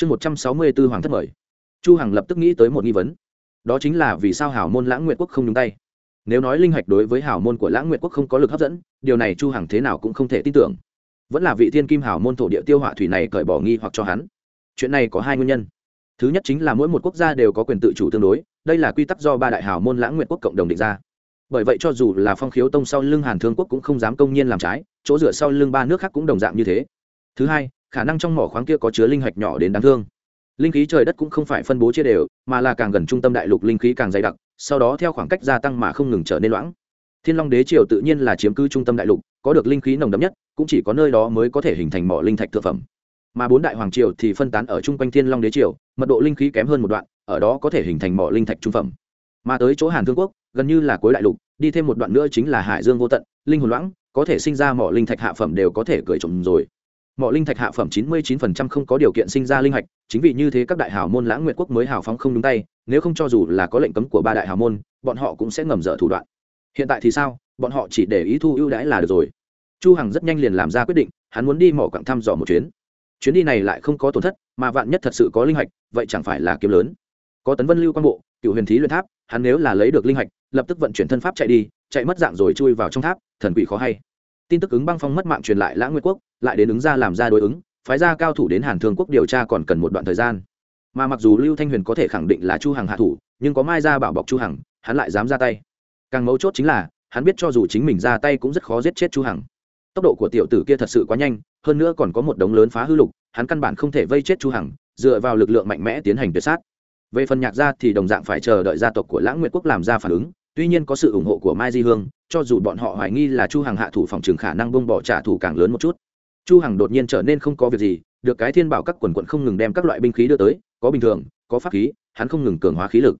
chương một trăm sáu mươi b ố hoàng thất mời. Chu hằng lập tức nghĩ tới một nghi vấn. Đó chính là vì sao hảo môn lãng nguyện quốc không nhúng tay? Nếu nói linh hạch đối với hảo môn của lãng nguyện quốc không có lực hấp dẫn, điều này chu hằng thế nào cũng không thể tin tưởng. Vẫn là vị thiên kim hảo môn thổ địa tiêu hỏa thủy này cởi bỏ nghi hoặc cho hắn. Chuyện này có hai nguyên nhân. Thứ nhất chính là mỗi một quốc gia đều có quyền tự chủ tương đối, đây là quy tắc do ba đại hảo môn lãng nguyện quốc cộng đồng định ra. Bởi vậy cho dù là phong khiếu tông sau lưng hàn thương quốc cũng không dám công nhiên làm trái, chỗ dựa sau lưng ba nước khác cũng đồng dạng như thế. Thứ hai khả năng trong mỏ khoáng kia có chứa linh hạch nhỏ đến đáng thương. Linh khí trời đất cũng không phải phân bố chia đều, mà là càng gần trung tâm đại lục linh khí càng dày đặc, sau đó theo khoảng cách gia tăng mà không ngừng trở nên loãng. Thiên long đế triều tự nhiên là chiếm cứ trung tâm đại lục, có được linh khí nồng đậm nhất, cũng chỉ có nơi đó mới có thể hình thành mỏ linh thạch thực phẩm. Mà bốn đại hoàng triều thì phân tán ở chung quanh thiên long đế triều, mật độ linh khí kém hơn một đoạn, ở đó có thể hình thành mỏ linh thạch trung phẩm. Mà tới chỗ hàn thương quốc, gần như là cuối đại lục, đi thêm một đoạn nữa chính là hải dương vô tận, linh hồn loãng, có thể sinh ra mỏ linh thạch hạ phẩm đều có thể cởi trộm rồi mỏ linh thạch hạ phẩm chín mươi 99% không có điều kiện sinh ra linh hạch, chính vì như thế các đại hào môn lãng Nguyệt quốc mới hào phóng không đúng tay, nếu không cho dù là có lệnh cấm của ba đại hào môn, bọn họ cũng sẽ ngầm dở thủ đoạn. Hiện tại thì sao? Bọn họ chỉ để ý thu ưu đãi là được rồi. Chu hằng rất nhanh liền làm ra quyết định, hắn muốn đi mỏ quặng thăm dò một chuyến. Chuyến đi này lại không có tổn thất, mà vạn nhất thật sự có linh hạch, vậy chẳng phải là kiếm lớn. Có tấn vân lưu quan bộ cựu huyền thí luyện tháp, hắn nếu là lấy được linh hạch, lập tức vận chuyển thân pháp chạy đi, chạy mất dạng rồi chui vào trong tháp, thần quỷ khó hay. Tin tức ứng băng phong mất mạng truyền lại lãng nguyệt quốc lại đến ứng ra làm ra đối ứng, phái ra cao thủ đến hàn thương quốc điều tra còn cần một đoạn thời gian. Mà mặc dù lưu thanh huyền có thể khẳng định là chu hằng hạ thủ, nhưng có mai ra bảo bọc chu hằng, hắn lại dám ra tay. Càng mấu chốt chính là, hắn biết cho dù chính mình ra tay cũng rất khó giết chết chu hằng. Tốc độ của tiểu tử kia thật sự quá nhanh, hơn nữa còn có một đống lớn phá hư lục, hắn căn bản không thể vây chết chu hằng, dựa vào lực lượng mạnh mẽ tiến hành tuyệt sát. Về phần nhạc gia thì đồng dạng phải chờ đợi gia tộc của lãng nguyệt quốc làm ra phản ứng, tuy nhiên có sự ủng hộ của mai di hương, cho dù bọn họ hoài nghi là chu hằng hạ thủ phòng trường khả năng bông bỏ trả thù càng lớn một chút chu hằng đột nhiên trở nên không có việc gì, được cái thiên bảo các quần quận không ngừng đem các loại binh khí đưa tới, có bình thường, có pháp khí, hắn không ngừng cường hóa khí lực.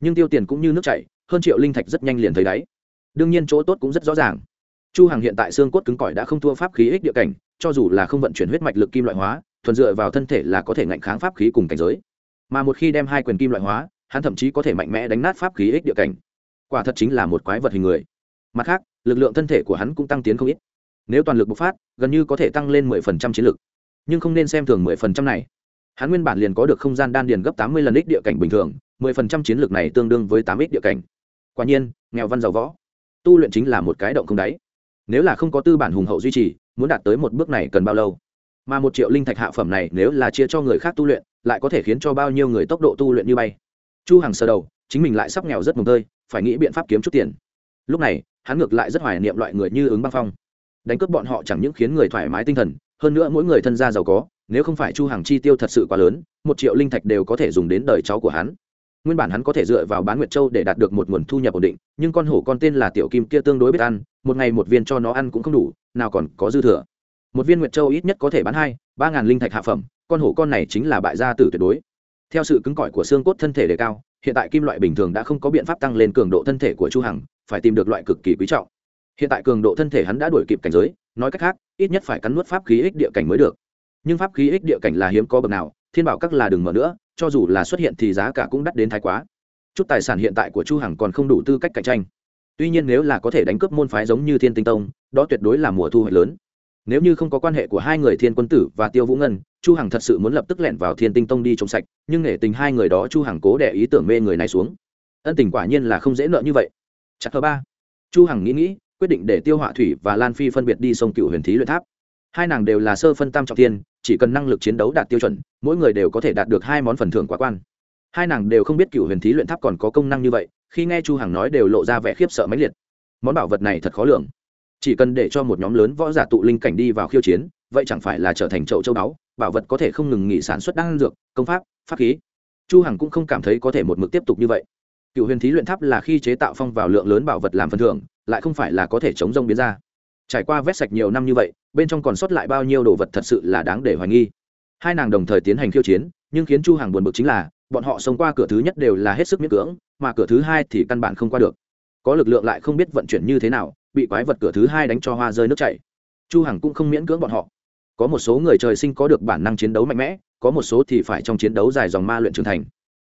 Nhưng tiêu tiền cũng như nước chảy, hơn triệu linh thạch rất nhanh liền thấy đáy. Đương nhiên chỗ tốt cũng rất rõ ràng. Chu hằng hiện tại xương cốt cứng cỏi đã không thua pháp khí ích địa cảnh, cho dù là không vận chuyển huyết mạch lực kim loại hóa, thuần dựa vào thân thể là có thể ngạnh kháng pháp khí cùng cảnh giới. Mà một khi đem hai quyền kim loại hóa, hắn thậm chí có thể mạnh mẽ đánh nát pháp khí ích địa cảnh. Quả thật chính là một quái vật hình người. Mặt khác, lực lượng thân thể của hắn cũng tăng tiến không ít nếu toàn lực bộc phát, gần như có thể tăng lên mười phần trăm chiến lực. Nhưng không nên xem thường mười phần trăm này. Hắn nguyên bản liền có được không gian đan điền gấp tám mươi lần ích địa cảnh bình thường, mười phần trăm chiến lược này tương đương với tám ích địa cảnh. Quả nhiên, nghèo văn giàu võ. Tu luyện chính là một cái động không đáy. Nếu là không có tư bản hùng hậu duy trì, muốn đạt tới một bước này cần bao lâu? Mà một triệu linh thạch hạ phẩm này nếu là chia cho người khác tu luyện, lại có thể khiến cho bao nhiêu người tốc độ tu luyện như bay? Chu hằng sơ đầu, chính mình lại sắp nghèo rất mồm tơi, phải nghĩ biện pháp kiếm chút tiền. Lúc này, hắn ngược lại rất hoài niệm loại người như ứng băng phong đánh cướp bọn họ chẳng những khiến người thoải mái tinh thần, hơn nữa mỗi người thân gia giàu có, nếu không phải chu hàng chi tiêu thật sự quá lớn, một triệu linh thạch đều có thể dùng đến đời cháu của hắn. Nguyên bản hắn có thể dựa vào bán nguyệt châu để đạt được một nguồn thu nhập ổn định, nhưng con hổ con tên là tiểu kim kia tương đối biết ăn, một ngày một viên cho nó ăn cũng không đủ, nào còn có dư thừa. Một viên nguyệt châu ít nhất có thể bán hai, ba ngàn linh thạch hạ phẩm, con hổ con này chính là bại gia tử tuyệt đối. Theo sự cứng cỏi của xương cốt thân thể đề cao, hiện tại kim loại bình thường đã không có biện pháp tăng lên cường độ thân thể của chu hằng, phải tìm được loại cực kỳ quý trọng hiện tại cường độ thân thể hắn đã đuổi kịp cảnh giới, nói cách khác, ít nhất phải cắn nuốt pháp khí ích địa cảnh mới được. Nhưng pháp khí ích địa cảnh là hiếm có bậc nào, thiên bảo các là đừng mở nữa, cho dù là xuất hiện thì giá cả cũng đắt đến thái quá. Chút tài sản hiện tại của chu hằng còn không đủ tư cách cạnh tranh. Tuy nhiên nếu là có thể đánh cướp môn phái giống như thiên tinh tông, đó tuyệt đối là mùa thu hoạch lớn. Nếu như không có quan hệ của hai người thiên quân tử và tiêu vũ ngân, chu hằng thật sự muốn lập tức lẻn vào thiên tinh tông đi trông sạch, nhưng nể tình hai người đó chu hằng cố đè ý tưởng mê người này xuống. Ân tình quả nhiên là không dễ nợ như vậy. Chắc thứ ba. Chu hằng nghĩ nghĩ quyết định để tiêu họa thủy và lan phi phân biệt đi sông cựu huyền thí luyện tháp. Hai nàng đều là sơ phân tam trọng thiên, chỉ cần năng lực chiến đấu đạt tiêu chuẩn, mỗi người đều có thể đạt được hai món phần thưởng quá quan. Hai nàng đều không biết cựu huyền thí luyện tháp còn có công năng như vậy, khi nghe chu hằng nói đều lộ ra vẻ khiếp sợ mãnh liệt. Món bảo vật này thật khó lường. Chỉ cần để cho một nhóm lớn võ giả tụ linh cảnh đi vào khiêu chiến, vậy chẳng phải là trở thành chậu châu đáo bảo vật có thể không ngừng nghỉ sản xuất đan dược, công pháp pháp khí. Chu hằng cũng không cảm thấy có thể một mực tiếp tục như vậy. Cựu huyền thí luyện tháp là khi chế tạo phong vào lượng lớn bảo vật làm phần thưởng lại không phải là có thể chống rông biến ra. Trải qua vét sạch nhiều năm như vậy, bên trong còn sót lại bao nhiêu đồ vật thật sự là đáng để hoài nghi. Hai nàng đồng thời tiến hành khiêu chiến, nhưng khiến chu hàng buồn bực chính là, bọn họ sống qua cửa thứ nhất đều là hết sức miễn cưỡng, mà cửa thứ hai thì căn bản không qua được. Có lực lượng lại không biết vận chuyển như thế nào, bị quái vật cửa thứ hai đánh cho hoa rơi nước chảy. Chu hằng cũng không miễn cưỡng bọn họ. Có một số người trời sinh có được bản năng chiến đấu mạnh mẽ, có một số thì phải trong chiến đấu dài dòng ma luyện trưởng thành.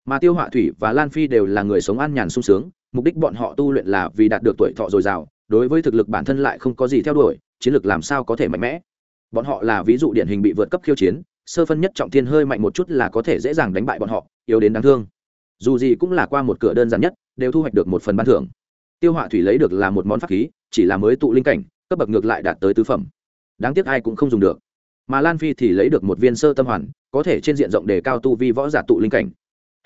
Mà tiêu họa thủy và lan phi đều là người sống an nhàn sung sướng mục đích bọn họ tu luyện là vì đạt được tuổi thọ dồi dào, đối với thực lực bản thân lại không có gì theo đuổi, chiến lược làm sao có thể mạnh mẽ. Bọn họ là ví dụ điển hình bị vượt cấp khiêu chiến, sơ phân nhất trọng thiên hơi mạnh một chút là có thể dễ dàng đánh bại bọn họ, yếu đến đáng thương. Dù gì cũng là qua một cửa đơn giản nhất, đều thu hoạch được một phần ban thưởng. Tiêu họa thủy lấy được là một món pháp khí, chỉ là mới tụ linh cảnh, cấp bậc ngược lại đạt tới tứ phẩm. Đáng tiếc ai cũng không dùng được. Mà lan phi thì lấy được một viên sơ tâm hoàn, có thể trên diện rộng đề cao tu vi võ giả tụ linh cảnh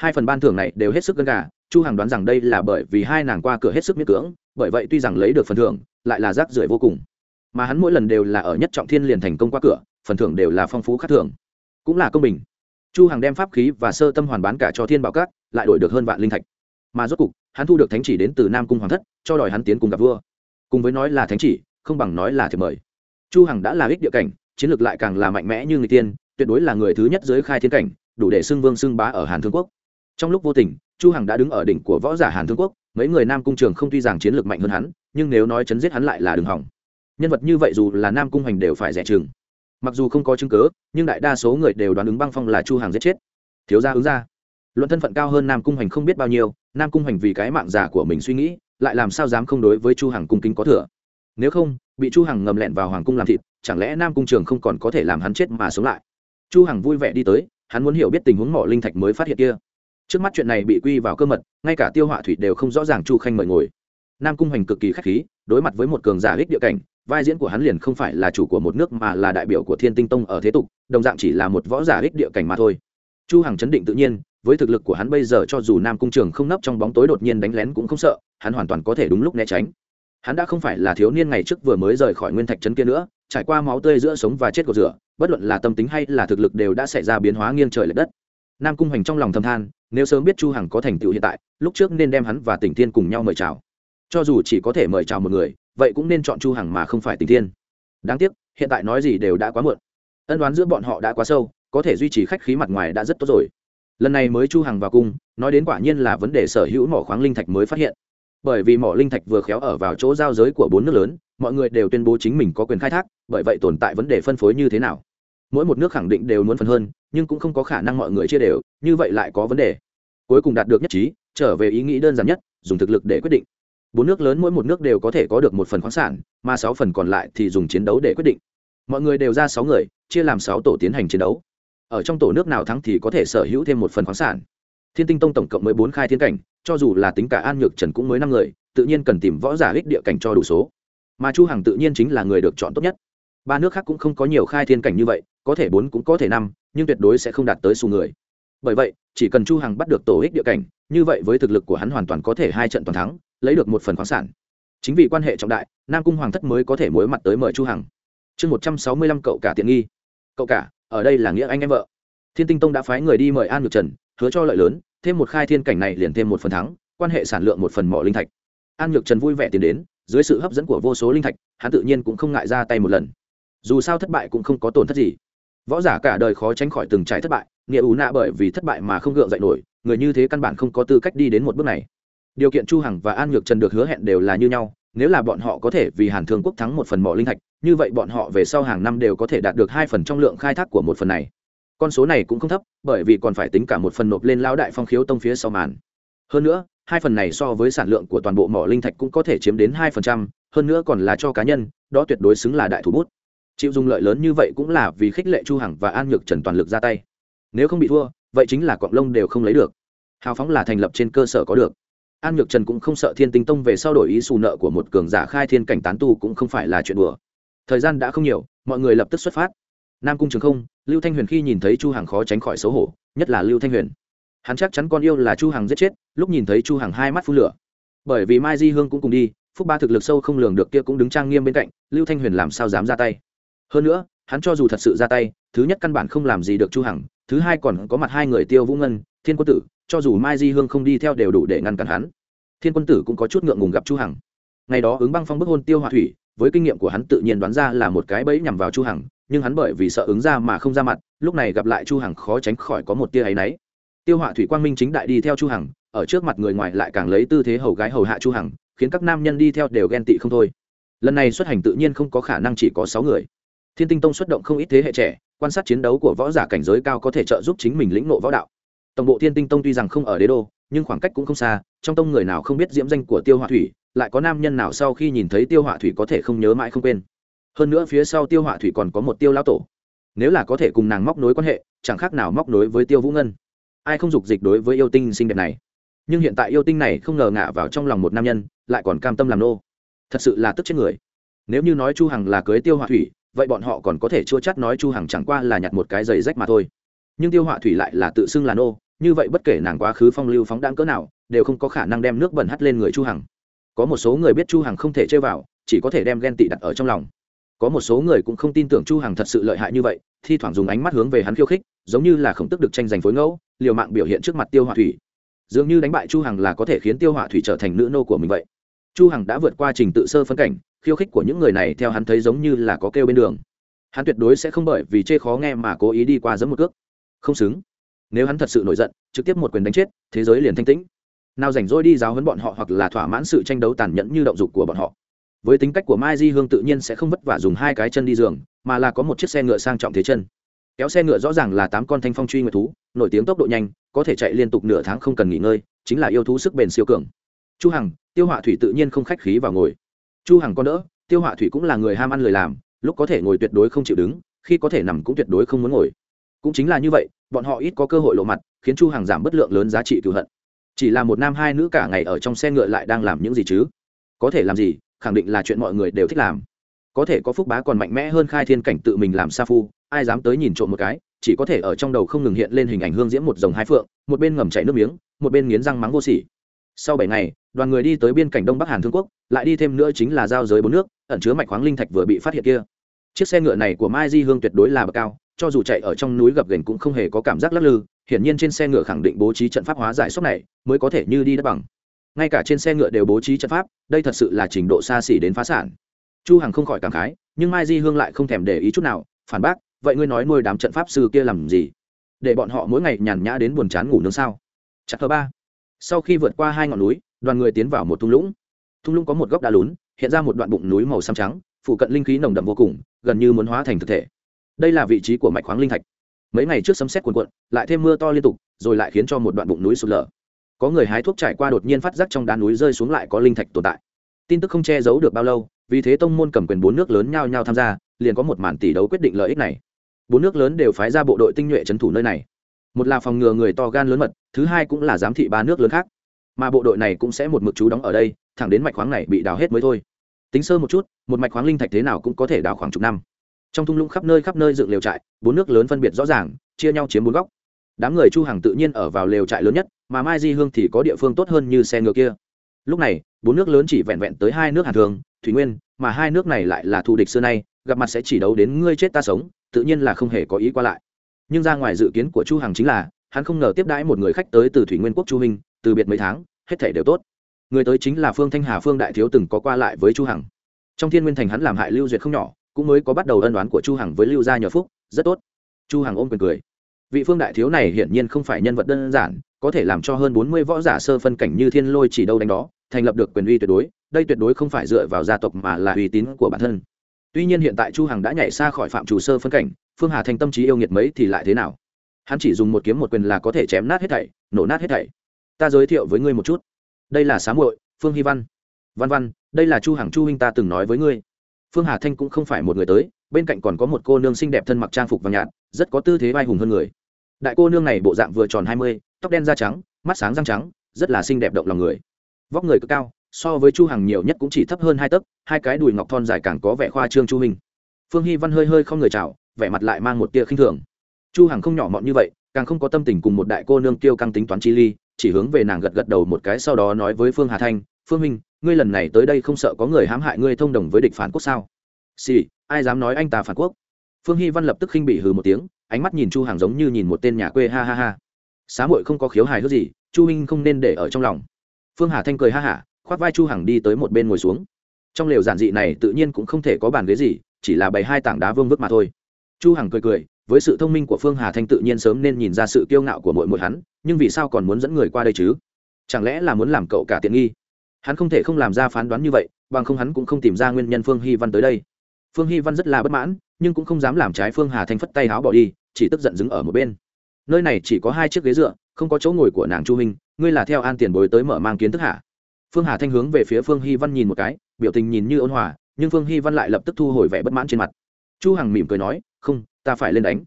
hai phần ban thưởng này đều hết sức gần gà, chu hằng đoán rằng đây là bởi vì hai nàng qua cửa hết sức miễn cưỡng, bởi vậy tuy rằng lấy được phần thưởng, lại là rác rưởi vô cùng. Mà hắn mỗi lần đều là ở nhất trọng thiên liền thành công qua cửa, phần thưởng đều là phong phú khác thường. Cũng là công bình. Chu hằng đem pháp khí và sơ tâm hoàn bán cả cho thiên bảo cát lại đổi được hơn vạn linh thạch. Mà rốt cục, hắn thu được thánh chỉ đến từ nam cung hoàng thất, cho đòi hắn tiến cùng gặp vua. Cùng với nói là thánh chỉ, không bằng nói là thiệp mời. Chu hằng đã là ích địa cảnh, chiến lược lại càng là mạnh mẽ như người tiên, tuyệt đối là người thứ nhất dưới khai thiên cảnh, đủ để xưng vương xưng bá ở hàn thương quốc trong lúc vô tình, chu hằng đã đứng ở đỉnh của võ giả hàn thương quốc, mấy người nam cung trường không tuy rằng chiến lược mạnh hơn hắn, nhưng nếu nói chấn giết hắn lại là đường hỏng. Nhân vật như vậy dù là nam cung hành đều phải rẻ chừng. Mặc dù không có chứng cứ, nhưng đại đa số người đều đoán ứng băng phong là chu hàng giết chết. Thiếu gia ứng ra. Luận thân phận cao hơn nam cung hành không biết bao nhiêu, nam cung hành vì cái mạng giả của mình suy nghĩ, lại làm sao dám không đối với chu hằng cung kính có thừa. Nếu không, bị chu hằng ngầm lẹn vào hoàng cung làm thịt, chẳng lẽ nam cung trường không còn có thể làm hắn chết mà sống lại? Chu hằng vui vẻ đi tới, hắn muốn hiểu biết tình huống mỏ linh thạch mới phát hiện kia trước mắt chuyện này bị quy vào cơ mật, ngay cả tiêu họa thủy đều không rõ ràng chu khanh mời ngồi. Nam cung hành cực kỳ khách khí, đối mặt với một cường giả ích địa cảnh, vai diễn của hắn liền không phải là chủ của một nước mà là đại biểu của thiên tinh tông ở thế tục, đồng dạng chỉ là một võ giả ích địa cảnh mà thôi. Chu hằng chấn định tự nhiên, với thực lực của hắn bây giờ cho dù nam cung trường không nấp trong bóng tối đột nhiên đánh lén cũng không sợ, hắn hoàn toàn có thể đúng lúc né tránh. Hắn đã không phải là thiếu niên ngày trước vừa mới rời khỏi nguyên thạch trấn kia nữa, trải qua máu tươi giữa sống và chết của rửa, bất luận là tâm tính hay là thực lực đều đã xảy ra biến hóa nghiêng trời lệch đất. Nam cung hoành trong lòng thầm than nếu sớm biết chu hằng có thành tựu hiện tại, lúc trước nên đem hắn và tỉnh thiên cùng nhau mời chào. Cho dù chỉ có thể mời chào một người, vậy cũng nên chọn chu hằng mà không phải tỉnh thiên. Đáng tiếc, hiện tại nói gì đều đã quá muộn. Ân đoán giữa bọn họ đã quá sâu, có thể duy trì khách khí mặt ngoài đã rất tốt rồi. Lần này mới chu hằng vào cung, nói đến quả nhiên là vấn đề sở hữu mỏ khoáng linh thạch mới phát hiện. Bởi vì mỏ linh thạch vừa khéo ở vào chỗ giao giới của bốn nước lớn, mọi người đều tuyên bố chính mình có quyền khai thác, bởi vậy tồn tại vấn đề phân phối như thế nào mỗi một nước khẳng định đều muốn phần hơn, nhưng cũng không có khả năng mọi người chia đều, như vậy lại có vấn đề. Cuối cùng đạt được nhất trí, trở về ý nghĩ đơn giản nhất, dùng thực lực để quyết định. Bốn nước lớn mỗi một nước đều có thể có được một phần khoáng sản, mà sáu phần còn lại thì dùng chiến đấu để quyết định. Mọi người đều ra sáu người, chia làm sáu tổ tiến hành chiến đấu. Ở trong tổ nước nào thắng thì có thể sở hữu thêm một phần khoáng sản. Thiên tinh tông tổng cộng mới bốn khai thiên cảnh, cho dù là tính cả an nhược trần cũng mới năm người, tự nhiên cần tìm võ giả ích địa cảnh cho đủ số. Mà chu hằng tự nhiên chính là người được chọn tốt nhất. Ba nước khác cũng không có nhiều khai thiên cảnh như vậy có thể bốn cũng có thể năm, nhưng tuyệt đối sẽ không đạt tới xu người. Bởi vậy, chỉ cần chu hằng bắt được tổ ích địa cảnh, như vậy với thực lực của hắn hoàn toàn có thể hai trận toàn thắng, lấy được một phần khoáng sản. Chính vì quan hệ trọng đại, nam cung hoàng thất mới có thể mối mặt tới mời chu hằng. Chương một trăm sáu mươi lăm cậu cả tiện nghi. Cậu cả, ở đây là nghĩa anh em vợ. Thiên tinh tông đã phái người đi mời an nhược trần, hứa cho lợi lớn, thêm một khai thiên cảnh này liền thêm một phần thắng, quan hệ sản lượng một phần mỏ linh thạch. An nhược trần vui vẻ tiến đến, dưới sự hấp dẫn của vô số linh thạch, hắn tự nhiên cũng không ngại ra tay một lần. Dù sao thất bại cũng không có tổn thất gì võ giả cả đời khó tránh khỏi từng trải thất bại, nghĩa ủ nạ bởi vì thất bại mà không gượng dậy nổi, người như thế căn bản không có tư cách đi đến một bước này. Điều kiện chu hằng và an nhược trần được hứa hẹn đều là như nhau, nếu là bọn họ có thể vì hàn thương quốc thắng một phần mỏ linh thạch, như vậy bọn họ về sau hàng năm đều có thể đạt được hai phần trong lượng khai thác của một phần này. Con số này cũng không thấp, bởi vì còn phải tính cả một phần nộp lên lao đại phong khiếu tông phía sau màn. Hơn nữa, hai phần này so với sản lượng của toàn bộ mỏ linh thạch cũng có thể chiếm đến hai phần trăm, hơn nữa còn là cho cá nhân, đó tuyệt đối xứng là đại thủ bút chịu dùng lợi lớn như vậy cũng là vì khích lệ chu hằng và an nhược trần toàn lực ra tay. Nếu không bị thua, vậy chính là cọng lông đều không lấy được. Hào phóng là thành lập trên cơ sở có được. An nhược trần cũng không sợ thiên tinh tông về sau đổi ý xù nợ của một cường giả khai thiên cảnh tán tu cũng không phải là chuyện đùa. Thời gian đã không nhiều, mọi người lập tức xuất phát. Nam cung trường không, lưu thanh huyền khi nhìn thấy chu hằng khó tránh khỏi xấu hổ, nhất là lưu thanh huyền. Hắn chắc chắn con yêu là chu hằng giết chết, lúc nhìn thấy chu hằng hai mắt phun lửa. Bởi vì mai di hương cũng cùng đi, phúc ba thực lực sâu không lường được kia cũng đứng trang nghiêm bên cạnh, lưu thanh huyền làm sao dám ra tay? Hơn nữa, hắn cho dù thật sự ra tay, thứ nhất căn bản không làm gì được chu hằng, thứ hai còn có mặt hai người tiêu vũ ngân, thiên quân tử, cho dù mai di hương không đi theo đều đủ để ngăn cản hắn. Thiên quân tử cũng có chút ngượng ngùng gặp chu hằng. Ngày đó ứng băng phong bức hôn tiêu hòa thủy, với kinh nghiệm của hắn tự nhiên đoán ra là một cái bẫy nhằm vào chu hằng, nhưng hắn bởi vì sợ ứng ra mà không ra mặt, lúc này gặp lại chu hằng khó tránh khỏi có một tia ấy nấy tiêu họa thủy quang minh chính đại đi theo chu hằng, ở trước mặt người ngoài lại càng lấy tư thế hầu gái hầu hạ chu hằng, khiến các nam nhân đi theo đều ghen tị không thôi. Lần này xuất hành tự nhiên không có khả năng chỉ có sáu người thiên tinh tông xuất động không ít thế hệ trẻ, quan sát chiến đấu của võ giả cảnh giới cao có thể trợ giúp chính mình lĩnh ngộ võ đạo. Tổng bộ thiên tinh tông tuy rằng không ở đế đô, nhưng khoảng cách cũng không xa, trong tông người nào không biết diễm danh của tiêu họa thủy, lại có nam nhân nào sau khi nhìn thấy tiêu họa thủy có thể không nhớ mãi không quên. Hơn nữa phía sau tiêu họa thủy còn có một tiêu lão tổ. Nếu là có thể cùng nàng móc nối quan hệ, chẳng khác nào móc nối với tiêu vũ ngân. Ai không dục dịch đối với yêu tinh xinh đẹp này? Nhưng hiện tại yêu tinh này không ngờ ngả vào trong lòng một nam nhân, lại còn cam tâm làm nô. Thật sự là tức chết người. Nếu như nói chu hằng là cưới tiêu họa thủy vậy bọn họ còn có thể chua chát nói chu hằng chẳng qua là nhặt một cái giày rách mà thôi. Nhưng tiêu họa thủy lại là tự xưng là nô, như vậy bất kể nàng quá khứ phong lưu phóng đãng cỡ nào, đều không có khả năng đem nước bẩn hắt lên người chu hằng. Có một số người biết chu hằng không thể chơi vào, chỉ có thể đem ghen tị đặt ở trong lòng. Có một số người cũng không tin tưởng chu hằng thật sự lợi hại như vậy, thi thoảng dùng ánh mắt hướng về hắn khiêu khích, giống như là khổng tức được tranh giành phối ngẫu, liều mạng biểu hiện trước mặt tiêu họa thủy. Dường như đánh bại chu hằng là có thể khiến tiêu họa thủy trở thành nữ nô của mình vậy. Chu hằng đã vượt qua trình tự sơ phân cảnh khiêu khích của những người này theo hắn thấy giống như là có kêu bên đường. Hắn tuyệt đối sẽ không bởi vì chê khó nghe mà cố ý đi qua giấm một cước. Không xứng. Nếu hắn thật sự nổi giận, trực tiếp một quyền đánh chết, thế giới liền thanh tĩnh. Nào rảnh rỗi đi giáo huấn bọn họ hoặc là thỏa mãn sự tranh đấu tàn nhẫn như động dục của bọn họ. Với tính cách của mai di hương tự nhiên sẽ không vất vả dùng hai cái chân đi giường, mà là có một chiếc xe ngựa sang trọng thế chân. Kéo xe ngựa rõ ràng là tám con thanh phong truy nguyệt thú, nổi tiếng tốc độ nhanh, có thể chạy liên tục nửa tháng không cần nghỉ ngơi, chính là yêu thú sức bền siêu cường. Chu hằng, tiêu họa thủy tự nhiên không khách khí vào ngồi chu hằng con đỡ, tiêu họa thủy cũng là người ham ăn lời làm, lúc có thể ngồi tuyệt đối không chịu đứng, khi có thể nằm cũng tuyệt đối không muốn ngồi. Cũng chính là như vậy, bọn họ ít có cơ hội lộ mặt, khiến chu hằng giảm bất lượng lớn giá trị cựu hận. Chỉ là một nam hai nữ cả ngày ở trong xe ngựa lại đang làm những gì chứ? Có thể làm gì, khẳng định là chuyện mọi người đều thích làm. Có thể có phúc bá còn mạnh mẽ hơn khai thiên cảnh tự mình làm sa phu, ai dám tới nhìn trộm một cái, chỉ có thể ở trong đầu không ngừng hiện lên hình ảnh hương diễm một dòng hai phượng, một bên ngầm chảy nước miếng, một bên nghiến răng mắng vô sỉ sau bảy ngày, đoàn người đi tới biên cảnh đông bắc hàn thương quốc, lại đi thêm nữa chính là giao giới bốn nước, ẩn chứa mạch khoáng linh thạch vừa bị phát hiện kia. Chiếc xe ngựa này của mai di hương tuyệt đối là bậc cao, cho dù chạy ở trong núi gập ghềnh cũng không hề có cảm giác lắc lư, hiển nhiên trên xe ngựa khẳng định bố trí trận pháp hóa giải sốc này, mới có thể như đi đất bằng. Ngay cả trên xe ngựa đều bố trí trận pháp, đây thật sự là trình độ xa xỉ đến phá sản. Chu hằng không khỏi cảm khái, nhưng mai di hương lại không thèm để ý chút nào, phản bác, vậy ngươi nói nuôi đám trận pháp sư kia làm gì? Để bọn họ mỗi ngày nhàn nhã đến buồn chán ngủ nướng sao? Chặt thứ ba sau khi vượt qua hai ngọn núi, đoàn người tiến vào một thung lũng. Thung lũng có một góc đá lún, hiện ra một đoạn bụng núi màu xám trắng phụ cận linh khí nồng đậm vô cùng, gần như muốn hóa thành thực thể. Đây là vị trí của mạch khoáng linh thạch. Mấy ngày trước sấm xét cuồn cuộn, lại thêm mưa to liên tục, rồi lại khiến cho một đoạn bụng núi sụt lở. Có người hái thuốc trải qua đột nhiên phát giác trong đá núi rơi xuống lại có linh thạch tồn tại. Tin tức không che giấu được bao lâu, vì thế tông môn cầm quyền bốn nước lớn nhao nhao tham gia, liền có một màn tỷ đấu quyết định lợi ích này. Bốn nước lớn đều phái ra bộ đội tinh nhuệ trấn thủ nơi này một là phòng ngừa người to gan lớn mật, thứ hai cũng là giám thị ba nước lớn khác. Mà bộ đội này cũng sẽ một mực trú đóng ở đây, thẳng đến mạch khoáng này bị đào hết mới thôi. Tính sơ một chút, một mạch khoáng linh thạch thế nào cũng có thể đào khoảng chục năm. Trong thung lũng khắp nơi khắp nơi dựng lều trại, bốn nước lớn phân biệt rõ ràng, chia nhau chiếm bốn góc. Đám người chu hàng tự nhiên ở vào lều trại lớn nhất, mà mai di hương thì có địa phương tốt hơn như xe ngựa kia. Lúc này, bốn nước lớn chỉ vẹn vẹn tới hai nước hàn thường, thủy nguyên, mà hai nước này lại là thù địch xưa nay, gặp mặt sẽ chỉ đấu đến ngươi chết ta sống, tự nhiên là không hề có ý qua lại nhưng ra ngoài dự kiến của chu hằng chính là, hắn không ngờ tiếp đãi một người khách tới từ thủy nguyên quốc chu minh, từ biệt mấy tháng, hết thể đều tốt. Người tới chính là phương thanh hà, phương đại thiếu từng có qua lại với chu hằng. Trong thiên nguyên thành hắn làm hại lưu duyệt không nhỏ, cũng mới có bắt đầu ân đoán của chu hằng với lưu gia nhờ phúc, rất tốt. Chu hằng ôm quyền cười. Vị phương đại thiếu này hiển nhiên không phải nhân vật đơn giản, có thể làm cho hơn 40 võ giả sơ phân cảnh như thiên lôi chỉ đâu đánh đó, thành lập được quyền uy tuyệt đối, đây tuyệt đối không phải dựa vào gia tộc mà là uy tín của bản thân. Tuy nhiên hiện tại chu hằng đã nhảy xa khỏi phạm chủ sơ phân cảnh phương hà thành tâm trí yêu nghiệt mấy thì lại thế nào? Hắn chỉ dùng một kiếm một quyền là có thể chém nát hết thảy, nổ nát hết thảy. Ta giới thiệu với ngươi một chút. Đây là xá muội, phương hy văn. Văn văn, đây là chu hằng chu huynh ta từng nói với ngươi. Phương hà thanh cũng không phải một người tới, bên cạnh còn có một cô nương xinh đẹp thân mặc trang phục vàng nhạt, rất có tư thế vai hùng hơn người. Đại cô nương này bộ dạng vừa tròn hai mươi, tóc đen da trắng, mắt sáng răng trắng, rất là xinh đẹp động lòng người. Vóc người cực cao, so với chu hằng nhiều nhất cũng chỉ thấp hơn hai tấc, hai cái đùi ngọc thon dài càng có vẻ khoa trương chu hình phương hy văn hơi hơi không người chào vẻ mặt lại mang một tia khinh thường. Chu hằng không nhỏ mọn như vậy càng không có tâm tình cùng một đại cô nương kiêu căng tính toán chi ly chỉ hướng về nàng gật gật đầu một cái sau đó nói với phương hà thanh phương minh ngươi lần này tới đây không sợ có người hãm hại ngươi thông đồng với địch phản quốc sao? Xì、sì, ai dám nói anh ta phản quốc? Phương hy văn lập tức khinh bị hừ một tiếng ánh mắt nhìn chu hàng giống như nhìn một tên nhà quê ha ha ha. Xá muội không có khiếu hài hước gì chu minh không nên để ở trong lòng. Phương hà thanh cười ha hả khoác vai chu hằng đi tới một bên ngồi xuống. Trong lều giản dị này tự nhiên cũng không thể có bàn ghế gì chỉ là bày hai tảng đá vương vức mà thôi chu hằng cười cười, với sự thông minh của phương hà thanh tự nhiên sớm nên nhìn ra sự kiêu ngạo của mỗi một hắn, nhưng vì sao còn muốn dẫn người qua đây chứ? Chẳng lẽ là muốn làm cậu cả tiện nghi? Hắn không thể không làm ra phán đoán như vậy, bằng không hắn cũng không tìm ra nguyên nhân phương hy văn tới đây. Phương hy văn rất là bất mãn, nhưng cũng không dám làm trái phương hà thanh phất tay háo bỏ đi, chỉ tức giận đứng ở một bên. Nơi này chỉ có hai chiếc ghế dựa, không có chỗ ngồi của nàng chu minh ngươi là theo an tiền bối tới mở mang kiến thức hạ phương hà thanh hướng về phía phương hy văn nhìn một cái, biểu tình nhìn như ôn hòa, nhưng phương hy văn lại lập tức thu hồi vẻ bất mãn trên mặt. Chu hằng mỉm cười nói không, ta phải lên đánh.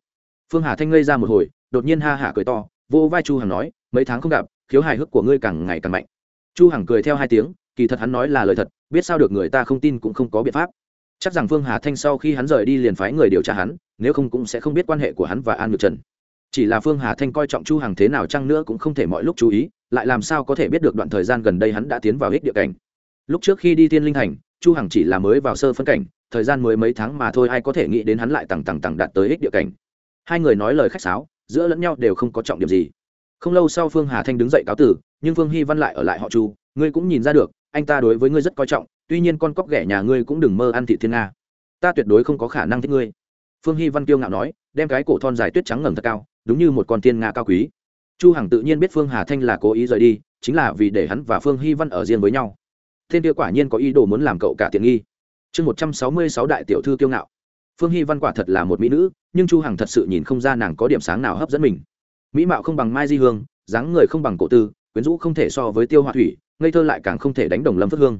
Phương hà thanh ngây ra một hồi, đột nhiên ha hả cười to, vô vai chu hằng nói, mấy tháng không gặp, khiếu hài hước của ngươi càng ngày càng mạnh. Chu hằng cười theo hai tiếng, kỳ thật hắn nói là lời thật, biết sao được người ta không tin cũng không có biện pháp. Chắc rằng phương hà thanh sau khi hắn rời đi liền phái người điều tra hắn, nếu không cũng sẽ không biết quan hệ của hắn và an nhược trần. Chỉ là phương hà thanh coi trọng chu hằng thế nào chăng nữa cũng không thể mọi lúc chú ý, lại làm sao có thể biết được đoạn thời gian gần đây hắn đã tiến vào hích địa cảnh. Lúc trước khi đi thiên linh thành, chu hằng chỉ là mới vào sơ phân cảnh thời gian mới mấy tháng mà thôi, ai có thể nghĩ đến hắn lại tằng tằng tằng đạt tới ích địa cảnh. Hai người nói lời khách sáo, giữa lẫn nhau đều không có trọng điểm gì. Không lâu sau phương hà thanh đứng dậy cáo tử, nhưng phương hy văn lại ở lại họ chu, ngươi cũng nhìn ra được, anh ta đối với ngươi rất coi trọng, tuy nhiên con cóc ghẻ nhà ngươi cũng đừng mơ ăn thị thiên nga. Ta tuyệt đối không có khả năng thích ngươi. Phương hy văn kiêu ngạo nói, đem cái cổ thon dài tuyết trắng ngẩng thật cao, đúng như một con tiên nga cao quý. Chu hằng tự nhiên biết phương hà thanh là cố ý rời đi, chính là vì để hắn và phương hy văn ở riêng với nhau. Thiên kia quả nhiên có ý đồ muốn làm cậu cả tiện nghi chương một trăm sáu mươi sáu đại tiểu thư kiêu ngạo. Phương hy văn quả thật là một mỹ nữ, nhưng chu hằng thật sự nhìn không ra nàng có điểm sáng nào hấp dẫn mình. Mỹ mạo không bằng mai di hương, dáng người không bằng cổ tư, quyến rũ không thể so với tiêu hoa thủy, ngây thơ lại càng không thể đánh đồng lâm phất hương.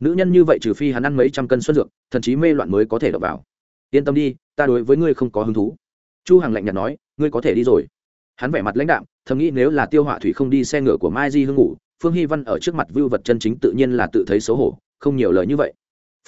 Nữ nhân như vậy trừ phi hắn ăn mấy trăm cân xuân dược, thậm chí mê loạn mới có thể đập vào. Yên tâm đi, ta đối với ngươi không có hứng thú. Chu hằng lạnh nhạt nói, ngươi có thể đi rồi. Hắn vẻ mặt lãnh đạm, thầm nghĩ nếu là tiêu họa thủy không đi xe ngựa của mai di hương ngủ, phương hy văn ở trước mặt vưu vật chân chính tự nhiên là tự thấy xấu hổ, không nhiều lời như vậy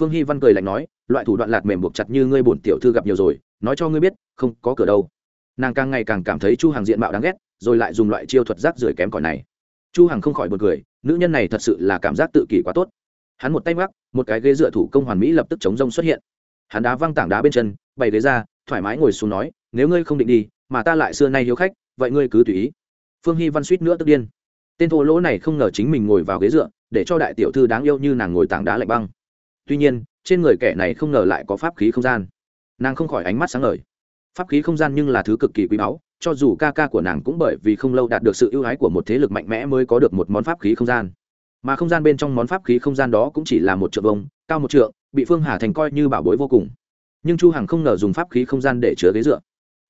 phương hy văn cười lạnh nói, loại thủ đoạn lạt mềm buộc chặt như ngươi bổn tiểu thư gặp nhiều rồi, nói cho ngươi biết, không có cửa đâu. Nàng càng ngày càng cảm thấy chu hàng diện mạo đáng ghét, rồi lại dùng loại chiêu thuật rác rưởi kém cỏi này. Chu hằng không khỏi buồn cười, nữ nhân này thật sự là cảm giác tự kỷ quá tốt. Hắn một tay mắc một cái ghế dựa thủ công hoàn mỹ lập tức chống rông xuất hiện. Hắn đá văng tảng đá bên chân, bày ghế ra, thoải mái ngồi xuống nói, nếu ngươi không định đi, mà ta lại xưa nay hiếu khách, vậy ngươi cứ tùy ý. Phương hy văn suýt nữa tức điên. Tên thô lỗ này không ngờ chính mình ngồi vào ghế dựa, để cho đại tiểu thư đáng yêu như nàng ngồi tảng đá lạnh băng tuy nhiên, trên người kẻ này không ngờ lại có pháp khí không gian. Nàng không khỏi ánh mắt sáng ngời. Pháp khí không gian nhưng là thứ cực kỳ quý báu, cho dù ca ca của nàng cũng bởi vì không lâu đạt được sự ưu ái của một thế lực mạnh mẽ mới có được một món pháp khí không gian. Mà không gian bên trong món pháp khí không gian đó cũng chỉ là một trượng vông cao một trượng, bị phương hà thành coi như bảo bối vô cùng. Nhưng chu hằng không ngờ dùng pháp khí không gian để chứa ghế dựa.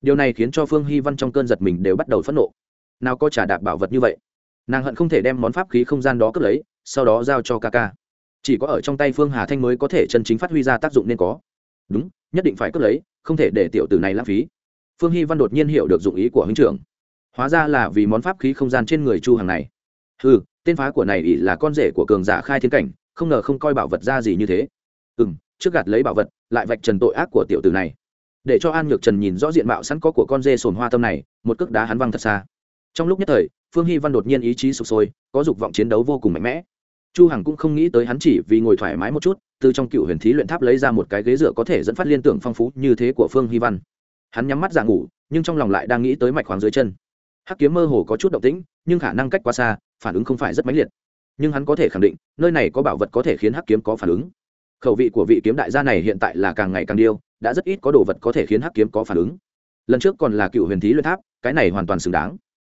Điều này khiến cho phương hy văn trong cơn giật mình đều bắt đầu phẫn nộ. Nào có trả đạp bảo vật như vậy? Nàng hận không thể đem món pháp khí không gian đó cướp lấy, sau đó giao cho ca ca chỉ có ở trong tay phương hà thanh mới có thể chân chính phát huy ra tác dụng nên có. Đúng, nhất định phải cướp lấy, không thể để tiểu tử này lãng phí. Phương hy văn đột nhiên hiểu được dụng ý của huynh trưởng. Hóa ra là vì món pháp khí không gian trên người chu hàng này. Ừ tên phá của này ỷ là con rể của cường giả khai thiên cảnh, không ngờ không coi bảo vật ra gì như thế. Ừ m trước gạt lấy bảo vật, lại vạch trần tội ác của tiểu tử này. Để cho an nhược trần nhìn rõ diện mạo sẵn có của con dê sồn hoa tâm này, một cước đá hắn văng thật xa. Trong lúc nhất thời, phương hy văn đột nhiên ý chí sụp sôi, có dục vọng chiến đấu vô cùng mạnh mẽ chu hằng cũng không nghĩ tới hắn chỉ vì ngồi thoải mái một chút, từ trong cựu huyền thí luyện tháp lấy ra một cái ghế dựa có thể dẫn phát liên tưởng phong phú như thế của phương hy văn. Hắn nhắm mắt giả ngủ, nhưng trong lòng lại đang nghĩ tới mạch khoáng dưới chân. Hắc kiếm mơ hồ có chút động tĩnh, nhưng khả năng cách quá xa, phản ứng không phải rất mãnh liệt. Nhưng hắn có thể khẳng định, nơi này có bảo vật có thể khiến hắc kiếm có phản ứng. Khẩu vị của vị kiếm đại gia này hiện tại là càng ngày càng điêu, đã rất ít có đồ vật có thể khiến hắc kiếm có phản ứng. Lần trước còn là cựu huyền thí luyện tháp, cái này hoàn toàn xứng đáng.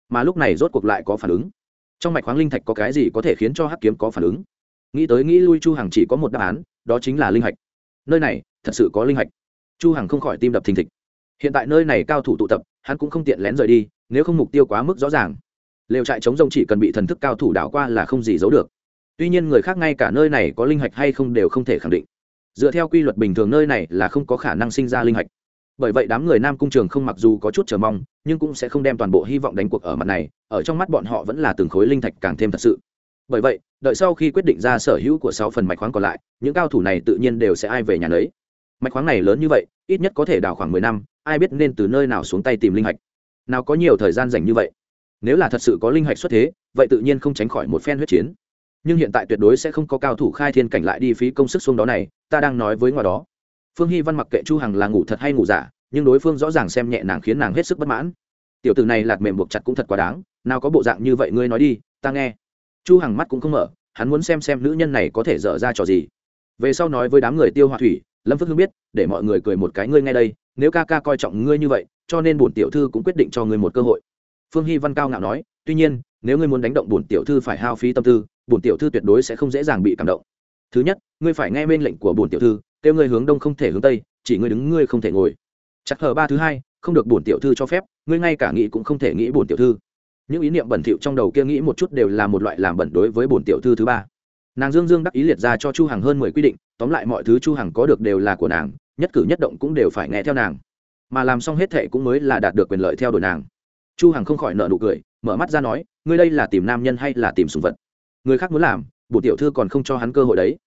Mà lúc này rốt cuộc lại có phản ứng trong mạch khoáng linh thạch có cái gì có thể khiến cho hắc kiếm có phản ứng? Nghĩ tới nghĩ lui, chu hằng chỉ có một đáp án, đó chính là linh hạch. Nơi này, thật sự có linh hạch. Chu hằng không khỏi tim đập thình thịch. Hiện tại nơi này cao thủ tụ tập, hắn cũng không tiện lén rời đi, nếu không mục tiêu quá mức rõ ràng. Lều trại chống rông chỉ cần bị thần thức cao thủ đảo qua là không gì giấu được. Tuy nhiên người khác ngay cả nơi này có linh hạch hay không đều không thể khẳng định. Dựa theo quy luật bình thường nơi này là không có khả năng sinh ra linh hạch bởi vậy đám người nam cung trường không mặc dù có chút chờ mong, nhưng cũng sẽ không đem toàn bộ hy vọng đánh cuộc ở mặt này, ở trong mắt bọn họ vẫn là từng khối linh thạch càng thêm thật sự. Bởi vậy, đợi sau khi quyết định ra sở hữu của sáu phần mạch khoáng còn lại, những cao thủ này tự nhiên đều sẽ ai về nhà lấy mạch khoáng này lớn như vậy, ít nhất có thể đào khoảng mười năm, ai biết nên từ nơi nào xuống tay tìm linh hạch. Nào có nhiều thời gian dành như vậy. Nếu là thật sự có linh hạch xuất thế, vậy tự nhiên không tránh khỏi một phen huyết chiến. Nhưng hiện tại tuyệt đối sẽ không có cao thủ khai thiên cảnh lại đi phí công sức xuống đó này, ta đang nói với ngoài đó phương hy văn mặc kệ chu hằng là ngủ thật hay ngủ giả, nhưng đối phương rõ ràng xem nhẹ nàng khiến nàng hết sức bất mãn. Tiểu tử này lạc mềm buộc chặt cũng thật quá đáng, nào có bộ dạng như vậy ngươi nói đi, ta nghe. Chu hằng mắt cũng không mở, hắn muốn xem xem nữ nhân này có thể dở ra trò gì. Về sau nói với đám người tiêu hoa thủy, lâm phước hưng biết, để mọi người cười một cái ngươi ngay đây, nếu ca ca coi trọng ngươi như vậy, cho nên bổn tiểu thư cũng quyết định cho ngươi một cơ hội. Phương hy văn cao ngạo nói, tuy nhiên, nếu ngươi muốn đánh động bổn tiểu thư phải hao phí tâm tư, bổn tiểu thư tuyệt đối sẽ không dễ dàng bị cảm động. Thứ nhất, ngươi phải nghe mệnh lệnh của bổn tiểu thư kêu ngươi hướng đông không thể hướng tây, chỉ ngươi đứng ngươi không thể ngồi. Chắc hờ ba thứ hai, không được bổn tiểu thư cho phép, ngươi ngay cả nghĩ cũng không thể nghĩ bổn tiểu thư. Những ý niệm bẩn thỉu trong đầu kia nghĩ một chút đều là một loại làm bẩn đối với bổn tiểu thư thứ ba. Nàng dương dương đắc ý liệt ra cho chu hằng hơn mười quy định, tóm lại mọi thứ chu hằng có được đều là của nàng, nhất cử nhất động cũng đều phải nghe theo nàng. Mà làm xong hết thệ cũng mới là đạt được quyền lợi theo đuổi nàng. Chu hằng không khỏi nợ nụ cười, mở mắt ra nói, ngươi đây là tìm nam nhân hay là tìm sùng vật? Người khác muốn làm, bổn tiểu thư còn không cho hắn cơ hội đấy.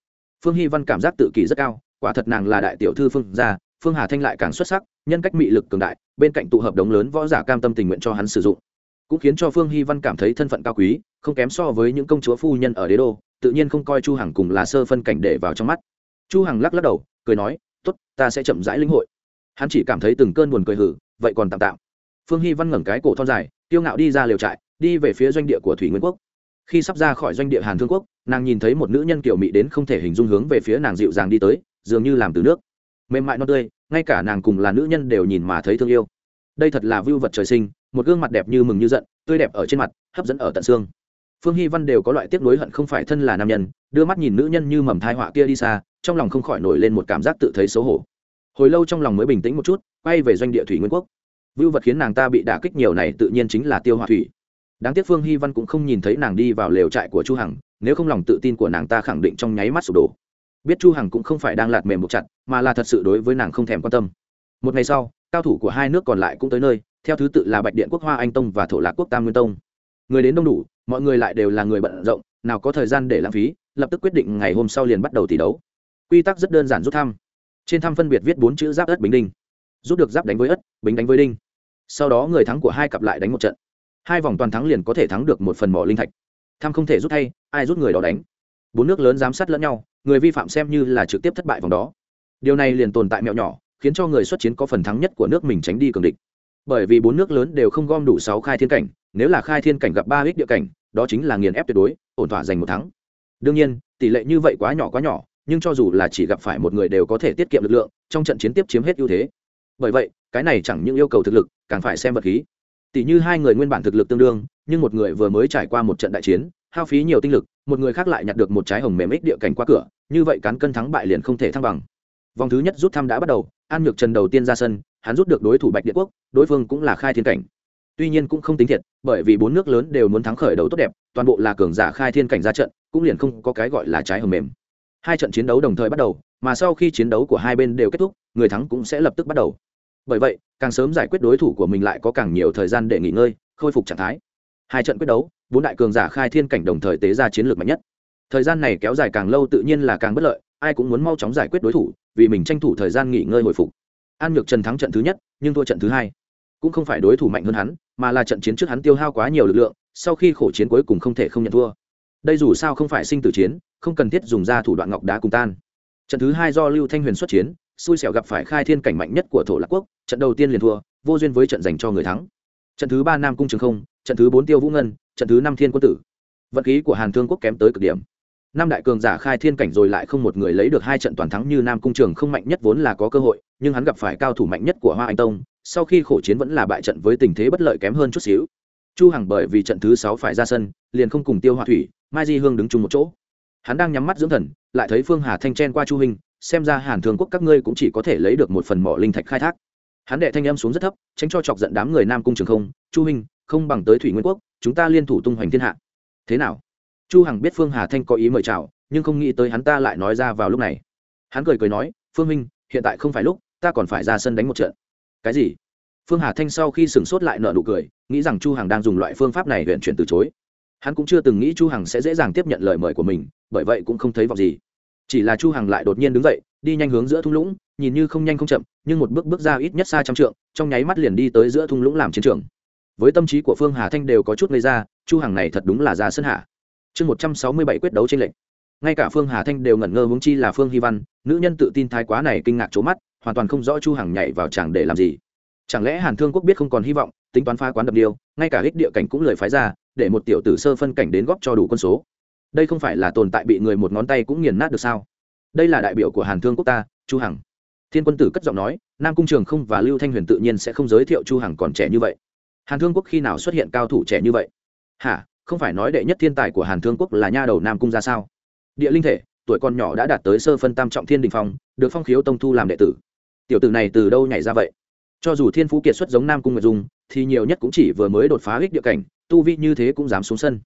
Phương hy văn cảm giác tự kỷ rất cao quả thật nàng là đại tiểu thư phương gia, phương hà thanh lại càng xuất sắc, nhân cách mị lực cường đại, bên cạnh tụ hợp đống lớn võ giả cam tâm tình nguyện cho hắn sử dụng. Cũng khiến cho phương hy văn cảm thấy thân phận cao quý, không kém so với những công chúa phu nhân ở đế đô, tự nhiên không coi chu hằng cùng là sơ phân cảnh để vào trong mắt. Chu hằng lắc lắc đầu, cười nói, tốt, ta sẽ chậm rãi linh hội. Hắn chỉ cảm thấy từng cơn buồn cười hử, vậy còn tạm tạm. Phương hy văn ngẩng cái cổ thon dài tiêu ngạo đi ra liều trại, đi về phía doanh địa của thủy nguyên quốc. Khi sắp ra khỏi doanh địa hàn thương quốc, nàng nhìn thấy một nữ nhân kiểu mỹ đến không thể hình dung hướng về phía nàng dịu dàng đi tới dường như làm từ nước. Mềm mại non tươi, ngay cả nàng cùng là nữ nhân đều nhìn mà thấy thương yêu. Đây thật là vưu vật trời sinh, một gương mặt đẹp như mừng như giận, tươi đẹp ở trên mặt, hấp dẫn ở tận xương. Phương hy văn đều có loại tiếc nuối hận không phải thân là nam nhân, đưa mắt nhìn nữ nhân như mầm thai họa kia đi xa, trong lòng không khỏi nổi lên một cảm giác tự thấy xấu hổ. Hồi lâu trong lòng mới bình tĩnh một chút, quay về doanh địa thủy nguyên quốc. Vưu vật khiến nàng ta bị đả kích nhiều này tự nhiên chính là tiêu họa thủy. Đáng tiếc phương hy văn cũng không nhìn thấy nàng đi vào lều trại của chu hằng, nếu không lòng tự tin của nàng ta khẳng định trong nháy mắt sụp đổ biết chu hằng cũng không phải đang lạt mềm một chặt, mà là thật sự đối với nàng không thèm quan tâm. Một ngày sau, cao thủ của hai nước còn lại cũng tới nơi, theo thứ tự là bạch điện quốc hoa anh tông và thổ lạc quốc tam nguyên tông. Người đến đông đủ, mọi người lại đều là người bận rộn, nào có thời gian để lãng phí, lập tức quyết định ngày hôm sau liền bắt đầu tỷ đấu. Quy tắc rất đơn giản rút thăm. Trên thăm phân biệt viết bốn chữ giáp ất bính đinh. Rút được giáp đánh với ất bính đánh với đinh. Sau đó người thắng của hai cặp lại đánh một trận. Hai vòng toàn thắng liền có thể thắng được một phần mỏ linh thạch. Thăm không thể rút thay, ai rút người đó đánh. Bốn nước lớn giám sát lẫn nhau người vi phạm xem như là trực tiếp thất bại vòng đó. Điều này liền tồn tại mẹo nhỏ, khiến cho người xuất chiến có phần thắng nhất của nước mình tránh đi cường địch. Bởi vì bốn nước lớn đều không gom đủ sáu khai thiên cảnh, nếu là khai thiên cảnh gặp ba ích địa cảnh, đó chính là nghiền ép tuyệt đối, ổn thỏa giành một thắng. Đương nhiên, tỷ lệ như vậy quá nhỏ quá nhỏ, nhưng cho dù là chỉ gặp phải một người đều có thể tiết kiệm lực lượng, trong trận chiến tiếp chiếm hết ưu thế. Bởi vậy, cái này chẳng những yêu cầu thực lực, càng phải xem vật khí. Tỷ như hai người nguyên bản thực lực tương đương, nhưng một người vừa mới trải qua một trận đại chiến hao phí nhiều tinh lực, một người khác lại nhặt được một trái hồng mềm ích địa cảnh qua cửa, như vậy cán cân thắng bại liền không thể thăng bằng. Vòng thứ nhất rút thăm đã bắt đầu, an nhược trần đầu tiên ra sân, hắn rút được đối thủ bạch địa quốc, đối phương cũng là khai thiên cảnh. Tuy nhiên cũng không tính thiệt, bởi vì bốn nước lớn đều muốn thắng khởi đầu tốt đẹp, toàn bộ là cường giả khai thiên cảnh ra trận, cũng liền không có cái gọi là trái hồng mềm. Hai trận chiến đấu đồng thời bắt đầu, mà sau khi chiến đấu của hai bên đều kết thúc, người thắng cũng sẽ lập tức bắt đầu. Bởi vậy, càng sớm giải quyết đối thủ của mình lại có càng nhiều thời gian để nghỉ ngơi, khôi phục trạng thái. Hai trận quyết đấu bốn đại cường giả khai thiên cảnh đồng thời tế ra chiến lược mạnh nhất. Thời gian này kéo dài càng lâu tự nhiên là càng bất lợi, ai cũng muốn mau chóng giải quyết đối thủ, vì mình tranh thủ thời gian nghỉ ngơi hồi phục. An nhược trần thắng trận thứ nhất, nhưng thua trận thứ hai. Cũng không phải đối thủ mạnh hơn hắn, mà là trận chiến trước hắn tiêu hao quá nhiều lực lượng, sau khi khổ chiến cuối cùng không thể không nhận thua. Đây dù sao không phải sinh tử chiến, không cần thiết dùng ra thủ đoạn ngọc đá cùng tan. Trận thứ hai do lưu thanh huyền xuất chiến, xui xẻo gặp phải khai thiên cảnh mạnh nhất của thổ lạc quốc, trận đầu tiên liền thua, vô duyên với trận dành cho người thắng. Trận thứ ba nam cung trường không, trận thứ bốn tiêu vũ ngân trận thứ năm thiên quân tử. Vận khí của hàn thương quốc kém tới cực điểm. Năm đại cường giả khai thiên cảnh rồi lại không một người lấy được hai trận toàn thắng như nam cung trường không mạnh nhất vốn là có cơ hội, nhưng hắn gặp phải cao thủ mạnh nhất của hoa anh tông, sau khi khổ chiến vẫn là bại trận với tình thế bất lợi kém hơn chút xíu. Chu hằng bởi vì trận thứ sáu phải ra sân, liền không cùng tiêu hoa thủy, mai di hương đứng chung một chỗ. Hắn đang nhắm mắt dưỡng thần, lại thấy phương hà thanh chen qua chu hình, xem ra hàn Thương quốc các ngươi cũng chỉ có thể lấy được một phần mỏ linh thạch khai thác. Hắn đệ thanh âm xuống rất thấp, tránh cho chọc giận đám người nam cung trường không, chu hình, không bằng tới thủy nguyên quốc chúng ta liên thủ tung hoành thiên hạ. Thế nào? Chu hằng biết phương hà thanh có ý mời chào, nhưng không nghĩ tới hắn ta lại nói ra vào lúc này. Hắn cười cười nói, phương minh, hiện tại không phải lúc, ta còn phải ra sân đánh một trận. Cái gì? Phương hà thanh sau khi sửng sốt lại nợ nụ cười, nghĩ rằng chu hằng đang dùng loại phương pháp này huyện chuyển từ chối. Hắn cũng chưa từng nghĩ chu hằng sẽ dễ dàng tiếp nhận lời mời của mình, bởi vậy cũng không thấy vọng gì. Chỉ là chu hằng lại đột nhiên đứng dậy, đi nhanh hướng giữa thung lũng, nhìn như không nhanh không chậm, nhưng một bước bước ra ít nhất xa trăm trượng, trong nháy mắt liền đi tới giữa thung lũng làm chiến trường với tâm trí của phương hà thanh đều có chút gây ra, chu hằng này thật đúng là ra sân hạ. Chương một trăm sáu mươi bảy quyết đấu trên lệnh. Ngay cả phương hà thanh đều ngẩn ngơ hướng chi là phương hy văn, nữ nhân tự tin thái quá này kinh ngạc trố mắt, hoàn toàn không rõ chu hằng nhảy vào chẳng để làm gì. Chẳng lẽ hàn thương quốc biết không còn hy vọng, tính toán phá quán đập điêu, ngay cả hích địa cảnh cũng lời phái ra, để một tiểu tử sơ phân cảnh đến góp cho đủ quân số. Đây không phải là tồn tại bị người một ngón tay cũng nghiền nát được sao? Đây là đại biểu của hàn thương quốc ta, chu hằng. Thiên quân tử cất giọng nói, nam cung trường không và lưu thanh huyền tự nhiên sẽ không giới thiệu chu hằng còn trẻ như vậy hàn thương quốc khi nào xuất hiện cao thủ trẻ như vậy? Hả, không phải nói đệ nhất thiên tài của hàn thương quốc là nha đầu nam cung ra sao? Địa linh thể, tuổi con nhỏ đã đạt tới sơ phân tam trọng thiên đình phong, được phong khiếu tông thu làm đệ tử. Tiểu tử này từ đâu nhảy ra vậy? Cho dù thiên phú kiệt xuất giống nam cung nguyệt dung, thì nhiều nhất cũng chỉ vừa mới đột phá ích địa cảnh, tu vi như thế cũng dám xuống sân.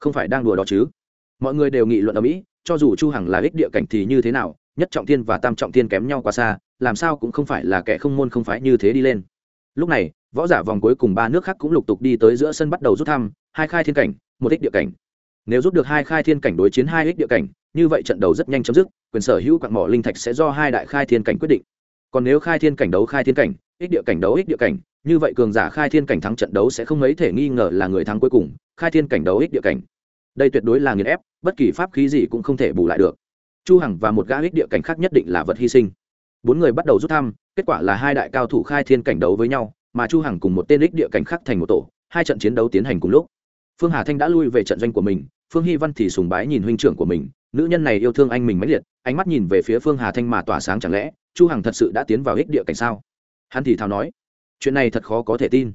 Không phải đang đùa đó chứ? Mọi người đều nghị luận ở mỹ, cho dù chu hằng là ích địa cảnh thì như thế nào, nhất trọng thiên và tam trọng thiên kém nhau quá xa, làm sao cũng không phải là kẻ không môn không phải như thế đi lên. Lúc này võ giả vòng cuối cùng ba nước khác cũng lục tục đi tới giữa sân bắt đầu rút thăm, hai khai thiên cảnh, một ích địa cảnh. Nếu rút được hai khai thiên cảnh đối chiến hai ích địa cảnh, như vậy trận đấu rất nhanh chấm dứt, quyền sở hữu quặng mỏ linh thạch sẽ do hai đại khai thiên cảnh quyết định. Còn nếu khai thiên cảnh đấu khai thiên cảnh, ích địa cảnh đấu ích địa cảnh, như vậy cường giả khai thiên cảnh thắng trận đấu sẽ không mấy thể nghi ngờ là người thắng cuối cùng, khai thiên cảnh đấu ích địa cảnh. Đây tuyệt đối là nghiền ép, bất kỳ pháp khí gì cũng không thể bù lại được. Chu hằng và một gã ích địa cảnh khác nhất định là vật hy sinh. Bốn người bắt đầu rút thăm, kết quả là hai đại cao thủ khai thiên cảnh đấu với nhau mà chu hằng cùng một tên đích địa cảnh khác thành một tổ, hai trận chiến đấu tiến hành cùng lúc. Phương hà thanh đã lui về trận doanh của mình, phương hy văn thì sùng bái nhìn huynh trưởng của mình, nữ nhân này yêu thương anh mình mãnh liệt, ánh mắt nhìn về phía phương hà thanh mà tỏa sáng chẳng lẽ, chu hằng thật sự đã tiến vào ích địa cảnh sao? Hắn thì thào nói, chuyện này thật khó có thể tin.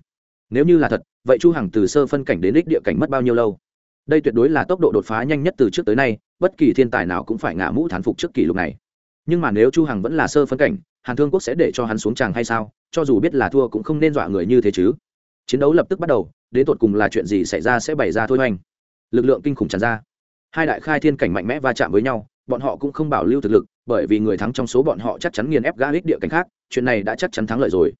Nếu như là thật, vậy chu hằng từ sơ phân cảnh đến ích địa cảnh mất bao nhiêu lâu? Đây tuyệt đối là tốc độ đột phá nhanh nhất từ trước tới nay, bất kỳ thiên tài nào cũng phải ngã mũ thán phục trước kỷ lục này. Nhưng mà nếu chu hằng vẫn là sơ phân cảnh, hàn thương quốc sẽ để cho hắn xuống tràng hay sao? Cho dù biết là thua cũng không nên dọa người như thế chứ. Chiến đấu lập tức bắt đầu, đến tột cùng là chuyện gì xảy ra sẽ bày ra thôi hoành lực lượng kinh khủng tràn ra. Hai đại khai thiên cảnh mạnh mẽ va chạm với nhau, bọn họ cũng không bảo lưu thực lực, bởi vì người thắng trong số bọn họ chắc chắn nghiền ép gã ích địa cảnh khác, chuyện này đã chắc chắn thắng lợi rồi.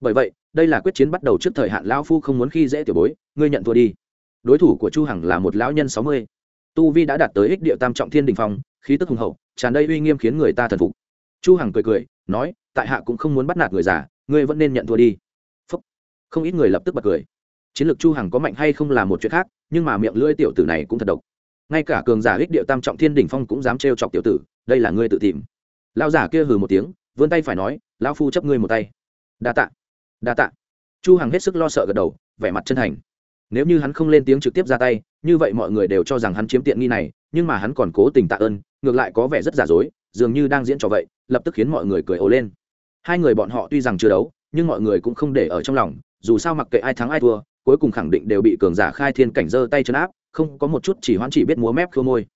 Bởi vậy, đây là quyết chiến bắt đầu trước thời hạn lão phu không muốn khi dễ tiểu bối, ngươi nhận thua đi. Đối thủ của chu hằng là một lão nhân sáu mươi. Tu vi đã đạt tới ích địa tam trọng thiên đình phong, khí tức hùng hậu, tràn đầy uy nghiêm khiến người ta thần phục. Chu hằng cười cười, nói, tại hạ cũng không muốn bắt nạt người già ngươi vẫn nên nhận thua đi. Phúc. không ít người lập tức bật cười. Chiến lược chu hằng có mạnh hay không là một chuyện khác, nhưng mà miệng lưỡi tiểu tử này cũng thật độc. Ngay cả cường giả ích Điệu tam trọng thiên đỉnh phong cũng dám trêu chọc tiểu tử, đây là ngươi tự tìm. Lão giả kia hừ một tiếng, vươn tay phải nói, lão phu chấp ngươi một tay. Đa tạ. Đa tạ. Chu hằng hết sức lo sợ gật đầu, vẻ mặt chân thành. Nếu như hắn không lên tiếng trực tiếp ra tay, như vậy mọi người đều cho rằng hắn chiếm tiện nghi này, nhưng mà hắn còn cố tình tạ ơn, ngược lại có vẻ rất giả dối, dường như đang diễn trò vậy, lập tức khiến mọi người cười ồ lên hai người bọn họ tuy rằng chưa đấu, nhưng mọi người cũng không để ở trong lòng, dù sao mặc kệ ai thắng ai thua, cuối cùng khẳng định đều bị cường giả khai thiên cảnh giơ tay chân áp, không có một chút chỉ hoãn chỉ biết múa mép khô môi.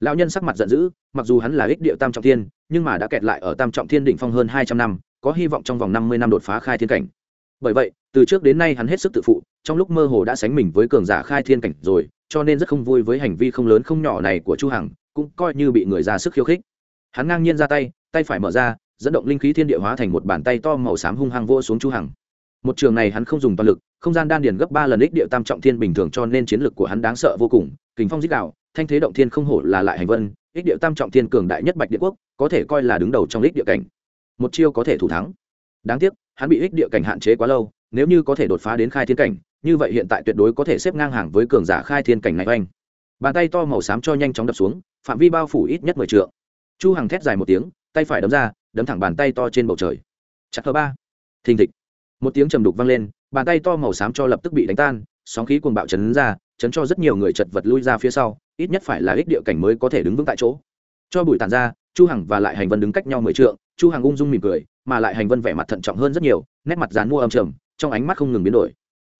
Lão nhân sắc mặt giận dữ, mặc dù hắn là ích địa tam trọng thiên, nhưng mà đã kẹt lại ở tam trọng thiên đỉnh phong hơn hai trăm năm, có hy vọng trong vòng năm mươi năm đột phá khai thiên cảnh. Bởi vậy, từ trước đến nay hắn hết sức tự phụ, trong lúc mơ hồ đã sánh mình với cường giả khai thiên cảnh rồi, cho nên rất không vui với hành vi không lớn không nhỏ này của chu hằng, cũng coi như bị người ra sức khiêu khích. Hắn ngang nhiên ra tay tay phải mở ra dẫn động linh khí thiên địa hóa thành một bàn tay to màu xám hung hăng vô xuống chu hằng. Một trường này hắn không dùng toàn lực, không gian đan điền gấp ba lần ích địa tam trọng thiên bình thường cho nên chiến lực của hắn đáng sợ vô cùng, kình phong dích đạo, thanh thế động thiên không hổ là lại hành vân, ích địa tam trọng thiên cường đại nhất bạch địa quốc, có thể coi là đứng đầu trong ích địa cảnh. Một chiêu có thể thủ thắng. Đáng tiếc, hắn bị ích địa cảnh hạn chế quá lâu, nếu như có thể đột phá đến khai thiên cảnh, như vậy hiện tại tuyệt đối có thể xếp ngang hàng với cường giả khai thiên cảnh này oanh. Bàn tay to màu xám cho nhanh chóng đập xuống, phạm vi bao phủ ít nhất mười trượng. Chu hằng thét dài một tiếng, tay phải đấm ra đấm thẳng bàn tay to trên bầu trời. Chặt hờ ba. Thình thịch. Một tiếng trầm đục vang lên, bàn tay to màu xám cho lập tức bị đánh tan, sóng khí cuồng bạo chấn ra, chấn cho rất nhiều người chật vật lui ra phía sau, ít nhất phải là ích địa cảnh mới có thể đứng vững tại chỗ. Cho bụi tàn ra, chu hằng và lại hành vân đứng cách nhau mười trượng, chu hằng ung dung mỉm cười, mà lại hành vân vẻ mặt thận trọng hơn rất nhiều, nét mặt dán mua âm trầm, trong ánh mắt không ngừng biến đổi.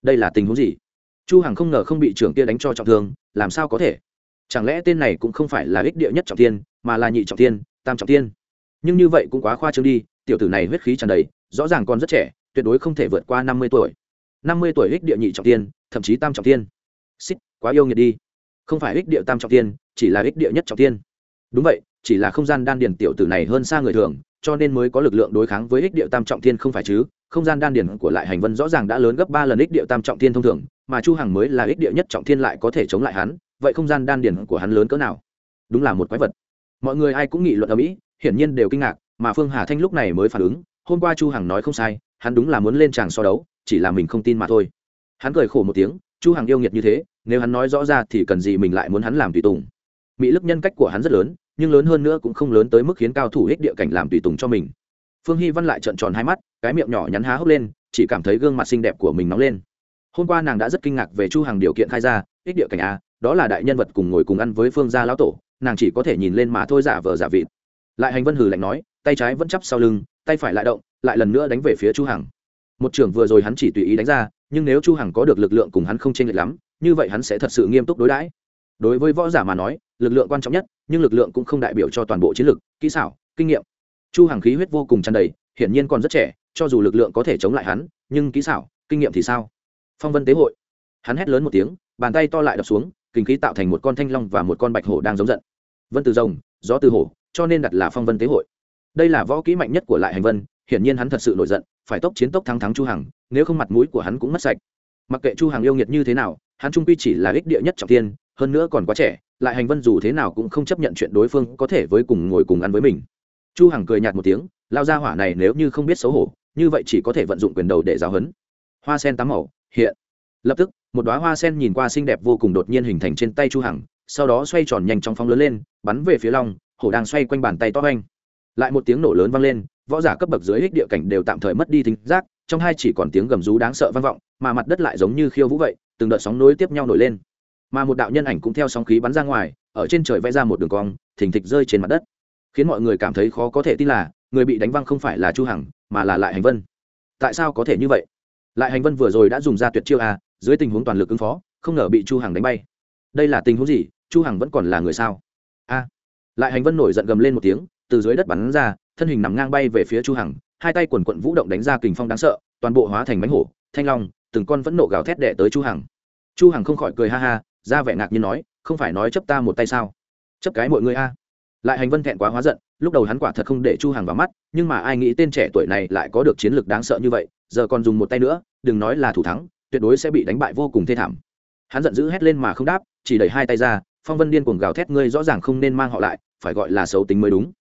Đây là tình huống gì? Chu hằng không ngờ không bị trưởng kia đánh cho trọng thương, làm sao có thể? Chẳng lẽ tên này cũng không phải là ích địa nhất trọng thiên, mà là nhị trọng thiên, tam trọng thiên? Nhưng như vậy cũng quá khoa trương đi, tiểu tử này huyết khí tràn đầy, rõ ràng còn rất trẻ, tuyệt đối không thể vượt qua năm mươi tuổi. năm mươi tuổi ích địa nhị trọng thiên thậm chí tam trọng thiên xích, quá yêu nghiệt đi. Không phải ích địa tam trọng thiên chỉ là ích địa nhất trọng thiên đúng vậy, chỉ là không gian đan điền tiểu tử này hơn xa người thường, cho nên mới có lực lượng đối kháng với ích địa tam trọng thiên không phải chứ? Không gian đan điền của lại hành vân rõ ràng đã lớn gấp ba lần ích địa tam trọng thiên thông thường, mà chu hằng mới là ích địa nhất trọng thiên lại có thể chống lại hắn, vậy không gian đan điền của hắn lớn cỡ nào? Đúng là một quái vật. Mọi người ai cũng nghị luận ở mỹ hiển nhiên đều kinh ngạc, mà phương hà thanh lúc này mới phản ứng, hôm qua chu hằng nói không sai, hắn đúng là muốn lên tràng so đấu, chỉ là mình không tin mà thôi. Hắn cười khổ một tiếng, chu hằng yêu nghiệt như thế, nếu hắn nói rõ ra thì cần gì mình lại muốn hắn làm tùy tùng. Mỹ lực nhân cách của hắn rất lớn, nhưng lớn hơn nữa cũng không lớn tới mức khiến cao thủ ích địa cảnh làm tùy tùng cho mình. Phương hy văn lại trợn tròn hai mắt, cái miệng nhỏ nhắn há hốc lên, chỉ cảm thấy gương mặt xinh đẹp của mình nóng lên. Hôm qua nàng đã rất kinh ngạc về chu hằng điều kiện khai ra, ích địa cảnh a, đó là đại nhân vật cùng ngồi cùng ăn với phương gia lão tổ, nàng chỉ có thể nhìn lên mà thôi giả vờ giả vịt lại hành vân hừ lạnh nói, tay trái vẫn chắp sau lưng, tay phải lại động, lại lần nữa đánh về phía chu hằng. Một trưởng vừa rồi hắn chỉ tùy ý đánh ra, nhưng nếu chu hằng có được lực lượng cùng hắn không chênh lệch lắm, như vậy hắn sẽ thật sự nghiêm túc đối đãi. Đối với võ giả mà nói, lực lượng quan trọng nhất, nhưng lực lượng cũng không đại biểu cho toàn bộ chiến lược kỹ xảo, kinh nghiệm. Chu hằng khí huyết vô cùng tràn đầy, hiển nhiên còn rất trẻ, cho dù lực lượng có thể chống lại hắn, nhưng kỹ xảo, kinh nghiệm thì sao? Phong vân tế hội. Hắn hét lớn một tiếng, bàn tay to lại đập xuống, kinh khí tạo thành một con thanh long và một con bạch hổ đang giống giận. Vân từ rồng, gió từ hổ cho nên đặt là phong vân tế hội. Đây là võ kỹ mạnh nhất của lại hành vân, hiển nhiên hắn thật sự nổi giận, phải tốc chiến tốc thắng thắng chu hằng, nếu không mặt mũi của hắn cũng mất sạch. Mặc kệ chu hằng yêu nghiệt như thế nào, hắn trung quy chỉ là ích địa nhất trọng thiên, hơn nữa còn quá trẻ, lại hành vân dù thế nào cũng không chấp nhận chuyện đối phương có thể với cùng ngồi cùng ăn với mình. Chu hằng cười nhạt một tiếng lao ra hỏa này nếu như không biết xấu hổ, như vậy chỉ có thể vận dụng quyền đầu để giáo huấn. Hoa sen tám màu, hiện. Lập tức, một đóa hoa sen nhìn qua xinh đẹp vô cùng đột nhiên hình thành trên tay chu hằng, sau đó xoay tròn nhanh trong phong lớn lên, bắn về phía long hổ đang xoay quanh bàn tay to anh lại một tiếng nổ lớn vang lên, võ giả cấp bậc dưới hích địa cảnh đều tạm thời mất đi thính giác, trong hai chỉ còn tiếng gầm rú đáng sợ vang vọng, mà mặt đất lại giống như khiêu vũ vậy, từng đợt sóng nối tiếp nhau nổi lên. Mà một đạo nhân ảnh cũng theo sóng khí bắn ra ngoài, ở trên trời vẽ ra một đường cong, thình thịch rơi trên mặt đất. Khiến mọi người cảm thấy khó có thể tin là, người bị đánh văng không phải là chu hằng, mà là lại hành vân. Tại sao có thể như vậy? Lại hành vân vừa rồi đã dùng ra tuyệt chiêu a, dưới tình huống toàn lực ứng phó, không ngờ bị chu hằng đánh bay. Đây là tình huống gì? Chu hằng vẫn còn là người sao? A lại hành vân nổi giận gầm lên một tiếng, từ dưới đất bắn ra, thân hình nằm ngang bay về phía chu hằng, hai tay quần quận vũ động đánh ra kình phong đáng sợ, toàn bộ hóa thành bánh hổ, thanh long, từng con vẫn nộ gào thét đệ tới chu hằng. Chu hằng không khỏi cười ha ha, ra vẻ ngạc nhiên nói, không phải nói chấp ta một tay sao? Chấp cái mọi người a. Lại hành vân thẹn quá hóa giận, lúc đầu hắn quả thật không để chu hằng vào mắt, nhưng mà ai nghĩ tên trẻ tuổi này lại có được chiến lược đáng sợ như vậy, giờ còn dùng một tay nữa, đừng nói là thủ thắng, tuyệt đối sẽ bị đánh bại vô cùng thê thảm. Hắn giận dữ hét lên mà không đáp, chỉ đẩy hai tay ra phong vân điên cuồng gào thét, ngươi rõ ràng không nên mang họ lại, phải gọi là xấu tính mới đúng.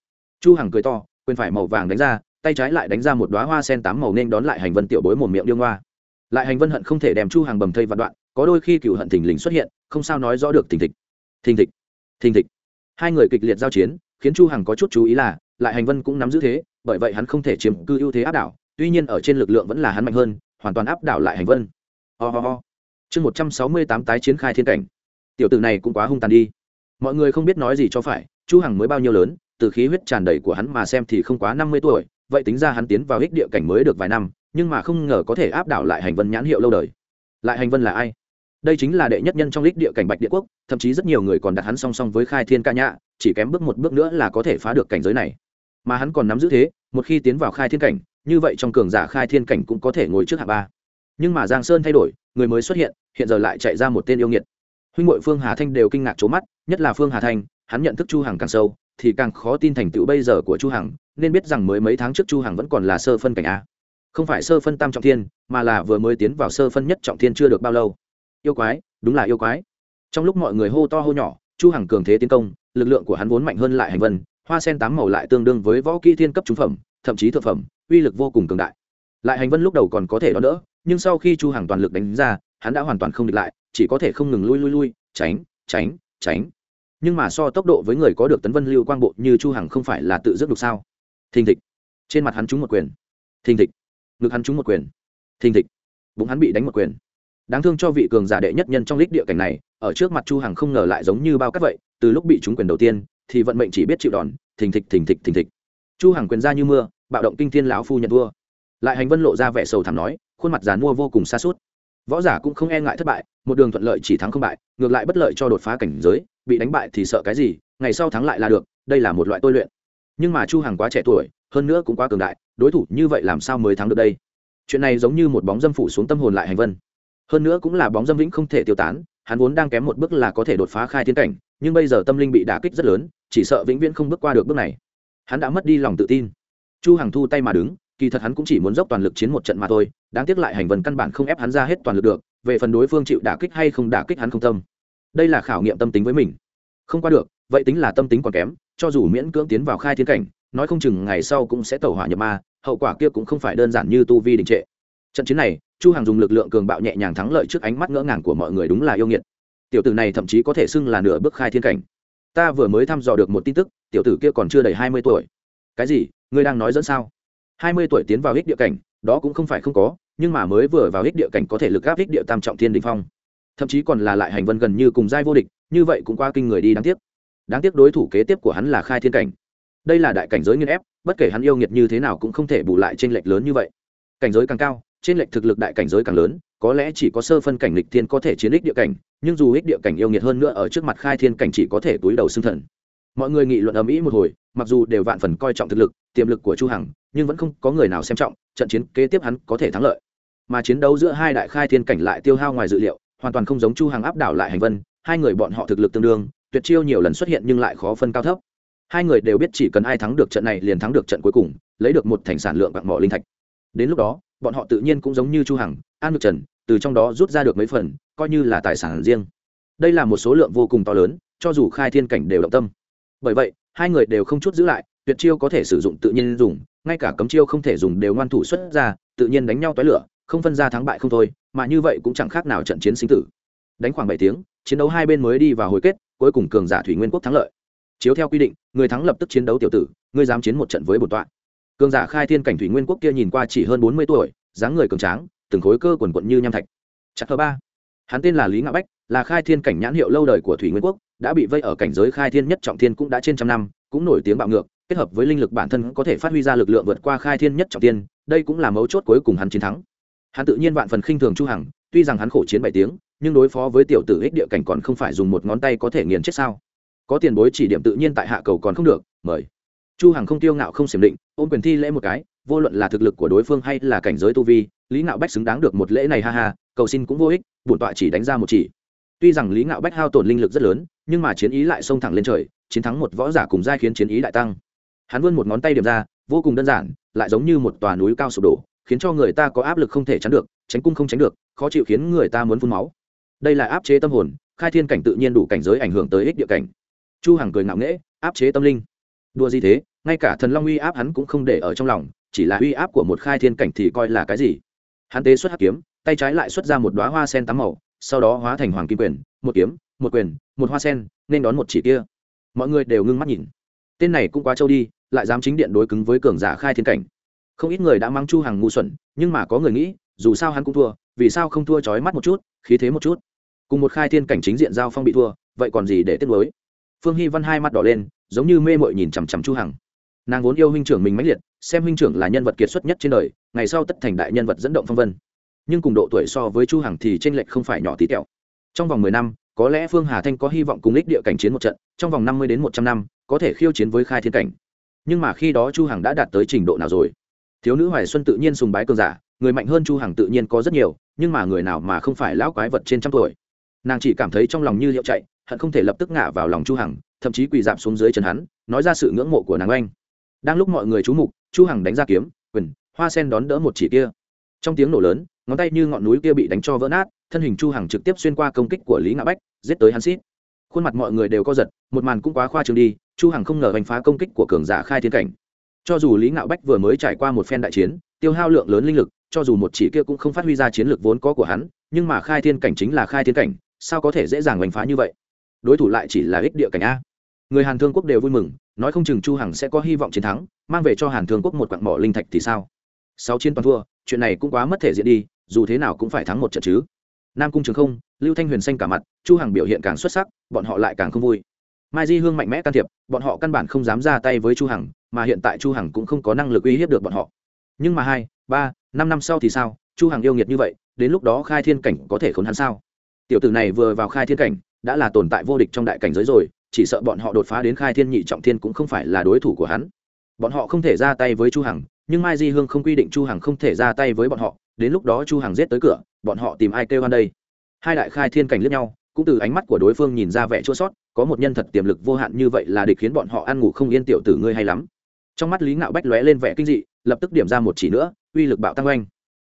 Chu hằng cười to quên phải màu vàng đánh ra, tay trái lại đánh ra một đóa hoa sen tám màu nên đón lại hành vân tiểu bối một miệng điêu ngoa. Lại hành vân hận không thể đem chu hàng bầm thây vạn đoạn, có đôi khi cựu hận thình lình xuất hiện, không sao nói rõ được thình thịch. Thình thịch thình thịch. Hai người kịch liệt giao chiến, khiến chu hằng có chút chú ý là, lại hành vân cũng nắm giữ thế, bởi vậy hắn không thể chiếm cư ưu thế áp đảo, tuy nhiên ở trên lực lượng vẫn là hắn mạnh hơn, hoàn toàn áp đảo lại hành vân. Oh oh oh. chương một trăm sáu mươi tám tái chiến khai thiên cảnh tiểu tử này cũng quá hung tàn đi. Mọi người không biết nói gì cho phải, chu hằng mới bao nhiêu lớn, từ khí huyết tràn đầy của hắn mà xem thì không quá năm mươi tuổi, vậy tính ra hắn tiến vào hích địa cảnh mới được vài năm, nhưng mà không ngờ có thể áp đảo lại hành vân nhãn hiệu lâu đời. Lại hành vân là ai? Đây chính là đệ nhất nhân trong lịch địa cảnh bạch địa quốc, thậm chí rất nhiều người còn đặt hắn song song với khai thiên ca nhã, chỉ kém bước một bước nữa là có thể phá được cảnh giới này. Mà hắn còn nắm giữ thế, một khi tiến vào khai thiên cảnh, như vậy trong cường giả khai thiên cảnh cũng có thể ngồi trước hạ ba. Nhưng mà giang sơn thay đổi, người mới xuất hiện hiện giờ lại chạy ra một tên yêu nghiệt huynh hội phương hà thanh đều kinh ngạc trố mắt, nhất là phương hà thanh, hắn nhận thức chu hằng càng sâu, thì càng khó tin thành tựu bây giờ của chu hằng, nên biết rằng mới mấy tháng trước chu hằng vẫn còn là sơ phân cảnh a. Không phải sơ phân tam trọng thiên, mà là vừa mới tiến vào sơ phân nhất trọng thiên chưa được bao lâu. Yêu quái, đúng là yêu quái. Trong lúc mọi người hô to hô nhỏ, chu hằng cường thế tiến công, lực lượng của hắn vốn mạnh hơn lại hành vân, hoa sen tám màu lại tương đương với võ kỹ thiên cấp trung phẩm, thậm chí thượng phẩm, uy lực vô cùng cường đại. Lại hành vân lúc đầu còn có thể đón đỡ, nhưng sau khi chu hằng toàn lực đánh ra, hắn đã hoàn toàn không địch lại chỉ có thể không ngừng lui lui lui, tránh tránh tránh. Nhưng mà so tốc độ với người có được tấn vân lưu quang bộ như chu hằng không phải là tự dứt được sao? Thình thịch. Trên mặt hắn trúng một quyền. Thình thịch. Ngực hắn trúng một quyền. Thình thịch. Bụng hắn bị đánh một quyền. Đáng thương cho vị cường giả đệ nhất nhân trong lích địa cảnh này, ở trước mặt chu hằng không ngờ lại giống như bao cát vậy, từ lúc bị trúng quyền đầu tiên, thì vận mệnh chỉ biết chịu đòn, thình thịch thình thịch thình thịch. Chu hằng quyền ra như mưa, bạo động kinh thiên lão phu nhận vua. Lại hành vân lộ ra vẻ sầu thảm nói, khuôn mặt giàn mua vô cùng xa suốt võ giả cũng không e ngại thất bại, một đường thuận lợi chỉ thắng không bại, ngược lại bất lợi cho đột phá cảnh giới, bị đánh bại thì sợ cái gì, ngày sau thắng lại là được, đây là một loại tôi luyện. Nhưng mà chu hằng quá trẻ tuổi, hơn nữa cũng quá cường đại, đối thủ như vậy làm sao mới thắng được đây? Chuyện này giống như một bóng dâm phủ xuống tâm hồn lại hành vân. Hơn nữa cũng là bóng dâm vĩnh không thể tiêu tán, hắn vốn đang kém một bước là có thể đột phá khai thiên cảnh, nhưng bây giờ tâm linh bị đả kích rất lớn, chỉ sợ vĩnh viễn không bước qua được bước này. Hắn đã mất đi lòng tự tin. Chu hằng thu tay mà đứng kỳ thật hắn cũng chỉ muốn dốc toàn lực chiến một trận mà thôi, đáng tiếc lại hành vần căn bản không ép hắn ra hết toàn lực được, về phần đối phương chịu đả kích hay không đả kích hắn không tâm. Đây là khảo nghiệm tâm tính với mình. Không qua được, vậy tính là tâm tính còn kém, cho dù miễn cưỡng tiến vào khai thiên cảnh, nói không chừng ngày sau cũng sẽ tẩu hỏa nhập ma, hậu quả kia cũng không phải đơn giản như tu vi đình trệ. Trận chiến này, chu hằng dùng lực lượng cường bạo nhẹ nhàng thắng lợi trước ánh mắt ngỡ ngàng của mọi người đúng là yêu nghiệt. Tiểu tử này thậm chí có thể xưng là nửa bước khai thiên cảnh. Ta vừa mới thăm dò được một tin tức, tiểu tử kia còn chưa đầy hai mươi tuổi. Cái gì? Ngươi đang nói dẫn sao? Hai mươi tuổi tiến vào hích địa cảnh, đó cũng không phải không có, nhưng mà mới vừa vào hích địa cảnh có thể lực gáp hích địa tam trọng thiên đình phong. Thậm chí còn là lại hành vân gần như cùng giai vô địch, như vậy cũng qua kinh người đi đáng tiếc. Đáng tiếc đối thủ kế tiếp của hắn là khai thiên cảnh. Đây là đại cảnh giới nghiên ép, bất kể hắn yêu nghiệt như thế nào cũng không thể bù lại trên lệch lớn như vậy. Cảnh giới càng cao trên lệch thực lực đại cảnh giới càng lớn, có lẽ chỉ có sơ phân cảnh lịch thiên có thể chiến ích địa cảnh, nhưng dù ích địa cảnh yêu nghiệt hơn nữa ở trước mặt khai thiên cảnh chỉ có thể túi đầu xưng thần mọi người nghị luận ầm ĩ một hồi, mặc dù đều vạn phần coi trọng thực lực, tiềm lực của chu hằng, nhưng vẫn không có người nào xem trọng, trận chiến kế tiếp hắn có thể thắng lợi. Mà chiến đấu giữa hai đại khai thiên cảnh lại tiêu hao ngoài dự liệu, hoàn toàn không giống chu hằng áp đảo lại hành vân, hai người bọn họ thực lực tương đương, tuyệt chiêu nhiều lần xuất hiện nhưng lại khó phân cao thấp. Hai người đều biết chỉ cần ai thắng được trận này liền thắng được trận cuối cùng, lấy được một thành sản lượng bạc mỏ linh thạch. Đến lúc đó, bọn họ tự nhiên cũng giống như chu hằng, an ngược trần, từ trong đó rút ra được mấy phần, coi như là tài sản riêng. Đây là một số lượng vô cùng to lớn, cho dù khai thiên cảnh đều động tâm bởi vậy, hai người đều không chút giữ lại, tuyệt chiêu có thể sử dụng tự nhiên dùng, ngay cả cấm chiêu không thể dùng đều ngoan thủ xuất ra, tự nhiên đánh nhau toái lửa, không phân ra thắng bại không thôi, mà như vậy cũng chẳng khác nào trận chiến sinh tử. Đánh khoảng bảy tiếng, chiến đấu hai bên mới đi vào hồi kết, cuối cùng cường giả thủy nguyên quốc thắng lợi. Chiếu theo quy định, người thắng lập tức chiến đấu tiểu tử, ngươi dám chiến một trận với bổn tọa. Cường giả khai thiên cảnh thủy nguyên quốc kia nhìn qua chỉ hơn bốn mươi tuổi, dáng người cường tráng, từng khối cơ quần quận như nham thạch. Chắc thứ ba. Hắn tên là lý ngạo bách là khai thiên cảnh nhãn hiệu lâu đời của thủy nguyên quốc, đã bị vây ở cảnh giới khai thiên nhất trọng thiên cũng đã trên trăm năm, cũng nổi tiếng bạo ngược, kết hợp với linh lực bản thân có thể phát huy ra lực lượng vượt qua khai thiên nhất trọng thiên, đây cũng là mấu chốt cuối cùng hắn chiến thắng. Hắn tự nhiên vạn phần khinh thường chu hằng, tuy rằng hắn khổ chiến bảy tiếng, nhưng đối phó với tiểu tử ích địa cảnh còn không phải dùng một ngón tay có thể nghiền chết sao. Có tiền bối chỉ điểm tự nhiên tại hạ cầu còn không được, mời. Chu hằng không tiêu ngạo không xiểm định, ôm quyền thi lễ một cái, vô luận là thực lực của đối phương hay là cảnh giới tu vi, lý ngạo bách xứng đáng được một lễ này ha ha, cầu xin cũng vô ích, bổn tọa chỉ đánh ra một chỉ tuy rằng lý ngạo bách hao tổn linh lực rất lớn, nhưng mà chiến ý lại xông thẳng lên trời, chiến thắng một võ giả cùng giai khiến chiến ý đại tăng. Hắn vươn một ngón tay điểm ra, vô cùng đơn giản, lại giống như một tòa núi cao sụp đổ, khiến cho người ta có áp lực không thể chắn được, tránh cung không tránh được, khó chịu khiến người ta muốn phun máu. Đây là áp chế tâm hồn, khai thiên cảnh tự nhiên đủ cảnh giới ảnh hưởng tới ích địa cảnh. Chu hằng cười ngạo nghễ, áp chế tâm linh. Đua gì thế, ngay cả thần long uy áp hắn cũng không để ở trong lòng, chỉ là uy áp của một khai thiên cảnh thì coi là cái gì? Hắn tế xuất hắc kiếm, tay trái lại xuất ra một đóa hoa sen tám màu sau đó hóa thành hoàng kim quyền, một kiếm, một quyền, một hoa sen, nên đón một chỉ kia. Mọi người đều ngưng mắt nhìn. Tên này cũng quá trâu đi, lại dám chính điện đối cứng với cường giả khai thiên cảnh. Không ít người đã mang chu hàng ngu xuẩn, nhưng mà có người nghĩ, dù sao hắn cũng thua, vì sao không thua trói mắt một chút, khí thế một chút. Cùng một khai thiên cảnh chính diện giao phong bị thua, vậy còn gì để tiết nối phương hy văn hai mắt đỏ lên, giống như mê mội nhìn chằm chằm chu hằng. Nàng vốn yêu huynh trưởng mình mãnh liệt, xem huynh trưởng là nhân vật kiệt xuất nhất trên đời, ngày sau tất thành đại nhân vật dẫn động phong vân nhưng cùng độ tuổi so với chu hằng thì tranh lệch không phải nhỏ tí tẹo. Trong vòng 10 năm, có lẽ phương hà thanh có hy vọng cùng lích địa cảnh chiến một trận, trong vòng 50 đến 100 năm, có thể khiêu chiến với khai thiên cảnh. Nhưng mà khi đó chu hằng đã đạt tới trình độ nào rồi? Thiếu nữ hoài xuân tự nhiên sùng bái cường giả, người mạnh hơn chu hằng tự nhiên có rất nhiều, nhưng mà người nào mà không phải lão quái vật trên trăm tuổi? Nàng chỉ cảm thấy trong lòng như liệu chạy, hận không thể lập tức ngã vào lòng chu hằng, thậm chí quỳ dạp xuống dưới chân hắn, nói ra sự ngưỡng mộ của nàng anh đang lúc mọi người chú mục, chu hằng đánh ra kiếm, quyền, hoa sen đón đỡ một chỉ kia. Trong tiếng nổ lớn ngón tay như ngọn núi kia bị đánh cho vỡ nát, thân hình chu hằng trực tiếp xuyên qua công kích của lý ngạ bách, giết tới hắn xít. Khuôn mặt mọi người đều co giật, một màn cũng quá khoa trương đi, chu hằng không ngờ đánh phá công kích của cường giả khai thiên cảnh. Cho dù lý ngạo bách vừa mới trải qua một phen đại chiến, tiêu hao lượng lớn linh lực, cho dù một chỉ kia cũng không phát huy ra chiến lược vốn có của hắn, nhưng mà khai thiên cảnh chính là khai thiên cảnh, sao có thể dễ dàng đánh phá như vậy? Đối thủ lại chỉ là ích địa cảnh a. Người hàn thương quốc đều vui mừng, nói không chừng chu hằng sẽ có hy vọng chiến thắng, mang về cho hàn thương quốc một quặng mỏ linh thạch thì sao? Sáu chiến toàn thua, chuyện này cũng quá mất thể diện đi dù thế nào cũng phải thắng một trận chứ. Nam cung trường không, lưu thanh huyền xanh cả mặt, chu hằng biểu hiện càng xuất sắc, bọn họ lại càng không vui. Mai di hương mạnh mẽ can thiệp, bọn họ căn bản không dám ra tay với chu hằng, mà hiện tại chu hằng cũng không có năng lực uy hiếp được bọn họ. Nhưng mà hai, ba, năm năm sau thì sao? Chu hằng yêu nghiệt như vậy, đến lúc đó khai thiên cảnh có thể khốn hắn sao? Tiểu tử này vừa vào khai thiên cảnh, đã là tồn tại vô địch trong đại cảnh giới rồi, chỉ sợ bọn họ đột phá đến khai thiên nhị trọng thiên cũng không phải là đối thủ của hắn. Bọn họ không thể ra tay với chu hằng, nhưng mai di hương không quy định chu hằng không thể ra tay với bọn họ đến lúc đó chu hằng giết tới cửa, bọn họ tìm ai kêu hoan đây? Hai đại khai thiên cảnh liếc nhau, cũng từ ánh mắt của đối phương nhìn ra vẻ chua sót, có một nhân thật tiềm lực vô hạn như vậy là địch khiến bọn họ ăn ngủ không yên tiểu tử ngươi hay lắm. Trong mắt lý ngạo bách lóe lên vẻ kinh dị, lập tức điểm ra một chỉ nữa, uy lực bạo tăng oanh.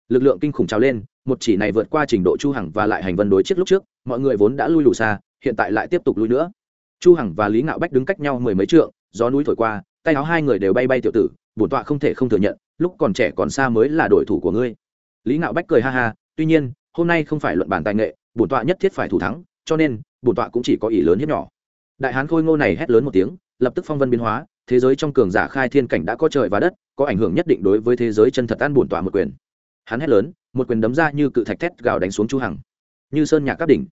Lực lượng kinh khủng trào lên, một chỉ này vượt qua trình độ chu hằng và lại hành vân đối chiếc lúc trước, mọi người vốn đã lui lù xa, hiện tại lại tiếp tục lui nữa. Chu hằng và lý ngạo bách đứng cách nhau mười mấy trượng, gió núi thổi qua, tay áo hai người đều bay bay tiểu tử, bổn tọa không thể không thừa nhận, lúc còn trẻ còn xa mới là đối thủ của ngươi lý ngạo bách cười ha ha, tuy nhiên, hôm nay không phải luận bàn tài nghệ, bổn tọa nhất thiết phải thủ thắng, cho nên, bổn tọa cũng chỉ có ý lớn hiếp nhỏ. Đại hán khôi ngô này hét lớn một tiếng, lập tức phong vân biến hóa, thế giới trong cường giả khai thiên cảnh đã có trời và đất, có ảnh hưởng nhất định đối với thế giới chân thật an bổn tọa một quyền. Hắn hét lớn, một quyền đấm ra như cự thạch thét gào đánh xuống chu hằng. Như sơn nhạc các đỉnh.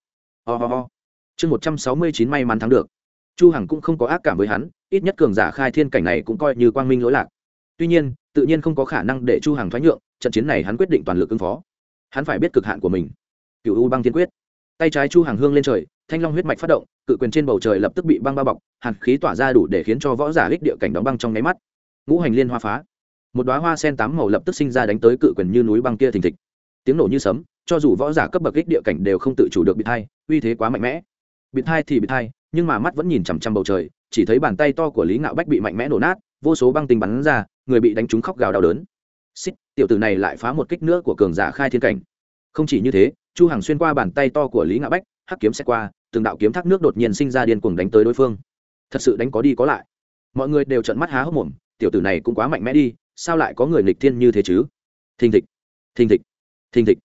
Ho、oh ho. Chương một trăm sáu mươi chín may mắn thắng được. Chu hằng cũng không có ác cảm với hắn, ít nhất cường giả khai thiên cảnh này cũng coi như quang minh lỗi lạc. Tuy nhiên tự nhiên không có khả năng để chu Hàng thoái nhượng, trận chiến này hắn quyết định toàn lực ứng phó. Hắn phải biết cực hạn của mình. Cựu u băng thiên quyết. Tay trái chu Hàng hương lên trời, thanh long huyết mạch phát động, cự quyền trên bầu trời lập tức bị băng bao bọc, hàn khí tỏa ra đủ để khiến cho võ giả ích địa cảnh đóng băng trong nháy mắt. Ngũ hành liên hoa phá. Một đóa hoa sen tám màu lập tức sinh ra đánh tới cự quyền như núi băng kia thình thịch. Tiếng nổ như sấm, cho dù võ giả cấp bậc ích địa cảnh đều không tự chủ được bị thai, uy thế quá mạnh mẽ. Bị thai thì bị thai, nhưng mà mắt vẫn nhìn chằm chằm bầu trời, chỉ thấy bàn tay to của lý ngạo bách bị mạnh mẽ nổ nát vô số băng tinh bắn ra, người bị đánh trúng khóc gào đau đớn. Xích tiểu tử này lại phá một kích nữa của cường giả khai thiên cảnh. Không chỉ như thế, chu hằng xuyên qua bàn tay to của lý ngạo bách, hắc kiếm xét qua, từng đạo kiếm thác nước đột nhiên sinh ra điên cuồng đánh tới đối phương. Thật sự đánh có đi có lại. Mọi người đều trợn mắt há hốc mồm, tiểu tử này cũng quá mạnh mẽ đi, sao lại có người nghịch thiên như thế chứ? Thình thịch thình thịch thình thịch.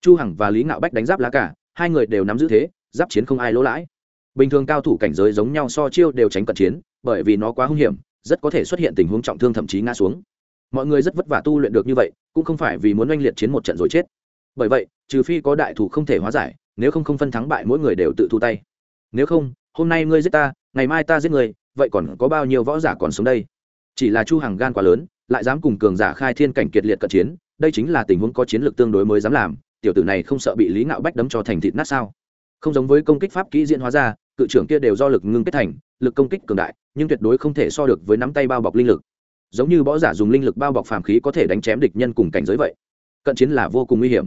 Chu hằng và lý ngạo bách đánh giáp lá cả, hai người đều nắm giữ thế, giáp chiến không ai lỗ lãi. Bình thường cao thủ cảnh giới giống nhau so chiêu đều tránh cận chiến, bởi vì nó quá hung hiểm rất có thể xuất hiện tình huống trọng thương thậm chí ngã xuống. Mọi người rất vất vả tu luyện được như vậy, cũng không phải vì muốn oanh liệt chiến một trận rồi chết. Bởi vậy, trừ phi có đại thủ không thể hóa giải, nếu không không phân thắng bại mỗi người đều tự thu tay. Nếu không, hôm nay ngươi giết ta, ngày mai ta giết ngươi, vậy còn có bao nhiêu võ giả còn sống đây? Chỉ là chu hàng gan quá lớn, lại dám cùng cường giả khai thiên cảnh kiệt liệt cận chiến, đây chính là tình huống có chiến lược tương đối mới dám làm, tiểu tử này không sợ bị lý ngạo bách đấm cho thành thịt nát sao? Không giống với công kích pháp kỹ diễn hóa ra, cự trưởng kia đều do lực ngưng kết thành, lực công kích cường đại nhưng tuyệt đối không thể so được với nắm tay bao bọc linh lực. Giống như võ giả dùng linh lực bao bọc phàm khí có thể đánh chém địch nhân cùng cảnh giới vậy. Cận chiến là vô cùng nguy hiểm.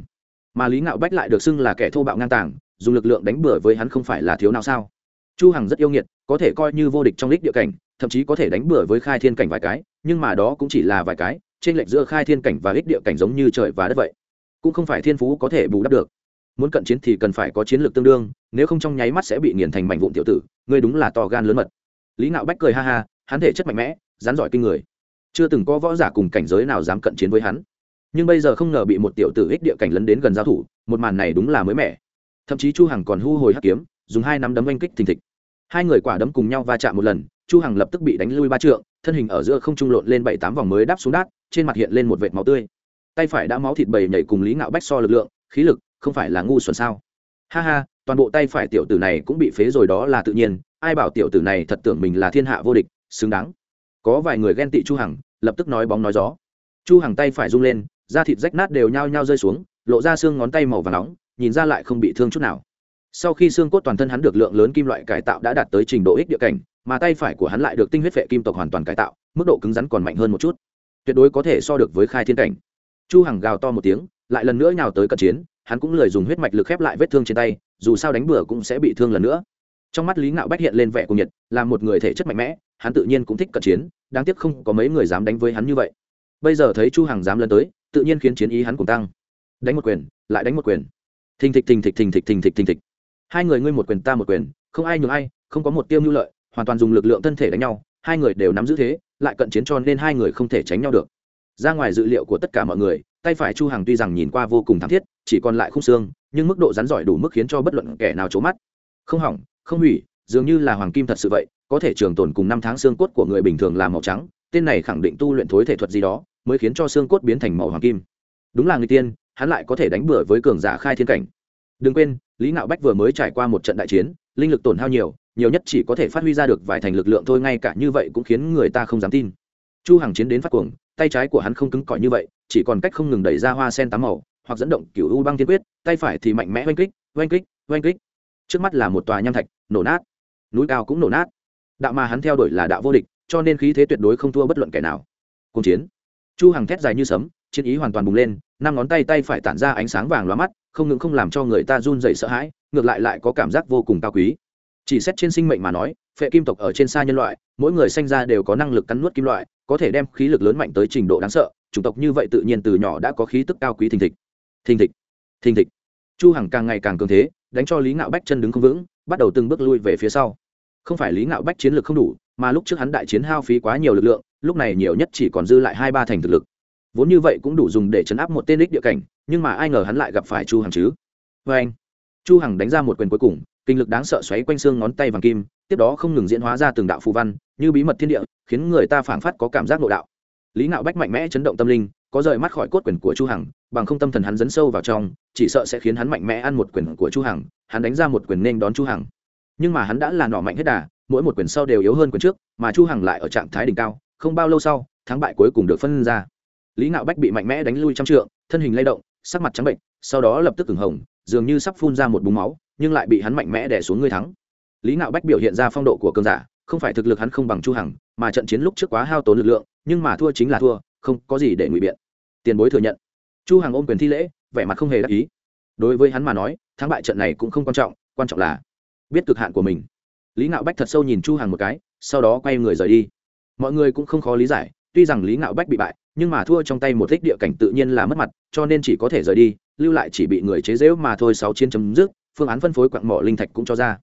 Mà lý ngạo bách lại được xưng là kẻ thô bạo ngang tàng, dùng lực lượng đánh bừa với hắn không phải là thiếu nào sao? Chu hằng rất yêu nghiệt, có thể coi như vô địch trong lích địa cảnh, thậm chí có thể đánh bừa với khai thiên cảnh vài cái, nhưng mà đó cũng chỉ là vài cái trên lệch giữa khai thiên cảnh và ích địa cảnh giống như trời và đất vậy. Cũng không phải thiên phú có thể bù đắp được. Muốn cận chiến thì cần phải có chiến lược tương đương, nếu không trong nháy mắt sẽ bị nghiền thành mảnh vụn tiểu tử, ngươi đúng là to gan lớn mật lý ngạo bách cười ha ha, hắn thể chất mạnh mẽ, rắn giỏi kinh người. Chưa từng có võ giả cùng cảnh giới nào dám cận chiến với hắn. Nhưng bây giờ không ngờ bị một tiểu tử ích địa cảnh lấn đến gần giao thủ, một màn này đúng là mới mẻ. Thậm chí chu hằng còn hu hồi hắc kiếm, dùng hai nắm đấm oanh kích thình thịch. Hai người quả đấm cùng nhau va chạm một lần, chu hằng lập tức bị đánh lui ba trượng, thân hình ở giữa không trung lộn lên bảy tám vòng mới đáp xuống đát, trên mặt hiện lên một vệt máu tươi. Tay phải đã máu thịt bầy nhảy cùng lý ngạo bách so lực lượng, khí lực, không phải là ngu xuẩn sao? Ha ha, toàn bộ tay phải tiểu tử này cũng bị phế rồi đó là tự nhiên ai bảo tiểu tử này thật tưởng mình là thiên hạ vô địch, xứng đáng. Có vài người ghen tị chu hằng, lập tức nói bóng nói gió. Chu hằng tay phải rung lên, da thịt rách nát đều nhao nhao rơi xuống, lộ ra xương ngón tay màu vàng nóng, nhìn ra lại không bị thương chút nào. Sau khi xương cốt toàn thân hắn được lượng lớn kim loại cải tạo đã đạt tới trình độ ích địa cảnh, mà tay phải của hắn lại được tinh huyết vệ kim tộc hoàn toàn cải tạo, mức độ cứng rắn còn mạnh hơn một chút. Tuyệt đối có thể so được với khai thiên cảnh. Chu hằng gào to một tiếng, lại lần nữa nhào tới cận chiến, hắn cũng lười dùng huyết mạch lực khép lại vết thương trên tay, dù sao đánh bừa cũng sẽ bị thương lần nữa trong mắt lý ngạo bách hiện lên vẻ cuồng nhiệt, là một người thể chất mạnh mẽ, hắn tự nhiên cũng thích cận chiến, đáng tiếc không có mấy người dám đánh với hắn như vậy. Bây giờ thấy chu hằng dám lần tới, tự nhiên khiến chiến ý hắn cũng tăng. Đánh một quyền, lại đánh một quyền. Thình thịch thình thịch thình thịch thình thịch thình thịch. Hai người ngươi một quyền ta một quyền, không ai nhường ai, không có một tiêu mưu lợi, hoàn toàn dùng lực lượng thân thể đánh nhau, hai người đều nắm giữ thế, lại cận chiến cho nên hai người không thể tránh nhau được. Ra ngoài dự liệu của tất cả mọi người, tay phải chu hằng tuy rằng nhìn qua vô cùng thảm thiết, chỉ còn lại khung xương, nhưng mức độ rắn giỏi đủ mức khiến cho bất luận kẻ nào trố mắt. Không hỏng không hủy, dường như là hoàng kim thật sự vậy, có thể trường tồn cùng năm tháng xương cốt của người bình thường là màu trắng, tên này khẳng định tu luyện thối thể thuật gì đó, mới khiến cho xương cốt biến thành màu hoàng kim. Đúng là người tiên, hắn lại có thể đánh bừa với cường giả khai thiên cảnh. Đừng quên, lý ngạo bách vừa mới trải qua một trận đại chiến, linh lực tổn hao nhiều nhiều nhất chỉ có thể phát huy ra được vài thành lực lượng thôi, ngay cả như vậy cũng khiến người ta không dám tin. Chu hằng chiến đến phát cuồng, tay trái của hắn không cứng cỏi như vậy, chỉ còn cách không ngừng đẩy ra hoa sen tám màu, hoặc dẫn động cửu u băng thiên quyết, tay phải thì mạnh mẽ oanh kích oanh kích oanh kích. Trước mắt là một tòa nham thạch nổ nát. Núi cao cũng nổ nát. Đạo mà hắn theo đuổi là đạo vô địch, cho nên khí thế tuyệt đối không thua bất luận kẻ nào. Cùng chiến. Chu hằng thét dài như sấm, chiến ý hoàn toàn bùng lên, năm ngón tay tay phải tản ra ánh sáng vàng lóa mắt, không ngừng không làm cho người ta run rẩy sợ hãi, ngược lại lại có cảm giác vô cùng cao quý. Chỉ xét trên sinh mệnh mà nói, phệ kim tộc ở trên xa nhân loại, mỗi người sinh ra đều có năng lực cắn nuốt kim loại, có thể đem khí lực lớn mạnh tới trình độ đáng sợ, chủng tộc như vậy tự nhiên từ nhỏ đã có khí tức cao quý thình thịch. Thình thịch. Thình thịch. Chu hằng càng ngày càng cường thế, đánh cho lý ngạo bách chân đứng không vững bắt đầu từng bước lui về phía sau. Không phải lý ngạo bách chiến lược không đủ, mà lúc trước hắn đại chiến hao phí quá nhiều lực lượng, lúc này nhiều nhất chỉ còn dư lại hai ba thành thực lực. Vốn như vậy cũng đủ dùng để chấn áp một tên đích địa cảnh, nhưng mà ai ngờ hắn lại gặp phải chu hằng chứ? Vê anh, chu hằng đánh ra một quyền cuối cùng, kinh lực đáng sợ xoáy quanh xương ngón tay vàng kim, tiếp đó không ngừng diễn hóa ra từng đạo phù văn, như bí mật thiên địa, khiến người ta phảng phất có cảm giác nội đạo. Lý ngạo bách mạnh mẽ chấn động tâm linh có rời mắt khỏi cốt quyền của chu hằng, bằng không tâm thần hắn dấn sâu vào trong, chỉ sợ sẽ khiến hắn mạnh mẽ ăn một quyền của chu hằng, hắn đánh ra một quyền nên đón chu hằng. Nhưng mà hắn đã là nỏ mạnh hết đà, mỗi một quyền sau đều yếu hơn quyền trước, mà chu hằng lại ở trạng thái đỉnh cao, không bao lâu sau, thắng bại cuối cùng được phân ra. Lý ngạo bách bị mạnh mẽ đánh lui trăm trượng, thân hình lay động, sắc mặt trắng bệnh, sau đó lập tức ửng hồng, dường như sắp phun ra một búng máu, nhưng lại bị hắn mạnh mẽ đè xuống người thắng. Lý ngạo bách biểu hiện ra phong độ của cường giả, không phải thực lực hắn không bằng chu hằng, mà trận chiến lúc trước quá hao tốn lực lượng, nhưng mà thua chính là thua, không có gì để ngụy biện tiền bối thừa nhận. Chu hằng ôm quyền thi lễ, vẻ mặt không hề đắc ý. Đối với hắn mà nói, thắng bại trận này cũng không quan trọng quan trọng là biết cực hạn của mình. Lý ngạo bách thật sâu nhìn chu hằng một cái, sau đó quay người rời đi. Mọi người cũng không khó lý giải, tuy rằng lý ngạo bách bị bại, nhưng mà thua trong tay một thích địa cảnh tự nhiên là mất mặt, cho nên chỉ có thể rời đi, lưu lại chỉ bị người chế giễu mà thôi sáu chiến chấm dứt, phương án phân phối quặng mỏ linh thạch cũng cho ra.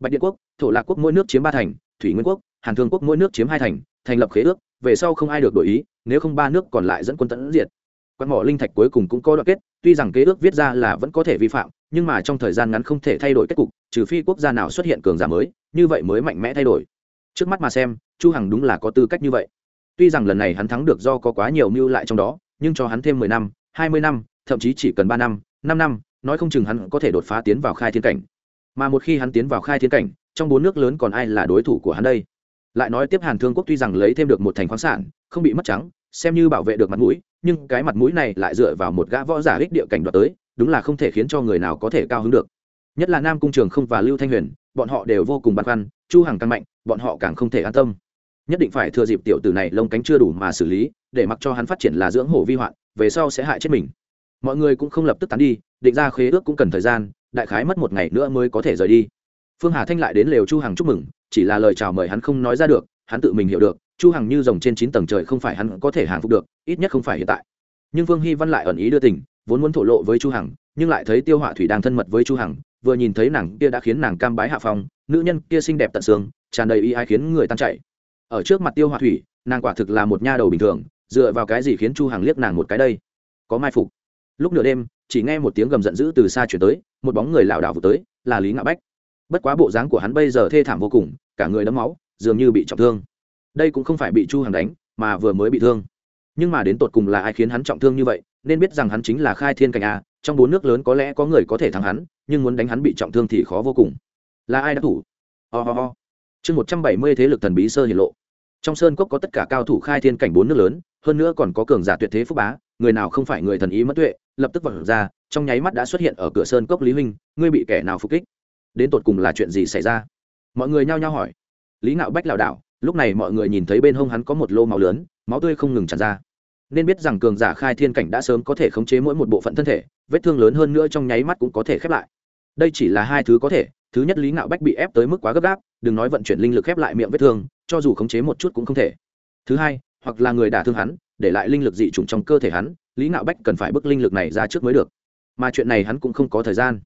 Bạch điện quốc, thổ lạc quốc mỗi nước chiếm ba thành, thủy nguyên quốc, hàn thương quốc mỗi nước chiếm hai thành thành lập khế ước, về sau không ai được đổi ý, nếu không ba nước còn lại dẫn quân tẫn diệt Quan mỏ linh thạch cuối cùng cũng có đoạn kết, tuy rằng kế ước viết ra là vẫn có thể vi phạm, nhưng mà trong thời gian ngắn không thể thay đổi kết cục, trừ phi quốc gia nào xuất hiện cường giả mới, như vậy mới mạnh mẽ thay đổi. Trước mắt mà xem, chu hằng đúng là có tư cách như vậy. Tuy rằng lần này hắn thắng được do có quá nhiều mưu lại trong đó, nhưng cho hắn thêm mười năm, hai mươi năm, thậm chí chỉ cần ba năm năm năm, nói không chừng hắn có thể đột phá tiến vào khai thiên cảnh. Mà một khi hắn tiến vào khai thiên cảnh, trong bốn nước lớn còn ai là đối thủ của hắn đây? Lại nói tiếp hàn thương quốc tuy rằng lấy thêm được một thành khoáng sản, không bị mất trắng xem như bảo vệ được mặt mũi, nhưng cái mặt mũi này lại dựa vào một gã võ giả ích địa cảnh đoạt tới, đúng là không thể khiến cho người nào có thể cao hứng được. Nhất là nam cung trường không và lưu thanh huyền, bọn họ đều vô cùng băn khoăn, chu hằng càng mạnh, bọn họ càng không thể an tâm. Nhất định phải thừa dịp tiểu tử này lông cánh chưa đủ mà xử lý, để mặc cho hắn phát triển là dưỡng hổ vi hoạn, về sau sẽ hại chết mình. Mọi người cũng không lập tức tán đi, định ra khế ước cũng cần thời gian, đại khái mất một ngày nữa mới có thể rời đi. Phương hà thanh lại đến lều chu hằng chúc mừng, chỉ là lời chào mời hắn không nói ra được, hắn tự mình hiểu được chu hằng như rồng trên chín tầng trời không phải hắn có thể hàng phục được, ít nhất không phải hiện tại. Nhưng Vương hy văn lại ẩn ý đưa tình, vốn muốn thổ lộ với chu hằng, nhưng lại thấy tiêu họa thủy đang thân mật với chu hằng, vừa nhìn thấy nàng kia đã khiến nàng cam bái hạ phong, nữ nhân kia xinh đẹp tận xương, tràn đầy ý ai khiến người tan chảy. Ở trước mặt tiêu họa thủy, nàng quả thực là một nha đầu bình thường, dựa vào cái gì khiến chu hằng liếc nàng một cái đây? Có mai phục. Lúc nửa đêm, chỉ nghe một tiếng gầm giận dữ từ xa chuyển tới, một bóng người lảo đảo vụt tới, là lý ngạo bách. Bất quá bộ dáng của hắn bây giờ thê thảm vô cùng, cả người đẫm máu, dường như bị trọng thương đây cũng không phải bị chu hằng đánh, mà vừa mới bị thương. Nhưng mà đến tột cùng là ai khiến hắn trọng thương như vậy, nên biết rằng hắn chính là khai thiên cảnh a, trong bốn nước lớn có lẽ có người có thể thắng hắn, nhưng muốn đánh hắn bị trọng thương thì khó vô cùng. Là ai đã thủ? Ho、oh ho. Chương một trăm bảy mươi thế lực thần bí sơ hiển lộ. Trong sơn cốc có tất cả cao thủ khai thiên cảnh bốn nước lớn, hơn nữa còn có cường giả tuyệt thế phúc bá, người nào không phải người thần ý mất tuệ, lập tức vật ra, trong nháy mắt đã xuất hiện ở cửa sơn cốc lý huynh, ngươi bị kẻ nào phục kích? Đến tột cùng là chuyện gì xảy ra? Mọi người nhao nhao hỏi. Lý ngạo bách lảo đảo lúc này mọi người nhìn thấy bên hông hắn có một lô máu lớn, máu tươi không ngừng tràn ra. Nên biết rằng cường giả khai thiên cảnh đã sớm có thể khống chế mỗi một bộ phận thân thể, vết thương lớn hơn nữa trong nháy mắt cũng có thể khép lại. Đây chỉ là hai thứ có thể, thứ nhất lý ngạo bách bị ép tới mức quá gấp gáp, đừng nói vận chuyển linh lực khép lại miệng vết thương, cho dù khống chế một chút cũng không thể. Thứ hai, hoặc là người đả thương hắn, để lại linh lực dị chủng trong cơ thể hắn, lý ngạo bách cần phải bức linh lực này ra trước mới được. Mà chuyện này hắn cũng không có thời gian.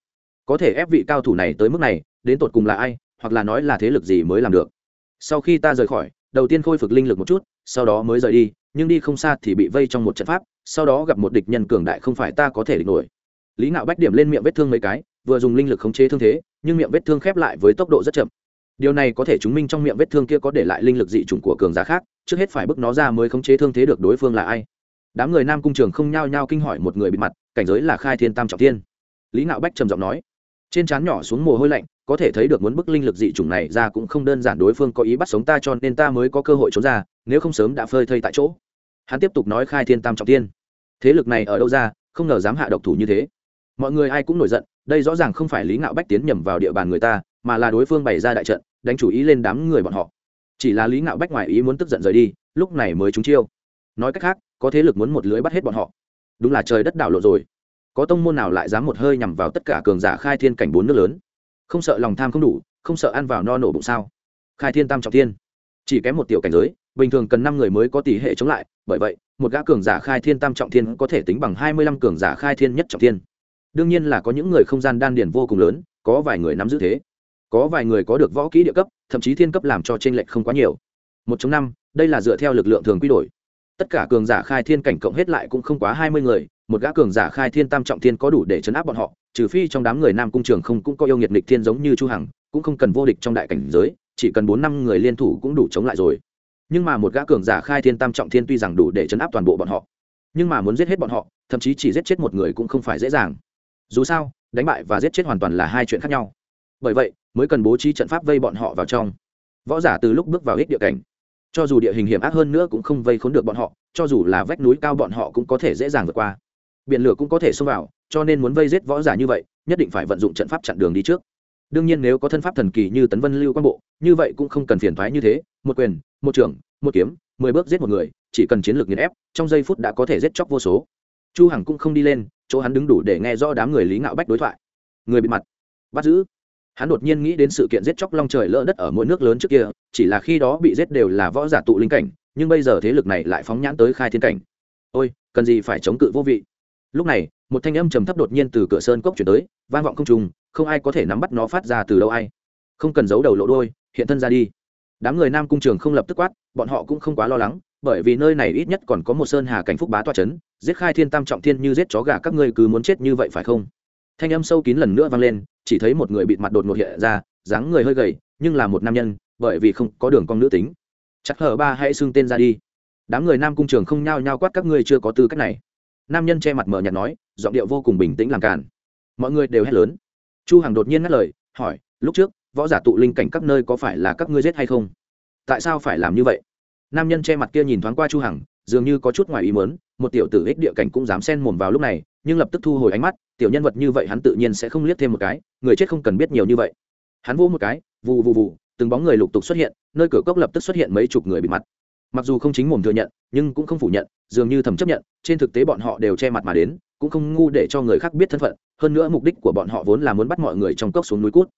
Có thể ép vị cao thủ này tới mức này, đến tột cùng là ai, hoặc là nói là thế lực gì mới làm được sau khi ta rời khỏi, đầu tiên khôi phục linh lực một chút, sau đó mới rời đi, nhưng đi không xa thì bị vây trong một trận pháp, sau đó gặp một địch nhân cường đại không phải ta có thể địch nổi. Lý ngạo bách điểm lên miệng vết thương mấy cái, vừa dùng linh lực khống chế thương thế, nhưng miệng vết thương khép lại với tốc độ rất chậm. Điều này có thể chứng minh trong miệng vết thương kia có để lại linh lực dị chủng của cường giả khác, trước hết phải bước nó ra mới khống chế thương thế được đối phương là ai. Đám người nam cung trường không nhao nhao kinh hỏi một người bị mặt, cảnh giới là khai thiên tam trọng thiên. Lý ngạo bách trầm giọng nói, trên trán nhỏ xuống mồ hôi lạnh có thể thấy được muốn bức linh lực dị chủng này ra cũng không đơn giản đối phương có ý bắt sống ta cho nên ta mới có cơ hội trốn ra, nếu không sớm đã phơi thây tại chỗ. Hắn tiếp tục nói khai thiên tam trọng tiên thế lực này ở đâu ra, không ngờ dám hạ độc thủ như thế. Mọi người ai cũng nổi giận, đây rõ ràng không phải lý ngạo bách tiến nhầm vào địa bàn người ta, mà là đối phương bày ra đại trận, đánh chủ ý lên đám người bọn họ. Chỉ là lý ngạo bách ngoài ý muốn tức giận rời đi, lúc này mới trúng chiêu. Nói cách khác, có thế lực muốn một lưới bắt hết bọn họ. Đúng là trời đất đảo lộn rồi. Có tông môn nào lại dám một hơi nhằm vào tất cả cường giả khai thiên cảnh bốn nước lớn? Không sợ lòng tham không đủ, không sợ ăn vào no nổ bụng sao? Khai thiên tam trọng thiên. Chỉ kém một tiểu cảnh giới, bình thường cần năm người mới có tỷ hệ chống lại, bởi vậy, một gã cường giả khai thiên tam trọng thiên có thể tính bằng hai mươi lăm cường giả khai thiên nhất trọng thiên. Đương nhiên là có những người không gian đan điền vô cùng lớn, có vài người nắm giữ thế. Có vài người có được võ kỹ địa cấp, thậm chí thiên cấp làm cho t r ê n lệch không quá nhiều. Một trong năm, đây là dựa theo lực lượng thường quy đổi. Tất cả cường giả khai thiên cảnh cộng hết lại cũng không quá hai mươi người một gã cường giả khai thiên tam trọng thiên có đủ để chấn áp bọn họ, trừ phi trong đám người nam cung trường không cũng có yêu nghiệt nịch thiên giống như chu hằng, cũng không cần vô địch trong đại cảnh giới, chỉ cần bốn năm người liên thủ cũng đủ chống lại rồi. Nhưng mà một gã cường giả khai thiên tam trọng thiên tuy rằng đủ để chấn áp toàn bộ bọn họ, nhưng mà muốn giết hết bọn họ, thậm chí chỉ giết chết một người cũng không phải dễ dàng. Dù sao, đánh bại và giết chết hoàn toàn là hai chuyện khác nhau. Bởi vậy, mới cần bố trí trận pháp vây bọn họ vào trong. Võ giả từ lúc bước vào ích địa cảnh, cho dù địa hình hiểm ác hơn nữa cũng không vây khốn được bọn họ, cho dù là vách núi cao bọn họ cũng có thể dễ dàng vượt qua biển lửa cũng có thể xông vào, cho nên muốn vây giết võ giả như vậy, nhất định phải vận dụng trận pháp chặn đường đi trước. Đương nhiên nếu có thân pháp thần kỳ như tấn vân lưu quang bộ, như vậy cũng không cần phiền thoái như thế, một quyền, một trưởng một kiếm, mười bước giết một người, chỉ cần chiến lược nghiền ép, trong giây phút đã có thể giết chóc vô số. Chu hằng cũng không đi lên, chỗ hắn đứng đủ để nghe rõ đám người lý ngạo bách đối thoại. Người bị mặt, bắt giữ. Hắn đột nhiên nghĩ đến sự kiện giết chóc long trời lỡ đất ở mỗi nước lớn trước kia, chỉ là khi đó bị giết đều là võ giả tụ linh cảnh, nhưng bây giờ thế lực này lại phóng nhãn tới khai thiên cảnh. Ôi, cần gì phải chống cự vô vị? Lúc này, một thanh âm trầm thấp đột nhiên từ cửa sơn cốc chuyển tới, vang vọng không trùng không ai có thể nắm bắt nó phát ra từ đâu ai. Không cần giấu đầu lộ đôi hiện thân ra đi. Đám người nam cung trường không lập tức quát, bọn họ cũng không quá lo lắng, bởi vì nơi này ít nhất còn có một sơn hà cảnh phúc bá toa c h ấ n giết khai thiên tam trọng thiên như giết chó gà các ngươi cứ muốn chết như vậy phải không? Thanh âm sâu kín lần nữa vang lên, chỉ thấy một người bịt mặt đột ngột hiện ra, dáng người hơi gầy, nhưng là một nam nhân, bởi vì không có đường cong nữ tính. Chắc hở ba hãy xưng tên ra đi. Đám người nam cung trường không nhao nhao quát các ngươi chưa có tư cách này nam nhân che mặt mờ nhạt nói, giọng điệu vô cùng bình tĩnh làm cản mọi người đều hét lớn. Chu hằng đột nhiên ngắt lời, hỏi, lúc trước, võ giả tụ linh cảnh các nơi có phải là các ngươi giết hay không? Tại sao phải làm như vậy? Nam nhân che mặt kia nhìn thoáng qua chu hằng, dường như có chút ngoài ý muốn, một tiểu tử ích địa cảnh cũng dám xen mồm vào lúc này, nhưng lập tức thu hồi ánh mắt, tiểu nhân vật như vậy hắn tự nhiên sẽ không liếc thêm một cái, người chết không cần biết nhiều như vậy. Hắn vỗ một cái, vù vù vù, từng bóng người lục tục xuất hiện, nơi cửa cốc lập tức xuất hiện mấy chục người bị mặt mặc dù không chính mồm thừa nhận, nhưng cũng không phủ nhận, dường như thầm chấp nhận, trên thực tế bọn họ đều che mặt mà đến, cũng không ngu để cho người khác biết thân phận, hơn nữa mục đích của bọn họ vốn là muốn bắt mọi người trong cốc xuống núi cút.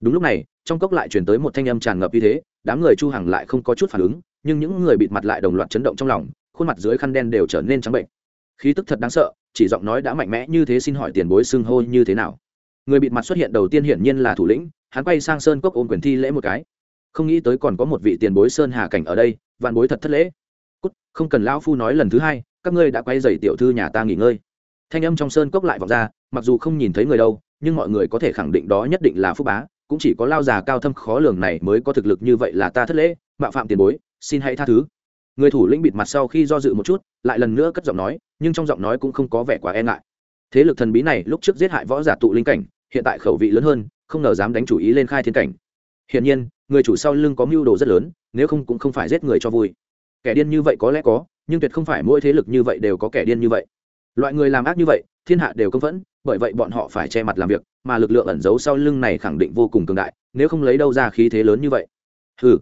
Đúng lúc này, trong cốc lại chuyển tới một thanh âm tràn ngập như thế, đám người chu hằng lại không có chút phản ứng, nhưng những người bịt mặt lại đồng loạt chấn động trong lòng, khuôn mặt dưới khăn đen đều trở nên trắng bệnh. Khí tức thật đáng sợ, chỉ giọng nói đã mạnh mẽ như thế xin hỏi tiền bối xưng hô như thế nào? Người bịt mặt xuất hiện đầu tiên hiển nhiên là thủ lĩnh, hắn quay sang sơn cốc ôm quyền thi lễ một cái không nghĩ tới còn có một vị tiền bối sơn hà cảnh ở đây, vạn bối thật thất lễ. Cút, không cần lão phu nói lần thứ hai, các ngươi đã quay dày tiểu thư nhà ta nghỉ ngơi. Thanh âm trong sơn cốc lại vọng ra, mặc dù không nhìn thấy người đâu, nhưng mọi người có thể khẳng định đó nhất định là phúc bá, cũng chỉ có lao già cao thâm khó lường này mới có thực lực như vậy là ta thất lễ, mạo phạm tiền bối, xin hãy tha thứ. Người thủ lĩnh bịt mặt sau khi do dự một chút, lại lần nữa cất giọng nói, nhưng trong giọng nói cũng không có vẻ quá e ngại. Thế lực thần bí này lúc trước giết hại võ giả tụ linh cảnh, hiện tại khẩu vị lớn hơn, không ngờ dám đánh chủ ý lên khai thiên cảnh. Hiển nhiên người chủ sau lưng có mưu đồ rất lớn, nếu không cũng không phải giết người cho vui. Kẻ điên như vậy có lẽ có, nhưng tuyệt không phải mỗi thế lực như vậy đều có kẻ điên như vậy. Loại người làm ác như vậy, thiên hạ đều công phẫn bởi vậy bọn họ phải che mặt làm việc, mà lực lượng ẩn giấu sau lưng này khẳng định vô cùng cường đại, nếu không lấy đâu ra khí thế lớn như vậy. Hừ.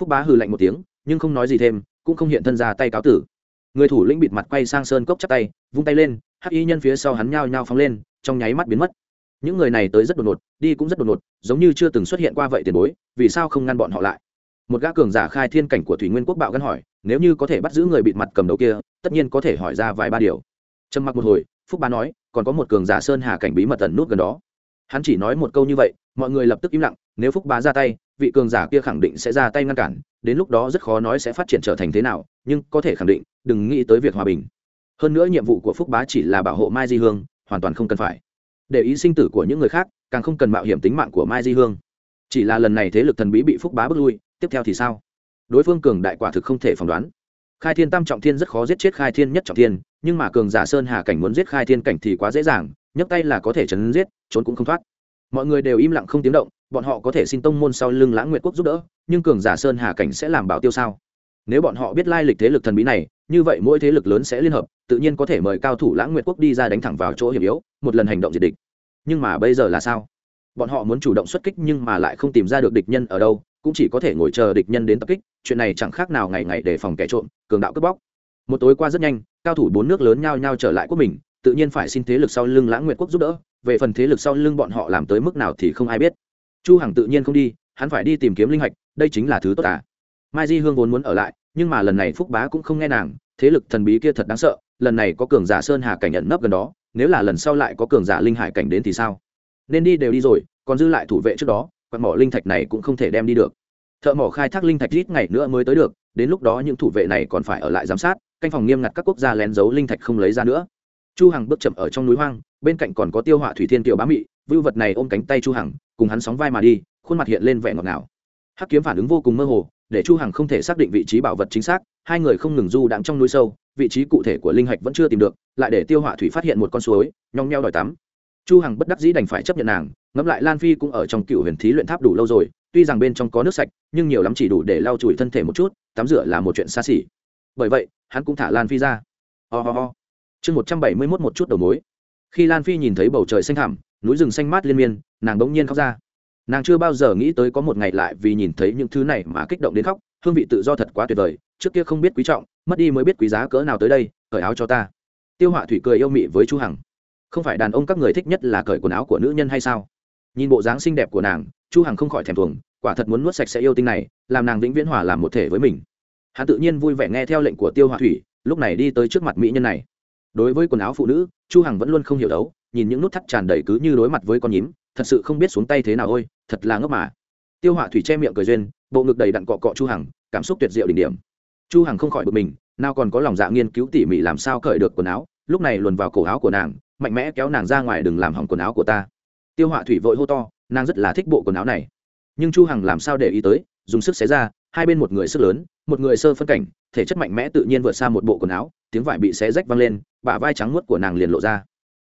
Phúc bá hừ lạnh một tiếng, nhưng không nói gì thêm, cũng không hiện thân ra tay cáo tử. Người thủ lĩnh bịt mặt quay sang sơn cốc chắp tay, vung tay lên, hắc y nhân phía sau hắn nhao nhao phóng lên, trong nháy mắt biến mất những người này tới rất đột ngột, đi cũng rất đột ngột, giống như chưa từng xuất hiện qua vậy tiền bối, vì sao không ngăn bọn họ lại? Một gã cường giả khai thiên cảnh của thủy nguyên quốc bạo gắn hỏi, nếu như có thể bắt giữ người bịt mặt cầm đầu kia, tất nhiên có thể hỏi ra vài ba điều. Trầm mặc một hồi, phúc bá nói, còn có một cường giả sơn hà cảnh bí mật tận nút gần đó. Hắn chỉ nói một câu như vậy, mọi người lập tức im lặng, nếu phúc bá ra tay, vị cường giả kia khẳng định sẽ ra tay ngăn cản, đến lúc đó rất khó nói sẽ phát triển trở thành thế nào, nhưng có thể khẳng định, đừng nghĩ tới việc hòa bình. Hơn nữa nhiệm vụ của phúc bá chỉ là bảo hộ mai di hương, hoàn toàn không cần phải để ý sinh tử của những người khác, càng không cần mạo hiểm tính mạng của mai di hương. Chỉ là lần này thế lực thần bí bị phúc bá bước lui, tiếp theo thì sao? Đối phương cường đại quả thực không thể phỏng đoán. Khai thiên tam trọng thiên rất khó giết chết khai thiên nhất trọng thiên, nhưng mà cường giả sơn hà cảnh muốn giết khai thiên cảnh thì quá dễ dàng, nhấc tay là có thể chấn giết, trốn cũng không thoát. Mọi người đều im lặng không tiếng động, bọn họ có thể xin tông môn sau lưng lãng nguyệt quốc giúp đỡ, nhưng cường giả sơn hà cảnh sẽ làm bảo tiêu sao? Nếu bọn họ biết lai lịch thế lực thần bí này, như vậy mỗi thế lực lớn sẽ liên hợp tự nhiên có thể mời cao thủ lãng nguyệt quốc đi ra đánh thẳng vào chỗ hiểm yếu, một lần hành động diệt địch. Nhưng mà bây giờ là sao? Bọn họ muốn chủ động xuất kích nhưng mà lại không tìm ra được địch nhân ở đâu, cũng chỉ có thể ngồi chờ địch nhân đến tập kích, chuyện này chẳng khác nào ngày ngày để phòng kẻ trộm, cường đạo cướp bóc. Một tối qua rất nhanh, cao thủ bốn nước lớn nhao nhao trở lại quốc mình, tự nhiên phải xin thế lực sau lưng lãng nguyệt quốc giúp đỡ, về phần thế lực sau lưng bọn họ làm tới mức nào thì không ai biết. Chu hằng tự nhiên không đi, hắn phải đi tìm kiếm linh hạch, đây chính là thứ tốt à. Mai di hương vốn muốn ở lại, nhưng mà lần này phúc bá cũng không nghe nàng, thế lực thần bí kia thật đáng sợ lần này có cường giả sơn hà cảnh nhận nấp gần đó, nếu là lần sau lại có cường giả linh hải cảnh đến thì sao? Nên đi đều đi rồi, còn dư lại thủ vệ trước đó, quạt mỏ linh thạch này cũng không thể đem đi được. Thợ mỏ khai thác linh thạch ít ngày nữa mới tới được, đến lúc đó những thủ vệ này còn phải ở lại giám sát, canh phòng nghiêm ngặt các quốc gia lén giấu linh thạch không lấy ra nữa. Chu hằng bước chậm ở trong núi hoang, bên cạnh còn có tiêu họa thủy thiên tiểu bá mị, vưu vật này ôm cánh tay chu hằng, cùng hắn sóng vai mà đi, khuôn mặt hiện lên vẻ ngọt ngào. Hắc kiếm phản ứng vô cùng mơ hồ, để chu hằng không thể xác định vị trí bảo vật chính xác, hai người không ngừng du đãng trong núi sâu vị trí cụ thể của linh hạch vẫn chưa tìm được, lại để tiêu họa thủy phát hiện một con suối, nhong nheo đòi tắm. Chu hằng bất đắc dĩ đành phải chấp nhận nàng, ngẫm lại lan phi cũng ở trong cựu huyền thí luyện tháp đủ lâu rồi, tuy rằng bên trong có nước sạch, nhưng nhiều lắm chỉ đủ để lau chùi thân thể một chút, tắm rửa là một chuyện xa xỉ. Bởi vậy, hắn cũng thả lan phi ra. Ho ho chương một trăm bảy mươi mốt một chút đầu mối. Khi lan phi nhìn thấy bầu trời xanh thẳm, núi rừng xanh mát liên miên, nàng bỗng nhiên khóc ra. Nàng chưa bao giờ nghĩ tới có một ngày lại vì nhìn thấy những thứ này mà kích động đến khóc, hương vị tự do thật quá tuyệt vời trước kia không biết quý trọng, mất đi mới biết quý giá cỡ nào tới đây, cởi áo cho ta. Tiêu họa thủy cười yêu mị với chu hằng. Không phải đàn ông các người thích nhất là cởi quần áo của nữ nhân hay sao? Nhìn bộ dáng xinh đẹp của nàng, chu hằng không khỏi thèm thuồng, quả thật muốn nuốt sạch sẽ yêu tinh này, làm nàng vĩnh viễn hòa làm một thể với mình. Hắn tự nhiên vui vẻ nghe theo lệnh của tiêu họa thủy, lúc này đi tới trước mặt mỹ nhân này. Đối với quần áo phụ nữ, chu hằng vẫn luôn không hiểu đấu, nhìn những nút thắt tràn đầy cứ như đối mặt với con nhím, thật sự không biết xuống tay thế nào ôi, thật là ngốc mà. Tiêu họa thủy che miệng cười duyên, bộ ngực đầy đặn cọ cọ chu hằng, cảm xúc tuyệt diệu đỉnh điểm chu hằng không khỏi bực mình, nào còn có lòng dạ nghiên cứu tỉ mỉ làm sao cởi được quần áo, lúc này luồn vào cổ áo của nàng, mạnh mẽ kéo nàng ra ngoài đừng làm hỏng quần áo của ta. Tiêu họa thủy vội hô to, nàng rất là thích bộ quần áo này. Nhưng chu hằng làm sao để ý tới, dùng sức xé ra, hai bên một người sức lớn, một người sơ phân cảnh, thể chất mạnh mẽ tự nhiên vượt xa một bộ quần áo, tiếng vải bị xé rách văng lên, bả vai trắng muốt của nàng liền lộ ra.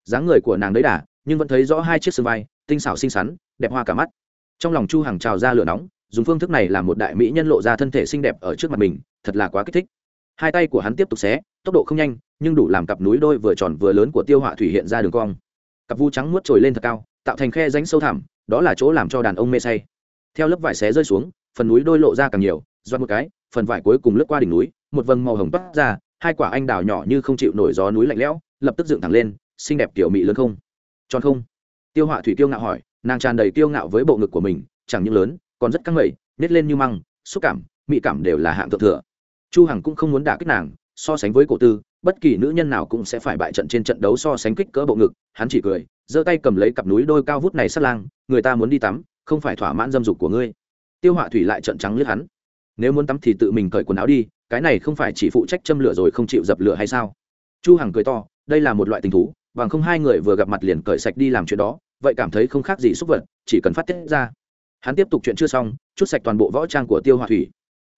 Dáng người của nàng đấy đà, nhưng vẫn thấy rõ hai chiếc xương vai, tinh xảo xinh xắn, đẹp hoa cả mắt. Trong lòng chu hằng trào ra lửa nóng dùng phương thức này làm một đại mỹ nhân lộ ra thân thể xinh đẹp ở trước mặt mình, thật là quá kích thích. Hai tay của hắn tiếp tục xé, tốc độ không nhanh, nhưng đủ làm cặp núi đôi vừa tròn vừa lớn của tiêu họa thủy hiện ra đường cong. Cặp vu trắng nuốt trồi lên thật cao, tạo thành khe rãnh sâu thẳm, đó là chỗ làm cho đàn ông mê say. Theo lớp vải xé rơi xuống, phần núi đôi lộ ra càng nhiều doan một cái, phần vải cuối cùng lướt qua đỉnh núi, một vầng màu hồng toát ra, hai quả anh đào nhỏ như không chịu nổi gió núi lạnh lẽo, lập tức dựng thẳng lên, xinh đẹp kiểu mị lớn không? Tròn không? Tiêu họa thủy tiêu ngạo hỏi, nàng tràn đầy tiêu ngạo với bộ ngực của mình, chẳng những lớn còn rất căng mẩy, nết lên như măng, xúc cảm, mị cảm đều là hạng thượng thừa. Chu hằng cũng không muốn đả kích nàng, so sánh với cổ tư, bất kỳ nữ nhân nào cũng sẽ phải bại trận trên trận đấu so sánh kích cỡ bộ ngực, hắn chỉ cười, giơ tay cầm lấy cặp núi đôi cao vút này sát lang, người ta muốn đi tắm, không phải thỏa mãn dâm dục của ngươi. Tiêu họa thủy lại trận trắng lướt hắn. Nếu muốn tắm thì tự mình cởi quần áo đi, cái này không phải chỉ phụ trách châm lửa rồi không chịu dập lửa hay sao? Chu hằng cười to, đây là một loại tình thú, bằng không hai người vừa gặp mặt liền cởi sạch đi làm chuyện đó, vậy cảm thấy không khác gì xúc vật, chỉ cần phát tiết ra hắn tiếp tục chuyện chưa xong, chút sạch toàn bộ võ trang của tiêu hòa thủy.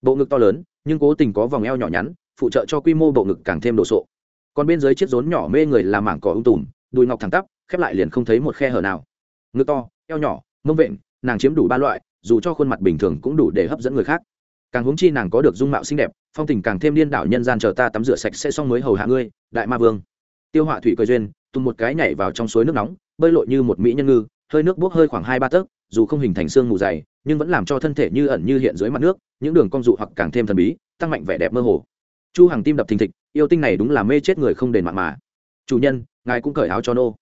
Bộ ngực to lớn, nhưng cố tình có vòng eo nhỏ nhắn, phụ trợ cho quy mô bộ ngực càng thêm đồ sộ. Còn bên dưới chiếc rốn nhỏ mê người làm mảng cỏ ung tùm, đùi ngọc thẳng tắp, khép lại liền không thấy một khe hở nào. Ngực to, eo nhỏ, mông vện, nàng chiếm đủ ba loại, dù cho khuôn mặt bình thường cũng đủ để hấp dẫn người khác. Càng huống chi nàng có được dung mạo xinh đẹp, phong tình càng thêm điên đảo nhân gian chờ ta tắm rửa sạch sẽ xong mới hầu hạ ngươi, đại ma vương. Tiêu họa thủy cười duyên tung một cái nhảy vào trong suối nước nóng, bơi lội như một mỹ nhân ngư hơi nước bốc hơi khoảng hai ba tấc, dù không hình thành xương mù dày, nhưng vẫn làm cho thân thể như ẩn như hiện dưới mặt nước, những đường cong dụ hoặc càng thêm thần bí, tăng mạnh vẻ đẹp mơ hồ. Chu hàng tim đập thình thịch, yêu tinh này đúng là mê chết người không đền mạng mà. Chủ nhân, ngài cũng cởi áo cho nô.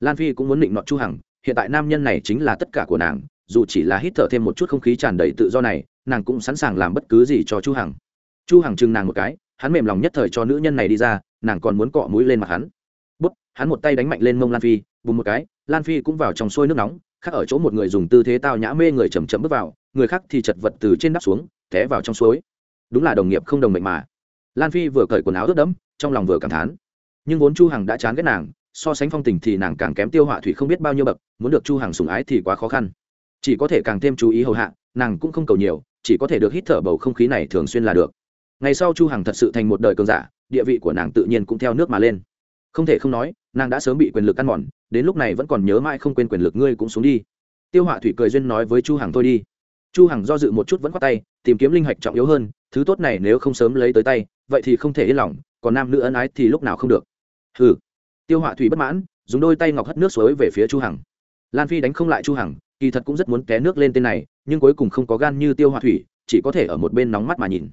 Lan phi cũng muốn định nọt chu hằng, hiện tại nam nhân này chính là tất cả của nàng, dù chỉ là hít thở thêm một chút không khí tràn đầy tự do này, nàng cũng sẵn sàng làm bất cứ gì cho chu hằng. Chu hằng chừng nàng một cái, hắn mềm lòng nhất thời cho nữ nhân này đi ra, nàng còn muốn cọ mũi lên mặt hắn. Bút, hắn một tay đánh mạnh lên mông lan phi bùm một cái, lan phi cũng vào trong sôi nước nóng, khác ở chỗ một người dùng tư thế tao nhã mê người chầm chậm bước vào, người khác thì chật vật từ trên đắp xuống, té vào trong suối. Đúng là đồng nghiệp không đồng mệnh mà. Lan phi vừa cởi quần áo ướt đẫm, trong lòng vừa cảm thán. Nhưng vốn chu hằng đã chán ghét nàng, so sánh phong tình thì nàng càng kém tiêu họa thủy không biết bao nhiêu bậc, muốn được chu hằng sủng ái thì quá khó khăn. Chỉ có thể càng thêm chú ý hầu hạ, nàng cũng không cầu nhiều, chỉ có thể được hít thở bầu không khí này thường xuyên là được. Ngày sau chu hằng thật sự thành một đời cường giả, địa vị của nàng tự nhiên cũng theo nước mà lên. Không thể không nói, nàng đã sớm bị quyền lực ăn mòn đến lúc này vẫn còn nhớ mãi không quên quyền lực ngươi cũng xuống đi. Tiêu họa thủy cười duyên nói với chu hằng thôi đi. Chu hằng do dự một chút vẫn khoát tay, tìm kiếm linh hạch trọng yếu hơn, thứ tốt này nếu không sớm lấy tới tay, vậy thì không thể yên lòng, còn nam nữ ân ái thì lúc nào không được. Hừ. Tiêu họa thủy bất mãn, dùng đôi tay ngọc hất nước suối về phía chu hằng. Lan phi đánh không lại chu hằng, kỳ thật cũng rất muốn té nước lên tên này, nhưng cuối cùng không có gan như tiêu họa thủy, chỉ có thể ở một bên nóng mắt mà nhìn.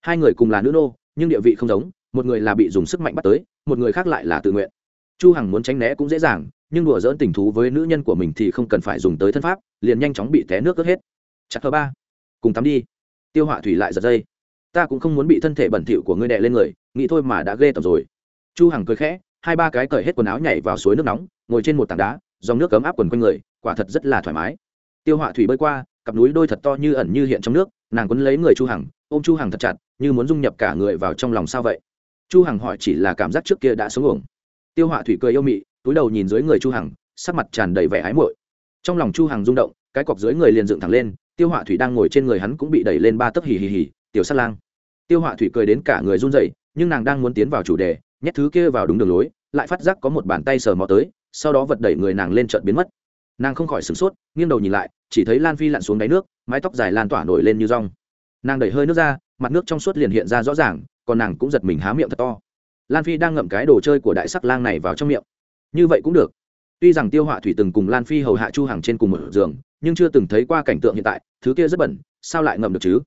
Hai người cùng là nữ nô, nhưng địa vị không giống, một người là bị dùng sức mạnh bắt tới, một người khác lại là tự nguyện. Chu hằng muốn tránh né cũng dễ dàng nhưng đùa dỡn tình thú với nữ nhân của mình thì không cần phải dùng tới thân pháp, liền nhanh chóng bị té nước ướt hết. Chặt thơ ba. Cùng tắm đi. Tiêu họa thủy lại giật dây. Ta cũng không muốn bị thân thể bẩn thỉu của ngươi đè lên người, nghĩ thôi mà đã ghê tởm rồi. Chu hằng cười khẽ, hai ba cái cởi hết quần áo nhảy vào suối nước nóng, ngồi trên một tảng đá, dòng nước cấm áp quần quanh người, quả thật rất là thoải mái. Tiêu họa thủy bơi qua, cặp núi đôi thật to như ẩn như hiện trong nước, nàng quấn lấy người chu hằng, ôm chu hằng thật chặt, như muốn dung nhập cả người vào trong lòng sao vậy? Chu hằng hỏi chỉ là cảm giác trước kia đã xuống uổng. Tiêu họa thủy cười yêu mị túi đầu nhìn dưới người chu hằng, sắc mặt tràn đầy vẻ hái muội. Trong lòng chu hằng rung động, cái cọc dưới người liền dựng thẳng lên, tiêu họa thủy đang ngồi trên người hắn cũng bị đẩy lên ba tấc hì hì hì, tiểu sát lang. Tiêu họa thủy cười đến cả người run rẩy, nhưng nàng đang muốn tiến vào chủ đề, nhét thứ kia vào đúng đường lối, lại phát giác có một bàn tay sờ mò tới, sau đó vật đẩy người nàng lên chợt biến mất. Nàng không khỏi sửng sốt, nghiêng đầu nhìn lại, chỉ thấy lan phi lặn xuống đáy nước, mái tóc dài lan tỏa nổi lên như rong. Nàng đẩy hơi nước ra, mặt nước trong suốt liền hiện ra rõ ràng, còn nàng cũng giật mình há miệng thật to. Lan phi đang ngậm cái đồ chơi của đại sắc lang này vào trong miệng như vậy cũng được. Tuy rằng tiêu họa thủy từng cùng lan phi hầu hạ chu hàng trên cùng một giường, nhưng chưa từng thấy qua cảnh tượng hiện tại, thứ kia rất bẩn, sao lại ngậm được chứ?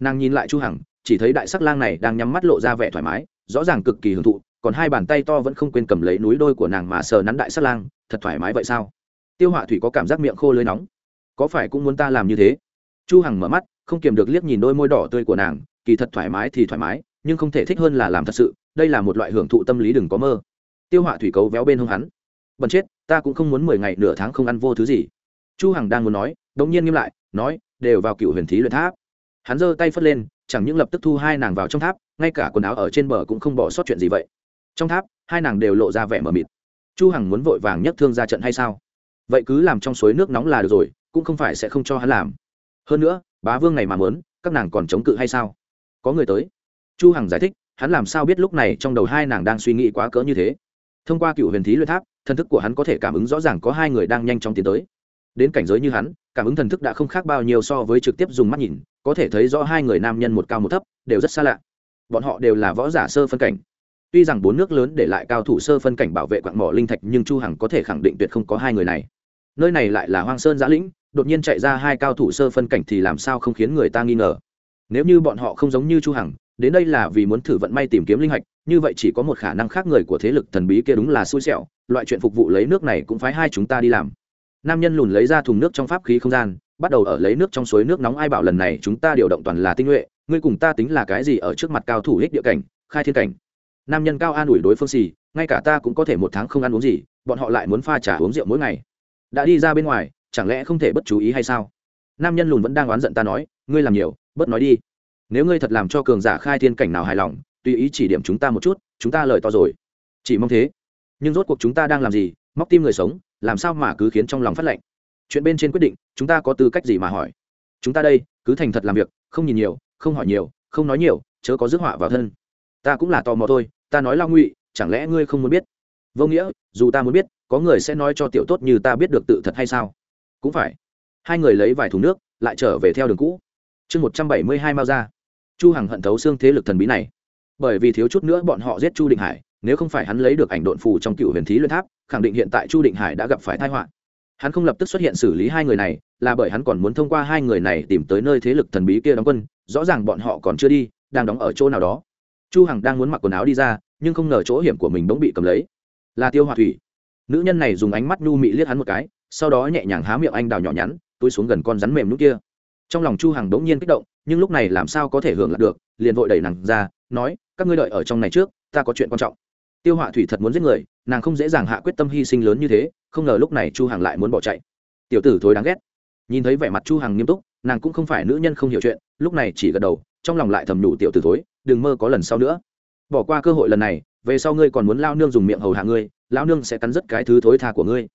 Nàng nhìn lại chu hằng, chỉ thấy đại sắc lang này đang nhắm mắt lộ ra vẻ thoải mái, rõ ràng cực kỳ hưởng thụ, còn hai bàn tay to vẫn không quên cầm lấy núi đôi của nàng mà sờ nắn đại sắc lang, thật thoải mái vậy sao? Tiêu họa thủy có cảm giác miệng khô lưới nóng. Có phải cũng muốn ta làm như thế? Chu hằng mở mắt, không kiềm được liếc nhìn đôi môi đỏ tươi của nàng, kỳ thật thoải mái thì thoải mái, nhưng không thể thích hơn là làm thật sự, đây là một loại hưởng thụ tâm lý đừng có mơ tiêu họa thủy cấu véo bên hông hắn. Bần chết, ta cũng không muốn mười ngày nửa tháng không ăn vô thứ gì. Chu hằng đang muốn nói đống nhiên nghiêm lại, nói, đều vào cựu huyền thí luyện tháp. Hắn giơ tay phất lên, chẳng những lập tức thu hai nàng vào trong tháp, ngay cả quần áo ở trên bờ cũng không bỏ sót chuyện gì vậy. Trong tháp, hai nàng đều lộ ra vẻ mờ mịt. Chu hằng muốn vội vàng nhất thương ra trận hay sao? Vậy cứ làm trong suối nước nóng là được rồi, cũng không phải sẽ không cho hắn làm. Hơn nữa, bá vương này mà muốn, các nàng còn chống cự hay sao? Có người tới. Chu hằng giải thích, hắn làm sao biết lúc này trong đầu hai nàng đang suy nghĩ quá cỡ như thế? Thông qua cựu huyền thí luyện tháp, thần thức của hắn có thể cảm ứng rõ ràng có hai người đang nhanh chóng tiến tới. Đến cảnh giới như hắn, cảm ứng thần thức đã không khác bao nhiêu so với trực tiếp dùng mắt nhìn, có thể thấy rõ hai người nam nhân một cao một thấp, đều rất xa lạ. Bọn họ đều là võ giả sơ phân cảnh. Tuy rằng bốn nước lớn để lại cao thủ sơ phân cảnh bảo vệ quạng mỏ linh thạch, nhưng chu hằng có thể khẳng định tuyệt không có hai người này. Nơi này lại là hoang sơn giã lĩnh, đột nhiên chạy ra hai cao thủ sơ phân cảnh thì làm sao không khiến người ta nghi ngờ. Nếu như bọn họ không giống như chu hằng, đến đây là vì muốn thử vận may tìm kiếm linh hạch như vậy chỉ có một khả năng khác người của thế lực thần bí kia đúng là xui xẻo, loại chuyện phục vụ lấy nước này cũng phái hai chúng ta đi làm. Nam nhân lùn lấy ra thùng nước trong pháp khí không gian, bắt đầu ở lấy nước trong suối nước nóng ai bảo lần này chúng ta điều động toàn là tinh nhuệ, ngươi cùng ta tính là cái gì ở trước mặt cao thủ hích địa cảnh, khai thiên cảnh. Nam nhân cao an ủi đối phương xì, ngay cả ta cũng có thể một tháng không ăn uống gì, bọn họ lại muốn pha trà uống rượu mỗi ngày. Đã đi ra bên ngoài, chẳng lẽ không thể bất chú ý hay sao? Nam nhân lùn vẫn đang oán giận ta nói, ngươi làm nhiều, bớt nói đi. Nếu ngươi thật làm cho cường giả khai thiên cảnh nào hài lòng tùy ý chỉ điểm chúng ta một chút, chúng ta lời to rồi. Chỉ mong thế. Nhưng rốt cuộc chúng ta đang làm gì? Móc tim người sống, làm sao mà cứ khiến trong lòng phát lệnh chuyện bên trên quyết định, chúng ta có tư cách gì mà hỏi? Chúng ta đây, cứ thành thật làm việc, không nhìn nhiều, không hỏi nhiều, không nói nhiều, chớ có rước họa vào thân. Ta cũng là tò mò thôi, ta nói lao ngụy, chẳng lẽ ngươi không muốn biết? Vô nghĩa, dù ta muốn biết, có người sẽ nói cho tiểu tốt như ta biết được tự thật hay sao? Cũng phải. Hai người lấy vài thùng nước, lại trở về theo đường cũ. Chương một trăm bảy mươi hai mao ra. Chu hằng hận thấu xương thế lực thần bí này bởi vì thiếu chút nữa bọn họ giết chu định hải, nếu không phải hắn lấy được ảnh độn phù trong cựu huyền thí luyện tháp, khẳng định hiện tại chu định hải đã gặp phải tai họa. Hắn không lập tức xuất hiện xử lý hai người này, là bởi hắn còn muốn thông qua hai người này tìm tới nơi thế lực thần bí kia đóng quân, rõ ràng bọn họ còn chưa đi, đang đóng ở chỗ nào đó. Chu hằng đang muốn mặc quần áo đi ra, nhưng không ngờ chỗ hiểm của mình bỗng bị cầm lấy. Là tiêu hòa thủy. Nữ nhân này dùng ánh mắt nhu mị liếc hắn một cái, sau đó nhẹ nhàng há miệng anh đào nhỏ nhắn, túi xuống gần con rắn mềm nút kia. Trong lòng chu hằng đống nhiên kích động, nhưng lúc này làm sao có thể hưởng lạc được, liền vội đẩy nàng ra, nói các ngươi đợi ở trong này trước, ta có chuyện quan trọng. Tiêu họa thủy thật muốn giết người, nàng không dễ dàng hạ quyết tâm hy sinh lớn như thế, không ngờ lúc này chu hằng lại muốn bỏ chạy. Tiểu tử thối đáng ghét. Nhìn thấy vẻ mặt chu hằng nghiêm túc, nàng cũng không phải nữ nhân không hiểu chuyện, lúc này chỉ gật đầu, trong lòng lại thầm nhủ tiểu tử thối, đừng mơ có lần sau nữa. Bỏ qua cơ hội lần này, về sau ngươi còn muốn lao nương dùng miệng hầu hạ ngươi, lao nương sẽ cắn rất cái thứ thối tha của ngươi.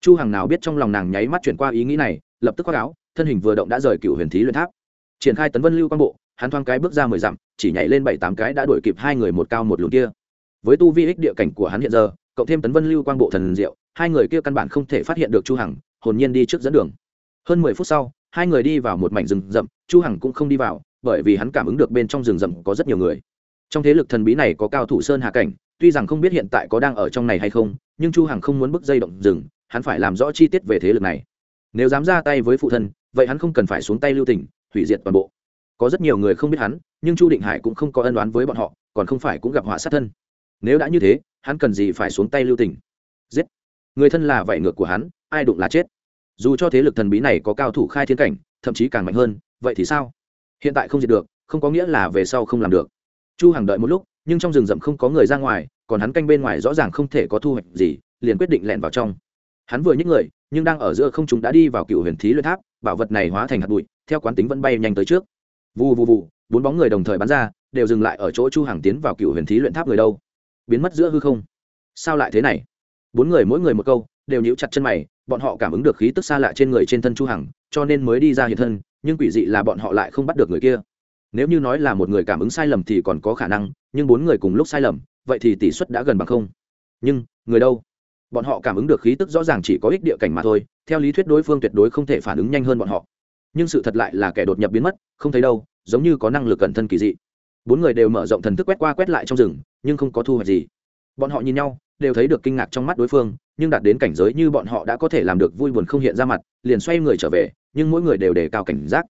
Chu hằng nào biết trong lòng nàng nháy mắt chuyển qua ý nghĩ này, lập tức khoác áo, thân hình vừa động đã rời cựu huyền thí luyện tháp. Triển khai tấn vân lưu quan bộ hắn thoáng cái bước ra mười dặm, chỉ nhảy lên bảy tám cái đã đuổi kịp hai người một cao một lùn kia. Với tu vi ích địa cảnh của hắn hiện giờ, cộng thêm tấn vân lưu quang bộ thần diệu, hai người kia căn bản không thể phát hiện được chu hằng, hồn nhiên đi trước dẫn đường. Hơn mười phút sau, hai người đi vào một mảnh rừng rậm, chu hằng cũng không đi vào, bởi vì hắn cảm ứng được bên trong rừng rậm có rất nhiều người. Trong thế lực thần bí này có cao thủ sơn hà cảnh, tuy rằng không biết hiện tại có đang ở trong này hay không, nhưng chu hằng không muốn bước dây động rừng, hắn phải làm rõ chi tiết về thế lực này. Nếu dám ra tay với phụ thân, vậy hắn không cần phải xuống tay lưu tình, hủy diệt toàn bộ có rất nhiều người không biết hắn, nhưng chu định hải cũng không có ân đoán với bọn họ, còn không phải cũng gặp họa sát thân. Nếu đã như thế, hắn cần gì phải xuống tay lưu tình? Giết! Người thân là vậy ngược của hắn, ai đụng là chết. Dù cho thế lực thần bí này có cao thủ khai thiên cảnh, thậm chí càng mạnh hơn, vậy thì sao? Hiện tại không diệt được, không có nghĩa là về sau không làm được. Chu hằng đợi một lúc, nhưng trong rừng rậm không có người ra ngoài, còn hắn canh bên ngoài rõ ràng không thể có thu hoạch gì, liền quyết định lẹn vào trong. Hắn vừa những người, nhưng đang ở giữa không chúng đã đi vào cựu huyền thí luyện tháp, bảo vật này hóa thành hạt bụi, theo quán tính vẫn bay nhanh tới trước vù vù vù, bốn bóng người đồng thời bắn ra, đều dừng lại ở chỗ chu hàng tiến vào cựu huyền thí luyện tháp người đâu. Biến mất giữa hư không. Sao lại thế này? Bốn người mỗi người một câu, đều nhíu chặt chân mày, bọn họ cảm ứng được khí tức xa lạ trên người trên thân chu hằng, cho nên mới đi ra hiện thân, nhưng quỷ dị là bọn họ lại không bắt được người kia. Nếu như nói là một người cảm ứng sai lầm thì còn có khả năng, nhưng bốn người cùng lúc sai lầm, vậy thì tỷ suất đã gần bằng không. Nhưng, người đâu? Bọn họ cảm ứng được khí tức rõ ràng chỉ có ích địa cảnh mà thôi, theo lý thuyết đối phương tuyệt đối không thể phản ứng nhanh hơn bọn họ nhưng sự thật lại là kẻ đột nhập biến mất, không thấy đâu, giống như có năng lực cẩn thân kỳ dị. Bốn người đều mở rộng thần thức quét qua quét lại trong rừng, nhưng không có thu hoạch gì. Bọn họ nhìn nhau, đều thấy được kinh ngạc trong mắt đối phương, nhưng đạt đến cảnh giới như bọn họ đã có thể làm được vui buồn không hiện ra mặt, liền xoay người trở về, nhưng mỗi người đều đề cao cảnh giác.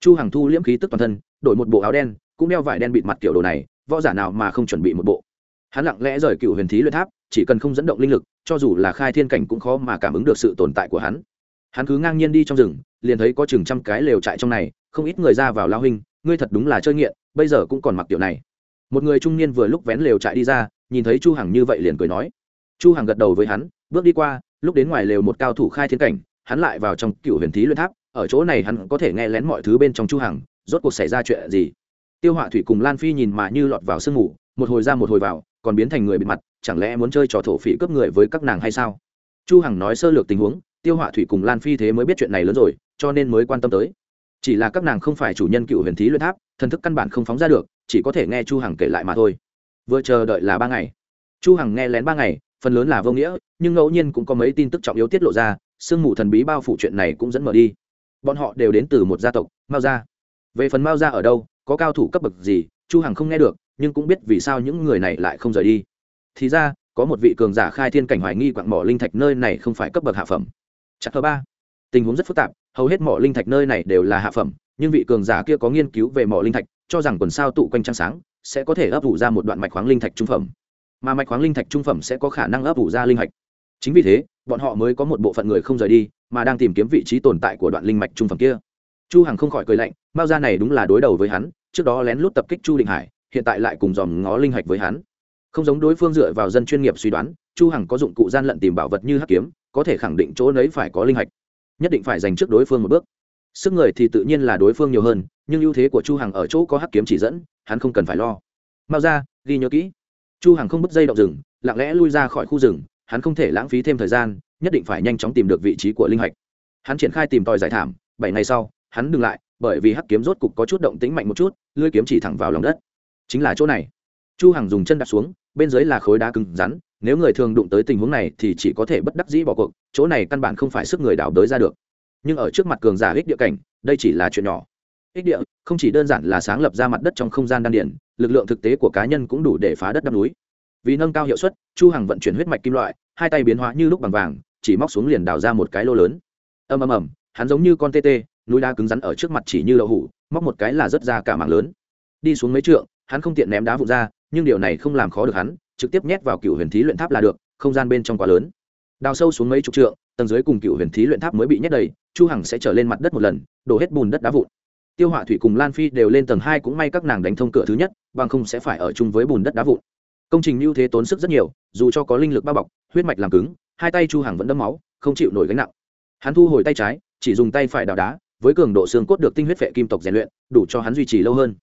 Chu hằng thu liễm khí tức toàn thân, đổi một bộ áo đen, cũng đeo vải đen bịt mặt kiểu đồ này, võ giả nào mà không chuẩn bị một bộ. Hắn lặng lẽ rời cựu huyền thí luyện tháp, chỉ cần không dẫn động linh lực, cho dù là khai thiên cảnh cũng khó mà cảm ứng được sự tồn tại của hắn hắn cứ ngang nhiên đi trong rừng, liền thấy có chừng trăm cái lều trại trong này, không ít người ra vào lao hình. ngươi thật đúng là chơi nghiện, bây giờ cũng còn mặc tiểu này. Một người trung niên vừa lúc vén lều trại đi ra, nhìn thấy chu hằng như vậy liền cười nói. Chu hằng gật đầu với hắn, bước đi qua, lúc đến ngoài lều một cao thủ khai thiên cảnh, hắn lại vào trong cựu huyền thí luyện tháp, ở chỗ này hắn có thể nghe lén mọi thứ bên trong chu hằng, rốt cuộc xảy ra chuyện gì. Tiêu họa thủy cùng lan phi nhìn mà như lọt vào sương ngủ một hồi ra một hồi vào, còn biến thành người bị mặt, chẳng lẽ muốn chơi trò thổ phỉ cướp người với các nàng hay sao? Chu hằng nói sơ lược tình huống tiêu họa thủy cùng lan phi thế mới biết chuyện này lớn rồi, cho nên mới quan tâm tới. Chỉ là các nàng không phải chủ nhân cựu huyền thí luyện tháp, thần thức căn bản không phóng ra được, chỉ có thể nghe chu hằng kể lại mà thôi. Vừa chờ đợi là ba ngày. Chu hằng nghe lén ba ngày, phần lớn là vô nghĩa, nhưng ngẫu nhiên cũng có mấy tin tức trọng yếu tiết lộ ra, sương mù thần bí bao phủ chuyện này cũng dẫn mở đi. Bọn họ đều đến từ một gia tộc, mao gia. Về phần mao gia ở đâu, có cao thủ cấp bậc gì, chu hằng không nghe được, nhưng cũng biết vì sao những người này lại không rời đi. Thì ra, có một vị cường giả khai thiên cảnh hoài nghi quặng mỏ linh thạch nơi này không phải cấp bậc hạ phẩm chặt thứ ba. Tình huống rất phức tạp, hầu hết mỏ linh thạch nơi này đều là hạ phẩm, nhưng vị cường giả kia có nghiên cứu về mỏ linh thạch, cho rằng quần sao tụ quanh trăng sáng sẽ có thể ấp ủ ra một đoạn mạch khoáng linh thạch trung phẩm. Mà mạch khoáng linh thạch trung phẩm sẽ có khả năng ấp ủ ra linh hạch. Chính vì thế, bọn họ mới có một bộ phận người không rời đi, mà đang tìm kiếm vị trí tồn tại của đoạn linh mạch trung phẩm kia. Chu hằng không khỏi cười lạnh, mao gia này đúng là đối đầu với hắn, trước đó lén lút tập kích chu định hải, hiện tại lại cùng dòm ngó linh hạch với hắn. Không giống đối phương dựa vào dân chuyên nghiệp suy đoán, chu hằng có dụng cụ gian lận tìm bảo vật như hắc kiếm có thể khẳng định chỗ nấy phải có linh hạch. Nhất định phải dành trước đối phương một bước. Sức người thì tự nhiên là đối phương nhiều hơn, nhưng ưu thế của chu hằng ở chỗ có hắc kiếm chỉ dẫn, hắn không cần phải lo. Mau ra ghi nhớ kỹ. Chu hằng không bứt dây động rừng, lặng lẽ lui ra khỏi khu rừng, hắn không thể lãng phí thêm thời gian, nhất định phải nhanh chóng tìm được vị trí của linh hạch. Hắn triển khai tìm tòi giải thảm, bảy ngày sau, hắn dừng lại, bởi vì hắc kiếm rốt cục có chút động tĩnh mạnh một chút, lưỡi kiếm chỉ thẳng vào lòng đất. Chính là chỗ này. Chu hằng dùng chân đặt xuống bên dưới là khối đá cứng rắn, nếu người thường đụng tới tình huống này thì chỉ có thể bất đắc dĩ bỏ cuộc, chỗ này căn bản không phải sức người đào đới ra được. Nhưng ở trước mặt cường giả ích địa cảnh, đây chỉ là chuyện nhỏ. Ích địa, không chỉ đơn giản là sáng lập ra mặt đất trong không gian đan điển lực lượng thực tế của cá nhân cũng đủ để phá đất đắp núi. Vì nâng cao hiệu suất, chu hằng vận chuyển huyết mạch kim loại, hai tay biến hóa như lúc bằng vàng, chỉ móc xuống liền đào ra một cái lô lớn. Ầm ầm ầm, hắn giống như con tê tê, núi đá cứng rắn ở trước mặt chỉ như lậu hủ, móc một cái là rất ra cả mảng lớn. Đi xuống mấy trượng, hắn không tiện ném đá vụn ra nhưng điều này không làm khó được hắn, trực tiếp nhét vào cựu huyền thí luyện tháp là được, không gian bên trong quá lớn. Đào sâu xuống mấy chục trượng, tầng dưới cùng cựu huyền thí luyện tháp mới bị nhét đầy, chu hằng sẽ trở lên mặt đất một lần, đổ hết bùn đất đá vụn. Tiêu hỏa thủy cùng lan phi đều lên tầng hai cũng may các nàng đánh thông cửa thứ nhất, bằng không sẽ phải ở chung với bùn đất đá vụn. Công trình như thế tốn sức rất nhiều, dù cho có linh lực bao bọc, huyết mạch làm cứng, hai tay chu hằng vẫn đẫm máu, không chịu nổi gánh nặng. Hắn thu hồi tay trái, chỉ dùng tay phải đào đá, với cường độ xương cốt được tinh huyết vệ kim tộc rèn luyện, đủ cho hắn duy trì lâu hơn.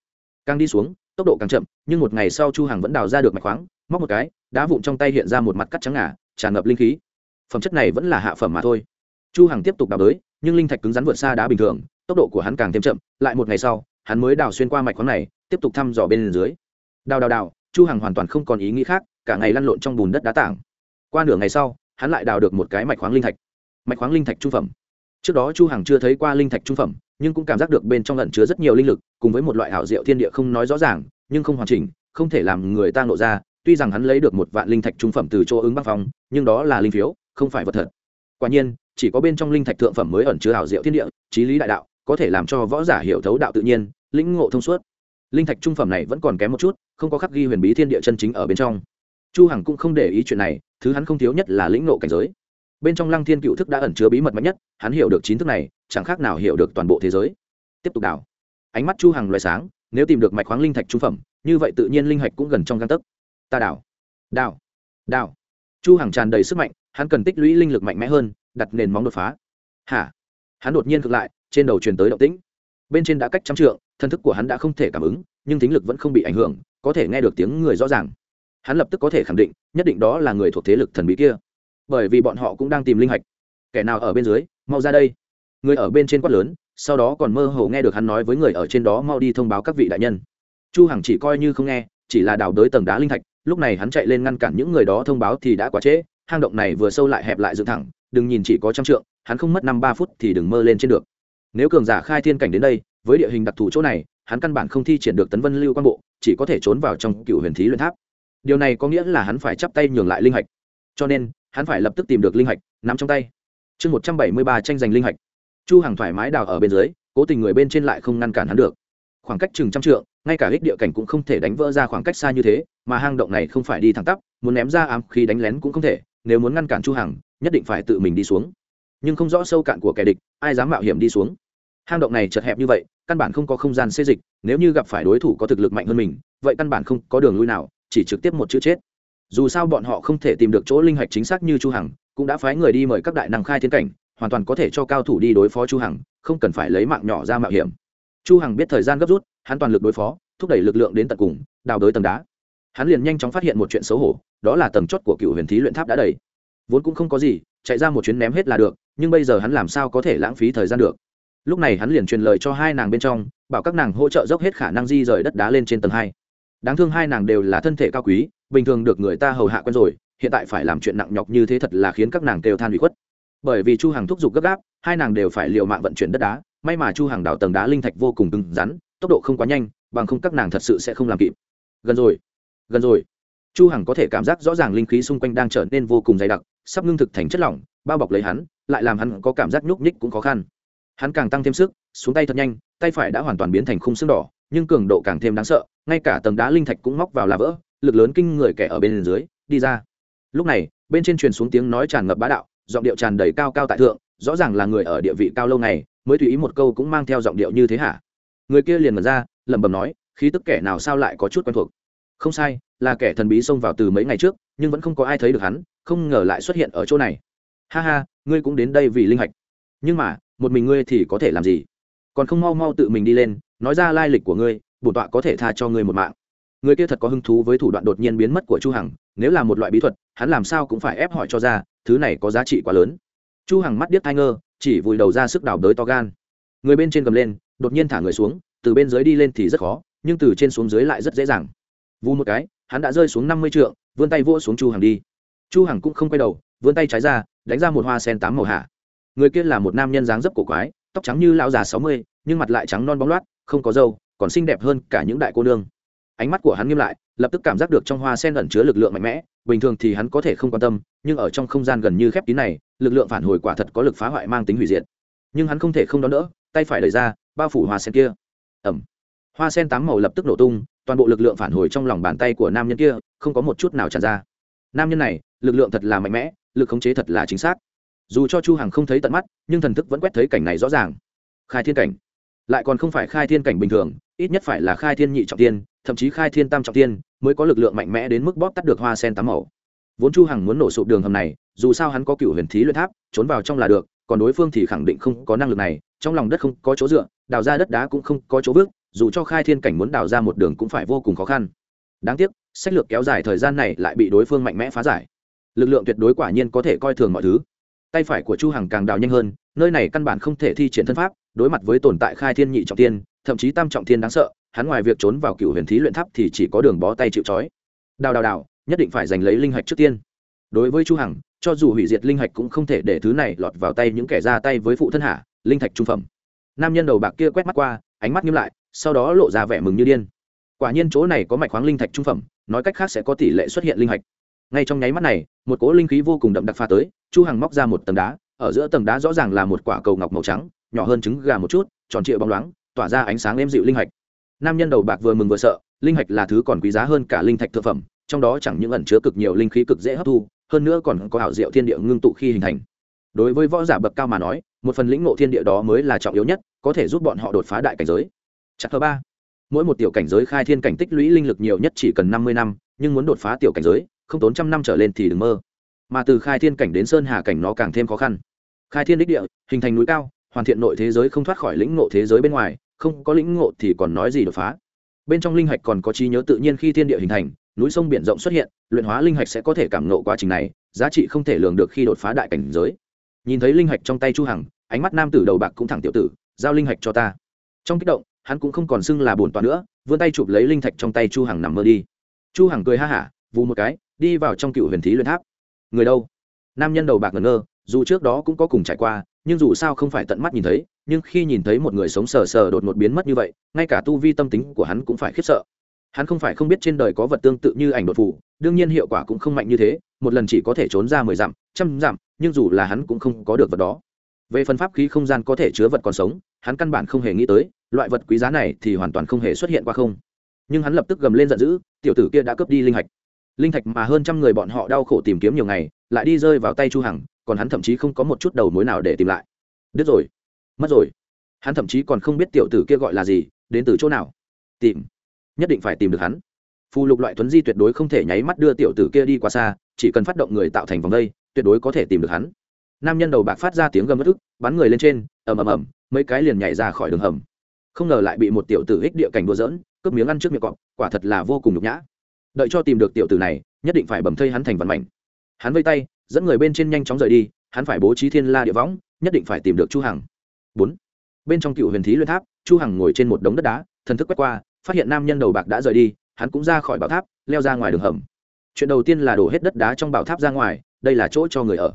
Càng đi xuống tốc độ càng chậm nhưng một ngày sau chu hằng vẫn đào ra được mạch khoáng móc một cái đá vụn trong tay hiện ra một mặt cắt trắng ngà tràn ngập linh khí. Phẩm chất này vẫn là hạ phẩm mà thôi. Chu hằng tiếp tục đào tới, nhưng linh thạch cứng rắn vượt xa đá bình thường tốc độ của hắn càng thêm chậm lại một ngày sau hắn mới đào xuyên qua mạch khoáng này tiếp tục thăm dò bên dưới. Đào đào đào chu hằng hoàn toàn không còn ý nghĩ khác cả ngày lăn lộn trong bùn đất đá tảng. Qua nửa ngày sau hắn lại đào được một cái mạch khoáng linh thạch. Mạch khoáng linh thạch trung phẩm. Trước đó chu hằng chưa thấy qua linh thạch trung phẩm nhưng cũng cảm giác được bên trong lẩn chứa rất nhiều linh lực, cùng với một loại hảo diệu thiên địa không nói rõ ràng, nhưng không hoàn chỉnh, không thể làm người ta nộ ra, tuy rằng hắn lấy được một vạn linh thạch trung phẩm từ chỗ ứng băng phong, nhưng đó là linh phiếu, không phải vật thật. Quả nhiên, chỉ có bên trong linh thạch thượng phẩm mới ẩn chứa hảo diệu thiên địa, trí lý đại đạo, có thể làm cho võ giả hiểu thấu đạo tự nhiên, lĩnh ngộ thông suốt. Linh thạch trung phẩm này vẫn còn kém một chút, không có khắc ghi huyền bí thiên địa chân chính ở bên trong. Chu hằng cũng không để ý chuyện này, thứ hắn không thiếu nhất là lĩnh ngộ cảnh giới. Bên trong lăng thiên cựu thức đã ẩn chứa bí mật mạnh nhất, hắn hiểu được chín thức này chẳng khác nào hiểu được toàn bộ thế giới. Tiếp tục đào. Ánh mắt chu hằng loại sáng, nếu tìm được mạch khoáng linh thạch trung phẩm, như vậy tự nhiên linh hạch cũng gần trong gang tấc. Ta đào. Đào. Đào. Chu hằng tràn đầy sức mạnh, hắn cần tích lũy linh lực mạnh mẽ hơn, đặt nền móng đột phá. Hả? Hắn đột nhiên ngược lại, trên đầu truyền tới động tĩnh. Bên trên đã cách trăm trượng, thân thức của hắn đã không thể cảm ứng, nhưng tính lực vẫn không bị ảnh hưởng, có thể nghe được tiếng người rõ ràng. Hắn lập tức có thể khẳng định, nhất định đó là người thuộc thế lực thần bí kia. Bởi vì bọn họ cũng đang tìm linh hạch. Kẻ nào ở bên dưới, mau ra đây người ở bên trên quát lớn, sau đó còn mơ hồ nghe được hắn nói với người ở trên đó mau đi thông báo các vị đại nhân. Chu hằng chỉ coi như không nghe, chỉ là đào đới tầng đá linh thạch, lúc này hắn chạy lên ngăn cản những người đó thông báo thì đã quá trễ, hang động này vừa sâu lại hẹp lại dựng thẳng, đừng nhìn chỉ có trăm trượng, hắn không mất năm ba phút thì đừng mơ lên trên được. Nếu cường giả khai thiên cảnh đến đây, với địa hình đặc thù chỗ này, hắn căn bản không thi triển được tấn vân lưu quan bộ, chỉ có thể trốn vào trong cựu huyền thí luyện tháp. Điều này có nghĩa là hắn phải chắp tay nhường lại linh hạch. Cho nên, hắn phải lập tức tìm được linh hạch, nắm trong tay. Chương một trăm bảy mươi ba tranh giành linh hạch chu hằng thoải mái đào ở bên dưới, cố tình người bên trên lại không ngăn cản hắn được. Khoảng cách chừng trăm trượng, ngay cả hích địa cảnh cũng không thể đánh vỡ ra khoảng cách xa như thế, mà hang động này không phải đi thẳng tắp, muốn ném ra ám khí đánh lén cũng không thể, nếu muốn ngăn cản chu hằng, nhất định phải tự mình đi xuống. Nhưng không rõ sâu cạn của kẻ địch, ai dám mạo hiểm đi xuống. Hang động này chật hẹp như vậy, căn bản không có không gian xê dịch, nếu như gặp phải đối thủ có thực lực mạnh hơn mình, vậy căn bản không có đường lui nào, chỉ trực tiếp một chữ chết. Dù sao bọn họ không thể tìm được chỗ linh hạch chính xác như chu hằng, cũng đã phái người đi mời các đại năng khai thiên cảnh hoàn toàn có thể cho cao thủ đi đối phó chu hằng, không cần phải lấy mạng nhỏ ra mạo hiểm. Chu hằng biết thời gian gấp rút, hắn toàn lực đối phó, thúc đẩy lực lượng đến tận cùng, đào đới tầng đá. Hắn liền nhanh chóng phát hiện một chuyện xấu hổ, đó là tầng chót của cựu huyền thí luyện tháp đã đầy. Vốn cũng không có gì, chạy ra một chuyến ném hết là được, nhưng bây giờ hắn làm sao có thể lãng phí thời gian được? Lúc này hắn liền truyền lời cho hai nàng bên trong, bảo các nàng hỗ trợ dốc hết khả năng di rời đất đá lên trên tầng hai. Đáng thương hai nàng đều là thân thể cao quý, bình thường được người ta hầu hạ quen rồi, hiện tại phải làm chuyện nặng nhọc như thế thật là khiến các nàng kêu than bị khuất bởi vì chu hằng thúc giục gấp gáp, hai nàng đều phải liều mạng vận chuyển đất đá. May mà chu hằng đào tầng đá linh thạch vô cùng cứng rắn, tốc độ không quá nhanh, bằng không các nàng thật sự sẽ không làm kịp. Gần rồi gần rồi. Chu hằng có thể cảm giác rõ ràng linh khí xung quanh đang trở nên vô cùng dày đặc, sắp ngưng thực thành chất lỏng, bao bọc lấy hắn, lại làm hắn có cảm giác nhúc nhích cũng khó khăn. Hắn càng tăng thêm sức, xuống tay thật nhanh, tay phải đã hoàn toàn biến thành khung xương đỏ, nhưng cường độ càng thêm đáng sợ, ngay cả tầng đá linh thạch cũng móc vào là vỡ, lực lớn kinh người kẻ ở bên dưới, đi ra. Lúc này, bên trên truyền xuống tiếng nói tràn ngập bá đạo giọng điệu tràn đầy cao cao tại thượng, rõ ràng là người ở địa vị cao lâu này mới tùy ý một câu cũng mang theo giọng điệu như thế hả? Người kia liền mật ra, lẩm bẩm nói, khí tức kẻ nào sao lại có chút quen thuộc? Không sai, là kẻ thần bí xông vào từ mấy ngày trước, nhưng vẫn không có ai thấy được hắn, không ngờ lại xuất hiện ở chỗ này. Ha ha, ngươi cũng đến đây vì linh hạch. Nhưng mà, một mình ngươi thì có thể làm gì? Còn không mau mau tự mình đi lên, nói ra lai lịch của ngươi, bổn tọa có thể tha cho ngươi một mạng. Người kia thật có hứng thú với thủ đoạn đột nhiên biến mất của chu hằng, nếu là một loại bí thuật, hắn làm sao cũng phải ép hỏi cho ra thứ này có giá trị quá lớn. Chu hằng mắt điếc thai ngơ, chỉ vùi đầu ra sức đào đới to gan. Người bên trên cầm lên, đột nhiên thả người xuống, từ bên dưới đi lên thì rất khó, nhưng từ trên xuống dưới lại rất dễ dàng. Vu một cái, hắn đã rơi xuống năm mươi trượng, vươn tay vỗ xuống chu hằng đi. Chu hằng cũng không quay đầu, vươn tay trái ra, đánh ra một hoa sen tám màu hạ. Người kia là một nam nhân dáng dấp cổ quái, tóc trắng như lão già sáu mươi, nhưng mặt lại trắng non bóng loát, không có râu, còn xinh đẹp hơn cả những đại cô nương. Ánh mắt của hắn nghiêm lại lập tức cảm giác được trong hoa sen ẩn chứa lực lượng mạnh mẽ, bình thường thì hắn có thể không quan tâm, nhưng ở trong không gian gần như khép kín này, lực lượng phản hồi quả thật có lực phá hoại mang tính hủy diệt. Nhưng hắn không thể không đón đỡ, tay phải đẩy ra, bao phủ hoa sen kia. Ẩm hoa sen tám màu lập tức nổ tung, toàn bộ lực lượng phản hồi trong lòng bàn tay của nam nhân kia, không có một chút nào tràn ra. Nam nhân này, lực lượng thật là mạnh mẽ, lực khống chế thật là chính xác. Dù cho chu hằng không thấy tận mắt, nhưng thần thức vẫn quét thấy cảnh này rõ ràng. Khai thiên cảnh. Lại còn không phải khai thiên cảnh bình thường, ít nhất phải là khai thiên nhị trọng tiên thậm chí khai thiên tam trọng tiên mới có lực lượng mạnh mẽ đến mức bóp tắt được hoa sen tám màu. Vốn chu hằng muốn nổ sụp đường hầm này dù sao hắn có cựu huyền thí luyện tháp trốn vào trong là được còn đối phương thì khẳng định không có năng lực này trong lòng đất không có chỗ dựa đào ra đất đá cũng không có chỗ vứt, dù cho khai thiên cảnh muốn đào ra một đường cũng phải vô cùng khó khăn. Đáng tiếc sách lược kéo dài thời gian này lại bị đối phương mạnh mẽ phá giải. Lực lượng tuyệt đối quả nhiên có thể coi thường mọi thứ. Tay phải của chu hằng càng đào nhanh hơn nơi này căn bản không thể thi triển thân pháp đối mặt với tồn tại khai thiên nhị trọng tiên thậm chí tam trọng thiên đáng sợ hắn ngoài việc trốn vào cựu huyền thí luyện tháp thì chỉ có đường bó tay chịu trói. Đào đào đào, nhất định phải giành lấy linh hạch trước tiên. Đối với chu hằng, cho dù hủy diệt linh hạch cũng không thể để thứ này lọt vào tay những kẻ ra tay với phụ thân hạ, linh thạch trung phẩm. Nam nhân đầu bạc kia quét mắt qua, ánh mắt nghiêm lại, sau đó lộ ra vẻ mừng như điên. Quả nhiên chỗ này có mạch khoáng linh thạch trung phẩm, nói cách khác sẽ có tỷ lệ xuất hiện linh hạch. Ngay trong nháy mắt này, một cỗ linh khí vô cùng đậm đặc pha tới, chu hằng móc ra một tầng đá, ở giữa tầng đá rõ ràng là một quả cầu ngọc màu trắng, nhỏ hơn trứng gà một chút, tròn trịa bóng loáng, tỏa ra ánh sáng êm dịu linh hạch nam nhân đầu bạc vừa mừng vừa sợ, linh hạch là thứ còn quý giá hơn cả linh thạch thực phẩm, trong đó chẳng những ẩn chứa cực nhiều linh khí cực dễ hấp thu, hơn nữa còn có ảo diệu thiên địa ngưng tụ khi hình thành. Đối với võ giả bậc cao mà nói, một phần lĩnh ngộ thiên địa đó mới là trọng yếu nhất, có thể giúp bọn họ đột phá đại cảnh giới. Chắc thứ ba. Mỗi một tiểu cảnh giới khai thiên cảnh tích lũy linh lực nhiều nhất chỉ cần năm mươi năm, nhưng muốn đột phá tiểu cảnh giới, không tốn trăm năm trở lên thì đừng mơ. Mà từ khai thiên cảnh đến sơn hà cảnh nó càng thêm khó khăn. Khai thiên đích địa, hình thành núi cao, hoàn thiện nội thế giới không thoát khỏi lĩnh ngộ thế giới bên ngoài không có lĩnh ngộ thì còn nói gì đột phá. Bên trong linh hạch còn có trí nhớ tự nhiên khi thiên địa hình thành, núi sông biển rộng xuất hiện, luyện hóa linh hạch sẽ có thể cảm ngộ quá trình này, giá trị không thể lường được khi đột phá đại cảnh giới. Nhìn thấy linh hạch trong tay chu hằng, ánh mắt nam tử đầu bạc cũng thẳng tiểu tử, giao linh hạch cho ta. Trong kích động, hắn cũng không còn xưng là buồn toàn nữa, vươn tay chụp lấy linh thạch trong tay chu hằng nằm mơ đi. Chu hằng cười ha hả, vù một cái, đi vào trong cựu huyền thí luyện tháp. Người đâu? Nam nhân đầu bạc ngẩn ngơ, dù trước đó cũng có cùng trải qua, nhưng dù sao không phải tận mắt nhìn thấy nhưng khi nhìn thấy một người sống sờ sờ đột ngột biến mất như vậy, ngay cả tu vi tâm tính của hắn cũng phải khiếp sợ. Hắn không phải không biết trên đời có vật tương tự như ảnh đột phủ đương nhiên hiệu quả cũng không mạnh như thế, một lần chỉ có thể trốn ra mười dặm, trăm dặm, nhưng dù là hắn cũng không có được vật đó. Về phần pháp khí không gian có thể chứa vật còn sống, hắn căn bản không hề nghĩ tới, loại vật quý giá này thì hoàn toàn không hề xuất hiện qua không. Nhưng hắn lập tức gầm lên giận dữ, tiểu tử kia đã cướp đi linh hạch. Linh thạch mà hơn trăm người bọn họ đau khổ tìm kiếm nhiều ngày, lại đi rơi vào tay chu hằng, còn hắn thậm chí không có một chút đầu mối nào để tìm lại. Đứt rồi mất rồi. Hắn thậm chí còn không biết tiểu tử kia gọi là gì, đến từ chỗ nào. Tìm. Nhất định phải tìm được hắn. Phù lục loại tuấn di tuyệt đối không thể nháy mắt đưa tiểu tử kia đi quá xa, chỉ cần phát động người tạo thành vòng đây, tuyệt đối có thể tìm được hắn. Nam nhân đầu bạc phát ra tiếng gầm bất ức, bắn người lên trên, ầm ầm ầm, mấy cái liền nhảy ra khỏi đường hầm. Không ngờ lại bị một tiểu tử hích địa cảnh đua dỡn cướp miếng ăn trước miệng cọp, quả thật là vô cùng nhục nhã. Đợi cho tìm được tiểu tử này, nhất định phải bầm thây hắn thành vận mảnh hắn vây tay, dẫn người bên trên nhanh chóng rời đi, hắn phải bố trí thiên la địa võng, nhất định phải tìm được chu hằng bốn. Bên trong cựu huyền thí luyện tháp, chu hằng ngồi trên một đống đất đá, thần thức quét qua, phát hiện nam nhân đầu bạc đã rời đi, hắn cũng ra khỏi bảo tháp, leo ra ngoài đường hầm. Chuyện đầu tiên là đổ hết đất đá trong bảo tháp ra ngoài, đây là chỗ cho người ở.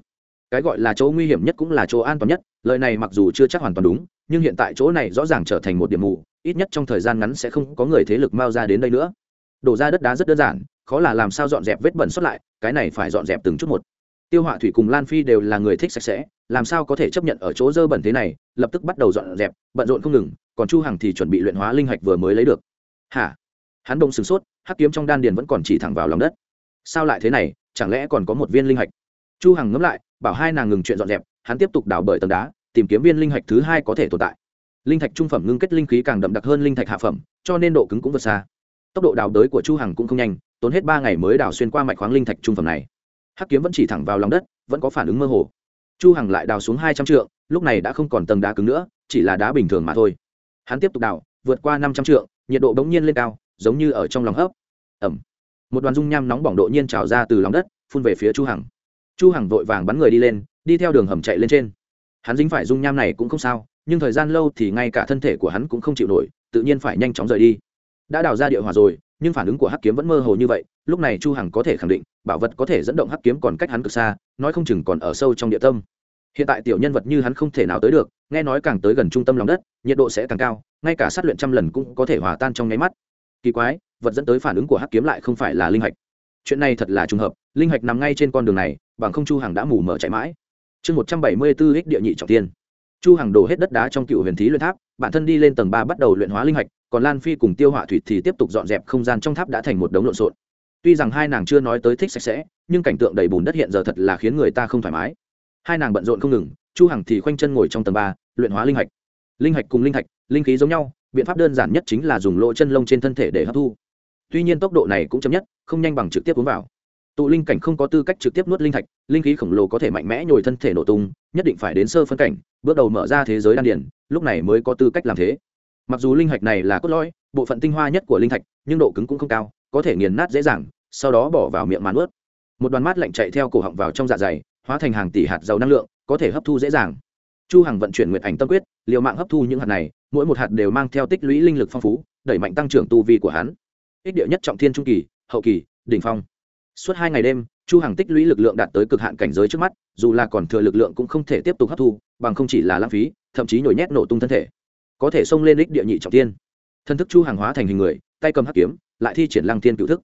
Cái gọi là chỗ nguy hiểm nhất cũng là chỗ an toàn nhất, lời này mặc dù chưa chắc hoàn toàn đúng, nhưng hiện tại chỗ này rõ ràng trở thành một điểm mù, ít nhất trong thời gian ngắn sẽ không có người thế lực mau ra đến đây nữa. Đổ ra đất đá rất đơn giản, khó là làm sao dọn dẹp vết bẩn xuất lại, cái này phải dọn dẹp từng chút một tiêu họa thủy cùng lan phi đều là người thích sạch sẽ, làm sao có thể chấp nhận ở chỗ dơ bẩn thế này, lập tức bắt đầu dọn dẹp, bận rộn không ngừng, còn chu hằng thì chuẩn bị luyện hóa linh hạch vừa mới lấy được. Hả? Hắn đông sửng sốt, hắc kiếm trong đan điền vẫn còn chỉ thẳng vào lòng đất. Sao lại thế này, chẳng lẽ còn có một viên linh hạch? Chu hằng ngẫm lại, bảo hai nàng ngừng chuyện dọn dẹp, hắn tiếp tục đào bởi tầng đá, tìm kiếm viên linh hạch thứ hai có thể tồn tại. Linh thạch trung phẩm ngưng kết linh khí càng đậm đặc hơn linh thạch hạ phẩm, cho nên độ cứng cũng vượt xa. Tốc độ đào đới của chu hằng cũng không nhanh, tốn hết ba ngày mới đào xuyên qua mạch khoáng linh thạch trung phẩm này hắc kiếm vẫn chỉ thẳng vào lòng đất vẫn có phản ứng mơ hồ chu hằng lại đào xuống hai trăm trượng lúc này đã không còn tầng đá cứng nữa chỉ là đá bình thường mà thôi hắn tiếp tục đào vượt qua năm trăm trượng nhiệt độ bỗng nhiên lên cao giống như ở trong lòng hấp ẩm một đoàn dung nham nóng bỏng độ nhiên trào ra từ lòng đất phun về phía chu hằng chu hằng vội vàng bắn người đi lên đi theo đường hầm chạy lên trên hắn dính phải dung nham này cũng không sao nhưng thời gian lâu thì ngay cả thân thể của hắn cũng không chịu nổi tự nhiên phải nhanh chóng rời đi đã đào ra địa hỏa rồi nhưng phản ứng của hắc kiếm vẫn mơ hồ như vậy, lúc này chu hằng có thể khẳng định, bảo vật có thể dẫn động hắc kiếm còn cách hắn cực xa, nói không chừng còn ở sâu trong địa tâm. Hiện tại tiểu nhân vật như hắn không thể nào tới được, nghe nói càng tới gần trung tâm lòng đất, nhiệt độ sẽ càng cao, ngay cả sát luyện trăm lần cũng có thể hòa tan trong nháy mắt. Kỳ quái, vật dẫn tới phản ứng của hắc kiếm lại không phải là linh hạch. Chuyện này thật là trùng hợp, linh hạch nằm ngay trên con đường này, bằng không chu hằng đã mù mờ chạy mãi. Chương một trăm bảy mươi 174 ích địa nhị trọng thiên. chu hằng đổ hết đất đá trong cựu huyền thí luyện tháp, bản thân đi lên tầng ba bắt đầu luyện hóa linh hạch còn lan phi cùng tiêu họa thủy thì tiếp tục dọn dẹp không gian trong tháp đã thành một đống lộn xộn. Tuy rằng hai nàng chưa nói tới thích sạch sẽ, nhưng cảnh tượng đầy bùn đất hiện giờ thật là khiến người ta không thoải mái. Hai nàng bận rộn không ngừng, chu hằng thì khoanh chân ngồi trong tầng ba, luyện hóa linh hạch. Linh hạch cùng linh hạch, linh khí giống nhau, biện pháp đơn giản nhất chính là dùng lỗ chân lông trên thân thể để hấp thu. Tuy nhiên tốc độ này cũng chậm nhất, không nhanh bằng trực tiếp uống vào. Tụ linh cảnh không có tư cách trực tiếp nuốt linh thạch linh khí khổng lồ có thể mạnh mẽ nhồi thân thể nổ tung, nhất định phải đến sơ phân cảnh, bước đầu mở ra thế giới đan điển lúc này mới có tư cách làm thế mặc dù linh hạch này là cốt lõi, bộ phận tinh hoa nhất của linh thạch, nhưng độ cứng cũng không cao, có thể nghiền nát dễ dàng, sau đó bỏ vào miệng màn ướt một đoàn mát lạnh chạy theo cổ họng vào trong dạ dày, hóa thành hàng tỷ hạt dầu năng lượng, có thể hấp thu dễ dàng. Chu hằng vận chuyển nguyện ảnh tâm quyết, liều mạng hấp thu những hạt này, mỗi một hạt đều mang theo tích lũy linh lực phong phú, đẩy mạnh tăng trưởng tu vi của hắn. Ích địa nhất trọng thiên trung kỳ, hậu kỳ, đỉnh phong. Suốt hai ngày đêm, chu hằng tích lũy lực lượng đạt tới cực hạn cảnh giới trước mắt, dù là còn thừa lực lượng cũng không thể tiếp tục hấp thu, bằng không chỉ là lãng phí, thậm chí nhồi nhét nổ tung thân thể có thể xông lên đích địa nhị trọng thiên thân thức chu hàng hóa thành hình người, tay cầm hắc kiếm, lại thi triển lăng thiên cựu thức.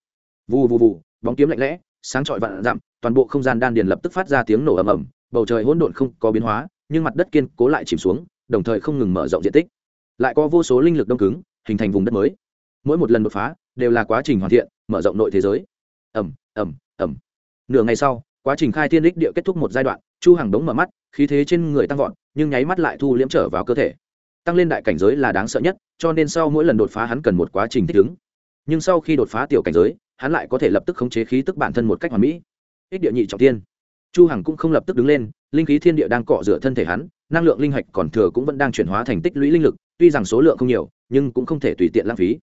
Vù vù vù, bóng kiếm lạnh lẽ, sáng chói vạn dặm, toàn bộ không gian đan điền lập tức phát ra tiếng nổ ầm ầm, bầu trời hỗn độn không có biến hóa, nhưng mặt đất kiên cố lại chìm xuống, đồng thời không ngừng mở rộng diện tích. Lại có vô số linh lực đông cứng, hình thành vùng đất mới. Mỗi một lần đột phá, đều là quá trình hoàn thiện, mở rộng nội thế giới. Ầm ầm ầm. nửa ngày sau, quá trình khai thiên đích địa kết thúc một giai đoạn, chu hàng đống mở mắt, khí thế trên người tăng vọt, nhưng nháy mắt lại thu liễm trở vào cơ thể tăng lên đại cảnh giới là đáng sợ nhất, cho nên sau mỗi lần đột phá hắn cần một quá trình thích ứng. Nhưng sau khi đột phá tiểu cảnh giới, hắn lại có thể lập tức khống chế khí tức bản thân một cách hoàn mỹ. Ích địa nhị trọng tiên chu hằng cũng không lập tức đứng lên, linh khí thiên địa đang cọ rửa thân thể hắn, năng lượng linh hạch còn thừa cũng vẫn đang chuyển hóa thành tích lũy linh lực, tuy rằng số lượng không nhiều, nhưng cũng không thể tùy tiện lãng phí.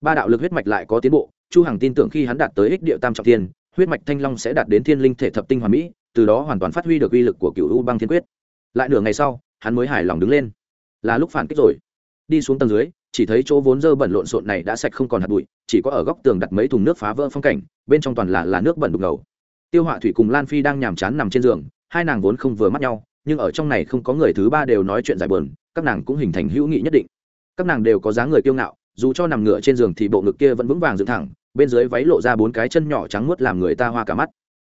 Ba đạo lực huyết mạch lại có tiến bộ, chu hằng tin tưởng khi hắn đạt tới ích địa tam trọng thiên, huyết mạch thanh long sẽ đạt đến thiên linh thể thập tinh hoàn mỹ, từ đó hoàn toàn phát huy được uy lực của cựu u băng thiên quyết. Lại nửa ngày sau, hắn mới hài lòng đứng lên là lúc phản kích rồi. Đi xuống tầng dưới, chỉ thấy chỗ vốn dơ bẩn lộn xộn này đã sạch không còn hạt bụi, chỉ có ở góc tường đặt mấy thùng nước phá vỡ phong cảnh, bên trong toàn là là nước bẩn đục ngầu. Tiêu họa thủy cùng lan phi đang nhàm chán nằm trên giường, hai nàng vốn không vừa mắt nhau, nhưng ở trong này không có người thứ ba đều nói chuyện giải bờn các nàng cũng hình thành hữu nghị nhất định. Các nàng đều có dáng người kiêu ngạo, dù cho nằm ngửa trên giường thì bộ ngực kia vẫn vững vàng dựng thẳng, bên dưới váy lộ ra bốn cái chân nhỏ trắng muốt làm người ta hoa cả mắt.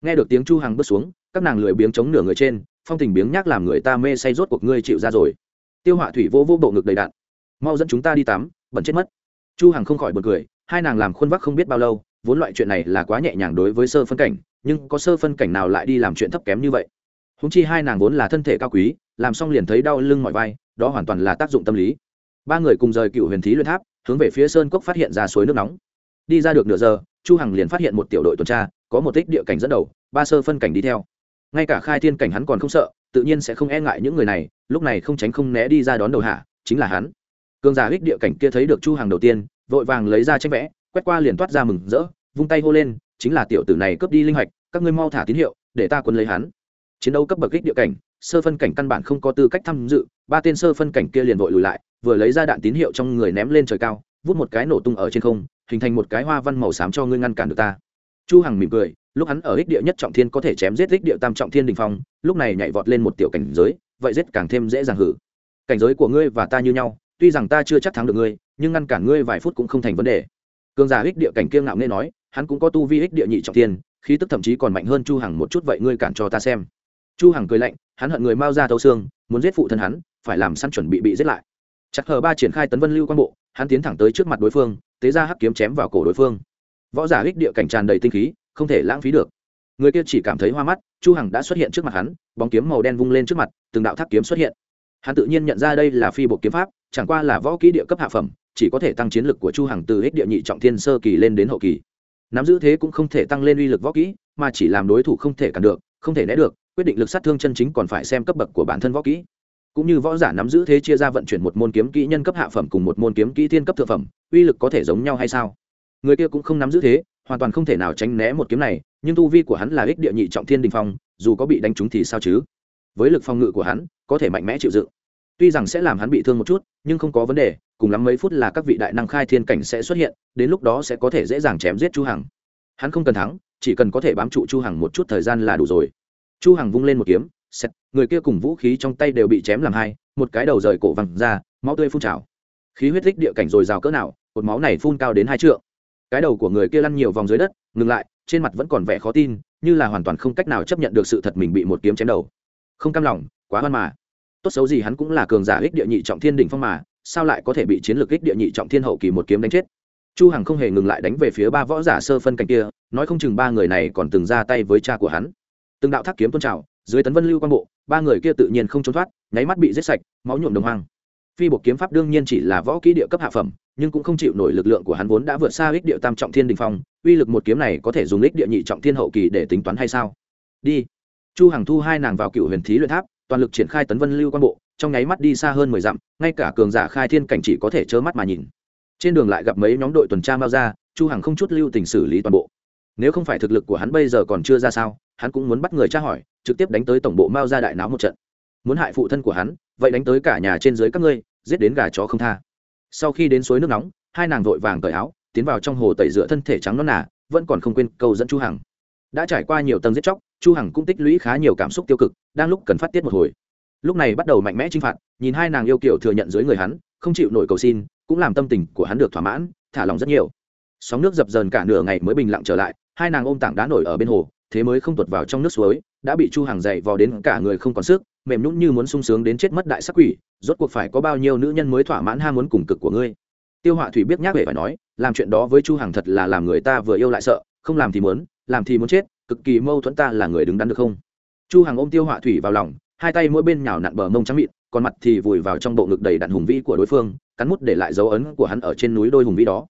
Nghe được tiếng chu hằng bước xuống, các nàng lười biếng chống nửa người trên, phong tình biếng nhác làm người ta mê say rốt cuộc ngươi chịu ra rồi tiêu họa thủy vô vô bộ ngực đầy đạn. Mau dẫn chúng ta đi tắm, bẩn chết mất. Chu hằng không khỏi bật cười, hai nàng làm khuôn vác không biết bao lâu, vốn loại chuyện này là quá nhẹ nhàng đối với sơ phân cảnh, nhưng có sơ phân cảnh nào lại đi làm chuyện thấp kém như vậy? Húng chi hai nàng vốn là thân thể cao quý, làm xong liền thấy đau lưng mọi vai, đó hoàn toàn là tác dụng tâm lý. Ba người cùng rời cựu huyền thí luyện tháp, hướng về phía sơn cốc phát hiện ra suối nước nóng. Đi ra được nửa giờ, chu hằng liền phát hiện một tiểu đội tuần tra, có một tích địa cảnh dẫn đầu, ba sơ phân cảnh đi theo. Ngay cả khai thiên cảnh hắn còn không sợ tự nhiên sẽ không e ngại những người này lúc này không tránh không né đi ra đón đầu hạ chính là hắn. Cường giả hích địa cảnh kia thấy được chu hàng đầu tiên vội vàng lấy ra tranh vẽ quét qua liền toát ra mừng rỡ vung tay hô lên chính là tiểu tử này cướp đi linh hoạch, các ngươi mau thả tín hiệu để ta quân lấy hắn. Chiến đấu cấp bậc hích địa cảnh sơ phân cảnh căn bản không có tư cách tham dự ba tên sơ phân cảnh kia liền vội lùi lại vừa lấy ra đạn tín hiệu trong người ném lên trời cao vút một cái nổ tung ở trên không hình thành một cái hoa văn màu xám cho ngươi ngăn cản được ta. Chu hằng mỉm cười lúc hắn ở ích địa nhất trọng thiên có thể chém giết ích địa tam trọng thiên đình phong, lúc này nhảy vọt lên một tiểu cảnh giới, vậy giết càng thêm dễ dàng hử. Cảnh giới của ngươi và ta như nhau, tuy rằng ta chưa chắc thắng được ngươi, nhưng ngăn cản ngươi vài phút cũng không thành vấn đề. Cường giả ích địa cảnh kiêng ngạo nghe nói, hắn cũng có tu vi ích địa nhị trọng thiên, khí tức thậm chí còn mạnh hơn chu hằng một chút vậy ngươi cản cho ta xem. Chu hằng cười lạnh, hắn hận người mau ra thấu xương, muốn giết phụ thân hắn, phải làm săn chuẩn bị bị giết lại. Chặt hờ ba triển khai tấn vân lưu quan bộ, hắn tiến thẳng tới trước mặt đối phương, tế ra hắc kiếm chém vào cổ đối phương. Võ giả ích địa cảnh tràn đầy tinh khí không thể lãng phí được. Người kia chỉ cảm thấy hoa mắt, chu hằng đã xuất hiện trước mặt hắn, bóng kiếm màu đen vung lên trước mặt, từng đạo tháp kiếm xuất hiện. Hắn tự nhiên nhận ra đây là phi bộ kiếm pháp, chẳng qua là võ kỹ địa cấp hạ phẩm, chỉ có thể tăng chiến lực của chu hằng từ ích địa nhị trọng thiên sơ kỳ lên đến hậu kỳ. Nắm giữ thế cũng không thể tăng lên uy lực võ kỹ, mà chỉ làm đối thủ không thể cản được, không thể né được, quyết định lực sát thương chân chính còn phải xem cấp bậc của bản thân võ kỹ. Cũng như võ giả nắm giữ thế chia ra vận chuyển một môn kiếm kỹ nhân cấp hạ phẩm cùng một môn kiếm kỹ thiên cấp thượng phẩm, uy lực có thể giống nhau hay sao? Người kia cũng không nắm giữ thế hoàn toàn không thể nào tránh né một kiếm này, nhưng tu vi của hắn là ích địa nhị trọng thiên đình phong, dù có bị đánh trúng thì sao chứ? Với lực phòng ngự của hắn, có thể mạnh mẽ chịu đựng. Tuy rằng sẽ làm hắn bị thương một chút, nhưng không có vấn đề, cùng lắm mấy phút là các vị đại năng khai thiên cảnh sẽ xuất hiện, đến lúc đó sẽ có thể dễ dàng chém giết chu hằng. Hắn không cần thắng, chỉ cần có thể bám trụ chu hằng một chút thời gian là đủ rồi. Chu hằng vung lên một kiếm xét người kia cùng vũ khí trong tay đều bị chém làm hai, một cái đầu rời cổ văng ra, máu tươi phun trào. Khí huyết tích địa cảnh rồi rào cỡ nào, cột máu này phun cao đến hai trượng cái đầu của người kia lăn nhiều vòng dưới đất, ngừng lại, trên mặt vẫn còn vẻ khó tin, như là hoàn toàn không cách nào chấp nhận được sự thật mình bị một kiếm chém đầu. Không cam lòng, quá hoan mà. Tốt xấu gì hắn cũng là cường giả ích địa nhị trọng thiên đỉnh phong mà, sao lại có thể bị chiến lược ích địa nhị trọng thiên hậu kỳ một kiếm đánh chết? Chu hằng không hề ngừng lại đánh về phía ba võ giả sơ phân cảnh kia, nói không chừng ba người này còn từng ra tay với cha của hắn. Từng đạo thác kiếm tôn trào, dưới tấn vân lưu quan bộ, ba người kia tự nhiên không trốn thoát, nháy mắt bị giết sạch, máu nhuộm đồng hoang phi bộ kiếm pháp đương nhiên chỉ là võ kỹ địa cấp hạ phẩm, nhưng cũng không chịu nổi lực lượng của hắn vốn đã vượt xa ích địa tam trọng thiên đình phong, uy lực một kiếm này có thể dùng ích địa nhị trọng thiên hậu kỳ để tính toán hay sao? Đi. Chu hằng thu hai nàng vào cựu huyền thí luyện tháp, toàn lực triển khai tấn vân lưu quan bộ, trong nháy mắt đi xa hơn mười dặm, ngay cả cường giả khai thiên cảnh chỉ có thể trơ mắt mà nhìn. Trên đường lại gặp mấy nhóm đội tuần tra mau ra, chu hằng không chút lưu tình xử lý toàn bộ. Nếu không phải thực lực của hắn bây giờ còn chưa ra sao, hắn cũng muốn bắt người tra hỏi, trực tiếp đánh tới tổng bộ mao ra đại náo một trận. Muốn hại phụ thân của hắn vậy đánh tới cả nhà trên dưới các ngươi, giết đến gà chó không tha. Sau khi đến suối nước nóng, hai nàng vội vàng cởi áo, tiến vào trong hồ tẩy rửa thân thể trắng non nà, vẫn còn không quên câu dẫn chu hằng. Đã trải qua nhiều tầng giết chóc, chu hằng cũng tích lũy khá nhiều cảm xúc tiêu cực, đang lúc cần phát tiết một hồi. Lúc này bắt đầu mạnh mẽ chinh phạt, nhìn hai nàng yêu kiểu thừa nhận dưới người hắn, không chịu nổi cầu xin, cũng làm tâm tình của hắn được thỏa mãn, thả lòng rất nhiều. Sóng nước dập dờn cả nửa ngày mới bình lặng trở lại, hai nàng ôm tảng đá nổi ở bên hồ, thế mới không tuột vào trong nước suối đã bị chu hàng dày vò đến cả người không còn sức, mềm nhũng như muốn sung sướng đến chết mất đại sắc quỷ, rốt cuộc phải có bao nhiêu nữ nhân mới thỏa mãn ham muốn cùng cực của ngươi? Tiêu họa thủy biết nhác về phải nói, làm chuyện đó với chu hàng thật là làm người ta vừa yêu lại sợ, không làm thì muốn, làm thì muốn chết, cực kỳ mâu thuẫn ta là người đứng đắn được không? Chu hàng ôm tiêu họa thủy vào lòng, hai tay mỗi bên nhào nặn bờ mông trắng mịn, còn mặt thì vùi vào trong bộ ngực đầy đặn hùng vĩ của đối phương, cắn mút để lại dấu ấn của hắn ở trên núi đôi hùng vĩ đó.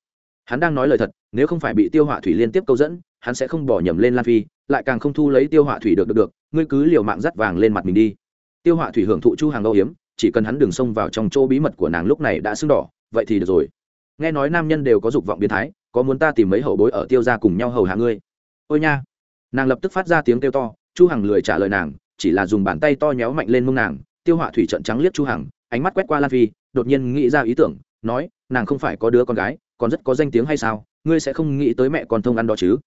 Hắn đang nói lời thật, nếu không phải bị tiêu họa thủy liên tiếp câu dẫn, hắn sẽ không bỏ nhầm lên lan phi lại càng không thu lấy tiêu họa thủy được được được, ngươi cứ liều mạng dắt vàng lên mặt mình đi. Tiêu họa thủy hưởng thụ chu hàng âu hiếm, chỉ cần hắn đường xông vào trong chỗ bí mật của nàng lúc này đã sưng đỏ, vậy thì được rồi. Nghe nói nam nhân đều có dục vọng biến thái, có muốn ta tìm mấy hậu bối ở tiêu ra cùng nhau hầu hạ ngươi? Ôi nha! Nàng lập tức phát ra tiếng kêu to, chu hằng lười trả lời nàng, chỉ là dùng bàn tay to nhéo mạnh lên mông nàng. Tiêu họa thủy trận trắng liếc chu hằng ánh mắt quét qua lan phi, đột nhiên nghĩ ra ý tưởng, nói, nàng không phải có đứa con gái, còn rất có danh tiếng hay sao? Ngươi sẽ không nghĩ tới mẹ con thông ăn đó chứ?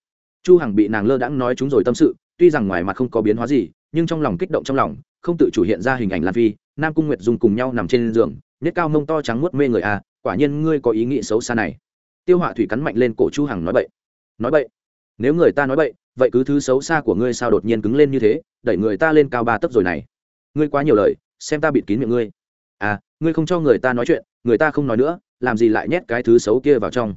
Chu hằng bị nàng lơ đãng nói chúng rồi tâm sự, tuy rằng ngoài mặt không có biến hóa gì, nhưng trong lòng kích động trong lòng, không tự chủ hiện ra hình ảnh lan phi, nam cung nguyệt dùng cùng nhau nằm trên giường nhất cao mông to trắng muốt mê người à quả nhiên ngươi có ý nghĩ xấu xa này. Tiêu họa thủy cắn mạnh lên cổ chu hằng nói bậy. Nói bậy? Nếu người ta nói bậy, vậy cứ thứ xấu xa của ngươi sao đột nhiên cứng lên như thế, đẩy người ta lên cao ba tấc rồi này. Ngươi quá nhiều lời, xem ta bịt kín miệng ngươi. À ngươi không cho người ta nói chuyện, người ta không nói nữa, làm gì lại nhét cái thứ xấu kia vào trong?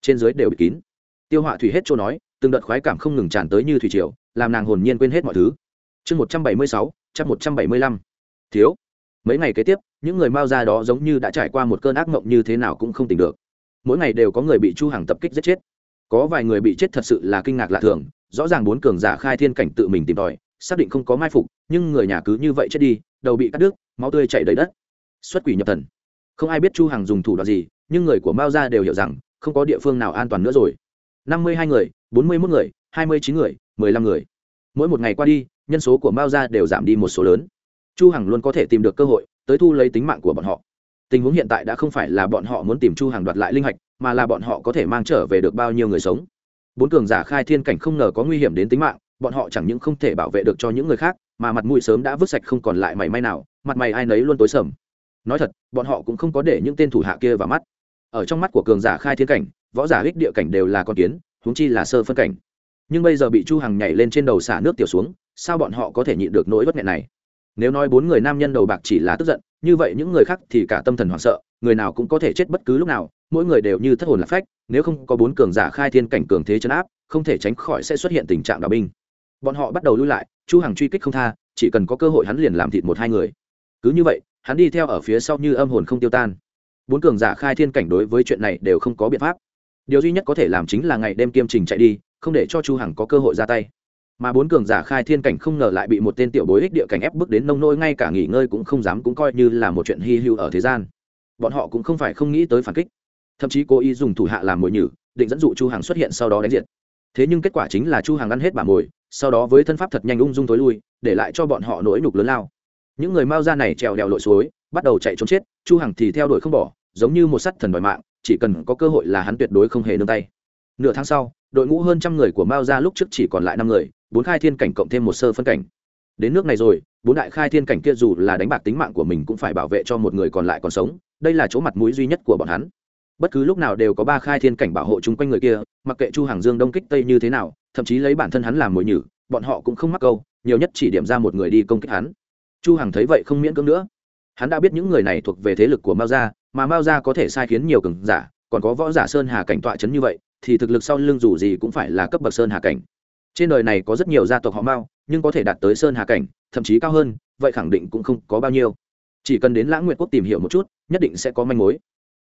Trên dưới đều bịt kín. Tiêu họa thủy hết chỗ nói từng đợt khoái cảm không ngừng tràn tới như thủy triều, làm nàng hồn nhiên quên hết mọi thứ. Chương một trăm bảy mươi sáu trăm một trăm bảy mươi lăm. Thiếu, mấy ngày kế tiếp, những người mao ra đó giống như đã trải qua một cơn ác mộng như thế nào cũng không tỉnh được. Mỗi ngày đều có người bị chu hàng tập kích giết chết. Có vài người bị chết thật sự là kinh ngạc lạ thường, rõ ràng bốn cường giả khai thiên cảnh tự mình tìm tòi, xác định không có mai phục, nhưng người nhà cứ như vậy chết đi, đầu bị cắt đứt, máu tươi chảy đầy đất. Xuất quỷ nhập thần. Không ai biết chu hằng dùng thủ đoạn gì, nhưng người của mao gia đều hiểu rằng, không có địa phương nào an toàn nữa rồi. Năm mươi hai người bốn mươi 41 người, hai mươi chín người, mười lăm người. Mỗi một ngày qua đi, nhân số của mao gia đều giảm đi một số lớn. Chu hằng luôn có thể tìm được cơ hội tới thu lấy tính mạng của bọn họ. Tình huống hiện tại đã không phải là bọn họ muốn tìm chu hằng đoạt lại linh hạch, mà là bọn họ có thể mang trở về được bao nhiêu người sống. Bốn cường giả khai thiên cảnh không ngờ có nguy hiểm đến tính mạng, bọn họ chẳng những không thể bảo vệ được cho những người khác, mà mặt mũi sớm đã vứt sạch không còn lại mảy may nào, mặt mày ai nấy luôn tối sầm. Nói thật, bọn họ cũng không có để những tên thủ hạ kia vào mắt. Ở trong mắt của cường giả khai thiên cảnh, võ giả ích địa cảnh đều là con kiến huống chi là sơ phân cảnh. Nhưng bây giờ bị chu hằng nhảy lên trên đầu xả nước tiểu xuống, sao bọn họ có thể nhịn được nỗi vất nghẹn này? Nếu nói bốn người nam nhân đầu bạc chỉ là tức giận, như vậy những người khác thì cả tâm thần hoảng sợ, người nào cũng có thể chết bất cứ lúc nào, mỗi người đều như thất hồn lạc phách, nếu không có bốn cường giả khai thiên cảnh cường thế chấn áp, không thể tránh khỏi sẽ xuất hiện tình trạng đạo binh. Bọn họ bắt đầu lui lại, chu hằng truy kích không tha, chỉ cần có cơ hội hắn liền làm thịt một hai người. Cứ như vậy, hắn đi theo ở phía sau như âm hồn không tiêu tan. Bốn cường giả khai thiên cảnh đối với chuyện này đều không có biện pháp điều duy nhất có thể làm chính là ngày đêm kiêm trình chạy đi, không để cho chu hằng có cơ hội ra tay. Mà bốn cường giả khai thiên cảnh không ngờ lại bị một tên tiểu bối ích địa cảnh ép bước đến nông nỗi, ngay cả nghỉ ngơi cũng không dám, cũng coi như là một chuyện hy hữu ở thế gian. Bọn họ cũng không phải không nghĩ tới phản kích. Thậm chí cố ý dùng thủ hạ làm mồi nhử, định dẫn dụ chu Hằng xuất hiện sau đó đánh diệt. Thế nhưng kết quả chính là chu Hằng ăn hết bả mồi, sau đó với thân pháp thật nhanh ung dung tối lui, để lại cho bọn họ nỗi nhục lớn lao. Những người mao ra này trèo đèo lội suối, bắt đầu chạy trốn chết, chu hằng thì theo đuổi không bỏ, giống như một sắt thần đòi mạng chỉ cần có cơ hội là hắn tuyệt đối không hề nương tay. Nửa tháng sau, đội ngũ hơn trăm người của mao ra lúc trước chỉ còn lại năm người, bốn khai thiên cảnh cộng thêm một sơ phân cảnh. Đến nước này rồi, bốn đại khai thiên cảnh kia dù là đánh bạc tính mạng của mình cũng phải bảo vệ cho một người còn lại còn sống, đây là chỗ mặt mũi duy nhất của bọn hắn. Bất cứ lúc nào đều có ba khai thiên cảnh bảo hộ chung quanh người kia, mặc kệ chu hàng dương đông kích tây như thế nào, thậm chí lấy bản thân hắn làm mồi nhử, bọn họ cũng không mắc câu, nhiều nhất chỉ điểm ra một người đi công kích hắn. Chu hằng thấy vậy không miễn cưỡng nữa hắn đã biết những người này thuộc về thế lực của mao gia, mà mao gia có thể sai khiến nhiều cường giả, còn có võ giả sơn hà cảnh tọa chấn như vậy, thì thực lực sau lưng dù gì cũng phải là cấp bậc sơn hà cảnh. Trên đời này có rất nhiều gia tộc họ mao, nhưng có thể đạt tới sơn hà cảnh, thậm chí cao hơn, vậy khẳng định cũng không có bao nhiêu. Chỉ cần đến lãng nguyệt quốc tìm hiểu một chút, nhất định sẽ có manh mối.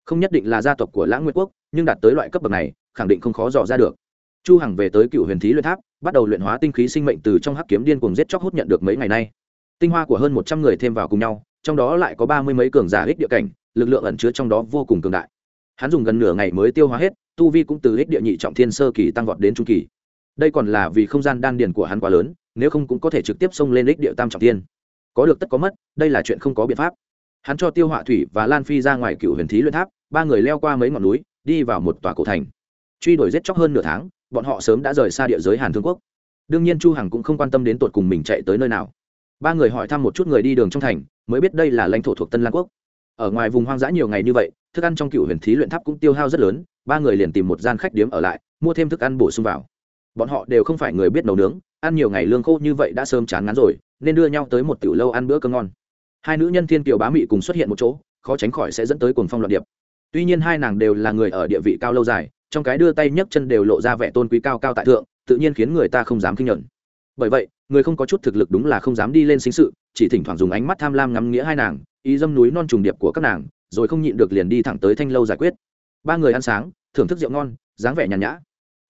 Không nhất định là gia tộc của lãng nguyệt quốc, nhưng đạt tới loại cấp bậc này, khẳng định không khó dò ra được. Chu hằng về tới cựu huyền thí luyện tháp, bắt đầu luyện hóa tinh khí sinh mệnh từ trong hắc kiếm điên cuồng giết chóc hút nhận được mấy ngày nay. Tinh hoa của hơn một trăm người thêm vào cùng nhau trong đó lại có ba mươi mấy cường giả ích địa cảnh, lực lượng ẩn chứa trong đó vô cùng cường đại. Hắn dùng gần nửa ngày mới tiêu hóa hết, tu vi cũng từ ích địa nhị trọng thiên sơ kỳ tăng vọt đến trung kỳ. Đây còn là vì không gian đan điền của hắn quá lớn, nếu không cũng có thể trực tiếp xông lên ích địa tam trọng thiên. Có được tất có mất, đây là chuyện không có biện pháp. Hắn cho tiêu họa thủy và lan phi ra ngoài cựu huyền thí luyện tháp, ba người leo qua mấy ngọn núi, đi vào một tòa cổ thành. Truy đuổi giết chóc hơn nửa tháng, bọn họ sớm đã rời xa địa giới hàn thương quốc. Đương nhiên chu hằng cũng không quan tâm đến tuột cùng mình chạy tới nơi nào. Ba người hỏi thăm một chút người đi đường trong thành mới biết đây là lãnh thổ thuộc tân lan quốc. Ở ngoài vùng hoang dã nhiều ngày như vậy, thức ăn trong cựu huyền thí luyện tháp cũng tiêu hao rất lớn, ba người liền tìm một gian khách điếm ở lại, mua thêm thức ăn bổ sung vào. Bọn họ đều không phải người biết nấu nướng, ăn nhiều ngày lương khô như vậy đã sớm chán ngán rồi, nên đưa nhau tới một tiểu lâu ăn bữa cơm ngon. Hai nữ nhân thiên kiều bá mị cùng xuất hiện một chỗ, khó tránh khỏi sẽ dẫn tới cuồng phong loạn điệp. Tuy nhiên hai nàng đều là người ở địa vị cao lâu dài, trong cái đưa tay nhấc chân đều lộ ra vẻ tôn quý cao cao tại thượng, tự nhiên khiến người ta không dám kinh nhận. Bởi vậy, người không có chút thực lực đúng là không dám đi lên sinh sự chỉ thỉnh thoảng dùng ánh mắt tham lam ngắm nghĩa hai nàng, ý dâm núi non trùng điệp của các nàng, rồi không nhịn được liền đi thẳng tới thanh lâu giải quyết. Ba người ăn sáng, thưởng thức rượu ngon, dáng vẻ nhàn nhã.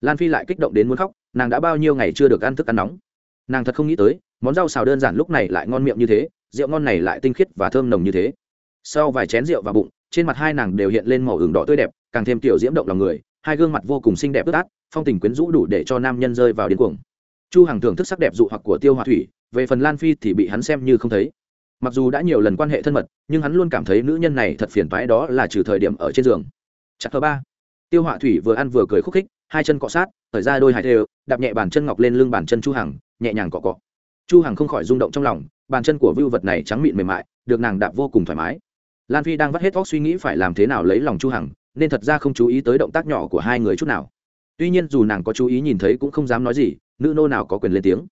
Lan phi lại kích động đến muốn khóc, nàng đã bao nhiêu ngày chưa được ăn thức ăn nóng. Nàng thật không nghĩ tới, món rau xào đơn giản lúc này lại ngon miệng như thế, rượu ngon này lại tinh khiết và thơm nồng như thế. Sau vài chén rượu vào bụng, trên mặt hai nàng đều hiện lên màu ửng đỏ tươi đẹp, càng thêm tiểu diễm động lòng người, hai gương mặt vô cùng xinh đẹp ướt át, phong tình quyến rũ đủ để cho nam nhân rơi vào điên cuồng chu hằng thưởng thức sắc đẹp dụ hoặc của tiêu hòa thủy, về phần lan phi thì bị hắn xem như không thấy. Mặc dù đã nhiều lần quan hệ thân mật, nhưng hắn luôn cảm thấy nữ nhân này thật phiền toái đó là trừ thời điểm ở trên giường. Chặt thứ ba. Tiêu họa thủy vừa ăn vừa cười khúc khích, hai chân cọ sát, thời ra đôi hải đều, đạp nhẹ bàn chân ngọc lên lưng bàn chân chu hằng, nhẹ nhàng cọ cọ. Chu hằng không khỏi rung động trong lòng, bàn chân của vưu vật này trắng mịn mềm mại, được nàng đạp vô cùng thoải mái. Lan phi đang vắt hết óc suy nghĩ phải làm thế nào lấy lòng chu hằng, nên thật ra không chú ý tới động tác nhỏ của hai người chút nào. Tuy nhiên dù nàng có chú ý nhìn thấy cũng không dám nói gì nữ nô nào có quyền lên tiếng.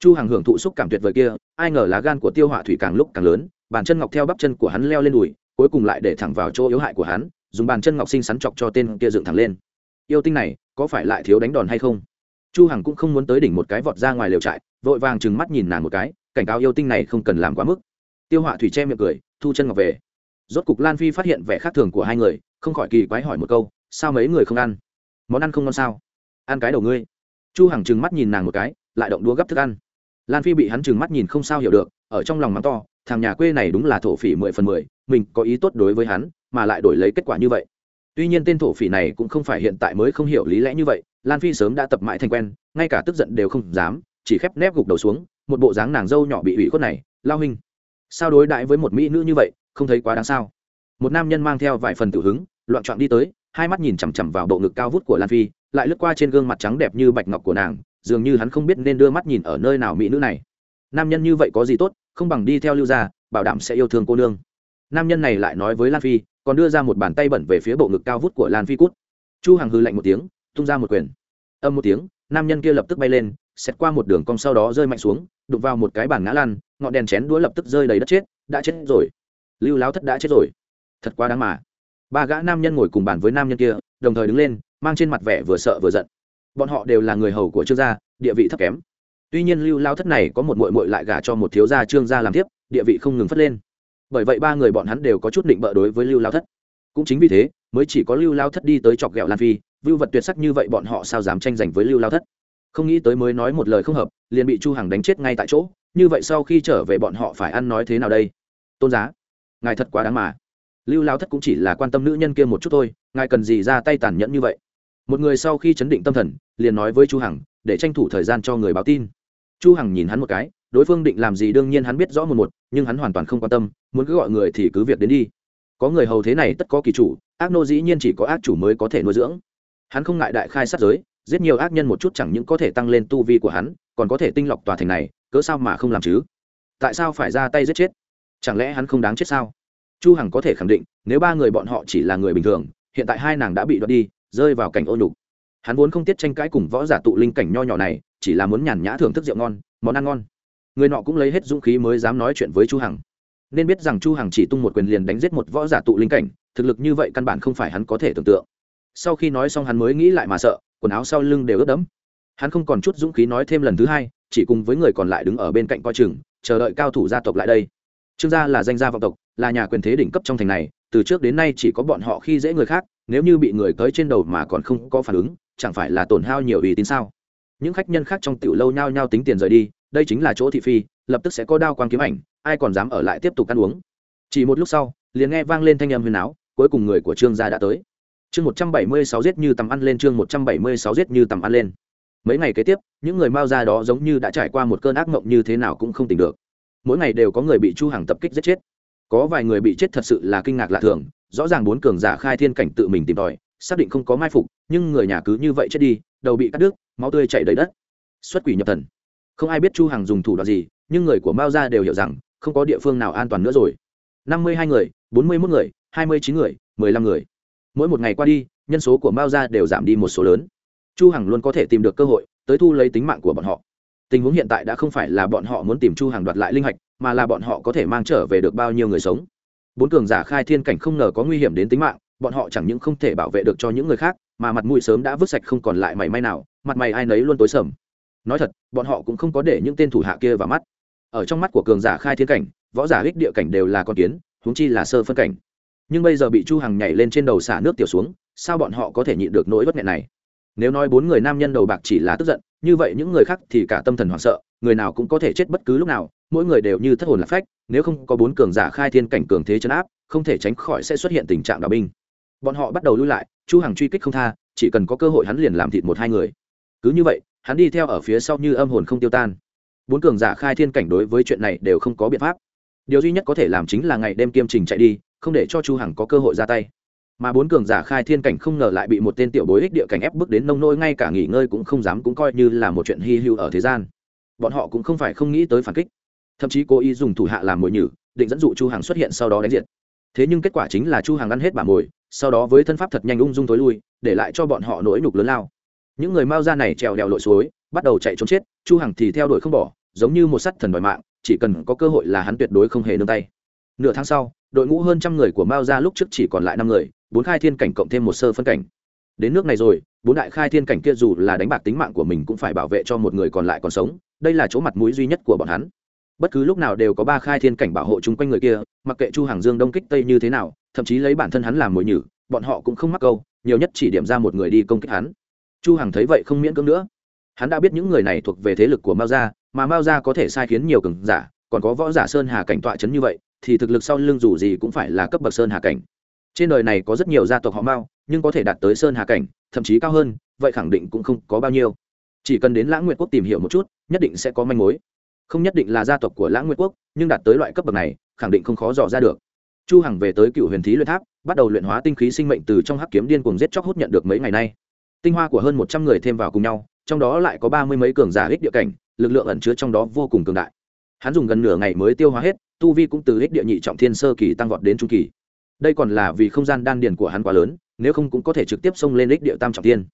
Chu hằng hưởng thụ xúc cảm tuyệt vời kia, ai ngờ lá gan của tiêu họa thủy càng lúc càng lớn, bàn chân ngọc theo bắp chân của hắn leo lên đùi, cuối cùng lại để thẳng vào chỗ yếu hại của hắn, dùng bàn chân ngọc sinh sắn chọc cho tên kia dựng thẳng lên. Yêu tinh này, có phải lại thiếu đánh đòn hay không? Chu hằng cũng không muốn tới đỉnh một cái vọt ra ngoài lều trại, vội vàng trừng mắt nhìn nàng một cái, cảnh cáo yêu tinh này không cần làm quá mức. Tiêu họa thủy che miệng cười, thu chân ngọc về. Rốt cục lan phi phát hiện vẻ khác thường của hai người, không khỏi kỳ quái hỏi một câu, sao mấy người không ăn? Món ăn không ngon sao? Ăn cái đầu ngươi chu hằng trừng mắt nhìn nàng một cái, lại động đũa gấp thức ăn. Lan phi bị hắn trừng mắt nhìn không sao hiểu được, ở trong lòng mắng to, thằng nhà quê này đúng là thổ phỉ mười phần mười, mình có ý tốt đối với hắn, mà lại đổi lấy kết quả như vậy. Tuy nhiên tên thổ phỉ này cũng không phải hiện tại mới không hiểu lý lẽ như vậy, lan phi sớm đã tập mãi thành quen, ngay cả tức giận đều không dám, chỉ khép nép gục đầu xuống, một bộ dáng nàng dâu nhỏ bị ủy khuất này, lao hình sao đối đãi với một mỹ nữ như vậy, không thấy quá đáng sao? Một nam nhân mang theo vài phần tự hứng, loạn trọn đi tới, hai mắt nhìn chằm chằm vào bộ ngực cao vút của lan phi lại lướt qua trên gương mặt trắng đẹp như bạch ngọc của nàng dường như hắn không biết nên đưa mắt nhìn ở nơi nào mỹ nữ này. Nam nhân như vậy có gì tốt không bằng đi theo lưu gia bảo đảm sẽ yêu thương cô nương. Nam nhân này lại nói với lan phi còn đưa ra một bàn tay bẩn về phía bộ ngực cao vút của lan phi cút. Chu hằng hư lạnh một tiếng tung ra một quyền. Âm một tiếng nam nhân kia lập tức bay lên xét qua một đường cong sau đó rơi mạnh xuống đụng vào một cái bàn ngã Lan, ngọn đèn chén đũa lập tức rơi đầy đất chết đã chết rồi. Lưu láo thất đã chết rồi. Thật quá đáng mà. Ba gã nam nhân ngồi cùng bàn với nam nhân kia đồng thời đứng lên mang trên mặt vẻ vừa sợ vừa giận. Bọn họ đều là người hầu của trương gia, địa vị thấp kém. Tuy nhiên lưu lao thất này có một mội mội lại gả cho một thiếu gia trương gia làm tiếp địa vị không ngừng phất lên. Bởi vậy ba người bọn hắn đều có chút định bợ đối với lưu lao thất. Cũng chính vì thế, mới chỉ có lưu lao thất đi tới chọc ghẹo lan phi, vưu vật tuyệt sắc như vậy bọn họ sao dám tranh giành với lưu lao thất? Không nghĩ tới mới nói một lời không hợp, liền bị chu hằng đánh chết ngay tại chỗ, như vậy sau khi trở về bọn họ phải ăn nói thế nào đây? Tôn giá, ngài thật quá đáng mà. Lưu lao thất cũng chỉ là quan tâm nữ nhân kia một chút thôi, ngài cần gì ra tay tàn nhẫn như vậy? Một người sau khi chấn định tâm thần, liền nói với chu hằng, để tranh thủ thời gian cho người báo tin. Chu hằng nhìn hắn một cái, đối phương định làm gì đương nhiên hắn biết rõ một một, nhưng hắn hoàn toàn không quan tâm, muốn cứ gọi người thì cứ việc đến đi. Có người hầu thế này tất có kỳ chủ, ác nô dĩ nhiên chỉ có ác chủ mới có thể nuôi dưỡng. Hắn không ngại đại khai sát giới, giết nhiều ác nhân một chút chẳng những có thể tăng lên tu vi của hắn, còn có thể tinh lọc tòa thành này, cớ sao mà không làm chứ? Tại sao phải ra tay giết chết? Chẳng lẽ hắn không đáng chết sao? Chu hằng có thể khẳng định, nếu ba người bọn họ chỉ là người bình thường, hiện tại hai nàng đã bị đoạt đi rơi vào cảnh ô nhục. Hắn vốn không tiết tranh cãi cùng võ giả tụ linh cảnh nho nhỏ này, chỉ là muốn nhàn nhã thưởng thức rượu ngon, món ăn ngon. Người nọ cũng lấy hết dũng khí mới dám nói chuyện với chu hằng. Nên biết rằng chu hằng chỉ tung một quyền liền đánh giết một võ giả tụ linh cảnh, thực lực như vậy căn bản không phải hắn có thể tưởng tượng. Sau khi nói xong hắn mới nghĩ lại mà sợ, quần áo sau lưng đều ướt đẫm. Hắn không còn chút dũng khí nói thêm lần thứ hai, chỉ cùng với người còn lại đứng ở bên cạnh coi chừng, chờ đợi cao thủ gia tộc lại đây. Trương gia là danh gia vọng tộc là nhà quyền thế đỉnh cấp trong thành này, từ trước đến nay chỉ có bọn họ khi dễ người khác, nếu như bị người tới trên đầu mà còn không có phản ứng, chẳng phải là tổn hao nhiều uy tín sao? Những khách nhân khác trong tiểu lâu nhao nhao tính tiền rời đi, đây chính là chỗ thị phi, lập tức sẽ có đao quang kiếm ảnh, ai còn dám ở lại tiếp tục ăn uống? Chỉ một lúc sau, liền nghe vang lên thanh âm huyền áo, cuối cùng người của trương gia đã tới. Chương một trăm bảy mươi sáu giết như tầm ăn lên, chương một trăm bảy mươi sáu giết như tầm ăn lên. Mấy ngày kế tiếp, những người mao ra đó giống như đã trải qua một cơn ác mộng như thế nào cũng không tỉnh được. Mỗi ngày đều có người bị chu hàng tập kích giết chết có vài người bị chết thật sự là kinh ngạc lạ thường, rõ ràng bốn cường giả khai thiên cảnh tự mình tìm tòi, xác định không có mai phục, nhưng người nhà cứ như vậy chết đi, đầu bị cắt đứt, máu tươi chảy đầy đất. Xuất quỷ nhập thần. Không ai biết chu hằng dùng thủ đoạn gì, nhưng người của mao gia đều hiểu rằng, không có địa phương nào an toàn nữa rồi. Năm mươi hai người, bốn mươi 41 người, hai mươi chín người, mười lăm người. Mỗi một ngày qua đi, nhân số của mao gia đều giảm đi một số lớn. Chu hằng luôn có thể tìm được cơ hội, tới thu lấy tính mạng của bọn họ. Tình huống hiện tại đã không phải là bọn họ muốn tìm chu hằng đoạt lại linh hạch mà là bọn họ có thể mang trở về được bao nhiêu người sống. Bốn cường giả khai thiên cảnh không ngờ có nguy hiểm đến tính mạng, bọn họ chẳng những không thể bảo vệ được cho những người khác, mà mặt mũi sớm đã vứt sạch không còn lại mảy may nào, mặt mày ai nấy luôn tối sầm. Nói thật, bọn họ cũng không có để những tên thủ hạ kia vào mắt. Ở trong mắt của cường giả khai thiên cảnh, võ giả ích địa cảnh đều là con kiến, huống chi là sơ phân cảnh. Nhưng bây giờ bị chu hằng nhảy lên trên đầu xả nước tiểu xuống, sao bọn họ có thể nhịn được nỗi vất nghẹn này? Nếu nói bốn người nam nhân đầu bạc chỉ là tức giận, như vậy những người khác thì cả tâm thần hoảng sợ, người nào cũng có thể chết bất cứ lúc nào mỗi người đều như thất hồn lạc phách, nếu không có bốn cường giả khai thiên cảnh cường thế chấn áp, không thể tránh khỏi sẽ xuất hiện tình trạng đạo binh. Bọn họ bắt đầu lui lại, chu hằng truy kích không tha, chỉ cần có cơ hội hắn liền làm thịt một hai người. Cứ như vậy, hắn đi theo ở phía sau như âm hồn không tiêu tan. Bốn cường giả khai thiên cảnh đối với chuyện này đều không có biện pháp. Điều duy nhất có thể làm chính là ngày đêm kiêm trình chạy đi, không để cho chu hằng có cơ hội ra tay. Mà bốn cường giả khai thiên cảnh không ngờ lại bị một tên tiểu bối ích địa cảnh ép bước đến nông nỗi, ngay cả nghỉ ngơi cũng không dám cũng coi như là một chuyện hy hữu ở thế gian. Bọn họ cũng không phải không nghĩ tới phản kích thậm chí cố ý dùng thủ hạ làm mồi nhử, định dẫn dụ chu Hằng xuất hiện sau đó đánh diệt. Thế nhưng kết quả chính là chu Hằng ăn hết bả mồi, sau đó với thân pháp thật nhanh ung dung tối lui, để lại cho bọn họ nỗi nhục lớn lao. Những người mao ra này trèo đèo lội suối, bắt đầu chạy trốn chết, chu hằng thì theo đuổi không bỏ, giống như một sắt thần đòi mạng, chỉ cần có cơ hội là hắn tuyệt đối không hề nương tay. Nửa tháng sau, đội ngũ hơn trăm người của mao ra lúc trước chỉ còn lại năm người, bốn khai thiên cảnh cộng thêm một sơ phân cảnh. Đến nước này rồi, bốn đại khai thiên cảnh kia dù là đánh bạc tính mạng của mình cũng phải bảo vệ cho một người còn lại còn sống, đây là chỗ mặt mũi duy nhất của bọn hắn bất cứ lúc nào đều có ba khai thiên cảnh bảo hộ chung quanh người kia, mặc kệ chu hàng dương đông kích tây như thế nào, thậm chí lấy bản thân hắn làm mồi nhử, bọn họ cũng không mắc câu, nhiều nhất chỉ điểm ra một người đi công kích hắn. Chu hằng thấy vậy không miễn cưỡng nữa. Hắn đã biết những người này thuộc về thế lực của mao gia, mà mao gia có thể sai khiến nhiều cường giả, còn có võ giả sơn hà cảnh tọa chấn như vậy, thì thực lực sau lưng dù gì cũng phải là cấp bậc sơn hà cảnh. Trên đời này có rất nhiều gia tộc họ mao, nhưng có thể đạt tới sơn hà cảnh, thậm chí cao hơn, vậy khẳng định cũng không có bao nhiêu. Chỉ cần đến lãng nguyệt quốc tìm hiểu một chút, nhất định sẽ có manh mối không nhất định là gia tộc của lãng nguyệt quốc, nhưng đạt tới loại cấp bậc này, khẳng định không khó dò ra được. Chu hằng về tới cựu huyền thí luyện tháp, bắt đầu luyện hóa tinh khí sinh mệnh từ trong hắc kiếm điên cuồng giết chóc hút nhận được mấy ngày nay. Tinh hoa của hơn một trăm người thêm vào cùng nhau, trong đó lại có ba mươi mấy cường giả ích địa cảnh, lực lượng ẩn chứa trong đó vô cùng cường đại. Hắn dùng gần nửa ngày mới tiêu hóa hết, tu vi cũng từ ích địa nhị trọng thiên sơ kỳ tăng vọt đến trung kỳ. Đây còn là vì không gian đan điền của hắn quá lớn, nếu không cũng có thể trực tiếp xông lên ích địa tam trọng thiên.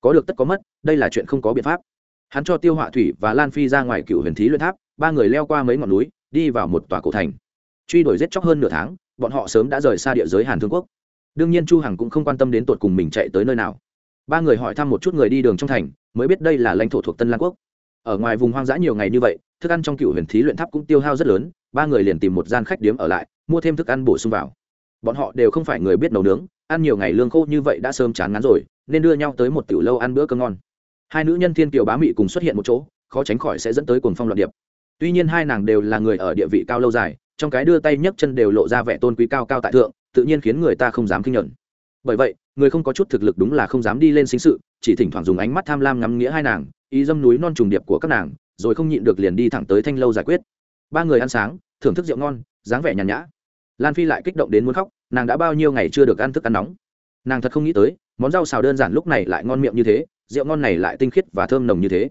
Có được tất có mất, đây là chuyện không có biện pháp. Hắn cho tiêu họa thủy và lan phi ra ngoài cựu huyền thí luyện tháp ba người leo qua mấy ngọn núi, đi vào một tòa cổ thành. Truy đuổi giết chóc hơn nửa tháng, bọn họ sớm đã rời xa địa giới hàn thương quốc. Đương nhiên chu hằng cũng không quan tâm đến tuột cùng mình chạy tới nơi nào. Ba người hỏi thăm một chút người đi đường trong thành, mới biết đây là lãnh thổ thuộc tân lan quốc. Ở ngoài vùng hoang dã nhiều ngày như vậy, thức ăn trong cựu huyền thí luyện tháp cũng tiêu hao rất lớn, ba người liền tìm một gian khách điếm ở lại, mua thêm thức ăn bổ sung vào. Bọn họ đều không phải người biết nấu nướng, ăn nhiều ngày lương khô như vậy đã sớm chán ngán rồi, nên đưa nhau tới một tiểu lâu ăn bữa cơm ngon. Hai nữ nhân thiên kiều bá mị cùng xuất hiện một chỗ, khó tránh khỏi sẽ dẫn tới cuồng phong loạn điệp tuy nhiên hai nàng đều là người ở địa vị cao lâu dài, trong cái đưa tay nhấc chân đều lộ ra vẻ tôn quý cao cao tại thượng, tự nhiên khiến người ta không dám kinh nhận bởi vậy, người không có chút thực lực đúng là không dám đi lên sinh sự, chỉ thỉnh thoảng dùng ánh mắt tham lam ngắm nghĩa hai nàng, ý dâm núi non trùng điệp của các nàng, rồi không nhịn được liền đi thẳng tới thanh lâu giải quyết. Ba người ăn sáng, thưởng thức rượu ngon, dáng vẻ nhàn nhã. Lan phi lại kích động đến muốn khóc, nàng đã bao nhiêu ngày chưa được ăn thức ăn nóng. Nàng thật không nghĩ tới, món rau xào đơn giản lúc này lại ngon miệng như thế, rượu ngon này lại tinh khiết và thơm nồng như thế.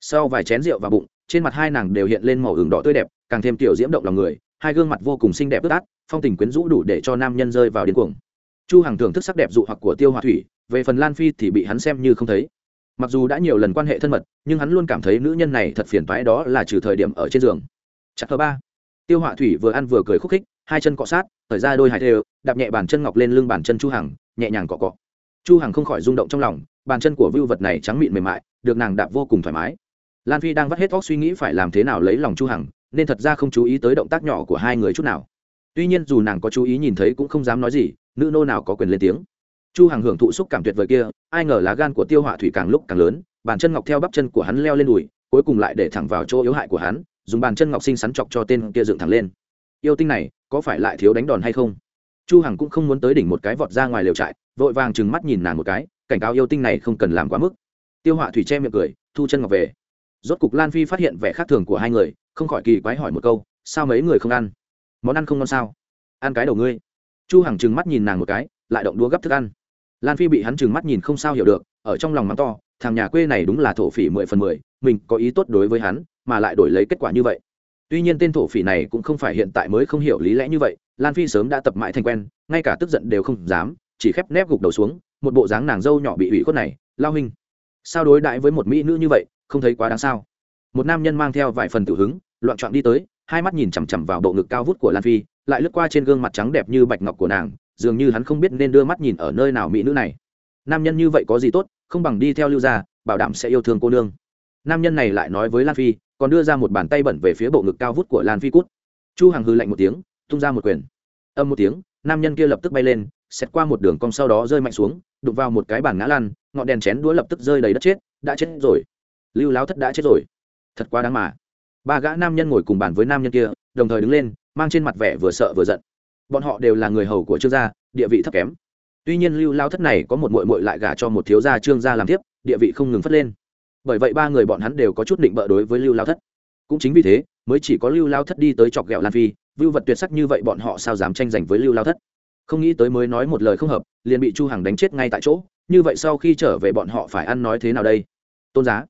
Sau vài chén rượu vào bụng trên mặt hai nàng đều hiện lên màu ửng đỏ tươi đẹp, càng thêm tiểu diễm động lòng người, hai gương mặt vô cùng xinh đẹp ướt át, phong tình quyến rũ đủ để cho nam nhân rơi vào điên cuồng. Chu hằng thưởng thức sắc đẹp dụ hoặc của tiêu Hoa thủy, về phần lan phi thì bị hắn xem như không thấy. Mặc dù đã nhiều lần quan hệ thân mật, nhưng hắn luôn cảm thấy nữ nhân này thật phiền toái đó là trừ thời điểm ở trên giường. Chặt thứ ba. Tiêu họa thủy vừa ăn vừa cười khúc khích, hai chân cọ sát, thời ra đôi hải đều đạp nhẹ bàn chân ngọc lên lưng bàn chân chu hằng, nhẹ nhàng cọ cọ. Chu hằng không khỏi rung động trong lòng, bàn chân của vưu vật này trắng mịn mềm mại, được nàng đạp vô cùng thoải mái lan phi đang vắt hết óc suy nghĩ phải làm thế nào lấy lòng chu hằng, nên thật ra không chú ý tới động tác nhỏ của hai người chút nào. Tuy nhiên dù nàng có chú ý nhìn thấy cũng không dám nói gì, nữ nô nào có quyền lên tiếng. Chu hằng hưởng thụ xúc cảm tuyệt vời kia, ai ngờ lá gan của tiêu họa thủy càng lúc càng lớn, bàn chân ngọc theo bắp chân của hắn leo lên đùi, cuối cùng lại để thẳng vào chỗ yếu hại của hắn, dùng bàn chân ngọc xinh xắn chọc cho tên kia dựng thẳng lên. Yêu tinh này, có phải lại thiếu đánh đòn hay không? Chu hằng cũng không muốn tới đỉnh một cái vọt ra ngoài lều trại, vội vàng trừng mắt nhìn nàng một cái, cảnh cáo yêu tinh này không cần làm quá mức. Tiêu họa thủy che miệng cười, thu chân ngọc về rốt cục lan phi phát hiện vẻ khác thường của hai người, không khỏi kỳ quái hỏi một câu, sao mấy người không ăn? Món ăn không ngon sao? Ăn cái đầu ngươi. Chu hằng trừng mắt nhìn nàng một cái, lại động đua gấp thức ăn. Lan phi bị hắn trừng mắt nhìn không sao hiểu được, ở trong lòng mắng to, thằng nhà quê này đúng là thổ phỉ mười phần mười, mình có ý tốt đối với hắn, mà lại đổi lấy kết quả như vậy. Tuy nhiên tên thổ phỉ này cũng không phải hiện tại mới không hiểu lý lẽ như vậy, lan phi sớm đã tập mãi thành quen, ngay cả tức giận đều không dám, chỉ khép nép gục đầu xuống, một bộ dáng nàng dâu nhỏ bị ủy khuất này, lao hình sao đối đãi với một mỹ nữ như vậy không thấy quá đáng sao. Một nam nhân mang theo vài phần tự hứng, loạn trọn đi tới, hai mắt nhìn chằm chằm vào bộ ngực cao vút của lan phi, lại lướt qua trên gương mặt trắng đẹp như bạch ngọc của nàng, dường như hắn không biết nên đưa mắt nhìn ở nơi nào mỹ nữ này. Nam nhân như vậy có gì tốt, không bằng đi theo lưu gia, bảo đảm sẽ yêu thương cô nương. Nam nhân này lại nói với lan phi, còn đưa ra một bàn tay bẩn về phía bộ ngực cao vút của lan phi cút. Chu hằng hư lạnh một tiếng, tung ra một quyền. Âm một tiếng, nam nhân kia lập tức bay lên xét qua một đường cong sau đó rơi mạnh xuống, đụng vào một cái bàn ngã lăn, ngọn đèn chén đũa lập tức rơi đầy đất chết, đã chết rồi lưu láo thất đã chết rồi. Thật quá đáng mà. Ba gã nam nhân ngồi cùng bàn với nam nhân kia, đồng thời đứng lên, mang trên mặt vẻ vừa sợ vừa giận. Bọn họ đều là người hầu của trương gia, địa vị thấp kém. Tuy nhiên lưu lao thất này có một mội mội lại gả cho một thiếu gia trương gia làm tiếp địa vị không ngừng phất lên. Bởi vậy ba người bọn hắn đều có chút định bợ đối với lưu lao thất. Cũng chính vì thế, mới chỉ có lưu lao thất đi tới chọc ghẹo lan phi, vưu vật tuyệt sắc như vậy bọn họ sao dám tranh giành với lưu lao thất? Không nghĩ tới mới nói một lời không hợp, liền bị chu hằng đánh chết ngay tại chỗ, như vậy sau khi trở về bọn họ phải ăn nói thế nào đây? Tôn giá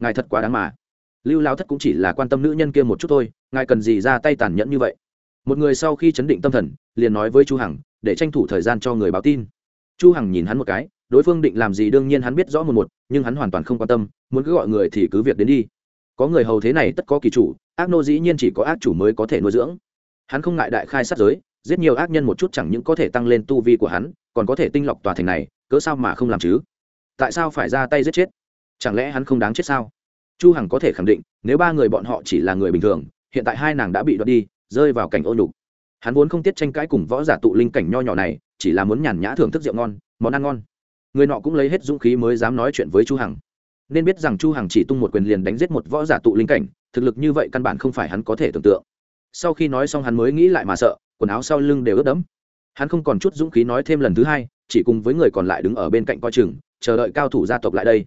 ngài thật quá đáng mà. Lưu lao thất cũng chỉ là quan tâm nữ nhân kia một chút thôi, ngài cần gì ra tay tàn nhẫn như vậy? Một người sau khi chấn định tâm thần, liền nói với chu hằng, để tranh thủ thời gian cho người báo tin. Chu hằng nhìn hắn một cái, đối phương định làm gì đương nhiên hắn biết rõ một một, nhưng hắn hoàn toàn không quan tâm, muốn cứ gọi người thì cứ việc đến đi. Có người hầu thế này tất có kỳ chủ, ác nô dĩ nhiên chỉ có ác chủ mới có thể nuôi dưỡng. Hắn không ngại đại khai sát giới, giết nhiều ác nhân một chút chẳng những có thể tăng lên tu vi của hắn, còn có thể tinh lọc tòa thành này, cớ sao mà không làm chứ? Tại sao phải ra tay giết chết? Chẳng lẽ hắn không đáng chết sao? Chu hằng có thể khẳng định, nếu ba người bọn họ chỉ là người bình thường, hiện tại hai nàng đã bị đoạt đi, rơi vào cảnh ô nhục. Hắn vốn không tiết tranh cãi cùng võ giả tụ linh cảnh nho nhỏ này, chỉ là muốn nhàn nhã thưởng thức rượu ngon, món ăn ngon. Người nọ cũng lấy hết dũng khí mới dám nói chuyện với chu hằng. Nên biết rằng chu hằng chỉ tung một quyền liền đánh giết một võ giả tụ linh cảnh, thực lực như vậy căn bản không phải hắn có thể tưởng tượng. Sau khi nói xong hắn mới nghĩ lại mà sợ, quần áo sau lưng đều ướt đẫm. Hắn không còn chút dũng khí nói thêm lần thứ hai, chỉ cùng với người còn lại đứng ở bên cạnh coi chừng, chờ đợi cao thủ gia tộc lại đây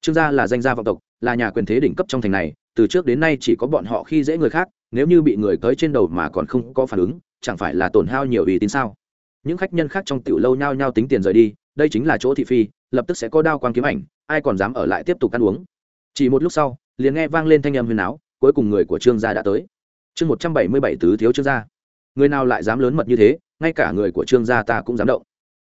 trương gia là danh gia vọng tộc, là nhà quyền thế đỉnh cấp trong thành này, từ trước đến nay chỉ có bọn họ khi dễ người khác, nếu như bị người tới trên đầu mà còn không có phản ứng, chẳng phải là tổn hao nhiều uy tín sao? Những khách nhân khác trong tiểu lâu nhao nhao tính tiền rời đi, đây chính là chỗ thị phi, lập tức sẽ có đao quang kiếm ảnh, ai còn dám ở lại tiếp tục ăn uống? Chỉ một lúc sau, liền nghe vang lên thanh âm huyền áo, cuối cùng người của trương gia đã tới. Chương một trăm bảy mươi bảy tứ thiếu trương gia. Người nào lại dám lớn mật như thế, ngay cả người của trương gia ta cũng dám động.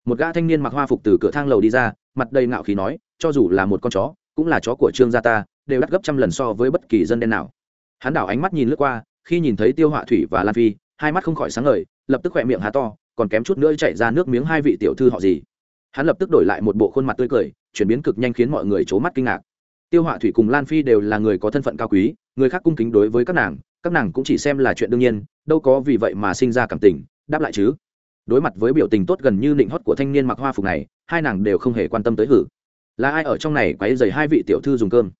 Một gã thanh niên mặc hoa phục từ cửa thang lầu đi ra mặt đầy ngạo khí nói, cho dù là một con chó, cũng là chó của trương gia ta, đều đắt gấp trăm lần so với bất kỳ dân đen nào. Hắn đảo ánh mắt nhìn lướt qua, khi nhìn thấy tiêu họa thủy và lan phi, hai mắt không khỏi sáng ngời, lập tức khỏe miệng há to, còn kém chút nữa chạy ra nước miếng hai vị tiểu thư họ gì. Hắn lập tức đổi lại một bộ khuôn mặt tươi cười, chuyển biến cực nhanh khiến mọi người c h ố mắt kinh ngạc. Tiêu họa thủy cùng lan phi đều là người có thân phận cao quý, người khác cung kính đối với các nàng các nàng cũng chỉ xem là chuyện đương nhiên, đâu có vì vậy mà sinh ra cảm tình, đáp lại chứ đối mặt với biểu tình tốt gần như định hót của thanh niên mặc hoa phục này, hai nàng đều không hề quan tâm tới hử. Là ai ở trong này quấy dày hai vị tiểu thư dùng cơm?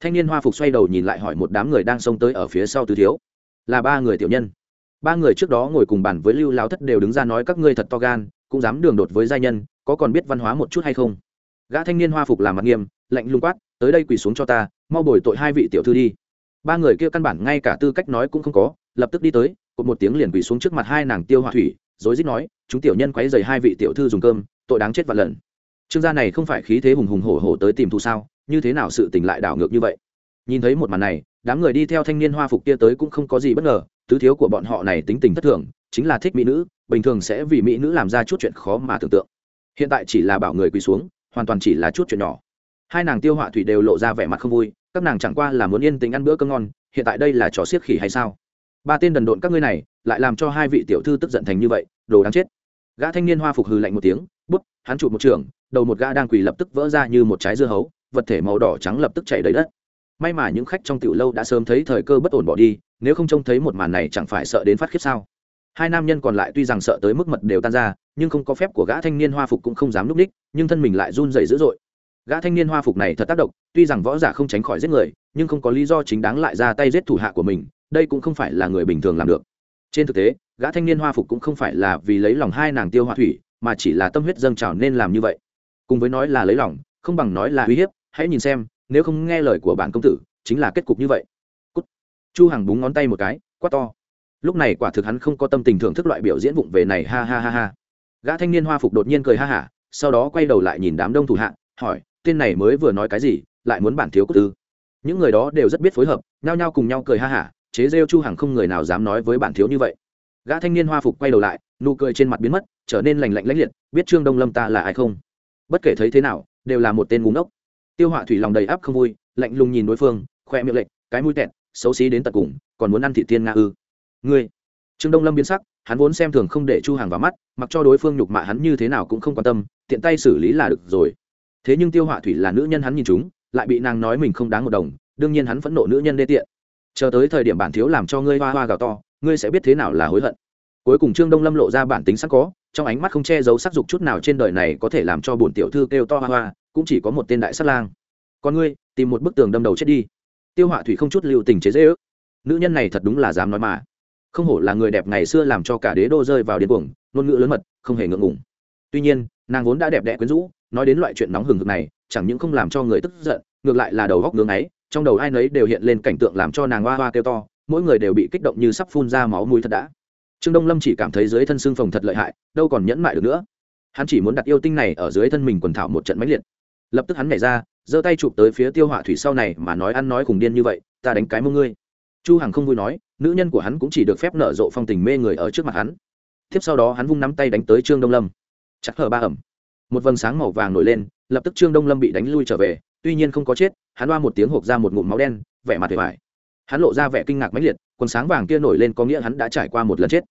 Thanh niên hoa phục xoay đầu nhìn lại hỏi một đám người đang xông tới ở phía sau tứ thiếu. Là ba người tiểu nhân. Ba người trước đó ngồi cùng bàn với lưu lao thất đều đứng ra nói các ngươi thật to gan, cũng dám đường đột với giai nhân, có còn biết văn hóa một chút hay không? Gã thanh niên hoa phục làm mặt nghiêm, lạnh lung quát, tới đây quỳ xuống cho ta, mau bồi tội hai vị tiểu thư đi. Ba người kia căn bản ngay cả tư cách nói cũng không có, lập tức đi tới, cột một tiếng liền quỳ xuống trước mặt hai nàng tiêu hoa thủy rối rít nói, chúng tiểu nhân quấy dày hai vị tiểu thư dùng cơm, tội đáng chết vạn lần. Trương gia này không phải khí thế hùng hùng hổ hổ tới tìm thù sao, như thế nào sự tình lại đảo ngược như vậy? Nhìn thấy một màn này, đám người đi theo thanh niên hoa phục kia tới cũng không có gì bất ngờ tứ thiếu của bọn họ này tính tình thất thường, chính là thích mỹ nữ, bình thường sẽ vì mỹ nữ làm ra chút chuyện khó mà tưởng tượng. Hiện tại chỉ là bảo người quỳ xuống, hoàn toàn chỉ là chút chuyện nhỏ. Hai nàng tiêu họa thủy đều lộ ra vẻ mặt không vui, các nàng chẳng qua là muốn yên tĩnh ăn bữa cơm ngon, hiện tại đây là trò xiếc khỉ hay sao? Ba tên đần độn các ngươi này lại làm cho hai vị tiểu thư tức giận thành như vậy, đồ đáng chết. Gã thanh niên hoa phục hừ lạnh một tiếng bút hắn chụp một trường, đầu một gã đang quỳ lập tức vỡ ra như một trái dưa hấu, vật thể màu đỏ trắng lập tức chảy đầy đất. May mà những khách trong tiểu lâu đã sớm thấy thời cơ bất ổn bỏ đi, nếu không trông thấy một màn này chẳng phải sợ đến phát khiếp sao. Hai nam nhân còn lại tuy rằng sợ tới mức mật đều tan ra, nhưng không có phép của gã thanh niên hoa phục cũng không dám núp ních, nhưng thân mình lại run dày dữ dội. Gã thanh niên hoa phục này thật tác động, tuy rằng võ giả không tránh khỏi giết người, nhưng không có lý do chính đáng lại ra tay giết thủ hạ của mình, đây cũng không phải là người bình thường làm được trên thực tế, gã thanh niên hoa phục cũng không phải là vì lấy lòng hai nàng tiêu hoa thủy, mà chỉ là tâm huyết dâng trào nên làm như vậy. Cùng với nói là lấy lòng, không bằng nói là uy hiếp, hãy nhìn xem, nếu không nghe lời của bản công tử, chính là kết cục như vậy. Cút. chu hằng búng ngón tay một cái, quát to. Lúc này quả thực hắn không có tâm tình thưởng thức loại biểu diễn vụng về này, ha ha ha ha. Gã thanh niên hoa phục đột nhiên cười ha hả, sau đó quay đầu lại nhìn đám đông thủ hạ, hỏi, tên này mới vừa nói cái gì, lại muốn bản thiếu cốt tư những người đó đều rất biết phối hợp, nhao nhao cùng nhau cười ha hả chế rêu chu hằng không người nào dám nói với bản thiếu như vậy. Gã thanh niên hoa phục quay đầu lại, nụ cười trên mặt biến mất, trở nên lành lạnh lãnh liệt, biết trương đông lâm ta là ai không? Bất kể thấy thế nào, đều là một tên ngúng ốc tiêu họa thủy lòng đầy áp không vui, lạnh lùng nhìn đối phương, khoe miệng lệch, cái mũi tẹt, xấu xí đến tận cùng, còn muốn ăn thị tiên nga ư? Ngươi! Trương đông lâm biến sắc, hắn vốn xem thường không để chu hàng vào mắt, mặc cho đối phương nhục mạ hắn như thế nào cũng không quan tâm, tiện tay xử lý là được rồi. Thế nhưng tiêu họa thủy là nữ nhân hắn nhìn chúng, lại bị nàng nói mình không đáng một đồng, đương nhiên hắn phẫn nộ nữ nhân đê tiện chờ tới thời điểm bản thiếu làm cho ngươi hoa hoa gào to, ngươi sẽ biết thế nào là hối hận. Cuối cùng trương đông lâm lộ ra bản tính sẵn có, trong ánh mắt không che giấu sắc dục chút nào trên đời này có thể làm cho bổn tiểu thư kêu to hoa hoa, cũng chỉ có một tên đại sát lang. Còn ngươi, tìm một bức tường đâm đầu chết đi. Tiêu họa thủy không chút lưu tình chế dễ ước nữ nhân này thật đúng là dám nói mà. Không hổ là người đẹp ngày xưa làm cho cả đế đô rơi vào điên cuồng, ngôn ngữ lớn mật, không hề ngượng ngùng. Tuy nhiên, nàng vốn đã đẹp đẽ quyến rũ, nói đến loại chuyện nóng hừng hực này, chẳng những không làm cho người tức giận, ngược lại là đầu góc ngưỡng ấy trong đầu ai nấy đều hiện lên cảnh tượng làm cho nàng hoa hoa kêu to, mỗi người đều bị kích động như sắp phun ra máu mũi thật đã. Trương đông lâm chỉ cảm thấy dưới thân xương phồng thật lợi hại, đâu còn nhẫn mại được nữa. Hắn chỉ muốn đặt yêu tinh này ở dưới thân mình quần thảo một trận mãnh liệt. Lập tức hắn nhảy ra, giơ tay chụp tới phía tiêu họa thủy sau này mà nói ăn nói cùng điên như vậy, ta đánh cái mông ngươi. Chu hằng không vui nói, nữ nhân của hắn cũng chỉ được phép nở rộ phong tình mê người ở trước mặt hắn. Tiếp sau đó hắn vung nắm tay đánh tới trương đông lâm. Chắc hở ba ẩm. Một vầng sáng màu vàng nổi lên, lập tức trương đông lâm bị đánh lui trở về tuy nhiên không có chết, hắn loa một tiếng hộp ra một ngụm máu đen, vẻ mặt vẻ vải hắn lộ ra vẻ kinh ngạc mãnh liệt, quần sáng vàng kia nổi lên có nghĩa hắn đã trải qua một lần chết.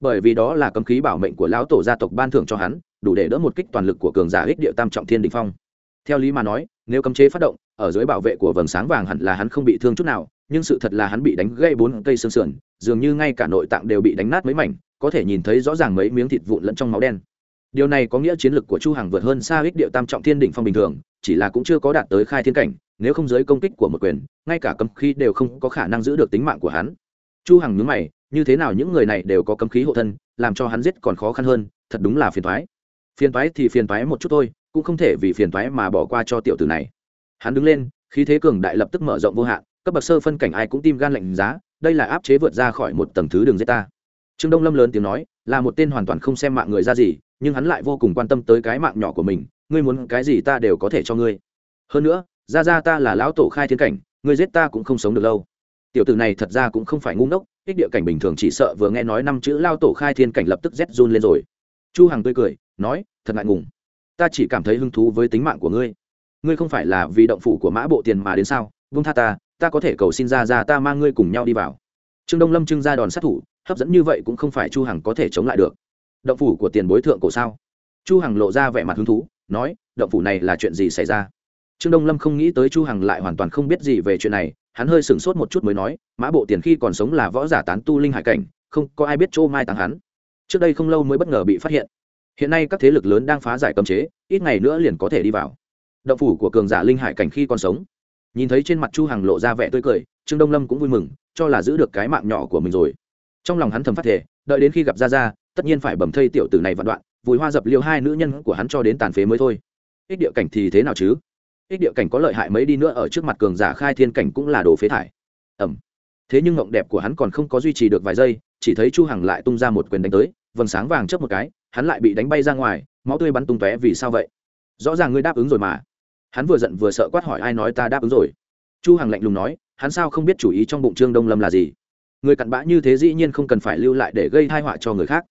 Bởi vì đó là cấm khí bảo mệnh của lão tổ gia tộc ban thưởng cho hắn, đủ để đỡ một kích toàn lực của cường giả ích địa tam trọng thiên đình phong. Theo lý mà nói, nếu cấm chế phát động, ở dưới bảo vệ của vầng sáng vàng hẳn là hắn không bị thương chút nào, nhưng sự thật là hắn bị đánh gãy bốn cây xương sườn, dường như ngay cả nội tạng đều bị đánh nát mấy mảnh, có thể nhìn thấy rõ ràng mấy miếng thịt vụn lẫn trong máu đen điều này có nghĩa chiến lược của chu hằng vượt hơn xa ích điệu tam trọng thiên đỉnh phong bình thường, chỉ là cũng chưa có đạt tới khai thiên cảnh, nếu không giới công kích của một quyền, ngay cả cấm khí đều không có khả năng giữ được tính mạng của hắn. Chu hằng nhướng mày, như thế nào những người này đều có cấm khí hộ thân, làm cho hắn giết còn khó khăn hơn, thật đúng là phiền toái. Phiền toái thì phiền toái một chút thôi, cũng không thể vì phiền toái mà bỏ qua cho tiểu tử này. Hắn đứng lên, khí thế cường đại lập tức mở rộng vô hạn, cấp bậc sơ phân cảnh ai cũng tim gan lạnh giá, đây là áp chế vượt ra khỏi một tầng thứ đường dây ta. Trương đông lâm lớn tiếng nói là một tên hoàn toàn không xem mạng người ra gì, nhưng hắn lại vô cùng quan tâm tới cái mạng nhỏ của mình, ngươi muốn cái gì ta đều có thể cho ngươi. Hơn nữa ra ra ta là lão tổ khai thiên cảnh, ngươi giết ta cũng không sống được lâu. Tiểu tử này thật ra cũng không phải ngu ngốc, ích địa cảnh bình thường chỉ sợ vừa nghe nói năm chữ lao tổ khai thiên cảnh lập tức rét run lên rồi. Chu hằng tươi cười, nói, thật ngại ngùng. Ta chỉ cảm thấy hứng thú với tính mạng của ngươi. Ngươi không phải là vì động phủ của mã bộ tiền mà đến sao? Vung tha ta ta có thể cầu xin ra ra ta mang ngươi cùng nhau đi vào. Trương đông lâm trưng ra đòn sát thủ hấp dẫn như vậy cũng không phải chu hằng có thể chống lại được. Động phủ của tiền bối thượng cổ sao? Chu hằng lộ ra vẻ mặt hứng thú, nói, động phủ này là chuyện gì xảy ra? Trương đông lâm không nghĩ tới chu hằng lại hoàn toàn không biết gì về chuyện này, hắn hơi sửng sốt một chút mới nói, mã bộ tiền khi còn sống là võ giả tán tu linh hải cảnh, không có ai biết chỗ mai táng hắn. Trước đây không lâu mới bất ngờ bị phát hiện. Hiện nay các thế lực lớn đang phá giải cấm chế, ít ngày nữa liền có thể đi vào. Động phủ của cường giả linh hải cảnh khi còn sống. Nhìn thấy trên mặt chu hằng lộ ra vẻ tươi cười, trương đông lâm cũng vui mừng, cho là giữ được cái mạng nhỏ của mình rồi trong lòng hắn thầm phát thể đợi đến khi gặp ra ra tất nhiên phải bầm thây tiểu tử này vạn đoạn, vùi hoa dập liêu hai nữ nhân của hắn cho đến tàn phế mới thôi. Ích địa cảnh thì thế nào chứ? Ích địa cảnh có lợi hại mấy đi nữa ở trước mặt cường giả khai thiên cảnh cũng là đồ phế thải. Ẩm. Thế nhưng ngộng đẹp của hắn còn không có duy trì được vài giây, chỉ thấy chu hằng lại tung ra một quyền đánh tới, vầng sáng vàng chớp một cái, hắn lại bị đánh bay ra ngoài, máu tươi bắn tung tóe vì sao vậy? Rõ ràng ngươi đáp ứng rồi mà. Hắn vừa giận vừa sợ quát hỏi ai nói ta đáp ứng rồi. Chu hằng lạnh lùng nói, hắn sao không biết chủ ý trong bụng trương đông lâm là gì? Người cặn bã như thế dĩ nhiên không cần phải lưu lại để gây tai họa cho người khác.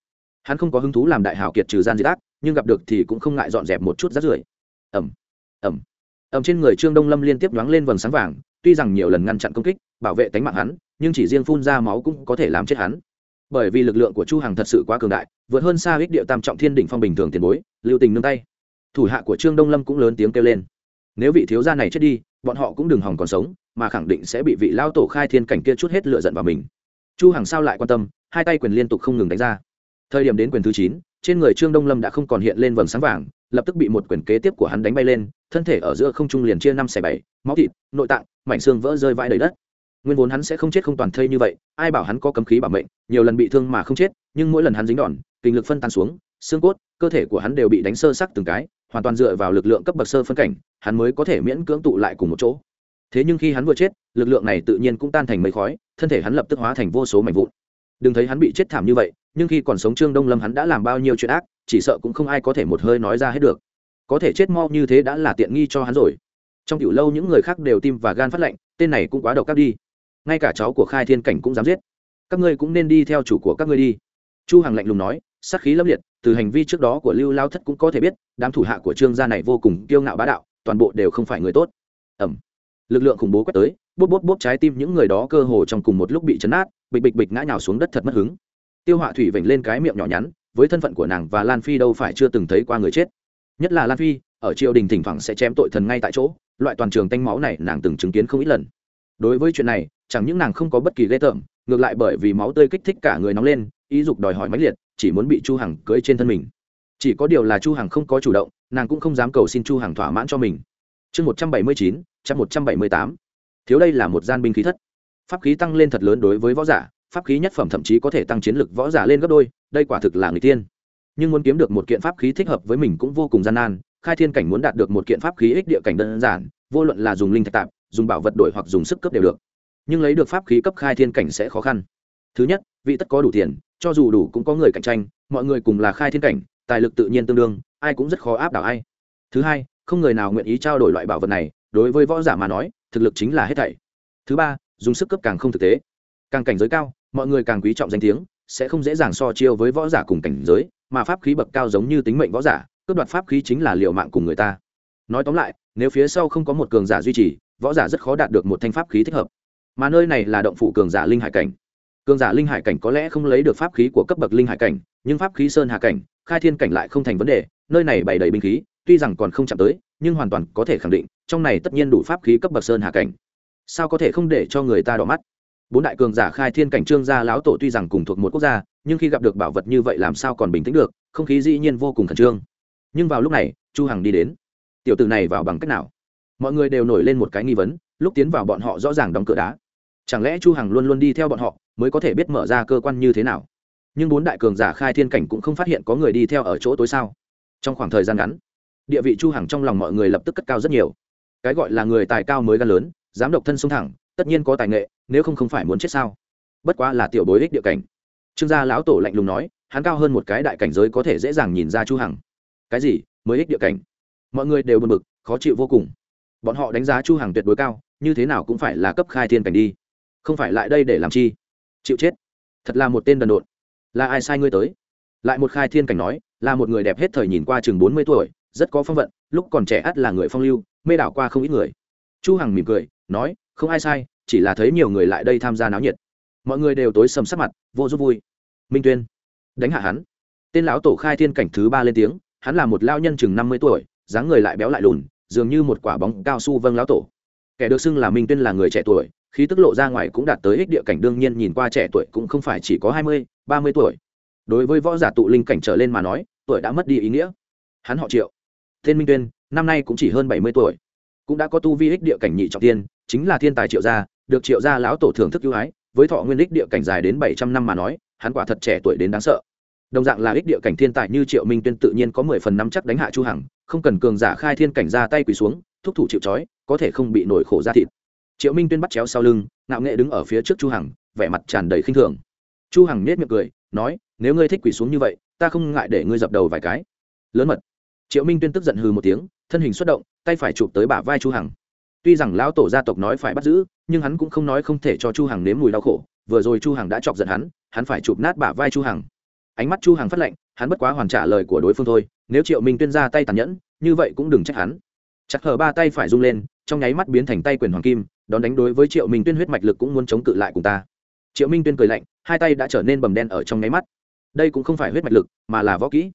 Hắn không có hứng thú làm đại hảo kiệt trừ gian di tác nhưng gặp được thì cũng không ngại dọn dẹp một chút rác rưởi. Ẩm ẩm ẩm trên người trương đông lâm liên tiếp nhoáng lên vầng sáng vàng, tuy rằng nhiều lần ngăn chặn công kích, bảo vệ tính mạng hắn, nhưng chỉ riêng phun ra máu cũng có thể làm chết hắn. Bởi vì lực lượng của chu hằng thật sự quá cường đại, vượt hơn xa ích địa tam trọng thiên đỉnh phong bình thường tiền bối, lưu tình nương tay. Thủ hạ của trương đông lâm cũng lớn tiếng kêu lên. Nếu vị thiếu gia này chết đi, bọn họ cũng đừng hòng còn sống, mà khẳng định sẽ bị vị lao tổ khai thiên cảnh kia chút hết lựa giận vào mình chu hằng sao lại quan tâm, hai tay quyền liên tục không ngừng đánh ra. Thời điểm đến quyền thứ chín, trên người trương đông lâm đã không còn hiện lên vầng sáng vàng, lập tức bị một quyền kế tiếp của hắn đánh bay lên, thân thể ở giữa không trung liền chia năm xẻ bảy, máu thịt, nội tạng, mảnh xương vỡ rơi vãi đầy đất. Nguyên vốn hắn sẽ không chết không toàn thây như vậy, ai bảo hắn có cấm khí bảo mệnh, nhiều lần bị thương mà không chết, nhưng mỗi lần hắn dính đòn, kinh lực phân tan xuống, xương cốt, cơ thể của hắn đều bị đánh sơ sắc từng cái, hoàn toàn dựa vào lực lượng cấp bậc sơ phân cảnh, hắn mới có thể miễn cưỡng tụ lại cùng một chỗ. Thế nhưng khi hắn vừa chết, lực lượng này tự nhiên cũng tan thành mấy khói thân thể hắn lập tức hóa thành vô số mảnh vụn. Đừng thấy hắn bị chết thảm như vậy, nhưng khi còn sống trương đông lâm hắn đã làm bao nhiêu chuyện ác, chỉ sợ cũng không ai có thể một hơi nói ra hết được. Có thể chết mau như thế đã là tiện nghi cho hắn rồi. Trong tiểu lâu những người khác đều tim và gan phát lệnh tên này cũng quá độc các đi. Ngay cả cháu của khai thiên cảnh cũng dám giết. Các ngươi cũng nên đi theo chủ của các ngươi đi. Chu hằng lạnh lùng nói, sát khí lâm liệt, từ hành vi trước đó của lưu lao thất cũng có thể biết, đám thủ hạ của trương gia này vô cùng kiêu ngạo bá đạo, toàn bộ đều không phải người tốt. Ẩm lực lượng khủng bố quét tới bút bút bút trái tim những người đó cơ hồ trong cùng một lúc bị chấn át bịch bịch bịch ngã nhào xuống đất thật mất hứng. Tiêu họa thủy vểnh lên cái miệng nhỏ nhắn với thân phận của nàng và lan phi đâu phải chưa từng thấy qua người chết. Nhất là lan phi ở triều đình thỉnh thoảng sẽ chém tội thần ngay tại chỗ loại toàn trường tanh máu này nàng từng chứng kiến không ít lần. Đối với chuyện này chẳng những nàng không có bất kỳ ghê tởm ngược lại bởi vì máu tươi kích thích cả người nóng lên ý dục đòi hỏi mãnh liệt chỉ muốn bị chu hằng cưỡi trên thân mình. Chỉ có điều là chu hằng không có chủ động nàng cũng không dám cầu xin chu hằng thỏa mãn cho mình. Chương 179, chắc một trăm bảy mươi tám. Thiếu đây là một gian binh khí thất. Pháp khí tăng lên thật lớn đối với võ giả, pháp khí nhất phẩm thậm chí có thể tăng chiến lực võ giả lên gấp đôi, đây quả thực là người tiên nhưng muốn kiếm được một kiện pháp khí thích hợp với mình cũng vô cùng gian nan, khai thiên cảnh muốn đạt được một kiện pháp khí ích địa cảnh đơn giản, vô luận là dùng linh thạch tạp, dùng bảo vật đổi hoặc dùng sức cấp đều được. Nhưng lấy được pháp khí cấp khai thiên cảnh sẽ khó khăn. Thứ nhất, vị tất có đủ tiền, cho dù đủ cũng có người cạnh tranh, mọi người cùng là khai thiên cảnh, tài lực tự nhiên tương đương, ai cũng rất khó áp đảo ai. Thứ hai, không người nào nguyện ý trao đổi loại bảo vật này đối với võ giả mà nói, thực lực chính là hết thảy. Thứ ba, dùng sức cấp càng không thực tế. Càng cảnh giới cao, mọi người càng quý trọng danh tiếng, sẽ không dễ dàng so chiêu với võ giả cùng cảnh giới, mà pháp khí bậc cao giống như tính mệnh võ giả, cướp đoạt pháp khí chính là liệu mạng cùng người ta. Nói tóm lại, nếu phía sau không có một cường giả duy trì, võ giả rất khó đạt được một thanh pháp khí thích hợp. Mà nơi này là động phủ cường giả linh hải cảnh. Cường giả linh hải cảnh có lẽ không lấy được pháp khí của cấp bậc linh hải cảnh, nhưng pháp khí sơn hà cảnh, khai thiên cảnh lại không thành vấn đề, nơi này bày đầy binh khí, tuy rằng còn không chạm tới, nhưng hoàn toàn có thể khẳng định trong này tất nhiên đủ pháp khí cấp bậc sơn hạ cảnh. Sao có thể không để cho người ta đỏ mắt? Bốn đại cường giả khai thiên cảnh trương gia lão tổ tuy rằng cùng thuộc một quốc gia, nhưng khi gặp được bảo vật như vậy làm sao còn bình tĩnh được, không khí dĩ nhiên vô cùng khẩn trương. Nhưng vào lúc này, chu hằng đi đến. Tiểu tử này vào bằng cách nào? Mọi người đều nổi lên một cái nghi vấn, lúc tiến vào bọn họ rõ ràng đóng cửa đá. Chẳng lẽ chu hằng luôn luôn đi theo bọn họ, mới có thể biết mở ra cơ quan như thế nào? Nhưng bốn đại cường giả khai thiên cảnh cũng không phát hiện có người đi theo ở chỗ tối sao? Trong khoảng thời gian ngắn, địa vị chu hằng trong lòng mọi người lập tức cất cao rất nhiều cái gọi là người tài cao mới gan lớn, dám độc thân sung thẳng, tất nhiên có tài nghệ, nếu không không phải muốn chết sao? Bất quá là tiểu bối ích địa cảnh. Trương gia lão tổ lạnh lùng nói, hắn cao hơn một cái đại cảnh giới có thể dễ dàng nhìn ra chu hằng. Cái gì? Mới ích địa cảnh? Mọi người đều buồn bực, khó chịu vô cùng. Bọn họ đánh giá chu hằng tuyệt đối cao, như thế nào cũng phải là cấp khai thiên cảnh đi. Không phải lại đây để làm chi? Chịu chết. Thật là một tên đần độn. Là ai sai ngươi tới? Lại một khai thiên cảnh nói, là một người đẹp hết thời nhìn qua chừng bốn mươi tuổi rất có phong vận, lúc còn trẻ ắt là người phong lưu, mê đảo qua không ít người. Chu hằng mỉm cười, nói, không ai sai, chỉ là thấy nhiều người lại đây tham gia náo nhiệt. Mọi người đều tối sầm sắc mặt, vô giúp vui. Minh tuyên, đánh hạ hắn. Tên lão tổ khai thiên cảnh thứ ba lên tiếng, hắn là một lao nhân chừng năm mươi tuổi, dáng người lại béo lại lùn, dường như một quả bóng cao su vâng lão tổ. Kẻ được xưng là minh tuyên là người trẻ tuổi, khí tức lộ ra ngoài cũng đạt tới ích địa cảnh đương nhiên nhìn qua trẻ tuổi cũng không phải chỉ có hai mươi, ba mươi tuổi. Đối với võ giả tụ linh cảnh trở lên mà nói, tuổi đã mất đi ý nghĩa. Hắn họ triệu tên minh tuyên, năm nay cũng chỉ hơn bảy mươi tuổi. Cũng đã có tu vi ích địa cảnh nhị trọng tiên, chính là thiên tài triệu gia, được triệu gia lão tổ thưởng thức ưu ái, với thọ nguyên ích địa cảnh dài đến bảy trăm năm mà nói, hắn quả thật trẻ tuổi đến đáng sợ. Đồng dạng là ích địa cảnh thiên tài như triệu minh tuyên tự nhiên có mười phần năm chắc đánh hạ chu hằng, không cần cường giả khai thiên cảnh ra tay quỳ xuống, thúc thủ chịu trói, có thể không bị nổi khổ ra thịt. Triệu minh tuyên bắt chéo sau lưng, ngạo nghệ đứng ở phía trước chu hằng, vẻ mặt tràn đầy khinh thường. Chu hằng nết miệng cười, nói, nếu ngươi thích quỳ xuống như vậy, ta không ngại để ngươi dập đầu vài cái. Lớn mật triệu minh tuyên tức giận hừ một tiếng, thân hình xuất động, tay phải chụp tới bả vai chu hằng. Tuy rằng lão tổ gia tộc nói phải bắt giữ, nhưng hắn cũng không nói không thể cho chu hằng nếm mùi đau khổ. Vừa rồi chu hằng đã chọc giận hắn hắn phải chụp nát bả vai chu hằng. Ánh mắt chu hằng phát lệnh hắn bất quá hoàn trả lời của đối phương thôi, nếu triệu minh tuyên ra tay tàn nhẫn, như vậy cũng đừng trách hắn. Chặt hở ba tay phải rung lên, trong nháy mắt biến thành tay quyền hoàng kim, đón đánh đối với triệu minh tuyên huyết mạch lực cũng muốn chống cự lại cùng ta. Triệu minh tuyên cười lạnh, hai tay đã trở nên bầm đen ở trong nháy mắt. Đây cũng không phải huyết mạch lực, mà là võ kỹ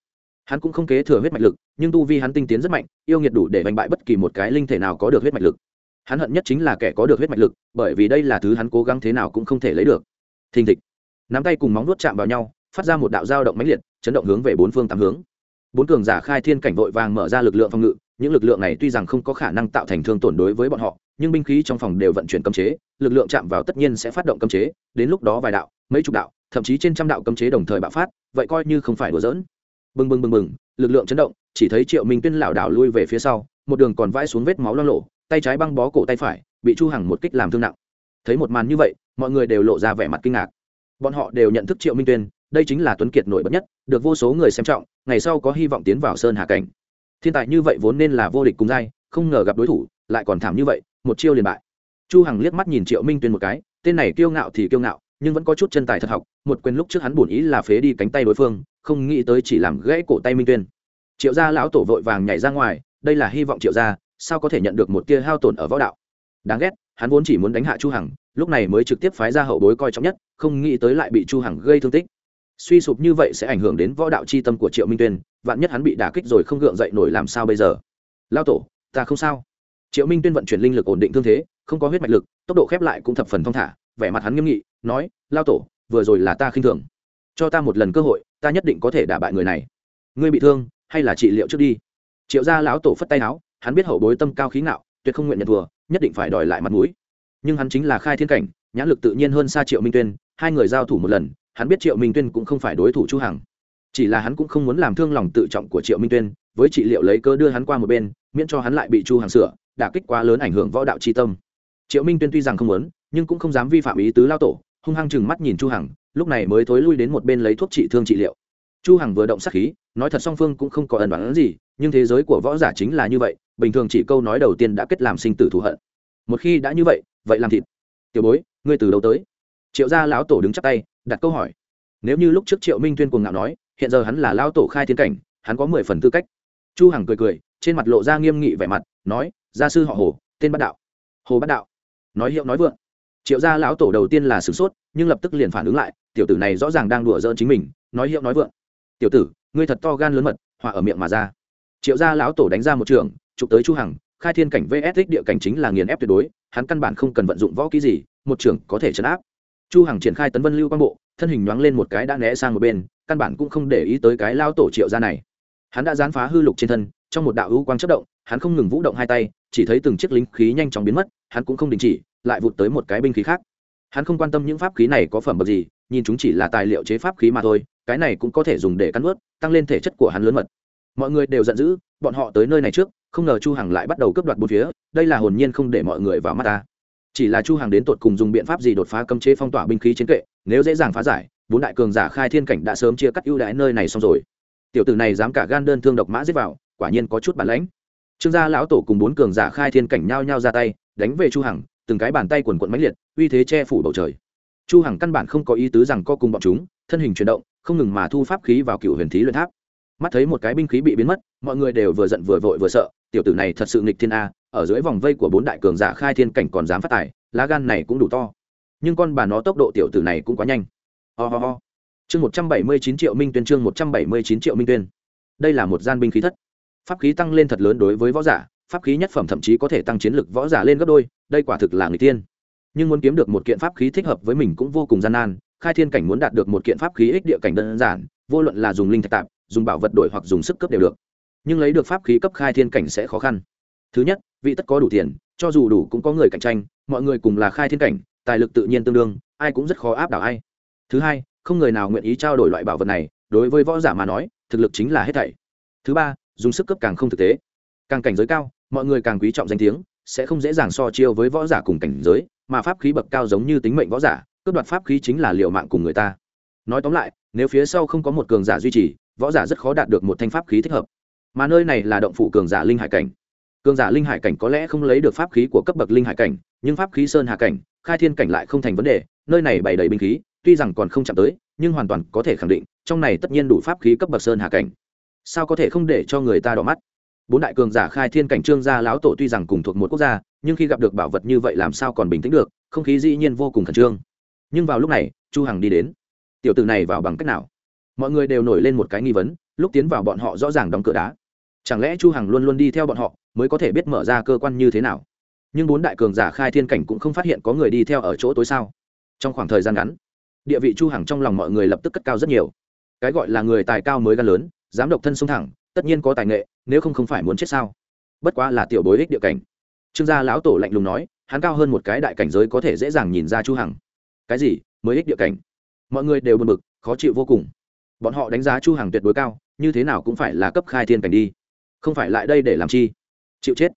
hắn cũng không kế thừa huyết mạch lực, nhưng tu vi hắn tinh tiến rất mạnh, yêu nghiệt đủ để đánh bại bất kỳ một cái linh thể nào có được huyết mạch lực. Hắn hận nhất chính là kẻ có được huyết mạch lực, bởi vì đây là thứ hắn cố gắng thế nào cũng không thể lấy được. Thình thịch. Nắm tay cùng móng nuốt chạm vào nhau, phát ra một đạo dao động mãnh liệt, chấn động hướng về bốn phương tám hướng. Bốn cường giả khai thiên cảnh vội vàng mở ra lực lượng phòng ngự, những lực lượng này tuy rằng không có khả năng tạo thành thương tổn đối với bọn họ, nhưng binh khí trong phòng đều vận chuyển cấm chế, lực lượng chạm vào tất nhiên sẽ phát động cấm chế, đến lúc đó vài đạo, mấy chục đạo, thậm chí trên trăm đạo cấm chế đồng thời bạo phát, vậy coi như không phải đùa giỡn bừng bừng bừng bừng, lực lượng chấn động, chỉ thấy triệu minh tuyên lảo đảo lui về phía sau, một đường còn vãi xuống vết máu lo lộ tay trái băng bó cổ tay phải, bị chu hằng một kích làm thương nặng. Thấy một màn như vậy, mọi người đều lộ ra vẻ mặt kinh ngạc. Bọn họ đều nhận thức triệu minh tuyên, đây chính là tuấn kiệt nổi bật nhất, được vô số người xem trọng, ngày sau có hy vọng tiến vào sơn hà cảnh. Thiên tài như vậy vốn nên là vô địch cùng giai, không ngờ gặp đối thủ, lại còn thảm như vậy, một chiêu liền bại. Chu hằng liếc mắt nhìn triệu minh tuyên một cái, tên này kiêu ngạo thì kiêu ngạo nhưng vẫn có chút chân tài thật học, một quyền lúc trước hắn bổn ý là phế đi cánh tay đối phương, không nghĩ tới chỉ làm gãy cổ tay minh tuyên. Triệu gia lão tổ vội vàng nhảy ra ngoài, đây là hy vọng triệu gia, sao có thể nhận được một tia hao tổn ở võ đạo? Đáng ghét, hắn vốn chỉ muốn đánh hạ chu hằng, lúc này mới trực tiếp phái ra hậu bối coi trọng nhất, không nghĩ tới lại bị chu hằng gây thương tích. Suy sụp như vậy sẽ ảnh hưởng đến võ đạo chi tâm của triệu minh tuyên, vạn nhất hắn bị đả kích rồi không gượng dậy nổi làm sao bây giờ? Lao tổ, ta không sao. Triệu minh tuyên vận chuyển linh lực ổn định thương thế, không có huyết mạch lực, tốc độ khép lại cũng thập phần thong thả vẻ mặt hắn nghiêm nghị, nói, lao tổ, vừa rồi là ta khinh thường. Cho ta một lần cơ hội, ta nhất định có thể đả bại người này. Ngươi bị thương, hay là trị liệu trước đi. Triệu gia lão tổ phất tay áo hắn biết hậu bối tâm cao khí ngạo, tuyệt không nguyện nhận thua, nhất định phải đòi lại mặt mũi. Nhưng hắn chính là khai thiên cảnh, nhãn lực tự nhiên hơn xa triệu minh tuyên, hai người giao thủ một lần, hắn biết triệu minh tuyên cũng không phải đối thủ chu hằng. Chỉ là hắn cũng không muốn làm thương lòng tự trọng của triệu minh tuyên, với trị liệu lấy cơ đưa hắn qua một bên, miễn cho hắn lại bị chu hằng sửa, đả kích quá lớn ảnh hưởng võ đạo chi tâm. Triệu minh tuyên tuy rằng không muốn nhưng cũng không dám vi phạm ý tứ lao tổ, hung hăng chừng mắt nhìn chu hằng, lúc này mới thối lui đến một bên lấy thuốc trị thương trị liệu. Chu hằng vừa động sát khí, nói thật song phương cũng không có ẩn đoán gì, nhưng thế giới của võ giả chính là như vậy, bình thường chỉ câu nói đầu tiên đã kết làm sinh tử thù hận. Một khi đã như vậy vậy làm thịt. Tiểu bối, ngươi từ đâu tới? Triệu gia lão tổ đứng chắp tay, đặt câu hỏi. Nếu như lúc trước triệu minh tuyên cuồng ngạo nói, hiện giờ hắn là lão tổ khai thiên cảnh, hắn có mười phần tư cách. Chu hằng cười cười, trên mặt lộ ra nghiêm nghị vẻ mặt, nói, gia sư họ hồ, tên bát đạo. Hồ bát đạo. Nói hiệu nói vượng triệu gia lão tổ đầu tiên là sửng sốt, nhưng lập tức liền phản ứng lại, tiểu tử này rõ ràng đang đùa giỡn chính mình, nói hiệu nói vượng. Tiểu tử, ngươi thật to gan lớn mật hòa ở miệng mà ra. Triệu gia lão tổ đánh ra một trường, chụp tới chu hằng, khai thiên cảnh vs địa cảnh chính là nghiền ép tuyệt đối, hắn căn bản không cần vận dụng võ kỹ gì, một trường có thể chấn áp. Chu hằng triển khai tấn vân lưu quang bộ, thân hình nhoáng lên một cái đã né sang một bên, căn bản cũng không để ý tới cái lao tổ triệu gia này. Hắn đã gián phá hư lục trên thân, trong một đạo hữu quang chất động, hắn không ngừng vũ động hai tay, chỉ thấy từng chiếc lính khí nhanh chóng biến mất, hắn cũng không đình chỉ lại vụt tới một cái binh khí khác. Hắn không quan tâm những pháp khí này có phẩm bậc gì, nhìn chúng chỉ là tài liệu chế pháp khí mà thôi, cái này cũng có thể dùng để cắn ướt tăng lên thể chất của hắn lớn mật. Mọi người đều giận dữ, bọn họ tới nơi này trước, không ngờ chu hằng lại bắt đầu cướp đoạt bốn phía, đây là hồn nhiên không để mọi người vào mắt ta. Chỉ là chu hằng đến tột cùng dùng biện pháp gì đột phá cấm chế phong tỏa binh khí chiến kệ, nếu dễ dàng phá giải, bốn đại cường giả khai thiên cảnh đã sớm chia cắt ưu đãi nơi này xong rồi. Tiểu tử này dám cả gan đơn thương độc mã giết vào, quả nhiên có chút bản lãnh. Trương gia lão tổ cùng bốn cường giả khai thiên cảnh nhao nhao ra tay, đánh về chu hằng từng cái bàn tay quần quận mãnh liệt, uy thế che phủ bầu trời. Chu hằng căn bản không có ý tứ rằng co cùng bọn chúng, thân hình chuyển động, không ngừng mà thu pháp khí vào cựu huyền thí luyện tháp. Mắt thấy một cái binh khí bị biến mất, mọi người đều vừa giận vừa vội vừa sợ, tiểu tử này thật sự nghịch thiên a, ở dưới vòng vây của bốn đại cường giả khai thiên cảnh còn dám phát tài, lá gan này cũng đủ to. Nhưng con bà nó tốc độ tiểu tử này cũng quá nhanh. Ho、oh、ho、oh. ho. Chương một trăm bảy mươi chín triệu minh tuyên, chương một trăm bảy mươi chín triệu minh tuyên. Đây là một gian binh khí thất. Pháp khí tăng lên thật lớn đối với võ giả pháp khí nhất phẩm thậm chí có thể tăng chiến lực võ giả lên gấp đôi, đây quả thực là người tiên nhưng muốn kiếm được một kiện pháp khí thích hợp với mình cũng vô cùng gian nan, khai thiên cảnh muốn đạt được một kiện pháp khí ích địa cảnh đơn giản, vô luận là dùng linh thạch tạp, dùng bảo vật đổi hoặc dùng sức cấp đều được. Nhưng lấy được pháp khí cấp khai thiên cảnh sẽ khó khăn. Thứ nhất, vị tất có đủ tiền, cho dù đủ cũng có người cạnh tranh, mọi người cùng là khai thiên cảnh, tài lực tự nhiên tương đương, ai cũng rất khó áp đảo ai. Thứ hai, không người nào nguyện ý trao đổi loại bảo vật này, đối với võ giả mà nói, thực lực chính là hết thảy. Thứ ba, dùng sức cấp càng không thực tế. Càng cảnh giới cao mọi người càng quý trọng danh tiếng, sẽ không dễ dàng so chiêu với võ giả cùng cảnh giới, mà pháp khí bậc cao giống như tính mệnh võ giả, cướp đoạt pháp khí chính là liệu mạng cùng người ta. Nói tóm lại, nếu phía sau không có một cường giả duy trì, võ giả rất khó đạt được một thanh pháp khí thích hợp. Mà nơi này là động phủ cường giả linh hải cảnh. Cường giả linh hải cảnh có lẽ không lấy được pháp khí của cấp bậc linh hải cảnh, nhưng pháp khí sơn hạ cảnh, khai thiên cảnh lại không thành vấn đề, nơi này bày đầy binh khí, tuy rằng còn không chạm tới, nhưng hoàn toàn có thể khẳng định, trong này tất nhiên đủ pháp khí cấp bậc sơn hạ cảnh. Sao có thể không để cho người ta đỏ mắt? Bốn đại cường giả khai thiên cảnh trương gia lão tổ tuy rằng cùng thuộc một quốc gia, nhưng khi gặp được bảo vật như vậy làm sao còn bình tĩnh được, không khí dĩ nhiên vô cùng khẩn trương. Nhưng vào lúc này, chu hằng đi đến. Tiểu tử này vào bằng cách nào? Mọi người đều nổi lên một cái nghi vấn, lúc tiến vào bọn họ rõ ràng đóng cửa đá. Chẳng lẽ chu hằng luôn luôn đi theo bọn họ, mới có thể biết mở ra cơ quan như thế nào? Nhưng bốn đại cường giả khai thiên cảnh cũng không phát hiện có người đi theo ở chỗ tối sao? Trong khoảng thời gian ngắn, địa vị chu hằng trong lòng mọi người lập tức cất cao rất nhiều. Cái gọi là người tài cao mới gan lớn, dám độc thân sông thẳng, tất nhiên có tài nghệ nếu không không phải muốn chết sao? Bất quá là tiểu bối ích địa cảnh. Trương gia lão tổ lạnh lùng nói, hắn cao hơn một cái đại cảnh giới có thể dễ dàng nhìn ra chu hằng. Cái gì? Mới ích địa cảnh. Mọi người đều bực bực, khó chịu vô cùng. Bọn họ đánh giá chu hằng tuyệt đối cao, như thế nào cũng phải là cấp khai thiên cảnh đi. Không phải lại đây để làm chi? Chịu chết.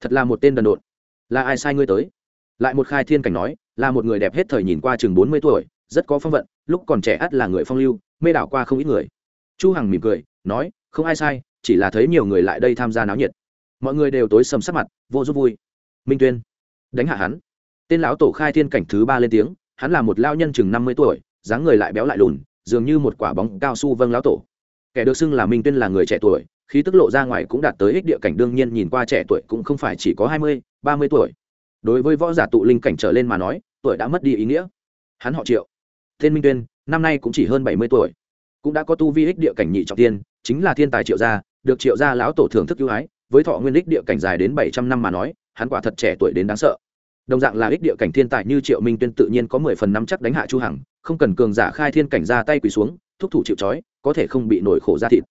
Thật là một tên đần độn. Là ai sai ngươi tới? Lại một khai thiên cảnh nói, là một người đẹp hết thời nhìn qua chừng bốn mươi tuổi, rất có phong vận, lúc còn trẻ ắt là người phong lưu, mê đảo qua không ít người. Chu hằng mỉm cười, nói, không ai sai chỉ là thấy nhiều người lại đây tham gia náo nhiệt. Mọi người đều tối sầm sắc mặt, vô giúp vui. Minh tuyên, đánh hạ hắn. Tên lão tổ khai thiên cảnh thứ ba lên tiếng, hắn là một lao nhân chừng năm mươi tuổi, dáng người lại béo lại lùn, dường như một quả bóng cao su vâng lão tổ. Kẻ được xưng là minh tuyên là người trẻ tuổi, khí tức lộ ra ngoài cũng đạt tới ích địa cảnh đương nhiên nhìn qua trẻ tuổi cũng không phải chỉ có hai mươi, ba mươi tuổi. Đối với võ giả tụ linh cảnh trở lên mà nói, tuổi đã mất đi ý nghĩa. Hắn họ triệu. Tên minh tuyên, năm nay cũng chỉ hơn bảy mươi tuổi. Cũng đã có tu vi ích địa cảnh nhị trọng tiên, chính là thiên tài triệu gia được triệu gia lão tổ thưởng thức ưu ái, với thọ nguyên đích địa cảnh dài đến bảy trăm năm mà nói, hắn quả thật trẻ tuổi đến đáng sợ. Đồng dạng là ích địa cảnh thiên tài như triệu minh tuyên tự nhiên có mười phần năm chắc đánh hạ chu hằng, không cần cường giả khai thiên cảnh ra tay quỳ xuống, thúc thủ chịu trói, có thể không bị nổi khổ ra thịt.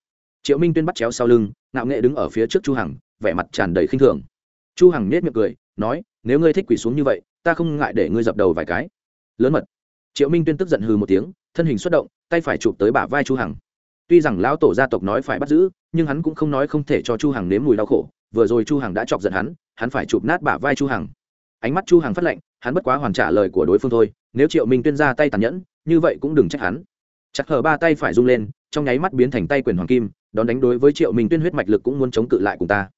Triệu minh tuyên bắt chéo sau lưng, ngạo nghệ đứng ở phía trước chu hằng, vẻ mặt tràn đầy khinh thường. Chu hằng nết miệng cười, nói, nếu ngươi thích quỳ xuống như vậy, ta không ngại để ngươi dập đầu vài cái. Lớn mật. Triệu minh tuyên tức giận hừ một tiếng, thân hình xuất động, tay phải chụp tới bả vai chu hằng. Tuy rằng lão tổ gia tộc nói phải bắt giữ nhưng hắn cũng không nói không thể cho chu hằng nếm mùi đau khổ, vừa rồi chu hằng đã chọc giận hắn hắn phải chụp nát bả vai chu hằng. Ánh mắt chu hằng phát lệnh hắn bất quá hoàn trả lời của đối phương thôi, nếu triệu minh tuyên ra tay tàn nhẫn, như vậy cũng đừng trách hắn. Chặt hở ba tay phải rung lên, trong nháy mắt biến thành tay quyền hoàng kim, đón đánh đối với triệu minh tuyên huyết mạch lực cũng muốn chống cự lại cùng ta.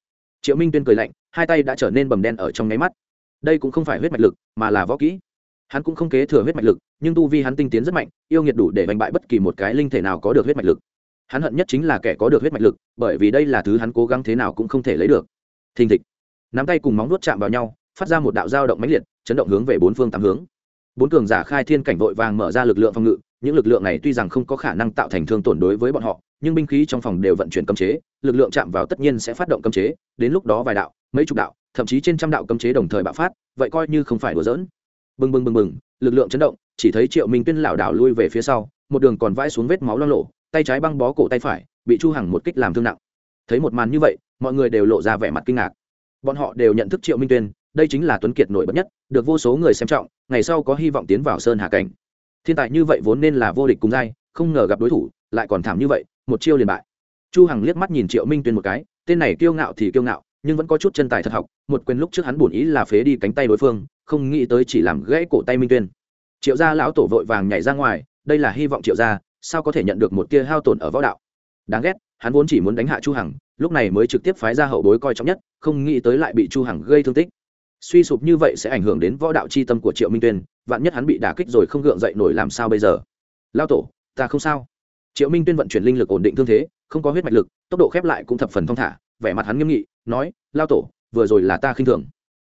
Triệu minh tuyên cười lạnh, hai tay đã trở nên bầm đen ở trong nháy mắt. Đây cũng không phải huyết mạch lực, mà là võ kỹ. Hắn cũng không kế thừa huyết mạch lực, nhưng tu vi hắn tinh tiến rất mạnh, yêu nghiệt đủ để đánh bại bất kỳ một cái linh thể nào có được huyết mạch lực hắn hận nhất chính là kẻ có được huyết mạch lực, bởi vì đây là thứ hắn cố gắng thế nào cũng không thể lấy được. Thình thịch. Nắm tay cùng móng nuốt chạm vào nhau, phát ra một đạo dao động mãnh liệt, chấn động hướng về bốn phương tám hướng. Bốn cường giả khai thiên cảnh vội vàng mở ra lực lượng phòng ngự, những lực lượng này tuy rằng không có khả năng tạo thành thương tổn đối với bọn họ, nhưng binh khí trong phòng đều vận chuyển cấm chế, lực lượng chạm vào tất nhiên sẽ phát động cấm chế, đến lúc đó vài đạo, mấy chục đạo, thậm chí trên trăm đạo cấm chế đồng thời bạo phát, vậy coi như không phải đùa giỡn. Bừng bừng bừng bừng, lực lượng chấn động, chỉ thấy triệu minh tuyên lảo đảo lui về phía sau, một đường còn vãi xuống vết máu lo lộ tay trái băng bó cổ tay phải, bị chu hằng một kích làm thương nặng. Thấy một màn như vậy, mọi người đều lộ ra vẻ mặt kinh ngạc. Bọn họ đều nhận thức triệu minh tuyên, đây chính là tuấn kiệt nổi bật nhất, được vô số người xem trọng, ngày sau có hy vọng tiến vào sơn hà cảnh. Thiên tài như vậy vốn nên là vô địch cùng giai, không ngờ gặp đối thủ, lại còn thảm như vậy, một chiêu liền bại. Chu hằng liếc mắt nhìn triệu minh tuyên một cái, tên này kiêu ngạo thì kiêu ngạo, nhưng vẫn có chút chân tài thật học, một quyền lúc trước hắn bổn ý là phế đi cánh tay đối phương, không nghĩ tới chỉ làm gãy cổ tay minh tuyên. Triệu gia lão tổ vội vàng nhảy ra ngoài, đây là hy vọng triệu gia sao có thể nhận được một tia hao tổn ở võ đạo? Đáng ghét, hắn vốn chỉ muốn đánh hạ chu hằng, lúc này mới trực tiếp phái ra hậu bối coi trọng nhất, không nghĩ tới lại bị chu hằng gây thương tích. Suy sụp như vậy sẽ ảnh hưởng đến võ đạo chi tâm của triệu minh tuyên, vạn nhất hắn bị đả kích rồi không gượng dậy nổi làm sao bây giờ? Lao tổ, ta không sao. Triệu minh tuyên vận chuyển linh lực ổn định thương thế, không có huyết mạch lực, tốc độ khép lại cũng thập phần thong thả, vẻ mặt hắn nghiêm nghị, nói, lao tổ, vừa rồi là ta khinh thường.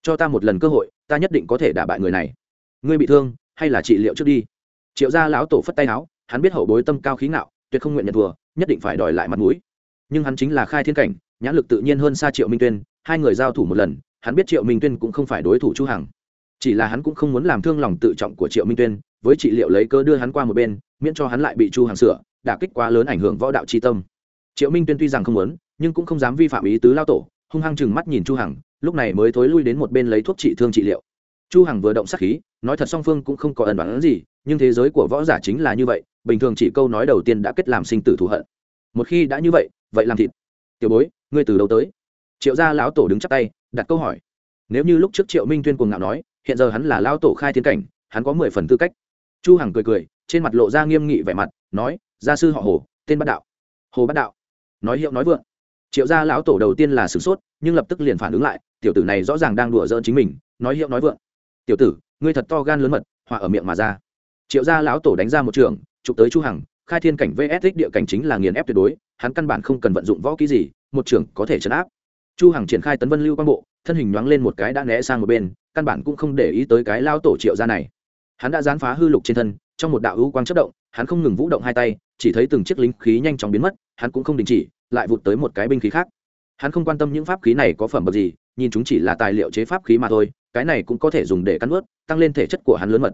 Cho ta một lần cơ hội, ta nhất định có thể đả bại người này. Ngươi bị thương, hay là trị liệu trước đi? Triệu gia lão tổ phất tay áo hắn biết hậu bối tâm cao khí ngạo, tuyệt không nguyện nhận thua, nhất định phải đòi lại mặt mũi. Nhưng hắn chính là khai thiên cảnh, nhãn lực tự nhiên hơn xa triệu minh tuyên, hai người giao thủ một lần, hắn biết triệu minh tuyên cũng không phải đối thủ chu hằng. Chỉ là hắn cũng không muốn làm thương lòng tự trọng của triệu minh tuyên, với trị liệu lấy cơ đưa hắn qua một bên, miễn cho hắn lại bị chu hằng sửa, đả kích quá lớn ảnh hưởng võ đạo chi tâm. Triệu minh tuyên tuy rằng không muốn, nhưng cũng không dám vi phạm ý tứ lao tổ, hung hăng chừng mắt nhìn chu hằng, lúc này mới thối lui đến một bên lấy thuốc trị thương trị liệu. Chu hằng vừa động sát khí, nói thật song phương cũng không có ẩn đoán gì, nhưng thế giới của võ giả chính là như vậy bình thường chỉ câu nói đầu tiên đã kết làm sinh tử thù hận. Một khi đã như vậy vậy làm thịt. Tiểu bối, ngươi từ đâu tới? Triệu gia lão tổ đứng chắp tay, đặt câu hỏi. Nếu như lúc trước triệu minh tuyên cuồng ngạo nói, hiện giờ hắn là lão tổ khai thiên cảnh, hắn có mười phần tư cách. Chu hằng cười cười, trên mặt lộ ra nghiêm nghị vẻ mặt, nói, gia sư họ hồ, tên bát đạo. Hồ bát đạo. Nói hiệu nói vượng. Triệu gia lão tổ đầu tiên là sửng sốt, nhưng lập tức liền phản ứng lại, tiểu tử này rõ ràng đang đùa giỡn chính mình, nói hiệu nói vượng. Tiểu tử, ngươi thật to gan lớn mật, họa ở miệng mà ra. Triệu gia lão tổ đánh ra một trường chụp tới chu hằng, khai thiên cảnh vs địa cảnh chính là nghiền ép tuyệt đối, hắn căn bản không cần vận dụng võ kỹ gì, một trường có thể chấn áp. Chu hằng triển khai tấn vân lưu quang bộ, thân hình nhoáng lên một cái đã né sang một bên, căn bản cũng không để ý tới cái lao tổ triệu ra này. Hắn đã gián phá hư lục trên thân, trong một đạo hữu quang chất động, hắn không ngừng vũ động hai tay, chỉ thấy từng chiếc lính khí nhanh chóng biến mất, hắn cũng không đình chỉ, lại vụt tới một cái binh khí khác. Hắn không quan tâm những pháp khí này có phẩm bậc gì, nhìn chúng chỉ là tài liệu chế pháp khí mà thôi, cái này cũng có thể dùng để cắn ướt tăng lên thể chất của hắn lớn mật.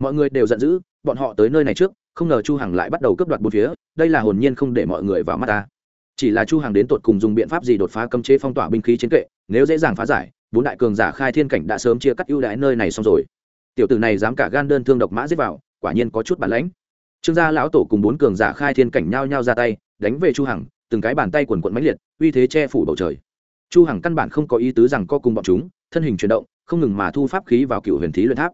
Mọi người đều giận dữ, bọn họ tới nơi này trước không ngờ chu hằng lại bắt đầu cướp đoạt bốn phía, đây là hồn nhiên không để mọi người vào mắt ta. Chỉ là chu hằng đến tột cùng dùng biện pháp gì đột phá cấm chế phong tỏa binh khí chiến kệ, nếu dễ dàng phá giải, bốn đại cường giả khai thiên cảnh đã sớm chia cắt ưu đãi nơi này xong rồi. Tiểu tử này dám cả gan đơn thương độc mã giết vào, quả nhiên có chút bản lãnh. Trương gia lão tổ cùng bốn cường giả khai thiên cảnh nhau nhau ra tay, đánh về chu hằng, từng cái bàn tay quần quận mãnh liệt, uy thế che phủ bầu trời. Chu hằng căn bản không có ý tứ rằng co cùng bọn chúng, thân hình chuyển động, không ngừng mà thu pháp khí vào cựu huyền thí luyện tháp.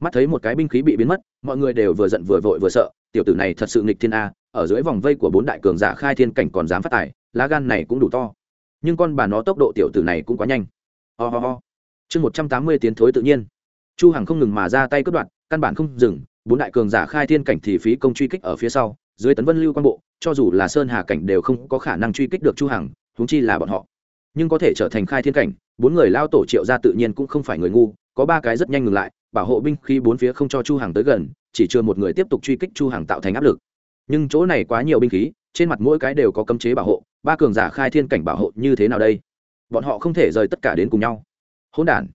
Mắt thấy một cái binh khí bị biến mất, mọi người đều vừa giận vừa vội vừa sợ tiểu tử này thật sự nghịch thiên a, ở dưới vòng vây của bốn đại cường giả khai thiên cảnh còn dám phát tài, lá gan này cũng đủ to. Nhưng con bà nó tốc độ tiểu tử này cũng quá nhanh. Ho、oh、ho、oh. ho. Chương một trăm tám mươi tiến thối tự nhiên. Chu hằng không ngừng mà ra tay cướp đoạn căn bản không dừng, bốn đại cường giả khai thiên cảnh thì phí công truy kích ở phía sau, dưới tấn vân lưu quan bộ, cho dù là sơn hà cảnh đều không có khả năng truy kích được chu hằng, huống chi là bọn họ. Nhưng có thể trở thành khai thiên cảnh, bốn người lao tổ triệu ra tự nhiên cũng không phải người ngu, có ba cái rất nhanh ngừng lại bảo hộ binh khi bốn phía không cho chu hàng tới gần, chỉ chưa một người tiếp tục truy kích chu hàng tạo thành áp lực. Nhưng chỗ này quá nhiều binh khí, trên mặt mỗi cái đều có cấm chế bảo hộ, ba cường giả khai thiên cảnh bảo hộ như thế nào đây? Bọn họ không thể rời tất cả đến cùng nhau. Hỗn đản,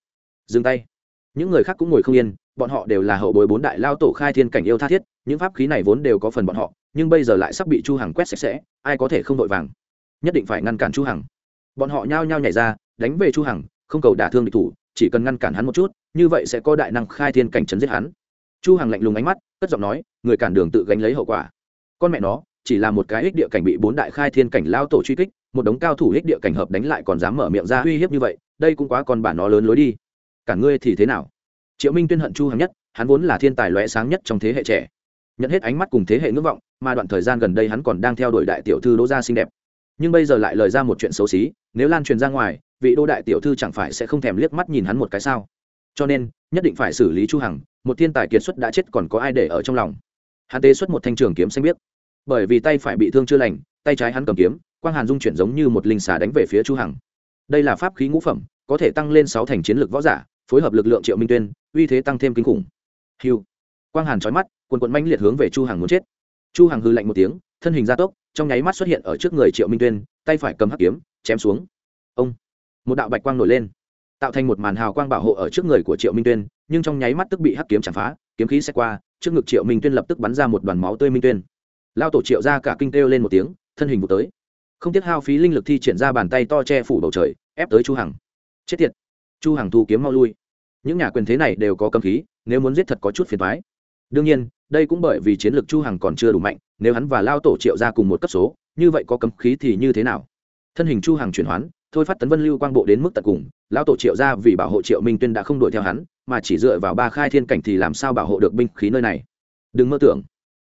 dừng tay. Những người khác cũng ngồi không yên, bọn họ đều là hậu bối bốn đại lao tổ khai thiên cảnh yêu tha thiết, những pháp khí này vốn đều có phần bọn họ, nhưng bây giờ lại sắp bị chu hằng quét sạch sẽ, ai có thể không vội vàng? Nhất định phải ngăn cản chu hằng. Bọn họ nhao nhao nhảy ra, đánh về chu hằng, không cầu đả thương địch thủ, chỉ cần ngăn cản hắn một chút như vậy sẽ có đại năng khai thiên cảnh chấn giết hắn. Chu hằng lạnh lùng ánh mắt, cất giọng nói, người cản đường tự gánh lấy hậu quả. Con mẹ nó, chỉ là một cái ích địa cảnh bị bốn đại khai thiên cảnh lao tổ truy kích, một đống cao thủ ích địa cảnh hợp đánh lại còn dám mở miệng ra uy hiếp như vậy, đây cũng quá con bản nó lớn lối đi. Cả ngươi thì thế nào? Triệu minh tuyên hận chu hằng nhất, hắn vốn là thiên tài lóe sáng nhất trong thế hệ trẻ. Nhận hết ánh mắt cùng thế hệ ngưỡng vọng, mà đoạn thời gian gần đây hắn còn đang theo đuổi đại tiểu thư đỗ gia xinh đẹp. Nhưng bây giờ lại lời ra một chuyện xấu xí, nếu lan truyền ra ngoài, vị đô đại tiểu thư chẳng phải sẽ không thèm liếc mắt nhìn hắn một cái sao? Cho nên, nhất định phải xử lý chu hằng, một thiên tài kiệt xuất đã chết còn có ai để ở trong lòng. Hắn tế xuất một thanh trường kiếm xanh biếc. Bởi vì tay phải bị thương chưa lành, tay trái hắn cầm kiếm, quang hàn dung chuyển giống như một linh xà đánh về phía chu hằng. Đây là pháp khí ngũ phẩm, có thể tăng lên sáu thành chiến lược võ giả, phối hợp lực lượng triệu minh tuyên, uy thế tăng thêm kinh khủng. Hiu quang hàn chói mắt quần cuộn manh liệt hướng về chu hằng muốn chết. Chu hằng hư lạnh một tiếng, thân hình gia tốc, trong nháy mắt xuất hiện ở trước người triệu minh tuyên, tay phải cầm hắc kiếm, chém xuống. Ông. Một đạo bạch quang nổi lên tạo thành một màn hào quang bảo hộ ở trước người của triệu minh tuyên, nhưng trong nháy mắt tức bị hắc kiếm chạm phá, kiếm khí xét qua, trước ngực triệu minh tuyên lập tức bắn ra một đoàn máu tươi minh tuyên. Lao tổ triệu ra cả kinh kêu lên một tiếng, thân hình vụ tới. Không tiếc hao phí linh lực thi triển ra bàn tay to che phủ bầu trời, ép tới chu hằng. Chết tiệt. Chu hằng thu kiếm mau lui. Những nhà quyền thế này đều có cấm khí, nếu muốn giết thật có chút phiền toái. Đương nhiên, đây cũng bởi vì chiến lược chu hằng còn chưa đủ mạnh, nếu hắn và lao tổ triệu ra cùng một cấp số, như vậy có cấm khí thì như thế nào? Thân hình chu hằng chuyển hoán thôi phát tấn vân lưu quang bộ đến mức tận cùng, lão tổ triệu ra vì bảo hộ triệu minh tuyên đã không đuổi theo hắn, mà chỉ dựa vào ba khai thiên cảnh thì làm sao bảo hộ được binh khí nơi này? Đừng mơ tưởng.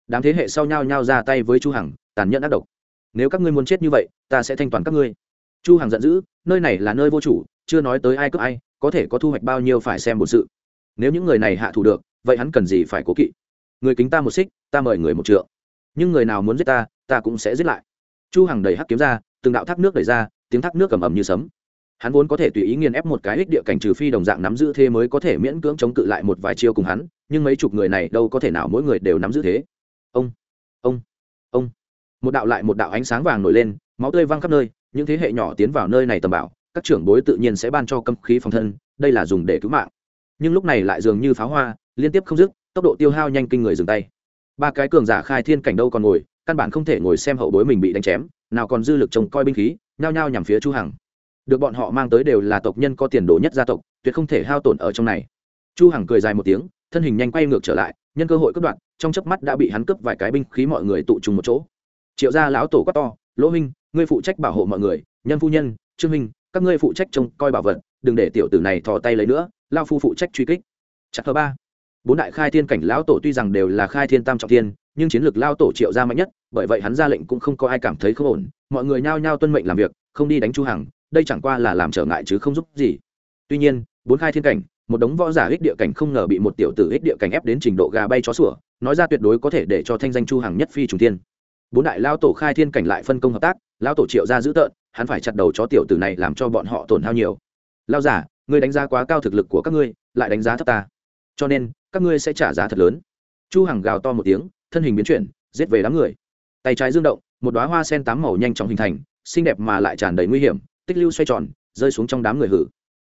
Đám thế hệ sau nhau nhau ra tay với chu hằng, tàn nhẫn ác độc. Nếu các ngươi muốn chết như vậy, ta sẽ thanh toán các ngươi. Chu hằng giận dữ, nơi này là nơi vô chủ, chưa nói tới ai cướp ai, có thể có thu hoạch bao nhiêu phải xem một sự. Nếu những người này hạ thủ được, vậy hắn cần gì phải cố kỵ? Người kính ta một xích, ta mời người một trượng. Nhưng người nào muốn giết ta ta cũng sẽ giết lại. Chu hằng đẩy hắc kiếm ra, từng đạo thác nước đẩy ra tiếng thác nước cầm ầm như sấm. Hắn vốn có thể tùy ý nghiền ép một cái ích địa cảnh trừ phi đồng dạng nắm giữ thế mới có thể miễn cưỡng chống cự lại một vài chiêu cùng hắn, nhưng mấy chục người này đâu có thể nào mỗi người đều nắm giữ thế. Ông ông ông. Một đạo lại một đạo ánh sáng vàng nổi lên, máu tươi văng khắp nơi, những thế hệ nhỏ tiến vào nơi này tầm bảo, các trưởng bối tự nhiên sẽ ban cho cấm khí phòng thân, đây là dùng để cứu mạng. Nhưng lúc này lại dường như pháo hoa, liên tiếp không dứt, tốc độ tiêu hao nhanh kinh người dừng tay. Ba cái cường giả khai thiên cảnh đâu còn ngồi, căn bản không thể ngồi xem hậu bối mình bị đánh chém, nào còn dư lực trông coi binh khí nhao nhao nhằm phía chu hằng. Được bọn họ mang tới đều là tộc nhân có tiền đồ nhất gia tộc, tuyệt không thể hao tổn ở trong này. Chu hằng cười dài một tiếng, thân hình nhanh quay ngược trở lại, nhân cơ hội cướp đoạn trong chớp mắt đã bị hắn cướp vài cái binh khí mọi người tụ trùng một chỗ. Triệu gia lão tổ quát to, lỗ minh ngươi phụ trách bảo hộ mọi người, nhân phu nhân, trương minh các ngươi phụ trách trông coi bảo vật, đừng để tiểu tử này thò tay lấy nữa, lao phu phụ trách truy kích. Chặt thứ ba. Bốn đại khai thiên cảnh lão tổ tuy rằng đều là khai thiên tam trọng thiên nhưng chiến lược lao tổ triệu ra mạnh nhất, bởi vậy hắn ra lệnh cũng không có ai cảm thấy không ổn, mọi người nhao nhao tuân mệnh làm việc, không đi đánh chu hằng, đây chẳng qua là làm trở ngại chứ không giúp gì. Tuy nhiên, bốn khai thiên cảnh, một đống võ giả ích địa cảnh không ngờ bị một tiểu tử ích địa cảnh ép đến trình độ gà bay chó sủa, nói ra tuyệt đối có thể để cho thanh danh chu hằng nhất phi trùng thiên. Bốn đại lao tổ khai thiên cảnh lại phân công hợp tác, lao tổ triệu ra giữ tợn, hắn phải chặt đầu chó tiểu tử này làm cho bọn họ tổn hao nhiều. Lao giả, ngươi đánh giá quá cao thực lực của các ngươi, lại đánh giá thấp ta. Cho nên, các ngươi sẽ trả giá thật lớn. Chu hằng gào to một tiếng thân hình biến chuyển, giết về đám người. Tay trái dương động, một đóa hoa sen tám màu nhanh chóng hình thành, xinh đẹp mà lại tràn đầy nguy hiểm, tích lưu xoay tròn, rơi xuống trong đám người hử.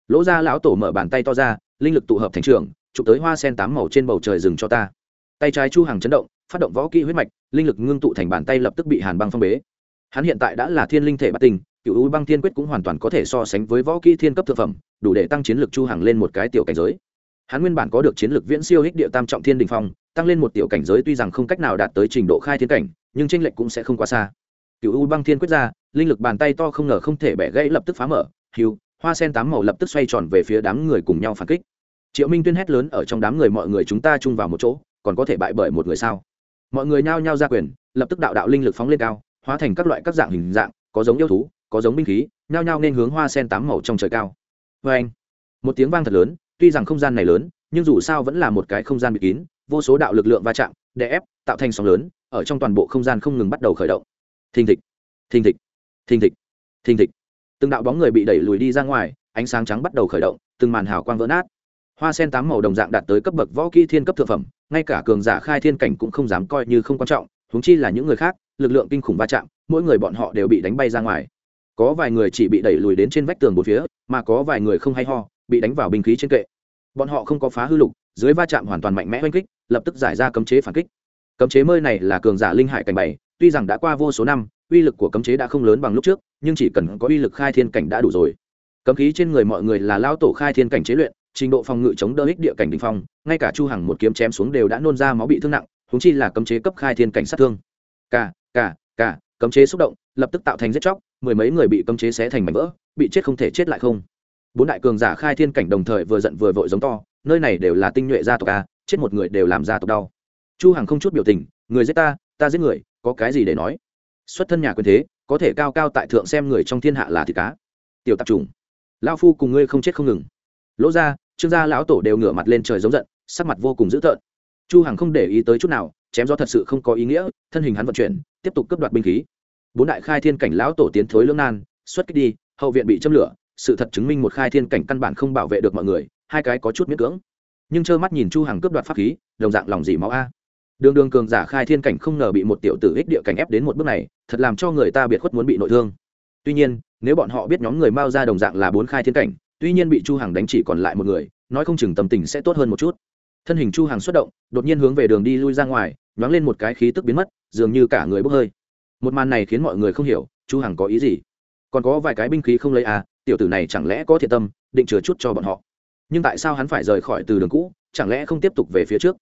Lỗ ra lão tổ mở bàn tay to ra, linh lực tụ hợp thành trường, chụp tới hoa sen tám màu trên bầu trời rừng cho ta. Tay trái chu hằng chấn động, phát động võ kỹ huyết mạch, linh lực ngưng tụ thành bàn tay lập tức bị hàn băng phong bế. Hắn hiện tại đã là thiên linh thể bất tình cựu u băng thiên quyết cũng hoàn toàn có thể so sánh với võ kỹ thiên cấp thực phẩm, đủ để tăng chiến lực chu hằng lên một cái tiểu cảnh giới hắn nguyên bản có được chiến lược viễn siêu hích địa tam trọng thiên đình phong, tăng lên một tiểu cảnh giới tuy rằng không cách nào đạt tới trình độ khai thiên cảnh, nhưng tranh lệch cũng sẽ không quá xa. Cựu u băng thiên quyết ra, linh lực bàn tay to không ngờ không thể bẻ gãy lập tức phá mở, hiu, hoa sen tám màu lập tức xoay tròn về phía đám người cùng nhau phản kích. Triệu minh tuyên hét lớn ở trong đám người mọi người chúng ta chung vào một chỗ, còn có thể bại bởi một người sao? Mọi người nhao nhao ra quyền, lập tức đạo đạo linh lực phóng lên cao, hóa thành các loại các dạng hình dạng, có giống yêu thú, có giống binh khí, nhao nhao nên hướng hoa sen tám màu trong trời cao. Vê anh một tiếng vang thật lớn tuy rằng không gian này lớn, nhưng dù sao vẫn là một cái không gian bị kín, vô số đạo lực lượng va chạm, đè ép, tạo thành sóng lớn, ở trong toàn bộ không gian không ngừng bắt đầu khởi động. Thình thịch thình thịch thình thịch thình thịch. Từng đạo bóng người bị đẩy lùi đi ra ngoài, ánh sáng trắng bắt đầu khởi động, từng màn hào quang vỡ nát. Hoa sen tám màu đồng dạng đạt tới cấp bậc võ kỹ thiên cấp thượng phẩm, ngay cả cường giả khai thiên cảnh cũng không dám coi như không quan trọng, huống chi là những người khác, lực lượng kinh khủng va chạm, mỗi người bọn họ đều bị đánh bay ra ngoài. Có vài người chỉ bị đẩy lùi đến trên vách tường một phía, mà có vài người không hay ho bị đánh vào binh khí trên kệ. Bọn họ không có phá hư lục, dưới va chạm hoàn toàn mạnh mẽ oanh kích, lập tức giải ra cấm chế phản kích. Cấm chế mơi này là cường giả linh hải cảnh bảy, tuy rằng đã qua vô số năm, uy lực của cấm chế đã không lớn bằng lúc trước, nhưng chỉ cần có uy lực khai thiên cảnh đã đủ rồi. Cấm khí trên người mọi người là lao tổ khai thiên cảnh chế luyện, trình độ phòng ngự chống đỡ ích địa cảnh đình phong, ngay cả chu hằng một kiếm chém xuống đều đã nôn ra máu bị thương nặng húng chi là cấm chế cấp khai thiên cảnh sát thương. Cả cả cả cấm chế xúc động, lập tức tạo thành giết chóc, mười mấy người bị cấm chế xé thành mảnh vỡ, bị chết không thể chết lại không bốn đại cường giả khai thiên cảnh đồng thời vừa giận vừa vội giống to, nơi này đều là tinh nhuệ gia tộc a, chết một người đều làm gia tộc đau. Chu hằng không chút biểu tình, người giết ta ta giết người, có cái gì để nói? Xuất thân nhà quyền thế, có thể cao cao tại thượng xem người trong thiên hạ là thịt cá. Tiểu tạp trùng, lão phu cùng ngươi không chết không ngừng. Lỗ ra trương gia lão tổ đều ngửa mặt lên trời giống giận, sắc mặt vô cùng dữ tợn. Chu hằng không để ý tới chút nào, chém gió thật sự không có ý nghĩa, thân hình hắn vận chuyển, tiếp tục cướp đoạt binh khí. Bốn đại khai thiên cảnh lão tổ tiến thối lưỡng nan, xuất kích đi, hậu viện bị châm lửa sự thật chứng minh một khai thiên cảnh căn bản không bảo vệ được mọi người, hai cái có chút miễn cưỡng. Nhưng trơ mắt nhìn chu hằng cướp đoạt pháp khí, đồng dạng lòng dị máu a. Đường đường cường giả khai thiên cảnh không ngờ bị một tiểu tử ích địa cảnh ép đến một bước này, thật làm cho người ta biệt khuất muốn bị nội thương. Tuy nhiên, nếu bọn họ biết nhóm người mao ra đồng dạng là bốn khai thiên cảnh, tuy nhiên bị chu hằng đánh chỉ còn lại một người, nói không chừng tâm tình sẽ tốt hơn một chút. Thân hình chu hằng xuất động, đột nhiên hướng về đường đi lui ra ngoài, nhoáng lên một cái khí tức biến mất, dường như cả người bốc hơi. Một màn này khiến mọi người không hiểu, chu hằng có ý gì? Còn có vài cái binh khí không lấy à tiểu tử này chẳng lẽ có thiện tâm, định chứa chút cho bọn họ. Nhưng tại sao hắn phải rời khỏi từ đường cũ, chẳng lẽ không tiếp tục về phía trước?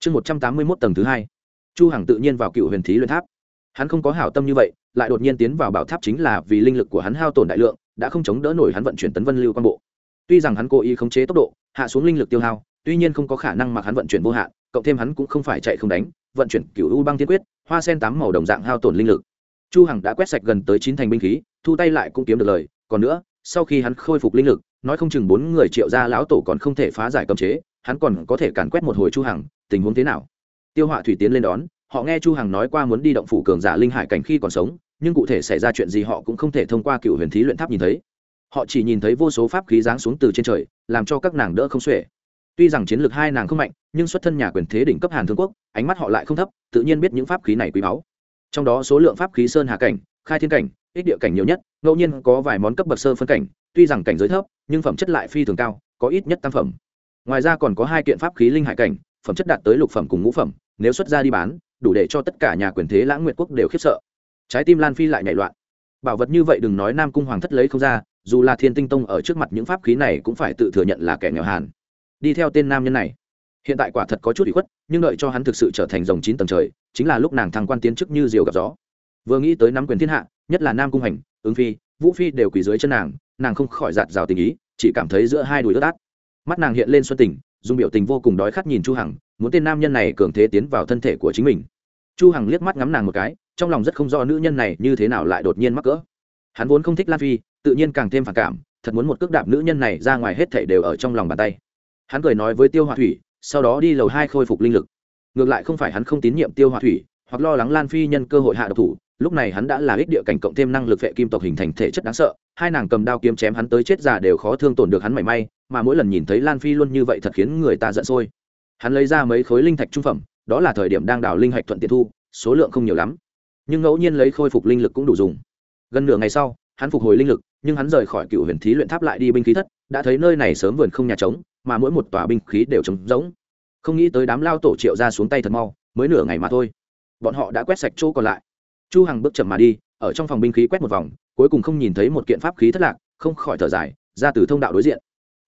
Chương một trăm tám mươi mốt tầng thứ hai. Chu hằng tự nhiên vào cựu huyền thí luyện tháp. Hắn không có hảo tâm như vậy, lại đột nhiên tiến vào bảo tháp chính là vì linh lực của hắn hao tổn đại lượng, đã không chống đỡ nổi hắn vận chuyển tấn vân lưu quan bộ. Tuy rằng hắn cố ý khống chế tốc độ, hạ xuống linh lực tiêu hao, tuy nhiên không có khả năng mặc hắn vận chuyển vô hạn, cộng thêm hắn cũng không phải chạy không đánh, vận chuyển cựu u băng tiên quyết, hoa sen tám màu đồng dạng hao tổn linh lực chu hằng đã quét sạch gần tới chín thành binh khí, thu tay lại cũng kiếm được lời. Còn nữa, sau khi hắn khôi phục linh lực, nói không chừng bốn người triệu gia lão tổ còn không thể phá giải cấm chế, hắn còn có thể càn quét một hồi chu hằng, tình huống thế nào? Tiêu họa thủy tiến lên đón, họ nghe chu hằng nói qua muốn đi động phủ cường giả linh hải cảnh khi còn sống, nhưng cụ thể xảy ra chuyện gì họ cũng không thể thông qua cựu huyền thí luyện tháp nhìn thấy. Họ chỉ nhìn thấy vô số pháp khí giáng xuống từ trên trời, làm cho các nàng đỡ không xuể. Tuy rằng chiến lược hai nàng không mạnh, nhưng xuất thân nhà quyền thế đỉnh cấp hàn thương quốc, ánh mắt họ lại không thấp, tự nhiên biết những pháp khí này quý báu trong đó số lượng pháp khí sơn hà cảnh, khai thiên cảnh, ích địa cảnh nhiều nhất, ngẫu nhiên có vài món cấp bậc sơ phân cảnh, tuy rằng cảnh giới thấp, nhưng phẩm chất lại phi thường cao, có ít nhất tam phẩm. Ngoài ra còn có hai kiện pháp khí linh hải cảnh, phẩm chất đạt tới lục phẩm cùng ngũ phẩm, nếu xuất ra đi bán, đủ để cho tất cả nhà quyền thế lãng nguyệt quốc đều khiếp sợ. Trái tim lan phi lại nhảy loạn. Bảo vật như vậy đừng nói nam cung hoàng thất lấy không ra, dù là thiên tinh tông ở trước mặt những pháp khí này cũng phải tự thừa nhận là kẻ nghèo hàn đi theo tên nam nhân này hiện tại quả thật có chút bị khuất, nhưng đợi cho hắn thực sự trở thành dòng chín tầng trời, chính là lúc nàng thăng quan tiến chức như diều gặp gió. Vừa nghĩ tới nắm quyền thiên hạ, nhất là nam cung hành, ứng phi, vũ phi đều quỳ dưới chân nàng nàng không khỏi giạt rào tình ý, chỉ cảm thấy giữa hai đùi ướt át. Mắt nàng hiện lên xuân tình, dùng biểu tình vô cùng đói khát nhìn chu hằng, muốn tên nam nhân này cường thế tiến vào thân thể của chính mình. Chu hằng liếc mắt ngắm nàng một cái, trong lòng rất không rõ nữ nhân này như thế nào lại đột nhiên mắc cỡ. Hắn vốn không thích lan phi, tự nhiên càng thêm phản cảm, thật muốn một cước đạp nữ nhân này ra ngoài hết thảy đều ở trong lòng bàn tay. Hắn cười nói với tiêu hoa thủy sau đó đi lầu hai khôi phục linh lực. Ngược lại không phải hắn không tín nhiệm tiêu hòa thủy, hoặc lo lắng lan phi nhân cơ hội hạ độc thủ, lúc này hắn đã là ích địa cảnh cộng thêm năng lực vệ kim tộc hình thành thể chất đáng sợ, hai nàng cầm đao kiếm chém hắn tới chết già đều khó thương tổn được hắn mảy may, mà mỗi lần nhìn thấy lan phi luôn như vậy thật khiến người ta giận sôi. Hắn lấy ra mấy khối linh thạch trung phẩm, đó là thời điểm đang đào linh hạch thuận tiện thu, số lượng không nhiều lắm. Nhưng ngẫu nhiên lấy khôi phục linh lực cũng đủ dùng. Gần nửa ngày sau, hắn phục hồi linh lực, nhưng hắn rời khỏi cựu huyền thí luyện tháp lại đi binh khí thất, đã thấy nơi này sớm vườn không nhà trống mà mỗi một tòa binh khí đều trống rỗng. Không nghĩ tới đám lao tổ triệu ra xuống tay thật mau, mới nửa ngày mà thôi. Bọn họ đã quét sạch chỗ còn lại. Chu hằng bước chậm mà đi, ở trong phòng binh khí quét một vòng, cuối cùng không nhìn thấy một kiện pháp khí thất lạc, không khỏi thở dài, ra từ thông đạo đối diện.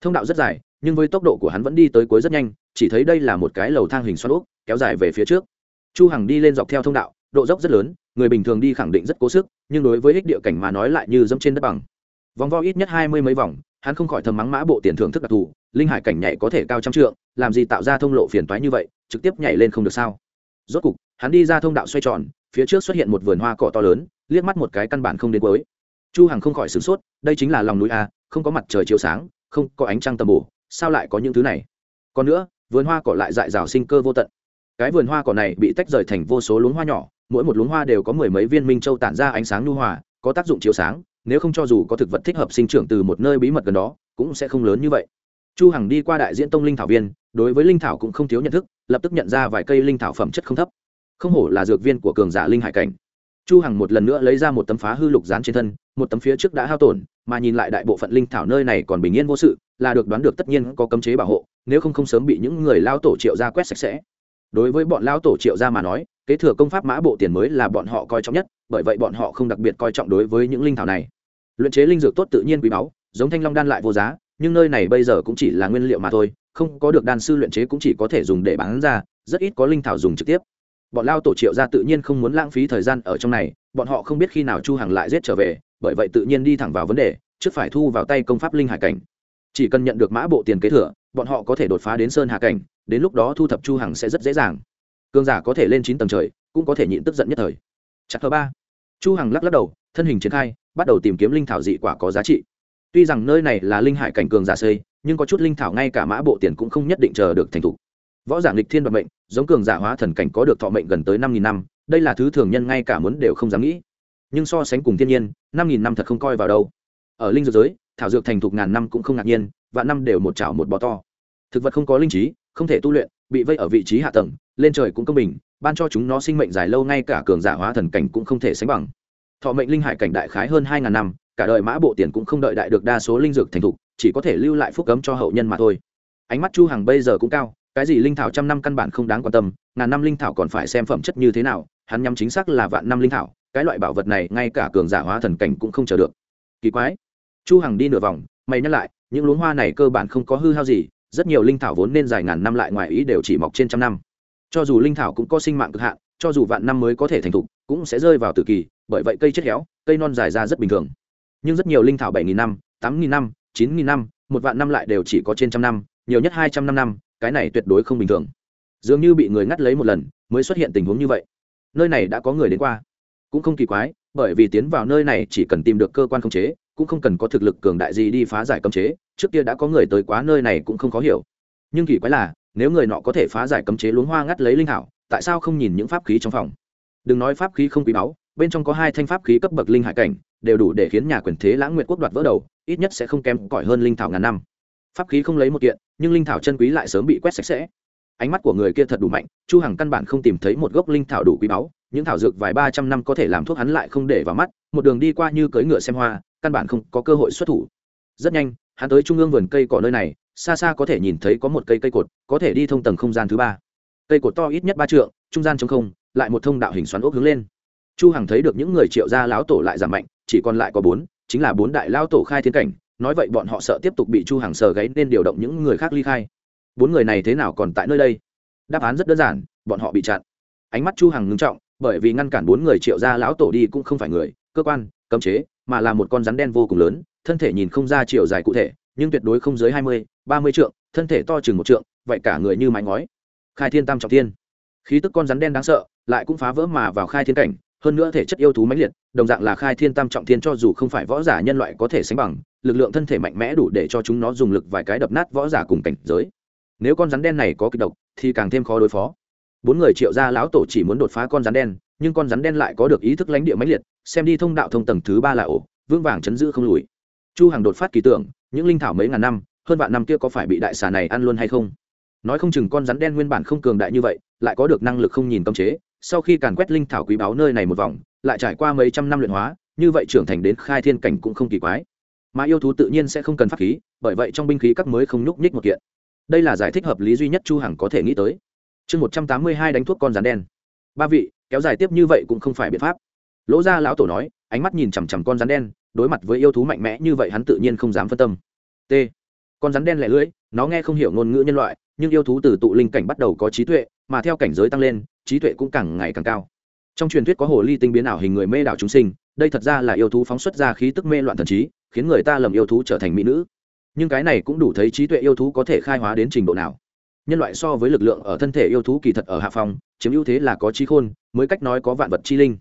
Thông đạo rất dài, nhưng với tốc độ của hắn vẫn đi tới cuối rất nhanh, chỉ thấy đây là một cái lầu thang hình xoắn ốc, kéo dài về phía trước. Chu hằng đi lên dọc theo thông đạo, độ dốc rất lớn, người bình thường đi khẳng định rất cố sức, nhưng đối với ích địa cảnh mà nói lại như dẫm trên đất bằng. Vòng vo ít nhất hai mươi mấy vòng hắn không khỏi thầm mắng mã bộ tiền thưởng thức đặc thù, linh hải cảnh nhảy có thể cao trăm trượng, làm gì tạo ra thông lộ phiền toái như vậy, trực tiếp nhảy lên không được sao? Rốt cục, hắn đi ra thông đạo xoay tròn, phía trước xuất hiện một vườn hoa cỏ to lớn, liếc mắt một cái căn bản không đến cuối. Chu hằng không khỏi sửng sốt, đây chính là lòng núi a, không có mặt trời chiếu sáng, không có ánh trăng tầm bổ, sao lại có những thứ này? Còn nữa, vườn hoa cỏ lại dại dào sinh cơ vô tận. Cái vườn hoa cỏ này bị tách rời thành vô số luống hoa nhỏ, mỗi một luống hoa đều có mười mấy viên minh châu tản ra ánh sáng nhu hòa, có tác dụng chiếu sáng nếu không cho dù có thực vật thích hợp sinh trưởng từ một nơi bí mật gần đó, cũng sẽ không lớn như vậy. Chu hằng đi qua đại diễn tông linh thảo viên, đối với linh thảo cũng không thiếu nhận thức, lập tức nhận ra vài cây linh thảo phẩm chất không thấp. Không hổ là dược viên của cường giả linh hải cảnh. Chu hằng một lần nữa lấy ra một tấm phá hư lục dán trên thân, một tấm phía trước đã hao tổn, mà nhìn lại đại bộ phận linh thảo nơi này còn bình yên vô sự, là được đoán được tất nhiên có cấm chế bảo hộ, nếu không không sớm bị những người lao tổ triệu ra quét sạch sẽ. Đối với bọn lao tổ triệu ra mà nói, kế thừa công pháp mã bộ tiền mới là bọn họ coi trọng nhất, bởi vậy bọn họ không đặc biệt coi trọng đối với những linh thảo này luyện chế linh dược tốt tự nhiên quý báu, giống thanh long đan lại vô giá, nhưng nơi này bây giờ cũng chỉ là nguyên liệu mà thôi, không có được đan sư luyện chế cũng chỉ có thể dùng để bán ra, rất ít có linh thảo dùng trực tiếp. Bọn lao tổ triệu ra tự nhiên không muốn lãng phí thời gian ở trong này, bọn họ không biết khi nào chu hằng lại giết trở về, bởi vậy tự nhiên đi thẳng vào vấn đề, trước phải thu vào tay công pháp linh hải cảnh. Chỉ cần nhận được mã bộ tiền kế thừa, bọn họ có thể đột phá đến sơn hạ cảnh, đến lúc đó thu thập chu hằng sẽ rất dễ dàng. Cương giả có thể lên chín tầng trời, cũng có thể nhịn tức giận nhất thời. Chắc thứ ba. Chu hằng lắc lắc đầu, thân hình triển khai bắt đầu tìm kiếm linh thảo dị quả có giá trị. Tuy rằng nơi này là linh hải cảnh cường giả xây, nhưng có chút linh thảo ngay cả mã bộ tiền cũng không nhất định chờ được thành thục. Võ giả lịch thiên đoạt mệnh, giống cường giả hóa thần cảnh có được thọ mệnh gần tới năm nghìn năm, đây là thứ thường nhân ngay cả muốn đều không dám nghĩ. Nhưng so sánh cùng thiên nhiên, năm nghìn năm thật không coi vào đâu. Ở linh dược giới, thảo dược thành thục ngàn năm cũng không ngạc nhiên và năm đều một chảo một bò to. Thực vật không có linh trí, không thể tu luyện, bị vây ở vị trí hạ tầng, lên trời cũng công bình, ban cho chúng nó sinh mệnh dài lâu ngay cả cường giả hóa thần cảnh cũng không thể sánh bằng thọ mệnh linh hải cảnh đại khái hơn hai ngàn năm, cả đời mã bộ tiền cũng không đợi đại được đa số linh dược thành thục, chỉ có thể lưu lại phúc cấm cho hậu nhân mà thôi. Ánh mắt chu hằng bây giờ cũng cao, cái gì linh thảo trăm năm căn bản không đáng quan tâm, ngàn năm linh thảo còn phải xem phẩm chất như thế nào, hắn nhắm chính xác là vạn năm linh thảo, cái loại bảo vật này ngay cả cường giả hóa thần cảnh cũng không chờ được. Kỳ quái. Chu hằng đi nửa vòng, mày nhắc lại, những luống hoa này cơ bản không có hư hao gì, rất nhiều linh thảo vốn nên dài ngàn năm lại ngoài ý đều chỉ mọc trên trăm năm. Cho dù linh thảo cũng có sinh mạng cực hạn, cho dù vạn năm mới có thể thành thục, cũng sẽ rơi vào tử kỳ bởi vậy cây chết héo, cây non dài ra rất bình thường. Nhưng rất nhiều linh thảo bảy nghìn năm, tám nghìn năm, chín nghìn năm, một vạn năm lại đều chỉ có trên trăm năm, nhiều nhất hai trăm năm năm, cái này tuyệt đối không bình thường. Dường như bị người ngắt lấy một lần, mới xuất hiện tình huống như vậy. Nơi này đã có người đến qua. Cũng không kỳ quái, bởi vì tiến vào nơi này chỉ cần tìm được cơ quan khống chế, cũng không cần có thực lực cường đại gì đi phá giải cấm chế, trước kia đã có người tới quá nơi này cũng không khó hiểu. Nhưng kỳ quái là, nếu người nọ có thể phá giải cấm chế luống hoa ngắt lấy linh hảo tại sao không nhìn những pháp khí trong phòng? Đừng nói pháp khí không quý báu bên trong có hai thanh pháp khí cấp bậc linh hải cảnh, đều đủ để khiến nhà quyền thế lãng nguyệt quốc đoạt vỡ đầu, ít nhất sẽ không kém cỏi hơn linh thảo ngàn năm. Pháp khí không lấy một kiện, nhưng linh thảo chân quý lại sớm bị quét sạch sẽ. Ánh mắt của người kia thật đủ mạnh, chu hằng căn bản không tìm thấy một gốc linh thảo đủ quý báu, những thảo dược vài ba trăm năm có thể làm thuốc hắn lại không để vào mắt, một đường đi qua như cưỡi ngựa xem hoa, căn bản không có cơ hội xuất thủ. Rất nhanh, hắn tới trung ương vườn cây cỏ nơi này, xa xa có thể nhìn thấy có một cây cây cột, có thể đi thông tầng không gian thứ ba. Cây cột to ít nhất ba trượng, trung gian trống không, lại một thông đạo hình xoắn ốc hướng lên chu hằng thấy được những người triệu gia lão tổ lại giảm mạnh, chỉ còn lại có bốn, chính là bốn đại lão tổ khai thiên cảnh, nói vậy bọn họ sợ tiếp tục bị chu hằng sờ gáy nên điều động những người khác ly khai. Bốn người này thế nào còn tại nơi đây? Đáp án rất đơn giản, bọn họ bị chặn. Ánh mắt chu hằng ngưng trọng, bởi vì ngăn cản bốn người triệu gia lão tổ đi cũng không phải người, cơ quan, cấm chế, mà là một con rắn đen vô cùng lớn, thân thể nhìn không ra chiều dài cụ thể, nhưng tuyệt đối không dưới hai mươi, ba mươi trượng, thân thể to chừng một trượng, vậy cả người như mái ngói. Khai thiên tam trọng thiên. Khí tức con rắn đen đáng sợ, lại cũng phá vỡ mà vào khai thiên cảnh hơn nữa thể chất yêu thú mãnh liệt, đồng dạng là khai thiên tam trọng thiên cho dù không phải võ giả nhân loại có thể sánh bằng, lực lượng thân thể mạnh mẽ đủ để cho chúng nó dùng lực vài cái đập nát võ giả cùng cảnh giới. Nếu con rắn đen này có kịch độc, thì càng thêm khó đối phó. Bốn người triệu gia lão tổ chỉ muốn đột phá con rắn đen, nhưng con rắn đen lại có được ý thức lãnh địa mãnh liệt, xem đi thông đạo thông tầng thứ ba là ổ, vương vàng chấn giữ không lùi. Chu hàng đột phát kỳ tưởng, những linh thảo mấy ngàn năm, hơn vạn năm kia có phải bị đại xà này ăn luôn hay không? Nói không chừng con rắn đen nguyên bản không cường đại như vậy, lại có được năng lực không nhìn cấm chế sau khi càn quét linh thảo quý báu nơi này một vòng, lại trải qua mấy trăm năm luyện hóa, như vậy trưởng thành đến khai thiên cảnh cũng không kỳ quái. Mà yêu thú tự nhiên sẽ không cần pháp khí, bởi vậy trong binh khí các mới không nhúc nhích một kiện. Đây là giải thích hợp lý duy nhất chu hằng có thể nghĩ tới. Chương một trăm tám mươi hai đánh thuốc con rắn đen. Ba vị, kéo dài tiếp như vậy cũng không phải biện pháp. Lỗ gia lão tổ nói, ánh mắt nhìn chằm chằm con rắn đen, đối mặt với yêu thú mạnh mẽ như vậy hắn tự nhiên không dám phân tâm. T. Con rắn đen lẻ lưỡi, nó nghe không hiểu ngôn ngữ nhân loại, nhưng yêu thú từ tụ linh cảnh bắt đầu có trí tuệ, mà theo cảnh giới tăng lên trí tuệ cũng càng ngày càng cao. Trong truyền thuyết có hồ ly tinh biến ảo hình người mê đảo chúng sinh, đây thật ra là yêu thú phóng xuất ra khí tức mê loạn thần trí, khiến người ta lầm yêu thú trở thành mỹ nữ. Nhưng cái này cũng đủ thấy trí tuệ yêu thú có thể khai hóa đến trình độ nào. Nhân loại so với lực lượng ở thân thể yêu thú kỳ thật ở hạ phòng chiếm ưu thế là có trí khôn, mới cách nói có vạn vật chi linh.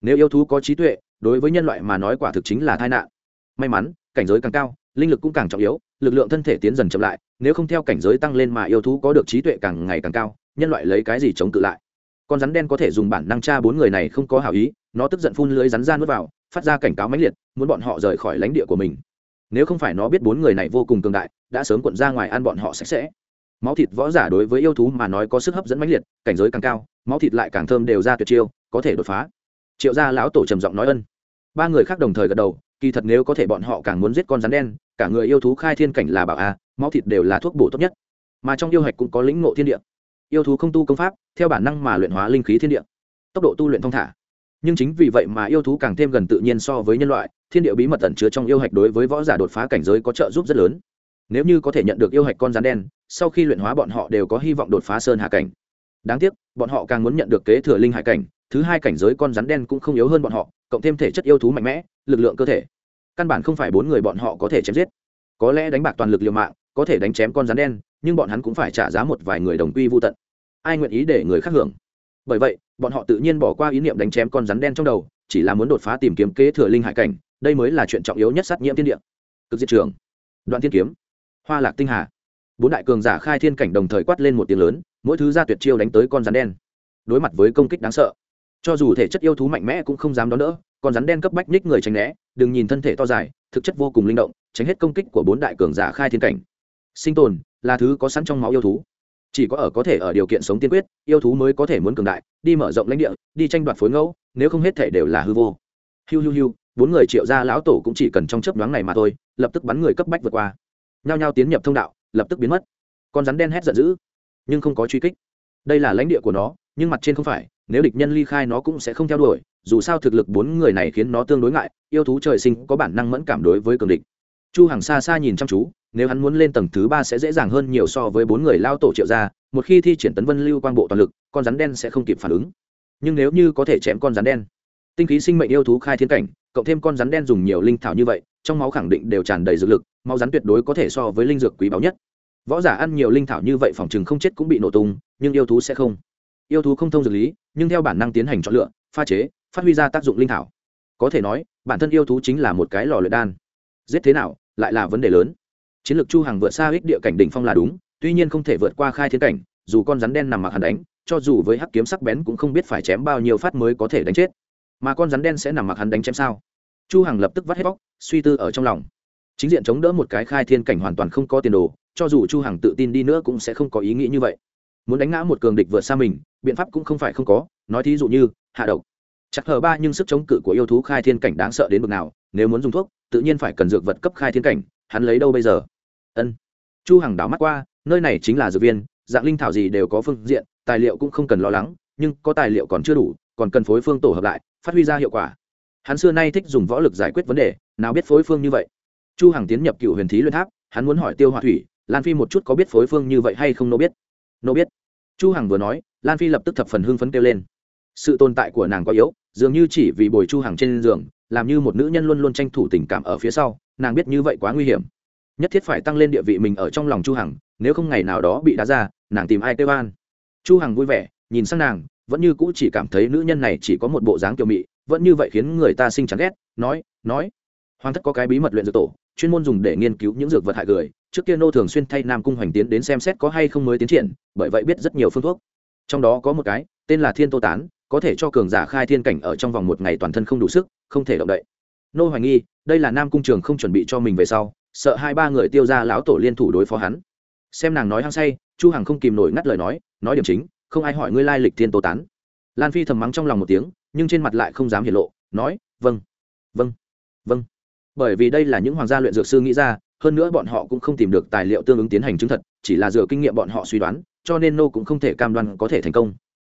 Nếu yêu thú có trí tuệ, đối với nhân loại mà nói quả thực chính là tai nạn. May mắn, cảnh giới càng cao, linh lực cũng càng trọng yếu, lực lượng thân thể tiến dần chậm lại, nếu không theo cảnh giới tăng lên mà yêu thú có được trí tuệ càng ngày càng cao, nhân loại lấy cái gì chống cự lại? Con rắn đen có thể dùng bản năng tra bốn người này không có hảo ý, nó tức giận phun lưới rắn ra nuốt vào, phát ra cảnh cáo mãnh liệt, muốn bọn họ rời khỏi lãnh địa của mình. Nếu không phải nó biết bốn người này vô cùng cường đại, đã sớm cuộn ra ngoài ăn bọn họ sạch sẽ. Máu thịt võ giả đối với yêu thú mà nói có sức hấp dẫn mãnh liệt, cảnh giới càng cao, máu thịt lại càng thơm đều ra tuyệt chiêu, có thể đột phá. Triệu gia lão tổ trầm giọng nói ân. Ba người khác đồng thời gật đầu, kỳ thật nếu có thể bọn họ càng muốn giết con rắn đen, cả người yêu thú khai thiên cảnh là bảo a, máu thịt đều là thuốc bổ tốt nhất. Mà trong yêu hạch cũng có lĩnh ngộ thiên địa yêu thú không tu công pháp, theo bản năng mà luyện hóa linh khí thiên địa. Tốc độ tu luyện thông thả. Nhưng chính vì vậy mà yêu thú càng thêm gần tự nhiên so với nhân loại, thiên địa bí mật tẩn chứa trong yêu hạch đối với võ giả đột phá cảnh giới có trợ giúp rất lớn. Nếu như có thể nhận được yêu hạch con rắn đen, sau khi luyện hóa bọn họ đều có hy vọng đột phá sơn hạ cảnh. Đáng tiếc, bọn họ càng muốn nhận được kế thừa linh hải cảnh, thứ hai cảnh giới con rắn đen cũng không yếu hơn bọn họ, cộng thêm thể chất yêu thú mạnh mẽ, lực lượng cơ thể. Căn bản không phải bốn người bọn họ có thể chém giết. Có lẽ đánh bạc toàn lực liều mạng, có thể đánh chém con rắn đen nhưng bọn hắn cũng phải trả giá một vài người đồng quy vô tận. Ai nguyện ý để người khác hưởng? Bởi vậy, bọn họ tự nhiên bỏ qua ý niệm đánh chém con rắn đen trong đầu, chỉ là muốn đột phá tìm kiếm kế thừa linh hải cảnh, đây mới là chuyện trọng yếu nhất sát nhiễm thiên địa. Cực diệt trường. Đoạn thiên kiếm. Hoa lạc tinh hà. Bốn đại cường giả khai thiên cảnh đồng thời quát lên một tiếng lớn, mỗi thứ ra tuyệt chiêu đánh tới con rắn đen. Đối mặt với công kích đáng sợ. Cho dù thể chất yêu thú mạnh mẽ cũng không dám đón đỡ, con rắn đen cấp bách nhích người tránh né, đừng nhìn thân thể to dài, thực chất vô cùng linh động, tránh hết công kích của bốn đại cường giả khai thiên cảnh. Sinh tồn là thứ có sẵn trong máu yêu thú. Chỉ có ở có thể ở điều kiện sống tiên quyết, yêu thú mới có thể muốn cường đại, đi mở rộng lãnh địa, đi tranh đoạt phối ngẫu, nếu không hết thể đều là hư vô. Hiu hiu hiu, bốn người triệu ra lão tổ cũng chỉ cần trong chớp nhoáng này mà thôi, lập tức bắn người cấp bách vượt qua. Nhao nhao tiến nhập thông đạo, lập tức biến mất. Con rắn đen hét giận dữ, nhưng không có truy kích. Đây là lãnh địa của nó, nhưng mặt trên không phải, nếu địch nhân ly khai nó cũng sẽ không theo đuổi, dù sao thực lực bốn người này khiến nó tương đối ngại, yêu thú trời sinh có bản năng mẫn cảm đối với cường địch. Chu hằng xa xa nhìn chăm chú nếu hắn muốn lên tầng thứ ba sẽ dễ dàng hơn nhiều so với bốn người lao tổ triệu ra một khi thi triển tấn vân lưu quang bộ toàn lực, con rắn đen sẽ không kịp phản ứng. Nhưng nếu như có thể chém con rắn đen, tinh khí sinh mệnh yêu thú khai thiên cảnh, cộng thêm con rắn đen dùng nhiều linh thảo như vậy, trong máu khẳng định đều tràn đầy dược lực, máu rắn tuyệt đối có thể so với linh dược quý báu nhất. Võ giả ăn nhiều linh thảo như vậy phòng chừng không chết cũng bị nổ tung, nhưng yêu thú sẽ không. Yêu thú không thông dược lý, nhưng theo bản năng tiến hành chọn lựa, pha chế, phát huy ra tác dụng linh thảo. Có thể nói, bản thân yêu thú chính là một cái lò luyện đan. Giết thế nào, lại là vấn đề lớn chiến lược chu Hằng vượt xa ích địa cảnh đỉnh phong là đúng, tuy nhiên không thể vượt qua khai thiên cảnh, dù con rắn đen nằm mặc hắn đánh, cho dù với hắc kiếm sắc bén cũng không biết phải chém bao nhiêu phát mới có thể đánh chết. Mà con rắn đen sẽ nằm mặc hắn đánh chém sao? Chu hằng lập tức vắt hết bóc suy tư ở trong lòng. Chính diện chống đỡ một cái khai thiên cảnh hoàn toàn không có tiền đồ, cho dù chu hằng tự tin đi nữa cũng sẽ không có ý nghĩ như vậy. Muốn đánh ngã một cường địch vượt xa mình, biện pháp cũng không phải không có, nói thí dụ như, hạ độc. Chắc hờ ba nhưng sức chống cự của yêu thú khai thiên cảnh đáng sợ đến mức nào, nếu muốn dùng thuốc, tự nhiên phải cần dược vật cấp khai thiên cảnh hắn lấy đâu bây giờ? Ân. Chu hằng đảo mắt qua, nơi này chính là dược viên, dạng linh thảo gì đều có phương diện, tài liệu cũng không cần lo lắng, nhưng có tài liệu còn chưa đủ, còn cần phối phương tổ hợp lại, phát huy ra hiệu quả. Hắn xưa nay thích dùng võ lực giải quyết vấn đề, nào biết phối phương như vậy. Chu hằng tiến nhập cựu huyền thí luyện tháp, hắn muốn hỏi tiêu hỏa thủy, lan phi một chút có biết phối phương như vậy hay không nô biết? Nô biết. Chu hằng vừa nói, lan phi lập tức thập phần hưng phấn kêu lên. Sự tồn tại của nàng quá yếu, dường như chỉ vì bồi chu hằng trên giường, làm như một nữ nhân luôn luôn tranh thủ tình cảm ở phía sau nàng biết như vậy quá nguy hiểm. Nhất thiết phải tăng lên địa vị mình ở trong lòng chu hằng, nếu không ngày nào đó bị đá ra, nàng tìm ai kêu an. Chu hằng vui vẻ, nhìn sang nàng, vẫn như cũ chỉ cảm thấy nữ nhân này chỉ có một bộ dáng kiều mị, vẫn như vậy khiến người ta sinh chán ghét, nói nói. Hoàng thất có cái bí mật luyện dược tổ, chuyên môn dùng để nghiên cứu những dược vật hại người, trước kia nô thường xuyên thay nam cung hoành tiến đến xem xét có hay không mới tiến triển, bởi vậy biết rất nhiều phương thuốc. Trong đó có một cái, tên là thiên tô tán, có thể cho cường giả khai thiên cảnh ở trong vòng một ngày toàn thân không đủ sức, không thể động đậy nô hoài nghi, đây là nam cung trường không chuẩn bị cho mình về sau, sợ hai ba người tiêu ra lão tổ liên thủ đối phó hắn. Xem nàng nói hăng say, chu hằng không kìm nổi ngắt lời nói nói điểm chính, không ai hỏi ngươi lai lịch thiên tố tán. Lan phi thầm mắng trong lòng một tiếng, nhưng trên mặt lại không dám hiển lộ, nói vâng vâng vâng. Bởi vì đây là những hoàng gia luyện dược sư nghĩ ra, hơn nữa bọn họ cũng không tìm được tài liệu tương ứng tiến hành chứng thật, chỉ là dựa kinh nghiệm bọn họ suy đoán, cho nên nô cũng không thể cam đoan có thể thành công.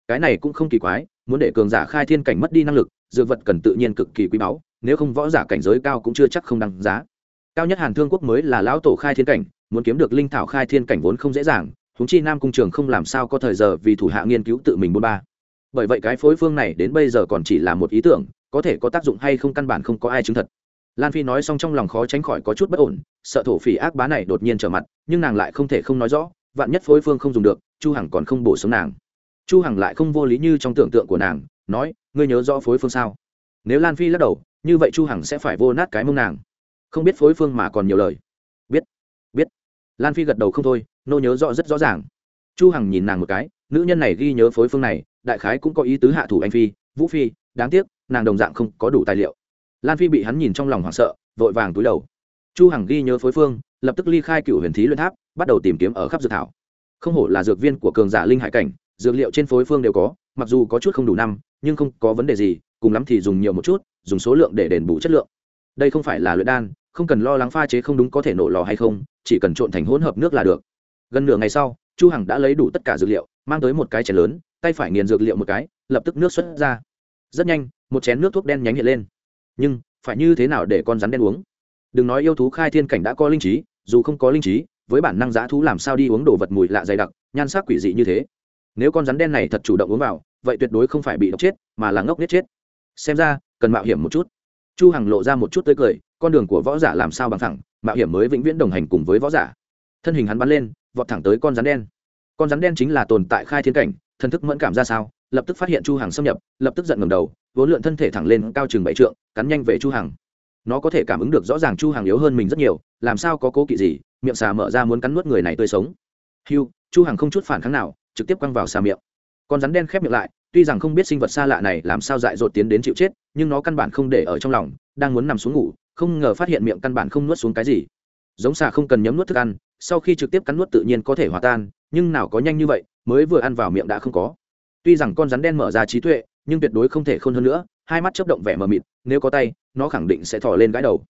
Cái này cũng không kỳ quái, muốn để cường giả khai thiên cảnh mất đi năng lực, dược vật cần tự nhiên cực kỳ quý báu nếu không võ giả cảnh giới cao cũng chưa chắc không đăng giá. Cao nhất hàn thương quốc mới là lão tổ khai thiên cảnh, muốn kiếm được linh thảo khai thiên cảnh vốn không dễ dàng húng chi nam cung trường không làm sao có thời giờ vì thủ hạ nghiên cứu tự mình bôn ba. Bởi vậy cái phối phương này đến bây giờ còn chỉ là một ý tưởng, có thể có tác dụng hay không căn bản không có ai chứng thật. Lan phi nói xong trong lòng khó tránh khỏi có chút bất ổn, sợ thổ phỉ ác bá này đột nhiên trở mặt, nhưng nàng lại không thể không nói rõ, vạn nhất phối phương không dùng được, chu hằng còn không bổ sống nàng. Chu hằng lại không vô lý như trong tưởng tượng của nàng, nói, ngươi nhớ rõ phối phương sao? Nếu lan phi lắc đầu như vậy chu hằng sẽ phải vô nát cái mông nàng. Không biết phối phương mà còn nhiều lời. Biết biết. Lan phi gật đầu không thôi, nô nhớ rõ rất rõ ràng. Chu hằng nhìn nàng một cái, nữ nhân này ghi nhớ phối phương này, đại khái cũng có ý tứ hạ thủ anh phi, vũ phi, đáng tiếc, nàng đồng dạng không có đủ tài liệu. Lan phi bị hắn nhìn trong lòng hoảng sợ, vội vàng túi đầu. Chu hằng ghi nhớ phối phương, lập tức ly khai cựu huyền thí luyện tháp, bắt đầu tìm kiếm ở khắp dược thảo. Không hổ là dược viên của cường giả linh hải cảnh, dược liệu trên phối phương đều có, mặc dù có chút không đủ năm, nhưng không có vấn đề gì cùng lắm thì dùng nhiều một chút, dùng số lượng để đền bù chất lượng. Đây không phải là luyện đan, không cần lo lắng pha chế không đúng có thể nổ lò hay không, chỉ cần trộn thành hỗn hợp nước là được. Gần nửa ngày sau, chu hằng đã lấy đủ tất cả dược liệu, mang tới một cái chén lớn, tay phải nghiền dược liệu một cái, lập tức nước xuất ra. Rất nhanh, một chén nước thuốc đen nhánh hiện lên. Nhưng, phải như thế nào để con rắn đen uống? Đừng nói yêu thú khai thiên cảnh đã có linh trí, dù không có linh trí, với bản năng giá thú làm sao đi uống đồ vật mùi lạ dày đặc, nhan sắc quỷ dị như thế. Nếu con rắn đen này thật chủ động uống vào, vậy tuyệt đối không phải bị độc chết, mà là ngốc nết chết xem ra, cần mạo hiểm một chút. Chu hằng lộ ra một chút tươi cười, con đường của võ giả làm sao bằng thẳng, mạo hiểm mới vĩnh viễn đồng hành cùng với võ giả. Thân hình hắn bắn lên, vọt thẳng tới con rắn đen. Con rắn đen chính là tồn tại khai thiên cảnh, thần thức mẫn cảm ra sao, lập tức phát hiện chu hằng xâm nhập, lập tức giận ngầm đầu, vốn lượn thân thể thẳng lên cao chừng bảy trượng, cắn nhanh về chu hằng. Nó có thể cảm ứng được rõ ràng chu hằng yếu hơn mình rất nhiều, làm sao có cố kỵ gì, miệng xà mở ra muốn cắn nuốt người này tươi sống. Hưu, chu hằng không chút phản kháng nào, trực tiếp quăng vào xà miệng. Con rắn đen khép miệng lại tuy rằng không biết sinh vật xa lạ này làm sao dại dột tiến đến chịu chết, nhưng nó căn bản không để ở trong lòng, đang muốn nằm xuống ngủ, không ngờ phát hiện miệng căn bản không nuốt xuống cái gì. Giống xà không cần nhấm nuốt thức ăn, sau khi trực tiếp cắn nuốt tự nhiên có thể hòa tan, nhưng nào có nhanh như vậy, mới vừa ăn vào miệng đã không có. Tuy rằng con rắn đen mở ra trí tuệ, nhưng tuyệt đối không thể khôn hơn nữa, hai mắt chấp động vẻ mờ mịt, nếu có tay, nó khẳng định sẽ thò lên gãi đầu.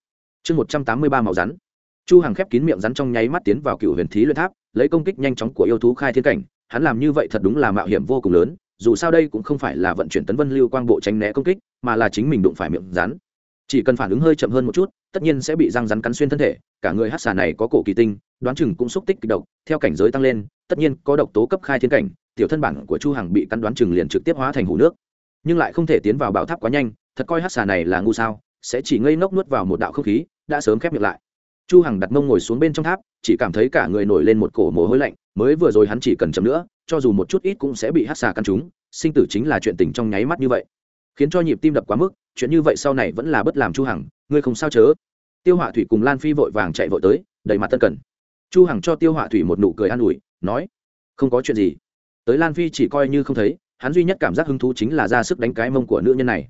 Chương một trăm tám mươi ba màu rắn. Chu hằng khép kín miệng rắn trong nháy mắt tiến vào cựu huyền thí luyện tháp, lấy công kích nhanh chóng của yêu thú khai thiên cảnh, hắn làm như vậy thật đúng là mạo hiểm vô cùng lớn dù sao đây cũng không phải là vận chuyển tấn vân lưu quang bộ tránh né công kích, mà là chính mình đụng phải miệng rắn. Chỉ cần phản ứng hơi chậm hơn một chút, tất nhiên sẽ bị răng rắn cắn xuyên thân thể, cả người hát xà này có cổ kỳ tinh, đoán chừng cũng xúc tích kịch độc, theo cảnh giới tăng lên, tất nhiên có độc tố cấp khai thiên cảnh, tiểu thân bản của chu hằng bị cắn đoán chừng liền trực tiếp hóa thành hủ nước. Nhưng lại không thể tiến vào bảo tháp quá nhanh, thật coi hát xà này là ngu sao, sẽ chỉ ngây ngốc nuốt vào một đạo không khí, đã sớm khép miệng lại chu hằng đặt mông ngồi xuống bên trong tháp, chỉ cảm thấy cả người nổi lên một cổ mồ hôi lạnh, mới vừa rồi hắn chỉ cần chậm nữa, cho dù một chút ít cũng sẽ bị hát xà căn trúng sinh tử chính là chuyện tình trong nháy mắt như vậy. Khiến cho nhịp tim đập quá mức, chuyện như vậy sau này vẫn là bất làm chu hằng, ngươi không sao chớ. Tiêu hỏa thủy cùng lan phi vội vàng chạy vội tới, đầy mặt tân cần. Chu hằng cho tiêu hỏa thủy một nụ cười an ủi, nói, không có chuyện gì. Tới lan phi chỉ coi như không thấy, hắn duy nhất cảm giác hứng thú chính là ra sức đánh cái mông của nữ nhân này.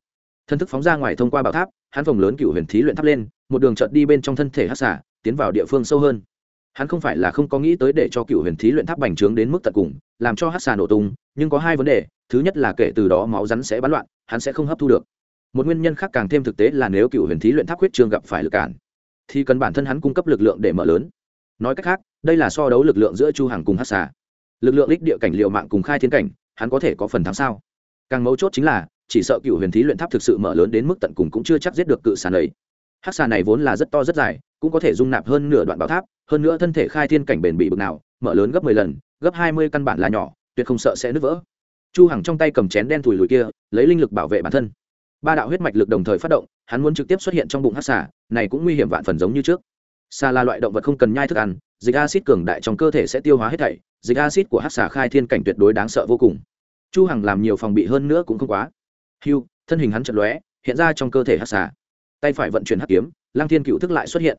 Thân thức phóng ra ngoài thông qua bảo tháp, hắn vòng lớn cựu huyền thí luyện tháp lên, một đường chợt đi bên trong thân thể hát xả tiến vào địa phương sâu hơn. Hắn không phải là không có nghĩ tới để cho cựu huyền thí luyện tháp bành trướng đến mức tận cùng, làm cho hát xà nổ tung, nhưng có hai vấn đề. Thứ nhất là kể từ đó máu rắn sẽ bắn loạn, hắn sẽ không hấp thu được. Một nguyên nhân khác càng thêm thực tế là nếu cựu huyền thí luyện tháp huyết trường gặp phải lực cản, thì cần bản thân hắn cung cấp lực lượng để mở lớn. Nói cách khác, đây là so đấu lực lượng giữa chu hàng cùng hát xà. Lực lượng ích địa cảnh liệu mạng cùng khai thiên cảnh, hắn có thể có phần thắng sao? Càng mấu chốt chính là, chỉ sợ cựu huyền thí luyện tháp thực sự mở lớn đến mức tận cùng cũng chưa chắc giết được cự sàn ấy Hắc xà này vốn là rất to rất dài, cũng có thể dung nạp hơn nửa đoạn bảo tháp, hơn nữa thân thể khai thiên cảnh bền bị bực nào, mở lớn gấp mười lần, gấp hai mươi căn bản là nhỏ, tuyệt không sợ sẽ nứt vỡ. Chu hằng trong tay cầm chén đen thùi lùi kia, lấy linh lực bảo vệ bản thân. Ba đạo huyết mạch lực đồng thời phát động, hắn muốn trực tiếp xuất hiện trong bụng hắc xà, này cũng nguy hiểm vạn phần giống như trước. Xà là loại động vật không cần nhai thức ăn, dịch acid cường đại trong cơ thể sẽ tiêu hóa hết thảy, dịch acid của hắc xà khai thiên cảnh tuyệt đối đáng sợ vô cùng. Chu hằng làm nhiều phòng bị hơn nữa cũng không quá. Hưu, thân hình hắn chật lóe, hiện ra trong cơ thể hắc xà tay phải vận chuyển hắc kiếm lang thiên cựu thức lại xuất hiện.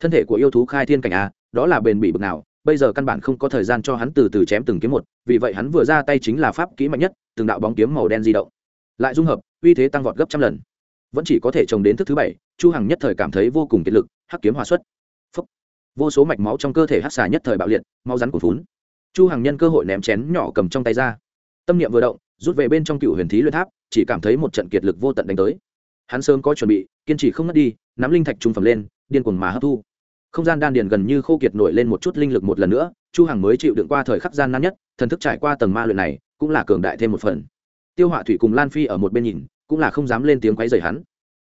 Thân thể của yêu thú khai thiên cảnh a, đó là bền bỉ bực nào, bây giờ căn bản không có thời gian cho hắn từ từ chém từng kiếm một, vì vậy hắn vừa ra tay chính là pháp kỹ mạnh nhất, từng đạo bóng kiếm màu đen di động. Lại dung hợp, uy thế tăng vọt gấp trăm lần. Vẫn chỉ có thể trồng đến thức thứ bảy, chu hằng nhất thời cảm thấy vô cùng kiệt lực, hắc kiếm hòa xuất. Phúc. vô số mạch máu trong cơ thể hắc xà nhất thời bạo liệt mau rắn của phún chu hằng nhân cơ hội ném chén nhỏ cầm trong tay ra. Tâm niệm vừa động, rút về bên trong cựu huyền thí luyện tháp, chỉ cảm thấy một trận kiệt lực vô tận đánh tới. Hắn sớm có chuẩn bị kiên trì không ngất đi, nắm linh thạch trung phẩm lên, điên cuồng mà hấp thu. Không gian đan điền gần như khô kiệt nổi lên một chút linh lực một lần nữa, chu hằng mới chịu đựng qua thời khắc gian nan nhất, thần thức trải qua tầng ma luyện này, cũng là cường đại thêm một phần. Tiêu họa thủy cùng lan phi ở một bên nhìn, cũng là không dám lên tiếng quấy rầy hắn.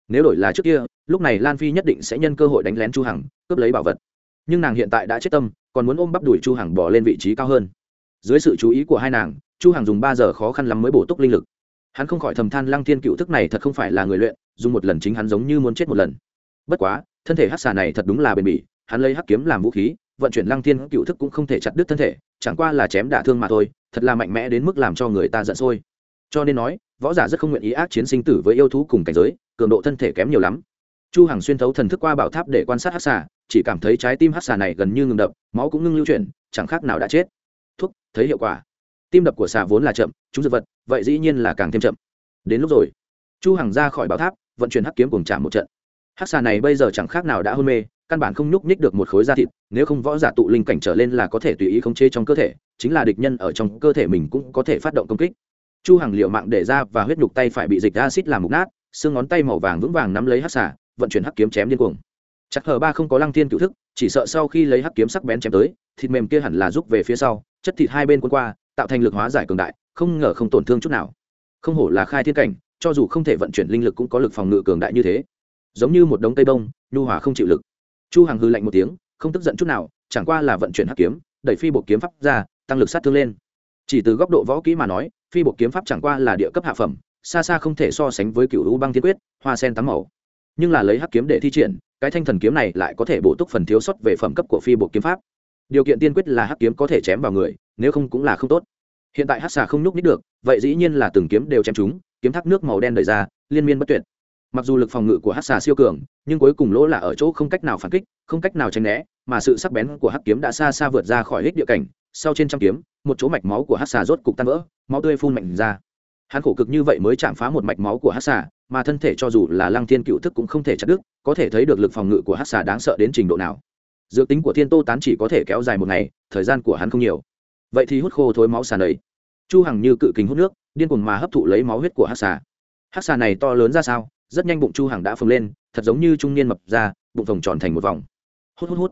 Nếu đổi là trước kia, lúc này lan phi nhất định sẽ nhân cơ hội đánh lén chu hằng, cướp lấy bảo vật. Nhưng nàng hiện tại đã chết tâm, còn muốn ôm bắp đuổi chu hằng bỏ lên vị trí cao hơn. Dưới sự chú ý của hai nàng, chu hằng dùng ba giờ khó khăn lắm mới bổ túc linh lực hắn không khỏi thầm than lăng thiên cựu thức này thật không phải là người luyện, dùng một lần chính hắn giống như muốn chết một lần. Bất quá, thân thể hắc xà này thật đúng là bền bỉ, hắn lấy hắc kiếm làm vũ khí, vận chuyển lăng thiên cựu thức cũng không thể chặt đứt thân thể, chẳng qua là chém đả thương mà thôi, thật là mạnh mẽ đến mức làm cho người ta giận sôi. Cho nên nói, võ giả rất không nguyện ý ác chiến sinh tử với yêu thú cùng cảnh giới, cường độ thân thể kém nhiều lắm. Chu hằng xuyên thấu thần thức qua bảo tháp để quan sát hắc xà, chỉ cảm thấy trái tim hắc xà này gần như ngừng đập, máu cũng ngưng lưu chuyển, chẳng khác nào đã chết. Thuốc, thấy hiệu quả tim đập của xà vốn là chậm, chúng dược vật, vậy dĩ nhiên là càng thêm chậm. Đến lúc rồi, chu hằng ra khỏi bảo tháp, vận chuyển hắc kiếm cùng trả một trận. Hắc xà này bây giờ chẳng khác nào đã hôn mê, căn bản không nhúc nhích được một khối da thịt, nếu không võ giả tụ linh cảnh trở lên là có thể tùy ý khống chế trong cơ thể, chính là địch nhân ở trong cơ thể mình cũng có thể phát động công kích. Chu hằng liệu mạng để ra và huyết nhục tay phải bị dịch acid làm mục nát, xương ngón tay màu vàng vững vàng nắm lấy hắc xà, vận chuyển hắc kiếm chém điên cuồng. Chắc hờ ba không có lăng thiên cựu thức, chỉ sợ sau khi lấy hắc kiếm sắc bén chém tới, thịt mềm kia hẳn là rút về phía sau, chất thịt hai bên quân qua tạo thành lực hóa giải cường đại, không ngờ không tổn thương chút nào. Không hổ là khai thiên cảnh, cho dù không thể vận chuyển linh lực cũng có lực phòng ngự cường đại như thế. Giống như một đống cây bông, nhu hòa không chịu lực. Chu hằng hư lạnh một tiếng, không tức giận chút nào, chẳng qua là vận chuyển hắc kiếm, đẩy phi bộ kiếm pháp ra, tăng lực sát thương lên. Chỉ từ góc độ võ kỹ mà nói, phi bộ kiếm pháp chẳng qua là địa cấp hạ phẩm, xa xa không thể so sánh với cựu u băng thiên quyết, hoa sen tám màu. Nhưng là lấy hắc kiếm để thi triển, cái thanh thần kiếm này lại có thể bổ túc phần thiếu sót về phẩm cấp của phi bộ kiếm pháp. Điều kiện tiên quyết là hắc kiếm có thể chém vào người nếu không cũng là không tốt. Hiện tại hắc xà không nhúc nít được, vậy dĩ nhiên là từng kiếm đều chém chúng kiếm thác nước màu đen đầy ra, liên miên bất tuyệt. Mặc dù lực phòng ngự của hắc xà siêu cường, nhưng cuối cùng lỗ là ở chỗ không cách nào phản kích, không cách nào tránh né, mà sự sắc bén của hắc kiếm đã xa xa vượt ra khỏi hết địa cảnh, sau trên trăm kiếm, một chỗ mạch máu của hắc xà rốt cục tan vỡ, máu tươi phun mạnh ra. Hắn khổ cực như vậy mới chạm phá một mạch máu của hắc xà, mà thân thể cho dù là lăng thiên cựu thức cũng không thể chặt đứt, có thể thấy được lực phòng ngự của hắc xà đáng sợ đến trình độ nào. Dự tính của thiên tô tán chỉ có thể kéo dài một ngày, thời gian của hắn không nhiều vậy thì hút khô thối máu xà đấy chu hằng như cự kính hút nước, điên cuồng mà hấp thụ lấy máu huyết của hắc xà. Hắc xà này to lớn ra sao? Rất nhanh bụng chu hằng đã phồng lên, thật giống như trung niên mập ra, bụng phồng tròn thành một vòng. Hút hút hút.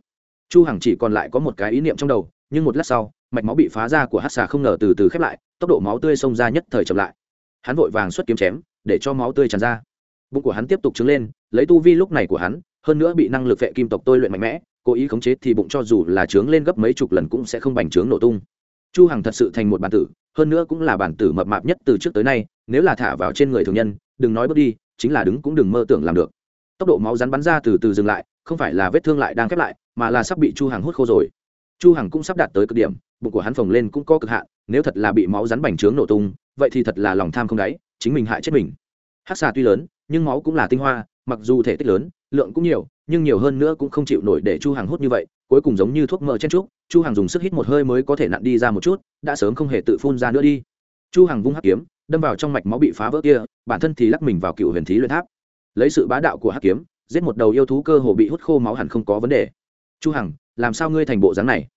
Chu hằng chỉ còn lại có một cái ý niệm trong đầu, nhưng một lát sau, mạch máu bị phá ra của hắc xà không ngờ từ từ khép lại, tốc độ máu tươi xông ra nhất thời chậm lại. Hắn vội vàng xuất kiếm chém, để cho máu tươi tràn ra. Bụng của hắn tiếp tục trứng lên, lấy tu vi lúc này của hắn, hơn nữa bị năng lực vệ kim tộc tôi luyện mạnh mẽ, cố ý khống chế thì bụng cho dù là trướng lên gấp mấy chục lần cũng sẽ không bành trướng nổ tung chu hằng thật sự thành một bản tử, hơn nữa cũng là bản tử mập mạp nhất từ trước tới nay, nếu là thả vào trên người thường nhân, đừng nói bước đi, chính là đứng cũng đừng mơ tưởng làm được. Tốc độ máu rắn bắn ra từ từ dừng lại, không phải là vết thương lại đang khép lại, mà là sắp bị chu hằng hút khô rồi. Chu hằng cũng sắp đạt tới cực điểm, bụng của hắn phồng lên cũng có cực hạn, nếu thật là bị máu rắn bành trướng nổ tung, vậy thì thật là lòng tham không đáy, chính mình hại chết mình. Hắc xà tuy lớn, nhưng máu cũng là tinh hoa, mặc dù thể tích lớn, lượng cũng nhiều nhưng nhiều hơn nữa cũng không chịu nổi để chu hàng hút như vậy, cuối cùng giống như thuốc mỡ chen trúc, chu hàng dùng sức hít một hơi mới có thể nặn đi ra một chút, đã sớm không hề tự phun ra nữa đi. Chu hàng vung hắc kiếm, đâm vào trong mạch máu bị phá vỡ kia, bản thân thì lắc mình vào cựu huyền thí luyện tháp. Lấy sự bá đạo của hắc kiếm, giết một đầu yêu thú cơ hồ bị hút khô máu hẳn không có vấn đề. Chu hằng, làm sao ngươi thành bộ dáng này?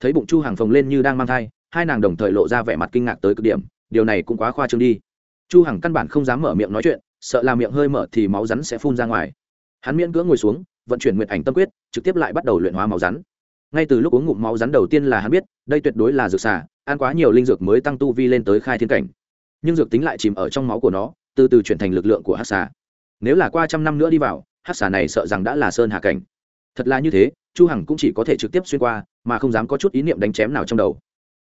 Thấy bụng chu hằng phồng lên như đang mang thai, hai nàng đồng thời lộ ra vẻ mặt kinh ngạc tới cực điểm, điều này cũng quá khoa trương đi. Chu hằng căn bản không dám mở miệng nói chuyện, sợ là miệng hơi mở thì máu rắn sẽ phun ra ngoài. Hắn miễn cưỡng ngồi xuống vận chuyển nguyện ảnh tâm quyết, trực tiếp lại bắt đầu luyện hóa máu rắn. Ngay từ lúc uống ngụm máu rắn đầu tiên là hắn biết, đây tuyệt đối là dược xả ăn quá nhiều linh dược mới tăng tu vi lên tới khai thiên cảnh. Nhưng dược tính lại chìm ở trong máu của nó, từ từ chuyển thành lực lượng của hát xà. Nếu là qua trăm năm nữa đi vào hát xà này sợ rằng đã là sơn hạ cảnh. Thật là như thế, chu hằng cũng chỉ có thể trực tiếp xuyên qua, mà không dám có chút ý niệm đánh chém nào trong đầu.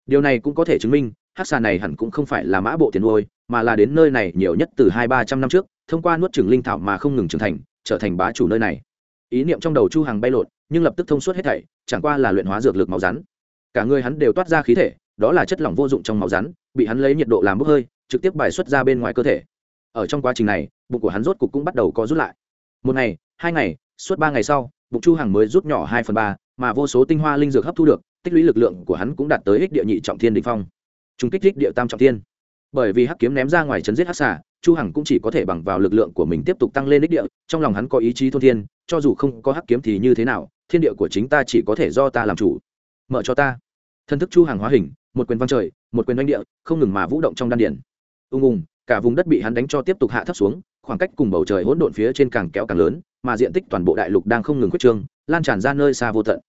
Điều này cũng có thể chứng minh hát xà này hẳn cũng không phải là mã bộ tiền nuôi, mà là đến nơi này nhiều nhất từ hai ba trăm năm trước, thông qua nuốt trừng linh thảo mà không ngừng trưởng thành, trở thành bá chủ nơi này ý niệm trong đầu chu Hằng bay lột, nhưng lập tức thông suốt hết thảy, chẳng qua là luyện hóa dược lực máu rắn. Cả người hắn đều toát ra khí thể, đó là chất lỏng vô dụng trong máu rắn, bị hắn lấy nhiệt độ làm bốc hơi, trực tiếp bài xuất ra bên ngoài cơ thể. Ở trong quá trình này, bụng của hắn rốt cục cũng bắt đầu có rút lại. Một ngày, hai ngày, suốt ba ngày sau, bụng chu Hằng mới rút nhỏ hai phần ba, mà vô số tinh hoa linh dược hấp thu được, tích lũy lực lượng của hắn cũng đạt tới ích địa nhị trọng thiên đỉnh phong. Trung kích ích địa tam trọng thiên bởi vì hắc kiếm ném ra ngoài chấn giết hắc xà, chu hằng cũng chỉ có thể bằng vào lực lượng của mình tiếp tục tăng lên đích địa trong lòng hắn có ý chí thôn thiên cho dù không có hắc kiếm thì như thế nào thiên địa của chính ta chỉ có thể do ta làm chủ. Mở cho ta. Thân thức chu hằng hóa hình một quyền văn trời một quyền oanh địa không ngừng mà vũ động trong đan điển ung ung cả vùng đất bị hắn đánh cho tiếp tục hạ thấp xuống khoảng cách cùng bầu trời hỗn độn phía trên càng kéo càng lớn mà diện tích toàn bộ đại lục đang không ngừng khuyết trương lan tràn ra nơi xa vô tận.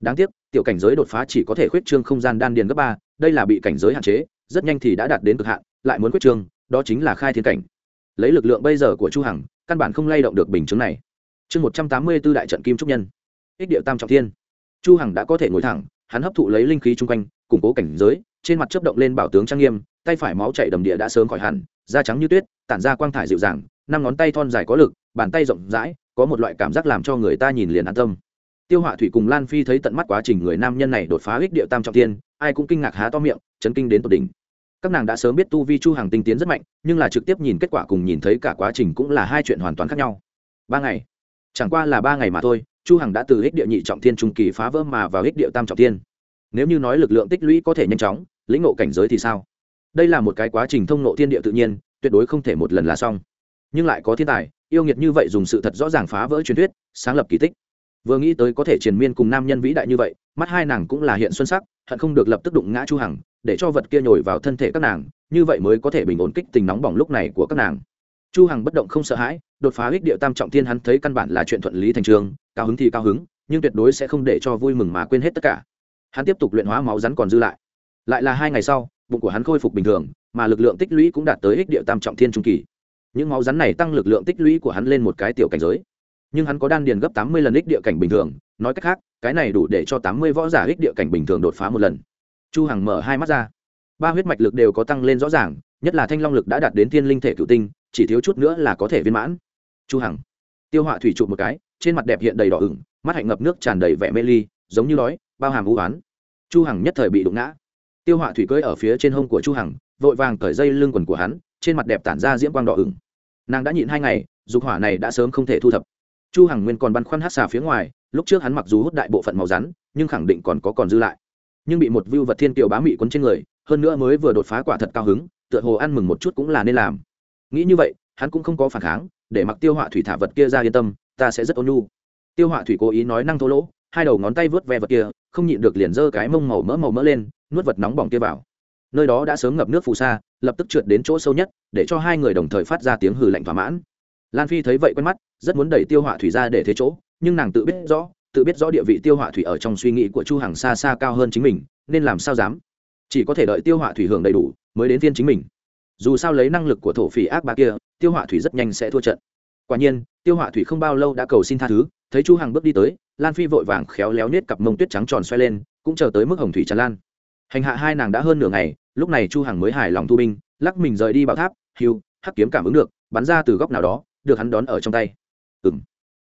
Đáng tiếc tiểu cảnh giới đột phá chỉ có thể khuyết trương không gian đan điền gấp ba đây là bị cảnh giới hạn chế rất nhanh thì đã đạt đến cực hạn lại muốn quyết trương, đó chính là khai thiên cảnh. Lấy lực lượng bây giờ của chu hằng, căn bản không lay động được bình chứng này. Chương một trăm tám mươi 184 đại trận kim trúc nhân. Ích điệu tam trọng thiên. Chu hằng đã có thể ngồi thẳng, hắn hấp thụ lấy linh khí chung quanh, củng cố cảnh giới, trên mặt chớp động lên bảo tướng trang nghiêm, tay phải máu chảy đầm địa đã sớm khỏi hẳn, da trắng như tuyết, tản ra quang thải dịu dàng, năm ngón tay thon dài có lực, bàn tay rộng rãi, có một loại cảm giác làm cho người ta nhìn liền an tâm. Tiêu họa thủy cùng lan phi thấy tận mắt quá trình người nam nhân này đột phá ích điệu tam trọng thiên, ai cũng kinh ngạc há to miệng, chấn kinh đến tột đỉnh các nàng đã sớm biết tu vi chu hàng tinh tiến rất mạnh, nhưng là trực tiếp nhìn kết quả cùng nhìn thấy cả quá trình cũng là hai chuyện hoàn toàn khác nhau. Ba ngày. Chẳng qua là ba ngày mà thôi, chu hằng đã từ hích địa nhị trọng thiên trung kỳ phá vỡ mà vào hích địa tam trọng thiên. Nếu như nói lực lượng tích lũy có thể nhanh chóng, lĩnh ngộ cảnh giới thì sao? Đây là một cái quá trình thông ngộ thiên địa tự nhiên, tuyệt đối không thể một lần là xong. Nhưng lại có thiên tài, yêu nghiệt như vậy dùng sự thật rõ ràng phá vỡ truyền thuyết, sáng lập kỳ tích. Vừa nghĩ tới có thể triền miên cùng nam nhân vĩ đại như vậy, mắt hai nàng cũng là hiện xuân sắc, hận không được lập tức đụng ngã chu hằng để cho vật kia nhồi vào thân thể các nàng, như vậy mới có thể bình ổn kích tình nóng bỏng lúc này của các nàng. Chu hằng bất động không sợ hãi, đột phá ích địa tam trọng thiên hắn thấy căn bản là chuyện thuận lý thành trường, cao hứng thì cao hứng, nhưng tuyệt đối sẽ không để cho vui mừng mà quên hết tất cả. Hắn tiếp tục luyện hóa máu rắn còn dư lại. Lại là hai ngày sau, bụng của hắn khôi phục bình thường, mà lực lượng tích lũy cũng đạt tới ích địa tam trọng thiên trung kỳ. Những máu rắn này tăng lực lượng tích lũy của hắn lên một cái tiểu cảnh giới. Nhưng hắn có đan điền gấp tám mươi lần ích địa cảnh bình thường, nói cách khác, cái này đủ để cho tám mươi võ giả ích địa cảnh bình thường đột phá một lần chu hằng mở hai mắt ra. Ba huyết mạch lực đều có tăng lên rõ ràng, nhất là thanh long lực đã đạt đến thiên linh thể cựu tinh, chỉ thiếu chút nữa là có thể viên mãn. Chu hằng, tiêu họa thủy trụ một cái, trên mặt đẹp hiện đầy đỏ ửng, mắt hạnh ngập nước tràn đầy vẻ mê ly, giống như đói, bao hàm vũ oán. Chu hằng nhất thời bị đụng ngã. Tiêu họa thủy cưỡi ở phía trên hông của chu hằng, vội vàng cởi dây lưng quần của hắn, trên mặt đẹp tản ra diễm quang đỏ ửng. Nàng đã nhịn hai ngày, dục hỏa này đã sớm không thể thu thập. Chu hằng nguyên còn băn khoăn hát xà phía ngoài, lúc trước hắn mặc dù hút đại bộ phận màu rắn, nhưng khẳng định còn có còn dư lại nhưng bị một vưu vật thiên kiều bá mị quấn trên người, hơn nữa mới vừa đột phá quả thật cao hứng, tựa hồ ăn mừng một chút cũng là nên làm. Nghĩ như vậy, hắn cũng không có phản kháng, để mặc tiêu họa thủy thả vật kia ra yên tâm, ta sẽ rất ôn nhu. Tiêu họa thủy cố ý nói năng thô lỗ, hai đầu ngón tay vớt ve vật kia, không nhịn được liền giơ cái mông màu mỡ màu mỡ lên, nuốt vật nóng bỏng kia vào. Nơi đó đã sớm ngập nước phù sa, lập tức trượt đến chỗ sâu nhất, để cho hai người đồng thời phát ra tiếng hừ lạnh thỏa mãn. Lan phi thấy vậy quen mắt, rất muốn đẩy tiêu họa thủy ra để thế chỗ, nhưng nàng tự biết rõ tự biết rõ địa vị tiêu họa thủy ở trong suy nghĩ của chu hằng xa xa cao hơn chính mình, nên làm sao dám? Chỉ có thể đợi tiêu họa thủy hưởng đầy đủ mới đến phiên chính mình. Dù sao lấy năng lực của thổ phỉ ác bá kia, tiêu họa thủy rất nhanh sẽ thua trận. Quả nhiên, tiêu họa thủy không bao lâu đã cầu xin tha thứ, thấy chu hằng bước đi tới, lan phi vội vàng khéo léo nết cặp mông tuyết trắng tròn xoay lên, cũng chờ tới mức hồng thủy tràn lan. Hành hạ hai nàng đã hơn nửa ngày, lúc này chu hằng mới hài lòng thu binh, lắc mình rời đi bảo tháp hiu hắc kiếm cảm ứng được, bắn ra từ góc nào đó, được hắn đón ở trong tay. Ừm.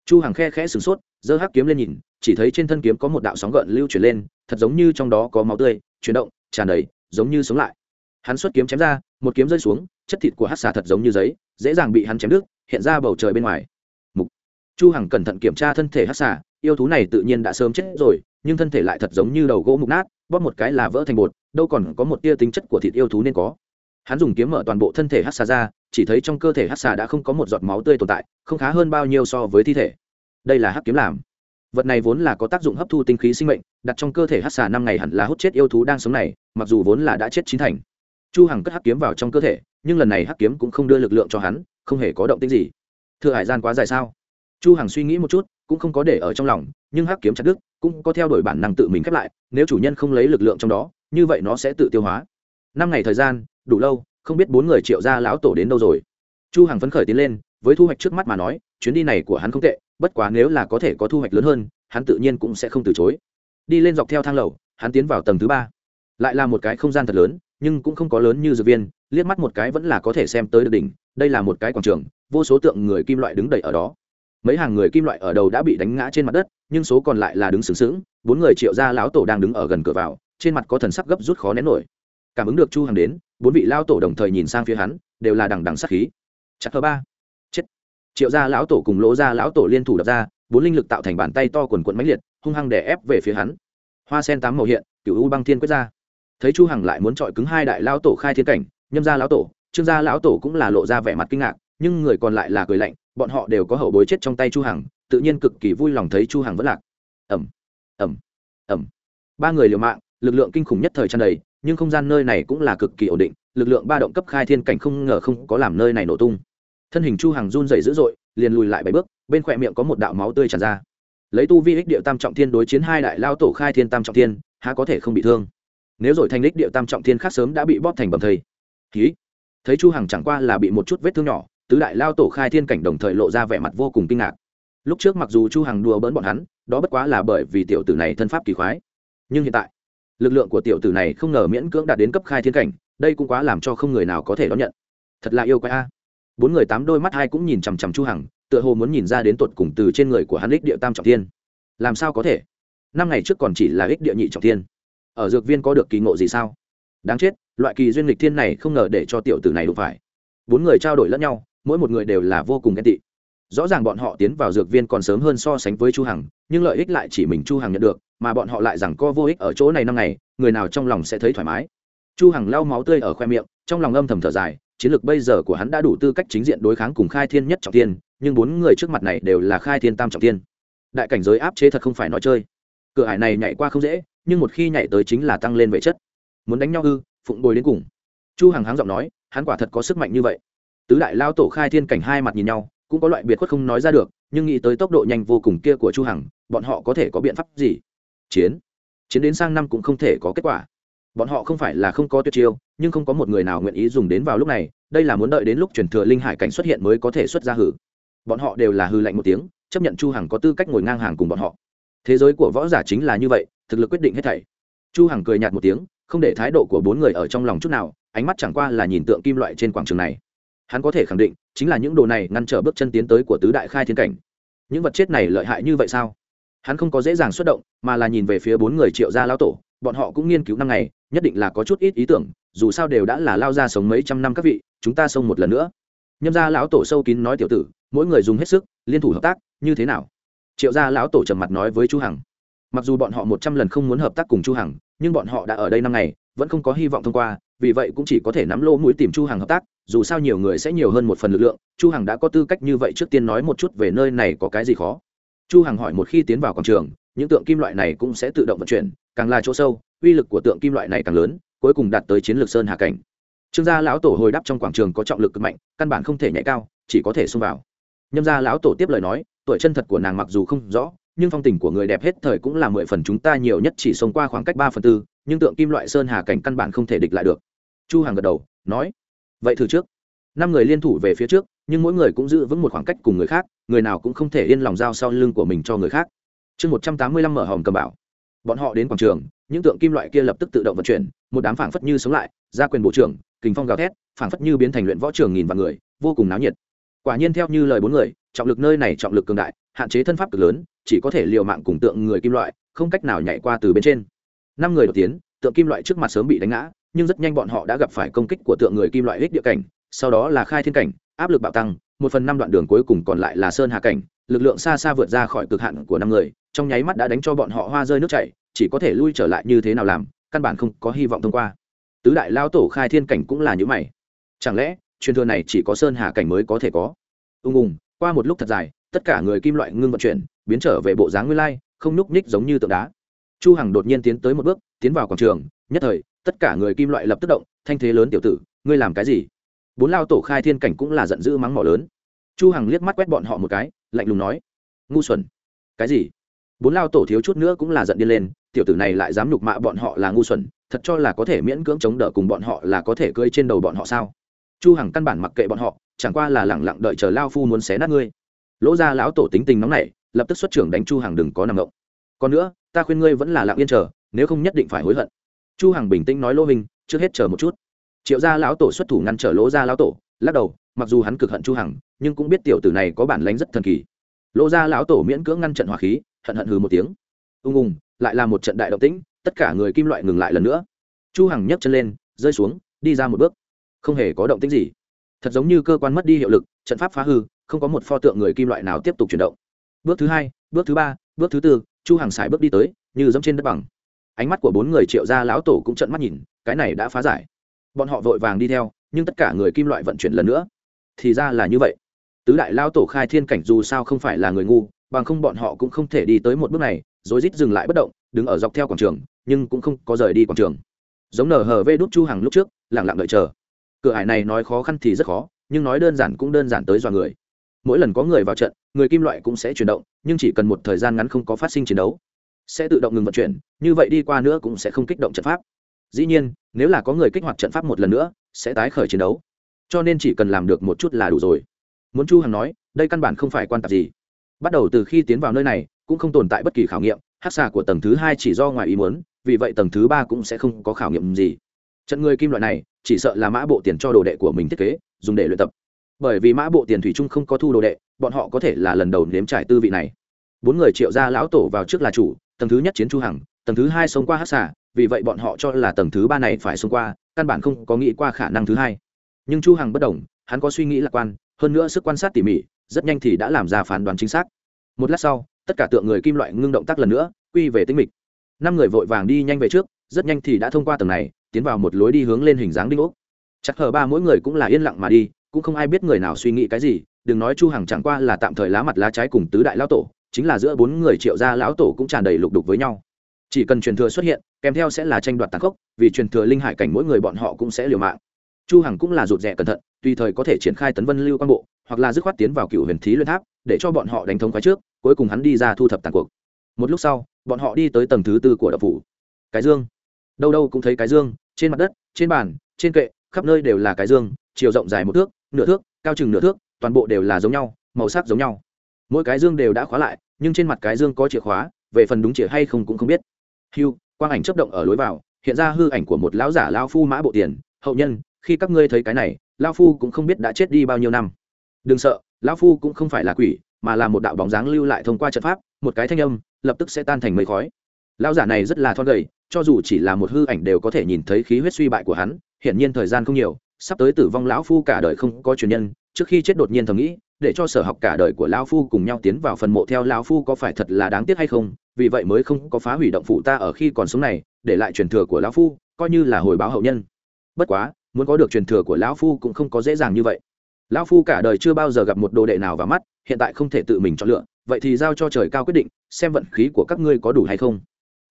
Chu hằng khe khẽ sửng sốt giơ hắc kiếm lên nhìn, chỉ thấy trên thân kiếm có một đạo sóng gợn lưu chuyển lên, thật giống như trong đó có máu tươi, chuyển động, tràn đầy, giống như sống lại. Hắn xuất kiếm chém ra, một kiếm rơi xuống, chất thịt của hát xà thật giống như giấy, dễ dàng bị hắn chém đứt, hiện ra bầu trời bên ngoài. Mục. Chu hằng cẩn thận kiểm tra thân thể hát xà, yêu thú này tự nhiên đã sớm chết rồi, nhưng thân thể lại thật giống như đầu gỗ mục nát, bóp một cái là vỡ thành bột, đâu còn có một tia tính chất của thịt yêu thú nên có. Hắn dùng kiếm mở toàn bộ thân thể hát xà ra, chỉ thấy trong cơ thể hát xà đã không có một giọt máu tươi tồn tại, không khá hơn bao nhiêu so với thi thể đây là hắc kiếm làm. Vật này vốn là có tác dụng hấp thu tinh khí sinh mệnh, đặt trong cơ thể hắc xà năm ngày hẳn là hút chết yêu thú đang sống này, mặc dù vốn là đã chết chín thành. Chu hằng cất hắc kiếm vào trong cơ thể, nhưng lần này hắc kiếm cũng không đưa lực lượng cho hắn, không hề có động tĩnh gì. Thừa hải gian quá dài sao? Chu hằng suy nghĩ một chút, cũng không có để ở trong lòng, nhưng hắc kiếm chặt đứt, cũng có theo đuổi bản năng tự mình khép lại, nếu chủ nhân không lấy lực lượng trong đó, như vậy nó sẽ tự tiêu hóa. Năm ngày thời gian, đủ lâu, không biết bốn người triệu gia lão tổ đến đâu rồi. Chu hằng phấn khởi tiến lên, với thu hoạch trước mắt mà nói, chuyến đi này của hắn không tệ bất quá nếu là có thể có thu hoạch lớn hơn, hắn tự nhiên cũng sẽ không từ chối. Đi lên dọc theo thang lầu, hắn tiến vào tầng thứ ba. Lại là một cái không gian thật lớn, nhưng cũng không có lớn như dược viên, liếc mắt một cái vẫn là có thể xem tới được đỉnh, đây là một cái quảng trường, vô số tượng người kim loại đứng đầy ở đó. Mấy hàng người kim loại ở đầu đã bị đánh ngã trên mặt đất, nhưng số còn lại là đứng sướng sướng bốn người triệu gia lão tổ đang đứng ở gần cửa vào, trên mặt có thần sắc gấp rút khó nén nổi. Cảm ứng được chu hằng đến, bốn vị lao tổ đồng thời nhìn sang phía hắn, đều là đằng đằng sắc khí. Chặt thứ ba triệu gia lão tổ cùng lỗ gia lão tổ liên thủ đập ra, bốn linh lực tạo thành bàn tay to quần quận mãnh liệt, hung hăng đè ép về phía hắn. Hoa sen tám màu hiện cựu u băng thiên quyết ra. Thấy chu hằng lại muốn chọi cứng hai đại lão tổ khai thiên cảnh, nhâm gia lão tổ, trương gia lão tổ cũng là lộ ra vẻ mặt kinh ngạc, nhưng người còn lại là cười lạnh, bọn họ đều có hậu bối chết trong tay chu hằng, tự nhiên cực kỳ vui lòng thấy chu hằng vẫn lạc. Ầm ầm ầm. Ba người liều mạng, lực lượng kinh khủng nhất thời tràn đầy, nhưng không gian nơi này cũng là cực kỳ ổn định, lực lượng ba động cấp khai thiên cảnh không ngờ không có làm nơi này nổ tung thân hình chu hằng run rẩy dữ dội liền lùi lại bảy bước bên khỏe miệng có một đạo máu tươi tràn ra lấy tu vi ích địa tam trọng thiên đối chiến hai đại lao tổ khai thiên tam trọng thiên há có thể không bị thương nếu rồi thành ích địa tam trọng thiên khác sớm đã bị bóp thành bầm thây ký thấy chu hằng chẳng qua là bị một chút vết thương nhỏ tứ đại lao tổ khai thiên cảnh đồng thời lộ ra vẻ mặt vô cùng kinh ngạc lúc trước mặc dù chu hằng đùa bỡn bọn hắn đó bất quá là bởi vì tiểu tử này thân pháp kỳ khoái nhưng hiện tại lực lượng của tiểu tử này không ngờ miễn cưỡng đạt đến cấp khai thiên cảnh đây cũng quá làm cho không người nào có thể đón nhận thật là yêu quái a bốn người tám đôi mắt hai cũng nhìn chằm chằm chu hằng, tựa hồ muốn nhìn ra đến tuột cùng từ trên người của hắn ích địa tam trọng thiên. Làm sao có thể? Năm ngày trước còn chỉ là ích địa nhị trọng thiên. Ở dược viên có được kỳ ngộ gì sao? Đáng chết, loại kỳ duyên lịch thiên này không ngờ để cho tiểu tử này đụng phải. Bốn người trao đổi lẫn nhau, mỗi một người đều là vô cùng ghen tị. Rõ ràng bọn họ tiến vào dược viên còn sớm hơn so sánh với chu hằng, nhưng lợi ích lại chỉ mình chu hằng nhận được, mà bọn họ lại rằng co vô ích ở chỗ này năm ngày, người nào trong lòng sẽ thấy thoải mái. Chu hằng lau máu tươi ở khoe miệng, trong lòng âm thầm thở dài chiến lược bây giờ của hắn đã đủ tư cách chính diện đối kháng cùng khai thiên nhất trọng thiên, nhưng bốn người trước mặt này đều là khai thiên tam trọng thiên. Đại cảnh giới áp chế thật không phải nói chơi. Cửa hải này nhảy qua không dễ, nhưng một khi nhảy tới chính là tăng lên vệ chất. Muốn đánh nhau ư, phụng bồi đến cùng. Chu hằng háng giọng nói, hắn quả thật có sức mạnh như vậy. Tứ đại lao tổ khai thiên cảnh hai mặt nhìn nhau, cũng có loại biệt khuất không nói ra được, nhưng nghĩ tới tốc độ nhanh vô cùng kia của chu hằng, bọn họ có thể có biện pháp gì? Chiến. Chiến đến sang năm cũng không thể có kết quả bọn họ không phải là không có tuyệt chiêu, nhưng không có một người nào nguyện ý dùng đến vào lúc này, đây là muốn đợi đến lúc truyền thừa linh hải cảnh xuất hiện mới có thể xuất ra hử. Bọn họ đều là hư lạnh một tiếng, chấp nhận chu hằng có tư cách ngồi ngang hàng cùng bọn họ. Thế giới của võ giả chính là như vậy, thực lực quyết định hết thảy. Chu hằng cười nhạt một tiếng, không để thái độ của bốn người ở trong lòng chút nào, ánh mắt chẳng qua là nhìn tượng kim loại trên quảng trường này. Hắn có thể khẳng định, chính là những đồ này ngăn trở bước chân tiến tới của tứ đại khai thiên cảnh. Những vật chết này lợi hại như vậy sao? Hắn không có dễ dàng xuất động, mà là nhìn về phía bốn người triệu gia lão tổ, bọn họ cũng nghiên cứu năm ngày nhất định là có chút ít ý tưởng, dù sao đều đã là lao ra sống mấy trăm năm các vị, chúng ta xông một lần nữa. Nhâm gia lão tổ sâu kín nói tiểu tử, mỗi người dùng hết sức, liên thủ hợp tác, như thế nào? Triệu gia lão tổ trầm mặt nói với chu hằng. Mặc dù bọn họ một trăm lần không muốn hợp tác cùng chu hằng, nhưng bọn họ đã ở đây năm ngày, vẫn không có hy vọng thông qua, vì vậy cũng chỉ có thể nắm lô mũi tìm chu hằng hợp tác, dù sao nhiều người sẽ nhiều hơn một phần lực lượng, chu hằng đã có tư cách như vậy trước tiên nói một chút về nơi này có cái gì khó. Chu hằng hỏi một khi tiến vào quảng trường, những tượng kim loại này cũng sẽ tự động vận chuyển, càng là chỗ sâu uy lực của tượng kim loại này càng lớn, cuối cùng đạt tới chiến lược sơn hạ cảnh. Trương gia lão tổ hồi đáp trong quảng trường có trọng lực cực mạnh, căn bản không thể nhảy cao, chỉ có thể xông vào. Nhâm gia lão tổ tiếp lời nói, tuổi chân thật của nàng mặc dù không rõ, nhưng phong tình của người đẹp hết thời cũng là mười phần chúng ta nhiều nhất chỉ xông qua khoảng cách ba phần tư, nhưng tượng kim loại sơn hà cảnh căn bản không thể địch lại được. Chu Hàng gật đầu, nói, vậy thử trước. Năm người liên thủ về phía trước, nhưng mỗi người cũng giữ vững một khoảng cách cùng người khác, người nào cũng không thể yên lòng giao sau lưng của mình cho người khác. Chương một trăm tám mươi lăm mở hòm cầm bảo bọn họ đến quảng trường, những tượng kim loại kia lập tức tự động vận chuyển, một đám phảng phất như sống lại, ra quyền bộ trưởng, kình phong gào thét, phảng phất như biến thành luyện võ trường nghìn vạn người, vô cùng náo nhiệt. Quả nhiên theo như lời bốn người, trọng lực nơi này trọng lực cường đại, hạn chế thân pháp cực lớn, chỉ có thể liều mạng cùng tượng người kim loại, không cách nào nhảy qua từ bên trên. Năm người đầu tiến, tượng kim loại trước mặt sớm bị đánh ngã, nhưng rất nhanh bọn họ đã gặp phải công kích của tượng người kim loại hích địa cảnh, sau đó là khai thiên cảnh, áp lực bạo tăng, một phần năm đoạn đường cuối cùng còn lại là sơn hà cảnh, lực lượng xa xa vượt ra khỏi cực hạn của năm người trong nháy mắt đã đánh cho bọn họ hoa rơi nước chảy, chỉ có thể lui trở lại như thế nào làm, căn bản không có hy vọng thông qua. Tứ đại lao tổ khai thiên cảnh cũng là như mày. Chẳng lẽ, truyền thừa này chỉ có sơn hà cảnh mới có thể có? Ung ùng qua một lúc thật dài, tất cả người kim loại ngưng vận chuyển, biến trở về bộ dáng nguyên lai, không núc nhích giống như tượng đá. Chu hằng đột nhiên tiến tới một bước, tiến vào quảng trường, nhất thời, tất cả người kim loại lập tức động, thanh thế lớn tiểu tử, ngươi làm cái gì? Bốn lao tổ khai thiên cảnh cũng là giận dữ mắng mỏ lớn. Chu hằng liếc mắt quét bọn họ một cái, lạnh lùng nói, ngu xuẩn, cái gì? Bốn lao tổ thiếu chút nữa cũng là giận điên lên, tiểu tử này lại dám nhục mạ bọn họ là ngu xuẩn, thật cho là có thể miễn cưỡng chống đỡ cùng bọn họ là có thể cơi trên đầu bọn họ sao? Chu hằng căn bản mặc kệ bọn họ, chẳng qua là lẳng lặng đợi chờ lao phu muốn xé nát ngươi. Lỗ ra lão tổ tính tình nóng nảy, lập tức xuất trưởng đánh chu hằng đừng có nằm động. Còn nữa, ta khuyên ngươi vẫn là lặng yên chờ, nếu không nhất định phải hối hận. Chu hằng bình tĩnh nói lỗ minh, trước hết chờ một chút. Triệu gia lão tổ xuất thủ ngăn trở lỗ gia lão tổ, lắc đầu, mặc dù hắn cực hận chu hằng, nhưng cũng biết tiểu tử này có bản lĩnh rất thần kỳ. Lỗ gia lão tổ miễn cưỡng ngăn trận hỏa khí hận hận hừ một tiếng. Ung ung, lại là một trận đại động tĩnh, tất cả người kim loại ngừng lại lần nữa. Chu hằng nhấc chân lên, rơi xuống, đi ra một bước. Không hề có động tĩnh gì. Thật giống như cơ quan mất đi hiệu lực, trận pháp phá hư, không có một pho tượng người kim loại nào tiếp tục chuyển động. Bước thứ hai, bước thứ ba, bước thứ tư, chu hàng sải bước đi tới, như dẫm trên đất bằng. Ánh mắt của bốn người triệu gia lão tổ cũng trận mắt nhìn, cái này đã phá giải. Bọn họ vội vàng đi theo, nhưng tất cả người kim loại vận chuyển lần nữa. Thì ra là như vậy. Tứ đại lao tổ khai thiên cảnh dù sao không phải là người ngu bằng không bọn họ cũng không thể đi tới một bước này, rồi rít dừng lại bất động, đứng ở dọc theo quảng trường, nhưng cũng không có rời đi quảng trường. Giống nở hờ vê đút chu hàng lúc trước lẳng lặng đợi chờ. Cửa hải này nói khó khăn thì rất khó, nhưng nói đơn giản cũng đơn giản tới dọa người. Mỗi lần có người vào trận, người kim loại cũng sẽ chuyển động, nhưng chỉ cần một thời gian ngắn không có phát sinh chiến đấu, sẽ tự động ngừng vận chuyển, như vậy đi qua nữa cũng sẽ không kích động trận pháp. Dĩ nhiên, nếu là có người kích hoạt trận pháp một lần nữa, sẽ tái khởi chiến đấu. Cho nên chỉ cần làm được một chút là đủ rồi. Muốn chu hằng nói, đây căn bản không phải quan tạp gì bắt đầu từ khi tiến vào nơi này, cũng không tồn tại bất kỳ khảo nghiệm, hát xà của tầng thứ hai chỉ do ngoài ý muốn, vì vậy tầng thứ ba cũng sẽ không có khảo nghiệm gì. Trận người kim loại này, chỉ sợ là mã bộ tiền cho đồ đệ của mình thiết kế, dùng để luyện tập. Bởi vì mã bộ tiền thủy chung không có thu đồ đệ, bọn họ có thể là lần đầu nếm trải tư vị này. Bốn người triệu ra lão tổ vào trước là chủ, tầng thứ nhất chiến chu hằng, tầng thứ hai sống qua hát xà, vì vậy bọn họ cho là tầng thứ ba này phải xông qua, căn bản không có nghĩ qua khả năng thứ hai. Nhưng chu hằng bất đồng, hắn có suy nghĩ lạc quan, hơn nữa sức quan sát tỉ mỉ rất nhanh thì đã làm ra phán đoán chính xác. Một lát sau, tất cả tượng người kim loại ngưng động tác lần nữa, quy về tinh mịch. Năm người vội vàng đi nhanh về trước, rất nhanh thì đã thông qua tầng này, tiến vào một lối đi hướng lên hình dáng đinh ốc. Chắc hờ ba mỗi người cũng là yên lặng mà đi, cũng không ai biết người nào suy nghĩ cái gì, đừng nói chu hằng chẳng qua là tạm thời lá mặt lá trái cùng tứ đại lão tổ, chính là giữa bốn người triệu gia lão tổ cũng tràn đầy lục đục với nhau. Chỉ cần truyền thừa xuất hiện, kèm theo sẽ là tranh đoạt tàn khốc, vì truyền thừa linh hải cảnh mỗi người bọn họ cũng sẽ liều mạng. Chu hằng cũng là rụt rè cẩn thận, tùy thời có thể triển khai tấn vân lưu quan bộ hoặc là dứt khoát tiến vào cựu huyền thí luyện tháp, để cho bọn họ đánh thống khoái trước, cuối cùng hắn đi ra thu thập tàn cuộc. Một lúc sau, bọn họ đi tới tầng thứ tư của đập phủ. Cái dương. Đâu đâu cũng thấy cái dương, trên mặt đất, trên bàn, trên kệ, khắp nơi đều là cái dương, chiều rộng dài một thước, nửa thước, cao chừng nửa thước, toàn bộ đều là giống nhau, màu sắc giống nhau. Mỗi cái dương đều đã khóa lại, nhưng trên mặt cái dương có chìa khóa, về phần đúng chìa hay không cũng không biết. Hưu, quang ảnh chấp động ở lối vào, hiện ra hư ảnh của một lão giả lao phu mã bộ tiền. Hậu nhân, khi các ngươi thấy cái này, lao phu cũng không biết đã chết đi bao nhiêu năm đừng sợ, lão phu cũng không phải là quỷ, mà là một đạo bóng dáng lưu lại thông qua trận pháp, một cái thanh âm, lập tức sẽ tan thành mây khói. Lão giả này rất là thon gầy, cho dù chỉ là một hư ảnh đều có thể nhìn thấy khí huyết suy bại của hắn, hiển nhiên thời gian không nhiều, sắp tới tử vong lão phu cả đời không có truyền nhân, trước khi chết đột nhiên thầm nghĩ, để cho sở học cả đời của lão phu cùng nhau tiến vào phần mộ theo lão phu có phải thật là đáng tiếc hay không, vì vậy mới không có phá hủy động phụ ta ở khi còn sống này, để lại truyền thừa của lão phu, coi như là hồi báo hậu nhân. Bất quá, muốn có được truyền thừa của lão phu cũng không có dễ dàng như vậy lão phu cả đời chưa bao giờ gặp một đồ đệ nào vào mắt, hiện tại không thể tự mình chọn lựa, vậy thì giao cho trời cao quyết định, xem vận khí của các ngươi có đủ hay không.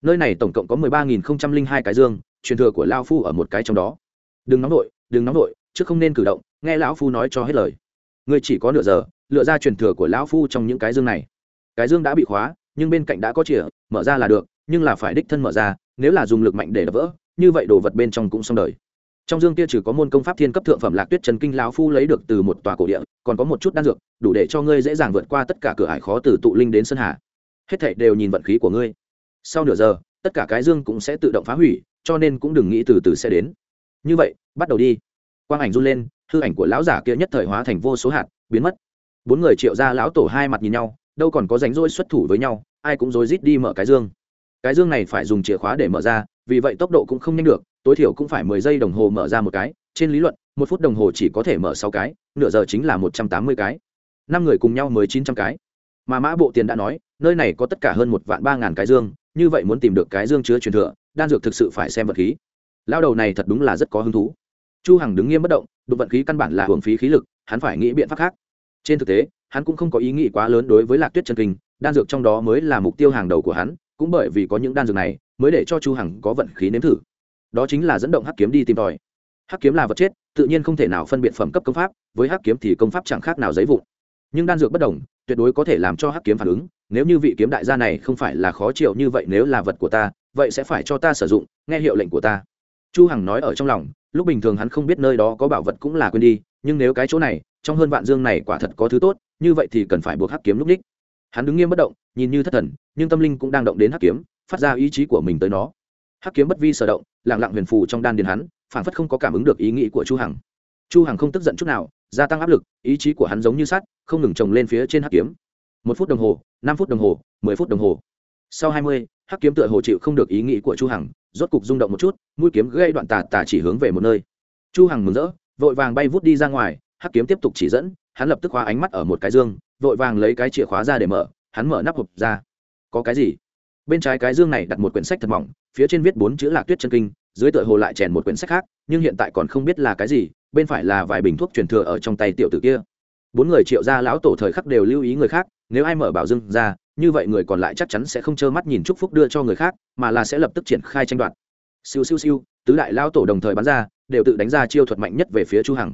Nơi này tổng cộng có mười ba nghìn không trăm linh hai cái dương, truyền thừa của lao phu ở một cái trong đó. Đừng nóng vội, đừng nóng vội, chứ không nên cử động, nghe lão phu nói cho hết lời. Ngươi chỉ có nửa giờ, lựa ra truyền thừa của lão phu trong những cái dương này. Cái dương đã bị khóa, nhưng bên cạnh đã có chìa, mở ra là được, nhưng là phải đích thân mở ra, nếu là dùng lực mạnh để đập vỡ, như vậy đồ vật bên trong cũng xong đời trong dương kia trừ có môn công pháp thiên cấp thượng phẩm lạc tuyết trần kinh lão phu lấy được từ một tòa cổ địa, còn có một chút đan dược, đủ để cho ngươi dễ dàng vượt qua tất cả cửa ải khó từ tụ linh đến sơn hà. Hết thảy đều nhìn vận khí của ngươi. Sau nửa giờ, tất cả cái dương cũng sẽ tự động phá hủy, cho nên cũng đừng nghĩ từ từ sẽ đến. Như vậy, bắt đầu đi. Quang ảnh run lên, hư ảnh của lão giả kia nhất thời hóa thành vô số hạt, biến mất. Bốn người triệu ra lão tổ hai mặt nhìn nhau, đâu còn có rảnh rỗi xuất thủ với nhau, ai cũng rối rít đi mở cái dương. Cái dương này phải dùng chìa khóa để mở ra, vì vậy tốc độ cũng không nhanh được tối thiểu cũng phải mười giây đồng hồ mở ra một cái, trên lý luận, một phút đồng hồ chỉ có thể mở sáu cái, nửa giờ chính là một trăm tám mươi cái. Năm người cùng nhau mới chín trăm cái. Mà mã bộ tiền đã nói, nơi này có tất cả hơn một vạn ba ngàn cái dương, như vậy muốn tìm được cái dương chứa truyền thừa, đan dược thực sự phải xem vật khí. Lao đầu này thật đúng là rất có hứng thú. Chu hằng đứng nghiêm bất động, đụng vận khí căn bản là hưởng phí khí lực, hắn phải nghĩ biện pháp khác. Trên thực tế, hắn cũng không có ý nghĩ quá lớn đối với lạc tuyết chân kinh, đan dược trong đó mới là mục tiêu hàng đầu của hắn, cũng bởi vì có những đan dược này, mới để cho chu hằng có vận khí nếm thử đó chính là dẫn động hắc kiếm đi tìm tòi. Hắc kiếm là vật chết, tự nhiên không thể nào phân biệt phẩm cấp công pháp, với hắc kiếm thì công pháp chẳng khác nào giấy vụn. Nhưng đan dược bất đồng, tuyệt đối có thể làm cho hắc kiếm phản ứng, nếu như vị kiếm đại gia này không phải là khó chịu như vậy nếu là vật của ta, vậy sẽ phải cho ta sử dụng, nghe hiệu lệnh của ta. Chu hằng nói ở trong lòng, lúc bình thường hắn không biết nơi đó có bảo vật cũng là quên đi, nhưng nếu cái chỗ này, trong hơn vạn dương này quả thật có thứ tốt, như vậy thì cần phải buộc hắc kiếm lúc đích. Hắn đứng nghiêm bất động, nhìn như thất thần, nhưng tâm linh cũng đang động đến hắc kiếm, phát ra ý chí của mình tới nó hắc kiếm bất vi sở động, lặng lặng huyền phù trong đan điền hắn phản phất không có cảm ứng được ý nghĩ của chu hằng. Chu hằng không tức giận chút nào, gia tăng áp lực, ý chí của hắn giống như sắt, không ngừng trồng lên phía trên hắc kiếm. Một phút đồng hồ, năm phút đồng hồ, mười phút đồng hồ. Sau hai mươi, hắc kiếm tựa hồ chịu không được ý nghĩ của chu hằng, rốt cục rung động một chút, mũi kiếm gây đoạn tà tà chỉ hướng về một nơi. Chu hằng mừng rỡ, vội vàng bay vút đi ra ngoài, hắc kiếm tiếp tục chỉ dẫn, hắn lập tức khóa ánh mắt ở một cái dương, vội vàng lấy cái chìa khóa ra để mở, hắn mở nắp hộp ra. Có cái gì? Bên trái cái dương này đặt một quyển sách thật mỏng phía trên viết bốn chữ lạc tuyết chân kinh, dưới tựa hồ lại chèn một quyển sách khác, nhưng hiện tại còn không biết là cái gì, bên phải là vài bình thuốc truyền thừa ở trong tay tiểu tử kia. Bốn người triệu gia lão tổ thời khắc đều lưu ý người khác, nếu ai mở bảo dưng ra, như vậy người còn lại chắc chắn sẽ không trơ mắt nhìn chúc phúc đưa cho người khác, mà là sẽ lập tức triển khai tranh đoạt. Siêu siêu siêu, tứ đại lão tổ đồng thời bắn ra, đều tự đánh ra chiêu thuật mạnh nhất về phía chu hằng.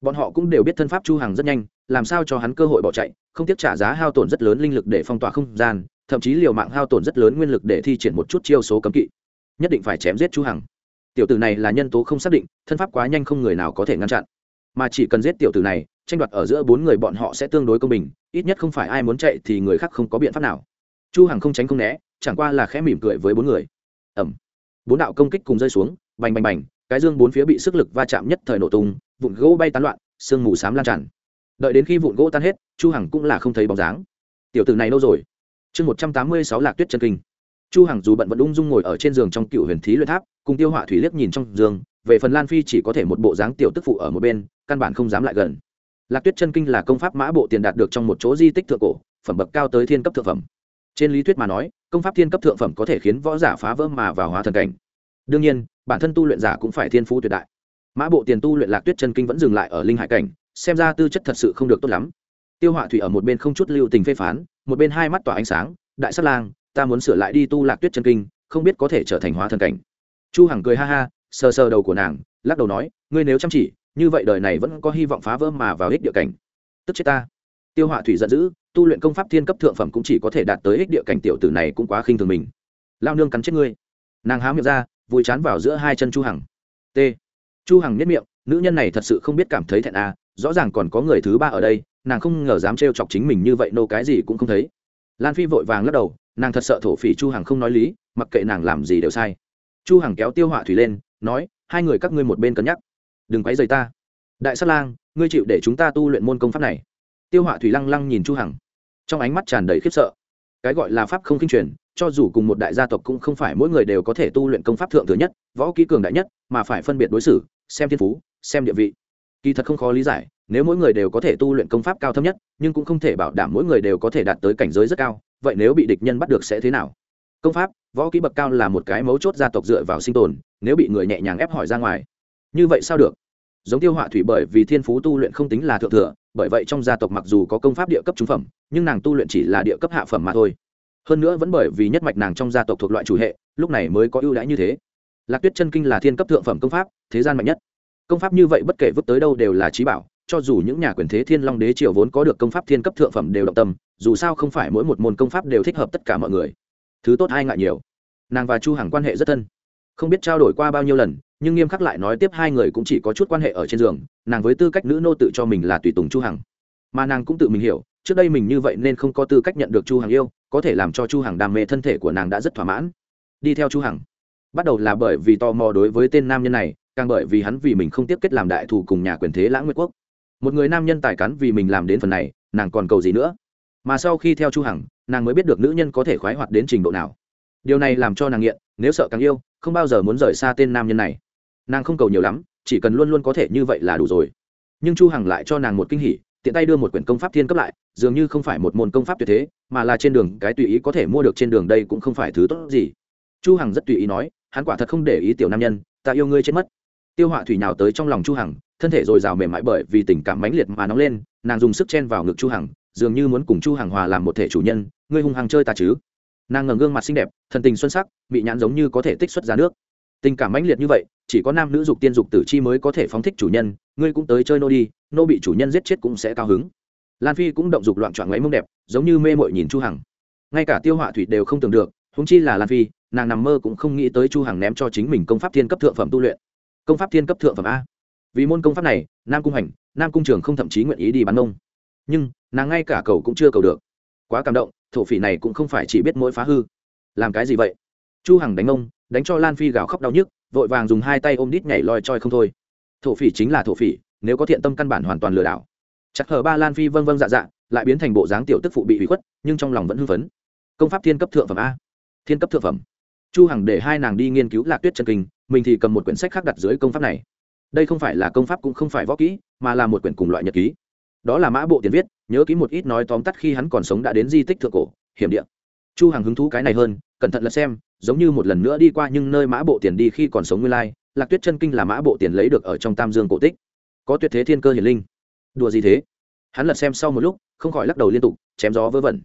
Bọn họ cũng đều biết thân pháp chu hằng rất nhanh, làm sao cho hắn cơ hội bỏ chạy, không tiếc trả giá hao tổn rất lớn linh lực để phong tỏa không gian, thậm chí liều mạng hao tổn rất lớn nguyên lực để thi triển một chút chiêu số cấm kỵ nhất định phải chém giết chu hằng. Tiểu tử này là nhân tố không xác định, thân pháp quá nhanh không người nào có thể ngăn chặn. Mà chỉ cần giết tiểu tử này, tranh đoạt ở giữa bốn người bọn họ sẽ tương đối công bình, ít nhất không phải ai muốn chạy thì người khác không có biện pháp nào. Chu hằng không tránh không né, chẳng qua là khẽ mỉm cười với bốn người. Ẩm bốn đạo công kích cùng rơi xuống, bành bành bành, cái dương bốn phía bị sức lực va chạm nhất thời nổ tung, vụn gỗ bay tán loạn, sương mù xám lan tràn. Đợi đến khi vụn gỗ tan hết, chu hằng cũng là không thấy bóng dáng. Tiểu tử này đâu rồi? Chương một trăm tám mươi sáu lạc tuyết chân kinh chu hằng dù bận vẫn ung dung ngồi ở trên giường trong cựu huyền thí luyện tháp, cùng tiêu họa thủy liếc nhìn trong giường, về phần lan phi chỉ có thể một bộ dáng tiểu tức phụ ở một bên, căn bản không dám lại gần. Lạc tuyết chân kinh là công pháp mã bộ tiền đạt được trong một chỗ di tích thượng cổ, phẩm bậc cao tới thiên cấp thượng phẩm. Trên lý thuyết mà nói, công pháp thiên cấp thượng phẩm có thể khiến võ giả phá vỡ mà vào hóa thần cảnh. Đương nhiên, bản thân tu luyện giả cũng phải thiên phú tuyệt đại. Mã bộ tiền tu luyện lạc tuyết chân kinh vẫn dừng lại ở linh hải cảnh, xem ra tư chất thật sự không được tốt lắm. Tiêu họa thủy ở một bên không chút lưu tình phê phán, một bên hai mắt tỏa ánh sáng, đại sát lang ta muốn sửa lại đi tu lạc tuyết chân kinh, không biết có thể trở thành hóa thần cảnh. Chu hằng cười ha ha, sờ sờ đầu của nàng, lắc đầu nói, ngươi nếu chăm chỉ, như vậy đời này vẫn có hy vọng phá vỡ mà vào ích địa cảnh. Tức chết ta. Tiêu họa thủy giận dữ, tu luyện công pháp thiên cấp thượng phẩm cũng chỉ có thể đạt tới ích địa cảnh tiểu tử này cũng quá khinh thường mình. Lao nương cắn chết ngươi. Nàng há miệng ra, vùi chán vào giữa hai chân chu hằng. T. Chu hằng nhất miệng, nữ nhân này thật sự không biết cảm thấy thẹn à rõ ràng còn có người thứ ba ở đây, nàng không ngờ dám trêu chọc chính mình như vậy, nô cái gì cũng không thấy lan phi vội vàng lắc đầu, nàng thật sợ thổ phỉ chu hằng không nói lý, mặc kệ nàng làm gì đều sai. Chu hằng kéo tiêu họa thủy lên, nói, hai người các ngươi một bên cân nhắc. Đừng quấy rầy ta. Đại sát lang, ngươi chịu để chúng ta tu luyện môn công pháp này. Tiêu họa thủy lăng lăng nhìn chu hằng. Trong ánh mắt tràn đầy khiếp sợ. Cái gọi là pháp không kinh truyền, cho dù cùng một đại gia tộc cũng không phải mỗi người đều có thể tu luyện công pháp thượng thừa nhất, võ kỹ cường đại nhất, mà phải phân biệt đối xử, xem thiên phú, xem địa vị. Kỳ thật không khó lý giải nếu mỗi người đều có thể tu luyện công pháp cao thấp nhất, nhưng cũng không thể bảo đảm mỗi người đều có thể đạt tới cảnh giới rất cao, vậy nếu bị địch nhân bắt được sẽ thế nào? Công pháp, võ kỹ bậc cao là một cái mấu chốt gia tộc dựa vào sinh tồn, nếu bị người nhẹ nhàng ép hỏi ra ngoài. Như vậy sao được? Giống tiêu họa thủy bởi vì thiên phú tu luyện không tính là thượng thừa, bởi vậy trong gia tộc mặc dù có công pháp địa cấp trung phẩm, nhưng nàng tu luyện chỉ là địa cấp hạ phẩm mà thôi. Hơn nữa vẫn bởi vì nhất mạch nàng trong gia tộc thuộc loại chủ hệ, lúc này mới có ưu đãi như thế. Lạc tuyết chân kinh là thiên cấp thượng phẩm công pháp, thế gian mạnh nhất. Công pháp như vậy bất kể vứt tới đâu đều là trí bảo cho dù những nhà quyền thế thiên long đế triều vốn có được công pháp thiên cấp thượng phẩm đều động tâm, dù sao không phải mỗi một môn công pháp đều thích hợp tất cả mọi người. Thứ tốt hai ngại nhiều. Nàng và chu hằng quan hệ rất thân. Không biết trao đổi qua bao nhiêu lần, nhưng nghiêm khắc lại nói tiếp hai người cũng chỉ có chút quan hệ ở trên giường, nàng với tư cách nữ nô tự cho mình là tùy tùng chu hằng. Mà nàng cũng tự mình hiểu, trước đây mình như vậy nên không có tư cách nhận được chu hằng yêu, có thể làm cho chu hằng đam mê thân thể của nàng đã rất thỏa mãn. Đi theo chu hằng. Bắt đầu là bởi vì tò mò đối với tên nam nhân này, càng bởi vì hắn vì mình không tiếp kết làm đại thù cùng nhà quyền thế lãng nguyệt quốc một người nam nhân tài cán vì mình làm đến phần này, nàng còn cầu gì nữa? Mà sau khi theo chu hằng, nàng mới biết được nữ nhân có thể khoái hoạt đến trình độ nào. Điều này làm cho nàng nghiện, nếu sợ càng yêu, không bao giờ muốn rời xa tên nam nhân này. Nàng không cầu nhiều lắm, chỉ cần luôn luôn có thể như vậy là đủ rồi. Nhưng chu hằng lại cho nàng một kinh hỉ, tiện tay đưa một quyển công pháp thiên cấp lại, dường như không phải một môn công pháp tuyệt thế, mà là trên đường, cái tùy ý có thể mua được trên đường đây cũng không phải thứ tốt gì. Chu hằng rất tùy ý nói, hắn quả thật không để ý tiểu nam nhân, ta yêu ngươi chết mất. Tiêu họa thủy nào tới trong lòng chu hằng thân thể rồi rào mềm mại bởi vì tình cảm mãnh liệt mà nóng lên, nàng dùng sức chen vào ngực chu hằng, dường như muốn cùng chu hằng hòa làm một thể chủ nhân, ngươi hung hăng chơi ta chứ? Nàng ngẩng gương mặt xinh đẹp, thần tình xuân sắc bị nhãn giống như có thể tích xuất ra nước. Tình cảm mãnh liệt như vậy, chỉ có nam nữ dục tiên dục tử chi mới có thể phóng thích chủ nhân, ngươi cũng tới chơi nô đi, nô bị chủ nhân giết chết cũng sẽ cao hứng. Lan phi cũng động dục loạn trọn ngoáy mông đẹp, giống như mê mội nhìn chu hằng. Ngay cả tiêu họa thủy đều không tưởng được húng chi là lan phi, nàng nằm mơ cũng không nghĩ tới chu hằng ném cho chính mình công pháp thiên cấp thượng phẩm tu luyện. Công pháp thiên cấp thượng phẩm a vì môn công pháp này, nam cung hành, nam cung trường không thậm chí nguyện ý đi bán nông nhưng, nàng ngay cả cầu cũng chưa cầu được. Quá cảm động, thổ phỉ này cũng không phải chỉ biết mỗi phá hư. Làm cái gì vậy? Chu hằng đánh ông đánh cho lan phi gào khóc đau nhức, vội vàng dùng hai tay ôm đít nhảy loi choi không thôi. Thổ phỉ chính là thổ phỉ, nếu có thiện tâm căn bản hoàn toàn lừa đảo. Chắc hờ ba lan phi vâng vâng dạ dạ lại biến thành bộ dáng tiểu tức phụ bị hủy khuất, nhưng trong lòng vẫn hưng phấn. Công pháp thiên cấp thượng phẩm a. Thiên cấp thượng phẩm. Chu hằng để hai nàng đi nghiên cứu lạc tuyết chân kinh, mình thì cầm một quyển sách khác đặt dưới công pháp này đây không phải là công pháp cũng không phải võ kỹ, mà là một quyển cùng loại nhật ký. Đó là mã bộ tiền viết, nhớ ký một ít nói tóm tắt khi hắn còn sống đã đến di tích thượng cổ, hiểm địa. Chu hằng hứng thú cái này hơn, cẩn thận lật xem, giống như một lần nữa đi qua nhưng nơi mã bộ tiền đi khi còn sống nguyên lai, lạc tuyết chân kinh là mã bộ tiền lấy được ở trong tam dương cổ tích. Có tuyệt thế thiên cơ hiển linh. Đùa gì thế? Hắn lật xem sau một lúc, không khỏi lắc đầu liên tục, chém gió vớ vẩn.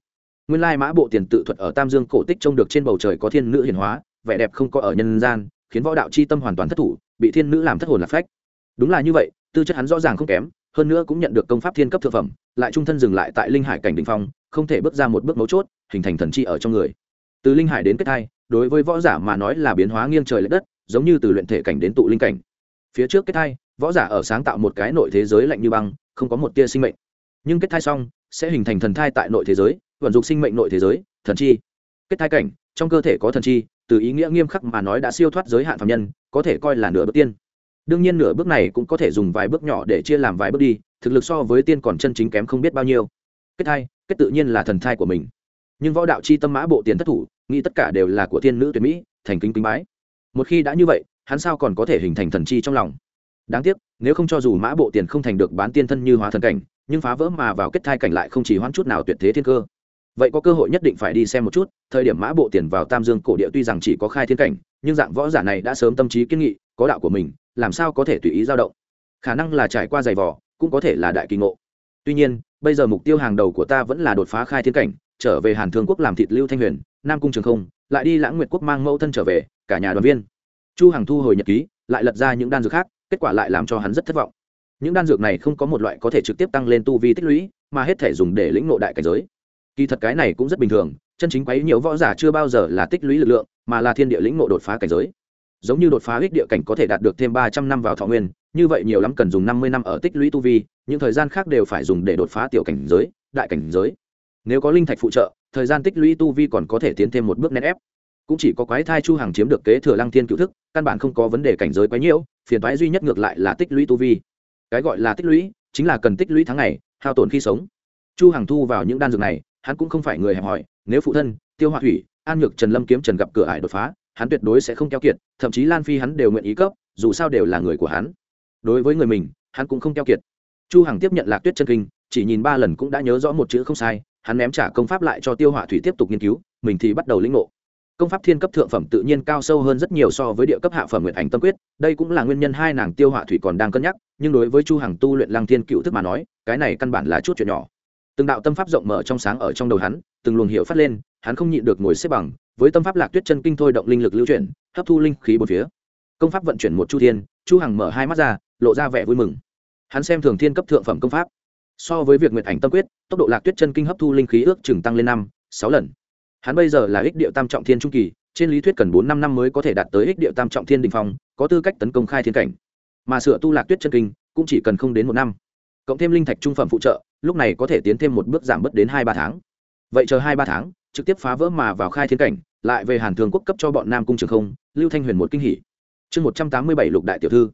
Nguyên lai mã bộ tiền tự thuật ở tam dương cổ tích trông được trên bầu trời có thiên nữ hiển hóa, vẻ đẹp không có ở nhân gian, khiến võ đạo chi tâm hoàn toàn thất thủ, bị thiên nữ làm thất hồn lạc phách đúng là như vậy, tư chất hắn rõ ràng không kém, hơn nữa cũng nhận được công pháp thiên cấp thực phẩm, lại trung thân dừng lại tại linh hải cảnh đình phong, không thể bước ra một bước mấu chốt, hình thành thần chi ở trong người. Từ linh hải đến kết thai, đối với võ giả mà nói là biến hóa nghiêng trời l ệ đất, giống như từ luyện thể cảnh đến tụ linh cảnh. Phía trước kết thai, võ giả ở sáng tạo một cái nội thế giới lạnh như băng, không có một tia sinh mệnh. Nhưng kết thai xong, sẽ hình thành thần thai tại nội thế giới, vận dụng sinh mệnh nội thế giới, thần chi. Kết thai cảnh, trong cơ thể có thần chi, từ ý nghĩa nghiêm khắc mà nói đã siêu thoát giới hạn phạm nhân, có thể coi là nửa bước tiên đương nhiên nửa bước này cũng có thể dùng vài bước nhỏ để chia làm vài bước đi, thực lực so với tiên còn chân chính kém không biết bao nhiêu. Kết thai kết tự nhiên là thần thai của mình. Nhưng võ đạo chi tâm mã bộ tiền thất thủ, nghĩ tất cả đều là của thiên nữ tuyệt mỹ, thành kính kính bái. Một khi đã như vậy, hắn sao còn có thể hình thành thần chi trong lòng? Đáng tiếc, nếu không cho dù mã bộ tiền không thành được bán tiên thân như hóa thần cảnh, nhưng phá vỡ mà vào kết thai cảnh lại không chỉ hoãn chút nào tuyệt thế thiên cơ. Vậy có cơ hội nhất định phải đi xem một chút, thời điểm mã bộ tiền vào tam dương cổ địa tuy rằng chỉ có khai thiên cảnh, nhưng dạng võ giả này đã sớm tâm trí kiên nghị có đạo của mình, làm sao có thể tùy ý dao động? Khả năng là trải qua giày vỏ cũng có thể là đại kỳ ngộ. Tuy nhiên, bây giờ mục tiêu hàng đầu của ta vẫn là đột phá khai thiên cảnh, trở về hàn thương quốc làm thịt lưu thanh huyền, nam cung trường không, lại đi lãng nguyệt quốc mang mẫu thân trở về, cả nhà đoàn viên. Chu hằng thu hồi nhật ký, lại lật ra những đan dược khác, kết quả lại làm cho hắn rất thất vọng. Những đan dược này không có một loại có thể trực tiếp tăng lên tu vi tích lũy, mà hết thể dùng để lĩnh ngộ đại cảnh giới. Kỳ thật cái này cũng rất bình thường, chân chính quấy nhiều võ giả chưa bao giờ là tích lũy lực lượng, mà là thiên địa lĩnh ngộ đột phá cảnh giới giống như đột phá ích địa cảnh có thể đạt được thêm ba trăm năm vào thọ nguyên, như vậy nhiều lắm cần dùng năm mươi năm ở tích lũy tu vi, những thời gian khác đều phải dùng để đột phá tiểu cảnh giới, đại cảnh giới. Nếu có linh thạch phụ trợ, thời gian tích lũy tu vi còn có thể tiến thêm một bước nén ép. Cũng chỉ có quái thai chu hàng chiếm được kế thừa lăng thiên cựu thức, căn bản không có vấn đề cảnh giới quái nhiễu phiền toái duy nhất ngược lại là tích lũy tu vi. Cái gọi là tích lũy, chính là cần tích lũy tháng ngày, hao tổn khi sống. Chu hằng thu vào những đan dược này, hắn cũng không phải người hẹp hòi nếu phụ thân, tiêu hoa thủy, an nhược trần lâm kiếm trần gặp cửa ải đột phá hắn tuyệt đối sẽ không keo kiệt, thậm chí lan phi hắn đều nguyện ý cấp, dù sao đều là người của hắn. Đối với người mình, hắn cũng không keo kiệt. Chu hằng tiếp nhận lạc tuyết chân kinh, chỉ nhìn ba lần cũng đã nhớ rõ một chữ không sai, hắn ném trả công pháp lại cho tiêu hỏa thủy tiếp tục nghiên cứu, mình thì bắt đầu lĩnh ngộ. Công pháp thiên cấp thượng phẩm tự nhiên cao sâu hơn rất nhiều so với địa cấp hạ phẩm nguyện ảnh tâm quyết, đây cũng là nguyên nhân hai nàng tiêu hỏa thủy còn đang cân nhắc, nhưng đối với chu hằng tu luyện lăng thiên cựu thức mà nói, cái này căn bản là chút chuyện nhỏ. Từng đạo tâm pháp rộng mở trong sáng ở trong đầu hắn, từng luồng hiệu phát lên, hắn không nhịn được ngồi xếp bằng với tâm pháp lạc tuyết chân kinh thôi động linh lực lưu chuyển, hấp thu linh khí bốn phía. Công pháp vận chuyển một chu thiên, chu hằng mở hai mắt ra, lộ ra vẻ vui mừng. Hắn xem thường thiên cấp thượng phẩm công pháp. So với việc nguyện ảnh tâm quyết, tốc độ lạc tuyết chân kinh hấp thu linh khí ước chừng tăng lên năm, sáu lần. Hắn bây giờ là ích điệu tam trọng thiên trung kỳ, trên lý thuyết cần bốn năm năm mới có thể đạt tới ích điệu tam trọng thiên đình phong, có tư cách tấn công khai thiên cảnh. Mà sửa tu lạc tuyết chân kinh, cũng chỉ cần không đến một năm. Cộng thêm linh thạch trung phẩm phụ trợ, lúc này có thể tiến thêm một bước giảm bớt đến hai ba tháng. Vậy chờ hai ba tháng, trực tiếp phá vỡ mà vào khai thiên cảnh lại về hàn thường quốc cấp cho bọn nam cung trường không, lưu thanh huyền một kinh hỷ chương một trăm tám mươi bảy lục đại tiểu thư.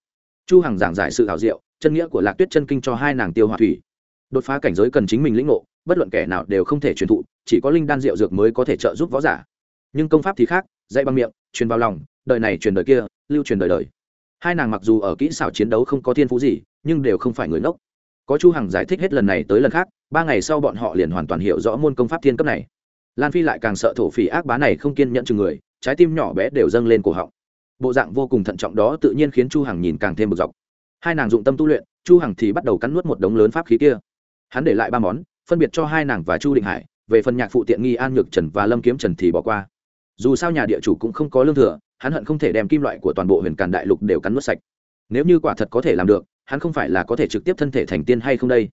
Chu hằng giảng giải sự hảo diệu, chân nghĩa của lạc tuyết chân kinh cho hai nàng tiêu hòa thủy. Đột phá cảnh giới cần chính mình lĩnh ngộ, bất luận kẻ nào đều không thể truyền thụ, chỉ có linh đan rượu dược mới có thể trợ giúp võ giả. Nhưng công pháp thì khác, dạy bằng miệng, truyền vào lòng, đời này truyền đời kia, lưu truyền đời đời. Hai nàng mặc dù ở kỹ xảo chiến đấu không có thiên phú gì, nhưng đều không phải người ngốc. Có chu hằng giải thích hết lần này tới lần khác, ba ngày sau bọn họ liền hoàn toàn hiểu rõ môn công pháp thiên cấp này lan phi lại càng sợ thổ phỉ ác bá này không kiên nhẫn chừng người, trái tim nhỏ bé đều dâng lên cổ họng. Bộ dạng vô cùng thận trọng đó tự nhiên khiến chu hằng nhìn càng thêm bực dọc. Hai nàng dụng tâm tu luyện, chu hằng thì bắt đầu cắn nuốt một đống lớn pháp khí kia. Hắn để lại ba món, phân biệt cho hai nàng và chu định hải, về phần nhạc phụ tiện nghi an nhược trần và lâm kiếm trần thì bỏ qua. Dù sao nhà địa chủ cũng không có lương thừa, hắn hận không thể đem kim loại của toàn bộ huyền càn đại lục đều cắn nuốt sạch. Nếu như quả thật có thể làm được, hắn không phải là có thể trực tiếp thân thể thành tiên hay không đây?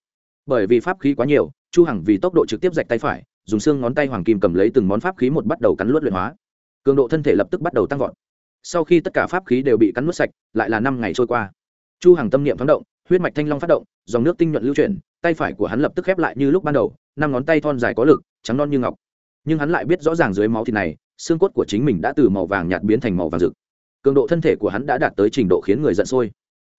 Bởi vì pháp khí quá nhiều, chu hằng vì tốc độ trực tiếp rạch tay phải dùng xương ngón tay hoàng kim cầm lấy từng món pháp khí một bắt đầu cắn luốt luyện hóa. Cường độ thân thể lập tức bắt đầu tăng vọt. Sau khi tất cả pháp khí đều bị cắn nuốt sạch, lại là năm ngày trôi qua. Chu hằng tâm niệm thoáng động, huyết mạch thanh long phát động, dòng nước tinh nhuận lưu chuyển, tay phải của hắn lập tức khép lại như lúc ban đầu, năm ngón tay thon dài có lực, trắng non như ngọc. Nhưng hắn lại biết rõ ràng dưới máu thịt này, xương cốt của chính mình đã từ màu vàng nhạt biến thành màu vàng rực. Cường độ thân thể của hắn đã đạt tới trình độ khiến người giận sôi.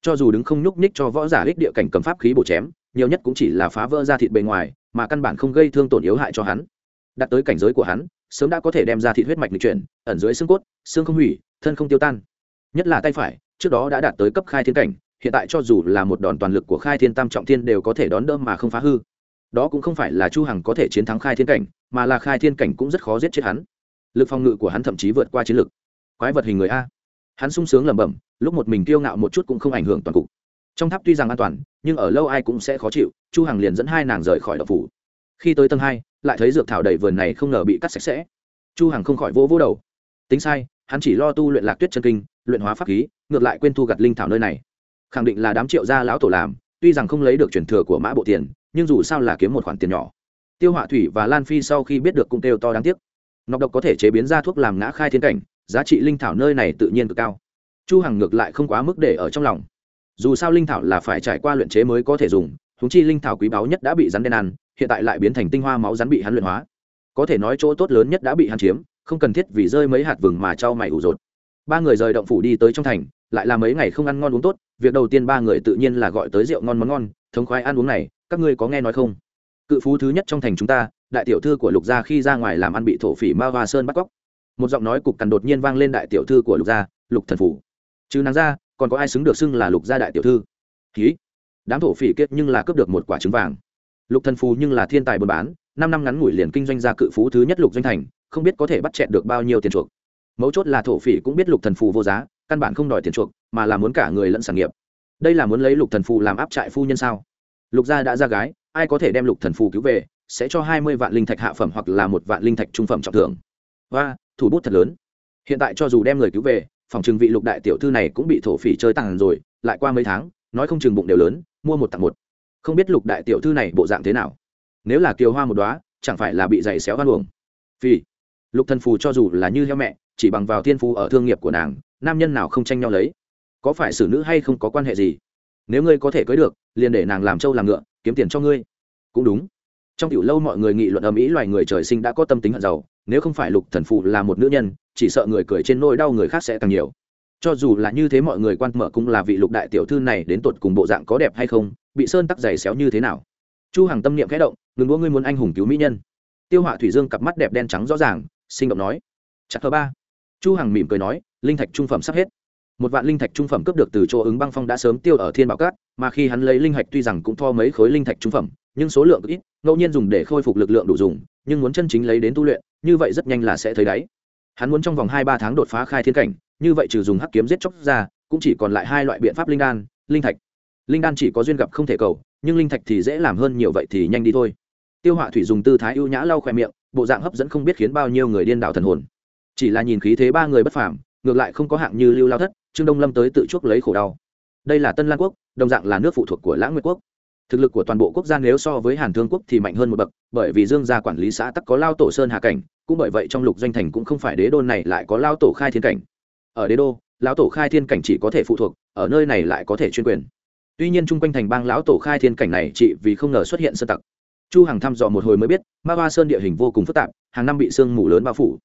Cho dù đứng không nhúc nhích cho võ giả ích địa cảnh cầm pháp khí bổ chém nhiều nhất cũng chỉ là phá vỡ ra thịt bề ngoài, mà căn bản không gây thương tổn yếu hại cho hắn. Đạt tới cảnh giới của hắn, sớm đã có thể đem ra thịt huyết mạch lịch chuyển, ẩn dưới xương cốt, xương không hủy, thân không tiêu tan. Nhất là tay phải, trước đó đã đạt tới cấp khai thiên cảnh, hiện tại cho dù là một đòn toàn lực của khai thiên tam trọng thiên đều có thể đón đỡ mà không phá hư. Đó cũng không phải là chu hằng có thể chiến thắng khai thiên cảnh, mà là khai thiên cảnh cũng rất khó giết chết hắn. Lực phòng ngự của hắn thậm chí vượt qua chiến lực. Quái vật hình người a. Hắn sung sướng lẩm bẩm, lúc một mình kiêu ngạo một chút cũng không ảnh hưởng toàn cục. Trong tháp tuy rằng an toàn nhưng ở lâu ai cũng sẽ khó chịu, chu hằng liền dẫn hai nàng rời khỏi đậu phủ. Khi tới tầng hai, lại thấy dược thảo đầy vườn này không ngờ bị cắt sạch sẽ. Chu hằng không khỏi vỗ vỗ đầu. Tính sai, hắn chỉ lo tu luyện lạc tuyết chân kinh, luyện hóa pháp khí, ngược lại quên thu gặt linh thảo nơi này. Khẳng định là đám triệu gia lão tổ làm, tuy rằng không lấy được truyền thừa của mã bộ tiền, nhưng dù sao là kiếm một khoản tiền nhỏ. Tiêu họa thủy và lan phi sau khi biết được cũng kêu to đáng tiếc. Nọc độc có thể chế biến ra thuốc làm ngã khai thiên cảnh, giá trị linh thảo nơi này tự nhiên cực cao. Chu hằng ngược lại không quá mức để ở trong lòng dù sao linh thảo là phải trải qua luyện chế mới có thể dùng húng chi linh thảo quý báu nhất đã bị rắn đen ăn, hiện tại lại biến thành tinh hoa máu rắn bị hắn luyện hóa. Có thể nói chỗ tốt lớn nhất đã bị hắn chiếm, không cần thiết vì rơi mấy hạt vừng mà trao mày ủ rột. Ba người rời động phủ đi tới trong thành, lại là mấy ngày không ăn ngon uống tốt, việc đầu tiên ba người tự nhiên là gọi tới rượu ngon món ngon, thống khoái ăn uống này, các ngươi có nghe nói không? Cự phú thứ nhất trong thành chúng ta, đại tiểu thư của lục gia khi ra ngoài làm ăn bị thổ phỉ ma và sơn bắt cóc. Một giọng nói cục cằn đột nhiên vang lên đại tiểu thư của lục gia, lục thần phủ. Chứ nàng ra còn có ai xứng được xưng là lục gia đại tiểu thư? Ký. Đám thổ phỉ kết nhưng là cướp được một quả trứng vàng. Lục thần phù nhưng là thiên tài buôn bán, năm năm ngắn ngủi liền kinh doanh ra cự phú thứ nhất lục doanh thành, không biết có thể bắt chẹn được bao nhiêu tiền chuộc. Mấu chốt là thổ phỉ cũng biết lục thần phù vô giá, căn bản không đòi tiền chuộc, mà là muốn cả người lẫn sản nghiệp. Đây là muốn lấy lục thần phù làm áp trại phu nhân sao? Lục gia đã ra gái, ai có thể đem lục thần phù cứu về, sẽ cho hai mươi vạn linh thạch hạ phẩm hoặc là một vạn linh thạch trung phẩm trọng thưởng. Và thủ bút thật lớn. Hiện tại cho dù đem người cứu về phòng trừng vị lục đại tiểu thư này cũng bị thổ phỉ chơi tàn rồi, lại qua mấy tháng, nói không chừng bụng đều lớn, mua một tặng một. Không biết lục đại tiểu thư này bộ dạng thế nào. Nếu là kiều hoa một đoá chẳng phải là bị dày xéo hoan luồng vì lục thần phù cho dù là như heo mẹ, chỉ bằng vào thiên phú ở thương nghiệp của nàng, nam nhân nào không tranh nhau lấy? Có phải xử nữ hay không có quan hệ gì? Nếu ngươi có thể cưới được, liền để nàng làm trâu làm ngựa, kiếm tiền cho ngươi. Cũng đúng. Trong tiểu lâu mọi người nghị luận ầm ĩ loài người trời sinh đã có tâm tính hận giàu, nếu không phải lục thần phụ là một nữ nhân chỉ sợ người cười trên nỗi đau người khác sẽ càng nhiều. Cho dù là như thế mọi người quan mở cũng là vị lục đại tiểu thư này đến tột cùng bộ dạng có đẹp hay không, bị sơn tắc giày xéo như thế nào? Chu hằng tâm niệm khẽ động, ngừng đua ngươi muốn anh hùng cứu mỹ nhân. Tiêu họa thủy dương cặp mắt đẹp đen trắng rõ ràng, sinh động nói, chặt thơ ba. Chu hằng mỉm cười nói, linh thạch trung phẩm sắp hết. Một vạn linh thạch trung phẩm cấp được từ chỗ ứng băng phong đã sớm tiêu ở thiên bảo cát, mà khi hắn lấy linh hạch tuy rằng cũng tho mấy khối linh thạch trung phẩm, nhưng số lượng ít, ngẫu nhiên dùng để khôi phục lực lượng đủ dùng, nhưng muốn chân chính lấy đến tu luyện, như vậy rất nhanh là sẽ thấy đáy hắn muốn trong vòng hai ba tháng đột phá khai thiên cảnh, như vậy trừ dùng hắc kiếm giết chóc ra, cũng chỉ còn lại hai loại biện pháp linh đan, linh thạch. Linh đan chỉ có duyên gặp không thể cầu, nhưng linh thạch thì dễ làm hơn nhiều vậy thì nhanh đi thôi. Tiêu họa thủy dùng tư thái ưu nhã lau khoe miệng, bộ dạng hấp dẫn không biết khiến bao nhiêu người điên đảo thần hồn. Chỉ là nhìn khí thế ba người bất phàm, ngược lại không có hạng như lưu lao thất, trương đông lâm tới tự chuốc lấy khổ đau. Đây là tân lan quốc, đồng dạng là nước phụ thuộc của lãng nguyệt quốc. Thực lực của toàn bộ quốc gia nếu so với hàn thương quốc thì mạnh hơn một bậc, bởi vì dương gia quản lý xã tắc có lao tổ sơn hạ cảnh cũng bởi vậy trong lục doanh thành cũng không phải đế đô này lại có lao tổ khai thiên cảnh. Ở đế đô, lão tổ khai thiên cảnh chỉ có thể phụ thuộc, ở nơi này lại có thể chuyên quyền. Tuy nhiên chung quanh thành bang lão tổ khai thiên cảnh này chỉ vì không ngờ xuất hiện sơ tặc. Chu hằng thăm dò một hồi mới biết, ma ba sơn địa hình vô cùng phức tạp, hàng năm bị sương mù lớn bao phủ.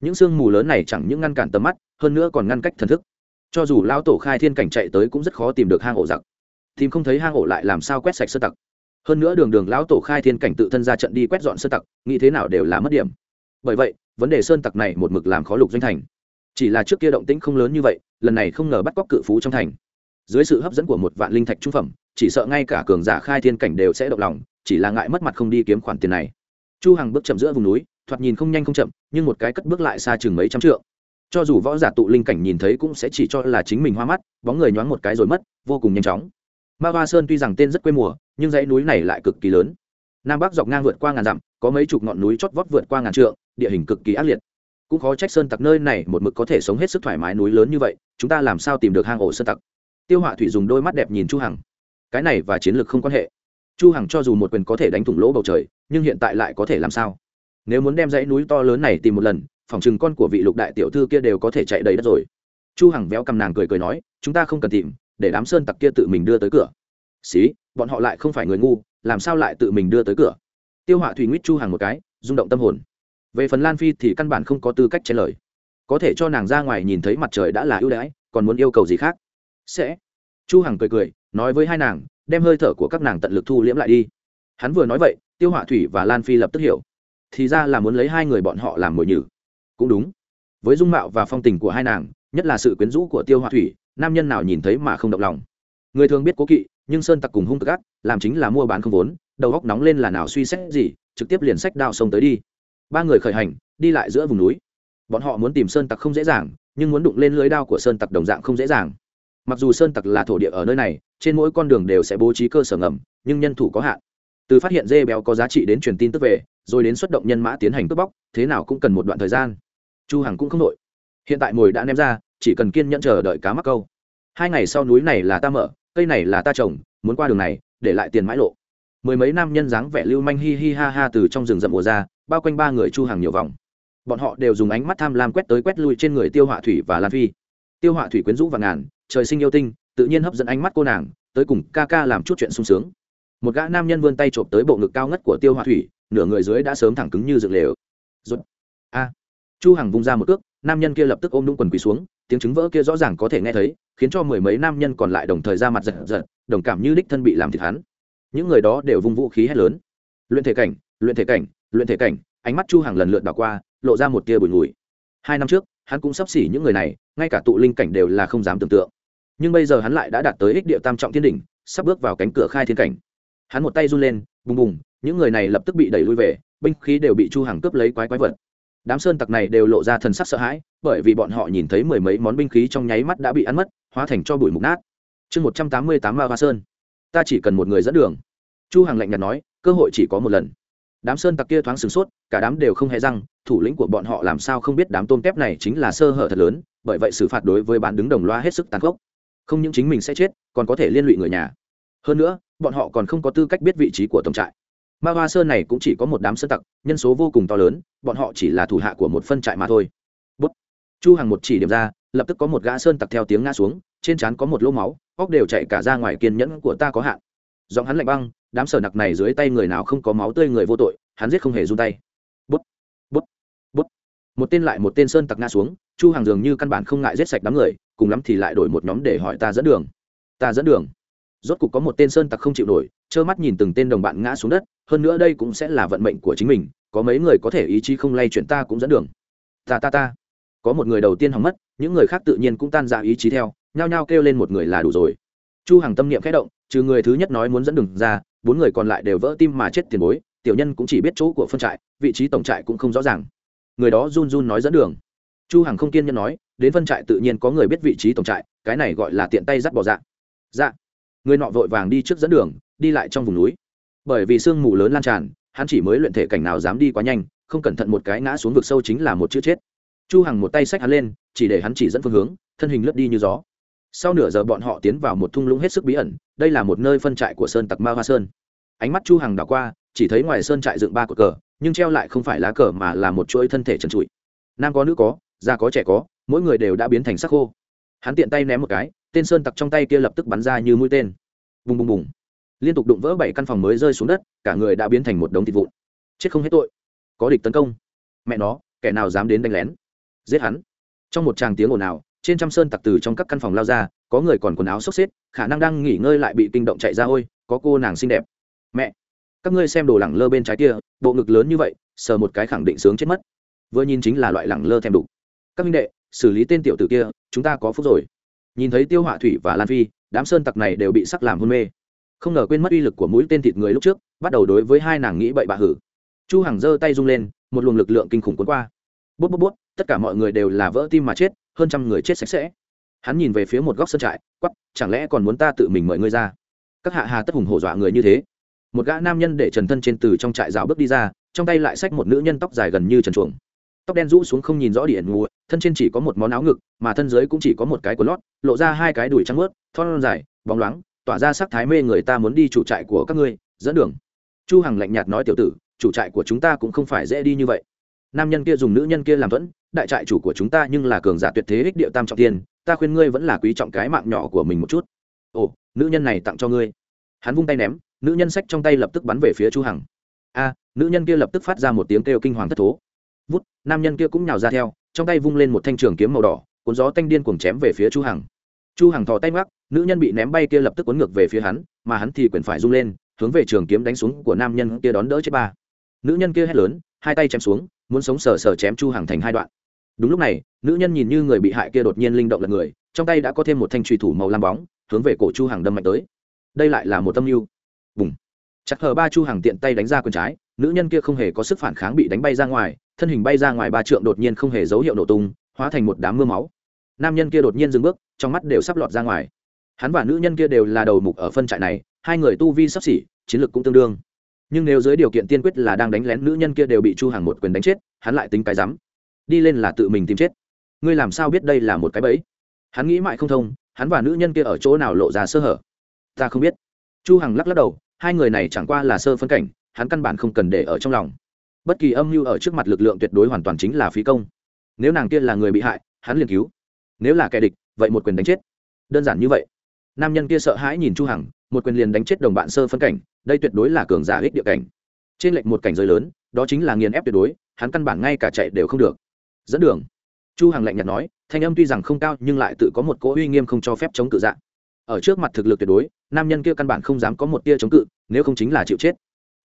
Những sương mù lớn này chẳng những ngăn cản tầm mắt, hơn nữa còn ngăn cách thần thức. Cho dù lão tổ khai thiên cảnh chạy tới cũng rất khó tìm được hang ổ giặc. Tìm không thấy hang ổ lại làm sao quét sạch sơ tặc. Hơn nữa đường đường lão tổ khai thiên cảnh tự thân ra trận đi quét dọn sơ tặc, nghĩ thế nào đều là mất điểm bởi vậy, vấn đề sơn tặc này một mực làm khó lục doanh thành. Chỉ là trước kia động tĩnh không lớn như vậy, lần này không ngờ bắt cóc cự phú trong thành. Dưới sự hấp dẫn của một vạn linh thạch trung phẩm, chỉ sợ ngay cả cường giả khai thiên cảnh đều sẽ động lòng, chỉ là ngại mất mặt không đi kiếm khoản tiền này. Chu hằng bước chậm giữa vùng núi, thoạt nhìn không nhanh không chậm, nhưng một cái cất bước lại xa chừng mấy trăm trượng. Cho dù võ giả tụ linh cảnh nhìn thấy cũng sẽ chỉ cho là chính mình hoa mắt, bóng người nhoáng một cái rồi mất, vô cùng nhanh chóng. Ma hoa sơn tuy rằng tên rất quê mùa, nhưng dãy núi này lại cực kỳ lớn. Nam bắc dọc ngang vượt qua ngàn dặm, có mấy chục ngọn núi chót vót vượt qua ngàn trượng địa hình cực kỳ ác liệt. Cũng khó trách sơn tặc nơi này một mực có thể sống hết sức thoải mái núi lớn như vậy, chúng ta làm sao tìm được hang ổ sơn tặc? Tiêu họa thủy dùng đôi mắt đẹp nhìn chu hằng. Cái này và chiến lược không quan hệ. Chu hằng cho dù một quyền có thể đánh thủng lỗ bầu trời, nhưng hiện tại lại có thể làm sao? Nếu muốn đem dãy núi to lớn này tìm một lần, phòng chừng con của vị lục đại tiểu thư kia đều có thể chạy đầy đất rồi. Chu hằng véo cầm nàng cười cười nói, chúng ta không cần tìm, để đám sơn tặc kia tự mình đưa tới cửa. Xí, bọn họ lại không phải người ngu, làm sao lại tự mình đưa tới cửa? Tiêu họa thủy nguyết chu hằng một cái, rung động tâm hồn về phần lan phi thì căn bản không có tư cách trả lời. Có thể cho nàng ra ngoài nhìn thấy mặt trời đã là ưu đãi, còn muốn yêu cầu gì khác? Sẽ. Chu hằng cười cười, nói với hai nàng, đem hơi thở của các nàng tận lực thu liễm lại đi. Hắn vừa nói vậy, tiêu họa thủy và lan phi lập tức hiểu. Thì ra là muốn lấy hai người bọn họ làm mồi nhử. Cũng đúng. Với dung mạo và phong tình của hai nàng, nhất là sự quyến rũ của tiêu họa thủy, nam nhân nào nhìn thấy mà không động lòng. Người thường biết cố kỵ, nhưng sơn tặc cùng hung tặc ác làm chính là mua bán không vốn, đầu góc nóng lên là nào suy xét gì, trực tiếp liền sách đao sông tới đi ba người khởi hành, đi lại giữa vùng núi. Bọn họ muốn tìm sơn tặc không dễ dàng, nhưng muốn đụng lên lưới đao của sơn tặc đồng dạng không dễ dàng. Mặc dù sơn tặc là thổ địa ở nơi này, trên mỗi con đường đều sẽ bố trí cơ sở ngầm, nhưng nhân thủ có hạn. Từ phát hiện dê béo có giá trị đến truyền tin tức về, rồi đến xuất động nhân mã tiến hành cướp bóc, thế nào cũng cần một đoạn thời gian. Chu hằng cũng không nội hiện tại mồi đã ném ra, chỉ cần kiên nhẫn chờ đợi cá mắc câu. Hai ngày sau núi này là ta mở, cây này là ta trồng, muốn qua đường này, để lại tiền mãi lộ. Mười mấy nam nhân dáng vẻ lưu manh hi hi ha ha từ trong rừng rậm ùa ra bao quanh ba người chu hàng nhiều vòng. Bọn họ đều dùng ánh mắt tham lam quét tới quét lui trên người tiêu họa thủy và lan phi. Tiêu họa thủy quyến rũ và ngàn, trời sinh yêu tinh, tự nhiên hấp dẫn ánh mắt cô nàng, tới cùng ca ca làm chút chuyện sung sướng. Một gã nam nhân vươn tay trộm tới bộ ngực cao ngất của tiêu họa thủy, nửa người dưới đã sớm thẳng cứng như dựng lều. Rút a. Chu hằng vung ra một cước, nam nhân kia lập tức ôm đúng quần quỳ xuống, tiếng chứng vỡ kia rõ ràng có thể nghe thấy, khiến cho mười mấy nam nhân còn lại đồng thời ra mặt giật giật đồng cảm như đích thân bị làm thịt hắn. Những người đó đều vung vũ khí hét lớn. Luyện thể cảnh, luyện thể cảnh luyện thể cảnh, ánh mắt chu hàng lần lượt đảo qua, lộ ra một tia bùi ngùi. Hai năm trước, hắn cũng sắp xỉ những người này, ngay cả tụ linh cảnh đều là không dám tưởng tượng. Nhưng bây giờ hắn lại đã đạt tới ích địa tam trọng thiên đỉnh, sắp bước vào cánh cửa khai thiên cảnh. Hắn một tay run lên, bùng bùng, những người này lập tức bị đẩy lui về, binh khí đều bị chu hàng cướp lấy quái quái vật. Đám sơn tặc này đều lộ ra thần sắc sợ hãi, bởi vì bọn họ nhìn thấy mười mấy món binh khí trong nháy mắt đã bị ăn mất, hóa thành cho bụi mục nát. Chương một trăm tám mươi tám ma hoa sơn. Ta chỉ cần một người dẫn đường. Chu hàng lạnh nhạt nói, cơ hội chỉ có một lần đám sơn tặc kia thoáng sửng sốt, cả đám đều không hề răng, thủ lĩnh của bọn họ làm sao không biết đám tôm tép này chính là sơ hở thật lớn, bởi vậy xử phạt đối với bán đứng đồng loa hết sức tàn khốc. Không những chính mình sẽ chết, còn có thể liên lụy người nhà. Hơn nữa, bọn họ còn không có tư cách biết vị trí của tổng trại. Ma hoa sơn này cũng chỉ có một đám sơn tặc, nhân số vô cùng to lớn, bọn họ chỉ là thủ hạ của một phân trại mà thôi. Bút. chu hàng một chỉ điểm ra, lập tức có một gã sơn tặc theo tiếng ngã xuống, trên trán có một lỗ máu, óc đều chạy cả ra ngoài kiên nhẫn của ta có hạn. Giọng hắn lạnh băng đám sở nặc này dưới tay người nào không có máu tươi người vô tội, hắn giết không hề run tay. Bút bút bút. Một tên lại một tên sơn tặc ngã xuống, chu hàng dường như căn bản không ngại giết sạch đám người, cùng lắm thì lại đổi một nhóm để hỏi ta dẫn đường. Ta dẫn đường. Rốt cục có một tên sơn tặc không chịu nổi, trơ mắt nhìn từng tên đồng bạn ngã xuống đất, hơn nữa đây cũng sẽ là vận mệnh của chính mình, có mấy người có thể ý chí không lay chuyển ta cũng dẫn đường. Ta ta ta. Có một người đầu tiên hỏng mất, những người khác tự nhiên cũng tan ra ý chí theo, nhao nhao kêu lên một người là đủ rồi. Chu hàng tâm niệm khẽ động, trừ người thứ nhất nói muốn dẫn đường ra bốn người còn lại đều vỡ tim mà chết tiền bối, tiểu nhân cũng chỉ biết chỗ của phân trại, vị trí tổng trại cũng không rõ ràng. Người đó run run nói dẫn đường. Chu hằng không kiên nhẫn nói, đến phân trại tự nhiên có người biết vị trí tổng trại, cái này gọi là tiện tay dắt bỏ dạ. Dạ. Người nọ vội vàng đi trước dẫn đường, đi lại trong vùng núi. Bởi vì sương mù lớn lan tràn, hắn chỉ mới luyện thể cảnh nào dám đi quá nhanh, không cẩn thận một cái ngã xuống vực sâu chính là một chữ chết. Chu hằng một tay xách hắn lên, chỉ để hắn chỉ dẫn phương hướng, thân hình lướt đi như gió. Sau nửa giờ bọn họ tiến vào một thung lũng hết sức bí ẩn đây là một nơi phân trại của sơn tặc ma hoa sơn. Ánh mắt chu hằng đảo qua, chỉ thấy ngoài sơn trại dựng ba cột cờ, nhưng treo lại không phải lá cờ mà là một chuỗi thân thể trần trụi. Nam có nữ có, già có trẻ có, mỗi người đều đã biến thành sắc khô. Hắn tiện tay ném một cái, tên sơn tặc trong tay kia lập tức bắn ra như mũi tên. Bùng bùng bùng. Liên tục đụng vỡ bảy căn phòng mới rơi xuống đất, cả người đã biến thành một đống thịt vụn. Chết không hết tội. Có địch tấn công. Mẹ nó, kẻ nào dám đến đánh lén? Giết hắn. Trong một tràng tiếng ồn ào, trên trăm sơn tặc từ trong các căn phòng lao ra có người còn quần áo xốc xếp, khả năng đang nghỉ ngơi lại bị kinh động chạy ra ôi, có cô nàng xinh đẹp. Mẹ, các ngươi xem đồ lẳng lơ bên trái kia, bộ ngực lớn như vậy, sờ một cái khẳng định sướng chết mất. Vừa nhìn chính là loại lẳng lơ thèm đủ các minh đệ, xử lý tên tiểu tử kia, chúng ta có phúc rồi. Nhìn thấy tiêu họa thủy và lan phi, đám sơn tặc này đều bị sắc làm hôn mê. Không ngờ quên mất uy lực của mũi tên thịt người lúc trước, bắt đầu đối với hai nàng nghĩ bậy bạ hử. Chu hằng giơ tay rung lên, một luồng lực lượng kinh khủng cuốn qua. Bút bút bút, tất cả mọi người đều là vỡ tim mà chết, hơn trăm người chết sạch sẽ hắn nhìn về phía một góc sân trại quắp chẳng lẽ còn muốn ta tự mình mời ngươi ra? Các hạ hà tất hùng hổ dọa người như thế. Một gã nam nhân để trần thân trên từ trong trại rào bước đi ra, trong tay lại xách một nữ nhân tóc dài gần như trần chuồng tóc đen rũ xuống không nhìn rõ điện ngủ, thân trên chỉ có một món áo ngực, mà thân dưới cũng chỉ có một cái quần lót, lộ ra hai cái đùi trắng ướt thon dài, bóng loáng, tỏa ra sắc thái mê người ta muốn đi chủ trại của các ngươi, dẫn đường. Chu hằng lạnh nhạt nói, tiểu tử, chủ trại của chúng ta cũng không phải dễ đi như vậy. Nam nhân kia dùng nữ nhân kia làm thuẫn, đại trại chủ của chúng ta nhưng là cường giả tuyệt thế ích điệu tam trọng thiên ta khuyên ngươi vẫn là quý trọng cái mạng nhỏ của mình một chút. Ồ, nữ nhân này tặng cho ngươi. Hắn vung tay ném, nữ nhân sách trong tay lập tức bắn về phía chu hằng. A, nữ nhân kia lập tức phát ra một tiếng kêu kinh hoàng thất thố. Vút, nam nhân kia cũng nhào ra theo, trong tay vung lên một thanh trường kiếm màu đỏ, cuốn gió tanh điên cuồng chém về phía chu hằng. Chu hằng thò tay ngoắc, nữ nhân bị ném bay kia lập tức cuốn ngược về phía hắn, mà hắn thì quyền phải rung lên, hướng về trường kiếm đánh xuống của nam nhân kia đón đỡ chết ba. Nữ nhân kia hét lớn, hai tay chém xuống, muốn sống sờ sờ chém chu hằng thành hai đoạn. Đúng lúc này nữ nhân nhìn như người bị hại kia đột nhiên linh động lật người, trong tay đã có thêm một thanh truy thủ màu lam bóng, hướng về cổ chu hàng đâm mạnh tới. Đây lại là một tâm mưu. Bùng. Chặt hờ ba chu hàng tiện tay đánh ra quyền trái, nữ nhân kia không hề có sức phản kháng bị đánh bay ra ngoài, thân hình bay ra ngoài ba trượng đột nhiên không hề dấu hiệu nổ tung, hóa thành một đám mưa máu. Nam nhân kia đột nhiên dừng bước, trong mắt đều sắp lọt ra ngoài. Hắn và nữ nhân kia đều là đầu mục ở phân trại này, hai người tu vi sắp xỉ, chiến lược cũng tương đương. Nhưng nếu dưới điều kiện tiên quyết là đang đánh lén nữ nhân kia đều bị chu hàng một quyền đánh chết, hắn lại tính cái rắm. Đi lên là tự mình tìm chết ngươi làm sao biết đây là một cái bẫy? Hắn nghĩ mãi không thông, hắn và nữ nhân kia ở chỗ nào lộ ra sơ hở? Ta không biết. Chu hằng lắc lắc đầu, hai người này chẳng qua là sơ phân cảnh, hắn căn bản không cần để ở trong lòng. Bất kỳ âm mưu ở trước mặt lực lượng tuyệt đối hoàn toàn chính là phí công. Nếu nàng kia là người bị hại, hắn liền cứu. Nếu là kẻ địch, vậy một quyền đánh chết. Đơn giản như vậy. Nam nhân kia sợ hãi nhìn chu hằng, một quyền liền đánh chết đồng bạn sơ phân cảnh, đây tuyệt đối là cường giả ích địa cảnh. Trên lệnh một cảnh giới lớn, đó chính là nghiền ép tuyệt đối, hắn căn bản ngay cả chạy đều không được. Dẫn đường chu hằng lạnh nhạt nói, thanh âm tuy rằng không cao, nhưng lại tự có một cỗ uy nghiêm không cho phép chống cự dạng. Ở trước mặt thực lực tuyệt đối, nam nhân kia căn bản không dám có một tia chống cự, nếu không chính là chịu chết.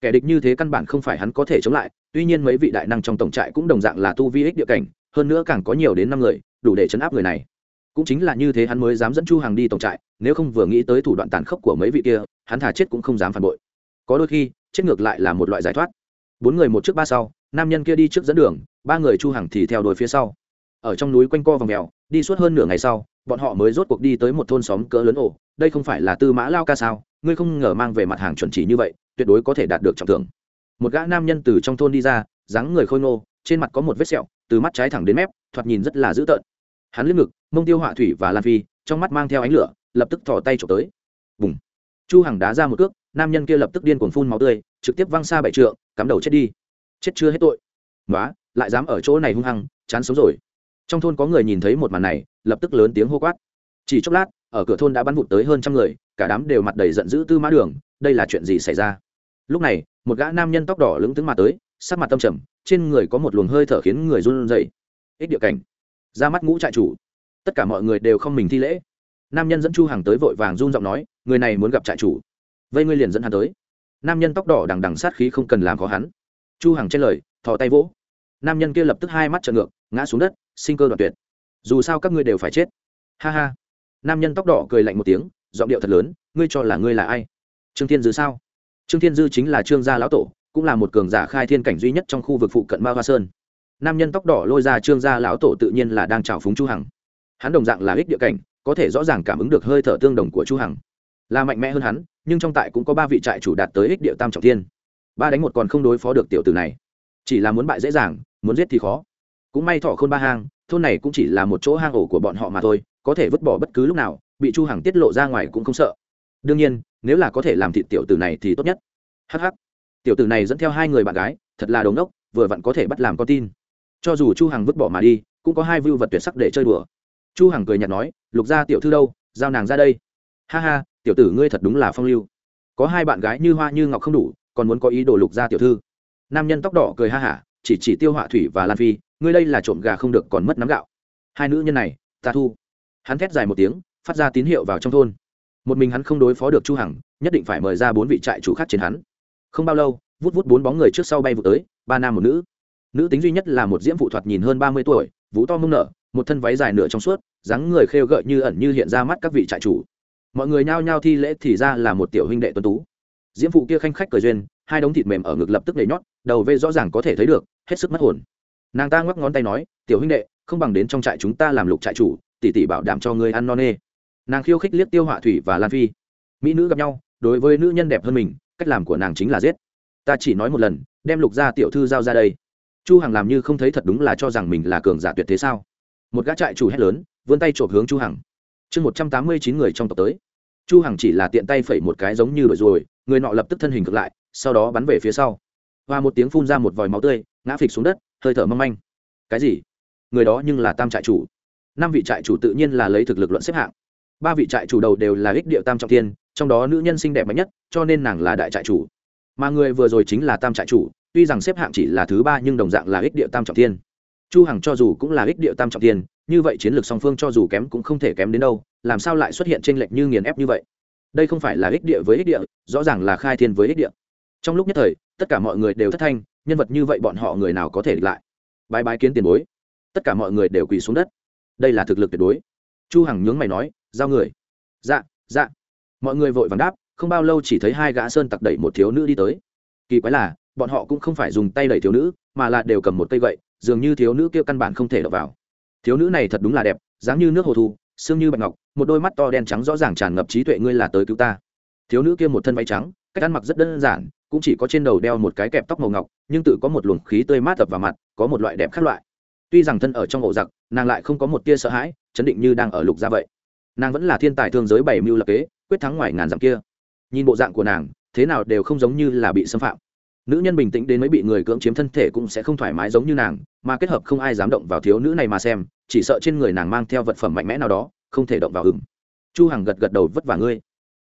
Kẻ địch như thế căn bản không phải hắn có thể chống lại, tuy nhiên mấy vị đại năng trong tổng trại cũng đồng dạng là tu vi ích địa cảnh, hơn nữa càng có nhiều đến năm người, đủ để chấn áp người này. Cũng chính là như thế hắn mới dám dẫn chu hàng đi tổng trại, nếu không vừa nghĩ tới thủ đoạn tàn khốc của mấy vị kia, hắn thả chết cũng không dám phản bội. Có đôi khi, chết ngược lại là một loại giải thoát. Bốn người một trước ba sau, nam nhân kia đi trước dẫn đường, ba người chu hàng thì theo đuổi phía sau ở trong núi quanh co vòng mèo đi suốt hơn nửa ngày sau bọn họ mới rốt cuộc đi tới một thôn xóm cỡ lớn ổ. Đây không phải là tư mã lao ca sao? Ngươi không ngờ mang về mặt hàng chuẩn chỉ như vậy tuyệt đối có thể đạt được trọng thưởng. Một gã nam nhân từ trong thôn đi ra dáng người khôi ngô trên mặt có một vết sẹo từ mắt trái thẳng đến mép thoạt nhìn rất là dữ tợn. Hắn liếc ngực mông tiêu họa thủy và lan phi trong mắt mang theo ánh lửa lập tức thò tay trộm tới. Bùng. Chu hằng đá ra một cước nam nhân kia lập tức điên cuồng phun máu tươi trực tiếp văng xa bảy trượng cắm đầu chết đi. Chết chưa hết tội. Quá, lại dám ở chỗ này hung hăng chán sống rồi trong thôn có người nhìn thấy một màn này, lập tức lớn tiếng hô quát. Chỉ chốc lát, ở cửa thôn đã bắn vụt tới hơn trăm người, cả đám đều mặt đầy giận dữ tư mã đường, đây là chuyện gì xảy ra? Lúc này, một gã nam nhân tóc đỏ lững tướng mà tới, sắc mặt tâm trầm, trên người có một luồng hơi thở khiến người run rẩy. Ích địa cảnh. Ra mắt ngũ trại chủ. Tất cả mọi người đều không mình thi lễ. Nam nhân dẫn chu hàng tới vội vàng run giọng nói, người này muốn gặp trại chủ. Vây ngươi liền dẫn hắn tới. Nam nhân tóc đỏ đằng đằng sát khí không cần làm khó hắn. Chu hàng trên lời, thò tay vỗ. Nam nhân kia lập tức hai mắt trợn ngược, ngã xuống đất sinh cơ đoạn tuyệt. Dù sao các ngươi đều phải chết. Ha ha. Nam nhân tóc đỏ cười lạnh một tiếng, giọng điệu thật lớn, ngươi cho là ngươi là ai? Trương thiên dư sao? Trương thiên dư chính là trương gia lão tổ, cũng là một cường giả khai thiên cảnh duy nhất trong khu vực phụ cận ma hoa sơn. Nam nhân tóc đỏ lôi ra trương gia lão tổ tự nhiên là đang trào phúng chu hằng. Hắn đồng dạng là ích địa cảnh, có thể rõ ràng cảm ứng được hơi thở tương đồng của chu hằng. Là mạnh mẽ hơn hắn, nhưng trong tại cũng có ba vị trại chủ đạt tới ích địa tam trọng thiên. Ba đánh một còn không đối phó được tiểu tử này. Chỉ là muốn bại dễ dàng, muốn giết thì khó cũng may thọ khôn ba hang, thôn này cũng chỉ là một chỗ hang ổ của bọn họ mà thôi, có thể vứt bỏ bất cứ lúc nào, bị chu hằng tiết lộ ra ngoài cũng không sợ. Đương nhiên, nếu là có thể làm thịt tiểu tử này thì tốt nhất. Hh tiểu tử này dẫn theo hai người bạn gái, thật là đống đốc, vừa vặn có thể bắt làm con tin. Cho dù chu hằng vứt bỏ mà đi, cũng có hai vưu vật tuyệt sắc để chơi đùa. Chu hằng cười nhạt nói, lục gia tiểu thư đâu, giao nàng ra đây. Ha ha, tiểu tử ngươi thật đúng là phong lưu. Có hai bạn gái như hoa như ngọc không đủ, còn muốn có ý đồ lục gia tiểu thư. Nam nhân tóc đỏ cười ha hả, chỉ chỉ tiêu họa thủy và lan phi ngươi đây là trộm gà không được còn mất nắm gạo. Hai nữ nhân này, ta thu. Hắn thét dài một tiếng, phát ra tín hiệu vào trong thôn. Một mình hắn không đối phó được chu hằng, nhất định phải mời ra bốn vị trại chủ khác trên hắn. Không bao lâu, vút vút bốn bóng người trước sau bay vụ tới, ba nam một nữ. Nữ tính duy nhất là một diễm phụ thoạt nhìn hơn ba mươi tuổi, vũ to mông nở, một thân váy dài nửa trong suốt, dáng người khêu gợi như ẩn như hiện ra mắt các vị trại chủ. Mọi người nhao nhao thi lễ thì ra là một tiểu huynh đệ tuấn tú. Diễm phụ kia khanh khách cười duyên, hai đống thịt mềm ở ngực lập tức nhảy nhót, đầu vê rõ ràng có thể thấy được, hết sức mất hồn nàng ta ngoắc ngón tay nói, tiểu huynh đệ, không bằng đến trong trại chúng ta làm lục trại chủ, tỷ tỷ bảo đảm cho ngươi ăn no nê. Nàng khiêu khích liếc tiêu họa thủy và lan phi. Mỹ nữ gặp nhau, đối với nữ nhân đẹp hơn mình, cách làm của nàng chính là giết. Ta chỉ nói một lần, đem lục gia tiểu thư giao ra đây. Chu hằng làm như không thấy thật đúng là cho rằng mình là cường giả tuyệt thế sao? Một gã trại chủ hét lớn, vươn tay chộp hướng chu hằng. Chương một trăm tám mươi chín người trong tộc tới. Chu hằng chỉ là tiện tay phẩy một cái giống như đuổi rồi người nọ lập tức thân hình ngược lại, sau đó bắn về phía sau. Và một tiếng phun ra một vòi máu tươi, ngã phịch xuống đất hơi thở mong manh. Cái gì? Người đó nhưng là tam trại chủ. Năm vị trại chủ tự nhiên là lấy thực lực luận xếp hạng. Ba vị trại chủ đầu đều là ích điệu tam trọng thiên, trong đó nữ nhân xinh đẹp mạnh nhất, cho nên nàng là đại trại chủ. Mà người vừa rồi chính là tam trại chủ, tuy rằng xếp hạng chỉ là thứ ba nhưng đồng dạng là ích điệu tam trọng thiên. Chu hằng cho dù cũng là ích điệu tam trọng thiên, như vậy chiến lược song phương cho dù kém cũng không thể kém đến đâu, làm sao lại xuất hiện trên lệch như nghiền ép như vậy? Đây không phải là ích địa với ích địa, rõ ràng là khai thiên với ích địa. Trong lúc nhất thời, tất cả mọi người đều thất thanh nhân vật như vậy bọn họ người nào có thể địch lại? Bái bái kiến tiền bối. Tất cả mọi người đều quỳ xuống đất. Đây là thực lực tuyệt đối. Chu hằng nhướng mày nói, giao người. Dạ dạ. Mọi người vội vàng đáp, không bao lâu chỉ thấy hai gã sơn tặc đẩy một thiếu nữ đi tới. Kỳ quái là, bọn họ cũng không phải dùng tay đẩy thiếu nữ, mà là đều cầm một cây gậy, dường như thiếu nữ kia căn bản không thể đập vào. Thiếu nữ này thật đúng là đẹp, dáng như nước hồ thu, xương như bạch ngọc, một đôi mắt to đen trắng rõ ràng tràn ngập trí tuệ ngươi là tới cứu ta. Thiếu nữ kia một thân váy trắng, cách ăn mặc rất đơn giản cũng chỉ có trên đầu đeo một cái kẹp tóc màu ngọc, nhưng tự có một luồng khí tươi mát tập vào mặt, có một loại đẹp khác loại. Tuy rằng thân ở trong ổ giặc, nàng lại không có một tia sợ hãi, chấn định như đang ở lục gia vậy. Nàng vẫn là thiên tài thương giới bảy mưu lập kế, quyết thắng ngoài ngàn dặm kia. Nhìn bộ dạng của nàng, thế nào đều không giống như là bị xâm phạm. Nữ nhân bình tĩnh đến mấy bị người cưỡng chiếm thân thể cũng sẽ không thoải mái giống như nàng, mà kết hợp không ai dám động vào thiếu nữ này mà xem, chỉ sợ trên người nàng mang theo vật phẩm mạnh mẽ nào đó, không thể động vào hừng chu hằng gật gật đầu vất vả ngươi.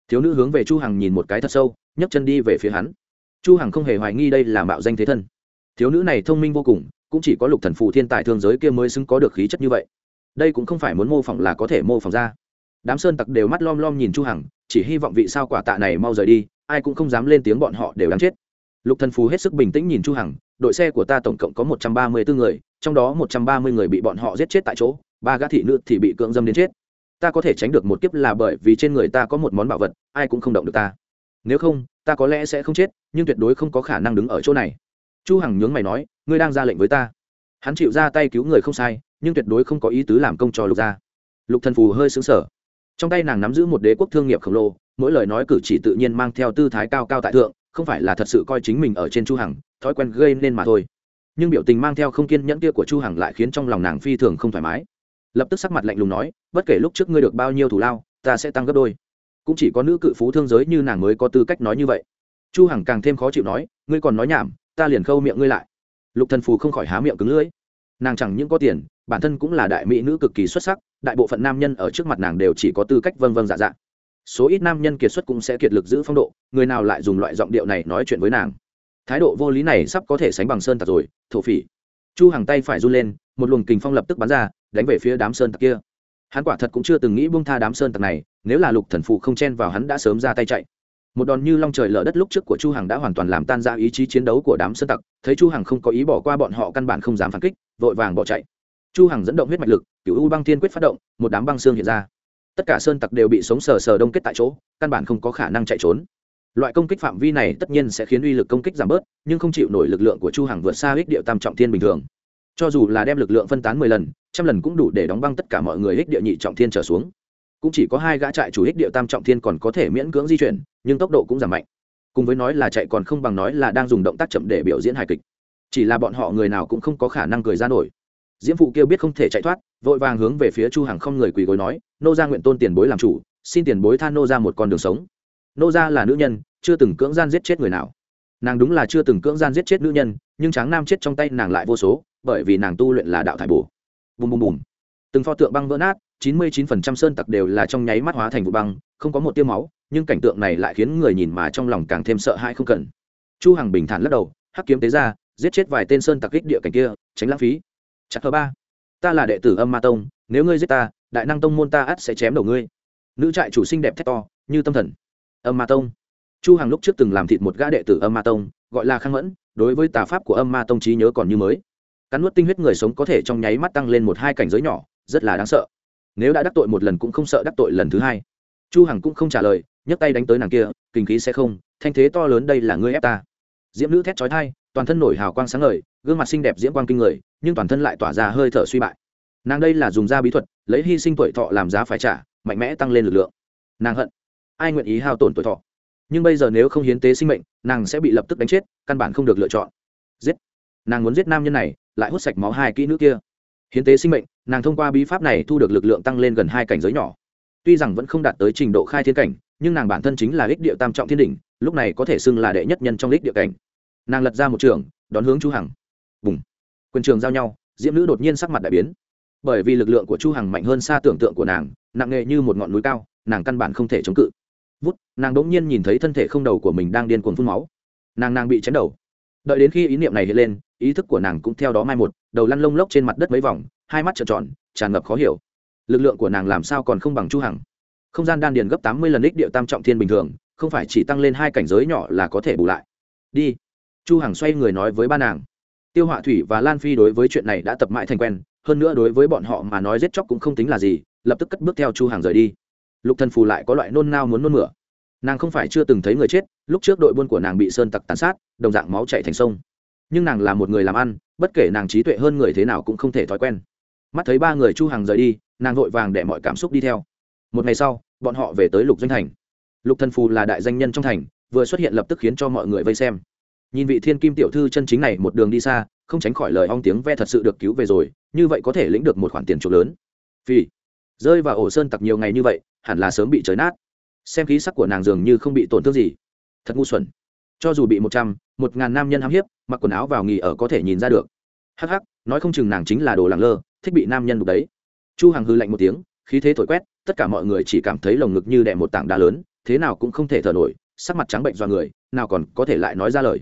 Thiếu nữ hướng về chu hằng nhìn một cái thật sâu, nhấc chân đi về phía hắn chu hằng không hề hoài nghi đây là mạo danh thế thân. Thiếu nữ này thông minh vô cùng, cũng chỉ có lục thần phù thiên tài thương giới kia mới xứng có được khí chất như vậy. Đây cũng không phải muốn mô phỏng là có thể mô phỏng ra. Đám sơn tặc đều mắt lom lom nhìn chu hằng, chỉ hy vọng vị sao quả tạ này mau rời đi, ai cũng không dám lên tiếng bọn họ đều đáng chết. Lục thần phù hết sức bình tĩnh nhìn chu hằng, đội xe của ta tổng cộng có một trăm ba mươi 134 người, trong đó một trăm ba mươi người bị bọn họ giết chết tại chỗ, ba gã thị nữ thì bị cưỡng dâm đến chết. Ta có thể tránh được một kiếp là bởi vì trên người ta có một món bảo vật, ai cũng không động được ta nếu không, ta có lẽ sẽ không chết, nhưng tuyệt đối không có khả năng đứng ở chỗ này. Chu hằng nhướng mày nói, ngươi đang ra lệnh với ta. Hắn chịu ra tay cứu người không sai, nhưng tuyệt đối không có ý tứ làm công cho lục gia. Lục thần phù hơi sững sờ. Trong tay nàng nắm giữ một đế quốc thương nghiệp khổng lồ, mỗi lời nói cử chỉ tự nhiên mang theo tư thái cao cao tại thượng, không phải là thật sự coi chính mình ở trên chu hằng, thói quen gây nên mà thôi. Nhưng biểu tình mang theo không kiên nhẫn kia của chu hằng lại khiến trong lòng nàng phi thường không thoải mái. Lập tức sắc mặt lạnh lùng nói, bất kể lúc trước ngươi được bao nhiêu thủ lao, ta sẽ tăng gấp đôi cũng chỉ có nữ cự phú thương giới như nàng mới có tư cách nói như vậy. Chu hằng càng thêm khó chịu nói, ngươi còn nói nhảm, ta liền khâu miệng ngươi lại. Lục thần phù không khỏi há miệng cứng lưỡi. Nàng chẳng những có tiền, bản thân cũng là đại mỹ nữ cực kỳ xuất sắc, đại bộ phận nam nhân ở trước mặt nàng đều chỉ có tư cách vâng vâng dạ dạ. Số ít nam nhân kiệt xuất cũng sẽ kiệt lực giữ phong độ, người nào lại dùng loại giọng điệu này nói chuyện với nàng. Thái độ vô lý này sắp có thể sánh bằng sơn tặc rồi, thổ phỉ. Chu hàng tay phải run lên, một luồng kình phong lập tức bắn ra, đánh về phía đám sơn tặc kia hắn quả thật cũng chưa từng nghĩ buông tha đám sơn tặc này, nếu là lục thần phụ không chen vào hắn đã sớm ra tay chạy. Một đòn như long trời lở đất lúc trước của chu hằng đã hoàn toàn làm tan ra ý chí chiến đấu của đám sơn tặc, thấy chu hằng không có ý bỏ qua bọn họ căn bản không dám phản kích, vội vàng bỏ chạy. Chu hằng dẫn động huyết mạch lực, cửu u băng thiên quyết phát động, một đám băng xương hiện ra. Tất cả sơn tặc đều bị sống sờ sờ đông kết tại chỗ, căn bản không có khả năng chạy trốn. Loại công kích phạm vi này tất nhiên sẽ khiến uy lực công kích giảm bớt, nhưng không chịu nổi lực lượng của chu hằng vượt xa ích điệu tam trọng thiên bình thường cho dù là đem lực lượng phân tán mười lần, trăm lần cũng đủ để đóng băng tất cả mọi người ích địa nhị trọng thiên trở xuống. Cũng chỉ có hai gã trại chủ ích địa tam trọng thiên còn có thể miễn cưỡng di chuyển, nhưng tốc độ cũng giảm mạnh. Cùng với nói là chạy còn không bằng nói là đang dùng động tác chậm để biểu diễn hài kịch. Chỉ là bọn họ người nào cũng không có khả năng cười ra nổi. Diễm phụ kêu biết không thể chạy thoát, vội vàng hướng về phía chu hàng không người quỳ gối nói, nô ra nguyện tôn tiền bối làm chủ, xin tiền bối than nô ra một con đường sống. Nô ra là nữ nhân, chưa từng cưỡng gian giết chết người nào. Nàng đúng là chưa từng cưỡng gian giết chết nữ nhân, nhưng tráng nam chết trong tay nàng lại vô số bởi vì nàng tu luyện là đạo thải bổ. Bùm bùm bùm. Từng pho tượng băng vỡ nát, chín mươi chín phần trăm sơn tặc đều là trong nháy mắt hóa thành vụ băng, không có một tia máu, nhưng cảnh tượng này lại khiến người nhìn mà trong lòng càng thêm sợ hãi không cần. Chu hằng bình thản lắc đầu, hắc kiếm tế ra, giết chết vài tên sơn tặc kích địa cảnh kia, tránh lãng phí. Chặt thứ ba. Ta là đệ tử âm ma tông, nếu ngươi giết ta, đại năng tông môn ta ắt sẽ chém đầu ngươi. Nữ trại chủ sinh đẹp thét to, như tâm thần. Âm ma tông. Chu hằng lúc trước từng làm thịt một gã đệ tử âm ma tông, gọi là khang mẫn, đối với tà pháp của âm ma tông trí nhớ còn như mới cắn nuốt tinh huyết người sống có thể trong nháy mắt tăng lên một hai cảnh giới nhỏ, rất là đáng sợ. Nếu đã đắc tội một lần cũng không sợ đắc tội lần thứ hai. Chu hằng cũng không trả lời, nhấc tay đánh tới nàng kia, kinh khí sẽ không, thanh thế to lớn đây là ngươi ép ta. Diễm nữ thét chói tai, toàn thân nổi hào quang sáng ngời, gương mặt xinh đẹp diễm quang kinh người, nhưng toàn thân lại tỏa ra hơi thở suy bại. Nàng đây là dùng ra bí thuật, lấy hy sinh tuổi thọ làm giá phải trả, mạnh mẽ tăng lên lực lượng. Nàng hận, ai nguyện ý hao tổn tuổi thọ? Nhưng bây giờ nếu không hiến tế sinh mệnh, nàng sẽ bị lập tức đánh chết, căn bản không được lựa chọn. Giết! Nàng muốn giết nam nhân này lại hút sạch máu hai kỹ nữ kia. Hiến tế sinh mệnh, nàng thông qua bí pháp này thu được lực lượng tăng lên gần hai cảnh giới nhỏ. Tuy rằng vẫn không đạt tới trình độ khai thiên cảnh, nhưng nàng bản thân chính là ích địa tam trọng thiên đỉnh, lúc này có thể xưng là đệ nhất nhân trong ích địa cảnh. Nàng lật ra một trường, đón hướng chu hằng. Bùng. Quyền trường giao nhau, diễm nữ đột nhiên sắc mặt đại biến. Bởi vì lực lượng của chu hằng mạnh hơn xa tưởng tượng của nàng, nặng nề như một ngọn núi cao, nàng căn bản không thể chống cự. Vút, nàng đống nhiên nhìn thấy thân thể không đầu của mình đang điên cuồng phun máu. Nàng nàng bị chém đầu. Đợi đến khi ý niệm này hiện lên ý thức của nàng cũng theo đó mai một, đầu lăn lông lốc trên mặt đất mấy vòng, hai mắt trợn tròn, tràn ngập khó hiểu. Lực lượng của nàng làm sao còn không bằng chu hằng? Không gian đan điền gấp tám mươi lần ích địa tam trọng thiên bình thường, không phải chỉ tăng lên hai cảnh giới nhỏ là có thể bù lại. Đi. Chu hằng xoay người nói với ba nàng. Tiêu họa thủy và lan phi đối với chuyện này đã tập mãi thành quen, hơn nữa đối với bọn họ mà nói giết chóc cũng không tính là gì, lập tức cất bước theo chu hằng rời đi. Lục thần phù lại có loại nôn nao muốn nôn mửa. Nàng không phải chưa từng thấy người chết, lúc trước đội buôn của nàng bị sơn tặc tàn sát, đồng dạng máu chảy thành sông nhưng nàng là một người làm ăn, bất kể nàng trí tuệ hơn người thế nào cũng không thể thói quen. Mắt thấy ba người chu hằng rời đi, nàng vội vàng để mọi cảm xúc đi theo. Một ngày sau, bọn họ về tới lục doanh thành. Lục thần phù là đại danh nhân trong thành, vừa xuất hiện lập tức khiến cho mọi người vây xem. Nhìn vị thiên kim tiểu thư chân chính này một đường đi xa, không tránh khỏi lời ong tiếng ve thật sự được cứu về rồi, như vậy có thể lĩnh được một khoản tiền chuộc lớn. Vì rơi vào ổ sơn tặc nhiều ngày như vậy, hẳn là sớm bị trời nát. Xem khí sắc của nàng dường như không bị tổn thương gì. Thật ngu xuẩn cho dù bị một trăm, một ngàn nam nhân hãm hiếp, mặc quần áo vào nghỉ ở có thể nhìn ra được. Hắc hắc, nói không chừng nàng chính là đồ làng lơ, thích bị nam nhân đục đấy. Chu hằng hư lạnh một tiếng, khí thế thổi quét, tất cả mọi người chỉ cảm thấy lồng ngực như đè một tảng đá lớn, thế nào cũng không thể thở nổi, sắc mặt trắng bệnh do người, nào còn có thể lại nói ra lời.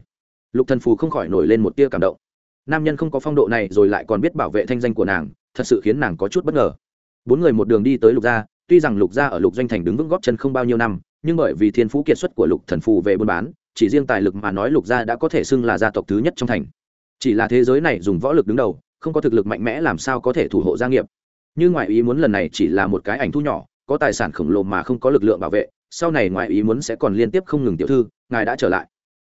Lục thần phù không khỏi nổi lên một tia cảm động. Nam nhân không có phong độ này rồi lại còn biết bảo vệ thanh danh của nàng, thật sự khiến nàng có chút bất ngờ. Bốn người một đường đi tới lục gia, tuy rằng lục gia ở lục doanh thành đứng vững góp chân không bao nhiêu năm, nhưng bởi vì thiên phú kiệt xuất của lục thần phù về buôn bán chỉ riêng tài lực mà nói lục gia đã có thể xưng là gia tộc thứ nhất trong thành. Chỉ là thế giới này dùng võ lực đứng đầu, không có thực lực mạnh mẽ làm sao có thể thủ hộ gia nghiệp. Như ngoại ý muốn lần này chỉ là một cái ảnh thu nhỏ, có tài sản khổng lồ mà không có lực lượng bảo vệ, sau này ngoại ý muốn sẽ còn liên tiếp không ngừng tiểu thư, ngài đã trở lại.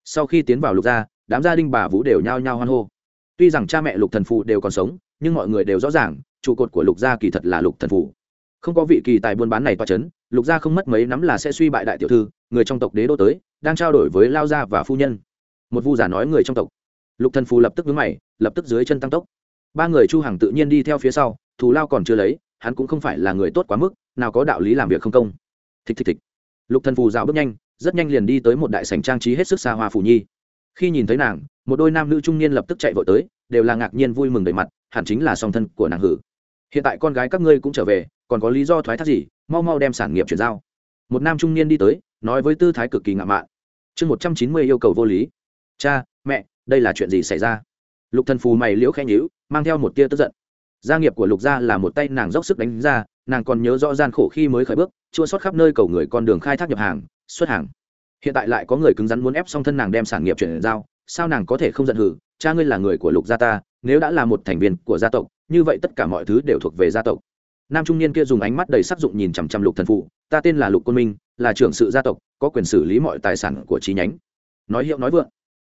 Sau khi tiến vào lục gia, đám gia đình bà vũ đều nhao nhao hoan hô. Tuy rằng cha mẹ lục thần phụ đều còn sống, nhưng mọi người đều rõ ràng, trụ cột của lục gia kỳ thật là lục thần phụ không có vị kỳ tài buôn bán này toa chấn lục gia không mất mấy nắm là sẽ suy bại đại tiểu thư, người trong tộc đế đô tới, đang trao đổi với lao gia và phu nhân. Một vu giả nói người trong tộc. Lục thần phù lập tức vướng mày, lập tức dưới chân tăng tốc. Ba người chu hàng tự nhiên đi theo phía sau, thù lao còn chưa lấy, hắn cũng không phải là người tốt quá mức, nào có đạo lý làm việc không công. Thịch thịch thịch. Lục thần phù dạo bước nhanh, rất nhanh liền đi tới một đại sảnh trang trí hết sức xa hoa phù nhi. Khi nhìn thấy nàng, một đôi nam nữ trung niên lập tức chạy vội tới, đều là ngạc nhiên vui mừng đầy mặt, hẳn chính là song thân của nàng hử hiện tại con gái các ngươi cũng trở về, còn có lý do thoái thác gì, mau mau đem sản nghiệp chuyển giao. Một nam trung niên đi tới, nói với tư thái cực kỳ ngạo mạn. Chương một trăm chín mươi yêu cầu vô lý. Cha, mẹ, đây là chuyện gì xảy ra? Lục thần phù mày liễu khẽ nhíu, mang theo một tia tức giận. Gia nghiệp của lục gia là một tay nàng dốc sức đánh ra, nàng còn nhớ rõ gian khổ khi mới khởi bước, chua sót khắp nơi cầu người con đường khai thác nhập hàng, xuất hàng. Hiện tại lại có người cứng rắn muốn ép xong thân nàng đem sản nghiệp chuyển giao, sao nàng có thể không giận hử? Cha ngươi là người của lục gia ta, nếu đã là một thành viên của gia tộc như vậy tất cả mọi thứ đều thuộc về gia tộc. Nam trung niên kia dùng ánh mắt đầy sắc dụng nhìn chằm chằm lục thần phụ, ta tên là lục côn minh, là trưởng sự gia tộc, có quyền xử lý mọi tài sản của chi nhánh. Nói hiệu nói vượng.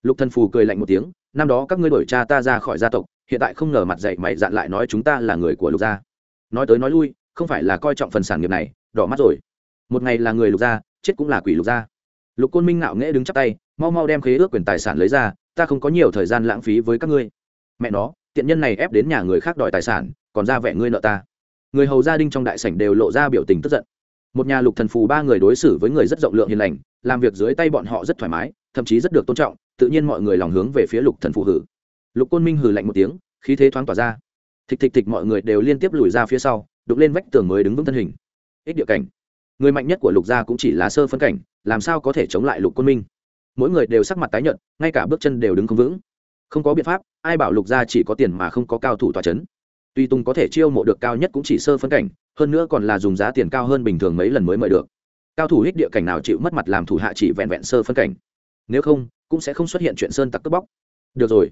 Lục thần phù cười lạnh một tiếng, năm đó các ngươi đổi cha ta ra khỏi gia tộc, hiện tại không ngờ mặt dạy mày dạn lại nói chúng ta là người của lục gia. Nói tới nói lui, không phải là coi trọng phần sản nghiệp này, đỏ mắt rồi. Một ngày là người lục gia, chết cũng là quỷ lục gia. Lục côn minh ngạo nghễ đứng chắp tay, mau mau đem khế ước quyền tài sản lấy ra, ta không có nhiều thời gian lãng phí với các ngươi. Mẹ nó tiện nhân này ép đến nhà người khác đòi tài sản, còn ra vẻ ngươi nợ ta. Người hầu gia đình trong đại sảnh đều lộ ra biểu tình tức giận. Một nhà lục thần phù ba người đối xử với người rất rộng lượng hiền lành, làm việc dưới tay bọn họ rất thoải mái, thậm chí rất được tôn trọng, tự nhiên mọi người lòng hướng về phía lục thần phù hử. Lục côn minh hử lạnh một tiếng, khí thế thoáng tỏa ra. Thịch thịch thịch mọi người đều liên tiếp lùi ra phía sau đục lên vách tường mới đứng vững thân hình. Ích địa cảnh. Người mạnh nhất của lục gia cũng chỉ là sơ phân cảnh, làm sao có thể chống lại lục côn minh? Mỗi người đều sắc mặt tái nhợt, ngay cả bước chân đều đứng không vững. Không có biện pháp ai bảo lục gia chỉ có tiền mà không có cao thủ tòa chấn? tuy tùng có thể chiêu mộ được cao nhất cũng chỉ sơ phân cảnh, hơn nữa còn là dùng giá tiền cao hơn bình thường mấy lần mới mời được. Cao thủ hích địa cảnh nào chịu mất mặt làm thủ hạ chỉ vẹn vẹn sơ phân cảnh. Nếu không, cũng sẽ không xuất hiện chuyện sơn tặc cướp bóc. Được rồi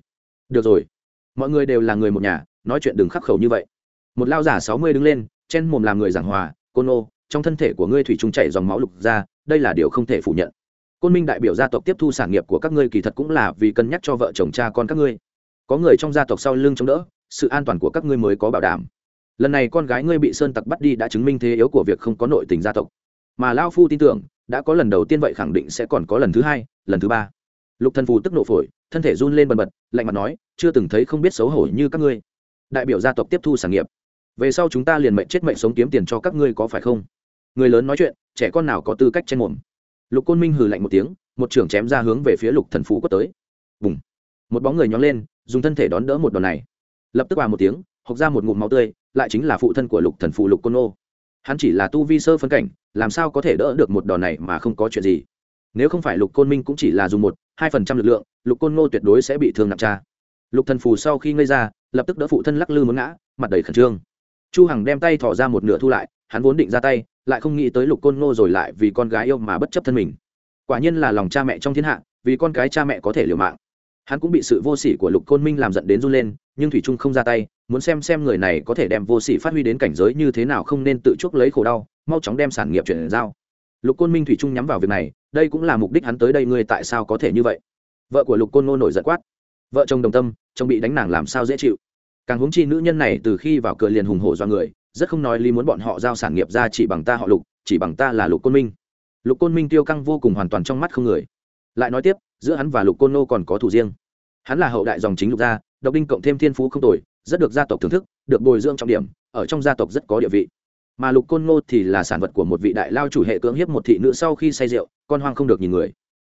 được rồi. Mọi người đều là người một nhà, nói chuyện đừng khắc khẩu như vậy. Một lao giả sáu mươi đứng lên, chen mồm làm người giảng hòa, côn ô trong thân thể của ngươi thủy trung chảy dòng máu lục ra, đây là điều không thể phủ nhận. Côn minh đại biểu gia tộc tiếp thu sản nghiệp của các ngươi kỳ thật cũng là vì cân nhắc cho vợ chồng cha con các ngươi có người trong gia tộc sau lưng chống đỡ, sự an toàn của các ngươi mới có bảo đảm. Lần này con gái ngươi bị sơn tặc bắt đi đã chứng minh thế yếu của việc không có nội tình gia tộc. Mà lao phu tin tưởng, đã có lần đầu tiên vậy khẳng định sẽ còn có lần thứ hai, lần thứ ba. Lục thần phù tức nộ phổi, thân thể run lên bần bật, lạnh mặt nói, chưa từng thấy không biết xấu hổ như các ngươi. Đại biểu gia tộc tiếp thu sản nghiệp. Về sau chúng ta liền mệnh chết mệnh sống kiếm tiền cho các ngươi có phải không? Người lớn nói chuyện, trẻ con nào có tư cách chen mồm. Lục côn minh hừ lạnh một tiếng, một trưởng chém ra hướng về phía lục thần phù quất tới. Bùng. Một bóng người nhón lên dùng thân thể đón đỡ một đòn này. Lập tức vào một tiếng, hộc ra một ngụm máu tươi, lại chính là phụ thân của lục thần phụ lục côn ô hắn chỉ là tu vi sơ phân cảnh, làm sao có thể đỡ được một đòn này mà không có chuyện gì? Nếu không phải lục côn minh cũng chỉ là dùng một, hai phần trăm lực lượng, lục côn ngô tuyệt đối sẽ bị thương nặng cha. Lục thần phù sau khi ngây ra, lập tức đỡ phụ thân lắc lư muốn ngã, mặt đầy khẩn trương. Chu hằng đem tay thỏ ra một nửa thu lại, hắn vốn định ra tay, lại không nghĩ tới lục côn ngô rồi lại vì con gái yêu mà bất chấp thân mình. Quả nhiên là lòng cha mẹ trong thiên hạ, vì con cái cha mẹ có thể liều mạng hắn cũng bị sự vô sỉ của lục côn minh làm giận đến run lên, nhưng thủy trung không ra tay, muốn xem xem người này có thể đem vô sỉ phát huy đến cảnh giới như thế nào không nên tự chuốc lấy khổ đau, mau chóng đem sản nghiệp chuyển giao. Lục côn minh thủy trung nhắm vào việc này, đây cũng là mục đích hắn tới đây, ngươi tại sao có thể như vậy? Vợ của lục côn ngô nổi giận quát. Vợ chồng đồng tâm, chồng bị đánh nàng làm sao dễ chịu? Càng huống chi nữ nhân này từ khi vào cửa liền hùng hổ do người, rất không nói lý muốn bọn họ giao sản nghiệp ra chỉ bằng ta họ lục, chỉ bằng ta là lục côn minh. Lục côn minh tiêu căng vô cùng hoàn toàn trong mắt không người lại nói tiếp, giữa hắn và lục côn nô còn có thủ riêng. Hắn là hậu đại dòng chính lục gia, độc đinh cộng thêm thiên phú không tồi, rất được gia tộc thưởng thức, được bồi dưỡng trọng điểm, ở trong gia tộc rất có địa vị. Mà lục côn ngô thì là sản vật của một vị đại lao chủ hệ cưỡng hiếp một thị nữ sau khi say rượu, con hoang không được nhìn người.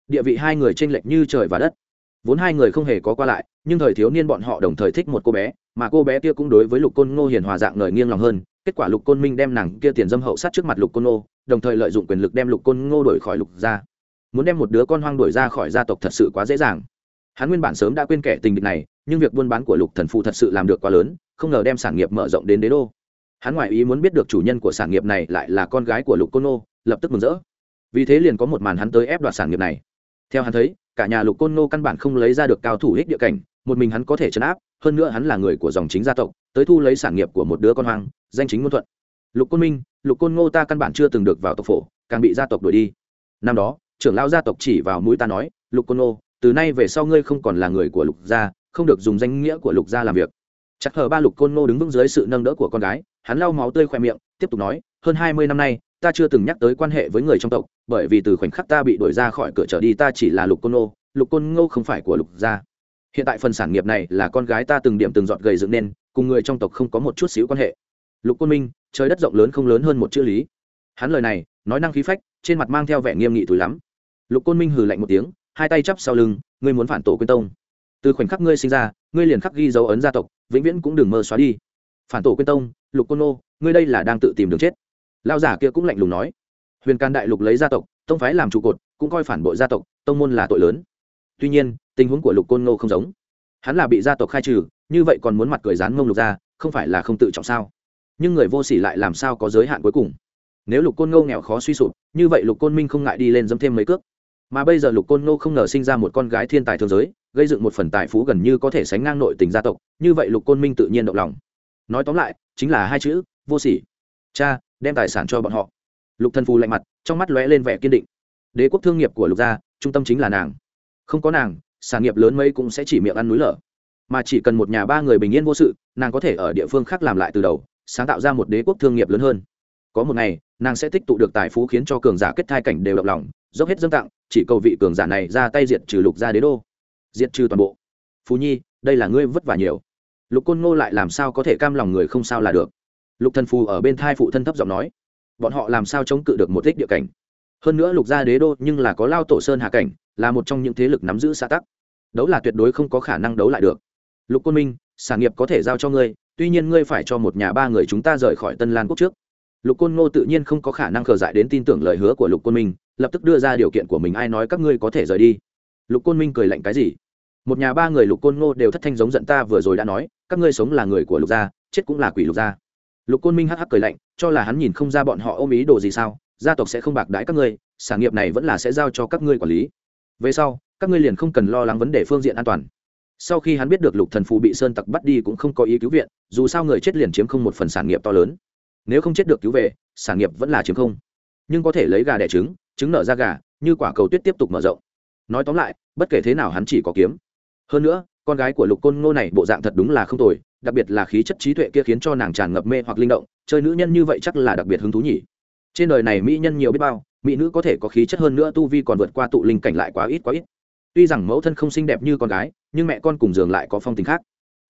Địa vị hai người tranh lệch như trời và đất. Vốn hai người không hề có qua lại, nhưng thời thiếu niên bọn họ đồng thời thích một cô bé, mà cô bé kia cũng đối với lục côn ngô hiền hòa dạng lời nghiêng lòng hơn. Kết quả lục côn minh đem nàng kia tiền dâm hậu sát trước mặt lục côn ngô đồng thời lợi dụng quyền lực đem lục côn ngô đổi khỏi lục ra muốn đem một đứa con hoang đuổi ra khỏi gia tộc thật sự quá dễ dàng. Hắn nguyên bản sớm đã quên kẻ tình địch này nhưng việc buôn bán của lục thần phụ thật sự làm được quá lớn không ngờ đem sản nghiệp mở rộng đến đế đô. Hắn ngoại ý muốn biết được chủ nhân của sản nghiệp này lại là con gái của lục côn nô, lập tức mừng rỡ. Vì thế liền có một màn hắn tới ép đoạt sản nghiệp này. Theo hắn thấy cả nhà lục côn nô căn bản không lấy ra được cao thủ hích địa cảnh một mình hắn có thể chấn áp hơn nữa hắn là người của dòng chính gia tộc tới thu lấy sản nghiệp của một đứa con hoang danh chính ngôn thuận. Lục côn minh lục côn ngô ta căn bản chưa từng được vào tộc phổ càng bị gia tộc đuổi đi. Năm đó trưởng lao gia tộc chỉ vào mũi ta nói, lục côn ngô từ nay về sau ngươi không còn là người của lục gia, không được dùng danh nghĩa của lục gia làm việc. Chắc hờ ba lục côn ngô đứng vững dưới sự nâng đỡ của con gái, hắn lau máu tươi khoe miệng, tiếp tục nói, hơn hai mươi năm nay, ta chưa từng nhắc tới quan hệ với người trong tộc, bởi vì từ khoảnh khắc ta bị đuổi ra khỏi cửa trở đi ta chỉ là lục côn ngô lục côn ngô không phải của lục gia. Hiện tại phần sản nghiệp này là con gái ta từng điểm từng giọt gầy dựng nên, cùng người trong tộc không có một chút xíu quan hệ. Lục côn minh, trời đất rộng lớn không lớn hơn một chữ lý. Hắn lời này, nói năng khí phách, trên mặt mang theo vẻ nghiêm nghị thùi lắm lục côn minh hừ lạnh một tiếng, hai tay chắp sau lưng, ngươi muốn phản tổ quyên tông? Từ khoảnh khắc ngươi sinh ra, ngươi liền khắc ghi dấu ấn gia tộc, vĩnh viễn cũng đừng mơ xóa đi. Phản tổ quyên tông, lục côn nô, ngươi đây là đang tự tìm đường chết. Lao giả kia cũng lạnh lùng nói. Huyền can đại lục lấy gia tộc, tông phái làm trụ cột, cũng coi phản bội gia tộc, tông môn là tội lớn. Tuy nhiên, tình huống của lục côn nô không giống. Hắn là bị gia tộc khai trừ, như vậy còn muốn mặt cười rán mông lục ra, không phải là không tự trọng sao? Nhưng người vô sỉ lại làm sao có giới hạn cuối cùng? Nếu lục côn ngô nghèo khó suy sụp, như vậy lục côn minh không ngại đi lên dâm thêm mấy cước mà bây giờ lục côn nô không ngờ sinh ra một con gái thiên tài thương giới, gây dựng một phần tài phú gần như có thể sánh ngang nội tình gia tộc, như vậy lục côn minh tự nhiên động lòng. Nói tóm lại, chính là hai chữ, vô sỉ. Cha, đem tài sản cho bọn họ. Lục thần phù lạnh mặt, trong mắt lóe lên vẻ kiên định. Đế quốc thương nghiệp của lục gia, trung tâm chính là nàng. Không có nàng, sản nghiệp lớn mấy cũng sẽ chỉ miệng ăn núi lở. Mà chỉ cần một nhà ba người bình yên vô sự, nàng có thể ở địa phương khác làm lại từ đầu, sáng tạo ra một đế quốc thương nghiệp lớn hơn. Có một ngày, nàng sẽ tích tụ được tài phú khiến cho cường giả kết thai cảnh đều động lòng dốc hết dâng tặng, chỉ cầu vị cường giả này ra tay diệt trừ lục gia đế đô. Diệt trừ toàn bộ. Phú nhi, đây là ngươi vất vả nhiều. Lục côn ngô lại làm sao có thể cam lòng người không sao là được. Lục thần phù ở bên thai phụ thân thấp giọng nói, bọn họ làm sao chống cự được một tích địa cảnh? Hơn nữa lục gia đế đô nhưng là có lao tổ sơn hạ cảnh, là một trong những thế lực nắm giữ xã tắc. Đấu là tuyệt đối không có khả năng đấu lại được. Lục côn minh, sản nghiệp có thể giao cho ngươi, tuy nhiên ngươi phải cho một nhà ba người chúng ta rời khỏi tân lan quốc trước. Lục côn ngô tự nhiên không có khả năng khờ dại đến tin tưởng lời hứa của lục côn minh lập tức đưa ra điều kiện của mình, ai nói các ngươi có thể rời đi? Lục côn minh cười lạnh cái gì? Một nhà ba người lục côn ngô đều thất thanh giống giận ta vừa rồi đã nói, các ngươi sống là người của lục gia, chết cũng là quỷ lục gia. Lục côn minh hắc hắc cười lạnh, cho là hắn nhìn không ra bọn họ ôm ý đồ gì sao? Gia tộc sẽ không bạc đãi các ngươi, sản nghiệp này vẫn là sẽ giao cho các ngươi quản lý. Về sau, các ngươi liền không cần lo lắng vấn đề phương diện an toàn. Sau khi hắn biết được lục thần phù bị sơn tặc bắt đi cũng không có ý cứu viện, dù sao người chết liền chiếm không một phần sản nghiệp to lớn. Nếu không chết được cứu về, sản nghiệp vẫn là chiếm không. Nhưng có thể lấy gà đẻ trứng trứng nở ra gà, như quả cầu tuyết tiếp tục mở rộng. Nói tóm lại, bất kể thế nào hắn chỉ có kiếm. Hơn nữa, con gái của lục côn ngô này bộ dạng thật đúng là không tồi, đặc biệt là khí chất trí tuệ kia khiến cho nàng tràn ngập mê hoặc linh động, chơi nữ nhân như vậy chắc là đặc biệt hứng thú nhỉ. Trên đời này mỹ nhân nhiều biết bao, mỹ nữ có thể có khí chất hơn nữa tu vi còn vượt qua tụ linh cảnh lại quá ít quá ít. Tuy rằng mẫu thân không xinh đẹp như con gái, nhưng mẹ con cùng giường lại có phong tình khác.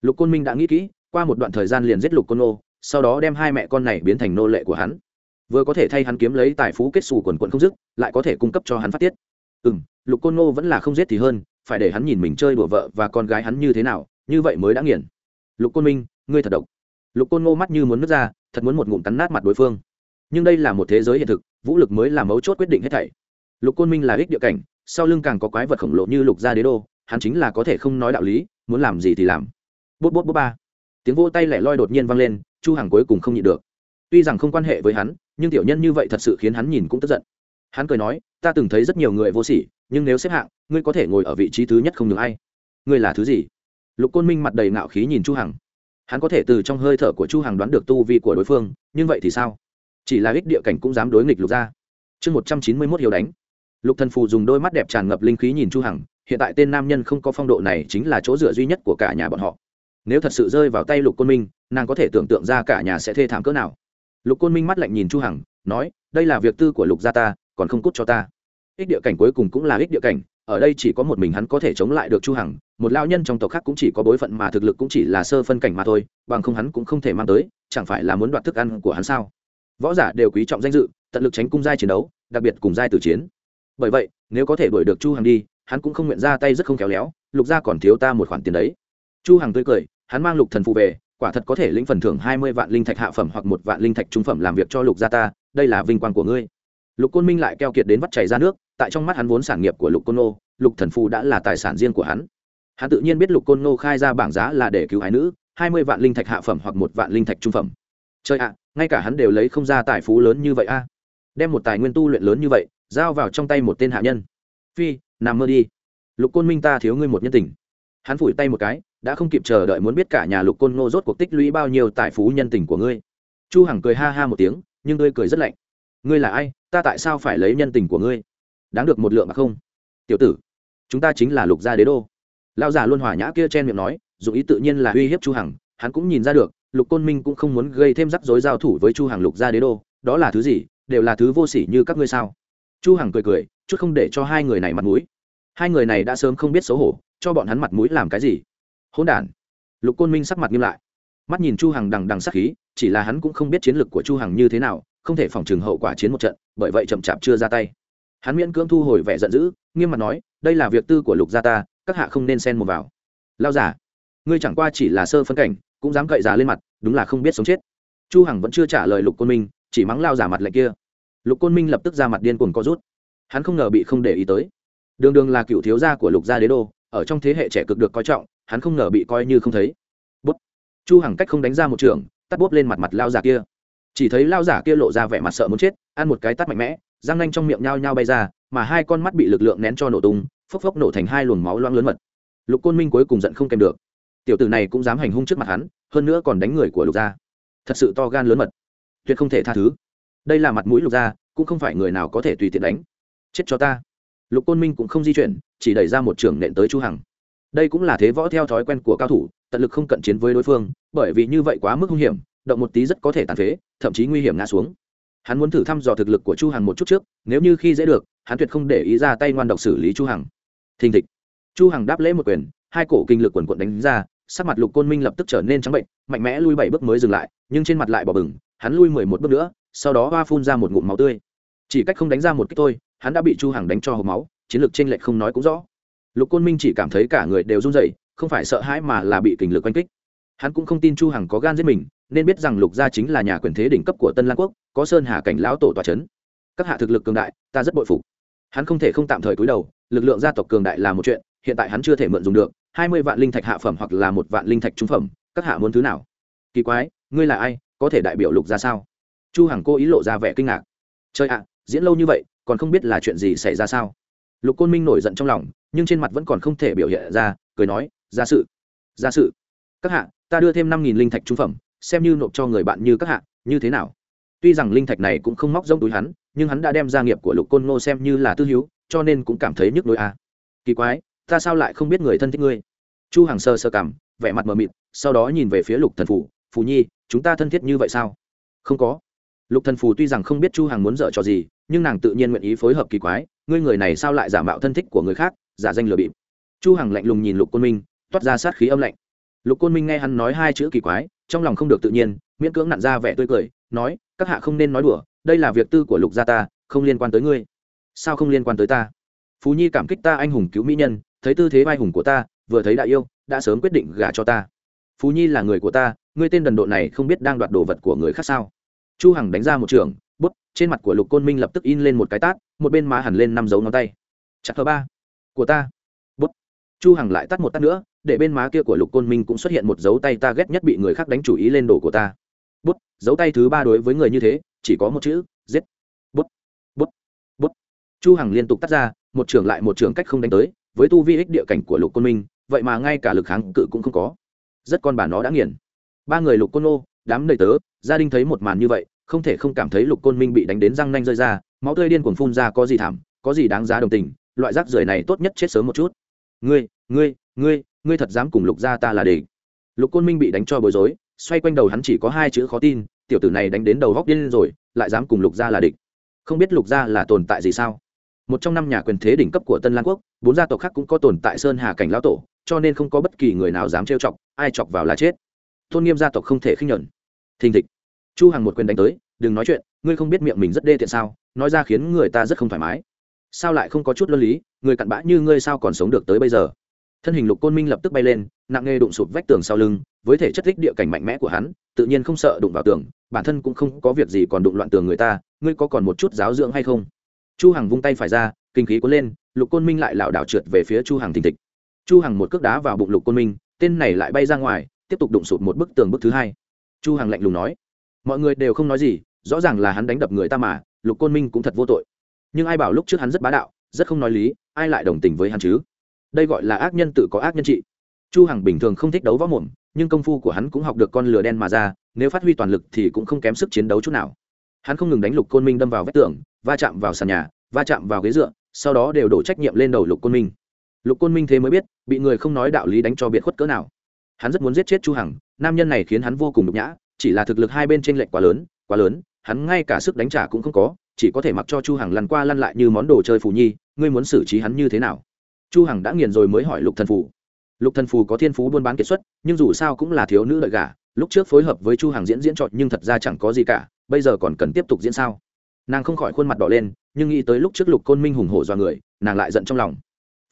Lục côn minh đã nghĩ kỹ, qua một đoạn thời gian liền giết lục côn nô sau đó đem hai mẹ con này biến thành nô lệ của hắn vừa có thể thay hắn kiếm lấy tài phú kết xù quần quận không dứt, lại có thể cung cấp cho hắn phát tiết. Ừ m lục côn nô vẫn là không giết thì hơn, phải để hắn nhìn mình chơi đùa vợ và con gái hắn như thế nào, như vậy mới đã nghiền. Lục côn minh, ngươi thật độc. Lục côn nô mắt như muốn nước ra, thật muốn một ngụm cắn nát mặt đối phương. Nhưng đây là một thế giới hiện thực, vũ lực mới là mấu chốt quyết định hết thảy. Lục côn minh là ích địa cảnh, sau lưng càng có quái vật khổng lồ như lục gia đế đô, hắn chính là có thể không nói đạo lý, muốn làm gì thì làm. Bút bút bút ba. Tiếng vô tay lẻ loi đột nhiên vang lên, chu hằng cuối cùng không nhịn được. Tuy rằng không quan hệ với hắn nhưng tiểu nhân như vậy thật sự khiến hắn nhìn cũng tức giận. Hắn cười nói, ta từng thấy rất nhiều người vô sỉ, nhưng nếu xếp hạng, ngươi có thể ngồi ở vị trí thứ nhất không được ai. Ngươi là thứ gì? Lục côn minh mặt đầy ngạo khí nhìn chu hằng. Hắn có thể từ trong hơi thở của chu hằng đoán được tu vi của đối phương, nhưng vậy thì sao? Chỉ là ích địa cảnh cũng dám đối nghịch lục ra chương một trăm chín mươi mốt hiếu đánh. Lục thần phù dùng đôi mắt đẹp tràn ngập linh khí nhìn chu hằng, hiện tại tên nam nhân không có phong độ này chính là chỗ dựa duy nhất của cả nhà bọn họ. Nếu thật sự rơi vào tay lục côn minh, nàng có thể tưởng tượng ra cả nhà sẽ thê thảm cỡ nào lục côn minh mắt lạnh nhìn chu hằng, nói, đây là việc tư của lục gia ta, còn không cút cho ta. Ích địa cảnh cuối cùng cũng là ích địa cảnh, ở đây chỉ có một mình hắn có thể chống lại được chu hằng, một lao nhân trong tộc khác cũng chỉ có bối phận mà thực lực cũng chỉ là sơ phân cảnh mà thôi, bằng không hắn cũng không thể mang tới, chẳng phải là muốn đoạt thức ăn của hắn sao? Võ giả đều quý trọng danh dự, tận lực tránh cung giai chiến đấu, đặc biệt cùng giai tử chiến. Bởi vậy, nếu có thể đuổi được chu hằng đi, hắn cũng không nguyện ra tay rất không khéo léo, lục gia còn thiếu ta một khoản tiền đấy. Chu hằng tươi cười, hắn mang lục thần phụ về quả thật có thể lĩnh phần thưởng hai mươi vạn linh thạch hạ phẩm hoặc một vạn linh thạch trung phẩm làm việc cho lục gia ta, đây là vinh quang của ngươi. Lục côn minh lại keo kiệt đến vắt chảy ra nước, tại trong mắt hắn vốn sản nghiệp của lục côn nô, lục thần phù đã là tài sản riêng của hắn. Hắn tự nhiên biết lục côn nô khai ra bảng giá là để cứu ái nữ, hai mươi vạn linh thạch hạ phẩm hoặc một vạn linh thạch trung phẩm. Chơi ạ, ngay cả hắn đều lấy không ra tài phú lớn như vậy a. Đem một tài nguyên tu luyện lớn như vậy, giao vào trong tay một tên hạ nhân. Phi, nằm mơ đi. Lục côn minh ta thiếu ngươi một nhân tình. Hắn phủi tay một cái đã không kịp chờ đợi muốn biết cả nhà lục côn ngô rốt cuộc tích lũy bao nhiêu tài phú nhân tình của ngươi. Chu hằng cười ha ha một tiếng, nhưng ngươi cười rất lạnh. Ngươi là ai? Ta tại sao phải lấy nhân tình của ngươi? Đáng được một lượng mà không? Tiểu tử, chúng ta chính là lục gia đế đô. Lão già luôn hòa nhã kia chen miệng nói, dù ý tự nhiên là uy hiếp chu hằng, hắn cũng nhìn ra được, lục côn minh cũng không muốn gây thêm rắc rối giao thủ với chu hằng lục gia đế đô, đó là thứ gì? Đều là thứ vô sỉ như các ngươi sao? Chu hằng cười cười, chút không để cho hai người này mặt mũi. Hai người này đã sớm không biết xấu hổ, cho bọn hắn mặt mũi làm cái gì? Hỗn đản. Lục côn minh sắc mặt nghiêm lại. Mắt nhìn chu hằng đằng đằng sắc khí, chỉ là hắn cũng không biết chiến lược của chu hằng như thế nào, không thể phòng trừng hậu quả chiến một trận, bởi vậy chậm chạp chưa ra tay. Hắn miễn cưỡng thu hồi vẻ giận dữ, nghiêm mặt nói, đây là việc tư của lục gia ta, các hạ không nên xen một vào. Lao giả ngươi chẳng qua chỉ là sơ phân cảnh, cũng dám cậy giá lên mặt, đúng là không biết sống chết. Chu hằng vẫn chưa trả lời lục côn minh, chỉ mắng lao giả mặt lạnh kia. Lục côn minh lập tức ra mặt điên cuồng co rút. Hắn không ngờ bị không để ý tới. Đường đường là cựu thiếu gia của lục gia đế đô, ở trong thế hệ trẻ cực được coi trọng hắn không ngờ bị coi như không thấy. Bút. Chu hằng cách không đánh ra một trường, tắt bốp lên mặt mặt lao giả kia. Chỉ thấy lao giả kia lộ ra vẻ mặt sợ muốn chết, ăn một cái tắt mạnh mẽ, răng nanh trong miệng nhao nhao bay ra, mà hai con mắt bị lực lượng nén cho nổ tung, phốc phốc nổ thành hai luồng máu loang lớn mật. Lục côn minh cuối cùng giận không kèm được. Tiểu tử này cũng dám hành hung trước mặt hắn, hơn nữa còn đánh người của lục gia. Thật sự to gan lớn mật. Tuyệt không thể tha thứ. Đây là mặt mũi lục gia, cũng không phải người nào có thể tùy tiện đánh. Chết cho ta. Lục côn minh cũng không di chuyển, chỉ đẩy ra một trường nện tới chu hằng đây cũng là thế võ theo thói quen của cao thủ, tận lực không cận chiến với đối phương, bởi vì như vậy quá mức nguy hiểm, động một tí rất có thể tàn phế, thậm chí nguy hiểm ngã xuống. Hắn muốn thử thăm dò thực lực của chu hằng một chút trước, nếu như khi dễ được, hắn tuyệt không để ý ra tay ngoan độc xử lý chu hằng. Thình thịch. Chu hằng đáp lễ một quyền, hai cổ kinh lực quần quận đánh ra, sắc mặt lục côn minh lập tức trở nên trắng bệnh, mạnh mẽ lui bảy bước mới dừng lại, nhưng trên mặt lại bỏ bừng, hắn lui mười một bước nữa, sau đó hoa phun ra một ngụm máu tươi. Chỉ cách không đánh ra một cách thôi, hắn đã bị chu hằng đánh cho hộc máu, chiến lược trên lệch không nói cũng rõ lục côn minh chỉ cảm thấy cả người đều run rẩy, không phải sợ hãi mà là bị kình lực oanh kích. Hắn cũng không tin chu hằng có gan giết mình, nên biết rằng lục gia chính là nhà quyền thế đỉnh cấp của tân Lan quốc, có sơn hà cảnh lão tổ tòa chấn. Các hạ thực lực cường đại, ta rất bội phục. Hắn không thể không tạm thời cúi đầu, lực lượng gia tộc cường đại là một chuyện, hiện tại hắn chưa thể mượn dùng được, hai mươi vạn linh thạch hạ phẩm hoặc là một vạn linh thạch trung phẩm, các hạ muốn thứ nào? Kỳ quái, ngươi là ai, có thể đại biểu lục ra sao? Chu hằng cô ý lộ ra vẻ kinh ngạc. Trời ạ, diễn lâu như vậy, còn không biết là chuyện gì xảy ra sao? Lục côn minh nổi giận trong lòng, nhưng trên mặt vẫn còn không thể biểu hiện ra, cười nói ra sự ra sự. Các hạ, ta đưa thêm năm nghìn linh thạch trung phẩm, xem như nộp cho người bạn như các hạ, như thế nào? Tuy rằng linh thạch này cũng không móc rông túi hắn, nhưng hắn đã đem gia nghiệp của lục côn ngô xem như là tư hiếu cho nên cũng cảm thấy nhức nỗi a à. kỳ quái, ta sao lại không biết người thân thích ngươi? Chu hàng sơ sơ cảm, vẻ mặt mờ mịt, sau đó nhìn về phía lục thần phủ, phù nhi, chúng ta thân thiết như vậy sao? Không có lục thần phù tuy rằng không biết chu Hằng muốn dở trò gì, nhưng nàng tự nhiên nguyện ý phối hợp kỳ quái, ngươi người này sao lại giả mạo thân thích của người khác, giả danh lừa bịp. Chu hằng lạnh lùng nhìn lục côn minh, toát ra sát khí âm lạnh. Lục côn minh nghe hắn nói hai chữ kỳ quái, trong lòng không được tự nhiên, miễn cưỡng nặn ra vẻ tươi cười, nói, các hạ không nên nói đùa, đây là việc tư của lục gia ta, không liên quan tới ngươi. Sao không liên quan tới ta? Phú nhi cảm kích ta anh hùng cứu mỹ nhân, thấy tư thế vai hùng của ta, vừa thấy đại yêu, đã sớm quyết định gả cho ta. Phú nhi là người của ta, ngươi tên đần độn này không biết đang đoạt đồ vật của người khác sao? Chu hằng đánh ra một trường, bút, trên mặt của lục côn minh lập tức in lên một cái tát, một bên má hẳn lên năm dấu ngón tay. Chặt thờ ba. Của ta. Bút. Chu hằng lại tát một tát nữa, để bên má kia của lục côn minh cũng xuất hiện một dấu tay ta ghét nhất bị người khác đánh chủ ý lên đồ của ta. Bút, dấu tay thứ ba đối với người như thế, chỉ có một chữ, giết. Bút. Bút. Bút. Chu hằng liên tục tát ra, một trường lại một trường cách không đánh tới, với tu vi ích địa cảnh của lục côn minh, vậy mà ngay cả lực kháng cự cũng không có. Rất con bà nó đã nghiền. Ba người lục côn ô đám đầy tớ, gia đình thấy một màn như vậy không thể không cảm thấy lục côn minh bị đánh đến răng nanh rơi ra, máu tươi điên cuồng phun ra có gì thảm, có gì đáng giá đồng tình, loại rác rưởi này tốt nhất chết sớm một chút. Ngươi ngươi ngươi ngươi thật dám cùng lục gia ta là địch. Lục côn minh bị đánh cho bối rối, xoay quanh đầu hắn chỉ có hai chữ khó tin, tiểu tử này đánh đến đầu góc điên rồi, lại dám cùng lục gia là địch. Không biết lục gia là tồn tại gì sao? Một trong năm nhà quyền thế đỉnh cấp của tân lan quốc, bốn gia tộc khác cũng có tồn tại sơn hà cảnh lão tổ, cho nên không có bất kỳ người nào dám trêu chọc, ai chọc vào là chết. Tôn nghiêm gia tộc không thể khinh nhẫn thình thịch chu hằng một quyền đánh tới, đừng nói chuyện, ngươi không biết miệng mình rất đê tiện sao? Nói ra khiến người ta rất không thoải mái. Sao lại không có chút luân lý? Người cặn bã như ngươi sao còn sống được tới bây giờ? Thân hình lục côn minh lập tức bay lên, nặng nghề đụng sụp vách tường sau lưng, với thể chất thích địa cảnh mạnh mẽ của hắn, tự nhiên không sợ đụng vào tường, bản thân cũng không có việc gì còn đụng loạn tường người ta, ngươi có còn một chút giáo dưỡng hay không? Chu hằng vung tay phải ra, kinh khí cuốn lên, lục côn minh lại lảo đảo trượt về phía chu hằng thình thịch. Chu hằng một cước đá vào bụng lục côn minh, tên này lại bay ra ngoài, tiếp tục đụng sụt một bức tường bức thứ hai. Chu hằng lạnh lùng nói mọi người đều không nói gì, rõ ràng là hắn đánh đập người ta mà, lục côn minh cũng thật vô tội. Nhưng ai bảo lúc trước hắn rất bá đạo, rất không nói lý, ai lại đồng tình với hắn chứ? Đây gọi là ác nhân tự có ác nhân trị. Chu hằng bình thường không thích đấu võ mồm, nhưng công phu của hắn cũng học được con lửa đen mà ra, nếu phát huy toàn lực thì cũng không kém sức chiến đấu chút nào. Hắn không ngừng đánh lục côn minh đâm vào vách tường, va chạm vào sàn nhà, va chạm vào ghế dựa, sau đó đều đổ trách nhiệm lên đầu lục côn minh. Lục côn minh thế mới biết, bị người không nói đạo lý đánh cho biệt khuất cỡ nào. Hắn rất muốn giết chết chu hằng, nam nhân này khiến hắn vô cùng nhục nhã chỉ là thực lực hai bên trên lệch quá lớn quá lớn, hắn ngay cả sức đánh trả cũng không có, chỉ có thể mặc cho chu hằng lăn qua lăn lại như món đồ chơi phù nhi, ngươi muốn xử trí hắn như thế nào? Chu hằng đã nghiền rồi mới hỏi lục thần phù. Lục thần phù có thiên phú buôn bán kiệt xuất, nhưng dù sao cũng là thiếu nữ lợi gà lúc trước phối hợp với chu hằng diễn diễn trọt nhưng thật ra chẳng có gì cả, bây giờ còn cần tiếp tục diễn sao? Nàng không khỏi khuôn mặt đỏ lên, nhưng nghĩ tới lúc trước lục côn minh hùng hổ do người, nàng lại giận trong lòng.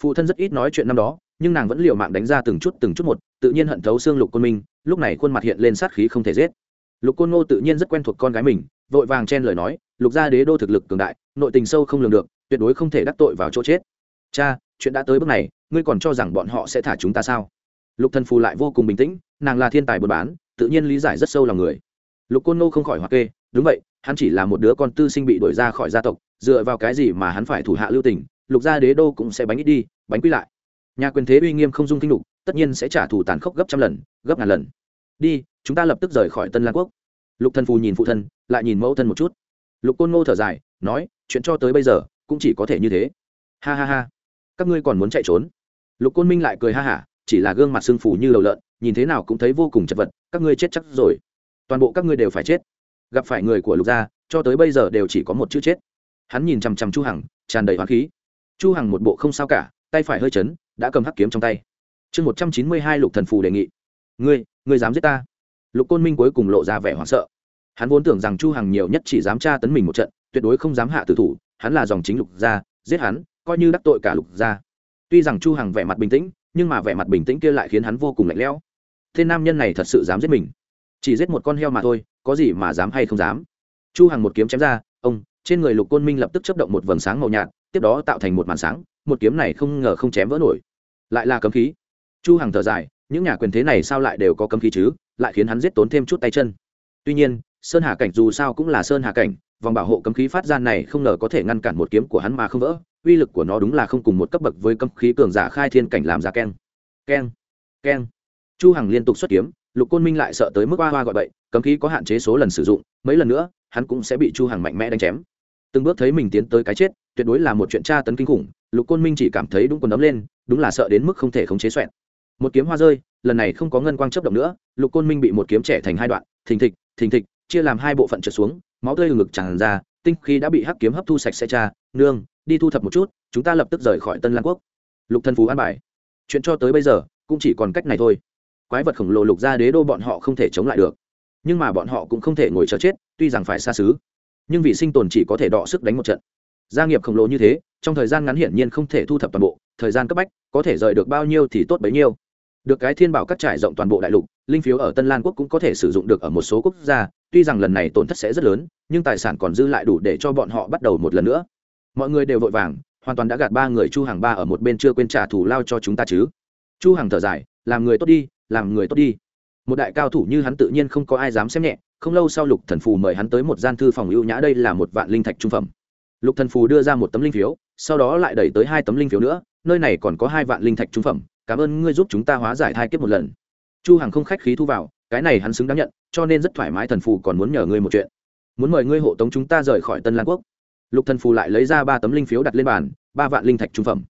Phụ thân rất ít nói chuyện năm đó, nhưng nàng vẫn liều mạng đánh ra từng chút từng chút một, tự nhiên hận thấu xương lục côn minh lúc này khuôn mặt hiện lên sát khí không thể giết. Lục côn ngô tự nhiên rất quen thuộc con gái mình, vội vàng chen lời nói, lục gia đế đô thực lực cường đại, nội tình sâu không lường được, tuyệt đối không thể đắc tội vào chỗ chết. Cha, chuyện đã tới bước này, ngươi còn cho rằng bọn họ sẽ thả chúng ta sao? Lục thần phù lại vô cùng bình tĩnh, nàng là thiên tài buôn bán, tự nhiên lý giải rất sâu lòng người. Lục côn ngô không khỏi hoặc kê, đúng vậy, hắn chỉ là một đứa con tư sinh bị đuổi ra khỏi gia tộc, dựa vào cái gì mà hắn phải thủ hạ lưu tình, lục gia đế đô cũng sẽ bánh ít đi, bánh quy lại. Nhà quyền thế uy nghiêm không dung kinh lục tất nhiên sẽ trả thù tàn khốc gấp trăm lần, gấp ngàn lần. Đi, chúng ta lập tức rời khỏi tân lan quốc. Lục thần phù nhìn phụ thân, lại nhìn mẫu thân một chút. Lục côn ngô thở dài, nói, chuyện cho tới bây giờ, cũng chỉ có thể như thế. Ha ha ha. Các ngươi còn muốn chạy trốn? Lục côn minh lại cười ha hả, chỉ là gương mặt sưng phủ như đầu lợn, nhìn thế nào cũng thấy vô cùng chật vật, các ngươi chết chắc rồi. Toàn bộ các ngươi đều phải chết. Gặp phải người của lục gia, cho tới bây giờ đều chỉ có một chữ chết. Hắn nhìn chằm chằm chu hằng, tràn đầy hoán khí. Chu hằng một bộ không sao cả, tay phải hơi chấn, đã cầm hắc kiếm trong tay chương một trăm chín mươi hai lục thần phù đề nghị. Ngươi ngươi dám giết ta? Lục côn minh cuối cùng lộ ra vẻ hoảng sợ. Hắn vốn tưởng rằng chu hằng nhiều nhất chỉ dám tra tấn mình một trận, tuyệt đối không dám hạ tử thủ, hắn là dòng chính lục gia, giết hắn, coi như đắc tội cả lục gia. Tuy rằng chu hằng vẻ mặt bình tĩnh, nhưng mà vẻ mặt bình tĩnh kia lại khiến hắn vô cùng lạnh lẽo. Thế nam nhân này thật sự dám giết mình? Chỉ giết một con heo mà thôi, có gì mà dám hay không dám? Chu hằng một kiếm chém ra, ông, trên người lục côn minh lập tức chấp động một vầng sáng màu nhạt, tiếp đó tạo thành một màn sáng, một kiếm này không ngờ không chém vỡ nổi. Lại là cấm khí chu hằng thở dài, những nhà quyền thế này sao lại đều có cấm khí chứ, lại khiến hắn giết tốn thêm chút tay chân. Tuy nhiên, sơn hà cảnh dù sao cũng là sơn hà cảnh, vòng bảo hộ cấm khí phát ra này không ngờ có thể ngăn cản một kiếm của hắn mà không vỡ, uy lực của nó đúng là không cùng một cấp bậc với cấm khí cường giả khai thiên cảnh làm ra keng. Keng keng. Chu hằng liên tục xuất kiếm, lục côn minh lại sợ tới mức hoa hoa gọi bậy, cấm khí có hạn chế số lần sử dụng, mấy lần nữa, hắn cũng sẽ bị chu hằng mạnh mẽ đánh chém. Từng bước thấy mình tiến tới cái chết, tuyệt đối là một chuyện tra tấn kinh khủng, lục côn minh chỉ cảm thấy đúng quần ấm lên, đúng là sợ đến mức không thể khống chế xoẹn một kiếm hoa rơi, lần này không có ngân quang chấp động nữa, lục côn minh bị một kiếm trẻ thành hai đoạn, thình thịch thình thịch, chia làm hai bộ phận trượt xuống, máu tươi ngực tràn ra, tinh khí đã bị hắc kiếm hấp thu sạch sẽ cha, nương, đi thu thập một chút, chúng ta lập tức rời khỏi tân lan quốc. Lục thân phú an bài. Chuyện cho tới bây giờ, cũng chỉ còn cách này thôi. Quái vật khổng lồ lục ra đế đô bọn họ không thể chống lại được. Nhưng mà bọn họ cũng không thể ngồi chờ chết, tuy rằng phải xa xứ. Nhưng vì sinh tồn chỉ có thể đọ sức đánh một trận. Gia nghiệp khổng lồ như thế, trong thời gian ngắn hiển nhiên không thể thu thập toàn bộ, thời gian cấp bách, có thể rời được bao nhiêu thì tốt bấy nhiêu được cái thiên bảo cắt trải rộng toàn bộ đại lục, linh phiếu ở tân lan quốc cũng có thể sử dụng được ở một số quốc gia, tuy rằng lần này tổn thất sẽ rất lớn, nhưng tài sản còn dư lại đủ để cho bọn họ bắt đầu một lần nữa. Mọi người đều vội vàng, hoàn toàn đã gạt ba người chu hàng ba ở một bên chưa quên trả thù lao cho chúng ta chứ. Chu hàng thở dài, làm người tốt đi, làm người tốt đi. Một đại cao thủ như hắn tự nhiên không có ai dám xem nhẹ, không lâu sau lục thần phù mời hắn tới một gian thư phòng ưu nhã đây là một vạn linh thạch trung phẩm. Lục thần phù đưa ra một tấm linh phiếu, sau đó lại đẩy tới hai tấm linh phiếu nữa, nơi này còn có hai vạn linh thạch trung phẩm cảm ơn ngươi giúp chúng ta hóa giải thai kiếp một lần. Chu hằng không khách khí thu vào, cái này hắn xứng đáng nhận, cho nên rất thoải mái thần phù còn muốn nhờ ngươi một chuyện. Muốn mời ngươi hộ tống chúng ta rời khỏi tân lan quốc. Lục thần phù lại lấy ra ba tấm linh phiếu đặt lên bàn, ba vạn linh thạch trung phẩm.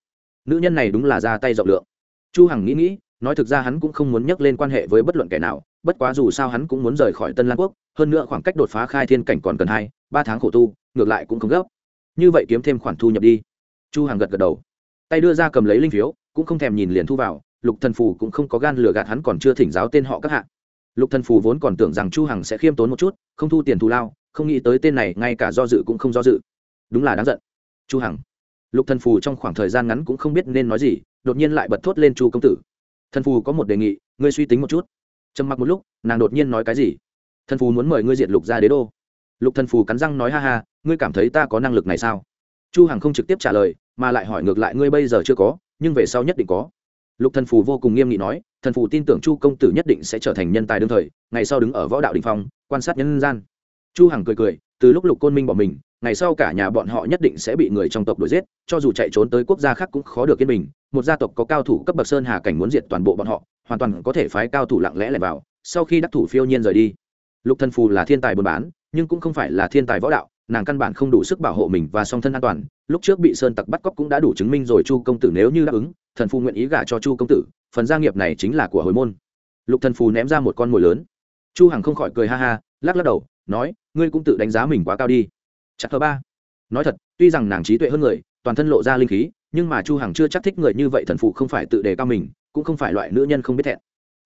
Nữ nhân này đúng là ra tay rộng lượng. Chu hằng nghĩ nghĩ, nói thực ra hắn cũng không muốn nhắc lên quan hệ với bất luận kẻ nào, bất quá dù sao hắn cũng muốn rời khỏi tân lan quốc, hơn nữa khoảng cách đột phá khai thiên cảnh còn cần hai, ba tháng khổ tu, ngược lại cũng không gấp. Như vậy kiếm thêm khoản thu nhập đi. Chu hằng gật gật đầu. Tay đưa ra cầm lấy linh phiếu cũng không thèm nhìn liền thu vào lục thần phù cũng không có gan lừa gạt hắn còn chưa thỉnh giáo tên họ các hạ, lục thần phù vốn còn tưởng rằng chu hằng sẽ khiêm tốn một chút không thu tiền thù lao không nghĩ tới tên này ngay cả do dự cũng không do dự. Đúng là đáng giận. Chu hằng. Lục thần phù trong khoảng thời gian ngắn cũng không biết nên nói gì đột nhiên lại bật thốt lên chu công tử. Thần phù có một đề nghị ngươi suy tính một chút. Trầm mặc một lúc nàng đột nhiên nói cái gì? Thần phù muốn mời ngươi diệt lục gia đế đô. Lục thần phù cắn răng nói ha ha ngươi cảm thấy ta có năng lực này sao? Chu hằng không trực tiếp trả lời mà lại hỏi ngược lại ngươi bây giờ chưa có nhưng về sau nhất định có. Lục thần phù vô cùng nghiêm nghị nói, thần phù tin tưởng chu công tử nhất định sẽ trở thành nhân tài đương thời, ngày sau đứng ở võ đạo đình phong, quan sát nhân gian. Chu hằng cười cười, từ lúc lục côn minh bỏ mình, ngày sau cả nhà bọn họ nhất định sẽ bị người trong tộc đuổi giết, cho dù chạy trốn tới quốc gia khác cũng khó được yên bình. Một gia tộc có cao thủ cấp bậc sơn hà cảnh muốn diệt toàn bộ bọn họ, hoàn toàn có thể phái cao thủ lặng lẽ lẻn vào, sau khi đắc thủ phiêu nhiên rời đi. Lục thần phù là thiên tài buôn bán, nhưng cũng không phải là thiên tài võ đạo nàng căn bản không đủ sức bảo hộ mình và song thân an toàn. Lúc trước bị sơn tặc bắt cóc cũng đã đủ chứng minh rồi, chu công tử nếu như đáp ứng, thần phu nguyện ý gả cho chu công tử, phần gia nghiệp này chính là của hồi môn. Lục thần phù ném ra một con mồi lớn. Chu hằng không khỏi cười ha ha, lắc lắc đầu, nói, ngươi cũng tự đánh giá mình quá cao đi. Chặt thứ ba. Nói thật, tuy rằng nàng trí tuệ hơn người, toàn thân lộ ra linh khí, nhưng mà chu hằng chưa chắc thích người như vậy, thần phụ không phải tự đề cao mình, cũng không phải loại nữ nhân không biết thẹn.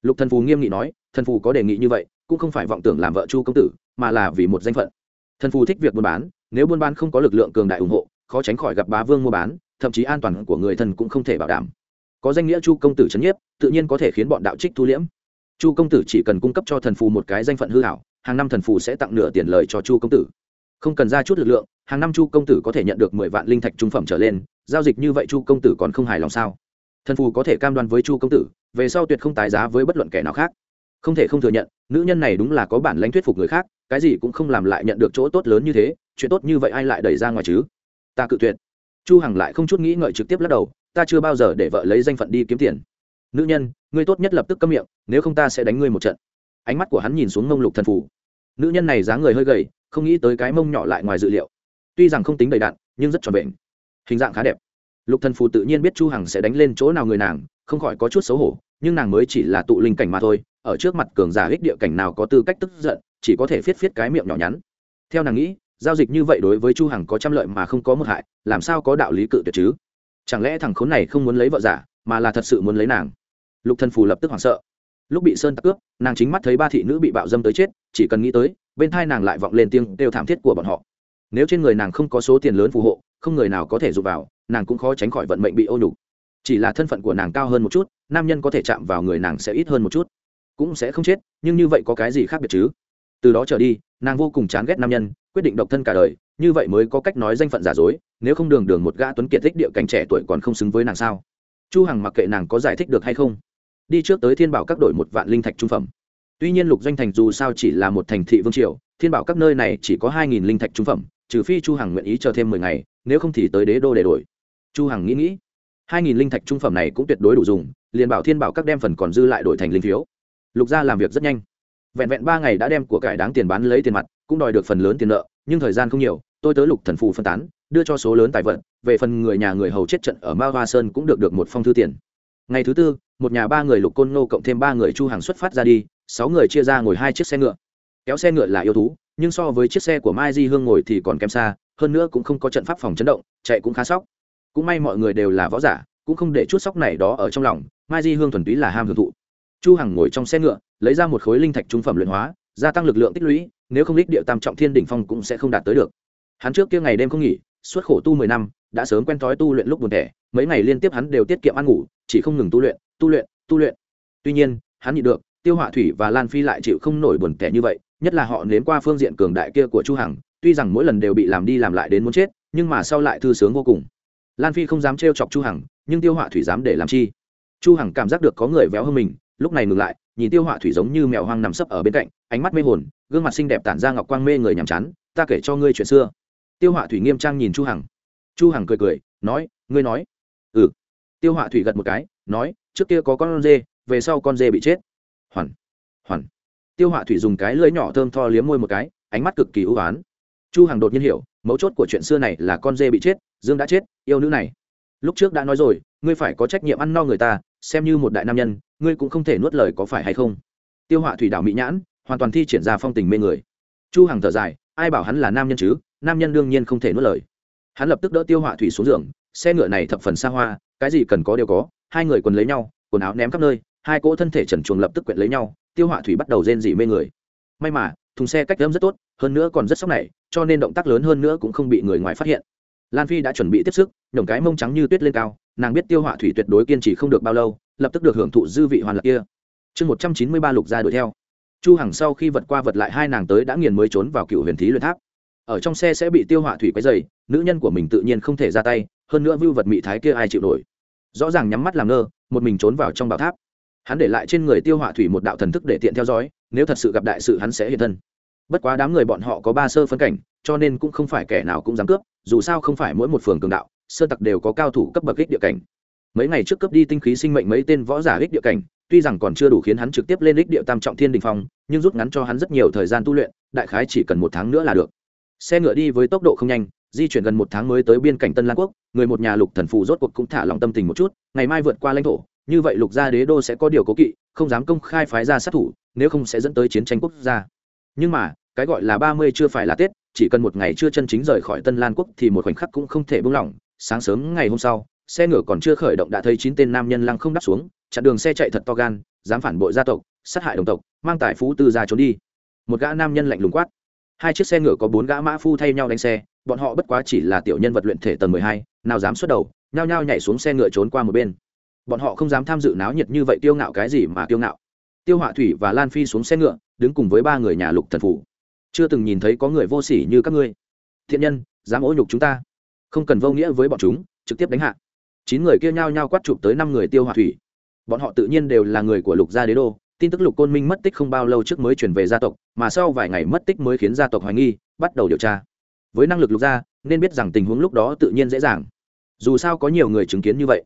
Lục thần phù nghiêm nghị nói, thần phù có đề nghị như vậy, cũng không phải vọng tưởng làm vợ chu công tử, mà là vì một danh phận thần phù thích việc buôn bán, nếu buôn bán không có lực lượng cường đại ủng hộ, khó tránh khỏi gặp bá vương mua bán, thậm chí an toàn của người thân cũng không thể bảo đảm. Có danh nghĩa chu công tử c nhiếp, tự nhiên có thể khiến bọn đạo trích thu liễm. Chu công tử chỉ cần cung cấp cho thần phù một cái danh phận hư hảo, hàng năm thần phù sẽ tặng nửa tiền lời cho chu công tử. Không cần ra chút lực lượng, hàng năm chu công tử có thể nhận được mười vạn linh thạch trung phẩm trở lên, giao dịch như vậy chu công tử còn không hài lòng sao? Thần phù có thể cam đoan với chu công tử, về sau tuyệt không tái giá với bất luận kẻ nào khác. Không thể không thừa nhận, nữ nhân này đúng là có bản lãnh thuyết phục người khác cái gì cũng không làm lại nhận được chỗ tốt lớn như thế, chuyện tốt như vậy ai lại đẩy ra ngoài chứ? Ta cự tuyệt. Chu hằng lại không chút nghĩ ngợi trực tiếp lắc đầu, ta chưa bao giờ để vợ lấy danh phận đi kiếm tiền. Nữ nhân, ngươi tốt nhất lập tức câm miệng, nếu không ta sẽ đánh ngươi một trận. Ánh mắt của hắn nhìn xuống mông lục thần phủ. Nữ nhân này dáng người hơi gầy, không nghĩ tới cái mông nhỏ lại ngoài dự liệu. Tuy rằng không tính đầy đạn, nhưng rất tròn vẹn. Hình dạng khá đẹp. Lục thần phù tự nhiên biết chu hằng sẽ đánh lên chỗ nào người nàng, không khỏi có chút xấu hổ, nhưng nàng mới chỉ là tụ linh cảnh mà thôi, ở trước mặt cường giả hích địa cảnh nào có tư cách tức giận chỉ có thể phiết phiết cái miệng nhỏ nhắn. Theo nàng nghĩ, giao dịch như vậy đối với chu hằng có trăm lợi mà không có một hại, làm sao có đạo lý cự tuyệt chứ? Chẳng lẽ thằng khốn này không muốn lấy vợ giả, mà là thật sự muốn lấy nàng? Lục thần phù lập tức hoảng sợ. Lúc bị sơn tặc cướp, nàng chính mắt thấy ba thị nữ bị bạo dâm tới chết, chỉ cần nghĩ tới, bên thai nàng lại vọng lên tiếng đều thảm thiết của bọn họ. Nếu trên người nàng không có số tiền lớn phù hộ, không người nào có thể dụ vào, nàng cũng khó tránh khỏi vận mệnh bị ô nhục. Chỉ là thân phận của nàng cao hơn một chút, nam nhân có thể chạm vào người nàng sẽ ít hơn một chút. Cũng sẽ không chết, nhưng như vậy có cái gì khác biệt chứ? Từ đó trở đi, nàng vô cùng chán ghét nam nhân, quyết định độc thân cả đời, như vậy mới có cách nói danh phận giả dối, nếu không đường đường một gã tuấn kiệt thích địa cảnh trẻ tuổi còn không xứng với nàng sao? Chu hằng mặc kệ nàng có giải thích được hay không, đi trước tới thiên bảo các đội một vạn linh thạch trung phẩm. Tuy nhiên lục doanh thành dù sao chỉ là một thành thị vương triều, thiên bảo các nơi này chỉ có hai nghìn linh thạch trung phẩm, trừ phi chu hằng nguyện ý chờ thêm mười ngày, nếu không thì tới đế đô để đổi. Chu hằng nghĩ nghĩ, hai nghìn linh thạch trung phẩm này cũng tuyệt đối đủ dùng, liền bảo thiên bảo các đem phần còn dư lại đổi thành linh phiếu. Lục gia làm việc rất nhanh vẹn vẹn ba ngày đã đem của cải đáng tiền bán lấy tiền mặt, cũng đòi được phần lớn tiền nợ, nhưng thời gian không nhiều, tôi tới lục thần phù phân tán, đưa cho số lớn tài vận về phần người nhà người hầu chết trận ở ma hoa sơn cũng được được một phong thư tiền. Ngày thứ tư, một nhà ba người lục côn nô cộng thêm ba người chu hàng xuất phát ra đi, sáu người chia ra ngồi hai chiếc xe ngựa. Kéo xe ngựa là yêu thú, nhưng so với chiếc xe của mai di hương ngồi thì còn kém xa, hơn nữa cũng không có trận pháp phòng chấn động, chạy cũng khá sóc. Cũng may mọi người đều là võ giả, cũng không để chút sóc này đó ở trong lòng, mai di hương thuần túy là ham hưởng thụ. Chu hằng ngồi trong xe ngựa lấy ra một khối linh thạch trung phẩm luyện hóa, gia tăng lực lượng tích lũy, nếu không đích địa tam trọng thiên đỉnh phong cũng sẽ không đạt tới được. Hắn trước kia ngày đêm không nghỉ, suốt khổ tu mười năm, đã sớm quen thói tu luyện lúc buồn tẻ, mấy ngày liên tiếp hắn đều tiết kiệm ăn ngủ, chỉ không ngừng tu luyện tu luyện tu luyện. Tuy nhiên, hắn nhịn được, tiêu họa thủy và lan phi lại chịu không nổi buồn tẻ như vậy, nhất là họ nếm qua phương diện cường đại kia của chu hằng, tuy rằng mỗi lần đều bị làm đi làm lại đến muốn chết, nhưng mà sau lại thư sướng vô cùng. Lan phi không dám trêu chọc chu hằng, nhưng tiêu họa thủy dám để làm chi? Chu hằng cảm giác được có người véo hơn mình, lúc này ngừng lại nhìn tiêu họa thủy giống như mèo hoang nằm sấp ở bên cạnh, ánh mắt mê hồn, gương mặt xinh đẹp tản ra ngọc quang mê người nhàm chán, ta kể cho ngươi chuyện xưa. Tiêu họa thủy nghiêm trang nhìn chu hằng. Chu hằng cười cười, nói, ngươi nói. Ừ. Tiêu họa thủy gật một cái, nói, trước kia có con dê, về sau con dê bị chết. Hoàn hoàn tiêu họa thủy dùng cái lưỡi nhỏ thơm tho liếm môi một cái, ánh mắt cực kỳ ưu ái chu hằng đột nhiên hiểu, mấu chốt của chuyện xưa này là con dê bị chết, dương đã chết, yêu nữ này. Lúc trước đã nói rồi, ngươi phải có trách nhiệm ăn no người ta, xem như một đại nam nhân ngươi cũng không thể nuốt lời có phải hay không? Tiêu họa thủy đảo mỹ nhãn, hoàn toàn thi triển ra phong tình mê người. Chu hằng thở dài, ai bảo hắn là nam nhân chứ? Nam nhân đương nhiên không thể nuốt lời. Hắn lập tức đỡ tiêu họa thủy xuống giường, xe ngựa này thập phần xa hoa, cái gì cần có đều có, hai người quần lấy nhau, quần áo ném khắp nơi, hai cỗ thân thể trần chuồng lập tức quyện lấy nhau, tiêu họa thủy bắt đầu rên dỉ mê người. May mà, thùng xe cách âm rất tốt, hơn nữa còn rất sốc này, cho nên động tác lớn hơn nữa cũng không bị người ngoài phát hiện. Lan phi đã chuẩn bị tiếp sức, nhổng cái mông trắng như tuyết lên cao, nàng biết tiêu họa thủy tuyệt đối kiên trì không được bao lâu lập tức được hưởng thụ dư vị hoàn lạc kia. Chương một trăm chín mươi ba lục gia đuổi theo. Chu hằng sau khi vật qua vật lại hai nàng tới đã nghiền mới trốn vào cựu huyền thí luyện tháp. Ở trong xe sẽ bị tiêu hỏa thủy quấy dày nữ nhân của mình tự nhiên không thể ra tay, hơn nữa vưu vật mị thái kia ai chịu nổi. Rõ ràng nhắm mắt làm ngơ, một mình trốn vào trong bảo tháp. Hắn để lại trên người tiêu hỏa thủy một đạo thần thức để tiện theo dõi, nếu thật sự gặp đại sự hắn sẽ hiện thân. Bất quá đám người bọn họ có ba sơ phân cảnh, cho nên cũng không phải kẻ nào cũng dám cướp, dù sao không phải mỗi một phường cường đạo, sơ tặc đều có cao thủ cấp bậc kích địa cảnh mấy ngày trước cấp đi tinh khí sinh mệnh mấy tên võ giả ích địa cảnh, tuy rằng còn chưa đủ khiến hắn trực tiếp lên ích địa tam trọng thiên đình phong, nhưng rút ngắn cho hắn rất nhiều thời gian tu luyện, đại khái chỉ cần một tháng nữa là được. Xe ngựa đi với tốc độ không nhanh, di chuyển gần một tháng mới tới biên cảnh tân lan quốc, người một nhà lục thần phù rốt cuộc cũng thả lòng tâm tình một chút, ngày mai vượt qua lãnh thổ, như vậy lục gia đế đô sẽ có điều cố kỵ, không dám công khai phái ra sát thủ, nếu không sẽ dẫn tới chiến tranh quốc gia. Nhưng mà, cái gọi là ba mươi chưa phải là tết, chỉ cần một ngày chưa chân chính rời khỏi tân lan quốc thì một khoảnh khắc cũng không thể buông lỏng. Sáng sớm ngày hôm sau xe ngựa còn chưa khởi động đã thấy chín tên nam nhân lăng không đáp xuống, chặn đường xe chạy thật to gan, dám phản bội gia tộc, sát hại đồng tộc, mang tài phú tư ra trốn đi. Một gã nam nhân lạnh lùng quát. Hai chiếc xe ngựa có bốn gã mã phu thay nhau đánh xe, bọn họ bất quá chỉ là tiểu nhân vật luyện thể tầng mười hai, nào dám xuất đầu, nhao nhao nhảy xuống xe ngựa trốn qua một bên. Bọn họ không dám tham dự náo nhiệt như vậy tiêu ngạo cái gì mà tiêu ngạo. Tiêu họa thủy và lan phi xuống xe ngựa, đứng cùng với ba người nhà lục thần phủ. Chưa từng nhìn thấy có người vô sỉ như các ngươi. Thiện nhân, dám ố nhục chúng ta. Không cần vô nghĩa với bọn chúng, trực tiếp đánh hạ chín người kia nhao nhao quát chụp tới năm người tiêu hỏa thủy. Bọn họ tự nhiên đều là người của lục gia đế đô, tin tức lục côn minh mất tích không bao lâu trước mới chuyển về gia tộc, mà sau vài ngày mất tích mới khiến gia tộc hoài nghi, bắt đầu điều tra. Với năng lực lục gia, nên biết rằng tình huống lúc đó tự nhiên dễ dàng. Dù sao có nhiều người chứng kiến như vậy.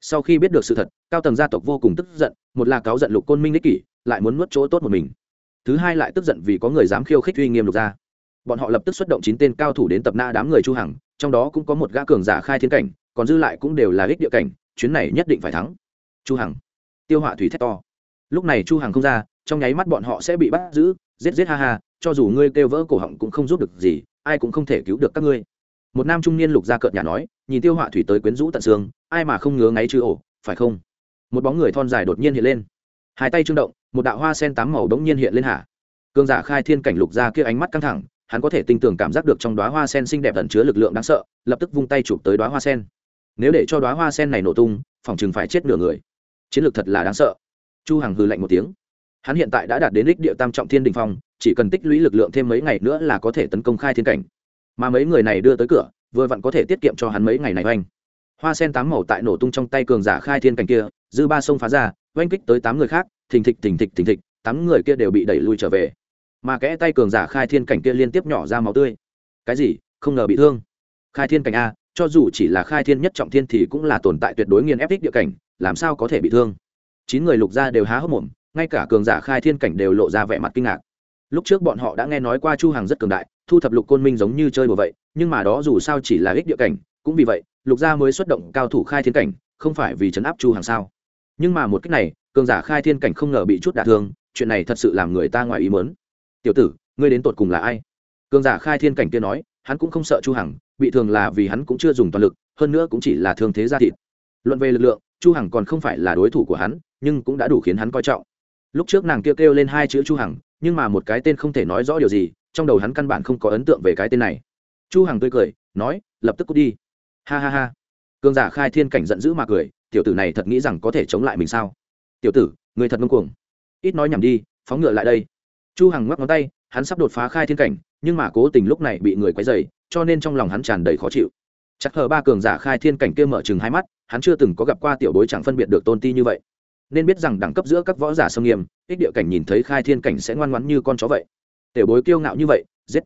Sau khi biết được sự thật, cao tầng gia tộc vô cùng tức giận, một là cáo giận lục côn minh đích kỷ, lại muốn nuốt chỗ tốt một mình. Thứ hai lại tức giận vì có người dám khiêu khích uy nghiêm lục gia. Bọn họ lập tức xuất động chín tên cao thủ đến tập na đám người chu hằng, trong đó cũng có một gã cường giả khai thiên cảnh còn dư lại cũng đều là ích địa cảnh, chuyến này nhất định phải thắng. Chu hằng. Tiêu họa thủy thét to. Lúc này chu hằng không ra, trong nháy mắt bọn họ sẽ bị bắt giữ, giết giết ha ha, cho dù ngươi kêu vỡ cổ họng cũng không giúp được gì, ai cũng không thể cứu được các ngươi. Một nam trung niên lục gia cợt nhà nói, nhìn tiêu họa thủy tới quyến rũ tận xương, ai mà không ngứa ngáy chứ ổ, phải không? Một bóng người thon dài đột nhiên hiện lên. Hai tay trương động, một đạo hoa sen tám màu đống nhiên hiện lên hả cương giả khai thiên cảnh lục gia kia ánh mắt căng thẳng, hắn có thể tinh tường cảm giác được trong đóa hoa sen xinh đẹp ẩn chứa lực lượng đáng sợ, lập tức vung tay chụp tới đóa hoa sen nếu để cho đóa hoa sen này nổ tung, phòng chừng phải chết nửa người. Chiến lược thật là đáng sợ. Chu hằng hừ lạnh một tiếng. Hắn hiện tại đã đạt đến đích địa tam trọng thiên đình phong, chỉ cần tích lũy lực lượng thêm mấy ngày nữa là có thể tấn công khai thiên cảnh. Mà mấy người này đưa tới cửa, vừa vặn có thể tiết kiệm cho hắn mấy ngày này oanh. Hoa sen tám màu tại nổ tung trong tay cường giả khai thiên cảnh kia, dư ba sông phá ra, oanh kích tới tám người khác, thình thịch thình thịch thình thịch, tám người kia đều bị đẩy lui trở về. Mà kẽ tay cường giả khai thiên cảnh kia liên tiếp nhỏ ra máu tươi. Cái gì? Không ngờ bị thương. Khai thiên cảnh a cho dù chỉ là khai thiên nhất trọng thiên thì cũng là tồn tại tuyệt đối nghiền ép thích địa cảnh, làm sao có thể bị thương? Chín người lục gia đều há hốc mồm, ngay cả cường giả khai thiên cảnh đều lộ ra vẻ mặt kinh ngạc. Lúc trước bọn họ đã nghe nói qua chu hàng rất cường đại, thu thập lục côn minh giống như chơi đùa vậy, nhưng mà đó dù sao chỉ là ích địa cảnh, cũng vì vậy, lục gia mới xuất động cao thủ khai thiên cảnh, không phải vì chấn áp chu hàng sao? Nhưng mà một cách này, cường giả khai thiên cảnh không ngờ bị chút đả thương, chuyện này thật sự làm người ta ngoài ý muốn. Tiểu tử, ngươi đến tột cùng là ai? Cường giả khai thiên cảnh kia nói, hắn cũng không sợ chu hằng bị thương là vì hắn cũng chưa dùng toàn lực, hơn nữa cũng chỉ là thương thế gia thịt. Luận về lực lượng, chu hằng còn không phải là đối thủ của hắn, nhưng cũng đã đủ khiến hắn coi trọng. Lúc trước nàng kêu kêu lên hai chữ chu hằng, nhưng mà một cái tên không thể nói rõ điều gì, trong đầu hắn căn bản không có ấn tượng về cái tên này. Chu hằng tươi cười, nói, lập tức cút đi. Ha ha ha. Cường giả khai thiên cảnh giận dữ mà cười, tiểu tử này thật nghĩ rằng có thể chống lại mình sao? Tiểu tử, người thật ngông cuồng. Ít nói nhảm đi, phóng ngựa lại đây. Chu hằng ngoắc ngón tay, hắn sắp đột phá khai thiên cảnh, nhưng mà cố tình lúc này bị người quấy rầy cho nên trong lòng hắn tràn đầy khó chịu. Chắc hờ ba cường giả khai thiên cảnh kia mở chừng hai mắt, hắn chưa từng có gặp qua tiểu bối chẳng phân biệt được tôn ti như vậy. Nên biết rằng đẳng cấp giữa các võ giả sông nghiêm, ích địa cảnh nhìn thấy khai thiên cảnh sẽ ngoan ngoãn như con chó vậy. Tiểu bối kiêu ngạo như vậy, giết.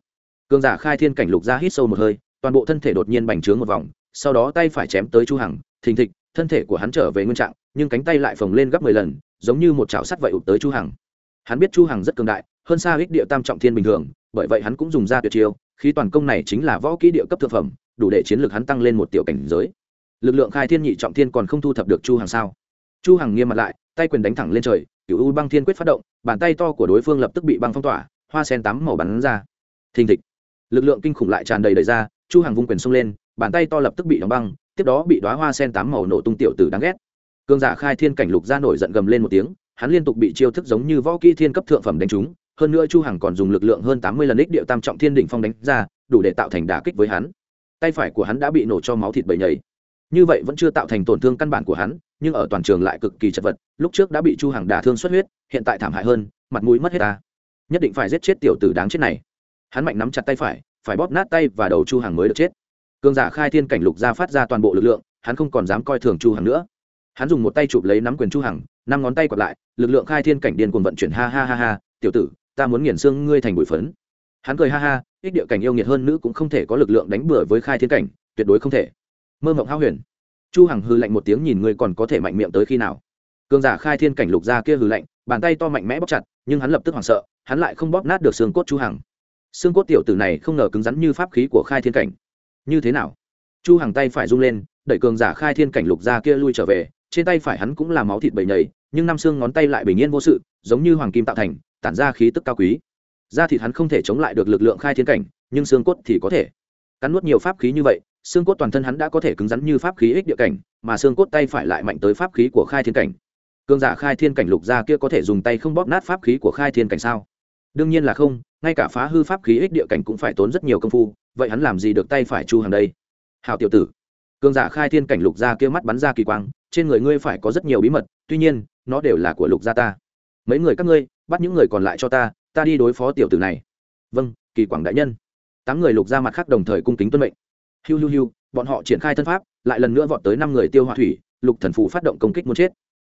Cường giả khai thiên cảnh lục ra hít sâu một hơi, toàn bộ thân thể đột nhiên bành trướng một vòng, sau đó tay phải chém tới chu hằng, thình thịch, thân thể của hắn trở về nguyên trạng, nhưng cánh tay lại phồng lên gấp mười lần, giống như một chảo sắt vậy ụt tới chu hằng. Hắn biết chu hằng rất cường đại, hơn xa ích địa tam trọng thiên bình thường, bởi vậy hắn cũng dùng ra tuyệt chiêu khí toàn công này chính là võ kỹ địa cấp thượng phẩm, đủ để chiến lược hắn tăng lên một tiểu cảnh giới. Lực lượng khai thiên nhị trọng thiên còn không thu thập được chu hằng sao? Chu hằng nghiêm mặt lại, tay quyền đánh thẳng lên trời, cửu u băng thiên quyết phát động, bàn tay to của đối phương lập tức bị băng phong tỏa, hoa sen tám màu bắn ra. Thình thịch. Lực lượng kinh khủng lại tràn đầy đầy ra, chu hằng vung quyền xông lên, bàn tay to lập tức bị đóng băng, tiếp đó bị đóa hoa sen tám màu nổ tung tiểu tử đáng ghét. Cương giả khai thiên cảnh lục ra nổi giận gầm lên một tiếng, hắn liên tục bị chiêu thức giống như võ kỹ thiên cấp thượng phẩm đánh trúng hơn nữa chu hằng còn dùng lực lượng hơn tám mươi lần ích điệu tam trọng thiên đỉnh phong đánh ra, đủ để tạo thành đả kích với hắn. Tay phải của hắn đã bị nổ cho máu thịt bầy nhầy. Như vậy vẫn chưa tạo thành tổn thương căn bản của hắn, nhưng ở toàn trường lại cực kỳ chật vật, lúc trước đã bị chu hằng đả thương xuất huyết, hiện tại thảm hại hơn, mặt mũi mất hết ta. Nhất định phải giết chết tiểu tử đáng chết này. Hắn mạnh nắm chặt tay phải phải bóp nát tay và đầu chu hằng mới được chết. Cương giả khai thiên cảnh lục ra phát ra toàn bộ lực lượng, hắn không còn dám coi thường chu hằng nữa. Hắn dùng một tay chụp lấy nắm quyền chu hằng, năm ngón tay quật lại, lực lượng khai thiên cảnh điên cuồng vận chuyển, ha ha ha ha, tiểu tử ta muốn nghiền xương ngươi thành bụi phấn. Hắn cười ha ha, ích địa cảnh yêu nghiệt hơn nữ cũng không thể có lực lượng đánh bừa với khai thiên cảnh, tuyệt đối không thể. Mơ mộng hao huyền. Chu hằng hư lạnh một tiếng nhìn ngươi còn có thể mạnh miệng tới khi nào. Cường giả khai thiên cảnh lục ra kia hư lạnh, bàn tay to mạnh mẽ bóp chặt, nhưng hắn lập tức hoảng sợ, hắn lại không bóp nát được xương cốt chu hằng. Xương cốt tiểu tử này không ngờ cứng rắn như pháp khí của khai thiên cảnh. Như thế nào? Chu hằng tay phải rung lên, đẩy cường giả khai thiên cảnh lục ra kia lui trở về, trên tay phải hắn cũng là máu thịt bầy nhầy, nhưng năm xương ngón tay lại bình yên vô sự, giống như hoàng kim tạo thành tản ra khí tức cao quý. Da thịt hắn không thể chống lại được lực lượng khai thiên cảnh, nhưng xương cốt thì có thể. Cắn nuốt nhiều pháp khí như vậy, xương cốt toàn thân hắn đã có thể cứng rắn như pháp khí ích địa cảnh, mà xương cốt tay phải lại mạnh tới pháp khí của khai thiên cảnh. Cương giả khai thiên cảnh lục gia kia có thể dùng tay không bóp nát pháp khí của khai thiên cảnh sao? Đương nhiên là không, ngay cả phá hư pháp khí ích địa cảnh cũng phải tốn rất nhiều công phu, vậy hắn làm gì được tay phải chu hàng đây? Hào tiểu tử. Cương giả khai thiên cảnh lục gia kia mắt bắn ra kỳ quang, trên người ngươi phải có rất nhiều bí mật, tuy nhiên, nó đều là của lục gia ta. Mấy người các ngươi bắt những người còn lại cho ta ta đi đối phó tiểu tử này. Vâng kỳ quảng đại nhân. Tám người lục ra mặt khác đồng thời cung kính tuân mệnh. Hiu hiu hiu, bọn họ triển khai thân pháp, lại lần nữa vọt tới năm người tiêu hỏa thủy, lục thần phù phát động công kích muốn chết.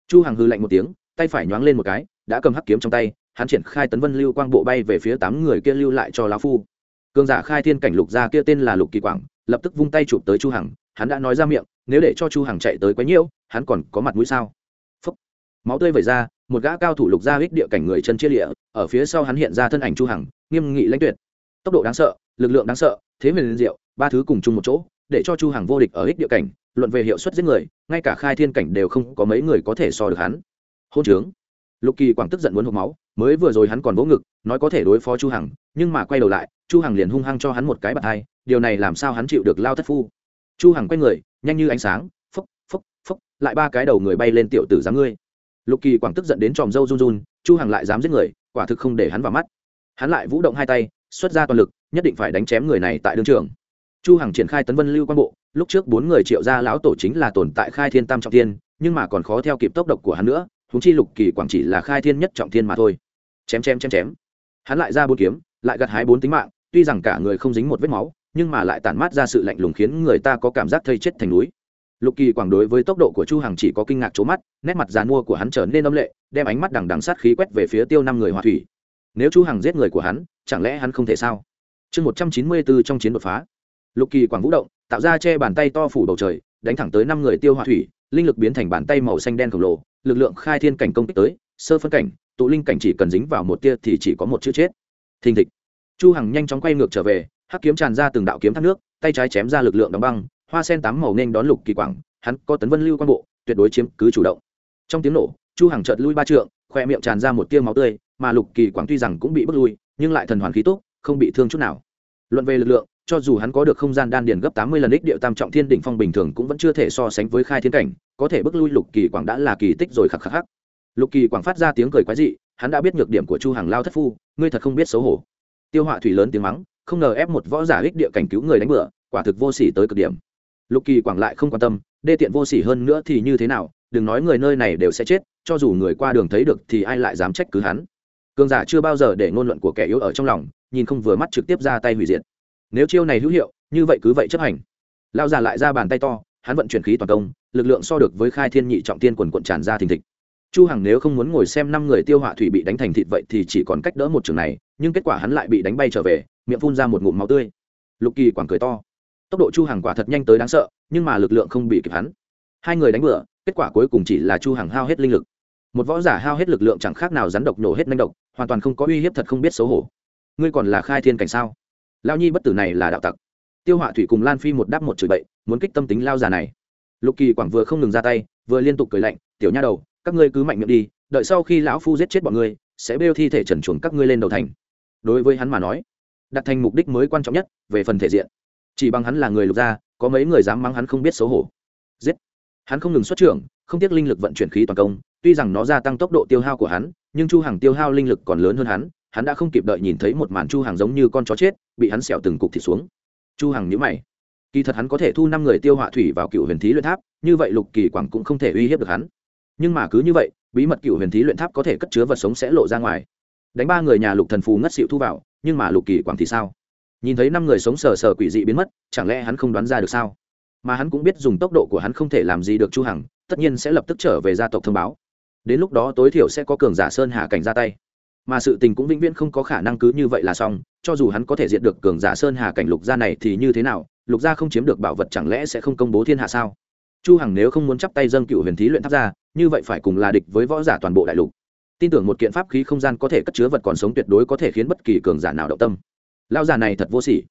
Chu hằng hư lạnh một tiếng, tay phải nhoáng lên một cái, đã cầm hắc kiếm trong tay, hắn triển khai tấn vân lưu quang bộ bay về phía tám người kia lưu lại cho lão phu. Cường giả khai thiên cảnh lục gia kia tên là lục kỳ quảng, lập tức vung tay chụp tới chu hằng, hắn đã nói ra miệng, nếu để cho chu hằng chạy tới quá nhiễu hắn còn có mặt mũi sao? Phúc. máu tươi vẩy ra một gã cao thủ lục gia hích địa cảnh người chân chia lịa, ở phía sau hắn hiện ra thân ảnh chu hằng, nghiêm nghị lãnh tuyệt. Tốc độ đáng sợ, lực lượng đáng sợ, thế huyền diệu, ba thứ cùng chung một chỗ, để cho chu hằng vô địch ở hích địa cảnh, luận về hiệu suất giết người, ngay cả khai thiên cảnh đều không có mấy người có thể so được hắn. Hôn trướng. Lục kỳ quảng tức giận muốn hụt máu, mới vừa rồi hắn còn vỗ ngực, nói có thể đối phó chu hằng, nhưng mà quay đầu lại, chu hằng liền hung hăng cho hắn một cái bạt hai, điều này làm sao hắn chịu được lao thất phu. Chu hằng quay người, nhanh như ánh sáng, phốc phốc phốc, lại ba cái đầu người bay lên tiểu tử giáng ngươi lục kỳ quảng tức giận đến tròm dâu run run, chu hằng lại dám giết người, quả thực không để hắn vào mắt. Hắn lại vũ động hai tay, xuất ra toàn lực, nhất định phải đánh chém người này tại đương trường. Chu hằng triển khai tấn vân lưu quan bộ, lúc trước bốn người triệu gia lão tổ chính là tồn tại khai thiên tam trọng thiên, nhưng mà còn khó theo kịp tốc độ của hắn nữa húng chi lục kỳ quảng chỉ là khai thiên nhất trọng thiên mà thôi. Chém chém chém chém. Hắn lại ra bốn kiếm, lại gặt hái bốn tính mạng, tuy rằng cả người không dính một vết máu, nhưng mà lại tản mát ra sự lạnh lùng khiến người ta có cảm giác thây chết thành núi lục kỳ quảng đối với tốc độ của chu hằng chỉ có kinh ngạc trố mắt, nét mặt giàn mua của hắn trở nên âm lệ, đem ánh mắt đằng đằng sát khí quét về phía tiêu năm người hòa thủy. Nếu chu hằng giết người của hắn, chẳng lẽ hắn không thể sao? Chương một trăm chín mươi bốn trong chiến đột phá. Lục kỳ quảng vũ động, tạo ra che bàn tay to phủ bầu trời, đánh thẳng tới năm người tiêu hòa thủy, linh lực biến thành bàn tay màu xanh đen khổng lồ, lực lượng khai thiên cảnh công kích tới, sơ phân cảnh, tụ linh cảnh chỉ cần dính vào một tia thì chỉ có một chữ chết. Thình thịch. Chu hằng nhanh chóng quay ngược trở về, hắc kiếm tràn ra từng đạo kiếm thác nước, tay trái chém ra lực lượng đóng băng hoa sen tám màu nên đón lục kỳ quảng, hắn có tấn vân lưu quan bộ, tuyệt đối chiếm cứ chủ động. Trong tiếng nổ, chu hằng chợt lui ba trượng khoe miệng tràn ra một tia máu tươi, mà lục kỳ quảng tuy rằng cũng bị bước lui, nhưng lại thần hoàn khí tốt không bị thương chút nào. Luận về lực lượng, cho dù hắn có được không gian đan điền gấp tám mươi lần ích điệu tam trọng thiên đỉnh phong bình thường cũng vẫn chưa thể so sánh với khai thiên cảnh, có thể bước lui lục kỳ quảng đã là kỳ tích rồi khắc khắc khắc. Lục kỳ quảng phát ra tiếng cười quái dị, hắn đã biết nhược điểm của chu hàng lao thất phu, ngươi thật không biết xấu hổ. Tiêu họa thủy lớn tiếng mắng, không ngờ ép một võ giả ích địa cảnh cứu người đánh bựa quả thực vô sỉ tới cực điểm lục kỳ quảng lại không quan tâm, đê tiện vô sỉ hơn nữa thì như thế nào, đừng nói người nơi này đều sẽ chết, cho dù người qua đường thấy được thì ai lại dám trách cứ hắn. Cường giả chưa bao giờ để ngôn luận của kẻ yếu ở trong lòng, nhìn không vừa mắt trực tiếp ra tay hủy diệt. Nếu chiêu này hữu hiệu, như vậy cứ vậy chấp hành. Lao già lại ra bàn tay to, hắn vận chuyển khí toàn công, lực lượng so được với khai thiên nhị trọng tiên quần quận tràn ra thình thịch. Chu hằng nếu không muốn ngồi xem năm người tiêu họa thủy bị đánh thành thịt vậy thì chỉ còn cách đỡ một trường này, nhưng kết quả hắn lại bị đánh bay trở về, miệng phun ra một ngụm máu tươi. Lục kỳ quảng cười to tốc độ chu hằng quả thật nhanh tới đáng sợ, nhưng mà lực lượng không bị kịp hắn. Hai người đánh bừa, kết quả cuối cùng chỉ là chu hằng hao hết linh lực. Một võ giả hao hết lực lượng chẳng khác nào rắn độc nổ hết nhanh độc, hoàn toàn không có uy hiếp thật không biết xấu hổ. Ngươi còn là khai thiên cảnh sao? Lao nhi bất tử này là đạo tặc. Tiêu họa thủy cùng lan phi một đáp một chửi bậy, muốn kích tâm tính lao già này. Lục kỳ quảng vừa không ngừng ra tay, vừa liên tục cười lạnh, tiểu nha đầu, các ngươi cứ mạnh miệng đi, đợi sau khi lão phu giết chết bọn ngươi, sẽ bêu thi thể trần chuồng các ngươi lên đầu thành. Đối với hắn mà nói, đặt thành mục đích mới quan trọng nhất, về phần thể diện chỉ bằng hắn là người lục gia, có mấy người dám mắng hắn không biết xấu hổ. Giết! Hắn không ngừng xuất trưởng, không tiếc linh lực vận chuyển khí toàn công, tuy rằng nó gia tăng tốc độ tiêu hao của hắn, nhưng chu hàng tiêu hao linh lực còn lớn hơn hắn hắn đã không kịp đợi nhìn thấy một màn chu hàng giống như con chó chết, bị hắn xẻo từng cục thịt xuống. Chu hàng nhíu mày. Kỳ thật hắn có thể thu năm người tiêu họa thủy vào cựu huyền thí luyện tháp, như vậy lục kỳ quảng cũng không thể uy hiếp được hắn. Nhưng mà cứ như vậy, bí mật cựu huyền thí luyện tháp có thể cất chứa vật sống sẽ lộ ra ngoài. Đánh ba người nhà lục thần phù ngất xịu thu vào, nhưng mà lục kỳ quảng thì sao? Nhìn thấy năm người sống sờ sờ quỷ dị biến mất, chẳng lẽ hắn không đoán ra được sao? Mà hắn cũng biết dùng tốc độ của hắn không thể làm gì được chu hằng, tất nhiên sẽ lập tức trở về gia tộc thông báo. Đến lúc đó tối thiểu sẽ có cường giả sơn hà cảnh ra tay. Mà sự tình cũng vĩnh viễn không có khả năng cứ như vậy là xong, cho dù hắn có thể diệt được cường giả sơn hà cảnh lục gia này thì như thế nào? Lục gia không chiếm được bảo vật chẳng lẽ sẽ không công bố thiên hạ sao? Chu hằng nếu không muốn chắp tay dâng cựu huyền thí luyện tháp ra, như vậy phải cùng là địch với võ giả toàn bộ đại lục. Tin tưởng một kiện pháp khí không gian có thể cất chứa vật còn sống tuyệt đối có thể khiến bất kỳ cường giả nào động tâm lao già này thật vô sỉ.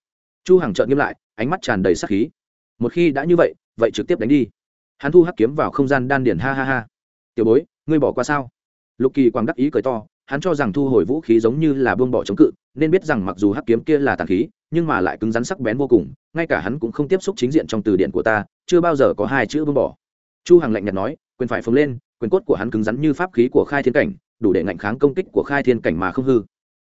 Chu hằng trợn nghiêm lại, ánh mắt tràn đầy sát khí. Một khi đã như vậy vậy trực tiếp đánh đi. Hắn thu hắc kiếm vào không gian đan điển ha ha ha. Tiểu bối, ngươi bỏ qua sao? Lục kỳ quang đắc ý cười to, hắn cho rằng thu hồi vũ khí giống như là buông bỏ chống cự, nên biết rằng mặc dù hắc kiếm kia là tàn khí, nhưng mà lại cứng rắn sắc bén vô cùng, ngay cả hắn cũng không tiếp xúc chính diện trong từ điển của ta, chưa bao giờ có hai chữ buông bỏ. Chu hằng lạnh nhạt nói, quyền phải phồng lên, quyền cốt của hắn cứng rắn như pháp khí của khai thiên cảnh, đủ để ngạnh kháng công kích của khai thiên cảnh mà không hư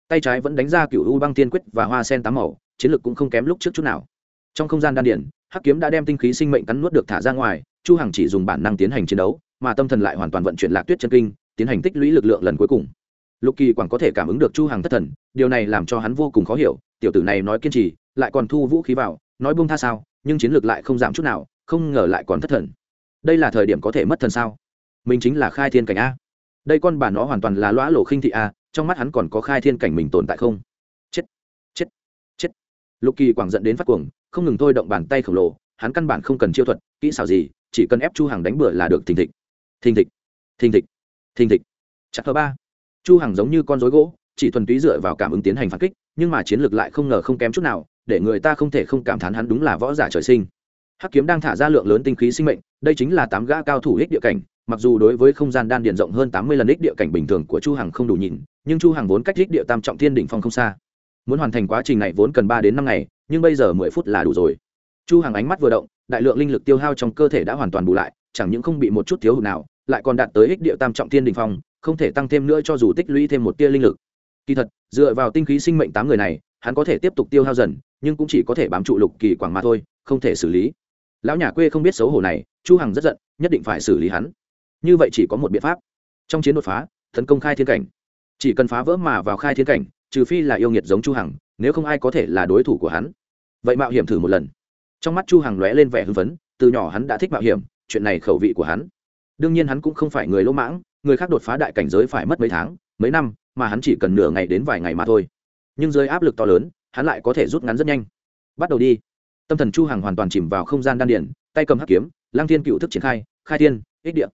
tay trái vẫn đánh ra cựu u băng tiên quyết và hoa sen tám màu, chiến lược cũng không kém lúc trước chút nào. Trong không gian đan điển hắc kiếm đã đem tinh khí sinh mệnh cắn nuốt được thả ra ngoài, chu hằng chỉ dùng bản năng tiến hành chiến đấu, mà tâm thần lại hoàn toàn vận chuyển lạc tuyết chân kinh, tiến hành tích lũy lực lượng lần cuối cùng. Lục kỳ quảng có thể cảm ứng được chu hằng thất thần, điều này làm cho hắn vô cùng khó hiểu, tiểu tử này nói kiên trì, lại còn thu vũ khí vào, nói buông tha sao, nhưng chiến lược lại không giảm chút nào, không ngờ lại còn thất thần. Đây là thời điểm có thể mất thần sao? Mình chính là khai thiên cảnh a. Đây con bà nó hoàn toàn là lõa lộ khinh thị a trong mắt hắn còn có khai thiên cảnh mình tồn tại không? Chết chết chết. Lục kỳ quảng giận đến phát cuồng, không ngừng thôi động bàn tay khổng lồ, hắn căn bản không cần chiêu thuật, kỹ xảo gì, chỉ cần ép chu hằng đánh bừa là được, thình thịch. Thình thịch thình thịch thình thịch. Chặt thứ ba. Chu hằng giống như con rối gỗ, chỉ thuần túy dựa vào cảm ứng tiến hành phản kích, nhưng mà chiến lược lại không ngờ không kém chút nào, để người ta không thể không cảm thán hắn đúng là võ giả trời sinh. Hắc kiếm đang thả ra lượng lớn tinh khí sinh mệnh, đây chính là tám gã cao thủ ích địa cảnh mặc dù đối với không gian đan điền rộng hơn tám mươi lần ích địa cảnh bình thường của chu hằng không đủ nhìn, nhưng chu hằng vốn cách ích địa tam trọng thiên đỉnh phong không xa. Muốn hoàn thành quá trình này vốn cần ba đến năm ngày, nhưng bây giờ mười phút là đủ rồi. Chu hằng ánh mắt vừa động, đại lượng linh lực tiêu hao trong cơ thể đã hoàn toàn bù lại, chẳng những không bị một chút thiếu hụt nào, lại còn đạt tới ích địa tam trọng thiên đỉnh phong, không thể tăng thêm nữa cho dù tích lũy thêm một tia linh lực. Kỳ thật, dựa vào tinh khí sinh mệnh tám người này, hắn có thể tiếp tục tiêu hao dần, nhưng cũng chỉ có thể bám trụ lục kỳ quảng mà thôi, không thể xử lý. Lão nhà quê không biết xấu hổ này, chu hằng rất giận, nhất định phải xử lý hắn như vậy chỉ có một biện pháp. Trong chiến đột phá, tấn công khai thiên cảnh. Chỉ cần phá vỡ mà vào khai thiên cảnh, trừ phi là yêu nghiệt giống chu hằng, nếu không ai có thể là đối thủ của hắn. Vậy mạo hiểm thử một lần. Trong mắt chu hằng lóe lên vẻ hưng phấn, từ nhỏ hắn đã thích mạo hiểm, chuyện này khẩu vị của hắn. Đương nhiên hắn cũng không phải người lỗ mãng, người khác đột phá đại cảnh giới phải mất mấy tháng, mấy năm, mà hắn chỉ cần nửa ngày đến vài ngày mà thôi. Nhưng dưới áp lực to lớn, hắn lại có thể rút ngắn rất nhanh. Bắt đầu đi. Tâm thần chu hằng hoàn toàn chìm vào không gian đan điển tay cầm hắc kiếm lang thiên cựu thức triển khai khai thiên, ích địa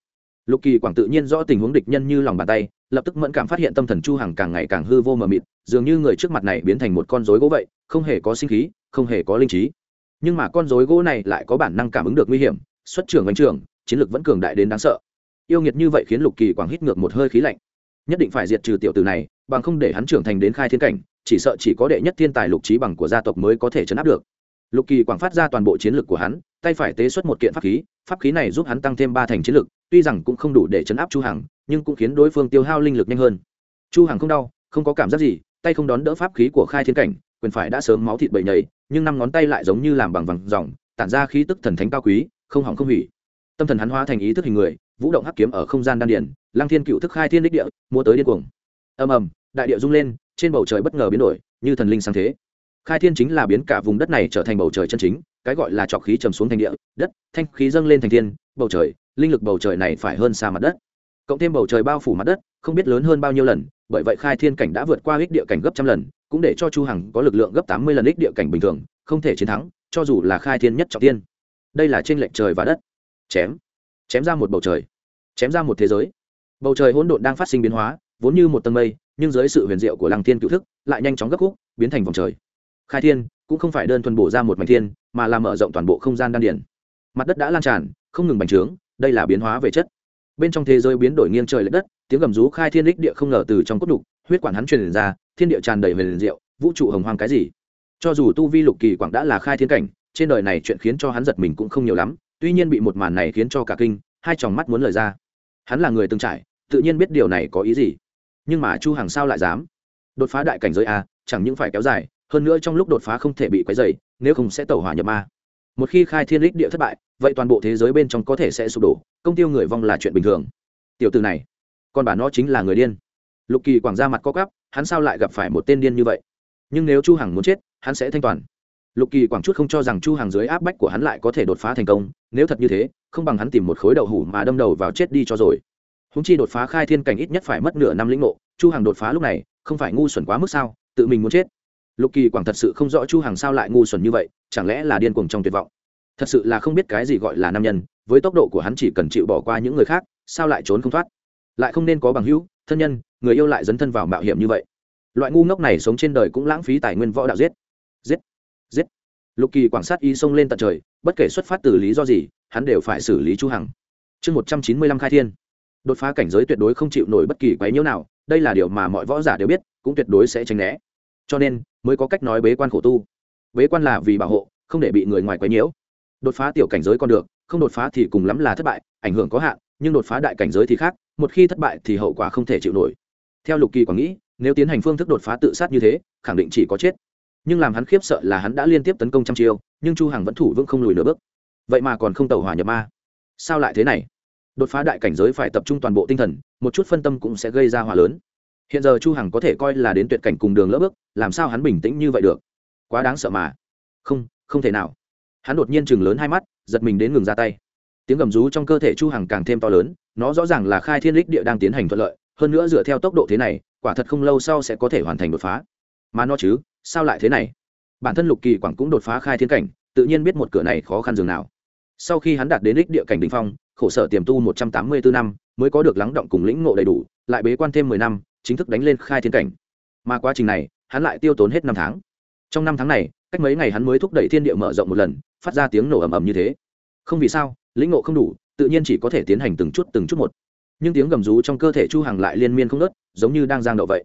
lục kỳ quảng tự nhiên rõ tình huống địch nhân như lòng bàn tay, lập tức mẫn cảm phát hiện tâm thần chu hằng càng ngày càng hư vô mờ mịt, dường như người trước mặt này biến thành một con rối gỗ vậy, không hề có sinh khí, không hề có linh trí. Nhưng mà con rối gỗ này lại có bản năng cảm ứng được nguy hiểm, xuất trưởng đánh trưởng, chiến lược vẫn cường đại đến đáng sợ. Yêu nghiệt như vậy khiến lục kỳ quảng hít ngược một hơi khí lạnh. Nhất định phải diệt trừ tiểu tử này, bằng không để hắn trưởng thành đến khai thiên cảnh, chỉ sợ chỉ có đệ nhất thiên tài lục trí bằng của gia tộc mới có thể chấn áp được. Lục kỳ quảng phát ra toàn bộ chiến lược của hắn, tay phải tế xuất một kiện pháp khí pháp khí này giúp hắn tăng thêm ba thành chiến lược tuy rằng cũng không đủ để chấn áp chu hằng, nhưng cũng khiến đối phương tiêu hao linh lực nhanh hơn. Chu hằng không đau, không có cảm giác gì, tay không đón đỡ pháp khí của khai thiên cảnh, quyền phải đã sớm máu thịt bầy nhầy, nhưng năm ngón tay lại giống như làm bằng vàng dòng tản ra khí tức thần thánh cao quý, không hỏng không hủy. Tâm thần hắn hóa thành ý thức hình người, vũ động hắc kiếm ở không gian đan điển lăng thiên cựu thức khai thiên đích địa mua tới điên cuồng. Ầm ầm, đại địa rung lên, trên bầu trời bất ngờ biến đổi, như thần linh sáng thế. Khai thiên chính là biến cả vùng đất này trở thành bầu trời chân chính, cái gọi là trọc khí trầm xuống thành địa, đất, thanh khí dâng lên thành thiên, bầu trời linh lực bầu trời này phải hơn xa mặt đất. Cộng thêm bầu trời bao phủ mặt đất, không biết lớn hơn bao nhiêu lần, bởi vậy khai thiên cảnh đã vượt qua ích địa cảnh gấp trăm lần, cũng để cho chu hằng có lực lượng gấp tám mươi lần ích địa cảnh bình thường, không thể chiến thắng, cho dù là khai thiên nhất trọng tiên. Đây là trên lệnh trời và đất. Chém. Chém ra một bầu trời. Chém ra một thế giới. Bầu trời hỗn độn đang phát sinh biến hóa, vốn như một tầng mây, nhưng dưới sự huyền diệu của lăng thiên cựu thức, lại nhanh chóng gấp khúc, biến thành vòng trời. Khai thiên, cũng không phải đơn thuần bổ ra một mảnh thiên, mà là mở rộng toàn bộ không gian đan điển mặt đất đã lan tràn, không ngừng bành trướng đây là biến hóa về chất. Bên trong thế giới biến đổi nghiêng trời l ệ đất, tiếng gầm rú khai thiên đích địa không ngờ từ trong cốt đục huyết quản hắn truyền ra, thiên địa tràn đầy huyền diệu, vũ trụ hồng hoang cái gì. Cho dù tu vi lục kỳ quảng đã là khai thiên cảnh, trên đời này chuyện khiến cho hắn giật mình cũng không nhiều lắm, tuy nhiên bị một màn này khiến cho cả kinh, hai tròng mắt muốn lời ra. Hắn là người từng trải, tự nhiên biết điều này có ý gì. Nhưng mà chu hằng sao lại dám? Đột phá đại cảnh giới a, chẳng những phải kéo dài, hơn nữa trong lúc đột phá không thể bị quấy dày nếu không sẽ tẩu hỏa nhập ma một khi khai thiên lích địa thất bại, vậy toàn bộ thế giới bên trong có thể sẽ sụp đổ, công tiêu người vong là chuyện bình thường. Tiểu từ này còn bà nó chính là người điên. Lục kỳ quảng ra mặt co cắp hắn sao lại gặp phải một tên điên như vậy? Nhưng nếu chu hằng muốn chết, hắn sẽ thanh toàn. Lục kỳ quảng chút không cho rằng chu hằng dưới áp bách của hắn lại có thể đột phá thành công, nếu thật như thế, không bằng hắn tìm một khối đậu hủ mà đâm đầu vào chết đi cho rồi. Húng chi đột phá khai thiên cảnh ít nhất phải mất nửa năm lĩnh ngộ, chu hằng đột phá lúc này, không phải ngu xuẩn quá mức sao, tự mình muốn chết lục kỳ quảng thật sự không rõ chu hằng sao lại ngu xuẩn như vậy, chẳng lẽ là điên cuồng trong tuyệt vọng? Thật sự là không biết cái gì gọi là nam nhân, với tốc độ của hắn chỉ cần chịu bỏ qua những người khác, sao lại trốn không thoát? Lại không nên có bằng hữu, thân nhân, người yêu lại dấn thân vào mạo hiểm như vậy. Loại ngu ngốc này sống trên đời cũng lãng phí tài nguyên võ đạo giết. Giết. Giết. Lục kỳ quảng sát y xông lên tận trời, bất kể xuất phát từ lý do gì, hắn đều phải xử lý chu hằng. Chương một trăm chín mươi lăm khai thiên. Đột phá cảnh giới tuyệt đối không chịu nổi bất kỳ quấy nhiễu nào, đây là điều mà mọi võ giả đều biết, cũng tuyệt đối sẽ tránh né cho nên mới có cách nói bế quan khổ tu. Bế quan là vì bảo hộ, không để bị người ngoài quấy nhiễu. Đột phá tiểu cảnh giới còn được, không đột phá thì cùng lắm là thất bại, ảnh hưởng có hạn, nhưng đột phá đại cảnh giới thì khác, một khi thất bại thì hậu quả không thể chịu nổi. Theo lục kỳ quảng nghĩ, nếu tiến hành phương thức đột phá tự sát như thế, khẳng định chỉ có chết. Nhưng làm hắn khiếp sợ là hắn đã liên tiếp tấn công trăm chiêu, nhưng chu hằng vẫn thủ vững không lùi nửa bước. Vậy mà còn không tẩu hỏa nhập ma. Sao lại thế này? Đột phá đại cảnh giới phải tập trung toàn bộ tinh thần, một chút phân tâm cũng sẽ gây ra hỏa lớn hiện giờ chu hằng có thể coi là đến tuyệt cảnh cùng đường lỡ bước, làm sao hắn bình tĩnh như vậy được? Quá đáng sợ mà. Không không thể nào. Hắn đột nhiên chừng lớn hai mắt, giật mình đến ngừng ra tay. Tiếng gầm rú trong cơ thể chu hằng càng thêm to lớn, nó rõ ràng là khai thiên lích địa đang tiến hành thuận lợi, hơn nữa dựa theo tốc độ thế này, quả thật không lâu sau sẽ có thể hoàn thành đột phá. Mà nó chứ, sao lại thế này? Bản thân lục kỳ quảng cũng đột phá khai thiên cảnh, tự nhiên biết một cửa này khó khăn dường nào. Sau khi hắn đạt đến đích địa cảnh đỉnh phong, khổ sở tiềm tu một trăm tám mươi bốn năm, mới có được lắng động cùng lĩnh ngộ đầy đủ, lại bế quan thêm mười năm chính thức đánh lên khai thiên cảnh. Mà quá trình này, hắn lại tiêu tốn hết năm tháng. Trong năm tháng này, cách mấy ngày hắn mới thúc đẩy thiên địa mở rộng một lần, phát ra tiếng nổ ầm ầm như thế. Không vì sao, lĩnh ngộ không đủ, tự nhiên chỉ có thể tiến hành từng chút từng chút một. Nhưng tiếng gầm rú trong cơ thể chu hằng lại liên miên không nớt giống như đang giang đậu vậy.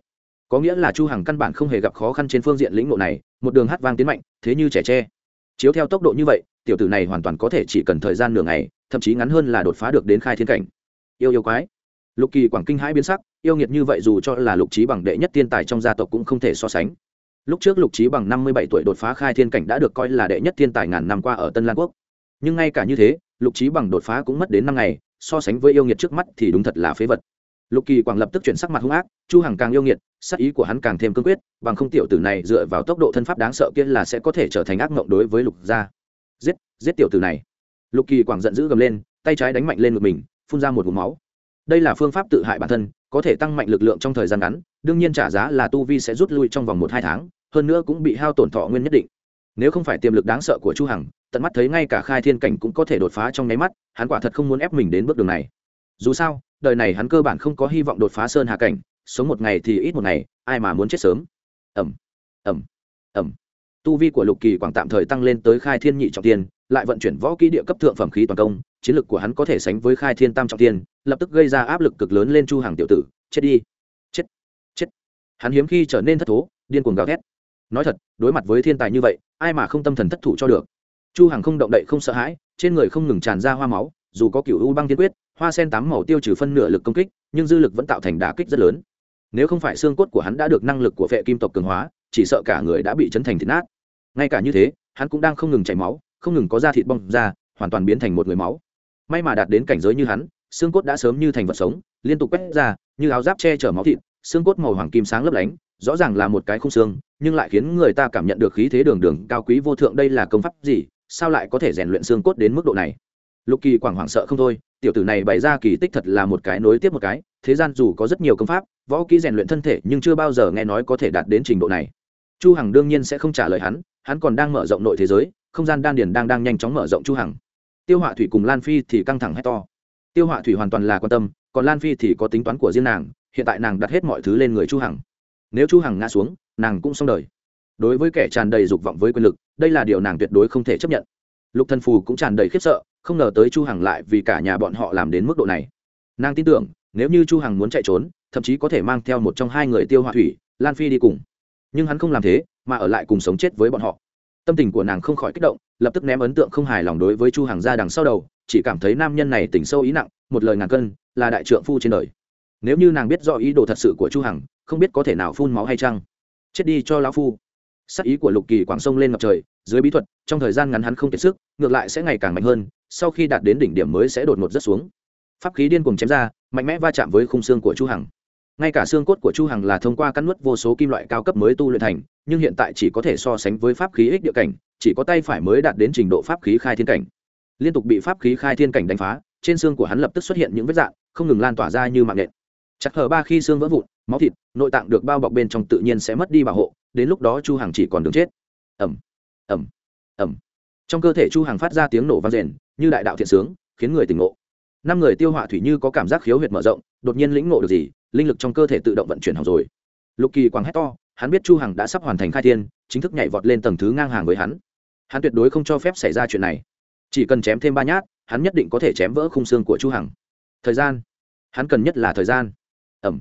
Có nghĩa là chu hằng căn bản không hề gặp khó khăn trên phương diện lĩnh ngộ này, một đường hát vang tiến mạnh, thế như trẻ tre. Chiếu theo tốc độ như vậy, tiểu tử này hoàn toàn có thể chỉ cần thời gian nửa ngày, thậm chí ngắn hơn là đột phá được đến khai thiên cảnh. Yêu yêu quái lục kỳ quảng kinh hãi biến sắc, yêu nghiệt như vậy dù cho là lục trí bằng đệ nhất thiên tài trong gia tộc cũng không thể so sánh. Lúc trước lục trí bằng năm mươi bảy tuổi đột phá khai thiên cảnh đã được coi là đệ nhất thiên tài ngàn năm qua ở tân lan quốc. Nhưng ngay cả như thế, lục trí bằng đột phá cũng mất đến năm ngày, so sánh với yêu nghiệt trước mắt thì đúng thật là phế vật. Lục kỳ quảng lập tức chuyển sắc mặt hung ác, chu hằng càng yêu nghiệt, sắc ý của hắn càng thêm cương quyết, bằng không tiểu tử này dựa vào tốc độ thân pháp đáng sợ kia là sẽ có thể trở thành ác mộng đối với lục gia. Giết giết tiểu tử này. Lục kỳ quảng giận dữ gầm lên, tay trái đánh mạnh lên ngực mình, phun ra một vùng máu đây là phương pháp tự hại bản thân, có thể tăng mạnh lực lượng trong thời gian ngắn, đương nhiên trả giá là tu vi sẽ rút lui trong vòng một hai tháng, hơn nữa cũng bị hao tổn thọ nguyên nhất định. Nếu không phải tiềm lực đáng sợ của chu hằng, tận mắt thấy ngay cả khai thiên cảnh cũng có thể đột phá trong nháy mắt, hắn quả thật không muốn ép mình đến bước đường này. Dù sao, đời này hắn cơ bản không có hy vọng đột phá sơn hà cảnh, sống một ngày thì ít một ngày, ai mà muốn chết sớm? Ẩm ẩm ẩm tu vi của lục kỳ quảng tạm thời tăng lên tới khai thiên nhị trọng tiên, lại vận chuyển võ kỹ địa cấp thượng phẩm khí toàn công chiến lực của hắn có thể sánh với khai thiên tam trọng tiên lập tức gây ra áp lực cực lớn lên chu hàng tiểu tử. Chết đi. Chết. Chết. Hắn hiếm khi trở nên thất thố, điên cuồng gào thét. Nói thật, đối mặt với thiên tài như vậy, ai mà không tâm thần thất thủ cho được? Chu hằng không động đậy, không sợ hãi, trên người không ngừng tràn ra hoa máu, dù có cựu u băng tiên quyết, hoa sen tám màu tiêu trừ phân nửa lực công kích, nhưng dư lực vẫn tạo thành đả kích rất lớn. Nếu không phải xương cốt của hắn đã được năng lực của vệ kim tộc cường hóa, chỉ sợ cả người đã bị chấn thành thịt nát. Ngay cả như thế, hắn cũng đang không ngừng chảy máu, không ngừng có da thịt bong ra, hoàn toàn biến thành một người máu may mà đạt đến cảnh giới như hắn, xương cốt đã sớm như thành vật sống, liên tục quét ra, như áo giáp che chở máu thịt, xương cốt màu hoàng kim sáng lấp lánh, rõ ràng là một cái khung xương, nhưng lại khiến người ta cảm nhận được khí thế đường đường cao quý vô thượng đây là công pháp gì, sao lại có thể rèn luyện xương cốt đến mức độ này? Lục kỳ quảng hoảng sợ không thôi, tiểu tử này bày ra kỳ tích thật là một cái nối tiếp một cái, thế gian dù có rất nhiều công pháp, võ kỹ rèn luyện thân thể nhưng chưa bao giờ nghe nói có thể đạt đến trình độ này. Chu hằng đương nhiên sẽ không trả lời hắn hắn còn đang mở rộng nội thế giới, không gian đan điền đang đang nhanh chóng mở rộng chu hằng tiêu họa thủy cùng lan phi thì căng thẳng hét to. Tiêu họa thủy hoàn toàn là quan tâm, còn lan phi thì có tính toán của riêng nàng, hiện tại nàng đặt hết mọi thứ lên người chu hằng. Nếu chu hằng ngã xuống, nàng cũng xong đời. Đối với kẻ tràn đầy dục vọng với quyền lực, đây là điều nàng tuyệt đối không thể chấp nhận. Lục thần phù cũng tràn đầy khiếp sợ, không ngờ tới chu hằng lại vì cả nhà bọn họ làm đến mức độ này. Nàng tin tưởng, nếu như chu hằng muốn chạy trốn, thậm chí có thể mang theo một trong hai người tiêu họa thủy, lan phi đi cùng. Nhưng hắn không làm thế, mà ở lại cùng sống chết với bọn họ. Tâm tình của nàng không khỏi kích động lập tức ném ấn tượng không hài lòng đối với chu hằng ra đằng sau đầu, chỉ cảm thấy nam nhân này tình sâu ý nặng, một lời ngàn cân, là đại trượng phu trên đời. Nếu như nàng biết rõ ý đồ thật sự của chu hằng, không biết có thể nào phun máu hay chăng? Chết đi cho lão phu. Sắc ý của lục kỳ quảng sông lên ngập trời, dưới bí thuật, trong thời gian ngắn hắn không kiệt sức, ngược lại sẽ ngày càng mạnh hơn, sau khi đạt đến đỉnh điểm mới sẽ đột ngột rất xuống. Pháp khí điên cuồng chém ra, mạnh mẽ va chạm với khung xương của chu hằng. Ngay cả xương cốt của chu hằng là thông qua cắn nuốt vô số kim loại cao cấp mới tu luyện thành, nhưng hiện tại chỉ có thể so sánh với pháp khí ích địa cảnh chỉ có tay phải mới đạt đến trình độ pháp khí khai thiên cảnh. Liên tục bị pháp khí khai thiên cảnh đánh phá, trên xương của hắn lập tức xuất hiện những vết dạn không ngừng lan tỏa ra như mạng nện chặt hờ ba khi xương vỡ vụn, máu thịt, nội tạng được bao bọc bên trong tự nhiên sẽ mất đi bảo hộ, đến lúc đó chu hằng chỉ còn đường chết. Ẩm ẩm ẩm trong cơ thể chu hằng phát ra tiếng nổ vang rền, như đại đạo thiện sướng, khiến người tỉnh ngộ. Năm người tiêu họa thủy như có cảm giác khiếu huyệt mở rộng, đột nhiên lĩnh ngộ được gì, linh lực trong cơ thể tự động vận chuyển hỏng rồi. Lục kỳ quang hét to, hắn biết chu hằng đã sắp hoàn thành khai thiên, chính thức nhảy vọt lên tầng thứ ngang hàng với hắn hắn tuyệt đối không cho phép xảy ra chuyện này. Chỉ cần chém thêm ba nhát, hắn nhất định có thể chém vỡ khung xương của chu hằng. Thời gian. Hắn cần nhất là thời gian. Ẩm.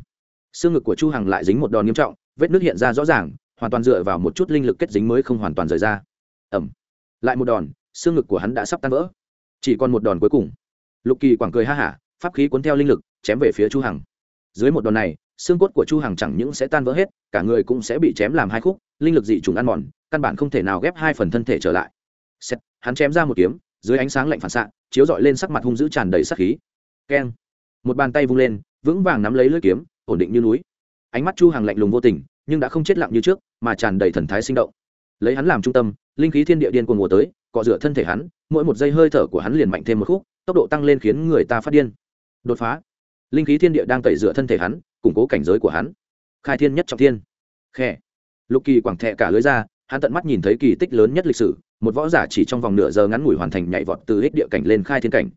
Xương ngực của chu hằng lại dính một đòn nghiêm trọng, vết nước hiện ra rõ ràng, hoàn toàn dựa vào một chút linh lực kết dính mới không hoàn toàn rời ra. Ẩm. Lại một đòn, xương ngực của hắn đã sắp tan vỡ. Chỉ còn một đòn cuối cùng. Lục kỳ quảng cười ha hả, pháp khí cuốn theo linh lực, chém về phía chu hằng. Dưới một đòn này, xương cốt của chu hằng chẳng những sẽ tan vỡ hết, cả người cũng sẽ bị chém làm hai khúc, linh lực dị trùng ăn mòn căn bản không thể nào ghép hai phần thân thể trở lại. Xét, hắn chém ra một kiếm dưới ánh sáng lạnh phản xạ chiếu dọi lên sắc mặt hung dữ tràn đầy sát khí. Keng. Một bàn tay vung lên vững vàng nắm lấy lưỡi kiếm ổn định như núi. Ánh mắt chu hàng lạnh lùng vô tình nhưng đã không chết lặng như trước mà tràn đầy thần thái sinh động. Lấy hắn làm trung tâm linh khí thiên địa điên cuồng mùa tới cọ rửa thân thể hắn mỗi một giây hơi thở của hắn liền mạnh thêm một khúc tốc độ tăng lên khiến người ta phát điên. Đột phá. Linh khí thiên địa đang tẩy rửa thân thể hắn củng cố cảnh giới của hắn. Khai thiên nhất trọng thiên. Khe lục kỳ quảng thẹ cả lưới ra hắn tận mắt nhìn thấy kỳ tích lớn nhất lịch sử, một võ giả chỉ trong vòng nửa giờ ngắn ngủi hoàn thành nhảy vọt từ ích địa cảnh lên khai thiên cảnh.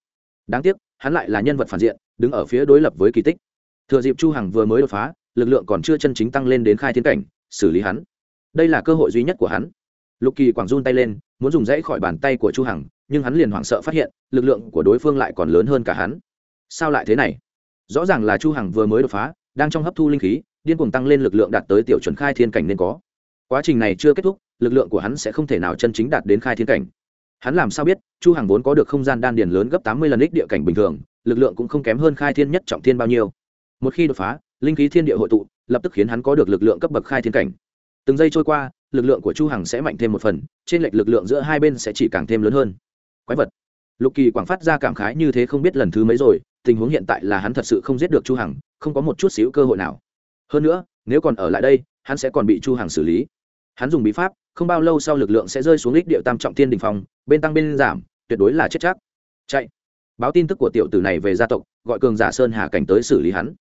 Đáng tiếc, hắn lại là nhân vật phản diện, đứng ở phía đối lập với kỳ tích. Thừa dịp chu hằng vừa mới đột phá, lực lượng còn chưa chân chính tăng lên đến khai thiên cảnh, xử lý hắn. Đây là cơ hội duy nhất của hắn. Lục kỳ quảng run tay lên, muốn dùng dãy khỏi bàn tay của chu hằng, nhưng hắn liền hoảng sợ phát hiện, lực lượng của đối phương lại còn lớn hơn cả hắn. Sao lại thế này? Rõ ràng là chu hằng vừa mới đột phá, đang trong hấp thu linh khí, điên cuồng tăng lên lực lượng đạt tới tiểu chuẩn khai thiên cảnh nên có quá trình này chưa kết thúc, lực lượng của hắn sẽ không thể nào chân chính đạt đến khai thiên cảnh. Hắn làm sao biết, chu hằng vốn có được không gian đan điền lớn gấp 80 lần ích địa cảnh bình thường, lực lượng cũng không kém hơn khai thiên nhất trọng thiên bao nhiêu. Một khi đột phá, linh khí thiên địa hội tụ, lập tức khiến hắn có được lực lượng cấp bậc khai thiên cảnh. Từng giây trôi qua, lực lượng của chu hằng sẽ mạnh thêm một phần, trên lệch lực lượng giữa hai bên sẽ chỉ càng thêm lớn hơn. Quái vật. Lục kỳ quảng phát ra cảm khái như thế không biết lần thứ mấy rồi, tình huống hiện tại là hắn thật sự không giết được chu hằng, không có một chút xíu cơ hội nào. Hơn nữa, nếu còn ở lại đây, hắn sẽ còn bị chu hằng xử lý hắn dùng bí pháp, không bao lâu sau lực lượng sẽ rơi xuống lích điệu tam trọng thiên đỉnh phong, bên tăng bên giảm, tuyệt đối là chết chắc. Chạy. Báo tin tức của tiểu tử này về gia tộc, gọi cường giả sơn hà cảnh tới xử lý hắn.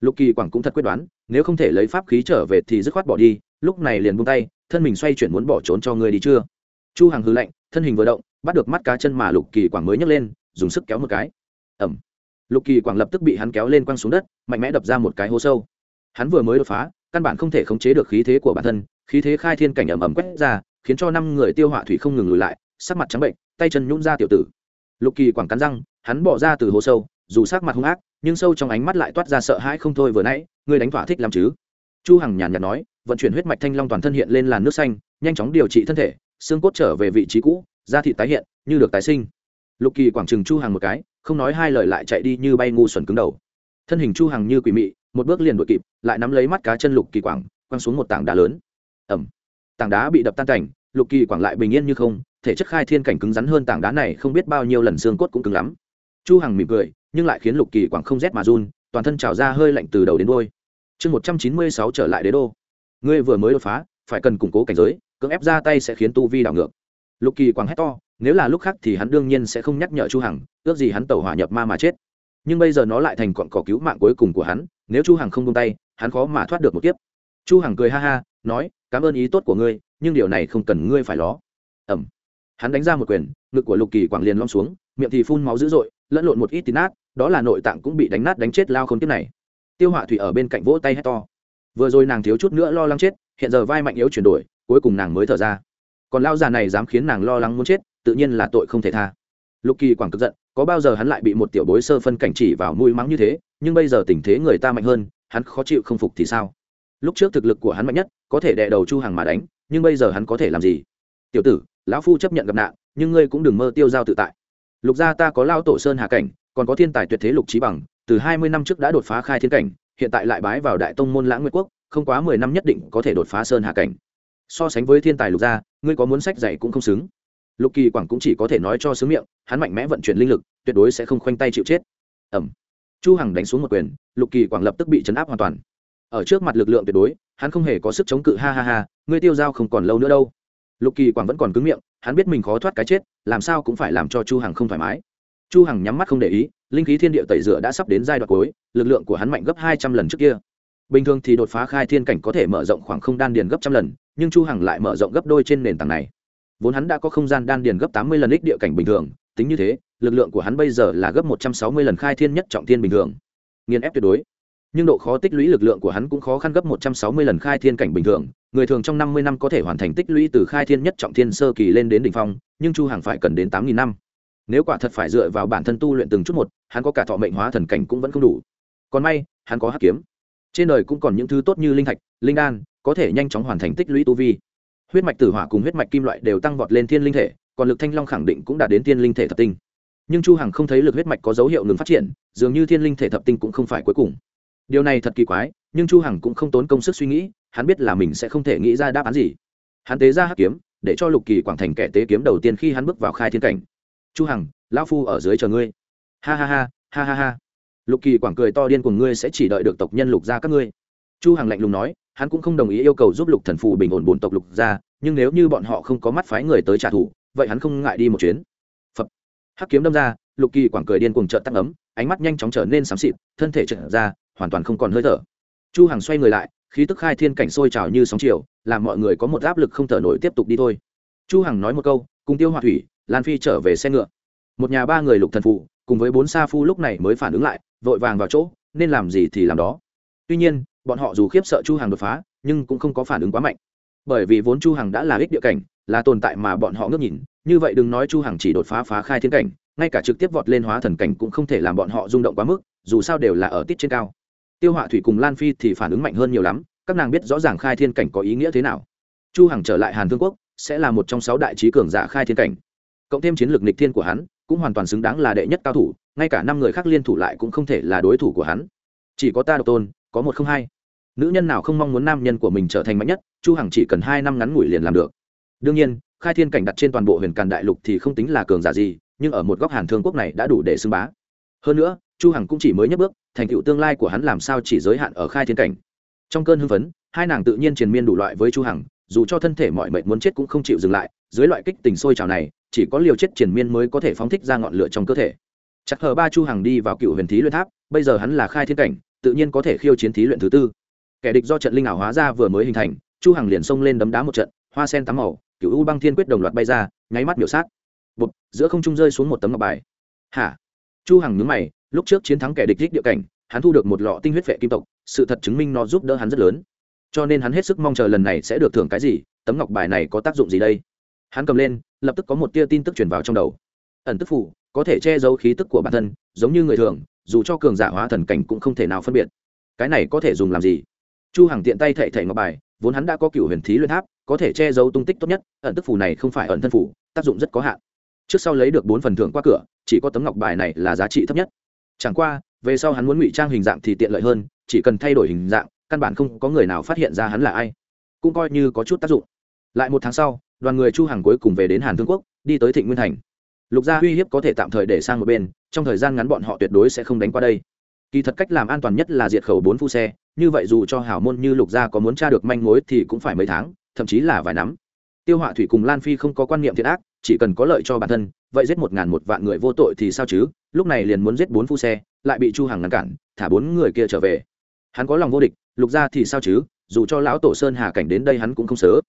Lục kỳ quảng cũng thật quyết đoán, nếu không thể lấy pháp khí trở về thì dứt khoát bỏ đi, lúc này liền buông tay, thân mình xoay chuyển muốn bỏ trốn cho người đi chưa? Chu hằng hư lạnh, thân hình vừa động, bắt được mắt cá chân mà lục kỳ quảng mới nhấc lên, dùng sức kéo một cái. Ẩm lục kỳ quảng lập tức bị hắn kéo lên quăng xuống đất, mạnh mẽ đập ra một cái hố sâu. Hắn vừa mới đột phá, căn bản không thể khống chế được khí thế của bản thân khí thế khai thiên cảnh ẩm ầm quét ra, khiến cho năm người tiêu họa thủy không ngừng lùi lại, sắc mặt trắng bệnh, tay chân nhún ra tiểu tử. Lục kỳ quảng cắn răng, hắn bỏ ra từ hố sâu, dù sắc mặt hung ác, nhưng sâu trong ánh mắt lại toát ra sợ hãi không thôi vừa nãy, ngươi đánh thỏa thích làm chứ? Chu hằng nhàn nhạt nói, vận chuyển huyết mạch thanh long toàn thân hiện lên làn nước xanh, nhanh chóng điều trị thân thể, xương cốt trở về vị trí cũ, da thịt tái hiện, như được tái sinh. Lục kỳ quảng trừng chu hằng một cái, không nói hai lời lại chạy đi như bay ngu xuẩn cứng đầu. Thân hình chu hằng như quỷ mị, một bước liền đuổi kịp, lại nắm lấy mắt cá chân lục kỳ quảng, quăng xuống một tảng đá lớn ẩm. Tảng đá bị đập tan cảnh, lục kỳ quảng lại bình yên như không, thể chất khai thiên cảnh cứng rắn hơn tảng đá này không biết bao nhiêu lần xương cốt cũng cứng lắm. Chu hằng mỉm cười, nhưng lại khiến lục kỳ quảng không rét mà run, toàn thân trào ra hơi lạnh từ đầu đến đôi chương một trăm chín mươi sáu trở lại đế đô. Ngươi vừa mới đột phá, phải cần củng cố cảnh giới, cưỡng ép ra tay sẽ khiến tu vi đảo ngược. Lục kỳ quảng hét to, nếu là lúc khác thì hắn đương nhiên sẽ không nhắc nhở chu hằng, ước gì hắn tẩu hỏa nhập ma mà chết. Nhưng bây giờ nó lại thành cọn cỏ cứu mạng cuối cùng của hắn, nếu chu hằng không buông tay, hắn khó mà thoát được một kiếp. Chu hằng cười ha ha, nói cảm ơn ý tốt của ngươi, nhưng điều này không cần ngươi phải ló ẩm. Hắn đánh ra một quyền, ngực của lục kỳ quảng liền lom xuống, miệng thì phun máu dữ dội, lẫn lộn một ít tín nát, đó là nội tạng cũng bị đánh nát đánh chết lao không tiếp này. Tiêu họa thủy ở bên cạnh vỗ tay hét to. Vừa rồi nàng thiếu chút nữa lo lắng chết, hiện giờ vai mạnh yếu chuyển đổi, cuối cùng nàng mới thở ra. Còn lao già này dám khiến nàng lo lắng muốn chết, tự nhiên là tội không thể tha. Lục kỳ quảng cực giận, có bao giờ hắn lại bị một tiểu bối sơ phân cảnh chỉ vào mũi mắng như thế, nhưng bây giờ tình thế người ta mạnh hơn, hắn khó chịu không phục thì sao? Lúc trước thực lực của hắn mạnh nhất có thể đè đầu chu Hằng mà đánh, nhưng bây giờ hắn có thể làm gì? Tiểu tử, lão phu chấp nhận gặp nạn, nhưng ngươi cũng đừng mơ tiêu giao tự tại. Lục gia ta có lao tổ sơn hà cảnh, còn có thiên tài tuyệt thế lục trí bằng, từ hai mươi năm trước đã đột phá khai thiên cảnh, hiện tại lại bái vào đại tông môn lãng nguyệt quốc, không quá mười năm nhất định có thể đột phá sơn hà cảnh. So sánh với thiên tài lục gia, ngươi có muốn sách dạy cũng không xứng. Lục kỳ quảng cũng chỉ có thể nói cho xứng miệng, hắn mạnh mẽ vận chuyển linh lực, tuyệt đối sẽ không khoanh tay chịu chết. Ẩm. Chu hằng đánh xuống một quyền, lục kỳ quảng lập tức bị chấn áp hoàn toàn. Ở trước mặt lực lượng tuyệt đối hắn không hề có sức chống cự, ha ha ha, ngươi tiêu dao không còn lâu nữa đâu. Lục kỳ quảng vẫn còn cứng miệng, hắn biết mình khó thoát cái chết, làm sao cũng phải làm cho chu hằng không thoải mái. Chu hằng nhắm mắt không để ý, linh khí thiên địa tẩy rửa đã sắp đến giai đoạn cuối, lực lượng của hắn mạnh gấp 200 lần trước kia. Bình thường thì đột phá khai thiên cảnh có thể mở rộng khoảng không đan điền gấp trăm lần, nhưng chu hằng lại mở rộng gấp đôi trên nền tảng này. Vốn hắn đã có không gian đan điền gấp 80 lần ích địa cảnh bình thường, tính như thế, lực lượng của hắn bây giờ là gấp 160 lần khai thiên nhất trọng thiên bình thường. Nghiền ép tuyệt đối nhưng độ khó tích lũy lực lượng của hắn cũng khó khăn gấp 160 lần khai thiên cảnh bình thường. Người thường trong 50 năm có thể hoàn thành tích lũy từ khai thiên nhất trọng thiên sơ kỳ lên đến đỉnh phong, nhưng chu hằng phải cần đến 8.000 năm. Nếu quả thật phải dựa vào bản thân tu luyện từng chút một, hắn có cả thọ mệnh hóa thần cảnh cũng vẫn không đủ. Còn may, hắn có hắc kiếm. Trên đời cũng còn những thứ tốt như linh thạch, linh đan, có thể nhanh chóng hoàn thành tích lũy tu vi. Huyết mạch tử hỏa cùng huyết mạch kim loại đều tăng vọt lên thiên linh thể, còn lực thanh long khẳng định cũng đạt đến thiên linh thể thập tinh. Nhưng chu hằng không thấy lực huyết mạch có dấu hiệu ngừng phát triển, dường như thiên linh thể thập tinh cũng không phải cuối cùng điều này thật kỳ quái, nhưng chu hằng cũng không tốn công sức suy nghĩ, hắn biết là mình sẽ không thể nghĩ ra đáp án gì. Hắn tế ra hắc kiếm, để cho lục kỳ quảng thành kẻ tế kiếm đầu tiên khi hắn bước vào khai thiên cảnh. Chu hằng, lão phu ở dưới chờ ngươi. Ha ha ha ha ha ha. Lục kỳ quảng cười to điên cùng ngươi sẽ chỉ đợi được tộc nhân lục gia các ngươi. Chu hằng lạnh lùng nói, hắn cũng không đồng ý yêu cầu giúp lục thần phụ bình ổn bốn tộc lục gia, nhưng nếu như bọn họ không có mắt phái người tới trả thù, vậy hắn không ngại đi một chuyến. Phật hắc kiếm đâm ra, lục kỳ quảng cười điên cuồng trợn tăng ấm ánh mắt nhanh chóng trở nên xám xịt, thân thể trở ra, hoàn toàn không còn hơi thở. Chu hằng xoay người lại, khí tức khai thiên cảnh sôi trào như sóng chiều, làm mọi người có một áp lực không thở nổi tiếp tục đi thôi. Chu hằng nói một câu, cùng tiêu hỏa thủy, lan phi trở về xe ngựa. Một nhà ba người lục thần phụ, cùng với bốn sa phu lúc này mới phản ứng lại, vội vàng vào chỗ, nên làm gì thì làm đó. Tuy nhiên, bọn họ dù khiếp sợ chu hằng đột phá, nhưng cũng không có phản ứng quá mạnh. Bởi vì vốn chu hằng đã là ích địa cảnh, là tồn tại mà bọn họ ngước nhìn, như vậy đừng nói chu hằng chỉ đột phá phá khai thiên cảnh ngay cả trực tiếp vọt lên hóa thần cảnh cũng không thể làm bọn họ rung động quá mức, dù sao đều là ở tít trên cao. Tiêu họa thủy cùng lan phi thì phản ứng mạnh hơn nhiều lắm, các nàng biết rõ ràng khai thiên cảnh có ý nghĩa thế nào. Chu hằng trở lại hàn thương quốc, sẽ là một trong sáu đại trí cường giả khai thiên cảnh. Cộng thêm chiến lược nịch thiên của hắn, cũng hoàn toàn xứng đáng là đệ nhất cao thủ, ngay cả năm người khác liên thủ lại cũng không thể là đối thủ của hắn. Chỉ có ta độc tôn, có một không hai. Nữ nhân nào không mong muốn nam nhân của mình trở thành mạnh nhất, chu hằng chỉ cần hai năm ngắn ngủi liền làm được. Đương nhiên, khai thiên cảnh đặt trên toàn bộ huyền càn đại lục thì không tính là cường giả gì nhưng ở một góc hàn thương quốc này đã đủ để xưng bá. Hơn nữa, chu hằng cũng chỉ mới nhấc bước, thành tựu tương lai của hắn làm sao chỉ giới hạn ở khai thiên cảnh. Trong cơn hưng phấn, hai nàng tự nhiên triền miên đủ loại với chu hằng, dù cho thân thể mọi mệnh muốn chết cũng không chịu dừng lại, dưới loại kích tình sôi trào này, chỉ có liều chết triền miên mới có thể phóng thích ra ngọn lửa trong cơ thể. Chắc hờ ba chu hằng đi vào cựu huyền thí luyện tháp, bây giờ hắn là khai thiên cảnh, tự nhiên có thể khiêu chiến thí luyện thứ tư. Kẻ địch do trận linh ảo hóa ra vừa mới hình thành, chu hằng liền xông lên đấm đá một trận, hoa sen tắm màu, cựu u băng thiên quyết đồng loạt bay ra, nháy mắt biểu sát giữa không trung rơi xuống một tấm ngọc bài. Hả? Chu hằng nhướng mày, lúc trước chiến thắng kẻ địch đích địa cảnh, hắn thu được một lọ tinh huyết vệ kim tộc, sự thật chứng minh nó giúp đỡ hắn rất lớn. Cho nên hắn hết sức mong chờ lần này sẽ được thưởng cái gì, tấm ngọc bài này có tác dụng gì đây? Hắn cầm lên, lập tức có một tia tin tức truyền vào trong đầu. Ẩn tức phủ, có thể che giấu khí tức của bản thân, giống như người thường, dù cho cường giả hóa thần cảnh cũng không thể nào phân biệt. Cái này có thể dùng làm gì? Chu hằng tiện tay thệ thệ ngọc bài, vốn hắn đã có cửu huyền thí luyện tháp, có thể che giấu tung tích tốt nhất, ẩn tức phủ này không phải ẩn thân phủ, tác dụng rất có hạn trước sau lấy được bốn phần thưởng qua cửa, chỉ có tấm ngọc bài này là giá trị thấp nhất. Chẳng qua, về sau hắn muốn ngụy trang hình dạng thì tiện lợi hơn, chỉ cần thay đổi hình dạng, căn bản không có người nào phát hiện ra hắn là ai. Cũng coi như có chút tác dụng. Lại một tháng sau, đoàn người chu hàng cuối cùng về đến hàn thương quốc, đi tới thịnh nguyên thành. Lục gia uy hiếp có thể tạm thời để sang một bên, trong thời gian ngắn bọn họ tuyệt đối sẽ không đánh qua đây. Kỳ thật cách làm an toàn nhất là diệt khẩu bốn phu xe, như vậy dù cho hảo môn như lục gia có muốn tra được manh mối thì cũng phải mấy tháng, thậm chí là vài năm. Tiêu họa thủy cùng lan phi không có quan niệm thiện ác chỉ cần có lợi cho bản thân, vậy giết một ngàn một vạn người vô tội thì sao chứ? Lúc này liền muốn giết bốn phu xe, lại bị chu hằng ngăn cản, thả bốn người kia trở về. Hắn có lòng vô địch, lục gia thì sao chứ? Dù cho lão tổ sơn hà cảnh đến đây hắn cũng không sớ.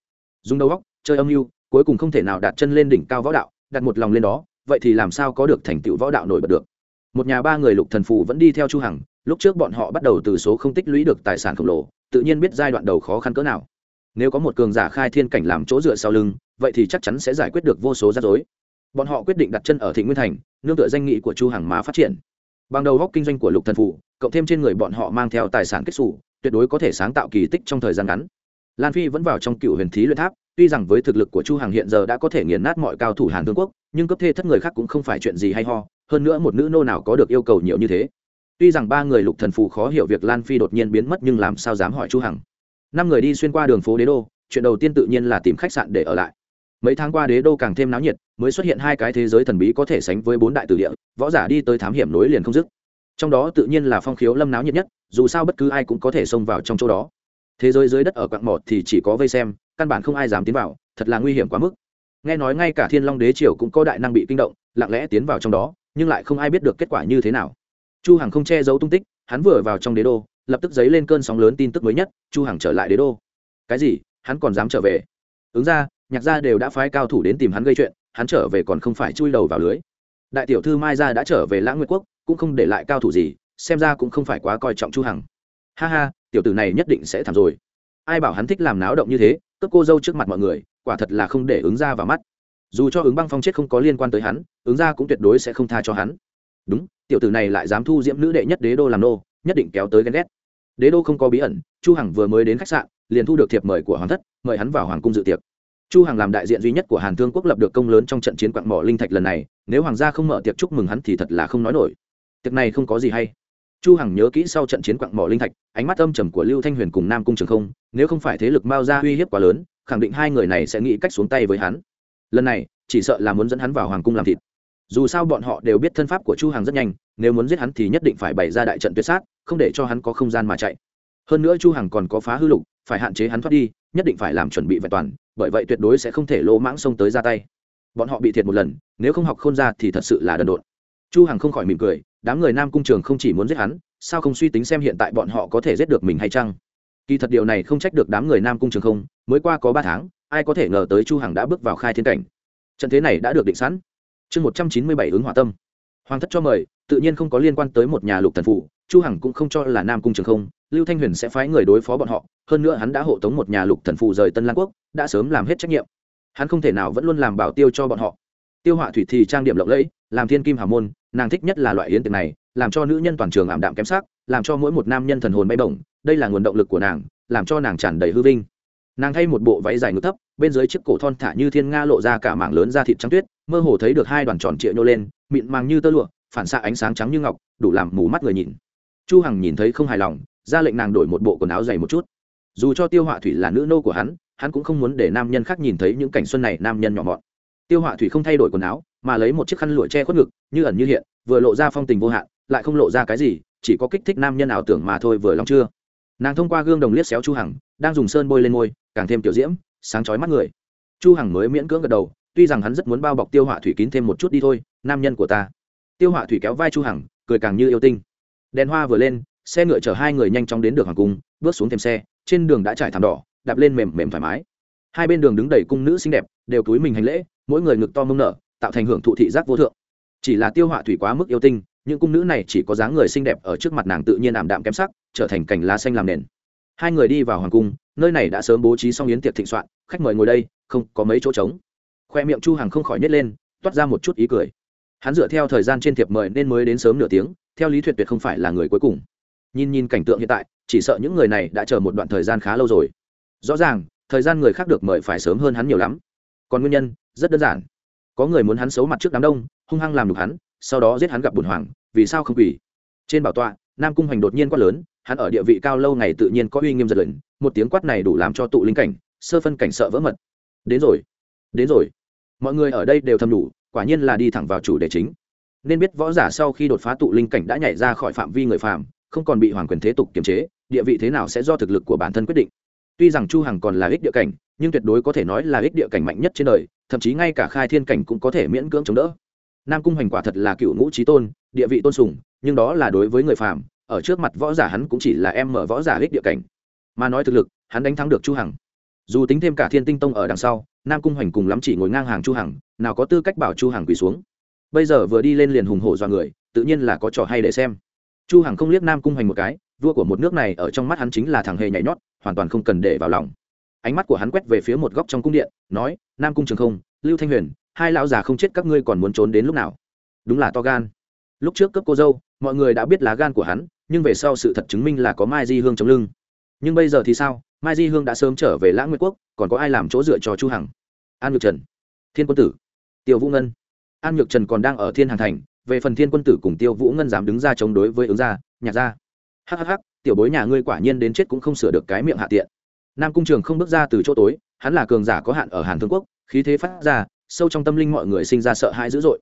Dùng đầu óc, chơi âm mưu, cuối cùng không thể nào đặt chân lên đỉnh cao võ đạo, đặt một lòng lên đó, vậy thì làm sao có được thành tựu võ đạo nổi bật được? Một nhà ba người lục thần phù vẫn đi theo chu hằng, lúc trước bọn họ bắt đầu từ số không tích lũy được tài sản khổng lồ, tự nhiên biết giai đoạn đầu khó khăn cỡ nào. Nếu có một cường giả khai thiên cảnh làm chỗ dựa sau lưng vậy thì chắc chắn sẽ giải quyết được vô số rắc rối. Bọn họ quyết định đặt chân ở thị nguyên thành, nương tựa danh nghị của chu hằng mà phát triển. Bằng đầu góc kinh doanh của lục thần phủ, cộng thêm trên người bọn họ mang theo tài sản kết xù, tuyệt đối có thể sáng tạo kỳ tích trong thời gian ngắn. Lan phi vẫn vào trong cựu huyền thí luyện tháp, tuy rằng với thực lực của chu hằng hiện giờ đã có thể nghiền nát mọi cao thủ hàn thương quốc, nhưng cấp thê thất người khác cũng không phải chuyện gì hay ho, hơn nữa một nữ nô nào có được yêu cầu nhiều như thế. Tuy rằng ba người lục thần phụ khó hiểu việc lan phi đột nhiên biến mất nhưng làm sao dám hỏi chu hằng. Năm người đi xuyên qua đường phố đế đô, chuyện đầu tiên tự nhiên là tìm khách sạn để ở lại mấy tháng qua đế đô càng thêm náo nhiệt, mới xuất hiện hai cái thế giới thần bí có thể sánh với bốn đại tử địa, võ giả đi tới thám hiểm nối liền không dứt. Trong đó tự nhiên là phong khiếu lâm náo nhiệt nhất, dù sao bất cứ ai cũng có thể xông vào trong chỗ đó. Thế giới dưới đất ở quặng mọt thì chỉ có vây xem, căn bản không ai dám tiến vào, thật là nguy hiểm quá mức. Nghe nói ngay cả thiên long đế triều cũng có đại năng bị kinh động, lặng lẽ tiến vào trong đó, nhưng lại không ai biết được kết quả như thế nào. Chu hằng không che giấu tung tích, hắn vừa vào trong đế đô, lập tức dấy lên cơn sóng lớn tin tức mới nhất, chu hằng trở lại đế đô. Cái gì? Hắn còn dám trở về? Ứng ra nhạc gia đều đã phái cao thủ đến tìm hắn gây chuyện, hắn trở về còn không phải chui đầu vào lưới. Đại tiểu thư mai gia đã trở về lãng nguyệt quốc, cũng không để lại cao thủ gì, xem ra cũng không phải quá coi trọng chu hằng. Ha ha, tiểu tử này nhất định sẽ thảm rồi. Ai bảo hắn thích làm náo động như thế, cướp cô dâu trước mặt mọi người, quả thật là không để ứng ra vào mắt. Dù cho ứng băng phong chết không có liên quan tới hắn, ứng ra cũng tuyệt đối sẽ không tha cho hắn. Đúng, tiểu tử này lại dám thu diễm nữ đệ nhất đế đô làm nô, nhất định kéo tới ghen ghét. Đế đô không có bí ẩn, chu hằng vừa mới đến khách sạn, liền thu được thiệp mời của hoàng thất, mời hắn vào hoàng cung dự tiệc chu hằng làm đại diện duy nhất của hàn thương quốc lập được công lớn trong trận chiến quạng mỏ linh thạch lần này, nếu hoàng gia không mở tiệc chúc mừng hắn thì thật là không nói nổi. Tiệc này không có gì hay. Chu hằng nhớ kỹ sau trận chiến quạng mỏ linh thạch, ánh mắt âm trầm của lưu thanh huyền cùng nam cung trường không, nếu không phải thế lực mao gia uy hiếp quá lớn, khẳng định hai người này sẽ nghĩ cách xuống tay với hắn. Lần này, chỉ sợ là muốn dẫn hắn vào hoàng cung làm thịt. Dù sao bọn họ đều biết thân pháp của chu hằng rất nhanh, nếu muốn giết hắn thì nhất định phải bày ra đại trận tuyệt sát, không để cho hắn có không gian mà chạy hơn nữa chu hằng còn có phá hư lục, phải hạn chế hắn thoát đi, nhất định phải làm chuẩn bị vẹn toàn, bởi vậy tuyệt đối sẽ không thể lỗ mãng xông tới ra tay. Bọn họ bị thiệt một lần, nếu không học khôn ra thì thật sự là đần độn. Chu hằng không khỏi mỉm cười, đám người nam cung trường không chỉ muốn giết hắn, sao không suy tính xem hiện tại bọn họ có thể giết được mình hay chăng? Kỳ thật điều này không trách được đám người nam cung trường không, mới qua có ba tháng, ai có thể ngờ tới chu hằng đã bước vào khai thiên cảnh. Trận thế này đã được định sẵn. Chương một trăm chín mươi bảy ứng hỏa tâm. Hoàng thất cho mời tự nhiên không có liên quan tới một nhà lục thần phụ chu hằng cũng không cho là nam cung trường không, lưu thanh huyền sẽ phái người đối phó bọn họ, hơn nữa hắn đã hộ tống một nhà lục thần phụ rời tân lan quốc, đã sớm làm hết trách nhiệm. Hắn không thể nào vẫn luôn làm bảo tiêu cho bọn họ. Tiêu họa thủy thì trang điểm lộng lẫy, làm thiên kim hào môn, nàng thích nhất là loại yến tiệc này, làm cho nữ nhân toàn trường ảm đạm kém sắc, làm cho mỗi một nam nhân thần hồn bay bổng, đây là nguồn động lực của nàng, làm cho nàng tràn đầy hư vinh. Nàng thay một bộ váy dài ngực thấp, bên dưới chiếc cổ thon thả như thiên nga lộ ra cả mảng lớn da thịt trắng tuyết, mơ hồ thấy được hai đoàn tròn trịa nhô lên, mịn màng như tơ lụa phản xạ ánh sáng trắng như ngọc, đủ làm mù mắt người nhìn. Chu hằng nhìn thấy không hài lòng, ra lệnh nàng đổi một bộ quần áo dày một chút. Dù cho tiêu họa thủy là nữ nô của hắn hắn cũng không muốn để nam nhân khác nhìn thấy những cảnh xuân này nam nhân nhỏ mọn. Tiêu họa thủy không thay đổi quần áo, mà lấy một chiếc khăn lụa che khuất ngực, như ẩn như hiện, vừa lộ ra phong tình vô hạn, lại không lộ ra cái gì, chỉ có kích thích nam nhân ảo tưởng mà thôi vừa lòng chưa. Nàng thông qua gương đồng liếc xéo chu hằng, đang dùng sơn bôi lên môi, càng thêm tiểu diễm, sáng chói mắt người. Chu hằng mới miễn cưỡng gật đầu, tuy rằng hắn rất muốn bao bọc tiêu họa thủy kín thêm một chút đi thôi, nam nhân của ta tiêu họa thủy kéo vai chu hằng, cười càng như yêu tinh. Đèn hoa vừa lên, xe ngựa chở hai người nhanh chóng đến được hoàng cung, bước xuống thêm xe, trên đường đã trải thảm đỏ, đạp lên mềm mềm thoải mái. Hai bên đường đứng đầy cung nữ xinh đẹp, đều túi mình hành lễ, mỗi người ngực to mông nở, tạo thành hưởng thụ thị giác vô thượng. Chỉ là tiêu họa thủy quá mức yêu tinh, những cung nữ này chỉ có dáng người xinh đẹp ở trước mặt nàng tự nhiên ảm đạm kém sắc, trở thành cảnh lá xanh làm nền. Hai người đi vào hoàng cung, nơi này đã sớm bố trí xong yến tiệc thịnh soạn, khách mời ngồi đây, không có mấy chỗ trống. Khoe miệng chu hằng không khỏi nhét lên, toát ra một chút ý cười hắn dựa theo thời gian trên thiệp mời nên mới đến sớm nửa tiếng, theo lý thuyết tuyệt không phải là người cuối cùng. Nhìn nhìn cảnh tượng hiện tại, chỉ sợ những người này đã chờ một đoạn thời gian khá lâu rồi. Rõ ràng, thời gian người khác được mời phải sớm hơn hắn nhiều lắm. Còn nguyên nhân, rất đơn giản. Có người muốn hắn xấu mặt trước đám đông, hung hăng làm đục hắn, sau đó giết hắn gặp bùn hoàng, vì sao không quỳ? Trên bảo tọa, nam cung hoành đột nhiên quát lớn, hắn ở địa vị cao lâu ngày tự nhiên có uy nghiêm giật lệnh, một tiếng quát này đủ làm cho tụ linh cảnh, sơ phân cảnh sợ vỡ mật. Đến rồi đến rồi. Mọi người ở đây đều thầm đủ quả nhiên là đi thẳng vào chủ đề chính. Nên biết võ giả sau khi đột phá tụ linh cảnh đã nhảy ra khỏi phạm vi người phàm, không còn bị hoàng quyền thế tục kiềm chế, địa vị thế nào sẽ do thực lực của bản thân quyết định. Tuy rằng chu hằng còn là ích địa cảnh, nhưng tuyệt đối có thể nói là ích địa cảnh mạnh nhất trên đời, thậm chí ngay cả khai thiên cảnh cũng có thể miễn cưỡng chống đỡ. Nam cung hoành quả thật là cựu ngũ trí tôn, địa vị tôn sùng, nhưng đó là đối với người phàm, ở trước mặt võ giả hắn cũng chỉ là em mở võ giả ích địa cảnh. Mà nói thực lực, hắn đánh thắng được chu hằng. Dù tính thêm cả thiên tinh tông ở đằng sau nam cung hoành cùng lắm chỉ ngồi ngang hàng chu hằng, nào có tư cách bảo chu hằng quỳ xuống. Bây giờ vừa đi lên liền hùng hổ do người, tự nhiên là có trò hay để xem. Chu hằng không liếc nam cung hoành một cái, vua của một nước này ở trong mắt hắn chính là thằng hề nhảy nhót, hoàn toàn không cần để vào lòng. Ánh mắt của hắn quét về phía một góc trong cung điện, nói, nam cung trường không, lưu thanh huyền, hai lão già không chết các ngươi còn muốn trốn đến lúc nào? Đúng là to gan. Lúc trước cấp cô dâu, mọi người đã biết lá gan của hắn, nhưng về sau sự thật chứng minh là có mai di hương trong lưng. Nhưng bây giờ thì sao? Mai di hương đã sớm trở về lãng nguyệt quốc, còn có ai làm chỗ dựa cho chu hằng? An nhược trần, thiên quân tử, tiêu vũ ngân. An nhược trần còn đang ở thiên hàng thành, về phần thiên quân tử cùng tiêu vũ ngân dám đứng ra chống đối với ứng gia, nhạc gia. Hhh tiểu bối nhà ngươi quả nhiên đến chết cũng không sửa được cái miệng hạ tiện. Nam cung trường không bước ra từ chỗ tối, hắn là cường giả có hạn ở hàn thương quốc, khí thế phát ra, sâu trong tâm linh mọi người sinh ra sợ hãi dữ dội.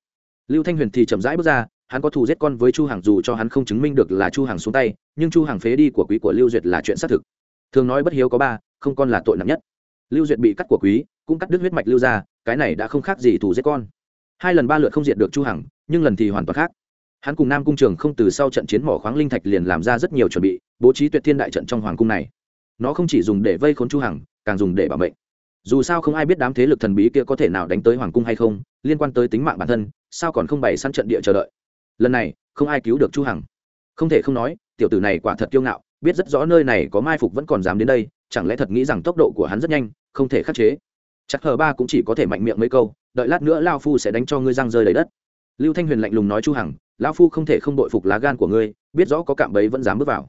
Lưu thanh huyền thì chậm rãi bước ra, hắn có thù giết con với chu hằng dù cho hắn không chứng minh được là chu hằng xuống tay, nhưng chu hằng phế đi của quý của lưu duyệt là chuyện xác thực thường nói bất hiếu có ba, không con là tội nặng nhất. Lưu duyệt bị cắt của quý, cũng cắt đứt huyết mạch lưu ra cái này đã không khác gì thù giết con. Hai lần ba lượt không diệt được chu hằng, nhưng lần thì hoàn toàn khác. Hắn cùng nam cung trường không từ sau trận chiến mỏ khoáng linh thạch liền làm ra rất nhiều chuẩn bị, bố trí tuyệt thiên đại trận trong hoàng cung này. Nó không chỉ dùng để vây khốn chu hằng, càng dùng để bảo mệnh. Dù sao không ai biết đám thế lực thần bí kia có thể nào đánh tới hoàng cung hay không, liên quan tới tính mạng bản thân, sao còn không bày săn trận địa chờ đợi. Lần này, không ai cứu được chu hằng. Không thể không nói, tiểu tử này quả thật kiêu ngạo biết rất rõ nơi này có mai phục vẫn còn dám đến đây, chẳng lẽ thật nghĩ rằng tốc độ của hắn rất nhanh, không thể khắc chế? Chắc hờ ba cũng chỉ có thể mạnh miệng mấy câu, đợi lát nữa lao phu sẽ đánh cho ngươi răng rơi đầy đất. Lưu thanh huyền lạnh lùng nói chu hằng, lao phu không thể không đội phục lá gan của ngươi, biết rõ có cạm bẫy vẫn dám bước vào.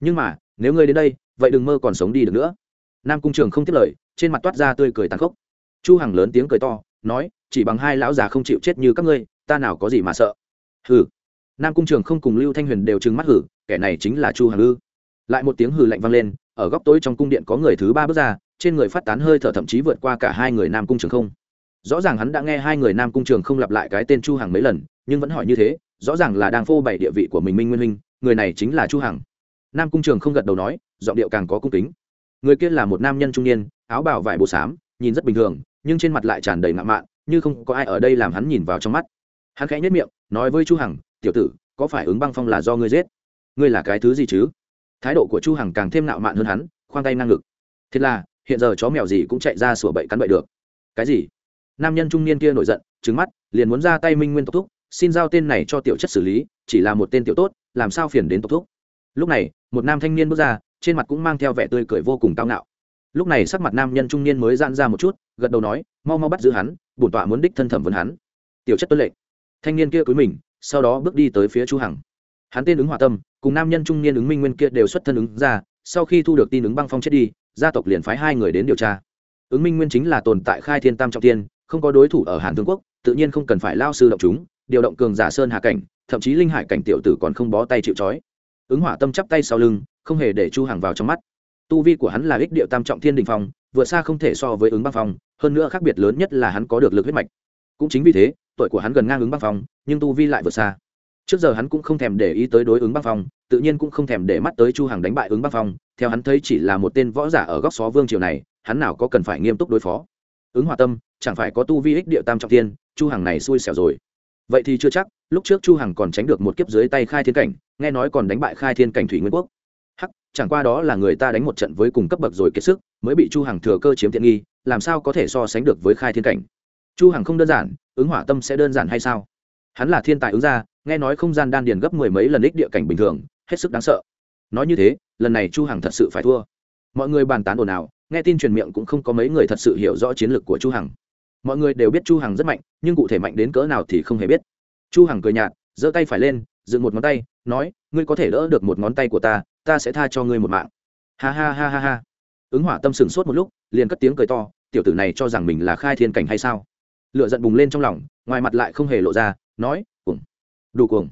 Nhưng mà, nếu ngươi đến đây, vậy đừng mơ còn sống đi được nữa. Nam cung trường không tiếp lời, trên mặt toát ra tươi cười tàn khốc. Chu hằng lớn tiếng cười to, nói, chỉ bằng hai lão già không chịu chết như các ngươi, ta nào có gì mà sợ. Hừ. Nam cung trường không cùng lưu thanh huyền đều trừng mắt hử, kẻ này chính là chu hằng ư lại một tiếng hừ lạnh vang lên, ở góc tối trong cung điện có người thứ ba bước ra, trên người phát tán hơi thở thậm chí vượt qua cả hai người nam cung trường không. Rõ ràng hắn đã nghe hai người nam cung trường không lặp lại cái tên chu hằng mấy lần, nhưng vẫn hỏi như thế, rõ ràng là đang phô bày địa vị của mình minh nguyên huynh, người này chính là chu hằng. Nam cung trường không gật đầu nói, giọng điệu càng có cung kính. Người kia là một nam nhân trung niên, áo bào vải bồ xám, nhìn rất bình thường, nhưng trên mặt lại tràn đầy ngạo mạn, như không có ai ở đây làm hắn nhìn vào trong mắt. Hắn khẽ nhất miệng, nói với chu hằng, tiểu tử, có phải ứng băng phong là do ngươi giết? Ngươi là cái thứ gì chứ? Thái độ của chu hằng càng thêm nạo mạn hơn hắn, khoang tay năng lực thế là, hiện giờ chó mèo gì cũng chạy ra sủa bậy cắn bậy được. Cái gì? Nam nhân trung niên kia nổi giận trứng mắt, liền muốn ra tay minh nguyên tộc thúc, xin giao tên này cho tiểu chất xử lý, chỉ là một tên tiểu tốt, làm sao phiền đến tộc thúc? Lúc này, một nam thanh niên bước ra, trên mặt cũng mang theo vẻ tươi cười vô cùng cao ngạo. Lúc này sắc mặt nam nhân trung niên mới giãn ra một chút, gật đầu nói, mau mau bắt giữ hắn, bổn tọa muốn đích thân thẩm vấn hắn. Tiểu chất tuân lệnh. Thanh niên kia cúi mình, sau đó bước đi tới phía chu hằng hắn tên ứng hỏa tâm, cùng nam nhân trung niên ứng minh nguyên kia đều xuất thân ứng ra, sau khi thu được tin ứng băng phong chết đi, gia tộc liền phái hai người đến điều tra. Ứng minh nguyên chính là tồn tại khai thiên tam trọng tiên, không có đối thủ ở hàn thương quốc, tự nhiên không cần phải lao sư động chúng, điều động cường giả sơn hạ cảnh, thậm chí linh hải cảnh tiểu tử còn không bó tay chịu trói. Ứng hỏa tâm chắp tay sau lưng, không hề để chu hằng vào trong mắt. Tu vi của hắn là ích điệu tam trọng thiên đình phong, vượt xa không thể so với ứng băng phong, hơn nữa khác biệt lớn nhất là hắn có được lực huyết mạch. Cũng chính vì thế, tuổi của hắn gần ngang ứng băng phong, nhưng tu vi lại vượt xa trước giờ hắn cũng không thèm để ý tới đối ứng băng phong, tự nhiên cũng không thèm để mắt tới chu hằng đánh bại ứng băng phong. Theo hắn thấy chỉ là một tên võ giả ở góc xó vương triều này, hắn nào có cần phải nghiêm túc đối phó? Ứng hòa tâm, chẳng phải có tu vi ích địa tam trọng thiên, chu hằng này xui xẻo rồi. Vậy thì chưa chắc, lúc trước chu hằng còn tránh được một kiếp dưới tay khai thiên cảnh, nghe nói còn đánh bại khai thiên cảnh thủy nguyên quốc. Hắc, chẳng qua đó là người ta đánh một trận với cùng cấp bậc rồi kiệt sức, mới bị chu hằng thừa cơ chiếm tiện nghi, làm sao có thể so sánh được với khai thiên cảnh? Chu hằng không đơn giản, ứng hỏa tâm sẽ đơn giản hay sao? Hắn là thiên tài ứng gia nghe nói không gian đan điền gấp mười mấy lần ích địa cảnh bình thường, hết sức đáng sợ. Nói như thế, lần này chu hằng thật sự phải thua. Mọi người bàn tán ồn ào, nghe tin truyền miệng cũng không có mấy người thật sự hiểu rõ chiến lược của chu hằng. Mọi người đều biết chu hằng rất mạnh, nhưng cụ thể mạnh đến cỡ nào thì không hề biết. Chu hằng cười nhạt, giơ tay phải lên, dựng một ngón tay, nói, ngươi có thể đỡ được một ngón tay của ta ta sẽ tha cho ngươi một mạng. Ha ha ha ha ha. Ứng hỏa tâm sừng sốt một lúc, liền cất tiếng cười to, tiểu tử này cho rằng mình là khai thiên cảnh hay sao? Lửa giận bùng lên trong lòng, ngoài mặt lại không hề lộ ra, nói đủ cuồng.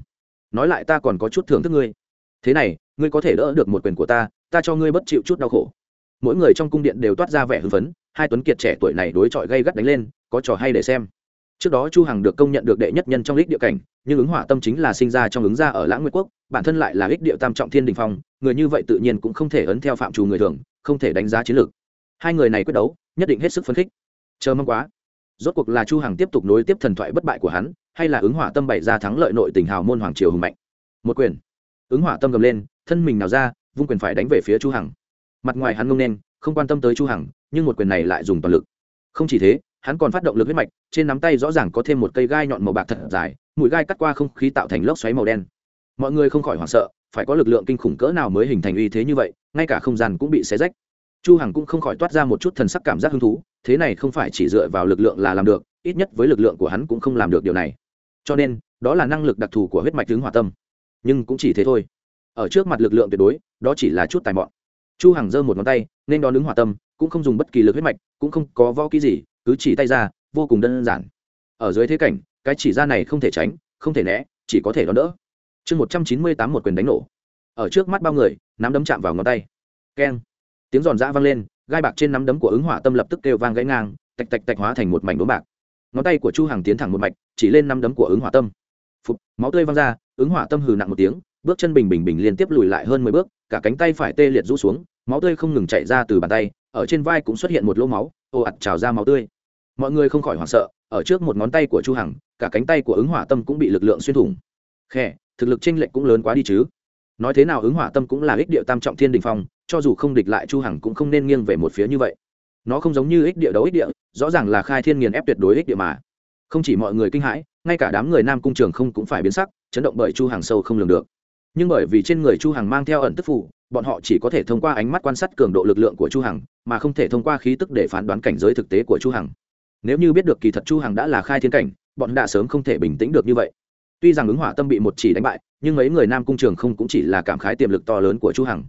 Nói lại ta còn có chút thưởng thức ngươi. Thế này, ngươi có thể đỡ được một quyền của ta ta cho ngươi bất chịu chút đau khổ. Mỗi người trong cung điện đều toát ra vẻ hưng phấn, hai tuấn kiệt trẻ tuổi này đối chọi gây gắt đánh lên, có trò hay để xem. Trước đó chu hằng được công nhận được đệ nhất nhân trong lịch địa cảnh, nhưng ứng hỏa tâm chính là sinh ra trong ứng gia ở lãng nguyệt quốc, bản thân lại là lịch địa tam trọng thiên đình phong, người như vậy tự nhiên cũng không thể ấn theo phạm trù người thường, không thể đánh giá chiến lược. Hai người này quyết đấu, nhất định hết sức phấn khích. Chờ mong quá rốt cuộc là chu hằng tiếp tục nối tiếp thần thoại bất bại của hắn, hay là ứng hỏa tâm bày ra thắng lợi nội tình hào môn hoàng triều hùng mạnh? Một quyền. Ứng hỏa tâm gầm lên, thân mình nào ra, vung quyền phải đánh về phía chu hằng. Mặt ngoài hắn ngông nên, không quan tâm tới chu hằng, nhưng một quyền này lại dùng toàn lực. Không chỉ thế, hắn còn phát động lực huyết mạch, trên nắm tay rõ ràng có thêm một cây gai nhọn màu bạc thật dài, mũi gai cắt qua không khí tạo thành lốc xoáy màu đen. Mọi người không khỏi hoảng sợ, phải có lực lượng kinh khủng cỡ nào mới hình thành uy thế như vậy, ngay cả không gian cũng bị xé rách. Chu hằng cũng không khỏi toát ra một chút thần sắc cảm giác hứng thú thế này không phải chỉ dựa vào lực lượng là làm được, ít nhất với lực lượng của hắn cũng không làm được điều này. Cho nên, đó là năng lực đặc thù của huyết mạch tướng hỏa tâm. Nhưng cũng chỉ thế thôi. Ở trước mặt lực lượng tuyệt đối, đó chỉ là chút tài mọn. Chu hằng giơ một ngón tay, nên đón ứng hỏa tâm, cũng không dùng bất kỳ lực huyết mạch, cũng không có võ kỹ gì, cứ chỉ tay ra, vô cùng đơn giản. Ở dưới thế cảnh, cái chỉ ra này không thể tránh, không thể né, chỉ có thể đón đỡ. Chương một trăm chín mươi tám một quyền đánh nổ. Ở trước mắt bao người, nắm đấm chạm vào ngón tay. Keng. Tiếng giòn giã vang lên gai bạc trên nắm đấm của ứng hỏa tâm lập tức kêu vang gãy ngang tạch tạch tạch hóa thành một mảnh đốm bạc. Ngón tay của chu hằng tiến thẳng một mạch chỉ lên nắm đấm của ứng hỏa tâm. Phục, máu tươi văng ra ứng hỏa tâm hừ nặng một tiếng bước chân bình bình bình liên tiếp lùi lại hơn mười bước cả cánh tay phải tê liệt rũ xuống máu tươi không ngừng chảy ra từ bàn tay ở trên vai cũng xuất hiện một lỗ máu ồ ạt trào ra máu tươi. Mọi người không khỏi hoảng sợ ở trước một ngón tay của chu hằng cả cánh tay của ứng hỏa tâm cũng bị lực lượng xuyên thủng. Khe thực lực chênh lệch cũng lớn quá đi chứ nói thế nào ứng hỏa tâm cũng là ích địa tam trọng thiên đình phong, cho dù không địch lại chu hằng cũng không nên nghiêng về một phía như vậy. Nó không giống như ích địa đấu ích địa rõ ràng là khai thiên nghiền ép tuyệt đối ích địa mà. Không chỉ mọi người kinh hãi, ngay cả đám người nam cung trường không cũng phải biến sắc, chấn động bởi chu hằng sâu không lường được. Nhưng bởi vì trên người chu hằng mang theo ẩn tức phủ, bọn họ chỉ có thể thông qua ánh mắt quan sát cường độ lực lượng của chu hằng, mà không thể thông qua khí tức để phán đoán cảnh giới thực tế của chu hằng. Nếu như biết được kỳ thật chu hằng đã là khai thiên cảnh, bọn đã sớm không thể bình tĩnh được như vậy tuy rằng ứng hỏa tâm bị một chỉ đánh bại, nhưng mấy người nam cung trường không cũng chỉ là cảm khái tiềm lực to lớn của chu hằng.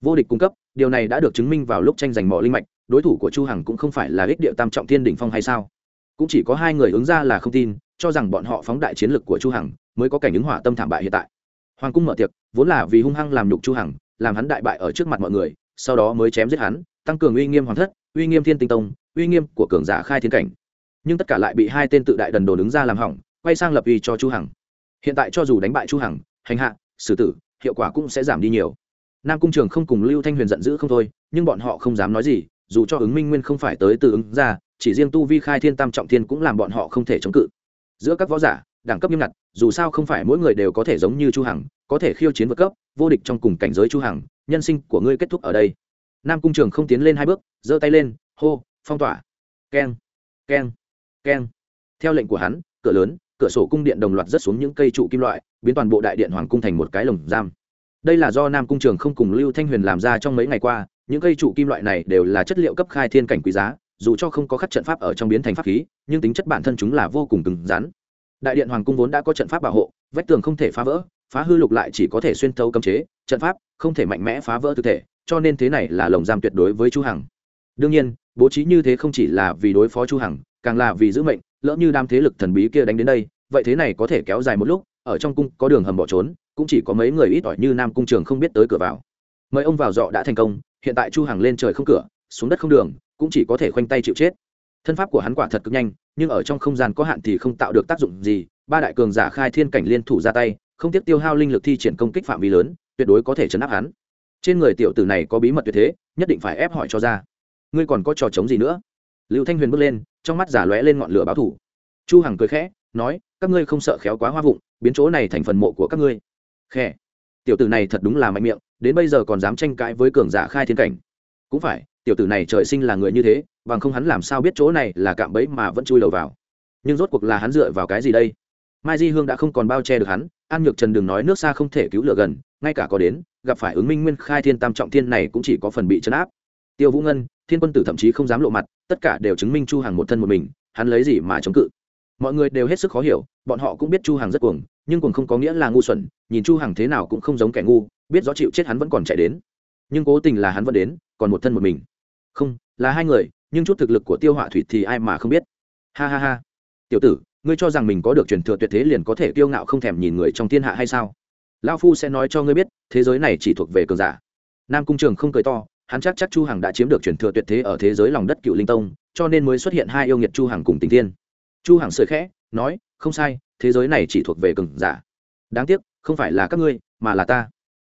Vô địch cung cấp, điều này đã được chứng minh vào lúc tranh giành mỏ linh mạch, đối thủ của chu hằng cũng không phải là ích địa tam trọng thiên đỉnh phong hay sao? Cũng chỉ có hai người ứng ra là không tin, cho rằng bọn họ phóng đại chiến lực của chu hằng mới có cảnh ứng hỏa tâm thảm bại hiện tại. Hoàng cung mở tiệc, vốn là vì hung hăng làm nhục chu hằng, làm hắn đại bại ở trước mặt mọi người, sau đó mới chém giết hắn, tăng cường uy nghiêm hoàng thất, uy nghiêm thiên tinh tông, uy nghiêm của cường giả khai thiên cảnh. Nhưng tất cả lại bị hai tên tự đại đần đồ ứng ra làm hỏng, quay sang lập uy cho chu hằng hiện tại cho dù đánh bại chu hằng, hành hạ, xử tử, hiệu quả cũng sẽ giảm đi nhiều. Nam cung trường không cùng lưu thanh huyền giận dữ không thôi, nhưng bọn họ không dám nói gì, dù cho ứng minh nguyên không phải tới từ ứng ra, chỉ riêng tu vi khai thiên tam trọng thiên cũng làm bọn họ không thể chống cự. Giữa các võ giả, đẳng cấp nghiêm ngặt, dù sao không phải mỗi người đều có thể giống như chu hằng, có thể khiêu chiến vượt cấp, vô địch trong cùng cảnh giới chu hằng, nhân sinh của ngươi kết thúc ở đây. Nam cung trường không tiến lên hai bước, giơ tay lên, hô, phong tỏa. Keng keng keng. Theo lệnh của hắn, cửa lớn cửa sổ cung điện đồng loạt rớt xuống những cây trụ kim loại, biến toàn bộ đại điện hoàng cung thành một cái lồng giam. Đây là do nam cung trường không cùng lưu thanh huyền làm ra trong mấy ngày qua, những cây trụ kim loại này đều là chất liệu cấp khai thiên cảnh quý giá, dù cho không có khắc trận pháp ở trong biến thành pháp khí, nhưng tính chất bản thân chúng là vô cùng cứng rắn. Đại điện hoàng cung vốn đã có trận pháp bảo hộ, vách tường không thể phá vỡ, phá hư lục lại chỉ có thể xuyên thấu cấm chế, trận pháp không thể mạnh mẽ phá vỡ thực thể, cho nên thế này là lồng giam tuyệt đối với chu hằng đương nhiên, bố trí như thế không chỉ là vì đối phó chu hằng, càng là vì giữ mệnh, lỡ như đam thế lực thần bí kia đánh đến đây, vậy thế này có thể kéo dài một lúc, ở trong cung có đường hầm bỏ trốn, cũng chỉ có mấy người ít ỏi như nam cung trường không biết tới cửa vào. Mời ông vào dọ đã thành công, hiện tại chu hằng lên trời không cửa, xuống đất không đường, cũng chỉ có thể khoanh tay chịu chết. Thân pháp của hắn quả thật cực nhanh, nhưng ở trong không gian có hạn thì không tạo được tác dụng gì, ba đại cường giả khai thiên cảnh liên thủ ra tay, không tiếc tiêu hao linh lực thi triển công kích phạm vi lớn, tuyệt đối có thể chấn áp hắn. Trên người tiểu tử này có bí mật tuyệt thế, nhất định phải ép hỏi cho ra ngươi còn có trò chống gì nữa? Lưu thanh huyền bước lên, trong mắt giả lóe lên ngọn lửa báo thủ chu hằng cười khẽ, nói, các ngươi không sợ khéo quá hoa vụng, biến chỗ này thành phần mộ của các ngươi. Khẽ tiểu tử này thật đúng là mạnh miệng, đến bây giờ còn dám tranh cãi với cường giả khai thiên cảnh. Cũng phải, tiểu tử này trời sinh là người như thế, bằng không hắn làm sao biết chỗ này là cạm bẫy mà vẫn chui đầu vào. Nhưng rốt cuộc là hắn dựa vào cái gì đây? Mai di hương đã không còn bao che được hắn, an nhược trần đừng nói nước xa không thể cứu lửa gần, ngay cả có đến, gặp phải ứng minh nguyên khai thiên tam trọng thiên này cũng chỉ có phần bị chấn áp. Tiêu vũ ngân thiên quân tử thậm chí không dám lộ mặt, tất cả đều chứng minh chu hằng một thân một mình, hắn lấy gì mà chống cự? Mọi người đều hết sức khó hiểu, bọn họ cũng biết chu hằng rất cuồng, nhưng cuồng không có nghĩa là ngu xuẩn, nhìn chu hằng thế nào cũng không giống kẻ ngu, biết rõ chịu chết hắn vẫn còn chạy đến. Nhưng cố tình là hắn vẫn đến, còn một thân một mình. Không, là hai người, nhưng chút thực lực của tiêu họa thủy thì ai mà không biết? Ha ha ha. Tiểu tử, ngươi cho rằng mình có được truyền thừa tuyệt thế liền có thể kiêu ngạo không thèm nhìn người trong thiên hạ hay sao? Lão phu sẽ nói cho ngươi biết, thế giới này chỉ thuộc về cường giả. Nam cung trường không cười to hắn chắc chắc chu hằng đã chiếm được truyền thừa tuyệt thế ở thế giới lòng đất cựu linh tông, cho nên mới xuất hiện hai yêu nghiệt chu hằng cùng tình thiên. Chu hằng sợi khẽ, nói, không sai, thế giới này chỉ thuộc về cường giả. Đáng tiếc, không phải là các ngươi, mà là ta.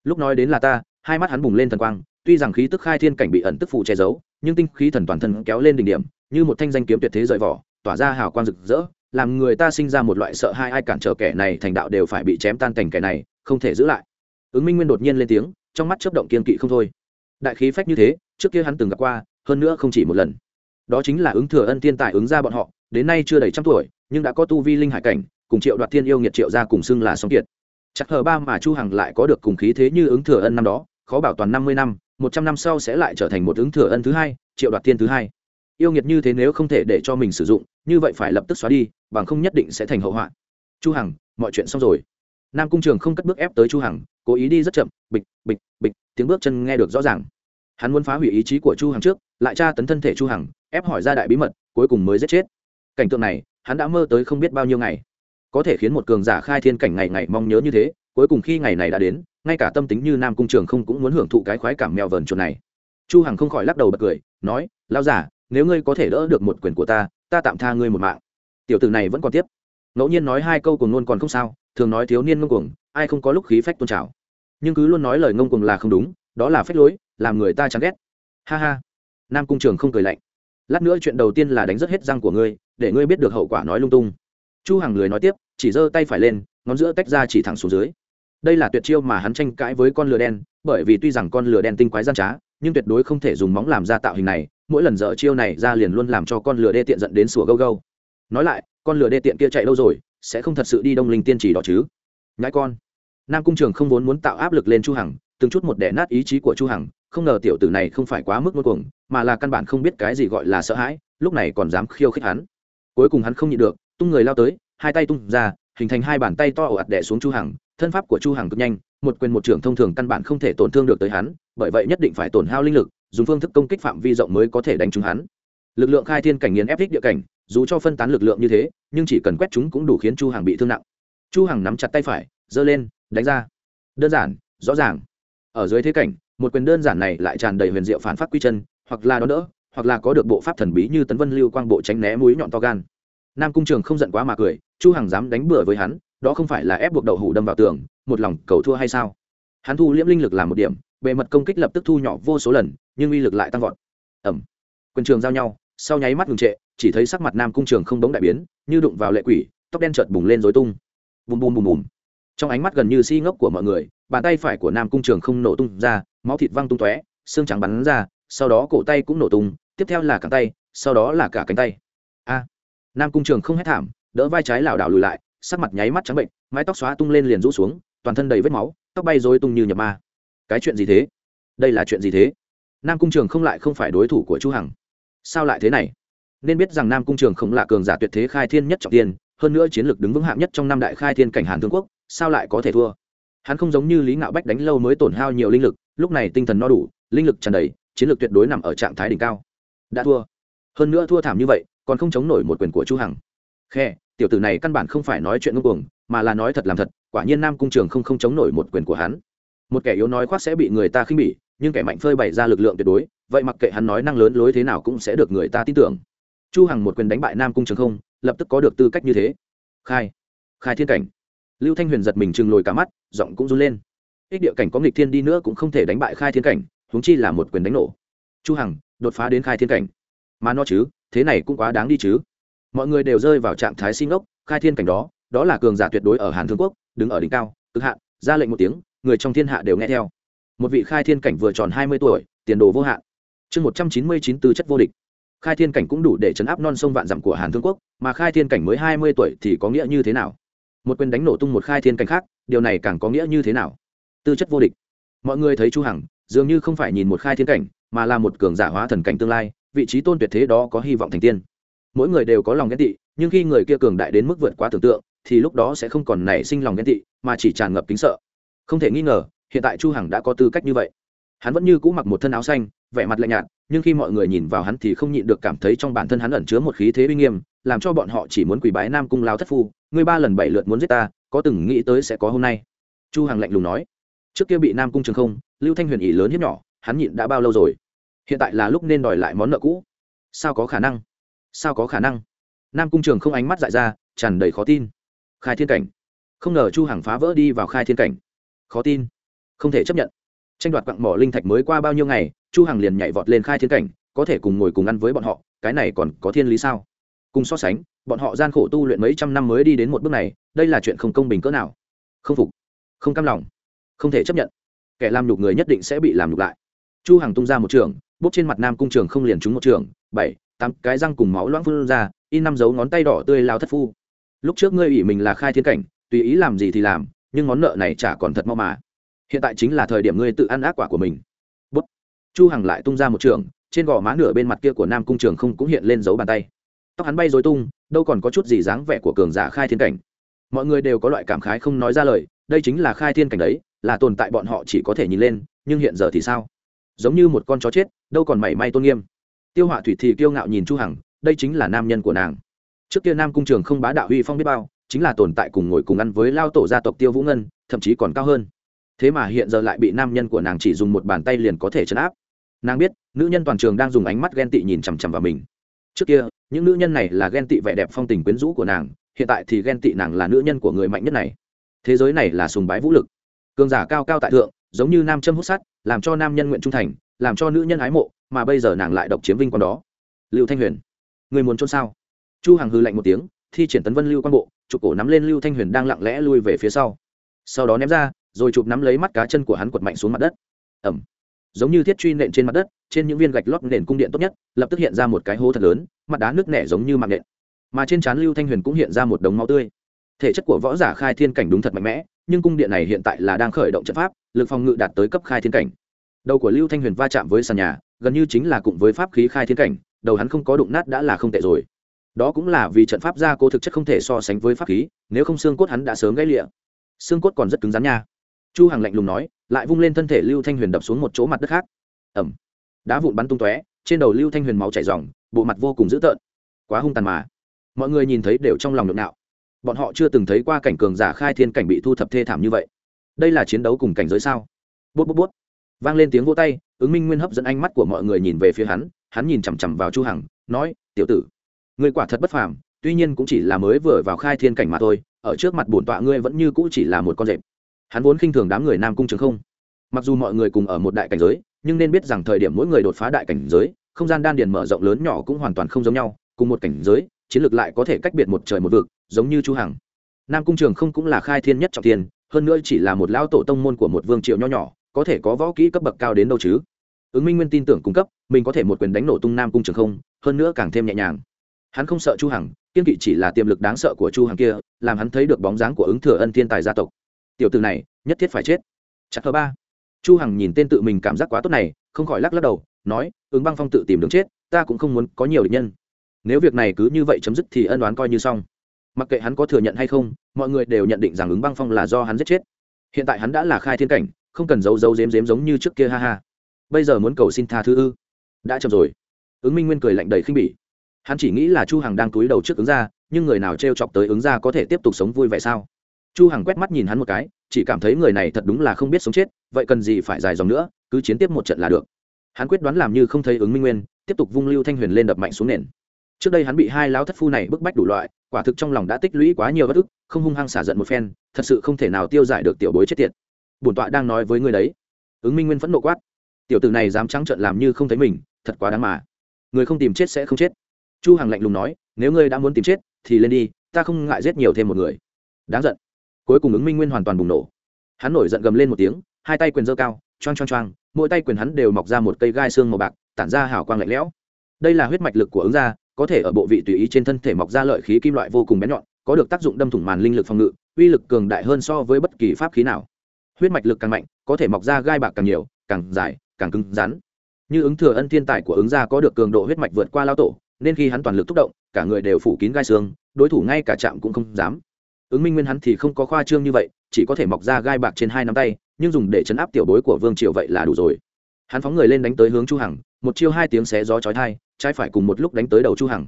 Lúc nói đến là ta, hai mắt hắn bùng lên thần quang, tuy rằng khí tức khai thiên cảnh bị ẩn tức phụ che giấu, nhưng tinh khí thần toàn thân kéo lên đỉnh điểm, như một thanh danh kiếm tuyệt thế rời vỏ, tỏa ra hào quang rực rỡ, làm người ta sinh ra một loại sợ hai ai cản trở kẻ này thành đạo đều phải bị chém tan cảnh kẻ này, không thể giữ lại. Ứng minh nguyên đột nhiên lên tiếng, trong mắt chớp động kiên kỵ không thôi đại khí phách như thế, trước kia hắn từng gặp qua, hơn nữa không chỉ một lần. Đó chính là ứng thừa ân tiên tài ứng ra bọn họ, đến nay chưa đầy trăm tuổi, nhưng đã có tu vi linh hải cảnh, cùng triệu đoạt thiên yêu nghiệt triệu ra cùng xưng là song kiệt. Chắc hờ ba mà chu hằng lại có được cùng khí thế như ứng thừa ân năm đó, khó bảo toàn năm mươi năm, một trăm năm sau sẽ lại trở thành một ứng thừa ân thứ hai, triệu đoạt thiên thứ hai. Yêu nghiệt như thế nếu không thể để cho mình sử dụng, như vậy phải lập tức xóa đi, bằng không nhất định sẽ thành hậu họa. Chu hằng, mọi chuyện xong rồi. Nam cung trường không cất bước ép tới chu hằng, cố ý đi rất chậm, bịch bịch bịch tiếng bước chân nghe được rõ ràng. Hắn muốn phá hủy ý chí của chu hằng trước, lại tra tấn thân thể chu hằng, ép hỏi ra đại bí mật, cuối cùng mới giết chết. Cảnh tượng này, hắn đã mơ tới không biết bao nhiêu ngày. Có thể khiến một cường giả khai thiên cảnh ngày ngày mong nhớ như thế, cuối cùng khi ngày này đã đến, ngay cả tâm tính như nam cung trường không cũng muốn hưởng thụ cái khoái cảm mèo vờn chuột này. Chu hằng không khỏi lắc đầu bật cười, nói lao giả nếu ngươi có thể đỡ được một quyền của ta ta tạm tha ngươi một mạng. Tiểu tử này vẫn còn tiếp. Ngẫu nhiên nói hai câu cùng luôn còn không sao, thường nói thiếu niên ngông cuồng, ai không có lúc khí phách tôn trào nhưng cứ luôn nói lời ngông cuồng là không đúng, đó là phép lối, làm người ta chán ghét. Ha ha. Nam cung trường không cười lạnh. Lát nữa chuyện đầu tiên là đánh rất hết răng của ngươi, để ngươi biết được hậu quả nói lung tung. Chu hằng lười nói tiếp, chỉ giơ tay phải lên, ngón giữa tách ra chỉ thẳng xuống dưới. Đây là tuyệt chiêu mà hắn tranh cãi với con lừa đen, bởi vì tuy rằng con lừa đen tinh quái gian trá, nhưng tuyệt đối không thể dùng móng làm ra tạo hình này, mỗi lần dở chiêu này ra liền luôn làm cho con lừa đê tiện dẫn đến sủa gâu gâu. Nói lại, con lừa đê tiện kia chạy lâu rồi, sẽ không thật sự đi đông linh tiên chỉ đó chứ. Nhãi con nam cung trường không vốn muốn tạo áp lực lên chu hằng, từng chút một đẻ nát ý chí của chu hằng, không ngờ tiểu tử này không phải quá mức ngôn cuồng, mà là căn bản không biết cái gì gọi là sợ hãi, lúc này còn dám khiêu khích hắn. Cuối cùng hắn không nhịn được, tung người lao tới, hai tay tung ra, hình thành hai bàn tay to ồ ạt đè xuống chu hằng, thân pháp của chu hằng cực nhanh, một quyền một trưởng thông thường căn bản không thể tổn thương được tới hắn, bởi vậy nhất định phải tổn hao linh lực, dùng phương thức công kích phạm vi rộng mới có thể đánh trúng hắn. Lực lượng khai thiên cảnh nghiền ép thích địa cảnh, dù cho phân tán lực lượng như thế, nhưng chỉ cần quét chúng cũng đủ khiến chu hằng bị thương nặng. Chu hằng nắm chặt tay phải, giơ lên đánh ra. Đơn giản, rõ ràng. Ở dưới thế cảnh, một quyền đơn giản này lại tràn đầy huyền diệu phản phát quy chân, hoặc là đó đỡ, hoặc là có được bộ pháp thần bí như tấn vân lưu quang bộ tránh né mũi nhọn to gan. Nam cung trường không giận quá mà cười, chu hằng dám đánh bừa với hắn, đó không phải là ép buộc đậu hủ đâm vào tường, một lòng cầu thua hay sao? Hắn thu liễm linh lực làm một điểm, bề mật công kích lập tức thu nhỏ vô số lần, nhưng uy lực lại tăng vọt. Ẩm quyền trường giao nhau, sau nháy mắt ngừng trệ, chỉ thấy sắc mặt nam cung trường không đống đại biến, như đụng vào lệ quỷ, tóc đen chợt bùng lên rối tung. Bùm bùm bùm bùm trong ánh mắt gần như si ngốc của mọi người, bàn tay phải của nam cung trường không nổ tung ra, máu thịt văng tung tóe, xương trắng bắn ra, sau đó cổ tay cũng nổ tung, tiếp theo là cẳng tay, sau đó là cả cánh tay. A! Nam cung trường không hét thảm, đỡ vai trái lảo đảo lùi lại, sắc mặt nháy mắt trắng bệnh, mái tóc xóa tung lên liền rũ xuống, toàn thân đầy vết máu, tóc bay rối tung như nhập ma. Cái chuyện gì thế? Đây là chuyện gì thế? Nam cung trường không lại không phải đối thủ của chu hằng. Sao lại thế này? Nên biết rằng nam cung trường không là cường giả tuyệt thế khai thiên nhất trọng tiên, hơn nữa chiến lược đứng vững hạng nhất trong năm đại khai thiên cảnh hàn thương quốc sao lại có thể thua? Hắn không giống như lý ngạo bách đánh lâu mới tổn hao nhiều linh lực, lúc này tinh thần no đủ, linh lực tràn đầy, chiến lược tuyệt đối nằm ở trạng thái đỉnh cao. Đã thua. Hơn nữa thua thảm như vậy, còn không chống nổi một quyền của chu hằng. Khe, tiểu tử này căn bản không phải nói chuyện ngông cuồng, mà là nói thật làm thật, quả nhiên nam cung trường không không chống nổi một quyền của hắn. Một kẻ yếu nói khoác sẽ bị người ta khinh bỉ, nhưng kẻ mạnh phơi bày ra lực lượng tuyệt đối, vậy mặc kệ hắn nói năng lớn lối thế nào cũng sẽ được người ta tin tưởng. Chu hằng một quyền đánh bại nam cung trường không, lập tức có được tư cách như thế. Khai khai thiên cảnh lưu thanh huyền giật mình chừng lồi cả mắt, giọng cũng run lên. Ích địa cảnh có nghịch thiên đi nữa cũng không thể đánh bại khai thiên cảnh, huống chi là một quyền đánh nổ. Chu hằng, đột phá đến khai thiên cảnh. Mà nó chứ, thế này cũng quá đáng đi chứ. Mọi người đều rơi vào trạng thái sinh ngốc. khai thiên cảnh đó đó là cường giả tuyệt đối ở hàn thương quốc, đứng ở đỉnh cao, cực hạn, ra lệnh một tiếng, người trong thiên hạ đều nghe theo. Một vị khai thiên cảnh vừa tròn hai mươi tuổi, tiền đồ vô hạn. Chương một trăm chín mươi chín tư chất vô địch. Khai thiên cảnh cũng đủ để chấn áp non sông vạn dặm của hàn thương quốc, mà khai thiên cảnh mới hai mươi tuổi thì có nghĩa như thế nào? Một quyền đánh nổ tung một khai thiên cảnh khác, điều này càng có nghĩa như thế nào? Tư chất vô địch. Mọi người thấy chu hằng, dường như không phải nhìn một khai thiên cảnh, mà là một cường giả hóa thần cảnh tương lai, vị trí tôn tuyệt thế đó có hy vọng thành tiên. Mỗi người đều có lòng ghen tị, nhưng khi người kia cường đại đến mức vượt quá tưởng tượng, thì lúc đó sẽ không còn nảy sinh lòng ghen tị, mà chỉ tràn ngập kính sợ. Không thể nghi ngờ, hiện tại chu hằng đã có tư cách như vậy. Hắn vẫn như cũ mặc một thân áo xanh, vẻ mặt lạnh nhạt, nhưng khi mọi người nhìn vào hắn thì không nhịn được cảm thấy trong bản thân hắn ẩn chứa một khí thế uy nghiêm, làm cho bọn họ chỉ muốn quỳ bái nam cung lao thất phu ngươi ba lần bảy lượt muốn giết ta, có từng nghĩ tới sẽ có hôm nay? Chu hằng lạnh lùng nói. Trước kia bị nam cung trường không, lưu thanh huyền ỉ lớn hiếp nhỏ, hắn nhịn đã bao lâu rồi? Hiện tại là lúc nên đòi lại món nợ cũ. Sao có khả năng? Sao có khả năng? Nam cung trường không ánh mắt dại ra, tràn đầy khó tin. Khai thiên cảnh. Không ngờ chu hằng phá vỡ đi vào khai thiên cảnh. Khó tin. Không thể chấp nhận. Tranh đoạt quặng mỏ linh thạch mới qua bao nhiêu ngày, chu hằng liền nhảy vọt lên khai thiên cảnh, có thể cùng ngồi cùng ăn với bọn họ, cái này còn có thiên lý sao? Cùng so sánh bọn họ gian khổ tu luyện mấy trăm năm mới đi đến một bước này, đây là chuyện không công bình cỡ nào. Không phục, không cam lòng, không thể chấp nhận. Kẻ làm nhục người nhất định sẽ bị làm nhục lại. Chu hằng tung ra một trường bốc trên mặt nam cung trường không liền trúng một trường, bảy, tám, cái răng cùng máu loãng phun ra in năm dấu ngón tay đỏ tươi lao thất phu. Lúc trước ngươi ủy mình là khai thiên cảnh, tùy ý làm gì thì làm, nhưng món nợ này chả còn thật mau mà. Hiện tại chính là thời điểm ngươi tự ăn ác quả của mình. Bút. Chu hằng lại tung ra một trường, trên gò má nửa bên mặt kia của nam cung trường không cũng hiện lên dấu bàn tay. Tóc hắn bay dối tung đâu còn có chút gì dáng vẻ của cường giả khai thiên cảnh. Mọi người đều có loại cảm khái không nói ra lời, đây chính là khai thiên cảnh đấy, là tồn tại bọn họ chỉ có thể nhìn lên, nhưng hiện giờ thì sao? Giống như một con chó chết, đâu còn mảy may tôn nghiêm. Tiêu họa thủy thì kiêu ngạo nhìn chu hằng, đây chính là nam nhân của nàng. Trước kia nam cung trường không bá đạo huy phong biết bao, chính là tồn tại cùng ngồi cùng ăn với lao tổ gia tộc tiêu vũ ngân, thậm chí còn cao hơn. Thế mà hiện giờ lại bị nam nhân của nàng chỉ dùng một bàn tay liền có thể chấn áp. Nàng biết, nữ nhân toàn trường đang dùng ánh mắt ghen tị nhìn chằm chằm vào mình. Trước kia những nữ nhân này là ghen tị vẻ đẹp phong tình quyến rũ của nàng, hiện tại thì ghen tị nàng là nữ nhân của người mạnh nhất này. Thế giới này là sùng bái vũ lực. Cường giả cao cao tại thượng, giống như nam châm hút sắt, làm cho nam nhân nguyện trung thành, làm cho nữ nhân ái mộ, mà bây giờ nàng lại độc chiếm vinh quang đó. Lưu thanh huyền, người muốn trốn sao? Chu hằng hư lạnh một tiếng, thi triển tấn vân lưu quan bộ, chụp cổ nắm lên lưu thanh huyền đang lặng lẽ lui về phía sau. Sau đó ném ra, rồi chụp nắm lấy mắt cá chân của hắn quật mạnh xuống mặt đất. Ẩm. Giống như thiết truy nện trên mặt đất, trên những viên gạch lót nền cung điện tốt nhất, lập tức hiện ra một cái hố thật lớn mặt đá nước nẻ giống như mạng nện. Mà trên trán lưu thanh huyền cũng hiện ra một đống máu tươi. Thể chất của võ giả khai thiên cảnh đúng thật mạnh mẽ, nhưng cung điện này hiện tại là đang khởi động trận pháp, lực phòng ngự đạt tới cấp khai thiên cảnh. Đầu của lưu thanh huyền va chạm với sàn nhà, gần như chính là cùng với pháp khí khai thiên cảnh, đầu hắn không có đụng nát đã là không tệ rồi. Đó cũng là vì trận pháp gia cố thực chất không thể so sánh với pháp khí, nếu không xương cốt hắn đã sớm gãy lịa. Xương cốt còn rất cứng rắn nha. Chu hằng lạnh lùng nói, lại vung lên thân thể lưu thanh huyền đập xuống một chỗ mặt đất khác. Ẩm đá vụn bắn tung tóe, trên đầu lưu thanh huyền máu chảy ròng bộ mặt vô cùng dữ tợn. Quá hung tàn mà. Mọi người nhìn thấy đều trong lòng nhộn nạo. Bọn họ chưa từng thấy qua cảnh cường giả khai thiên cảnh bị thu thập thê thảm như vậy. Đây là chiến đấu cùng cảnh giới sao? Bút bút bút. Vang lên tiếng vô tay, ứng minh nguyên hấp dẫn ánh mắt của mọi người nhìn về phía hắn hắn nhìn chằm chằm vào chu hằng, nói, tiểu tử người quả thật bất phàm, tuy nhiên cũng chỉ là mới vừa vào khai thiên cảnh mà thôi, ở trước mặt bổn tọa ngươi vẫn như cũ chỉ là một con rệp. Hắn vốn khinh thường đám người nam cung trường không. Mặc dù mọi người cùng ở một đại cảnh giới, nhưng nên biết rằng thời điểm mỗi người đột phá đại cảnh giới không gian đan điền mở rộng lớn nhỏ cũng hoàn toàn không giống nhau, cùng một cảnh giới, chiến lược lại có thể cách biệt một trời một vực, giống như chu hằng. Nam cung trường không cũng là khai thiên nhất trọng thiên, hơn nữa chỉ là một lão tổ tông môn của một vương triều nho nhỏ, có thể có võ kỹ cấp bậc cao đến đâu chứ? Ứng minh nguyên tin tưởng cung cấp, mình có thể một quyền đánh nổ tung nam cung trường không, hơn nữa càng thêm nhẹ nhàng. Hắn không sợ chu hằng, kiên kỵ chỉ là tiềm lực đáng sợ của chu hằng kia, làm hắn thấy được bóng dáng của ứng thừa ân thiên tài gia tộc. Tiểu tử này, nhất thiết phải chết. Chặt thứ ba. Chu hằng nhìn tên tự mình cảm giác quá tốt này, không khỏi lắc lắc đầu nói, ứng băng phong tự tìm đường chết, ta cũng không muốn có nhiều địch nhân. Nếu việc này cứ như vậy chấm dứt thì ân đoán coi như xong. Mặc kệ hắn có thừa nhận hay không, mọi người đều nhận định rằng ứng băng phong là do hắn giết chết. Hiện tại hắn đã là khai thiên cảnh, không cần giấu giấu dếm dếm giống như trước kia, ha ha. Bây giờ muốn cầu xin tha thứ ư? Đã chậm rồi. Ứng minh nguyên cười lạnh đầy khinh bỉ. Hắn chỉ nghĩ là chu hằng đang túi đầu trước ứng ra nhưng người nào t chọc tới ứng ra có thể tiếp tục sống vui vẻ sao? Chu hằng quét mắt nhìn hắn một cái, chỉ cảm thấy người này thật đúng là không biết sống chết, vậy cần gì phải dài dòng nữa, cứ chiến tiếp một trận là được hắn quyết đoán làm như không thấy ứng minh nguyên, tiếp tục vung lưu thanh huyền lên đập mạnh xuống nền. Trước đây hắn bị hai lão thất phu này bức bách đủ loại, quả thực trong lòng đã tích lũy quá nhiều bất ức, không hung hăng xả giận một phen, thật sự không thể nào tiêu giải được tiểu bối chết tiệt. Bổn tọa đang nói với người đấy. Ứng minh nguyên phẫn nộ quát. Tiểu tử này dám trắng trợn làm như không thấy mình, thật quá đáng mà. Người không tìm chết sẽ không chết. Chu hằng lạnh lùng nói, nếu ngươi đã muốn tìm chết, thì lên đi, ta không ngại giết nhiều thêm một người. Đáng giận. Cuối cùng ứng minh nguyên hoàn toàn bùng nổ. Hắn nổi giận gầm lên một tiếng, hai tay quyền giơ cao, choang choang choang mỗi tay quyền hắn đều mọc ra một cây gai xương màu bạc, tản ra hào quang lạnh lẽo. Đây là huyết mạch lực của ứng gia, có thể ở bộ vị tùy ý trên thân thể mọc ra lợi khí kim loại vô cùng bén nhọn, có được tác dụng đâm thủng màn linh lực phòng ngự, uy lực cường đại hơn so với bất kỳ pháp khí nào. Huyết mạch lực càng mạnh, có thể mọc ra gai bạc càng nhiều, càng dài, càng cứng rắn. Như ứng thừa ân thiên tài của ứng gia có được cường độ huyết mạch vượt qua lao tổ, nên khi hắn toàn lực thúc động, cả người đều phủ kín gai xương, đối thủ ngay cả chạm cũng không dám. Ứng minh nguyên hắn thì không có khoa trương như vậy, chỉ có thể mọc ra gai bạc trên hai nắm tay nhưng dùng để chấn áp tiểu bối của vương triều vậy là đủ rồi. Hắn phóng người lên đánh tới hướng chu hằng, một chiêu hai tiếng xé gió chói tai, trái phải cùng một lúc đánh tới đầu chu hằng.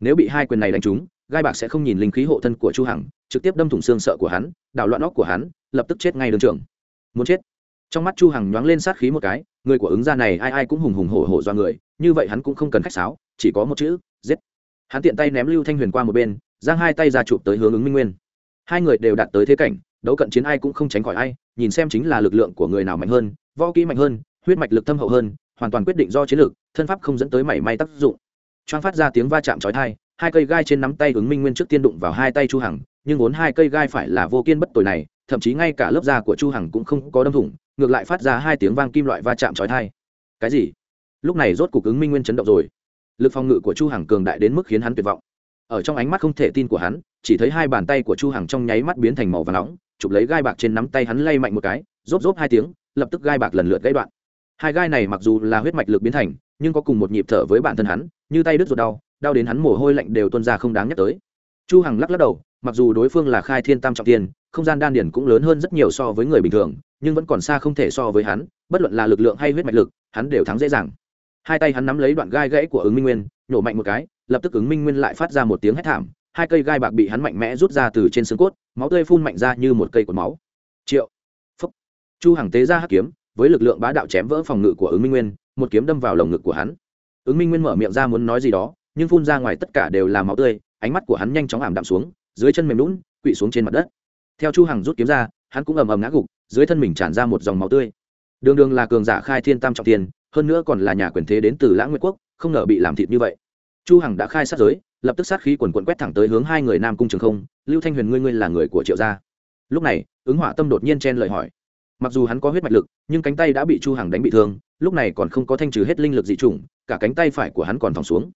Nếu bị hai quyền này đánh trúng, gai bạc sẽ không nhìn linh khí hộ thân của chu hằng, trực tiếp đâm thủng xương sợ của hắn, đảo loạn óc của hắn, lập tức chết ngay đường trường. Muốn chết. Trong mắt chu hằng nhoáng lên sát khí một cái, người của ứng gia này ai ai cũng hùng hùng hổ hổ do người, như vậy hắn cũng không cần khách sáo, chỉ có một chữ, giết. Hắn tiện tay ném lưu thanh huyền qua một bên, giang hai tay ra chụp tới hướng ứng minh nguyên. Hai người đều đạt tới thế cảnh, đấu cận chiến ai cũng không tránh khỏi ai nhìn xem chính là lực lượng của người nào mạnh hơn, võ kỹ mạnh hơn, huyết mạch lực thâm hậu hơn, hoàn toàn quyết định do chiến lược, thân pháp không dẫn tới mảy may tác dụng. Choang phát ra tiếng va chạm chói tai, hai cây gai trên nắm tay ứng minh nguyên trước tiên đụng vào hai tay chu hằng, nhưng vốn hai cây gai phải là vô kiên bất tồi này, thậm chí ngay cả lớp da của chu hằng cũng không có đâm thủng, ngược lại phát ra hai tiếng vang kim loại va chạm chói tai. Cái gì? Lúc này rốt cục ứng minh nguyên chấn động rồi. Lực phòng ngự của chu hằng cường đại đến mức khiến hắn tuyệt vọng. Ở trong ánh mắt không thể tin của hắn chỉ thấy hai bàn tay của chu hằng trong nháy mắt biến thành màu vàng nóng, chụp lấy gai bạc trên nắm tay hắn lay mạnh một cái rốt rốt hai tiếng, lập tức gai bạc lần lượt gãy đoạn. Hai gai này mặc dù là huyết mạch lực biến thành, nhưng có cùng một nhịp thở với bản thân hắn, như tay đứt ruột đau đau đến hắn mồ hôi lạnh đều tuôn ra không đáng nhắc tới. Chu hằng lắc lắc đầu, mặc dù đối phương là khai thiên tam trọng tiền không gian đan điển cũng lớn hơn rất nhiều so với người bình thường, nhưng vẫn còn xa không thể so với hắn, bất luận là lực lượng hay huyết mạch lực, hắn đều thắng dễ dàng. Hai tay hắn nắm lấy đoạn gai gãy của ứng minh nguyên, nhổ mạnh một cái, lập tức ứng minh nguyên lại phát ra một tiếng hét thảm hai cây gai bạc bị hắn mạnh mẽ rút ra từ trên xương cốt, máu tươi phun mạnh ra như một cây cột máu. Triệu. Phúc. Chu hằng tế ra hắc kiếm, với lực lượng bá đạo chém vỡ phòng ngự của ứng minh nguyên, một kiếm đâm vào lồng ngực của hắn. Ứng minh nguyên mở miệng ra muốn nói gì đó, nhưng phun ra ngoài tất cả đều là máu tươi, ánh mắt của hắn nhanh chóng ảm đạm xuống, dưới chân mềm lún quỵ xuống trên mặt đất. Theo chu hằng rút kiếm ra, hắn cũng ầm ầm ngã gục, dưới thân mình tràn ra một dòng máu tươi. Đường đường là cường giả khai thiên tam trọng tiền, hơn nữa còn là nhà quyền thế đến từ lãng nguyệt quốc, không ngờ bị làm thịt như vậy. Chu hằng đã khai sát giới lập tức sát khí quần quận quét thẳng tới hướng hai người nam cung trường không, lưu thanh huyền ngươi ngươi là người của triệu gia. Lúc này, ứng hỏa tâm đột nhiên chen lời hỏi. Mặc dù hắn có huyết mạch lực, nhưng cánh tay đã bị chu hằng đánh bị thương, lúc này còn không có thanh trừ hết linh lực dị trùng cả cánh tay phải của hắn còn thòng xuống.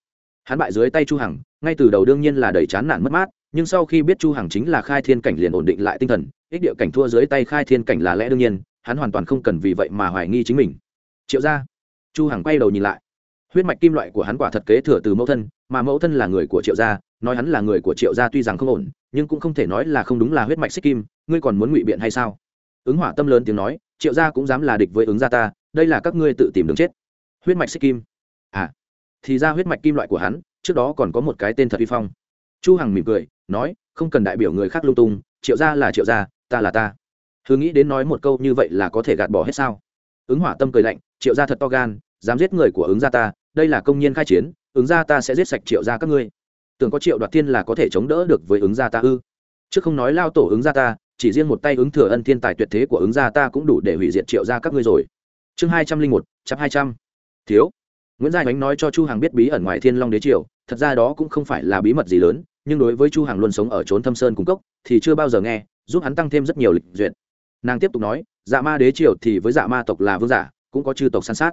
Hắn bại dưới tay chu hằng, ngay từ đầu đương nhiên là đầy chán nản mất mát, nhưng sau khi biết chu hằng chính là khai thiên cảnh liền ổn định lại tinh thần, ích địa cảnh thua dưới tay khai thiên cảnh là lẽ đương nhiên, hắn hoàn toàn không cần vì vậy mà hoài nghi chính mình. Triệu gia. Chu hằng quay đầu nhìn lại huyết mạch kim loại của hắn quả thật kế thừa từ mẫu thân, mà mẫu thân là người của triệu gia, nói hắn là người của triệu gia tuy rằng không ổn, nhưng cũng không thể nói là không đúng là huyết mạch xích kim, ngươi còn muốn ngụy biện hay sao? Ứng hỏa tâm lớn tiếng nói, triệu gia cũng dám là địch với ứng gia ta, đây là các ngươi tự tìm đường chết. Huyết mạch xích kim. À thì ra huyết mạch kim loại của hắn, trước đó còn có một cái tên thật uy phong. Chu hằng mỉm cười, nói, không cần đại biểu người khác lung tung, triệu gia là triệu gia, ta là ta. Hứa nghĩ đến nói một câu như vậy là có thể gạt bỏ hết sao? Ứng hỏa tâm cười lạnh, triệu gia thật to gan dám giết người của ứng gia ta, đây là công nhân khai chiến, ứng gia ta sẽ giết sạch triệu gia các ngươi. Tưởng có triệu đoạt tiên là có thể chống đỡ được với ứng gia ta ư? Chứ không nói lao tổ ứng gia ta, chỉ riêng một tay ứng thừa ân thiên tài tuyệt thế của ứng gia ta cũng đủ để hủy diệt triệu gia các ngươi rồi. Chương hai trăm linh một trăm hai trăm. Thiếu. Nguyễn giai ánh nói cho chu hằng biết bí ẩn ngoài thiên long đế triều, thật ra đó cũng không phải là bí mật gì lớn, nhưng đối với chu hằng luôn sống ở trốn thâm sơn cung cốc, thì chưa bao giờ nghe, giúp hắn tăng thêm rất nhiều lịch duyệt. Nàng tiếp tục nói dạ ma đế triều thì với dạ ma tộc là vương giả, cũng có chư tộc san sát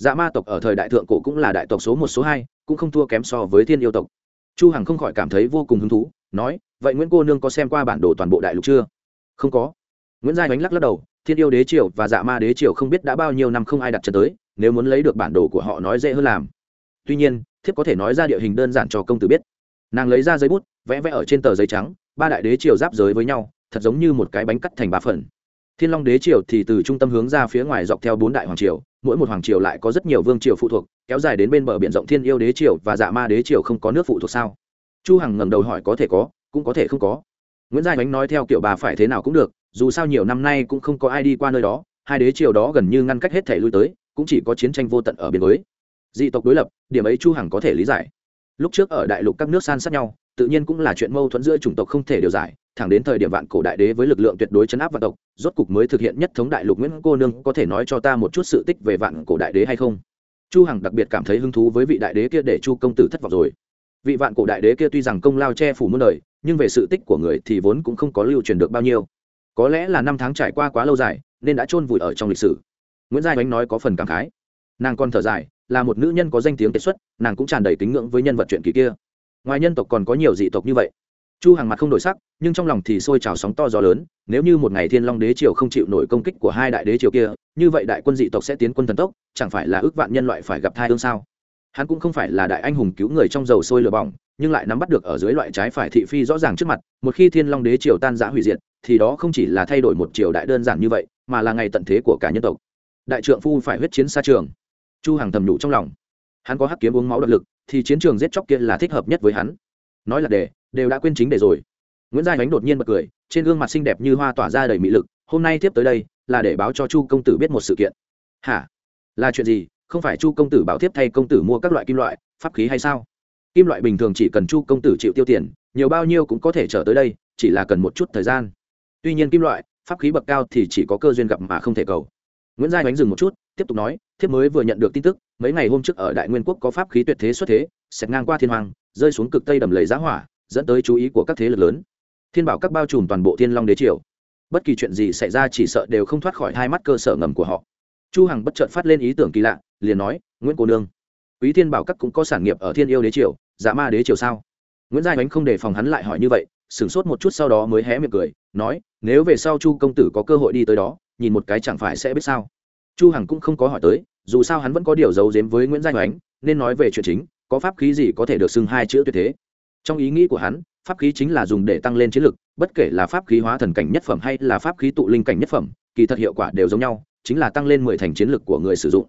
dạ ma tộc ở thời đại thượng cổ cũng là đại tộc số một, số hai, cũng không thua kém so với thiên yêu tộc. Chu hằng không khỏi cảm thấy vô cùng hứng thú, nói, vậy nguyễn cô nương có xem qua bản đồ toàn bộ đại lục chưa? Không có. Nguyễn giai đánh lắc lắc đầu, thiên yêu đế triều và dạ ma đế triều không biết đã bao nhiêu năm không ai đặt chân tới, nếu muốn lấy được bản đồ của họ nói dễ hơn làm. Tuy nhiên, thiếp có thể nói ra địa hình đơn giản cho công tử biết. Nàng lấy ra giấy bút, vẽ vẽ ở trên tờ giấy trắng, ba đại đế triều giáp giới với nhau, thật giống như một cái bánh cắt thành ba phần thiên long đế triều thì từ trung tâm hướng ra phía ngoài dọc theo bốn đại hoàng triều, mỗi một hoàng triều lại có rất nhiều vương triều phụ thuộc, kéo dài đến bên bờ biển rộng thiên yêu đế triều và dạ ma đế triều không có nước phụ thuộc sao? Chu hằng ngẩng đầu hỏi có thể có, cũng có thể không có. Nguyễn giai bánh nói theo kiểu bà phải thế nào cũng được, dù sao nhiều năm nay cũng không có ai đi qua nơi đó, hai đế triều đó gần như ngăn cách hết thể lui tới, cũng chỉ có chiến tranh vô tận ở biên giới. Dị tộc đối lập, điểm ấy chu hằng có thể lý giải. Lúc trước ở đại lục các nước san sát nhau, tự nhiên cũng là chuyện mâu thuẫn giữa chủng tộc không thể điều giải thẳng đến thời điểm vạn cổ đại đế với lực lượng tuyệt đối chấn áp vạn tộc, rốt cục mới thực hiện nhất thống đại lục nguyễn cô nương có thể nói cho ta một chút sự tích về vạn cổ đại đế hay không? Chu hằng đặc biệt cảm thấy hứng thú với vị đại đế kia để chu công tử thất vọng rồi. Vị vạn cổ đại đế kia tuy rằng công lao che phủ muôn đời, nhưng về sự tích của người thì vốn cũng không có lưu truyền được bao nhiêu. Có lẽ là năm tháng trải qua quá lâu dài, nên đã chôn vùi ở trong lịch sử. Nguyễn giai ánh nói có phần cảm khái. Nàng còn thở dài, là một nữ nhân có danh tiếng kết xuất, nàng cũng tràn đầy kính ngưỡng với nhân vật chuyện kỳ kia. Ngoài nhân tộc còn có nhiều dị tộc như vậy chu hàng mặt không đổi sắc, nhưng trong lòng thì sôi trào sóng to gió lớn, nếu như một ngày thiên long đế triều không chịu nổi công kích của hai đại đế triều kia, như vậy đại quân dị tộc sẽ tiến quân thần tốc, chẳng phải là ước vạn nhân loại phải gặp thai ương sao? Hắn cũng không phải là đại anh hùng cứu người trong dầu sôi lửa bỏng, nhưng lại nắm bắt được ở dưới loại trái phải thị phi rõ ràng trước mặt, một khi thiên long đế triều tan giã hủy diệt, thì đó không chỉ là thay đổi một triều đại đơn giản như vậy, mà là ngày tận thế của cả nhân tộc. Đại trượng phu phải huyết chiến xa trường. Chu hàng thầm nhủ trong lòng. Hắn có hắc kiếm uống máu độc lực, thì chiến trường giết chóc kia là thích hợp nhất với hắn nói là đề, đều đã quên chính đề rồi. Nguyễn giai ánh đột nhiên bật cười, trên gương mặt xinh đẹp như hoa tỏa ra đầy mị lực, hôm nay tiếp tới đây, là để báo cho chu công tử biết một sự kiện. Hả? Là chuyện gì? Không phải chu công tử báo tiếp thay công tử mua các loại kim loại, pháp khí hay sao? Kim loại bình thường chỉ cần chu công tử chịu tiêu tiền, nhiều bao nhiêu cũng có thể trở tới đây, chỉ là cần một chút thời gian. Tuy nhiên kim loại, pháp khí bậc cao thì chỉ có cơ duyên gặp mà không thể cầu. Nguyễn giai ánh dừng một chút, tiếp tục nói thiếp mới vừa nhận được tin tức, mấy ngày hôm trước ở đại nguyên quốc có pháp khí tuyệt thế xuất thế, xẹt ngang qua thiên hoàng, rơi xuống cực tây đầm lầy giá hỏa, dẫn tới chú ý của các thế lực lớn. Thiên bảo các bao trùm toàn bộ thiên long đế triều. Bất kỳ chuyện gì xảy ra chỉ sợ đều không thoát khỏi hai mắt cơ sở ngầm của họ. Chu hằng bất chợt phát lên ý tưởng kỳ lạ, liền nói, nguyễn cô nương, quý thiên bảo các cũng có sản nghiệp ở thiên yêu đế triều dạ ma đế triều sao? Nguyễn giai ánh không đề phòng hắn lại hỏi như vậy, sửng sốt một chút sau đó mới hé miệng cười, nói, nếu về sau chu công tử có cơ hội đi tới đó, nhìn một cái chẳng phải sẽ biết sao? Chu hằng cũng không có hỏi tới dù sao hắn vẫn có điều giấu giếm với nguyễn danh ánh nên nói về chuyện chính, có pháp khí gì có thể được xưng hai chữ tuyệt thế? Trong ý nghĩ của hắn, pháp khí chính là dùng để tăng lên chiến lực, bất kể là pháp khí hóa thần cảnh nhất phẩm hay là pháp khí tụ linh cảnh nhất phẩm, kỳ thật hiệu quả đều giống nhau, chính là tăng lên mười thành chiến lực của người sử dụng.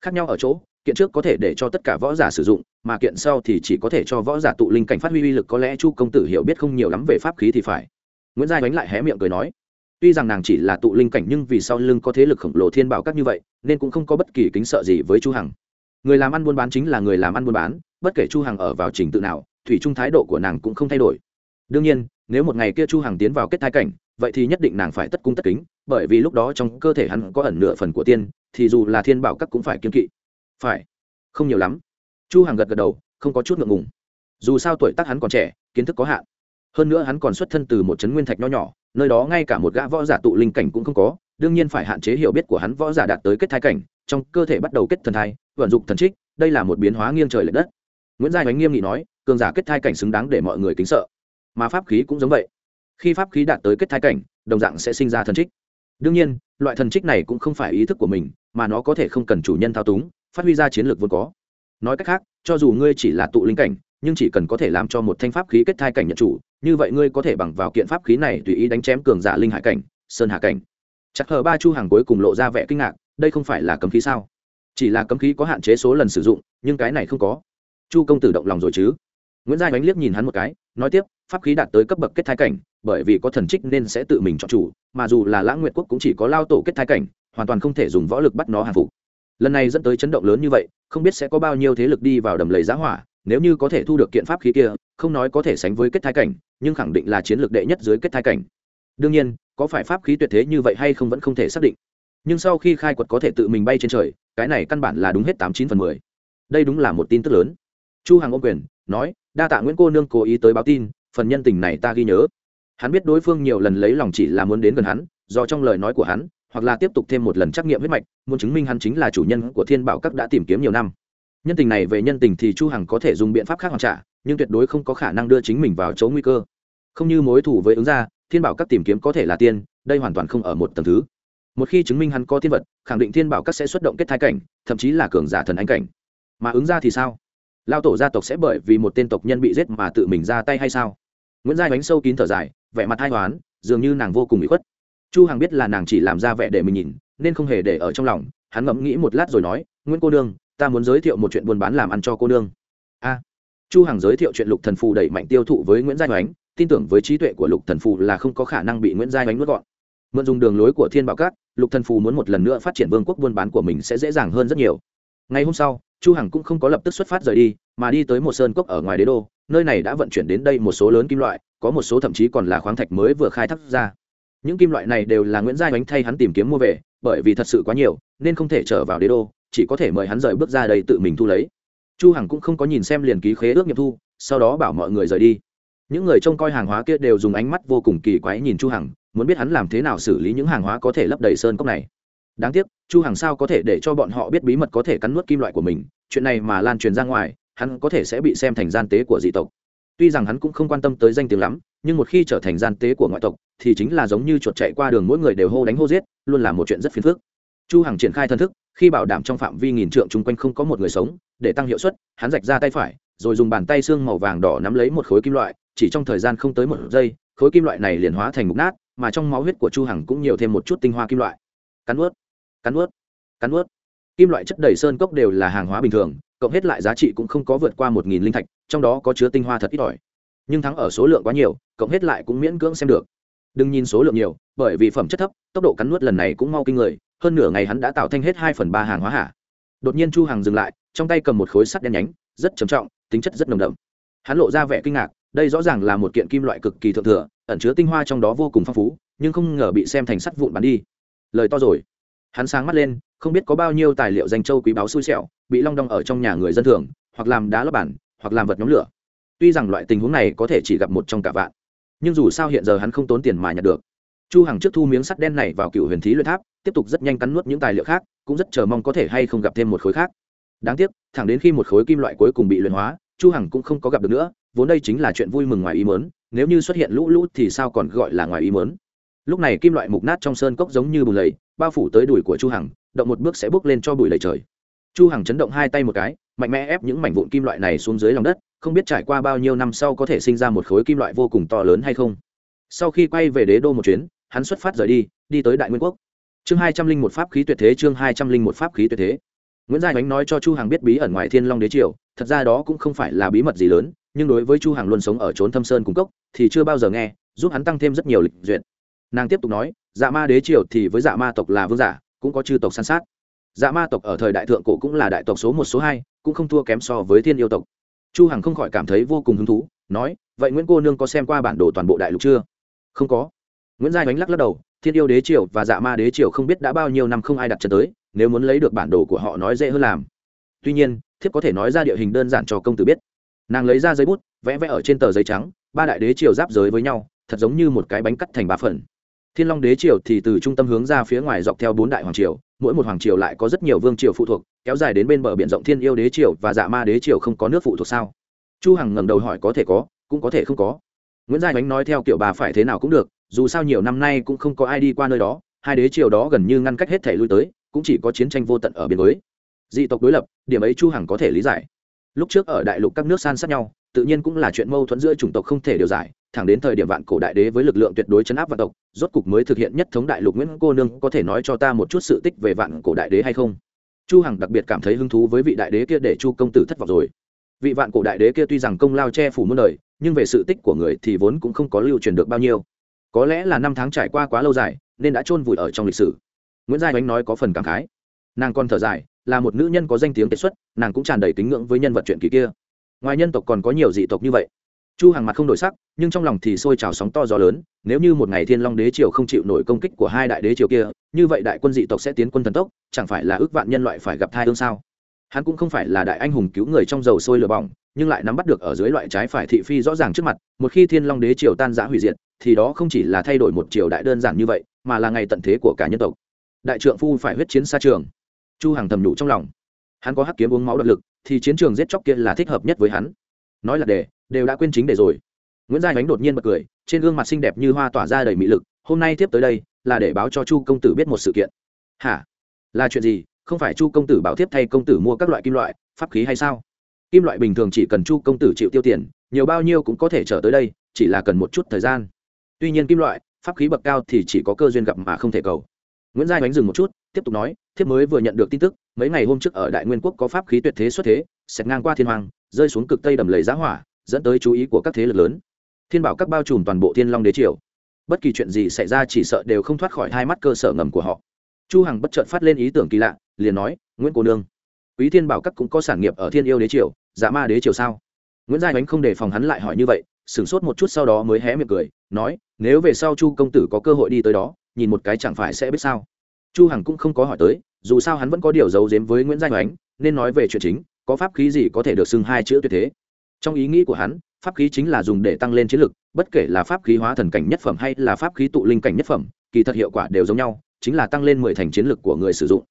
Khác nhau ở chỗ, kiện trước có thể để cho tất cả võ giả sử dụng, mà kiện sau thì chỉ có thể cho võ giả tụ linh cảnh phát huy uy lực, có lẽ chu công tử hiểu biết không nhiều lắm về pháp khí thì phải. Nguyễn giai đánh lại hé miệng cười nói tuy rằng nàng chỉ là tụ linh cảnh nhưng vì sau lưng có thế lực khổng lồ thiên bảo các như vậy, nên cũng không có bất kỳ kính sợ gì với chu hằng. Người làm ăn buôn bán chính là người làm ăn buôn bán, bất kể chu hằng ở vào trình tự nào, thủy chung thái độ của nàng cũng không thay đổi. Đương nhiên, nếu một ngày kia chu hằng tiến vào kết thai cảnh, vậy thì nhất định nàng phải tất cung tất kính, bởi vì lúc đó trong cơ thể hắn có ẩn nửa phần của tiên, thì dù là thiên bảo các cũng phải kiên kỵ. Phải. Không nhiều lắm. Chu hằng gật gật đầu, không có chút ngượng ngùng. Dù sao tuổi tác hắn còn trẻ, kiến thức có hạn hơn nữa hắn còn xuất thân từ một trấn nguyên thạch nho nhỏ, nơi đó ngay cả một gã võ giả tụ linh cảnh cũng không có, đương nhiên phải hạn chế hiểu biết của hắn võ giả đạt tới kết thai cảnh, trong cơ thể bắt đầu kết thần thai, vận dụng thần trích, đây là một biến hóa nghiêng trời lệch đất. Nguyễn giai ánh nghiêm nghị nói, cường giả kết thai cảnh xứng đáng để mọi người kính sợ. Mà pháp khí cũng giống vậy. Khi pháp khí đạt tới kết thai cảnh, đồng dạng sẽ sinh ra thần trích. Đương nhiên, loại thần trích này cũng không phải ý thức của mình, mà nó có thể không cần chủ nhân thao túng, phát huy ra chiến lược vốn có. Nói cách khác, cho dù ngươi chỉ là tụ linh cảnh nhưng chỉ cần có thể làm cho một thanh pháp khí kết thai cảnh nhận chủ, như vậy ngươi có thể bằng vào kiện pháp khí này tùy ý đánh chém cường giả linh hải cảnh, sơn hạ cảnh. Chắc hờ ba chu hàng cuối cùng lộ ra vẻ kinh ngạc, đây không phải là cấm khí sao? Chỉ là cấm khí có hạn chế số lần sử dụng, nhưng cái này không có. Chu công tử động lòng rồi chứ? Nguyễn giai đánh liếc nhìn hắn một cái, nói tiếp, pháp khí đạt tới cấp bậc kết thai cảnh, bởi vì có thần trích nên sẽ tự mình chọn chủ, mà dù là lãng nguyện quốc cũng chỉ có lao tổ kết thai cảnh, hoàn toàn không thể dùng võ lực bắt nó hàng phục. Lần này dẫn tới chấn động lớn như vậy, không biết sẽ có bao nhiêu thế lực đi vào đầm lầy giá hỏa nếu như có thể thu được kiện pháp khí kia, không nói có thể sánh với kết thai cảnh, nhưng khẳng định là chiến lược đệ nhất dưới kết thai cảnh. Đương nhiên, có phải pháp khí tuyệt thế như vậy hay không vẫn không thể xác định. Nhưng sau khi khai quật có thể tự mình bay trên trời, cái này căn bản là đúng hết tám chín phần mười. Đây đúng là một tin tức lớn. Chu hằng ôm quyền, nói, đa tạ nguyễn cô nương cố ý tới báo tin, phần nhân tình này ta ghi nhớ. Hắn biết đối phương nhiều lần lấy lòng chỉ là muốn đến gần hắn, do trong lời nói của hắn, hoặc là tiếp tục thêm một lần trắc nghiệm huyết mạch, muốn chứng minh hắn chính là chủ nhân của thiên bảo các đã tìm kiếm nhiều năm nhân tình này về nhân tình thì chu hằng có thể dùng biện pháp khác hoàn trả, nhưng tuyệt đối không có khả năng đưa chính mình vào chỗ nguy cơ. Không như mối thủ với ứng gia, thiên bảo các tìm kiếm có thể là tiên, đây hoàn toàn không ở một tầng thứ. Một khi chứng minh hắn có thiên vật, khẳng định thiên bảo các sẽ xuất động kết thái cảnh, thậm chí là cường giả thần anh cảnh. Mà ứng Gia thì sao? Lao tổ gia tộc sẽ bởi vì một tên tộc nhân bị giết mà tự mình ra tay hay sao? Nguyễn giai bánh sâu kín thở dài, vẻ mặt hai hoán, dường như nàng vô cùng bị khuất. Chu hằng biết là nàng chỉ làm ra vẻ để mình nhìn, nên không hề để ở trong lòng, hắn ngẫm nghĩ một lát rồi nói, nguyễn cô đương ta muốn giới thiệu một chuyện buôn bán làm ăn cho cô nương. A. Chu hằng giới thiệu chuyện lục thần phù đẩy mạnh tiêu thụ với nguyễn giai ánh, tin tưởng với trí tuệ của lục thần phù là không có khả năng bị nguyễn giai ánh nuốt gọn. Mượn dùng đường lối của thiên bảo cát lục thần phù muốn một lần nữa phát triển vương quốc buôn bán của mình sẽ dễ dàng hơn rất nhiều. Ngày hôm sau, chu hằng cũng không có lập tức xuất phát rời đi, mà đi tới một sơn cốc ở ngoài đế đô, nơi này đã vận chuyển đến đây một số lớn kim loại, có một số thậm chí còn là khoáng thạch mới vừa khai thác ra. Những kim loại này đều là nguyễn giai ánh thay hắn tìm kiếm mua về bởi vì thật sự quá nhiều, nên không thể trở vào đế đô, chỉ có thể mời hắn rời bước ra đây tự mình thu lấy. Chu hằng cũng không có nhìn xem liền ký khế ước nghiệm thu, sau đó bảo mọi người rời đi. Những người trông coi hàng hóa kia đều dùng ánh mắt vô cùng kỳ quái nhìn chu hằng, muốn biết hắn làm thế nào xử lý những hàng hóa có thể lấp đầy sơn cốc này. Đáng tiếc, chu hằng sao có thể để cho bọn họ biết bí mật có thể cắn nuốt kim loại của mình, chuyện này mà lan truyền ra ngoài, hắn có thể sẽ bị xem thành gian tế của dị tộc. Tuy rằng hắn cũng không quan tâm tới danh tiếng lắm, nhưng một khi trở thành gian tế của ngoại tộc thì chính là giống như chuột chạy qua đường mỗi người đều hô đánh hô giết, luôn là một chuyện rất phiền phức. Chu hằng triển khai thân thức, khi bảo đảm trong phạm vi nghìn trượng chung quanh không có một người sống, để tăng hiệu suất, hắn rạch ra tay phải, rồi dùng bàn tay xương màu vàng đỏ nắm lấy một khối kim loại, chỉ trong thời gian không tới một giây, khối kim loại này liền hóa thành mục nát, mà trong máu huyết của chu hằng cũng nhiều thêm một chút tinh hoa kim loại. Cắn ướt cắn ướt cắn ướt kim loại chất đầy sơn cốc đều là hàng hóa bình thường, cộng hết lại giá trị cũng không có vượt qua một nghìn linh thạch, trong đó có chứa tinh hoa thật ít ỏi. Nhưng thắng ở số lượng quá nhiều, cộng hết lại cũng miễn cưỡng xem được đừng nhìn số lượng nhiều, bởi vì phẩm chất thấp, tốc độ cắn nuốt lần này cũng mau kinh người, hơn nửa ngày hắn đã tạo thanh hết hai phần ba hàng hóa hạ. Đột nhiên chu hằng dừng lại, trong tay cầm một khối sắt đen nhánh, rất trầm trọng, tính chất rất nồng đậm. Hắn lộ ra vẻ kinh ngạc, đây rõ ràng là một kiện kim loại cực kỳ thượng thừa, ẩn chứa tinh hoa trong đó vô cùng phong phú, nhưng không ngờ bị xem thành sắt vụn bắn đi. Lời to rồi. Hắn sáng mắt lên, không biết có bao nhiêu tài liệu danh châu quý báu xui xẻo, bị long đong ở trong nhà người dân thường, hoặc làm đá lót bản hoặc làm vật nhóm lửa. Tuy rằng loại tình huống này có thể chỉ gặp một trong cả vạn nhưng dù sao hiện giờ hắn không tốn tiền mà nhặt được. Chu hằng trước thu miếng sắt đen này vào cựu huyền thí luyện tháp, tiếp tục rất nhanh cắn nuốt những tài liệu khác, cũng rất chờ mong có thể hay không gặp thêm một khối khác. Đáng tiếc, thẳng đến khi một khối kim loại cuối cùng bị luyện hóa, chu hằng cũng không có gặp được nữa, vốn đây chính là chuyện vui mừng ngoài ý muốn, nếu như xuất hiện lũ lũ thì sao còn gọi là ngoài ý muốn? Lúc này kim loại mục nát trong sơn cốc giống như bùn lầy, bao phủ tới đùi của chu hằng, động một bước sẽ bước lên cho bụi lầy trời. Chu hằng chấn động hai tay một cái, mạnh mẽ ép những mảnh vụn kim loại này xuống dưới lòng đất không biết trải qua bao nhiêu năm sau có thể sinh ra một khối kim loại vô cùng to lớn hay không. Sau khi quay về đế đô một chuyến, hắn xuất phát rời đi đi tới đại nguyên quốc. Chương hai trăm linh một pháp khí tuyệt thế, chương hai trăm linh một pháp khí tuyệt thế. Nguyễn giai ánh nói cho chu hằng biết bí ẩn ngoài thiên long đế triều, thật ra đó cũng không phải là bí mật gì lớn, nhưng đối với chu hằng luôn sống ở trốn thâm sơn cung cốc thì chưa bao giờ nghe, giúp hắn tăng thêm rất nhiều lịch duyệt. Nàng tiếp tục nói dạ ma đế triều thì với dạ ma tộc là vương giả, cũng có chư tộc săn sát. Dạ ma tộc ở thời đại thượng cổ cũng là đại tộc số một, số hai, cũng không thua kém so với thiên yêu tộc chu hằng không khỏi cảm thấy vô cùng hứng thú, nói, vậy nguyễn cô nương có xem qua bản đồ toàn bộ đại lục chưa? Không có. Nguyễn giai đánh lắc lắc đầu, thiên yêu đế triều và dạ ma đế triều không biết đã bao nhiêu năm không ai đặt chân tới, nếu muốn lấy được bản đồ của họ nói dễ hơn làm. Tuy nhiên, thiếp có thể nói ra địa hình đơn giản cho công tử biết. Nàng lấy ra giấy bút, vẽ vẽ ở trên tờ giấy trắng, ba đại đế triều giáp giới với nhau, thật giống như một cái bánh cắt thành ba phần. Thiên long đế triều thì từ trung tâm hướng ra phía ngoài dọc theo bốn đại hoàng triều mỗi một hoàng triều lại có rất nhiều vương triều phụ thuộc, kéo dài đến bên bờ biển rộng thiên yêu đế triều và dạ ma đế triều không có nước phụ thuộc sao? Chu hằng ngẩng đầu hỏi có thể có, cũng có thể không có. Nguyễn giai ánh nói theo kiểu bà phải thế nào cũng được, dù sao nhiều năm nay cũng không có ai đi qua nơi đó, hai đế triều đó gần như ngăn cách hết thể lui tới, cũng chỉ có chiến tranh vô tận ở biên giới. Dị tộc đối lập, điểm ấy chu hằng có thể lý giải. Lúc trước ở đại lục các nước san sát nhau, tự nhiên cũng là chuyện mâu thuẫn giữa chủng tộc không thể điều giải thẳng đến thời điểm vạn cổ đại đế với lực lượng tuyệt đối chấn áp vạn tộc, rốt cục mới thực hiện nhất thống đại lục nguyễn cô nương có thể nói cho ta một chút sự tích về vạn cổ đại đế hay không? Chu hằng đặc biệt cảm thấy hứng thú với vị đại đế kia để chu công tử thất vọng rồi. Vị vạn cổ đại đế kia tuy rằng công lao che phủ muôn đời, nhưng về sự tích của người thì vốn cũng không có lưu truyền được bao nhiêu. Có lẽ là năm tháng trải qua quá lâu dài, nên đã chôn vùi ở trong lịch sử. Nguyễn giai ánh nói có phần cảm khái. Nàng còn thở dài, là một nữ nhân có danh tiếng kết xuất, nàng cũng tràn đầy kính ngưỡng với nhân vật chuyện kỳ kia. Ngoài nhân tộc còn có nhiều dị tộc như vậy chu hàng mặt không đổi sắc, nhưng trong lòng thì sôi trào sóng to gió lớn, nếu như một ngày thiên long đế triều không chịu nổi công kích của hai đại đế triều kia, như vậy đại quân dị tộc sẽ tiến quân thần tốc, chẳng phải là ước vạn nhân loại phải gặp thai ương sao? Hắn cũng không phải là đại anh hùng cứu người trong dầu sôi lửa bỏng, nhưng lại nắm bắt được ở dưới loại trái phải thị phi rõ ràng trước mặt, một khi thiên long đế triều tan giã hủy diệt, thì đó không chỉ là thay đổi một triều đại đơn giản như vậy, mà là ngày tận thế của cả nhân tộc. Đại trượng phu phải huyết chiến xa trường. Chu hàng thầm nhủ trong lòng. Hắn có hắc kiếm uống máu độc lực, thì chiến trường giết chóc kia là thích hợp nhất với hắn. Nói là để đều đã quên chính để rồi. Nguyễn giai ánh đột nhiên bật cười, trên gương mặt xinh đẹp như hoa tỏa ra đầy mị lực, hôm nay tiếp tới đây, là để báo cho chu công tử biết một sự kiện. Hả? Là chuyện gì? Không phải chu công tử báo tiếp thay công tử mua các loại kim loại, pháp khí hay sao? Kim loại bình thường chỉ cần chu công tử chịu tiêu tiền, nhiều bao nhiêu cũng có thể trở tới đây, chỉ là cần một chút thời gian. Tuy nhiên kim loại, pháp khí bậc cao thì chỉ có cơ duyên gặp mà không thể cầu. Nguyễn giai đánh dừng một chút, tiếp tục nói, thiếp mới vừa nhận được tin tức, mấy ngày hôm trước ở đại nguyên quốc có pháp khí tuyệt thế xuất thế xẹt ngang qua thiên hoàng, rơi xuống cực tây đầm lầy giá hỏa dẫn tới chú ý của các thế lực lớn. Thiên bảo các bao trùm toàn bộ thiên long đế triều. Bất kỳ chuyện gì xảy ra chỉ sợ đều không thoát khỏi hai mắt cơ sở ngầm của họ. Chu hằng bất chợt phát lên ý tưởng kỳ lạ, liền nói, nguyễn cô nương, quý thiên bảo các cũng có sản nghiệp ở thiên yêu đế triều dạ ma đế triều sao? Nguyễn giai ánh không để phòng hắn lại hỏi như vậy, sửng sốt một chút sau đó mới hé miệng cười, nói, nếu về sau chu công tử có cơ hội đi tới đó, nhìn một cái chẳng phải sẽ biết sao? Chu hằng cũng không có hỏi tới, dù sao hắn vẫn có điều giấu giếm với nguyễn giai ánh, nên nói về chuyện chính, có pháp khí gì có thể được xưng hai chữ tuyệt thế? Trong ý nghĩ của hắn, pháp khí chính là dùng để tăng lên chiến lực, bất kể là pháp khí hóa thần cảnh nhất phẩm hay là pháp khí tụ linh cảnh nhất phẩm, kỳ thật hiệu quả đều giống nhau, chính là tăng lên mười thành chiến lực của người sử dụng.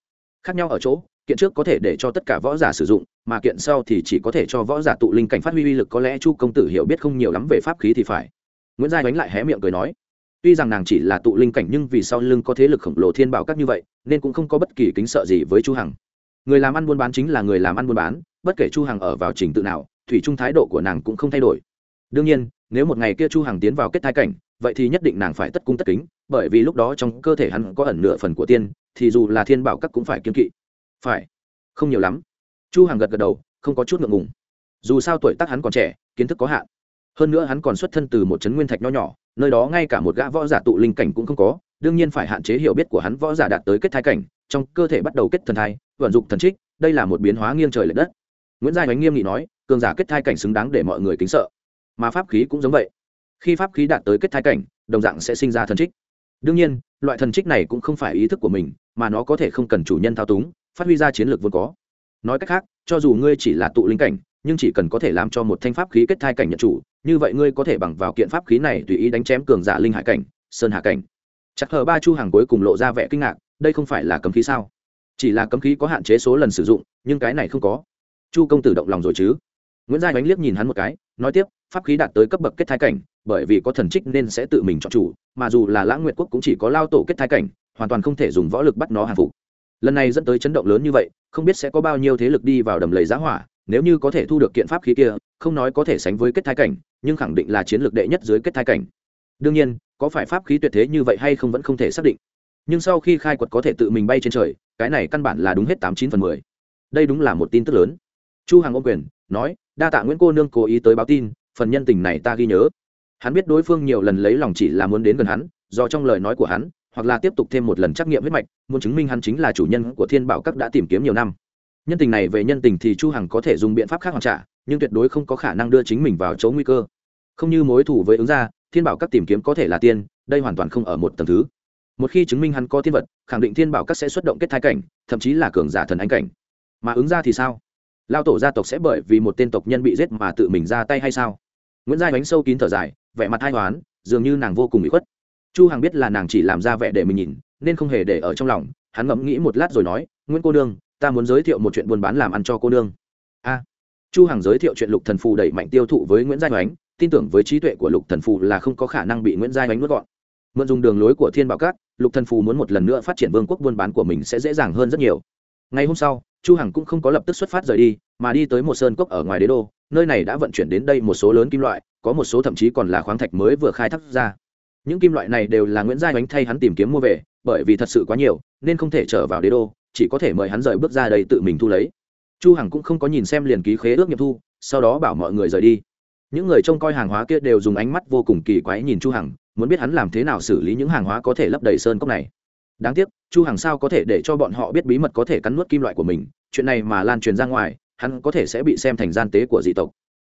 Khác nhau ở chỗ, kiện trước có thể để cho tất cả võ giả sử dụng, mà kiện sau thì chỉ có thể cho võ giả tụ linh cảnh phát huy uy lực, có lẽ chu công tử hiểu biết không nhiều lắm về pháp khí thì phải. Nguyễn giai đánh lại hé miệng cười nói, tuy rằng nàng chỉ là tụ linh cảnh nhưng vì sau lưng có thế lực khổng lồ thiên bảo các như vậy, nên cũng không có bất kỳ kính sợ gì với chu hằng. Người làm ăn buôn bán chính là người làm ăn buôn bán, bất kể chu hằng ở vào trình tự nào thủy chung thái độ của nàng cũng không thay đổi. Đương nhiên, nếu một ngày kia chu hằng tiến vào kết thai cảnh, vậy thì nhất định nàng phải tất cung tất kính, bởi vì lúc đó trong cơ thể hắn có ẩn nửa phần của tiên, thì dù là thiên bảo các cũng phải kiên kỵ. Phải. Không nhiều lắm. Chu hằng gật gật đầu, không có chút ngượng ngùng. Dù sao tuổi tác hắn còn trẻ, kiến thức có hạn. Hơn nữa hắn còn xuất thân từ một trấn nguyên thạch nho nhỏ, nơi đó ngay cả một gã võ giả tụ linh cảnh cũng không có, đương nhiên phải hạn chế hiểu biết của hắn võ giả đạt tới kết thai cảnh, trong cơ thể bắt đầu kết thần thai, vận dụng thần trích, đây là một biến hóa nghiêng trời lệch đất. Nguyễn giai ánh nghiêm nghị nói cường giả kết thai cảnh xứng đáng để mọi người kính sợ. Mà pháp khí cũng giống vậy. Khi pháp khí đạt tới kết thai cảnh, đồng dạng sẽ sinh ra thần trích. Đương nhiên, loại thần trích này cũng không phải ý thức của mình, mà nó có thể không cần chủ nhân thao túng, phát huy ra chiến lược vốn có. Nói cách khác, cho dù ngươi chỉ là tụ linh cảnh, nhưng chỉ cần có thể làm cho một thanh pháp khí kết thai cảnh nhận chủ, như vậy ngươi có thể bằng vào kiện pháp khí này tùy ý đánh chém cường giả linh hải cảnh, sơn hạ cảnh. Chắc hờ ba chu hàng cuối cùng lộ ra vẻ kinh ngạc, đây không phải là cấm khí sao? Chỉ là cấm khí có hạn chế số lần sử dụng, nhưng cái này không có. Chu công tử động lòng rồi chứ? Nguyễn giai ánh liếc nhìn hắn một cái, nói tiếp, pháp khí đạt tới cấp bậc kết thai cảnh, bởi vì có thần trích nên sẽ tự mình chọn chủ, mà dù là lãng nguyệt quốc cũng chỉ có lao tổ kết thai cảnh, hoàn toàn không thể dùng võ lực bắt nó hàng phục. Lần này dẫn tới chấn động lớn như vậy, không biết sẽ có bao nhiêu thế lực đi vào đầm lầy giá hỏa, nếu như có thể thu được kiện pháp khí kia, không nói có thể sánh với kết thai cảnh, nhưng khẳng định là chiến lược đệ nhất dưới kết thai cảnh. Đương nhiên, có phải pháp khí tuyệt thế như vậy hay không vẫn không thể xác định. Nhưng sau khi khai quật có thể tự mình bay trên trời, cái này căn bản là đúng hết tám chín phần mười. Đây đúng là một tin tức lớn. Chu hằng ôm quyền, nói đa tạ nguyễn cô nương cố ý tới báo tin, phần nhân tình này ta ghi nhớ. Hắn biết đối phương nhiều lần lấy lòng chỉ là muốn đến gần hắn, do trong lời nói của hắn, hoặc là tiếp tục thêm một lần trắc nghiệm huyết mạch, muốn chứng minh hắn chính là chủ nhân của thiên bảo các đã tìm kiếm nhiều năm. Nhân tình này về nhân tình thì chu hằng có thể dùng biện pháp khác hoàn trả, nhưng tuyệt đối không có khả năng đưa chính mình vào chỗ nguy cơ. Không như mối thủ với ứng gia, thiên bảo các tìm kiếm có thể là tiên, đây hoàn toàn không ở một tầng thứ. Một khi chứng minh hắn có thiên vật, khẳng định thiên bảo các sẽ xuất động kết thai cảnh, thậm chí là cường giả thần anh cảnh. Mà ứng gia thì sao? Lao tổ gia tộc sẽ bởi vì một tên tộc nhân bị giết mà tự mình ra tay hay sao? Nguyễn giai bánh sâu kín thở dài, vẻ mặt hai hoán, dường như nàng vô cùng bị khuất. Chu hằng biết là nàng chỉ làm ra vẻ để mình nhìn, nên không hề để ở trong lòng. Hắn ngẫm nghĩ một lát rồi nói, nguyễn cô nương, ta muốn giới thiệu một chuyện buôn bán làm ăn cho cô nương. A. Chu hằng giới thiệu chuyện lục thần phù đẩy mạnh tiêu thụ với nguyễn giai bánh tin tưởng với trí tuệ của lục thần phù là không có khả năng bị nguyễn giai bánh nuốt gọn. Mượn dùng đường lối của thiên bảo cát, lục thần phù muốn một lần nữa phát triển vương quốc buôn bán của mình sẽ dễ dàng hơn rất nhiều. Ngày hôm sau chu hằng cũng không có lập tức xuất phát rời đi, mà đi tới một sơn cốc ở ngoài đế đô. Nơi này đã vận chuyển đến đây một số lớn kim loại, có một số thậm chí còn là khoáng thạch mới vừa khai thác ra. Những kim loại này đều là nguyễn giai bánh thay hắn tìm kiếm mua về, bởi vì thật sự quá nhiều, nên không thể trở vào đế đô, chỉ có thể mời hắn rời bước ra đây tự mình thu lấy. Chu hằng cũng không có nhìn xem liền ký khế ước nghiệm thu, sau đó bảo mọi người rời đi. Những người trông coi hàng hóa kia đều dùng ánh mắt vô cùng kỳ quái nhìn chu hằng, muốn biết hắn làm thế nào xử lý những hàng hóa có thể lấp đầy sơn cốc này đáng tiếc, chu hằng sao có thể để cho bọn họ biết bí mật có thể cắn nuốt kim loại của mình, chuyện này mà lan truyền ra ngoài, hắn có thể sẽ bị xem thành gian tế của dị tộc.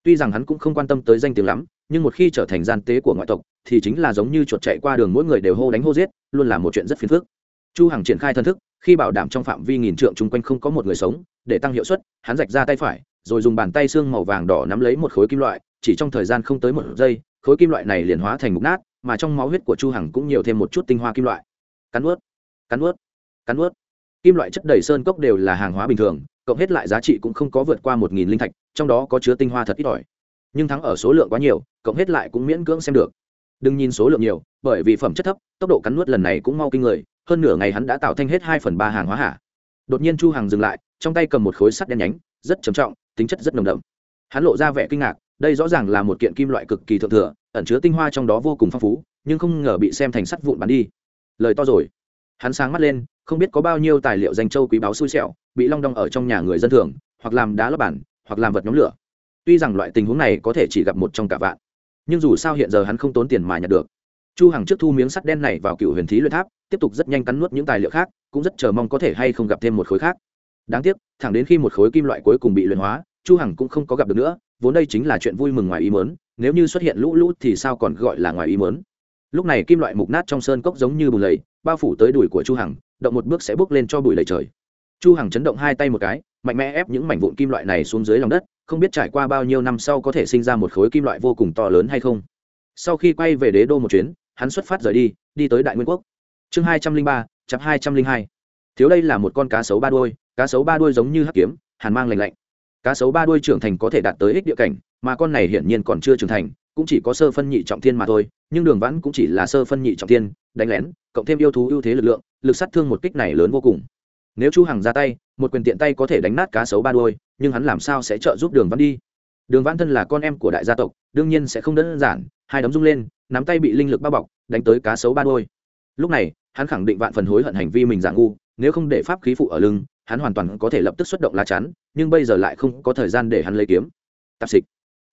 Tuy rằng hắn cũng không quan tâm tới danh tiếng lắm, nhưng một khi trở thành gian tế của ngoại tộc, thì chính là giống như chuột chạy qua đường mỗi người đều hô đánh hô giết, luôn là một chuyện rất phiền phức. Chu hằng triển khai thân thức, khi bảo đảm trong phạm vi nghìn trượng chung quanh không có một người sống, để tăng hiệu suất, hắn rạch ra tay phải, rồi dùng bàn tay xương màu vàng đỏ nắm lấy một khối kim loại, chỉ trong thời gian không tới một giây, khối kim loại này liền hóa thành mục nát, mà trong máu huyết của chu hằng cũng nhiều thêm một chút tinh hoa kim loại. Cắn ướt cắn ướt cắn ướt kim loại chất đầy sơn cốc đều là hàng hóa bình thường, cộng hết lại giá trị cũng không có vượt qua một nghìn linh thạch, trong đó có chứa tinh hoa thật ít ỏi. Nhưng thắng ở số lượng quá nhiều, cộng hết lại cũng miễn cưỡng xem được. Đừng nhìn số lượng nhiều, bởi vì phẩm chất thấp, tốc độ cắn nuốt lần này cũng mau kinh người, hơn nửa ngày hắn đã tạo thanh hết hai phần ba hàng hóa hạ. Đột nhiên chu hằng dừng lại, trong tay cầm một khối sắt đen nhánh, rất trầm trọng, tính chất rất nồng đậm. Hắn lộ ra vẻ kinh ngạc, đây rõ ràng là một kiện kim loại cực kỳ thượng thừa, ẩn chứa tinh hoa trong đó vô cùng phong phú, nhưng không ngờ bị xem thành sắt vụn bắn đi. Lời to rồi hắn sáng mắt lên, không biết có bao nhiêu tài liệu danh châu quý báu xui xẻo, bị long đong ở trong nhà người dân thường, hoặc làm đá lót bản hoặc làm vật nhóm lửa. Tuy rằng loại tình huống này có thể chỉ gặp một trong cả vạn, nhưng dù sao hiện giờ hắn không tốn tiền mà nhặt được. Chu hằng trước thu miếng sắt đen này vào cựu huyền thí luyện tháp, tiếp tục rất nhanh cắn nuốt những tài liệu khác, cũng rất chờ mong có thể hay không gặp thêm một khối khác. Đáng tiếc, thẳng đến khi một khối kim loại cuối cùng bị luyện hóa, chu hằng cũng không có gặp được nữa, vốn đây chính là chuyện vui mừng ngoài ý mớn nếu như xuất hiện lũ lũ thì sao còn gọi là ngoài ý mớn lúc này kim loại mục nát trong sơn cốc giống như bùn lầy, bao phủ tới đùi của chu hằng, động một bước sẽ bước lên cho bụi lầy trời. Chu hằng chấn động hai tay một cái, mạnh mẽ ép những mảnh vụn kim loại này xuống dưới lòng đất, không biết trải qua bao nhiêu năm sau có thể sinh ra một khối kim loại vô cùng to lớn hay không. Sau khi quay về đế đô một chuyến, hắn xuất phát rời đi đi tới đại nguyên quốc. Chương hai trăm linh ba hai trăm linh hai. Thiếu đây là một con cá sấu ba đuôi, cá sấu ba đuôi giống như hắc kiếm, hàn mang lành lạnh. Cá sấu ba đuôi trưởng thành có thể đạt tới ích địa cảnh, mà con này hiển nhiên còn chưa trưởng thành cũng chỉ có sơ phân nhị trọng thiên mà thôi, nhưng đường vãn cũng chỉ là sơ phân nhị trọng thiên, đánh lén, cộng thêm yêu thú ưu thế lực lượng, lực sát thương một kích này lớn vô cùng. Nếu chu hằng ra tay, một quyền tiện tay có thể đánh nát cá sấu ba đuôi, nhưng hắn làm sao sẽ trợ giúp đường vãn đi? Đường vãn thân là con em của đại gia tộc, đương nhiên sẽ không đơn giản, hai đấm rung lên, nắm tay bị linh lực bao bọc, đánh tới cá sấu ba đuôi. Lúc này, hắn khẳng định vạn phần hối hận hành vi mình giả ngu, nếu không để pháp khí phụ ở lưng, hắn hoàn toàn có thể lập tức xuất động lá chắn, nhưng bây giờ lại không có thời gian để hắn lấy kiếm. Tạp xịch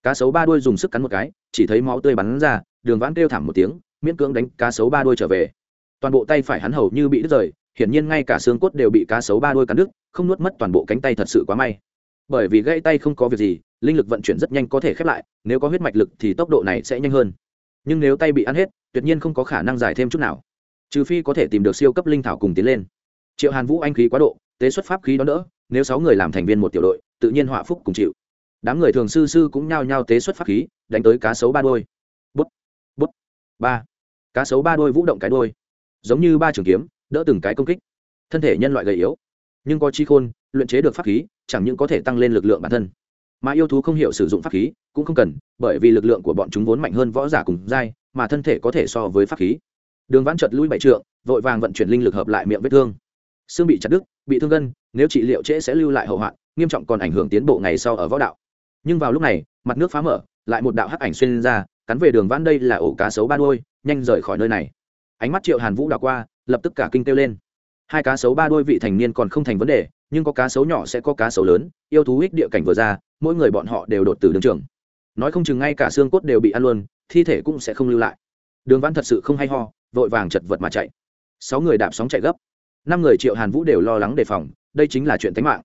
cá sấu ba đuôi dùng sức cắn một cái, chỉ thấy máu tươi bắn ra, đường vãn kêu thảm một tiếng, miễn cưỡng đánh cá sấu ba đuôi trở về. Toàn bộ tay phải hắn hầu như bị đứt rời, hiển nhiên ngay cả xương cốt đều bị cá sấu ba đuôi cắn đứt, không nuốt mất toàn bộ cánh tay thật sự quá may. Bởi vì gãy tay không có việc gì, linh lực vận chuyển rất nhanh có thể khép lại, nếu có huyết mạch lực thì tốc độ này sẽ nhanh hơn. Nhưng nếu tay bị ăn hết, tuyệt nhiên không có khả năng giải thêm chút nào. Trừ phi có thể tìm được siêu cấp linh thảo cùng tiến lên. Triệu hàn vũ anh khí quá độ, tế xuất pháp khí đó nữa nếu sáu người làm thành viên một tiểu đội, tự nhiên họa phúc cùng chịu đám người thường sư sư cũng nhao nhao tế xuất pháp khí, đánh tới cá sấu ba đôi. Bút bút, ba. Cá sấu ba đôi vũ động cái đôi, giống như ba trường kiếm, đỡ từng cái công kích. Thân thể nhân loại gầy yếu, nhưng có chi khôn, luyện chế được pháp khí, chẳng những có thể tăng lên lực lượng bản thân. Mà yêu thú không hiểu sử dụng pháp khí, cũng không cần, bởi vì lực lượng của bọn chúng vốn mạnh hơn võ giả cùng giai, mà thân thể có thể so với pháp khí. Đường vãn chợt lui bảy trượng, vội vàng vận chuyển linh lực hợp lại miệng vết thương. Xương bị chặt đứt, bị thương gân, nếu trị liệu trễ sẽ lưu lại hậu hoạn, nghiêm trọng còn ảnh hưởng tiến bộ ngày sau ở võ đạo nhưng vào lúc này, mặt nước phá mở, lại một đạo hắc ảnh xuyên ra, cắn về đường vãn đây là ổ cá sấu ba đôi nhanh rời khỏi nơi này. Ánh mắt triệu hàn vũ đảo qua, lập tức cả kinh kêu lên. Hai cá sấu ba đôi vị thành niên còn không thành vấn đề, nhưng có cá sấu nhỏ sẽ có cá sấu lớn, yêu thú ích địa cảnh vừa ra, mỗi người bọn họ đều đột từ đường trường nói không chừng ngay cả xương cốt đều bị ăn luôn, thi thể cũng sẽ không lưu lại. Đường văn thật sự không hay ho, vội vàng chật vật mà chạy. Sáu người đạp sóng chạy gấp. Năm người triệu hàn vũ đều lo lắng đề phòng, đây chính là chuyện tính mạng.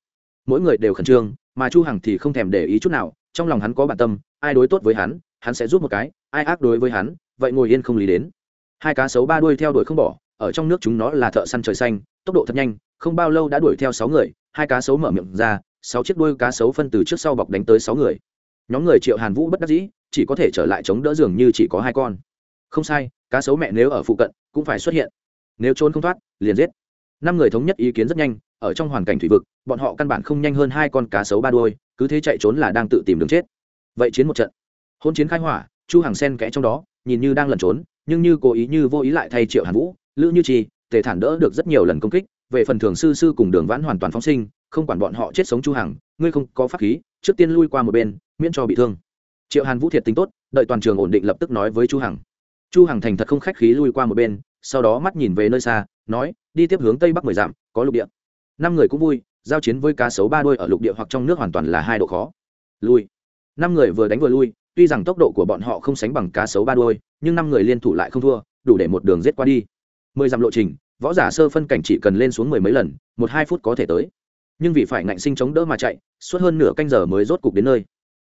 Mỗi người đều khẩn trương mà chu hằng thì không thèm để ý chút nào, trong lòng hắn có bản tâm, ai đối tốt với hắn hắn sẽ giúp một cái, ai ác đối với hắn, vậy ngồi yên không lý đến. Hai cá sấu ba đuôi theo đuổi không bỏ, ở trong nước chúng nó là thợ săn trời xanh, tốc độ thật nhanh, không bao lâu đã đuổi theo sáu người, hai cá sấu mở miệng ra, sáu chiếc đuôi cá sấu phân từ trước sau bọc đánh tới sáu người. Nhóm người triệu hàn vũ bất đắc dĩ, chỉ có thể trở lại chống đỡ giường như chỉ có hai con. Không sai, cá sấu mẹ nếu ở phụ cận, cũng phải xuất hiện. Nếu trốn không thoát, liền giết. Năm người thống nhất ý kiến rất nhanh ở trong hoàn cảnh thủy vực, bọn họ căn bản không nhanh hơn hai con cá sấu ba đuôi, cứ thế chạy trốn là đang tự tìm đường chết. Vậy chiến một trận. Hôn chiến khai hỏa, chu hàng sen kẽ trong đó, nhìn như đang lẩn trốn, nhưng như cố ý như vô ý lại thay triệu hàn vũ, lữ như chi tề thản đỡ được rất nhiều lần công kích, về phần thường sư sư cùng đường vãn hoàn toàn phóng sinh, không quản bọn họ chết sống chu hằng, ngươi không có pháp khí, trước tiên lui qua một bên, miễn cho bị thương. Triệu hàn vũ thiệt tính tốt, đợi toàn trường ổn định lập tức nói với chu hằng. Chu hằng thành thật không khách khí lui qua một bên, sau đó mắt nhìn về nơi xa, nói, đi tiếp hướng tây bắc mười dặm, có lục địa năm người cũng vui, giao chiến với cá sấu ba đôi ở lục địa hoặc trong nước hoàn toàn là hai độ khó. Lui. Năm người vừa đánh vừa lui, tuy rằng tốc độ của bọn họ không sánh bằng cá sấu ba đôi nhưng năm người liên thủ lại không thua, đủ để một đường giết qua đi. Mười dặm lộ trình, võ giả sơ phân cảnh chỉ cần lên xuống mười mấy lần, một hai phút có thể tới. Nhưng vì phải ngạnh sinh chống đỡ mà chạy, suốt hơn nửa canh giờ mới rốt cục đến nơi.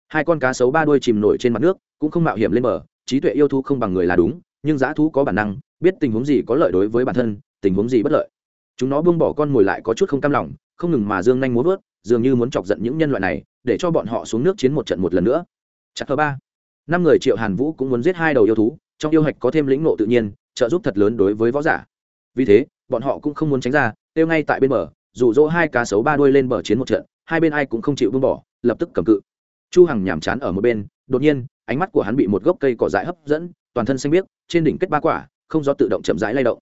Hai con cá sấu ba đuôi chìm nổi trên mặt nước, cũng không mạo hiểm lên bờ, trí tuệ yêu thú không bằng người là đúng, nhưng giá thú có bản năng, biết tình huống gì có lợi đối với bản thân, tình huống gì bất lợi chúng nó buông bỏ con mồi lại có chút không cam lòng, không ngừng mà dương nhanh muốn vớt, dường như muốn chọc giận những nhân loại này, để cho bọn họ xuống nước chiến một trận một lần nữa. Chắc thứ ba. Năm người triệu hàn vũ cũng muốn giết hai đầu yêu thú, trong yêu hạch có thêm lĩnh nộ tự nhiên, trợ giúp thật lớn đối với võ giả. Vì thế, bọn họ cũng không muốn tránh ra, tiêu ngay tại bên bờ rủ dỗ hai cá sấu ba đuôi lên bờ chiến một trận, hai bên ai cũng không chịu buông bỏ, lập tức cầm cự. Chu hằng nhảm chán ở một bên, đột nhiên, ánh mắt của hắn bị một gốc cây cỏ dại hấp dẫn, toàn thân xanh biếc, trên đỉnh kết ba quả, không do tự động chậm rãi lay động.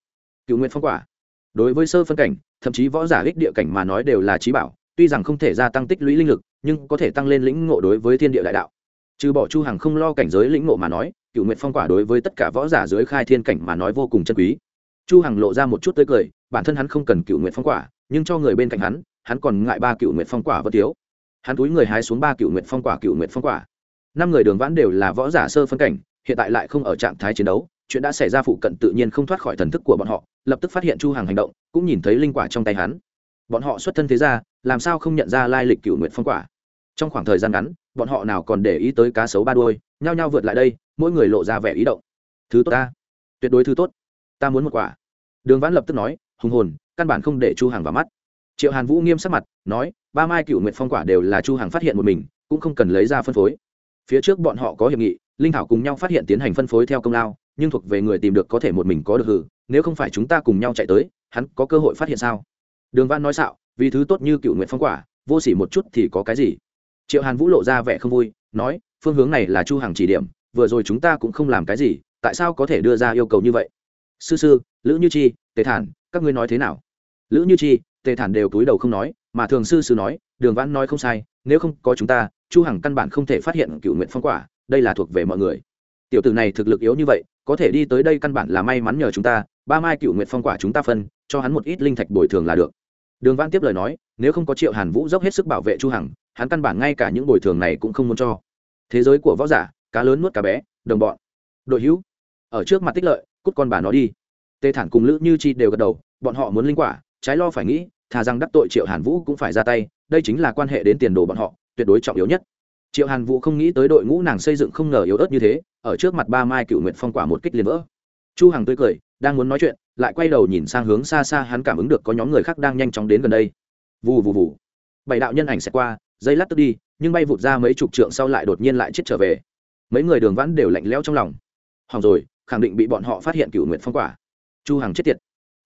Cựu nguyện phong quả đối với sơ phân cảnh, thậm chí võ giả ích địa cảnh mà nói đều là trí bảo, tuy rằng không thể gia tăng tích lũy linh lực, nhưng có thể tăng lên lĩnh ngộ đối với thiên địa đại đạo. Trừ bỏ chu hằng không lo cảnh giới lĩnh ngộ mà nói cựu nguyện phong quả đối với tất cả võ giả dưới khai thiên cảnh mà nói vô cùng chân quý. Chu hằng lộ ra một chút tươi cười, bản thân hắn không cần cựu nguyện phong quả, nhưng cho người bên cạnh hắn hắn còn ngại ba cựu nguyện phong quả vẫn thiếu. Hắn túi người hái xuống ba cựu nguyện phong quả cựu nguyện phong quả. Năm người đường vãn đều là võ giả sơ phân cảnh, hiện tại lại không ở trạng thái chiến đấu, chuyện đã xảy ra phụ cận tự nhiên không thoát khỏi thần thức của bọn họ lập tức phát hiện chu hằng hành động, cũng nhìn thấy linh quả trong tay hắn. Bọn họ xuất thân thế ra làm sao không nhận ra lai lịch cựu nguyện phong quả? Trong khoảng thời gian ngắn, bọn họ nào còn để ý tới cá sấu ba đuôi, nhao nhao vượt lại đây, mỗi người lộ ra vẻ ý động. Thứ tốt ta. Tuyệt đối thứ tốt. Ta muốn một quả. Đường vãn lập tức nói, hùng hồn, căn bản không để chu hằng vào mắt. Triệu hàn vũ nghiêm sắc mặt, nói, ba mai cựu nguyện phong quả đều là chu hằng phát hiện một mình, cũng không cần lấy ra phân phối. Phía trước bọn họ có hiệp nghị, linh thảo cùng nhau phát hiện tiến hành phân phối theo công lao, nhưng thuộc về người tìm được có thể một mình có được hử nếu không phải chúng ta cùng nhau chạy tới, hắn có cơ hội phát hiện sao? Đường văn nói xạo, vì thứ tốt như cựu nguyện phong quả, vô s ỉ một chút thì có cái gì? Triệu hàn vũ lộ ra vẻ không vui, nói, phương hướng này là chu hàng chỉ điểm, vừa rồi chúng ta cũng không làm cái gì, tại sao có thể đưa ra yêu cầu như vậy? Sư sư, lữ như chi, tề thản, các ngươi nói thế nào? Lữ như chi, tề thản đều túi đầu không nói, mà thường sư sư nói, đường văn nói không sai, nếu không có chúng ta, chu hằng căn bản không thể phát hiện cựu nguyện phong quả, đây là thuộc về mọi người. Tiểu tử này thực lực yếu như vậy, có thể đi tới đây căn bản là may mắn nhờ chúng ta ba mai cựu nguyện phong quả chúng ta phân, cho hắn một ít linh thạch bồi thường là được. Đường văn tiếp lời nói, nếu không có triệu hàn vũ dốc hết sức bảo vệ chu hằng, hắn căn bản ngay cả những bồi thường này cũng không muốn cho. Thế giới của võ giả, cá lớn nuốt cá bé, đồng bọn. Đội hữu, ở trước mặt tích lợi, cút con bà nó đi. Tê thản cùng lữ như chi đều gật đầu, bọn họ muốn linh quả, trái lo phải nghĩ, thà rằng đắc tội triệu hàn vũ cũng phải ra tay, đây chính là quan hệ đến tiền đồ bọn họ, tuyệt đối trọng yếu nhất. Triệu hàn vũ không nghĩ tới đội ngũ nàng xây dựng không ngờ yếu ớt như thế, ở trước mặt ba mai cựu nguyện phong quả một kích liền vỡ. Chu hằng tươi cười đang muốn nói chuyện, lại quay đầu nhìn sang hướng xa xa hắn cảm ứng được có nhóm người khác đang nhanh chóng đến gần đây. Vù vù vù. Bảy đạo nhân ảnh sẽ qua dây lát tức đi, nhưng bay vụt ra mấy chục trượng sau lại đột nhiên lại chết trở về. Mấy người đường vãn đều lạnh lẽo trong lòng. Hỏng rồi, khẳng định bị bọn họ phát hiện cựu nguyện phong quả. Chu hằng chết tiệt.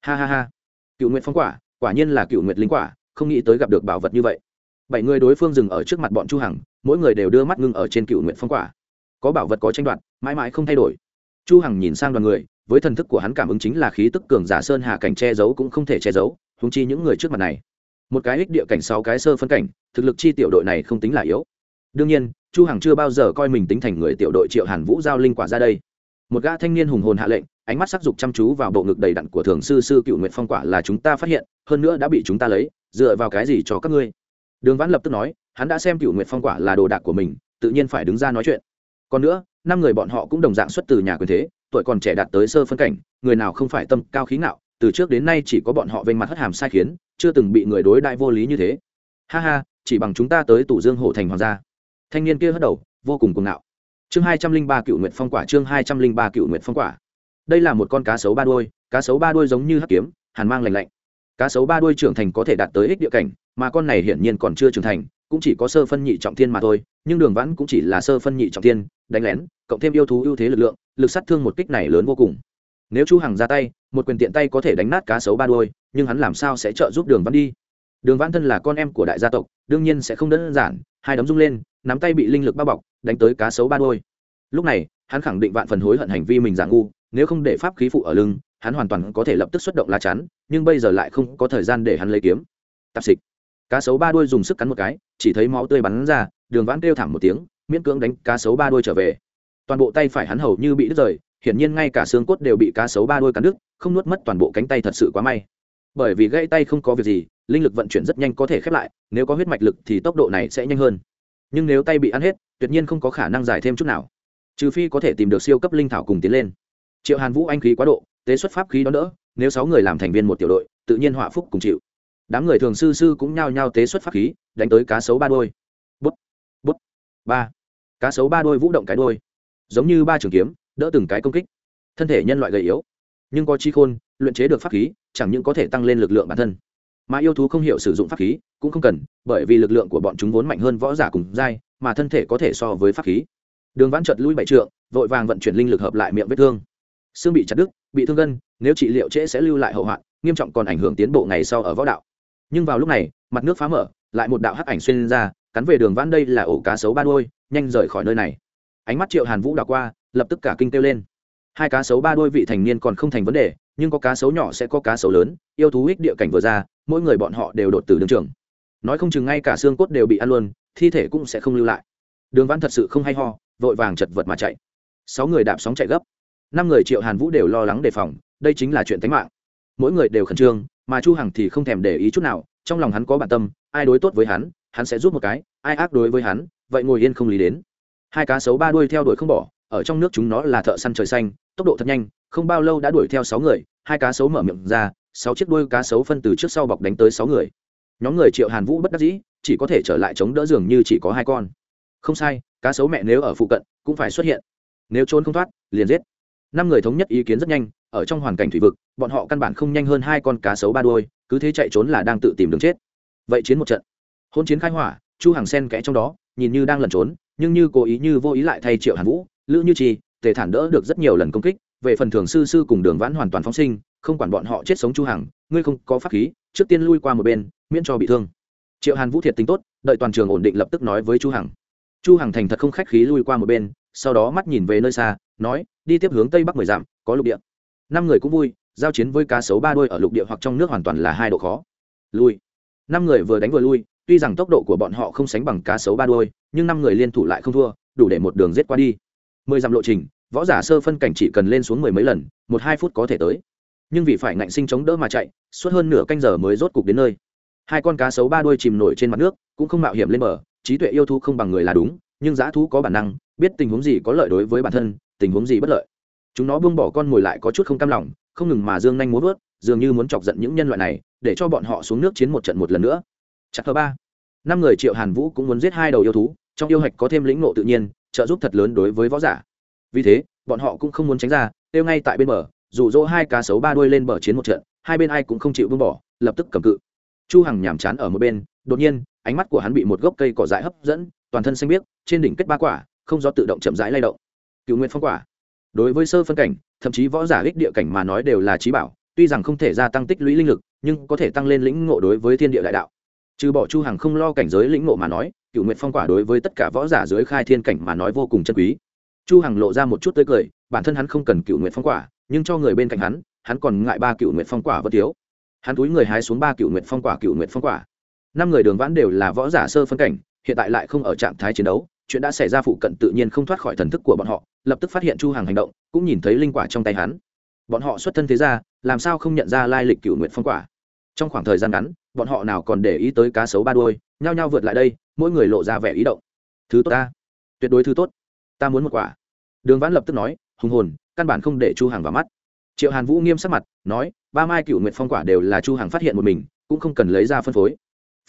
Ha ha ha. Cựu nguyện phong quả quả nhiên là cựu nguyện linh quả, không nghĩ tới gặp được bảo vật như vậy. Bảy người đối phương dừng ở trước mặt bọn chu hằng, mỗi người đều đưa mắt ngưng ở trên cựu nguyện phong quả. Có bảo vật có tranh đoạt, mãi mãi không thay đổi chu hằng nhìn sang đoàn người, với thần thức của hắn cảm ứng chính là khí tức cường giả sơn hà cảnh che giấu cũng không thể che giấu húng chi những người trước mặt này. Một cái ích địa cảnh sáu cái sơ phân cảnh, thực lực chi tiểu đội này không tính là yếu. Đương nhiên, chu hằng chưa bao giờ coi mình tính thành người tiểu đội triệu hàn vũ giao linh quả ra đây. Một gã thanh niên hùng hồn hạ lệnh, ánh mắt sắc dục chăm chú vào bộ ngực đầy đặn của thường sư sư cựu nguyệt phong quả là chúng ta phát hiện, hơn nữa đã bị chúng ta lấy, dựa vào cái gì cho các ngươi? Đường vãn lập tức nói, hắn đã xem cựu nguyệt phong quả là đồ đạc của mình, tự nhiên phải đứng ra nói chuyện còn nữa, năm người bọn họ cũng đồng dạng xuất từ nhà quyền thế, tuổi còn trẻ đạt tới sơ phân cảnh, người nào không phải tâm cao khí ngạo, từ trước đến nay chỉ có bọn họ vênh mặt hất hàm sai khiến, chưa từng bị người đối đại vô lý như thế. Ha ha, chỉ bằng chúng ta tới tủ dương hổ thành hoàng gia. Thanh niên kia hất đầu, vô cùng cuồng ngạo. Chương hai trăm linh ba cựu nguyệt phong quả, chương hai trăm linh ba cựu nguyệt phong quả. Đây là một con cá sấu ba đuôi, cá sấu ba đuôi giống như hắc kiếm, hàn mang lành lạnh. Cá sấu ba đuôi trưởng thành có thể đạt tới ích địa cảnh, mà con này hiển nhiên còn chưa trưởng thành cũng chỉ có sơ phân nhị trọng thiên mà thôi, nhưng đường vãn cũng chỉ là sơ phân nhị trọng thiên, đánh lén, cộng thêm yêu thú ưu thế lực lượng, lực sát thương một kích này lớn vô cùng. Nếu chu hằng ra tay, một quyền tiện tay có thể đánh nát cá sấu ba đuôi, nhưng hắn làm sao sẽ trợ giúp đường vãn đi? Đường vãn thân là con em của đại gia tộc, đương nhiên sẽ không đơn giản, hai đấm rung lên, nắm tay bị linh lực bao bọc, đánh tới cá sấu ba đuôi. Lúc này, hắn khẳng định vạn phần hối hận hành vi mình giả ngu, nếu không để pháp khí phụ ở lưng, hắn hoàn toàn có thể lập tức xuất động lá chắn, nhưng bây giờ lại không có thời gian để hắn lấy kiếm. Tạp xịch cá sấu ba đuôi dùng sức cắn một cái, chỉ thấy máu tươi bắn ra, đường vãn kêu thảm một tiếng, miễn cưỡng đánh cá sấu ba đuôi trở về. Toàn bộ tay phải hắn hầu như bị đứt rời, hiển nhiên ngay cả xương cốt đều bị cá sấu ba đuôi cắn đứt, không nuốt mất toàn bộ cánh tay thật sự quá may. Bởi vì gãy tay không có việc gì, linh lực vận chuyển rất nhanh có thể khép lại, nếu có huyết mạch lực thì tốc độ này sẽ nhanh hơn. Nhưng nếu tay bị ăn hết, tuyệt nhiên không có khả năng giải thêm chút nào. Trừ phi có thể tìm được siêu cấp linh thảo cùng tiến lên. Triệu hàn vũ anh khí quá độ, tế xuất pháp khí đó đỡ, nếu sáu người làm thành viên một tiểu đội, tự nhiên họa phúc cùng chịu đám người thường sư sư cũng nhao nhao tế xuất pháp khí, đánh tới cá sấu ba đôi. Bút bút, ba. Cá sấu ba đôi vũ động cái đôi. Giống như ba trường kiếm, đỡ từng cái công kích. Thân thể nhân loại gầy yếu, nhưng có chi khôn, luyện chế được pháp khí, chẳng những có thể tăng lên lực lượng bản thân. Mà yêu thú không hiểu sử dụng pháp khí, cũng không cần, bởi vì lực lượng của bọn chúng vốn mạnh hơn võ giả cùng giai, mà thân thể có thể so với pháp khí. Đường vãn chợt lui bảy trượng, vội vàng vận chuyển linh lực hợp lại miệng vết thương. Xương bị chặt đứt, bị thương gân, nếu trị liệu trễ sẽ lưu lại hậu hoạn, nghiêm trọng còn ảnh hưởng tiến bộ ngày sau ở võ đạo nhưng vào lúc này, mặt nước phá mở, lại một đạo hắc ảnh xuyên ra, cắn về đường vãn đây là ổ cá sấu ba đôi nhanh rời khỏi nơi này. Ánh mắt triệu hàn vũ đảo qua, lập tức cả kinh kêu lên. Hai cá sấu ba đôi vị thành niên còn không thành vấn đề, nhưng có cá sấu nhỏ sẽ có cá sấu lớn, yêu thú ích địa cảnh vừa ra, mỗi người bọn họ đều đột từ đường trường. Nói không chừng ngay cả xương cốt đều bị ăn luôn, thi thể cũng sẽ không lưu lại. Đường văn thật sự không hay ho, vội vàng chật vật mà chạy. Sáu người đạp sóng chạy gấp. Năm người triệu hàn vũ đều lo lắng đề phòng, đây chính là chuyện tính mạng. Mỗi người đều khẩn trương mà chu hằng thì không thèm để ý chút nào, trong lòng hắn có bản tâm, ai đối tốt với hắn hắn sẽ giúp một cái, ai ác đối với hắn, vậy ngồi yên không lý đến. Hai cá sấu ba đuôi theo đuổi không bỏ, ở trong nước chúng nó là thợ săn trời xanh, tốc độ thật nhanh, không bao lâu đã đuổi theo sáu người, hai cá sấu mở miệng ra, sáu chiếc đuôi cá sấu phân từ trước sau bọc đánh tới sáu người. Nhóm người triệu hàn vũ bất đắc dĩ, chỉ có thể trở lại chống đỡ giường như chỉ có hai con. Không sai, cá sấu mẹ nếu ở phụ cận, cũng phải xuất hiện. Nếu trốn không thoát, liền giết. Năm người thống nhất ý kiến rất nhanh ở trong hoàn cảnh thủy vực, bọn họ căn bản không nhanh hơn hai con cá sấu ba đuôi, cứ thế chạy trốn là đang tự tìm đường chết. Vậy chiến một trận. Hôn chiến khai hỏa, chu hàng sen kẽ trong đó, nhìn như đang lẩn trốn, nhưng như cố ý như vô ý lại thay triệu hàn vũ, lữ như chi tề thản đỡ được rất nhiều lần công kích, về phần thường sư sư cùng đường vãn hoàn toàn phóng sinh, không quản bọn họ chết sống chu hằng, ngươi không có pháp khí, trước tiên lui qua một bên, miễn cho bị thương. Triệu hàn vũ thiệt tính tốt, đợi toàn trường ổn định lập tức nói với chu hằng. Chu hằng thành thật không khách khí lui qua một bên, sau đó mắt nhìn về nơi xa, nói, đi tiếp hướng tây bắc mười dặm, có lục địa năm người cũng vui, giao chiến với cá sấu ba đuôi ở lục địa hoặc trong nước hoàn toàn là hai độ khó. Lui. Năm người vừa đánh vừa lui, tuy rằng tốc độ của bọn họ không sánh bằng cá sấu ba đuôi nhưng năm người liên thủ lại không thua, đủ để một đường giết qua đi. Mười dặm lộ trình, võ giả sơ phân cảnh chỉ cần lên xuống mười mấy lần, một hai phút có thể tới. Nhưng vì phải ngạnh sinh chống đỡ mà chạy, suốt hơn nửa canh giờ mới rốt cục đến nơi. Hai con cá sấu ba đuôi chìm nổi trên mặt nước, cũng không mạo hiểm lên bờ, trí tuệ yêu thú không bằng người là đúng, nhưng giá thú có bản năng, biết tình huống gì có lợi đối với bản thân, tình huống gì bất lợi chúng nó buông bỏ con mồi lại có chút không cam lòng, không ngừng mà dương nhanh muốn vớt, dường như muốn chọc giận những nhân loại này, để cho bọn họ xuống nước chiến một trận một lần nữa. Chặt thứ ba. Năm người triệu hàn vũ cũng muốn giết hai đầu yêu thú, trong yêu hạch có thêm lĩnh nộ tự nhiên, trợ giúp thật lớn đối với võ giả. Vì thế, bọn họ cũng không muốn tránh ra, tiêu ngay tại bên bờ rụ rỗ hai cá sấu ba đuôi lên bờ chiến một trận, hai bên ai cũng không chịu buông bỏ, lập tức cầm cự. Chu hằng nhàm chán ở một bên, đột nhiên, ánh mắt của hắn bị một gốc cây cỏ dại hấp dẫn, toàn thân xanh biếc, trên đỉnh kết ba quả, không do tự động chậm rãi lay động. Cựu nguyện phong quả đối với sơ phân cảnh, thậm chí võ giả ích địa cảnh mà nói đều là trí bảo, tuy rằng không thể gia tăng tích lũy linh lực, nhưng có thể tăng lên lĩnh ngộ đối với thiên địa đại đạo. Trừ bỏ chu hằng không lo cảnh giới lĩnh ngộ mà nói cựu nguyện phong quả đối với tất cả võ giả dưới khai thiên cảnh mà nói vô cùng chân quý. Chu hằng lộ ra một chút tươi cười, bản thân hắn không cần cựu nguyện phong quả, nhưng cho người bên cạnh hắn hắn còn ngại ba cựu nguyện phong quả vẫn thiếu. Hắn túi người hái xuống ba cựu nguyện phong quả cựu nguyện phong quả. Năm người đường vãn đều là võ giả sơ phân cảnh, hiện tại lại không ở trạng thái chiến đấu chuyện đã xảy ra phụ cận tự nhiên không thoát khỏi thần thức của bọn họ, lập tức phát hiện chu hàng hành động, cũng nhìn thấy linh quả trong tay hắn. Bọn họ xuất thân thế ra làm sao không nhận ra lai lịch cựu nguyện phong quả? Trong khoảng thời gian ngắn, bọn họ nào còn để ý tới cá sấu ba đuôi, nhao nhao vượt lại đây, mỗi người lộ ra vẻ ý động. Thứ tốt ta. Tuyệt đối thứ tốt. Ta muốn một quả. Đường vãn lập tức nói, hùng hồn, căn bản không để chu hàng vào mắt. Triệu hàn vũ nghiêm sắc mặt, nói, ba mai cựu nguyện phong quả đều là chu hàng phát hiện một mình, cũng không cần lấy ra phân phối.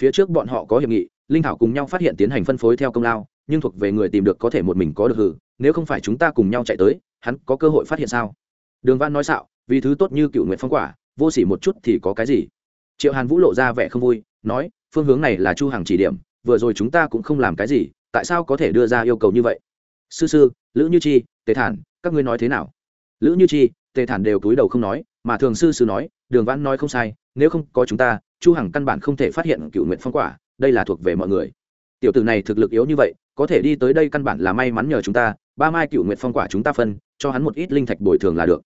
Phía trước bọn họ có hiệp nghị, linh thảo cùng nhau phát hiện tiến hành phân phối theo công lao nhưng thuộc về người tìm được có thể một mình có được hử nếu không phải chúng ta cùng nhau chạy tới, hắn có cơ hội phát hiện sao? Đường văn nói xạo, vì thứ tốt như cựu nguyện phong quả, vô s ỉ một chút thì có cái gì? Triệu hàn vũ lộ ra vẻ không vui, nói, phương hướng này là chu hàng chỉ điểm, vừa rồi chúng ta cũng không làm cái gì, tại sao có thể đưa ra yêu cầu như vậy? Sư sư, lữ như chi, tề thản, các ngươi nói thế nào? Lữ như chi, tề thản đều cúi đầu không nói, mà thường sư sư nói, đường văn nói không sai, nếu không có chúng ta, chu hằng căn bản không thể phát hiện cựu nguyện phong quả, đây là thuộc về mọi người tiểu tử này thực lực yếu như vậy, có thể đi tới đây căn bản là may mắn nhờ chúng ta, ba mai cựu nguyện phong quả chúng ta phân, cho hắn một ít linh thạch bồi thường là được.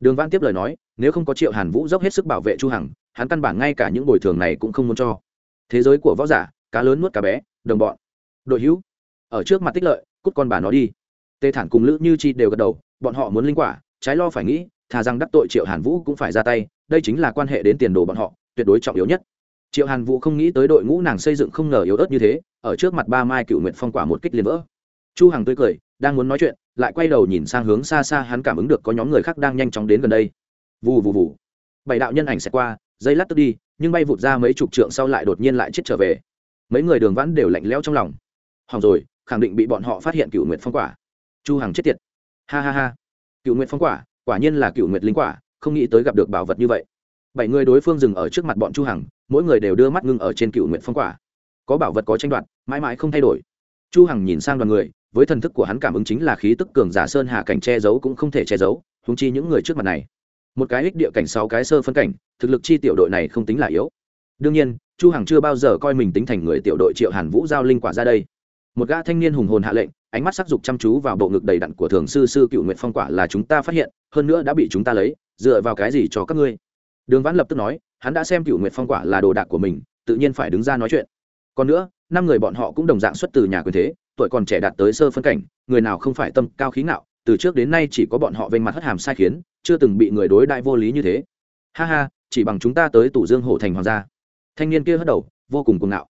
Đường văn tiếp lời nói, nếu không có triệu hàn vũ dốc hết sức bảo vệ chu hằng, hắn căn bản ngay cả những bồi thường này cũng không muốn cho. Thế giới của võ giả, cá lớn nuốt cá bé, đồng bọn. Đội hữu, ở trước mặt tích lợi, cút con bà nó đi. Tê thản cùng lữ như chi đều gật đầu, bọn họ muốn linh quả, trái lo phải nghĩ, thà rằng đắc tội triệu hàn vũ cũng phải ra tay, đây chính là quan hệ đến tiền đồ bọn họ, tuyệt đối trọng yếu nhất. Triệu hàn vũ không nghĩ tới đội ngũ nàng xây dựng không ngờ yếu ớt như thế ở trước mặt ba mai cựu nguyện phong quả một kích liền vỡ. Chu hằng tươi cười, đang muốn nói chuyện, lại quay đầu nhìn sang hướng xa xa hắn cảm ứng được có nhóm người khác đang nhanh chóng đến gần đây. Vù vù vù. Bảy đạo nhân ảnh sẽ qua dây lát tức đi, nhưng bay vụt ra mấy chục trượng sau lại đột nhiên lại chết trở về. Mấy người đường vãn đều lạnh lẽo trong lòng. Hỏng rồi, khẳng định bị bọn họ phát hiện cựu nguyện phong quả. Chu hằng chết tiệt. Ha ha ha. Cựu nguyện phong quả quả nhiên là cựu nguyện linh quả, không nghĩ tới gặp được bảo vật như vậy. Bảy người đối phương dừng ở trước mặt bọn chu hằng, mỗi người đều đưa mắt ngưng ở trên cựu nguyện phong quả có bảo vật có tranh đoạt, mãi mãi không thay đổi. Chu hằng nhìn sang đoàn người, với thần thức của hắn cảm ứng chính là khí tức cường giả sơn hà cảnh che giấu cũng không thể che giấu húng chi những người trước mặt này. Một cái ích địa cảnh sáu cái sơ phân cảnh, thực lực chi tiểu đội này không tính là yếu. Đương nhiên, chu hằng chưa bao giờ coi mình tính thành người tiểu đội triệu hàn vũ giao linh quả ra đây. Một gã thanh niên hùng hồn hạ lệnh, ánh mắt sắc dục chăm chú vào bộ ngực đầy đặn của thường sư sư cựu nguyện phong quả là chúng ta phát hiện, hơn nữa đã bị chúng ta lấy, dựa vào cái gì cho các ngươi? Đường vãn lập tức nói, hắn đã xem cựu nguyện phong quả là đồ đạc của mình, tự nhiên phải đứng ra nói chuyện còn nữa, năm người bọn họ cũng đồng dạng xuất từ nhà quyền thế, tuổi còn trẻ đạt tới sơ phân cảnh, người nào không phải tâm cao khí ngạo, từ trước đến nay chỉ có bọn họ vênh mặt hất hàm sai khiến, chưa từng bị người đối đại vô lý như thế. Ha ha, chỉ bằng chúng ta tới tủ dương hổ thành hoàng gia. Thanh niên kia hất đầu, vô cùng cuồng ngạo.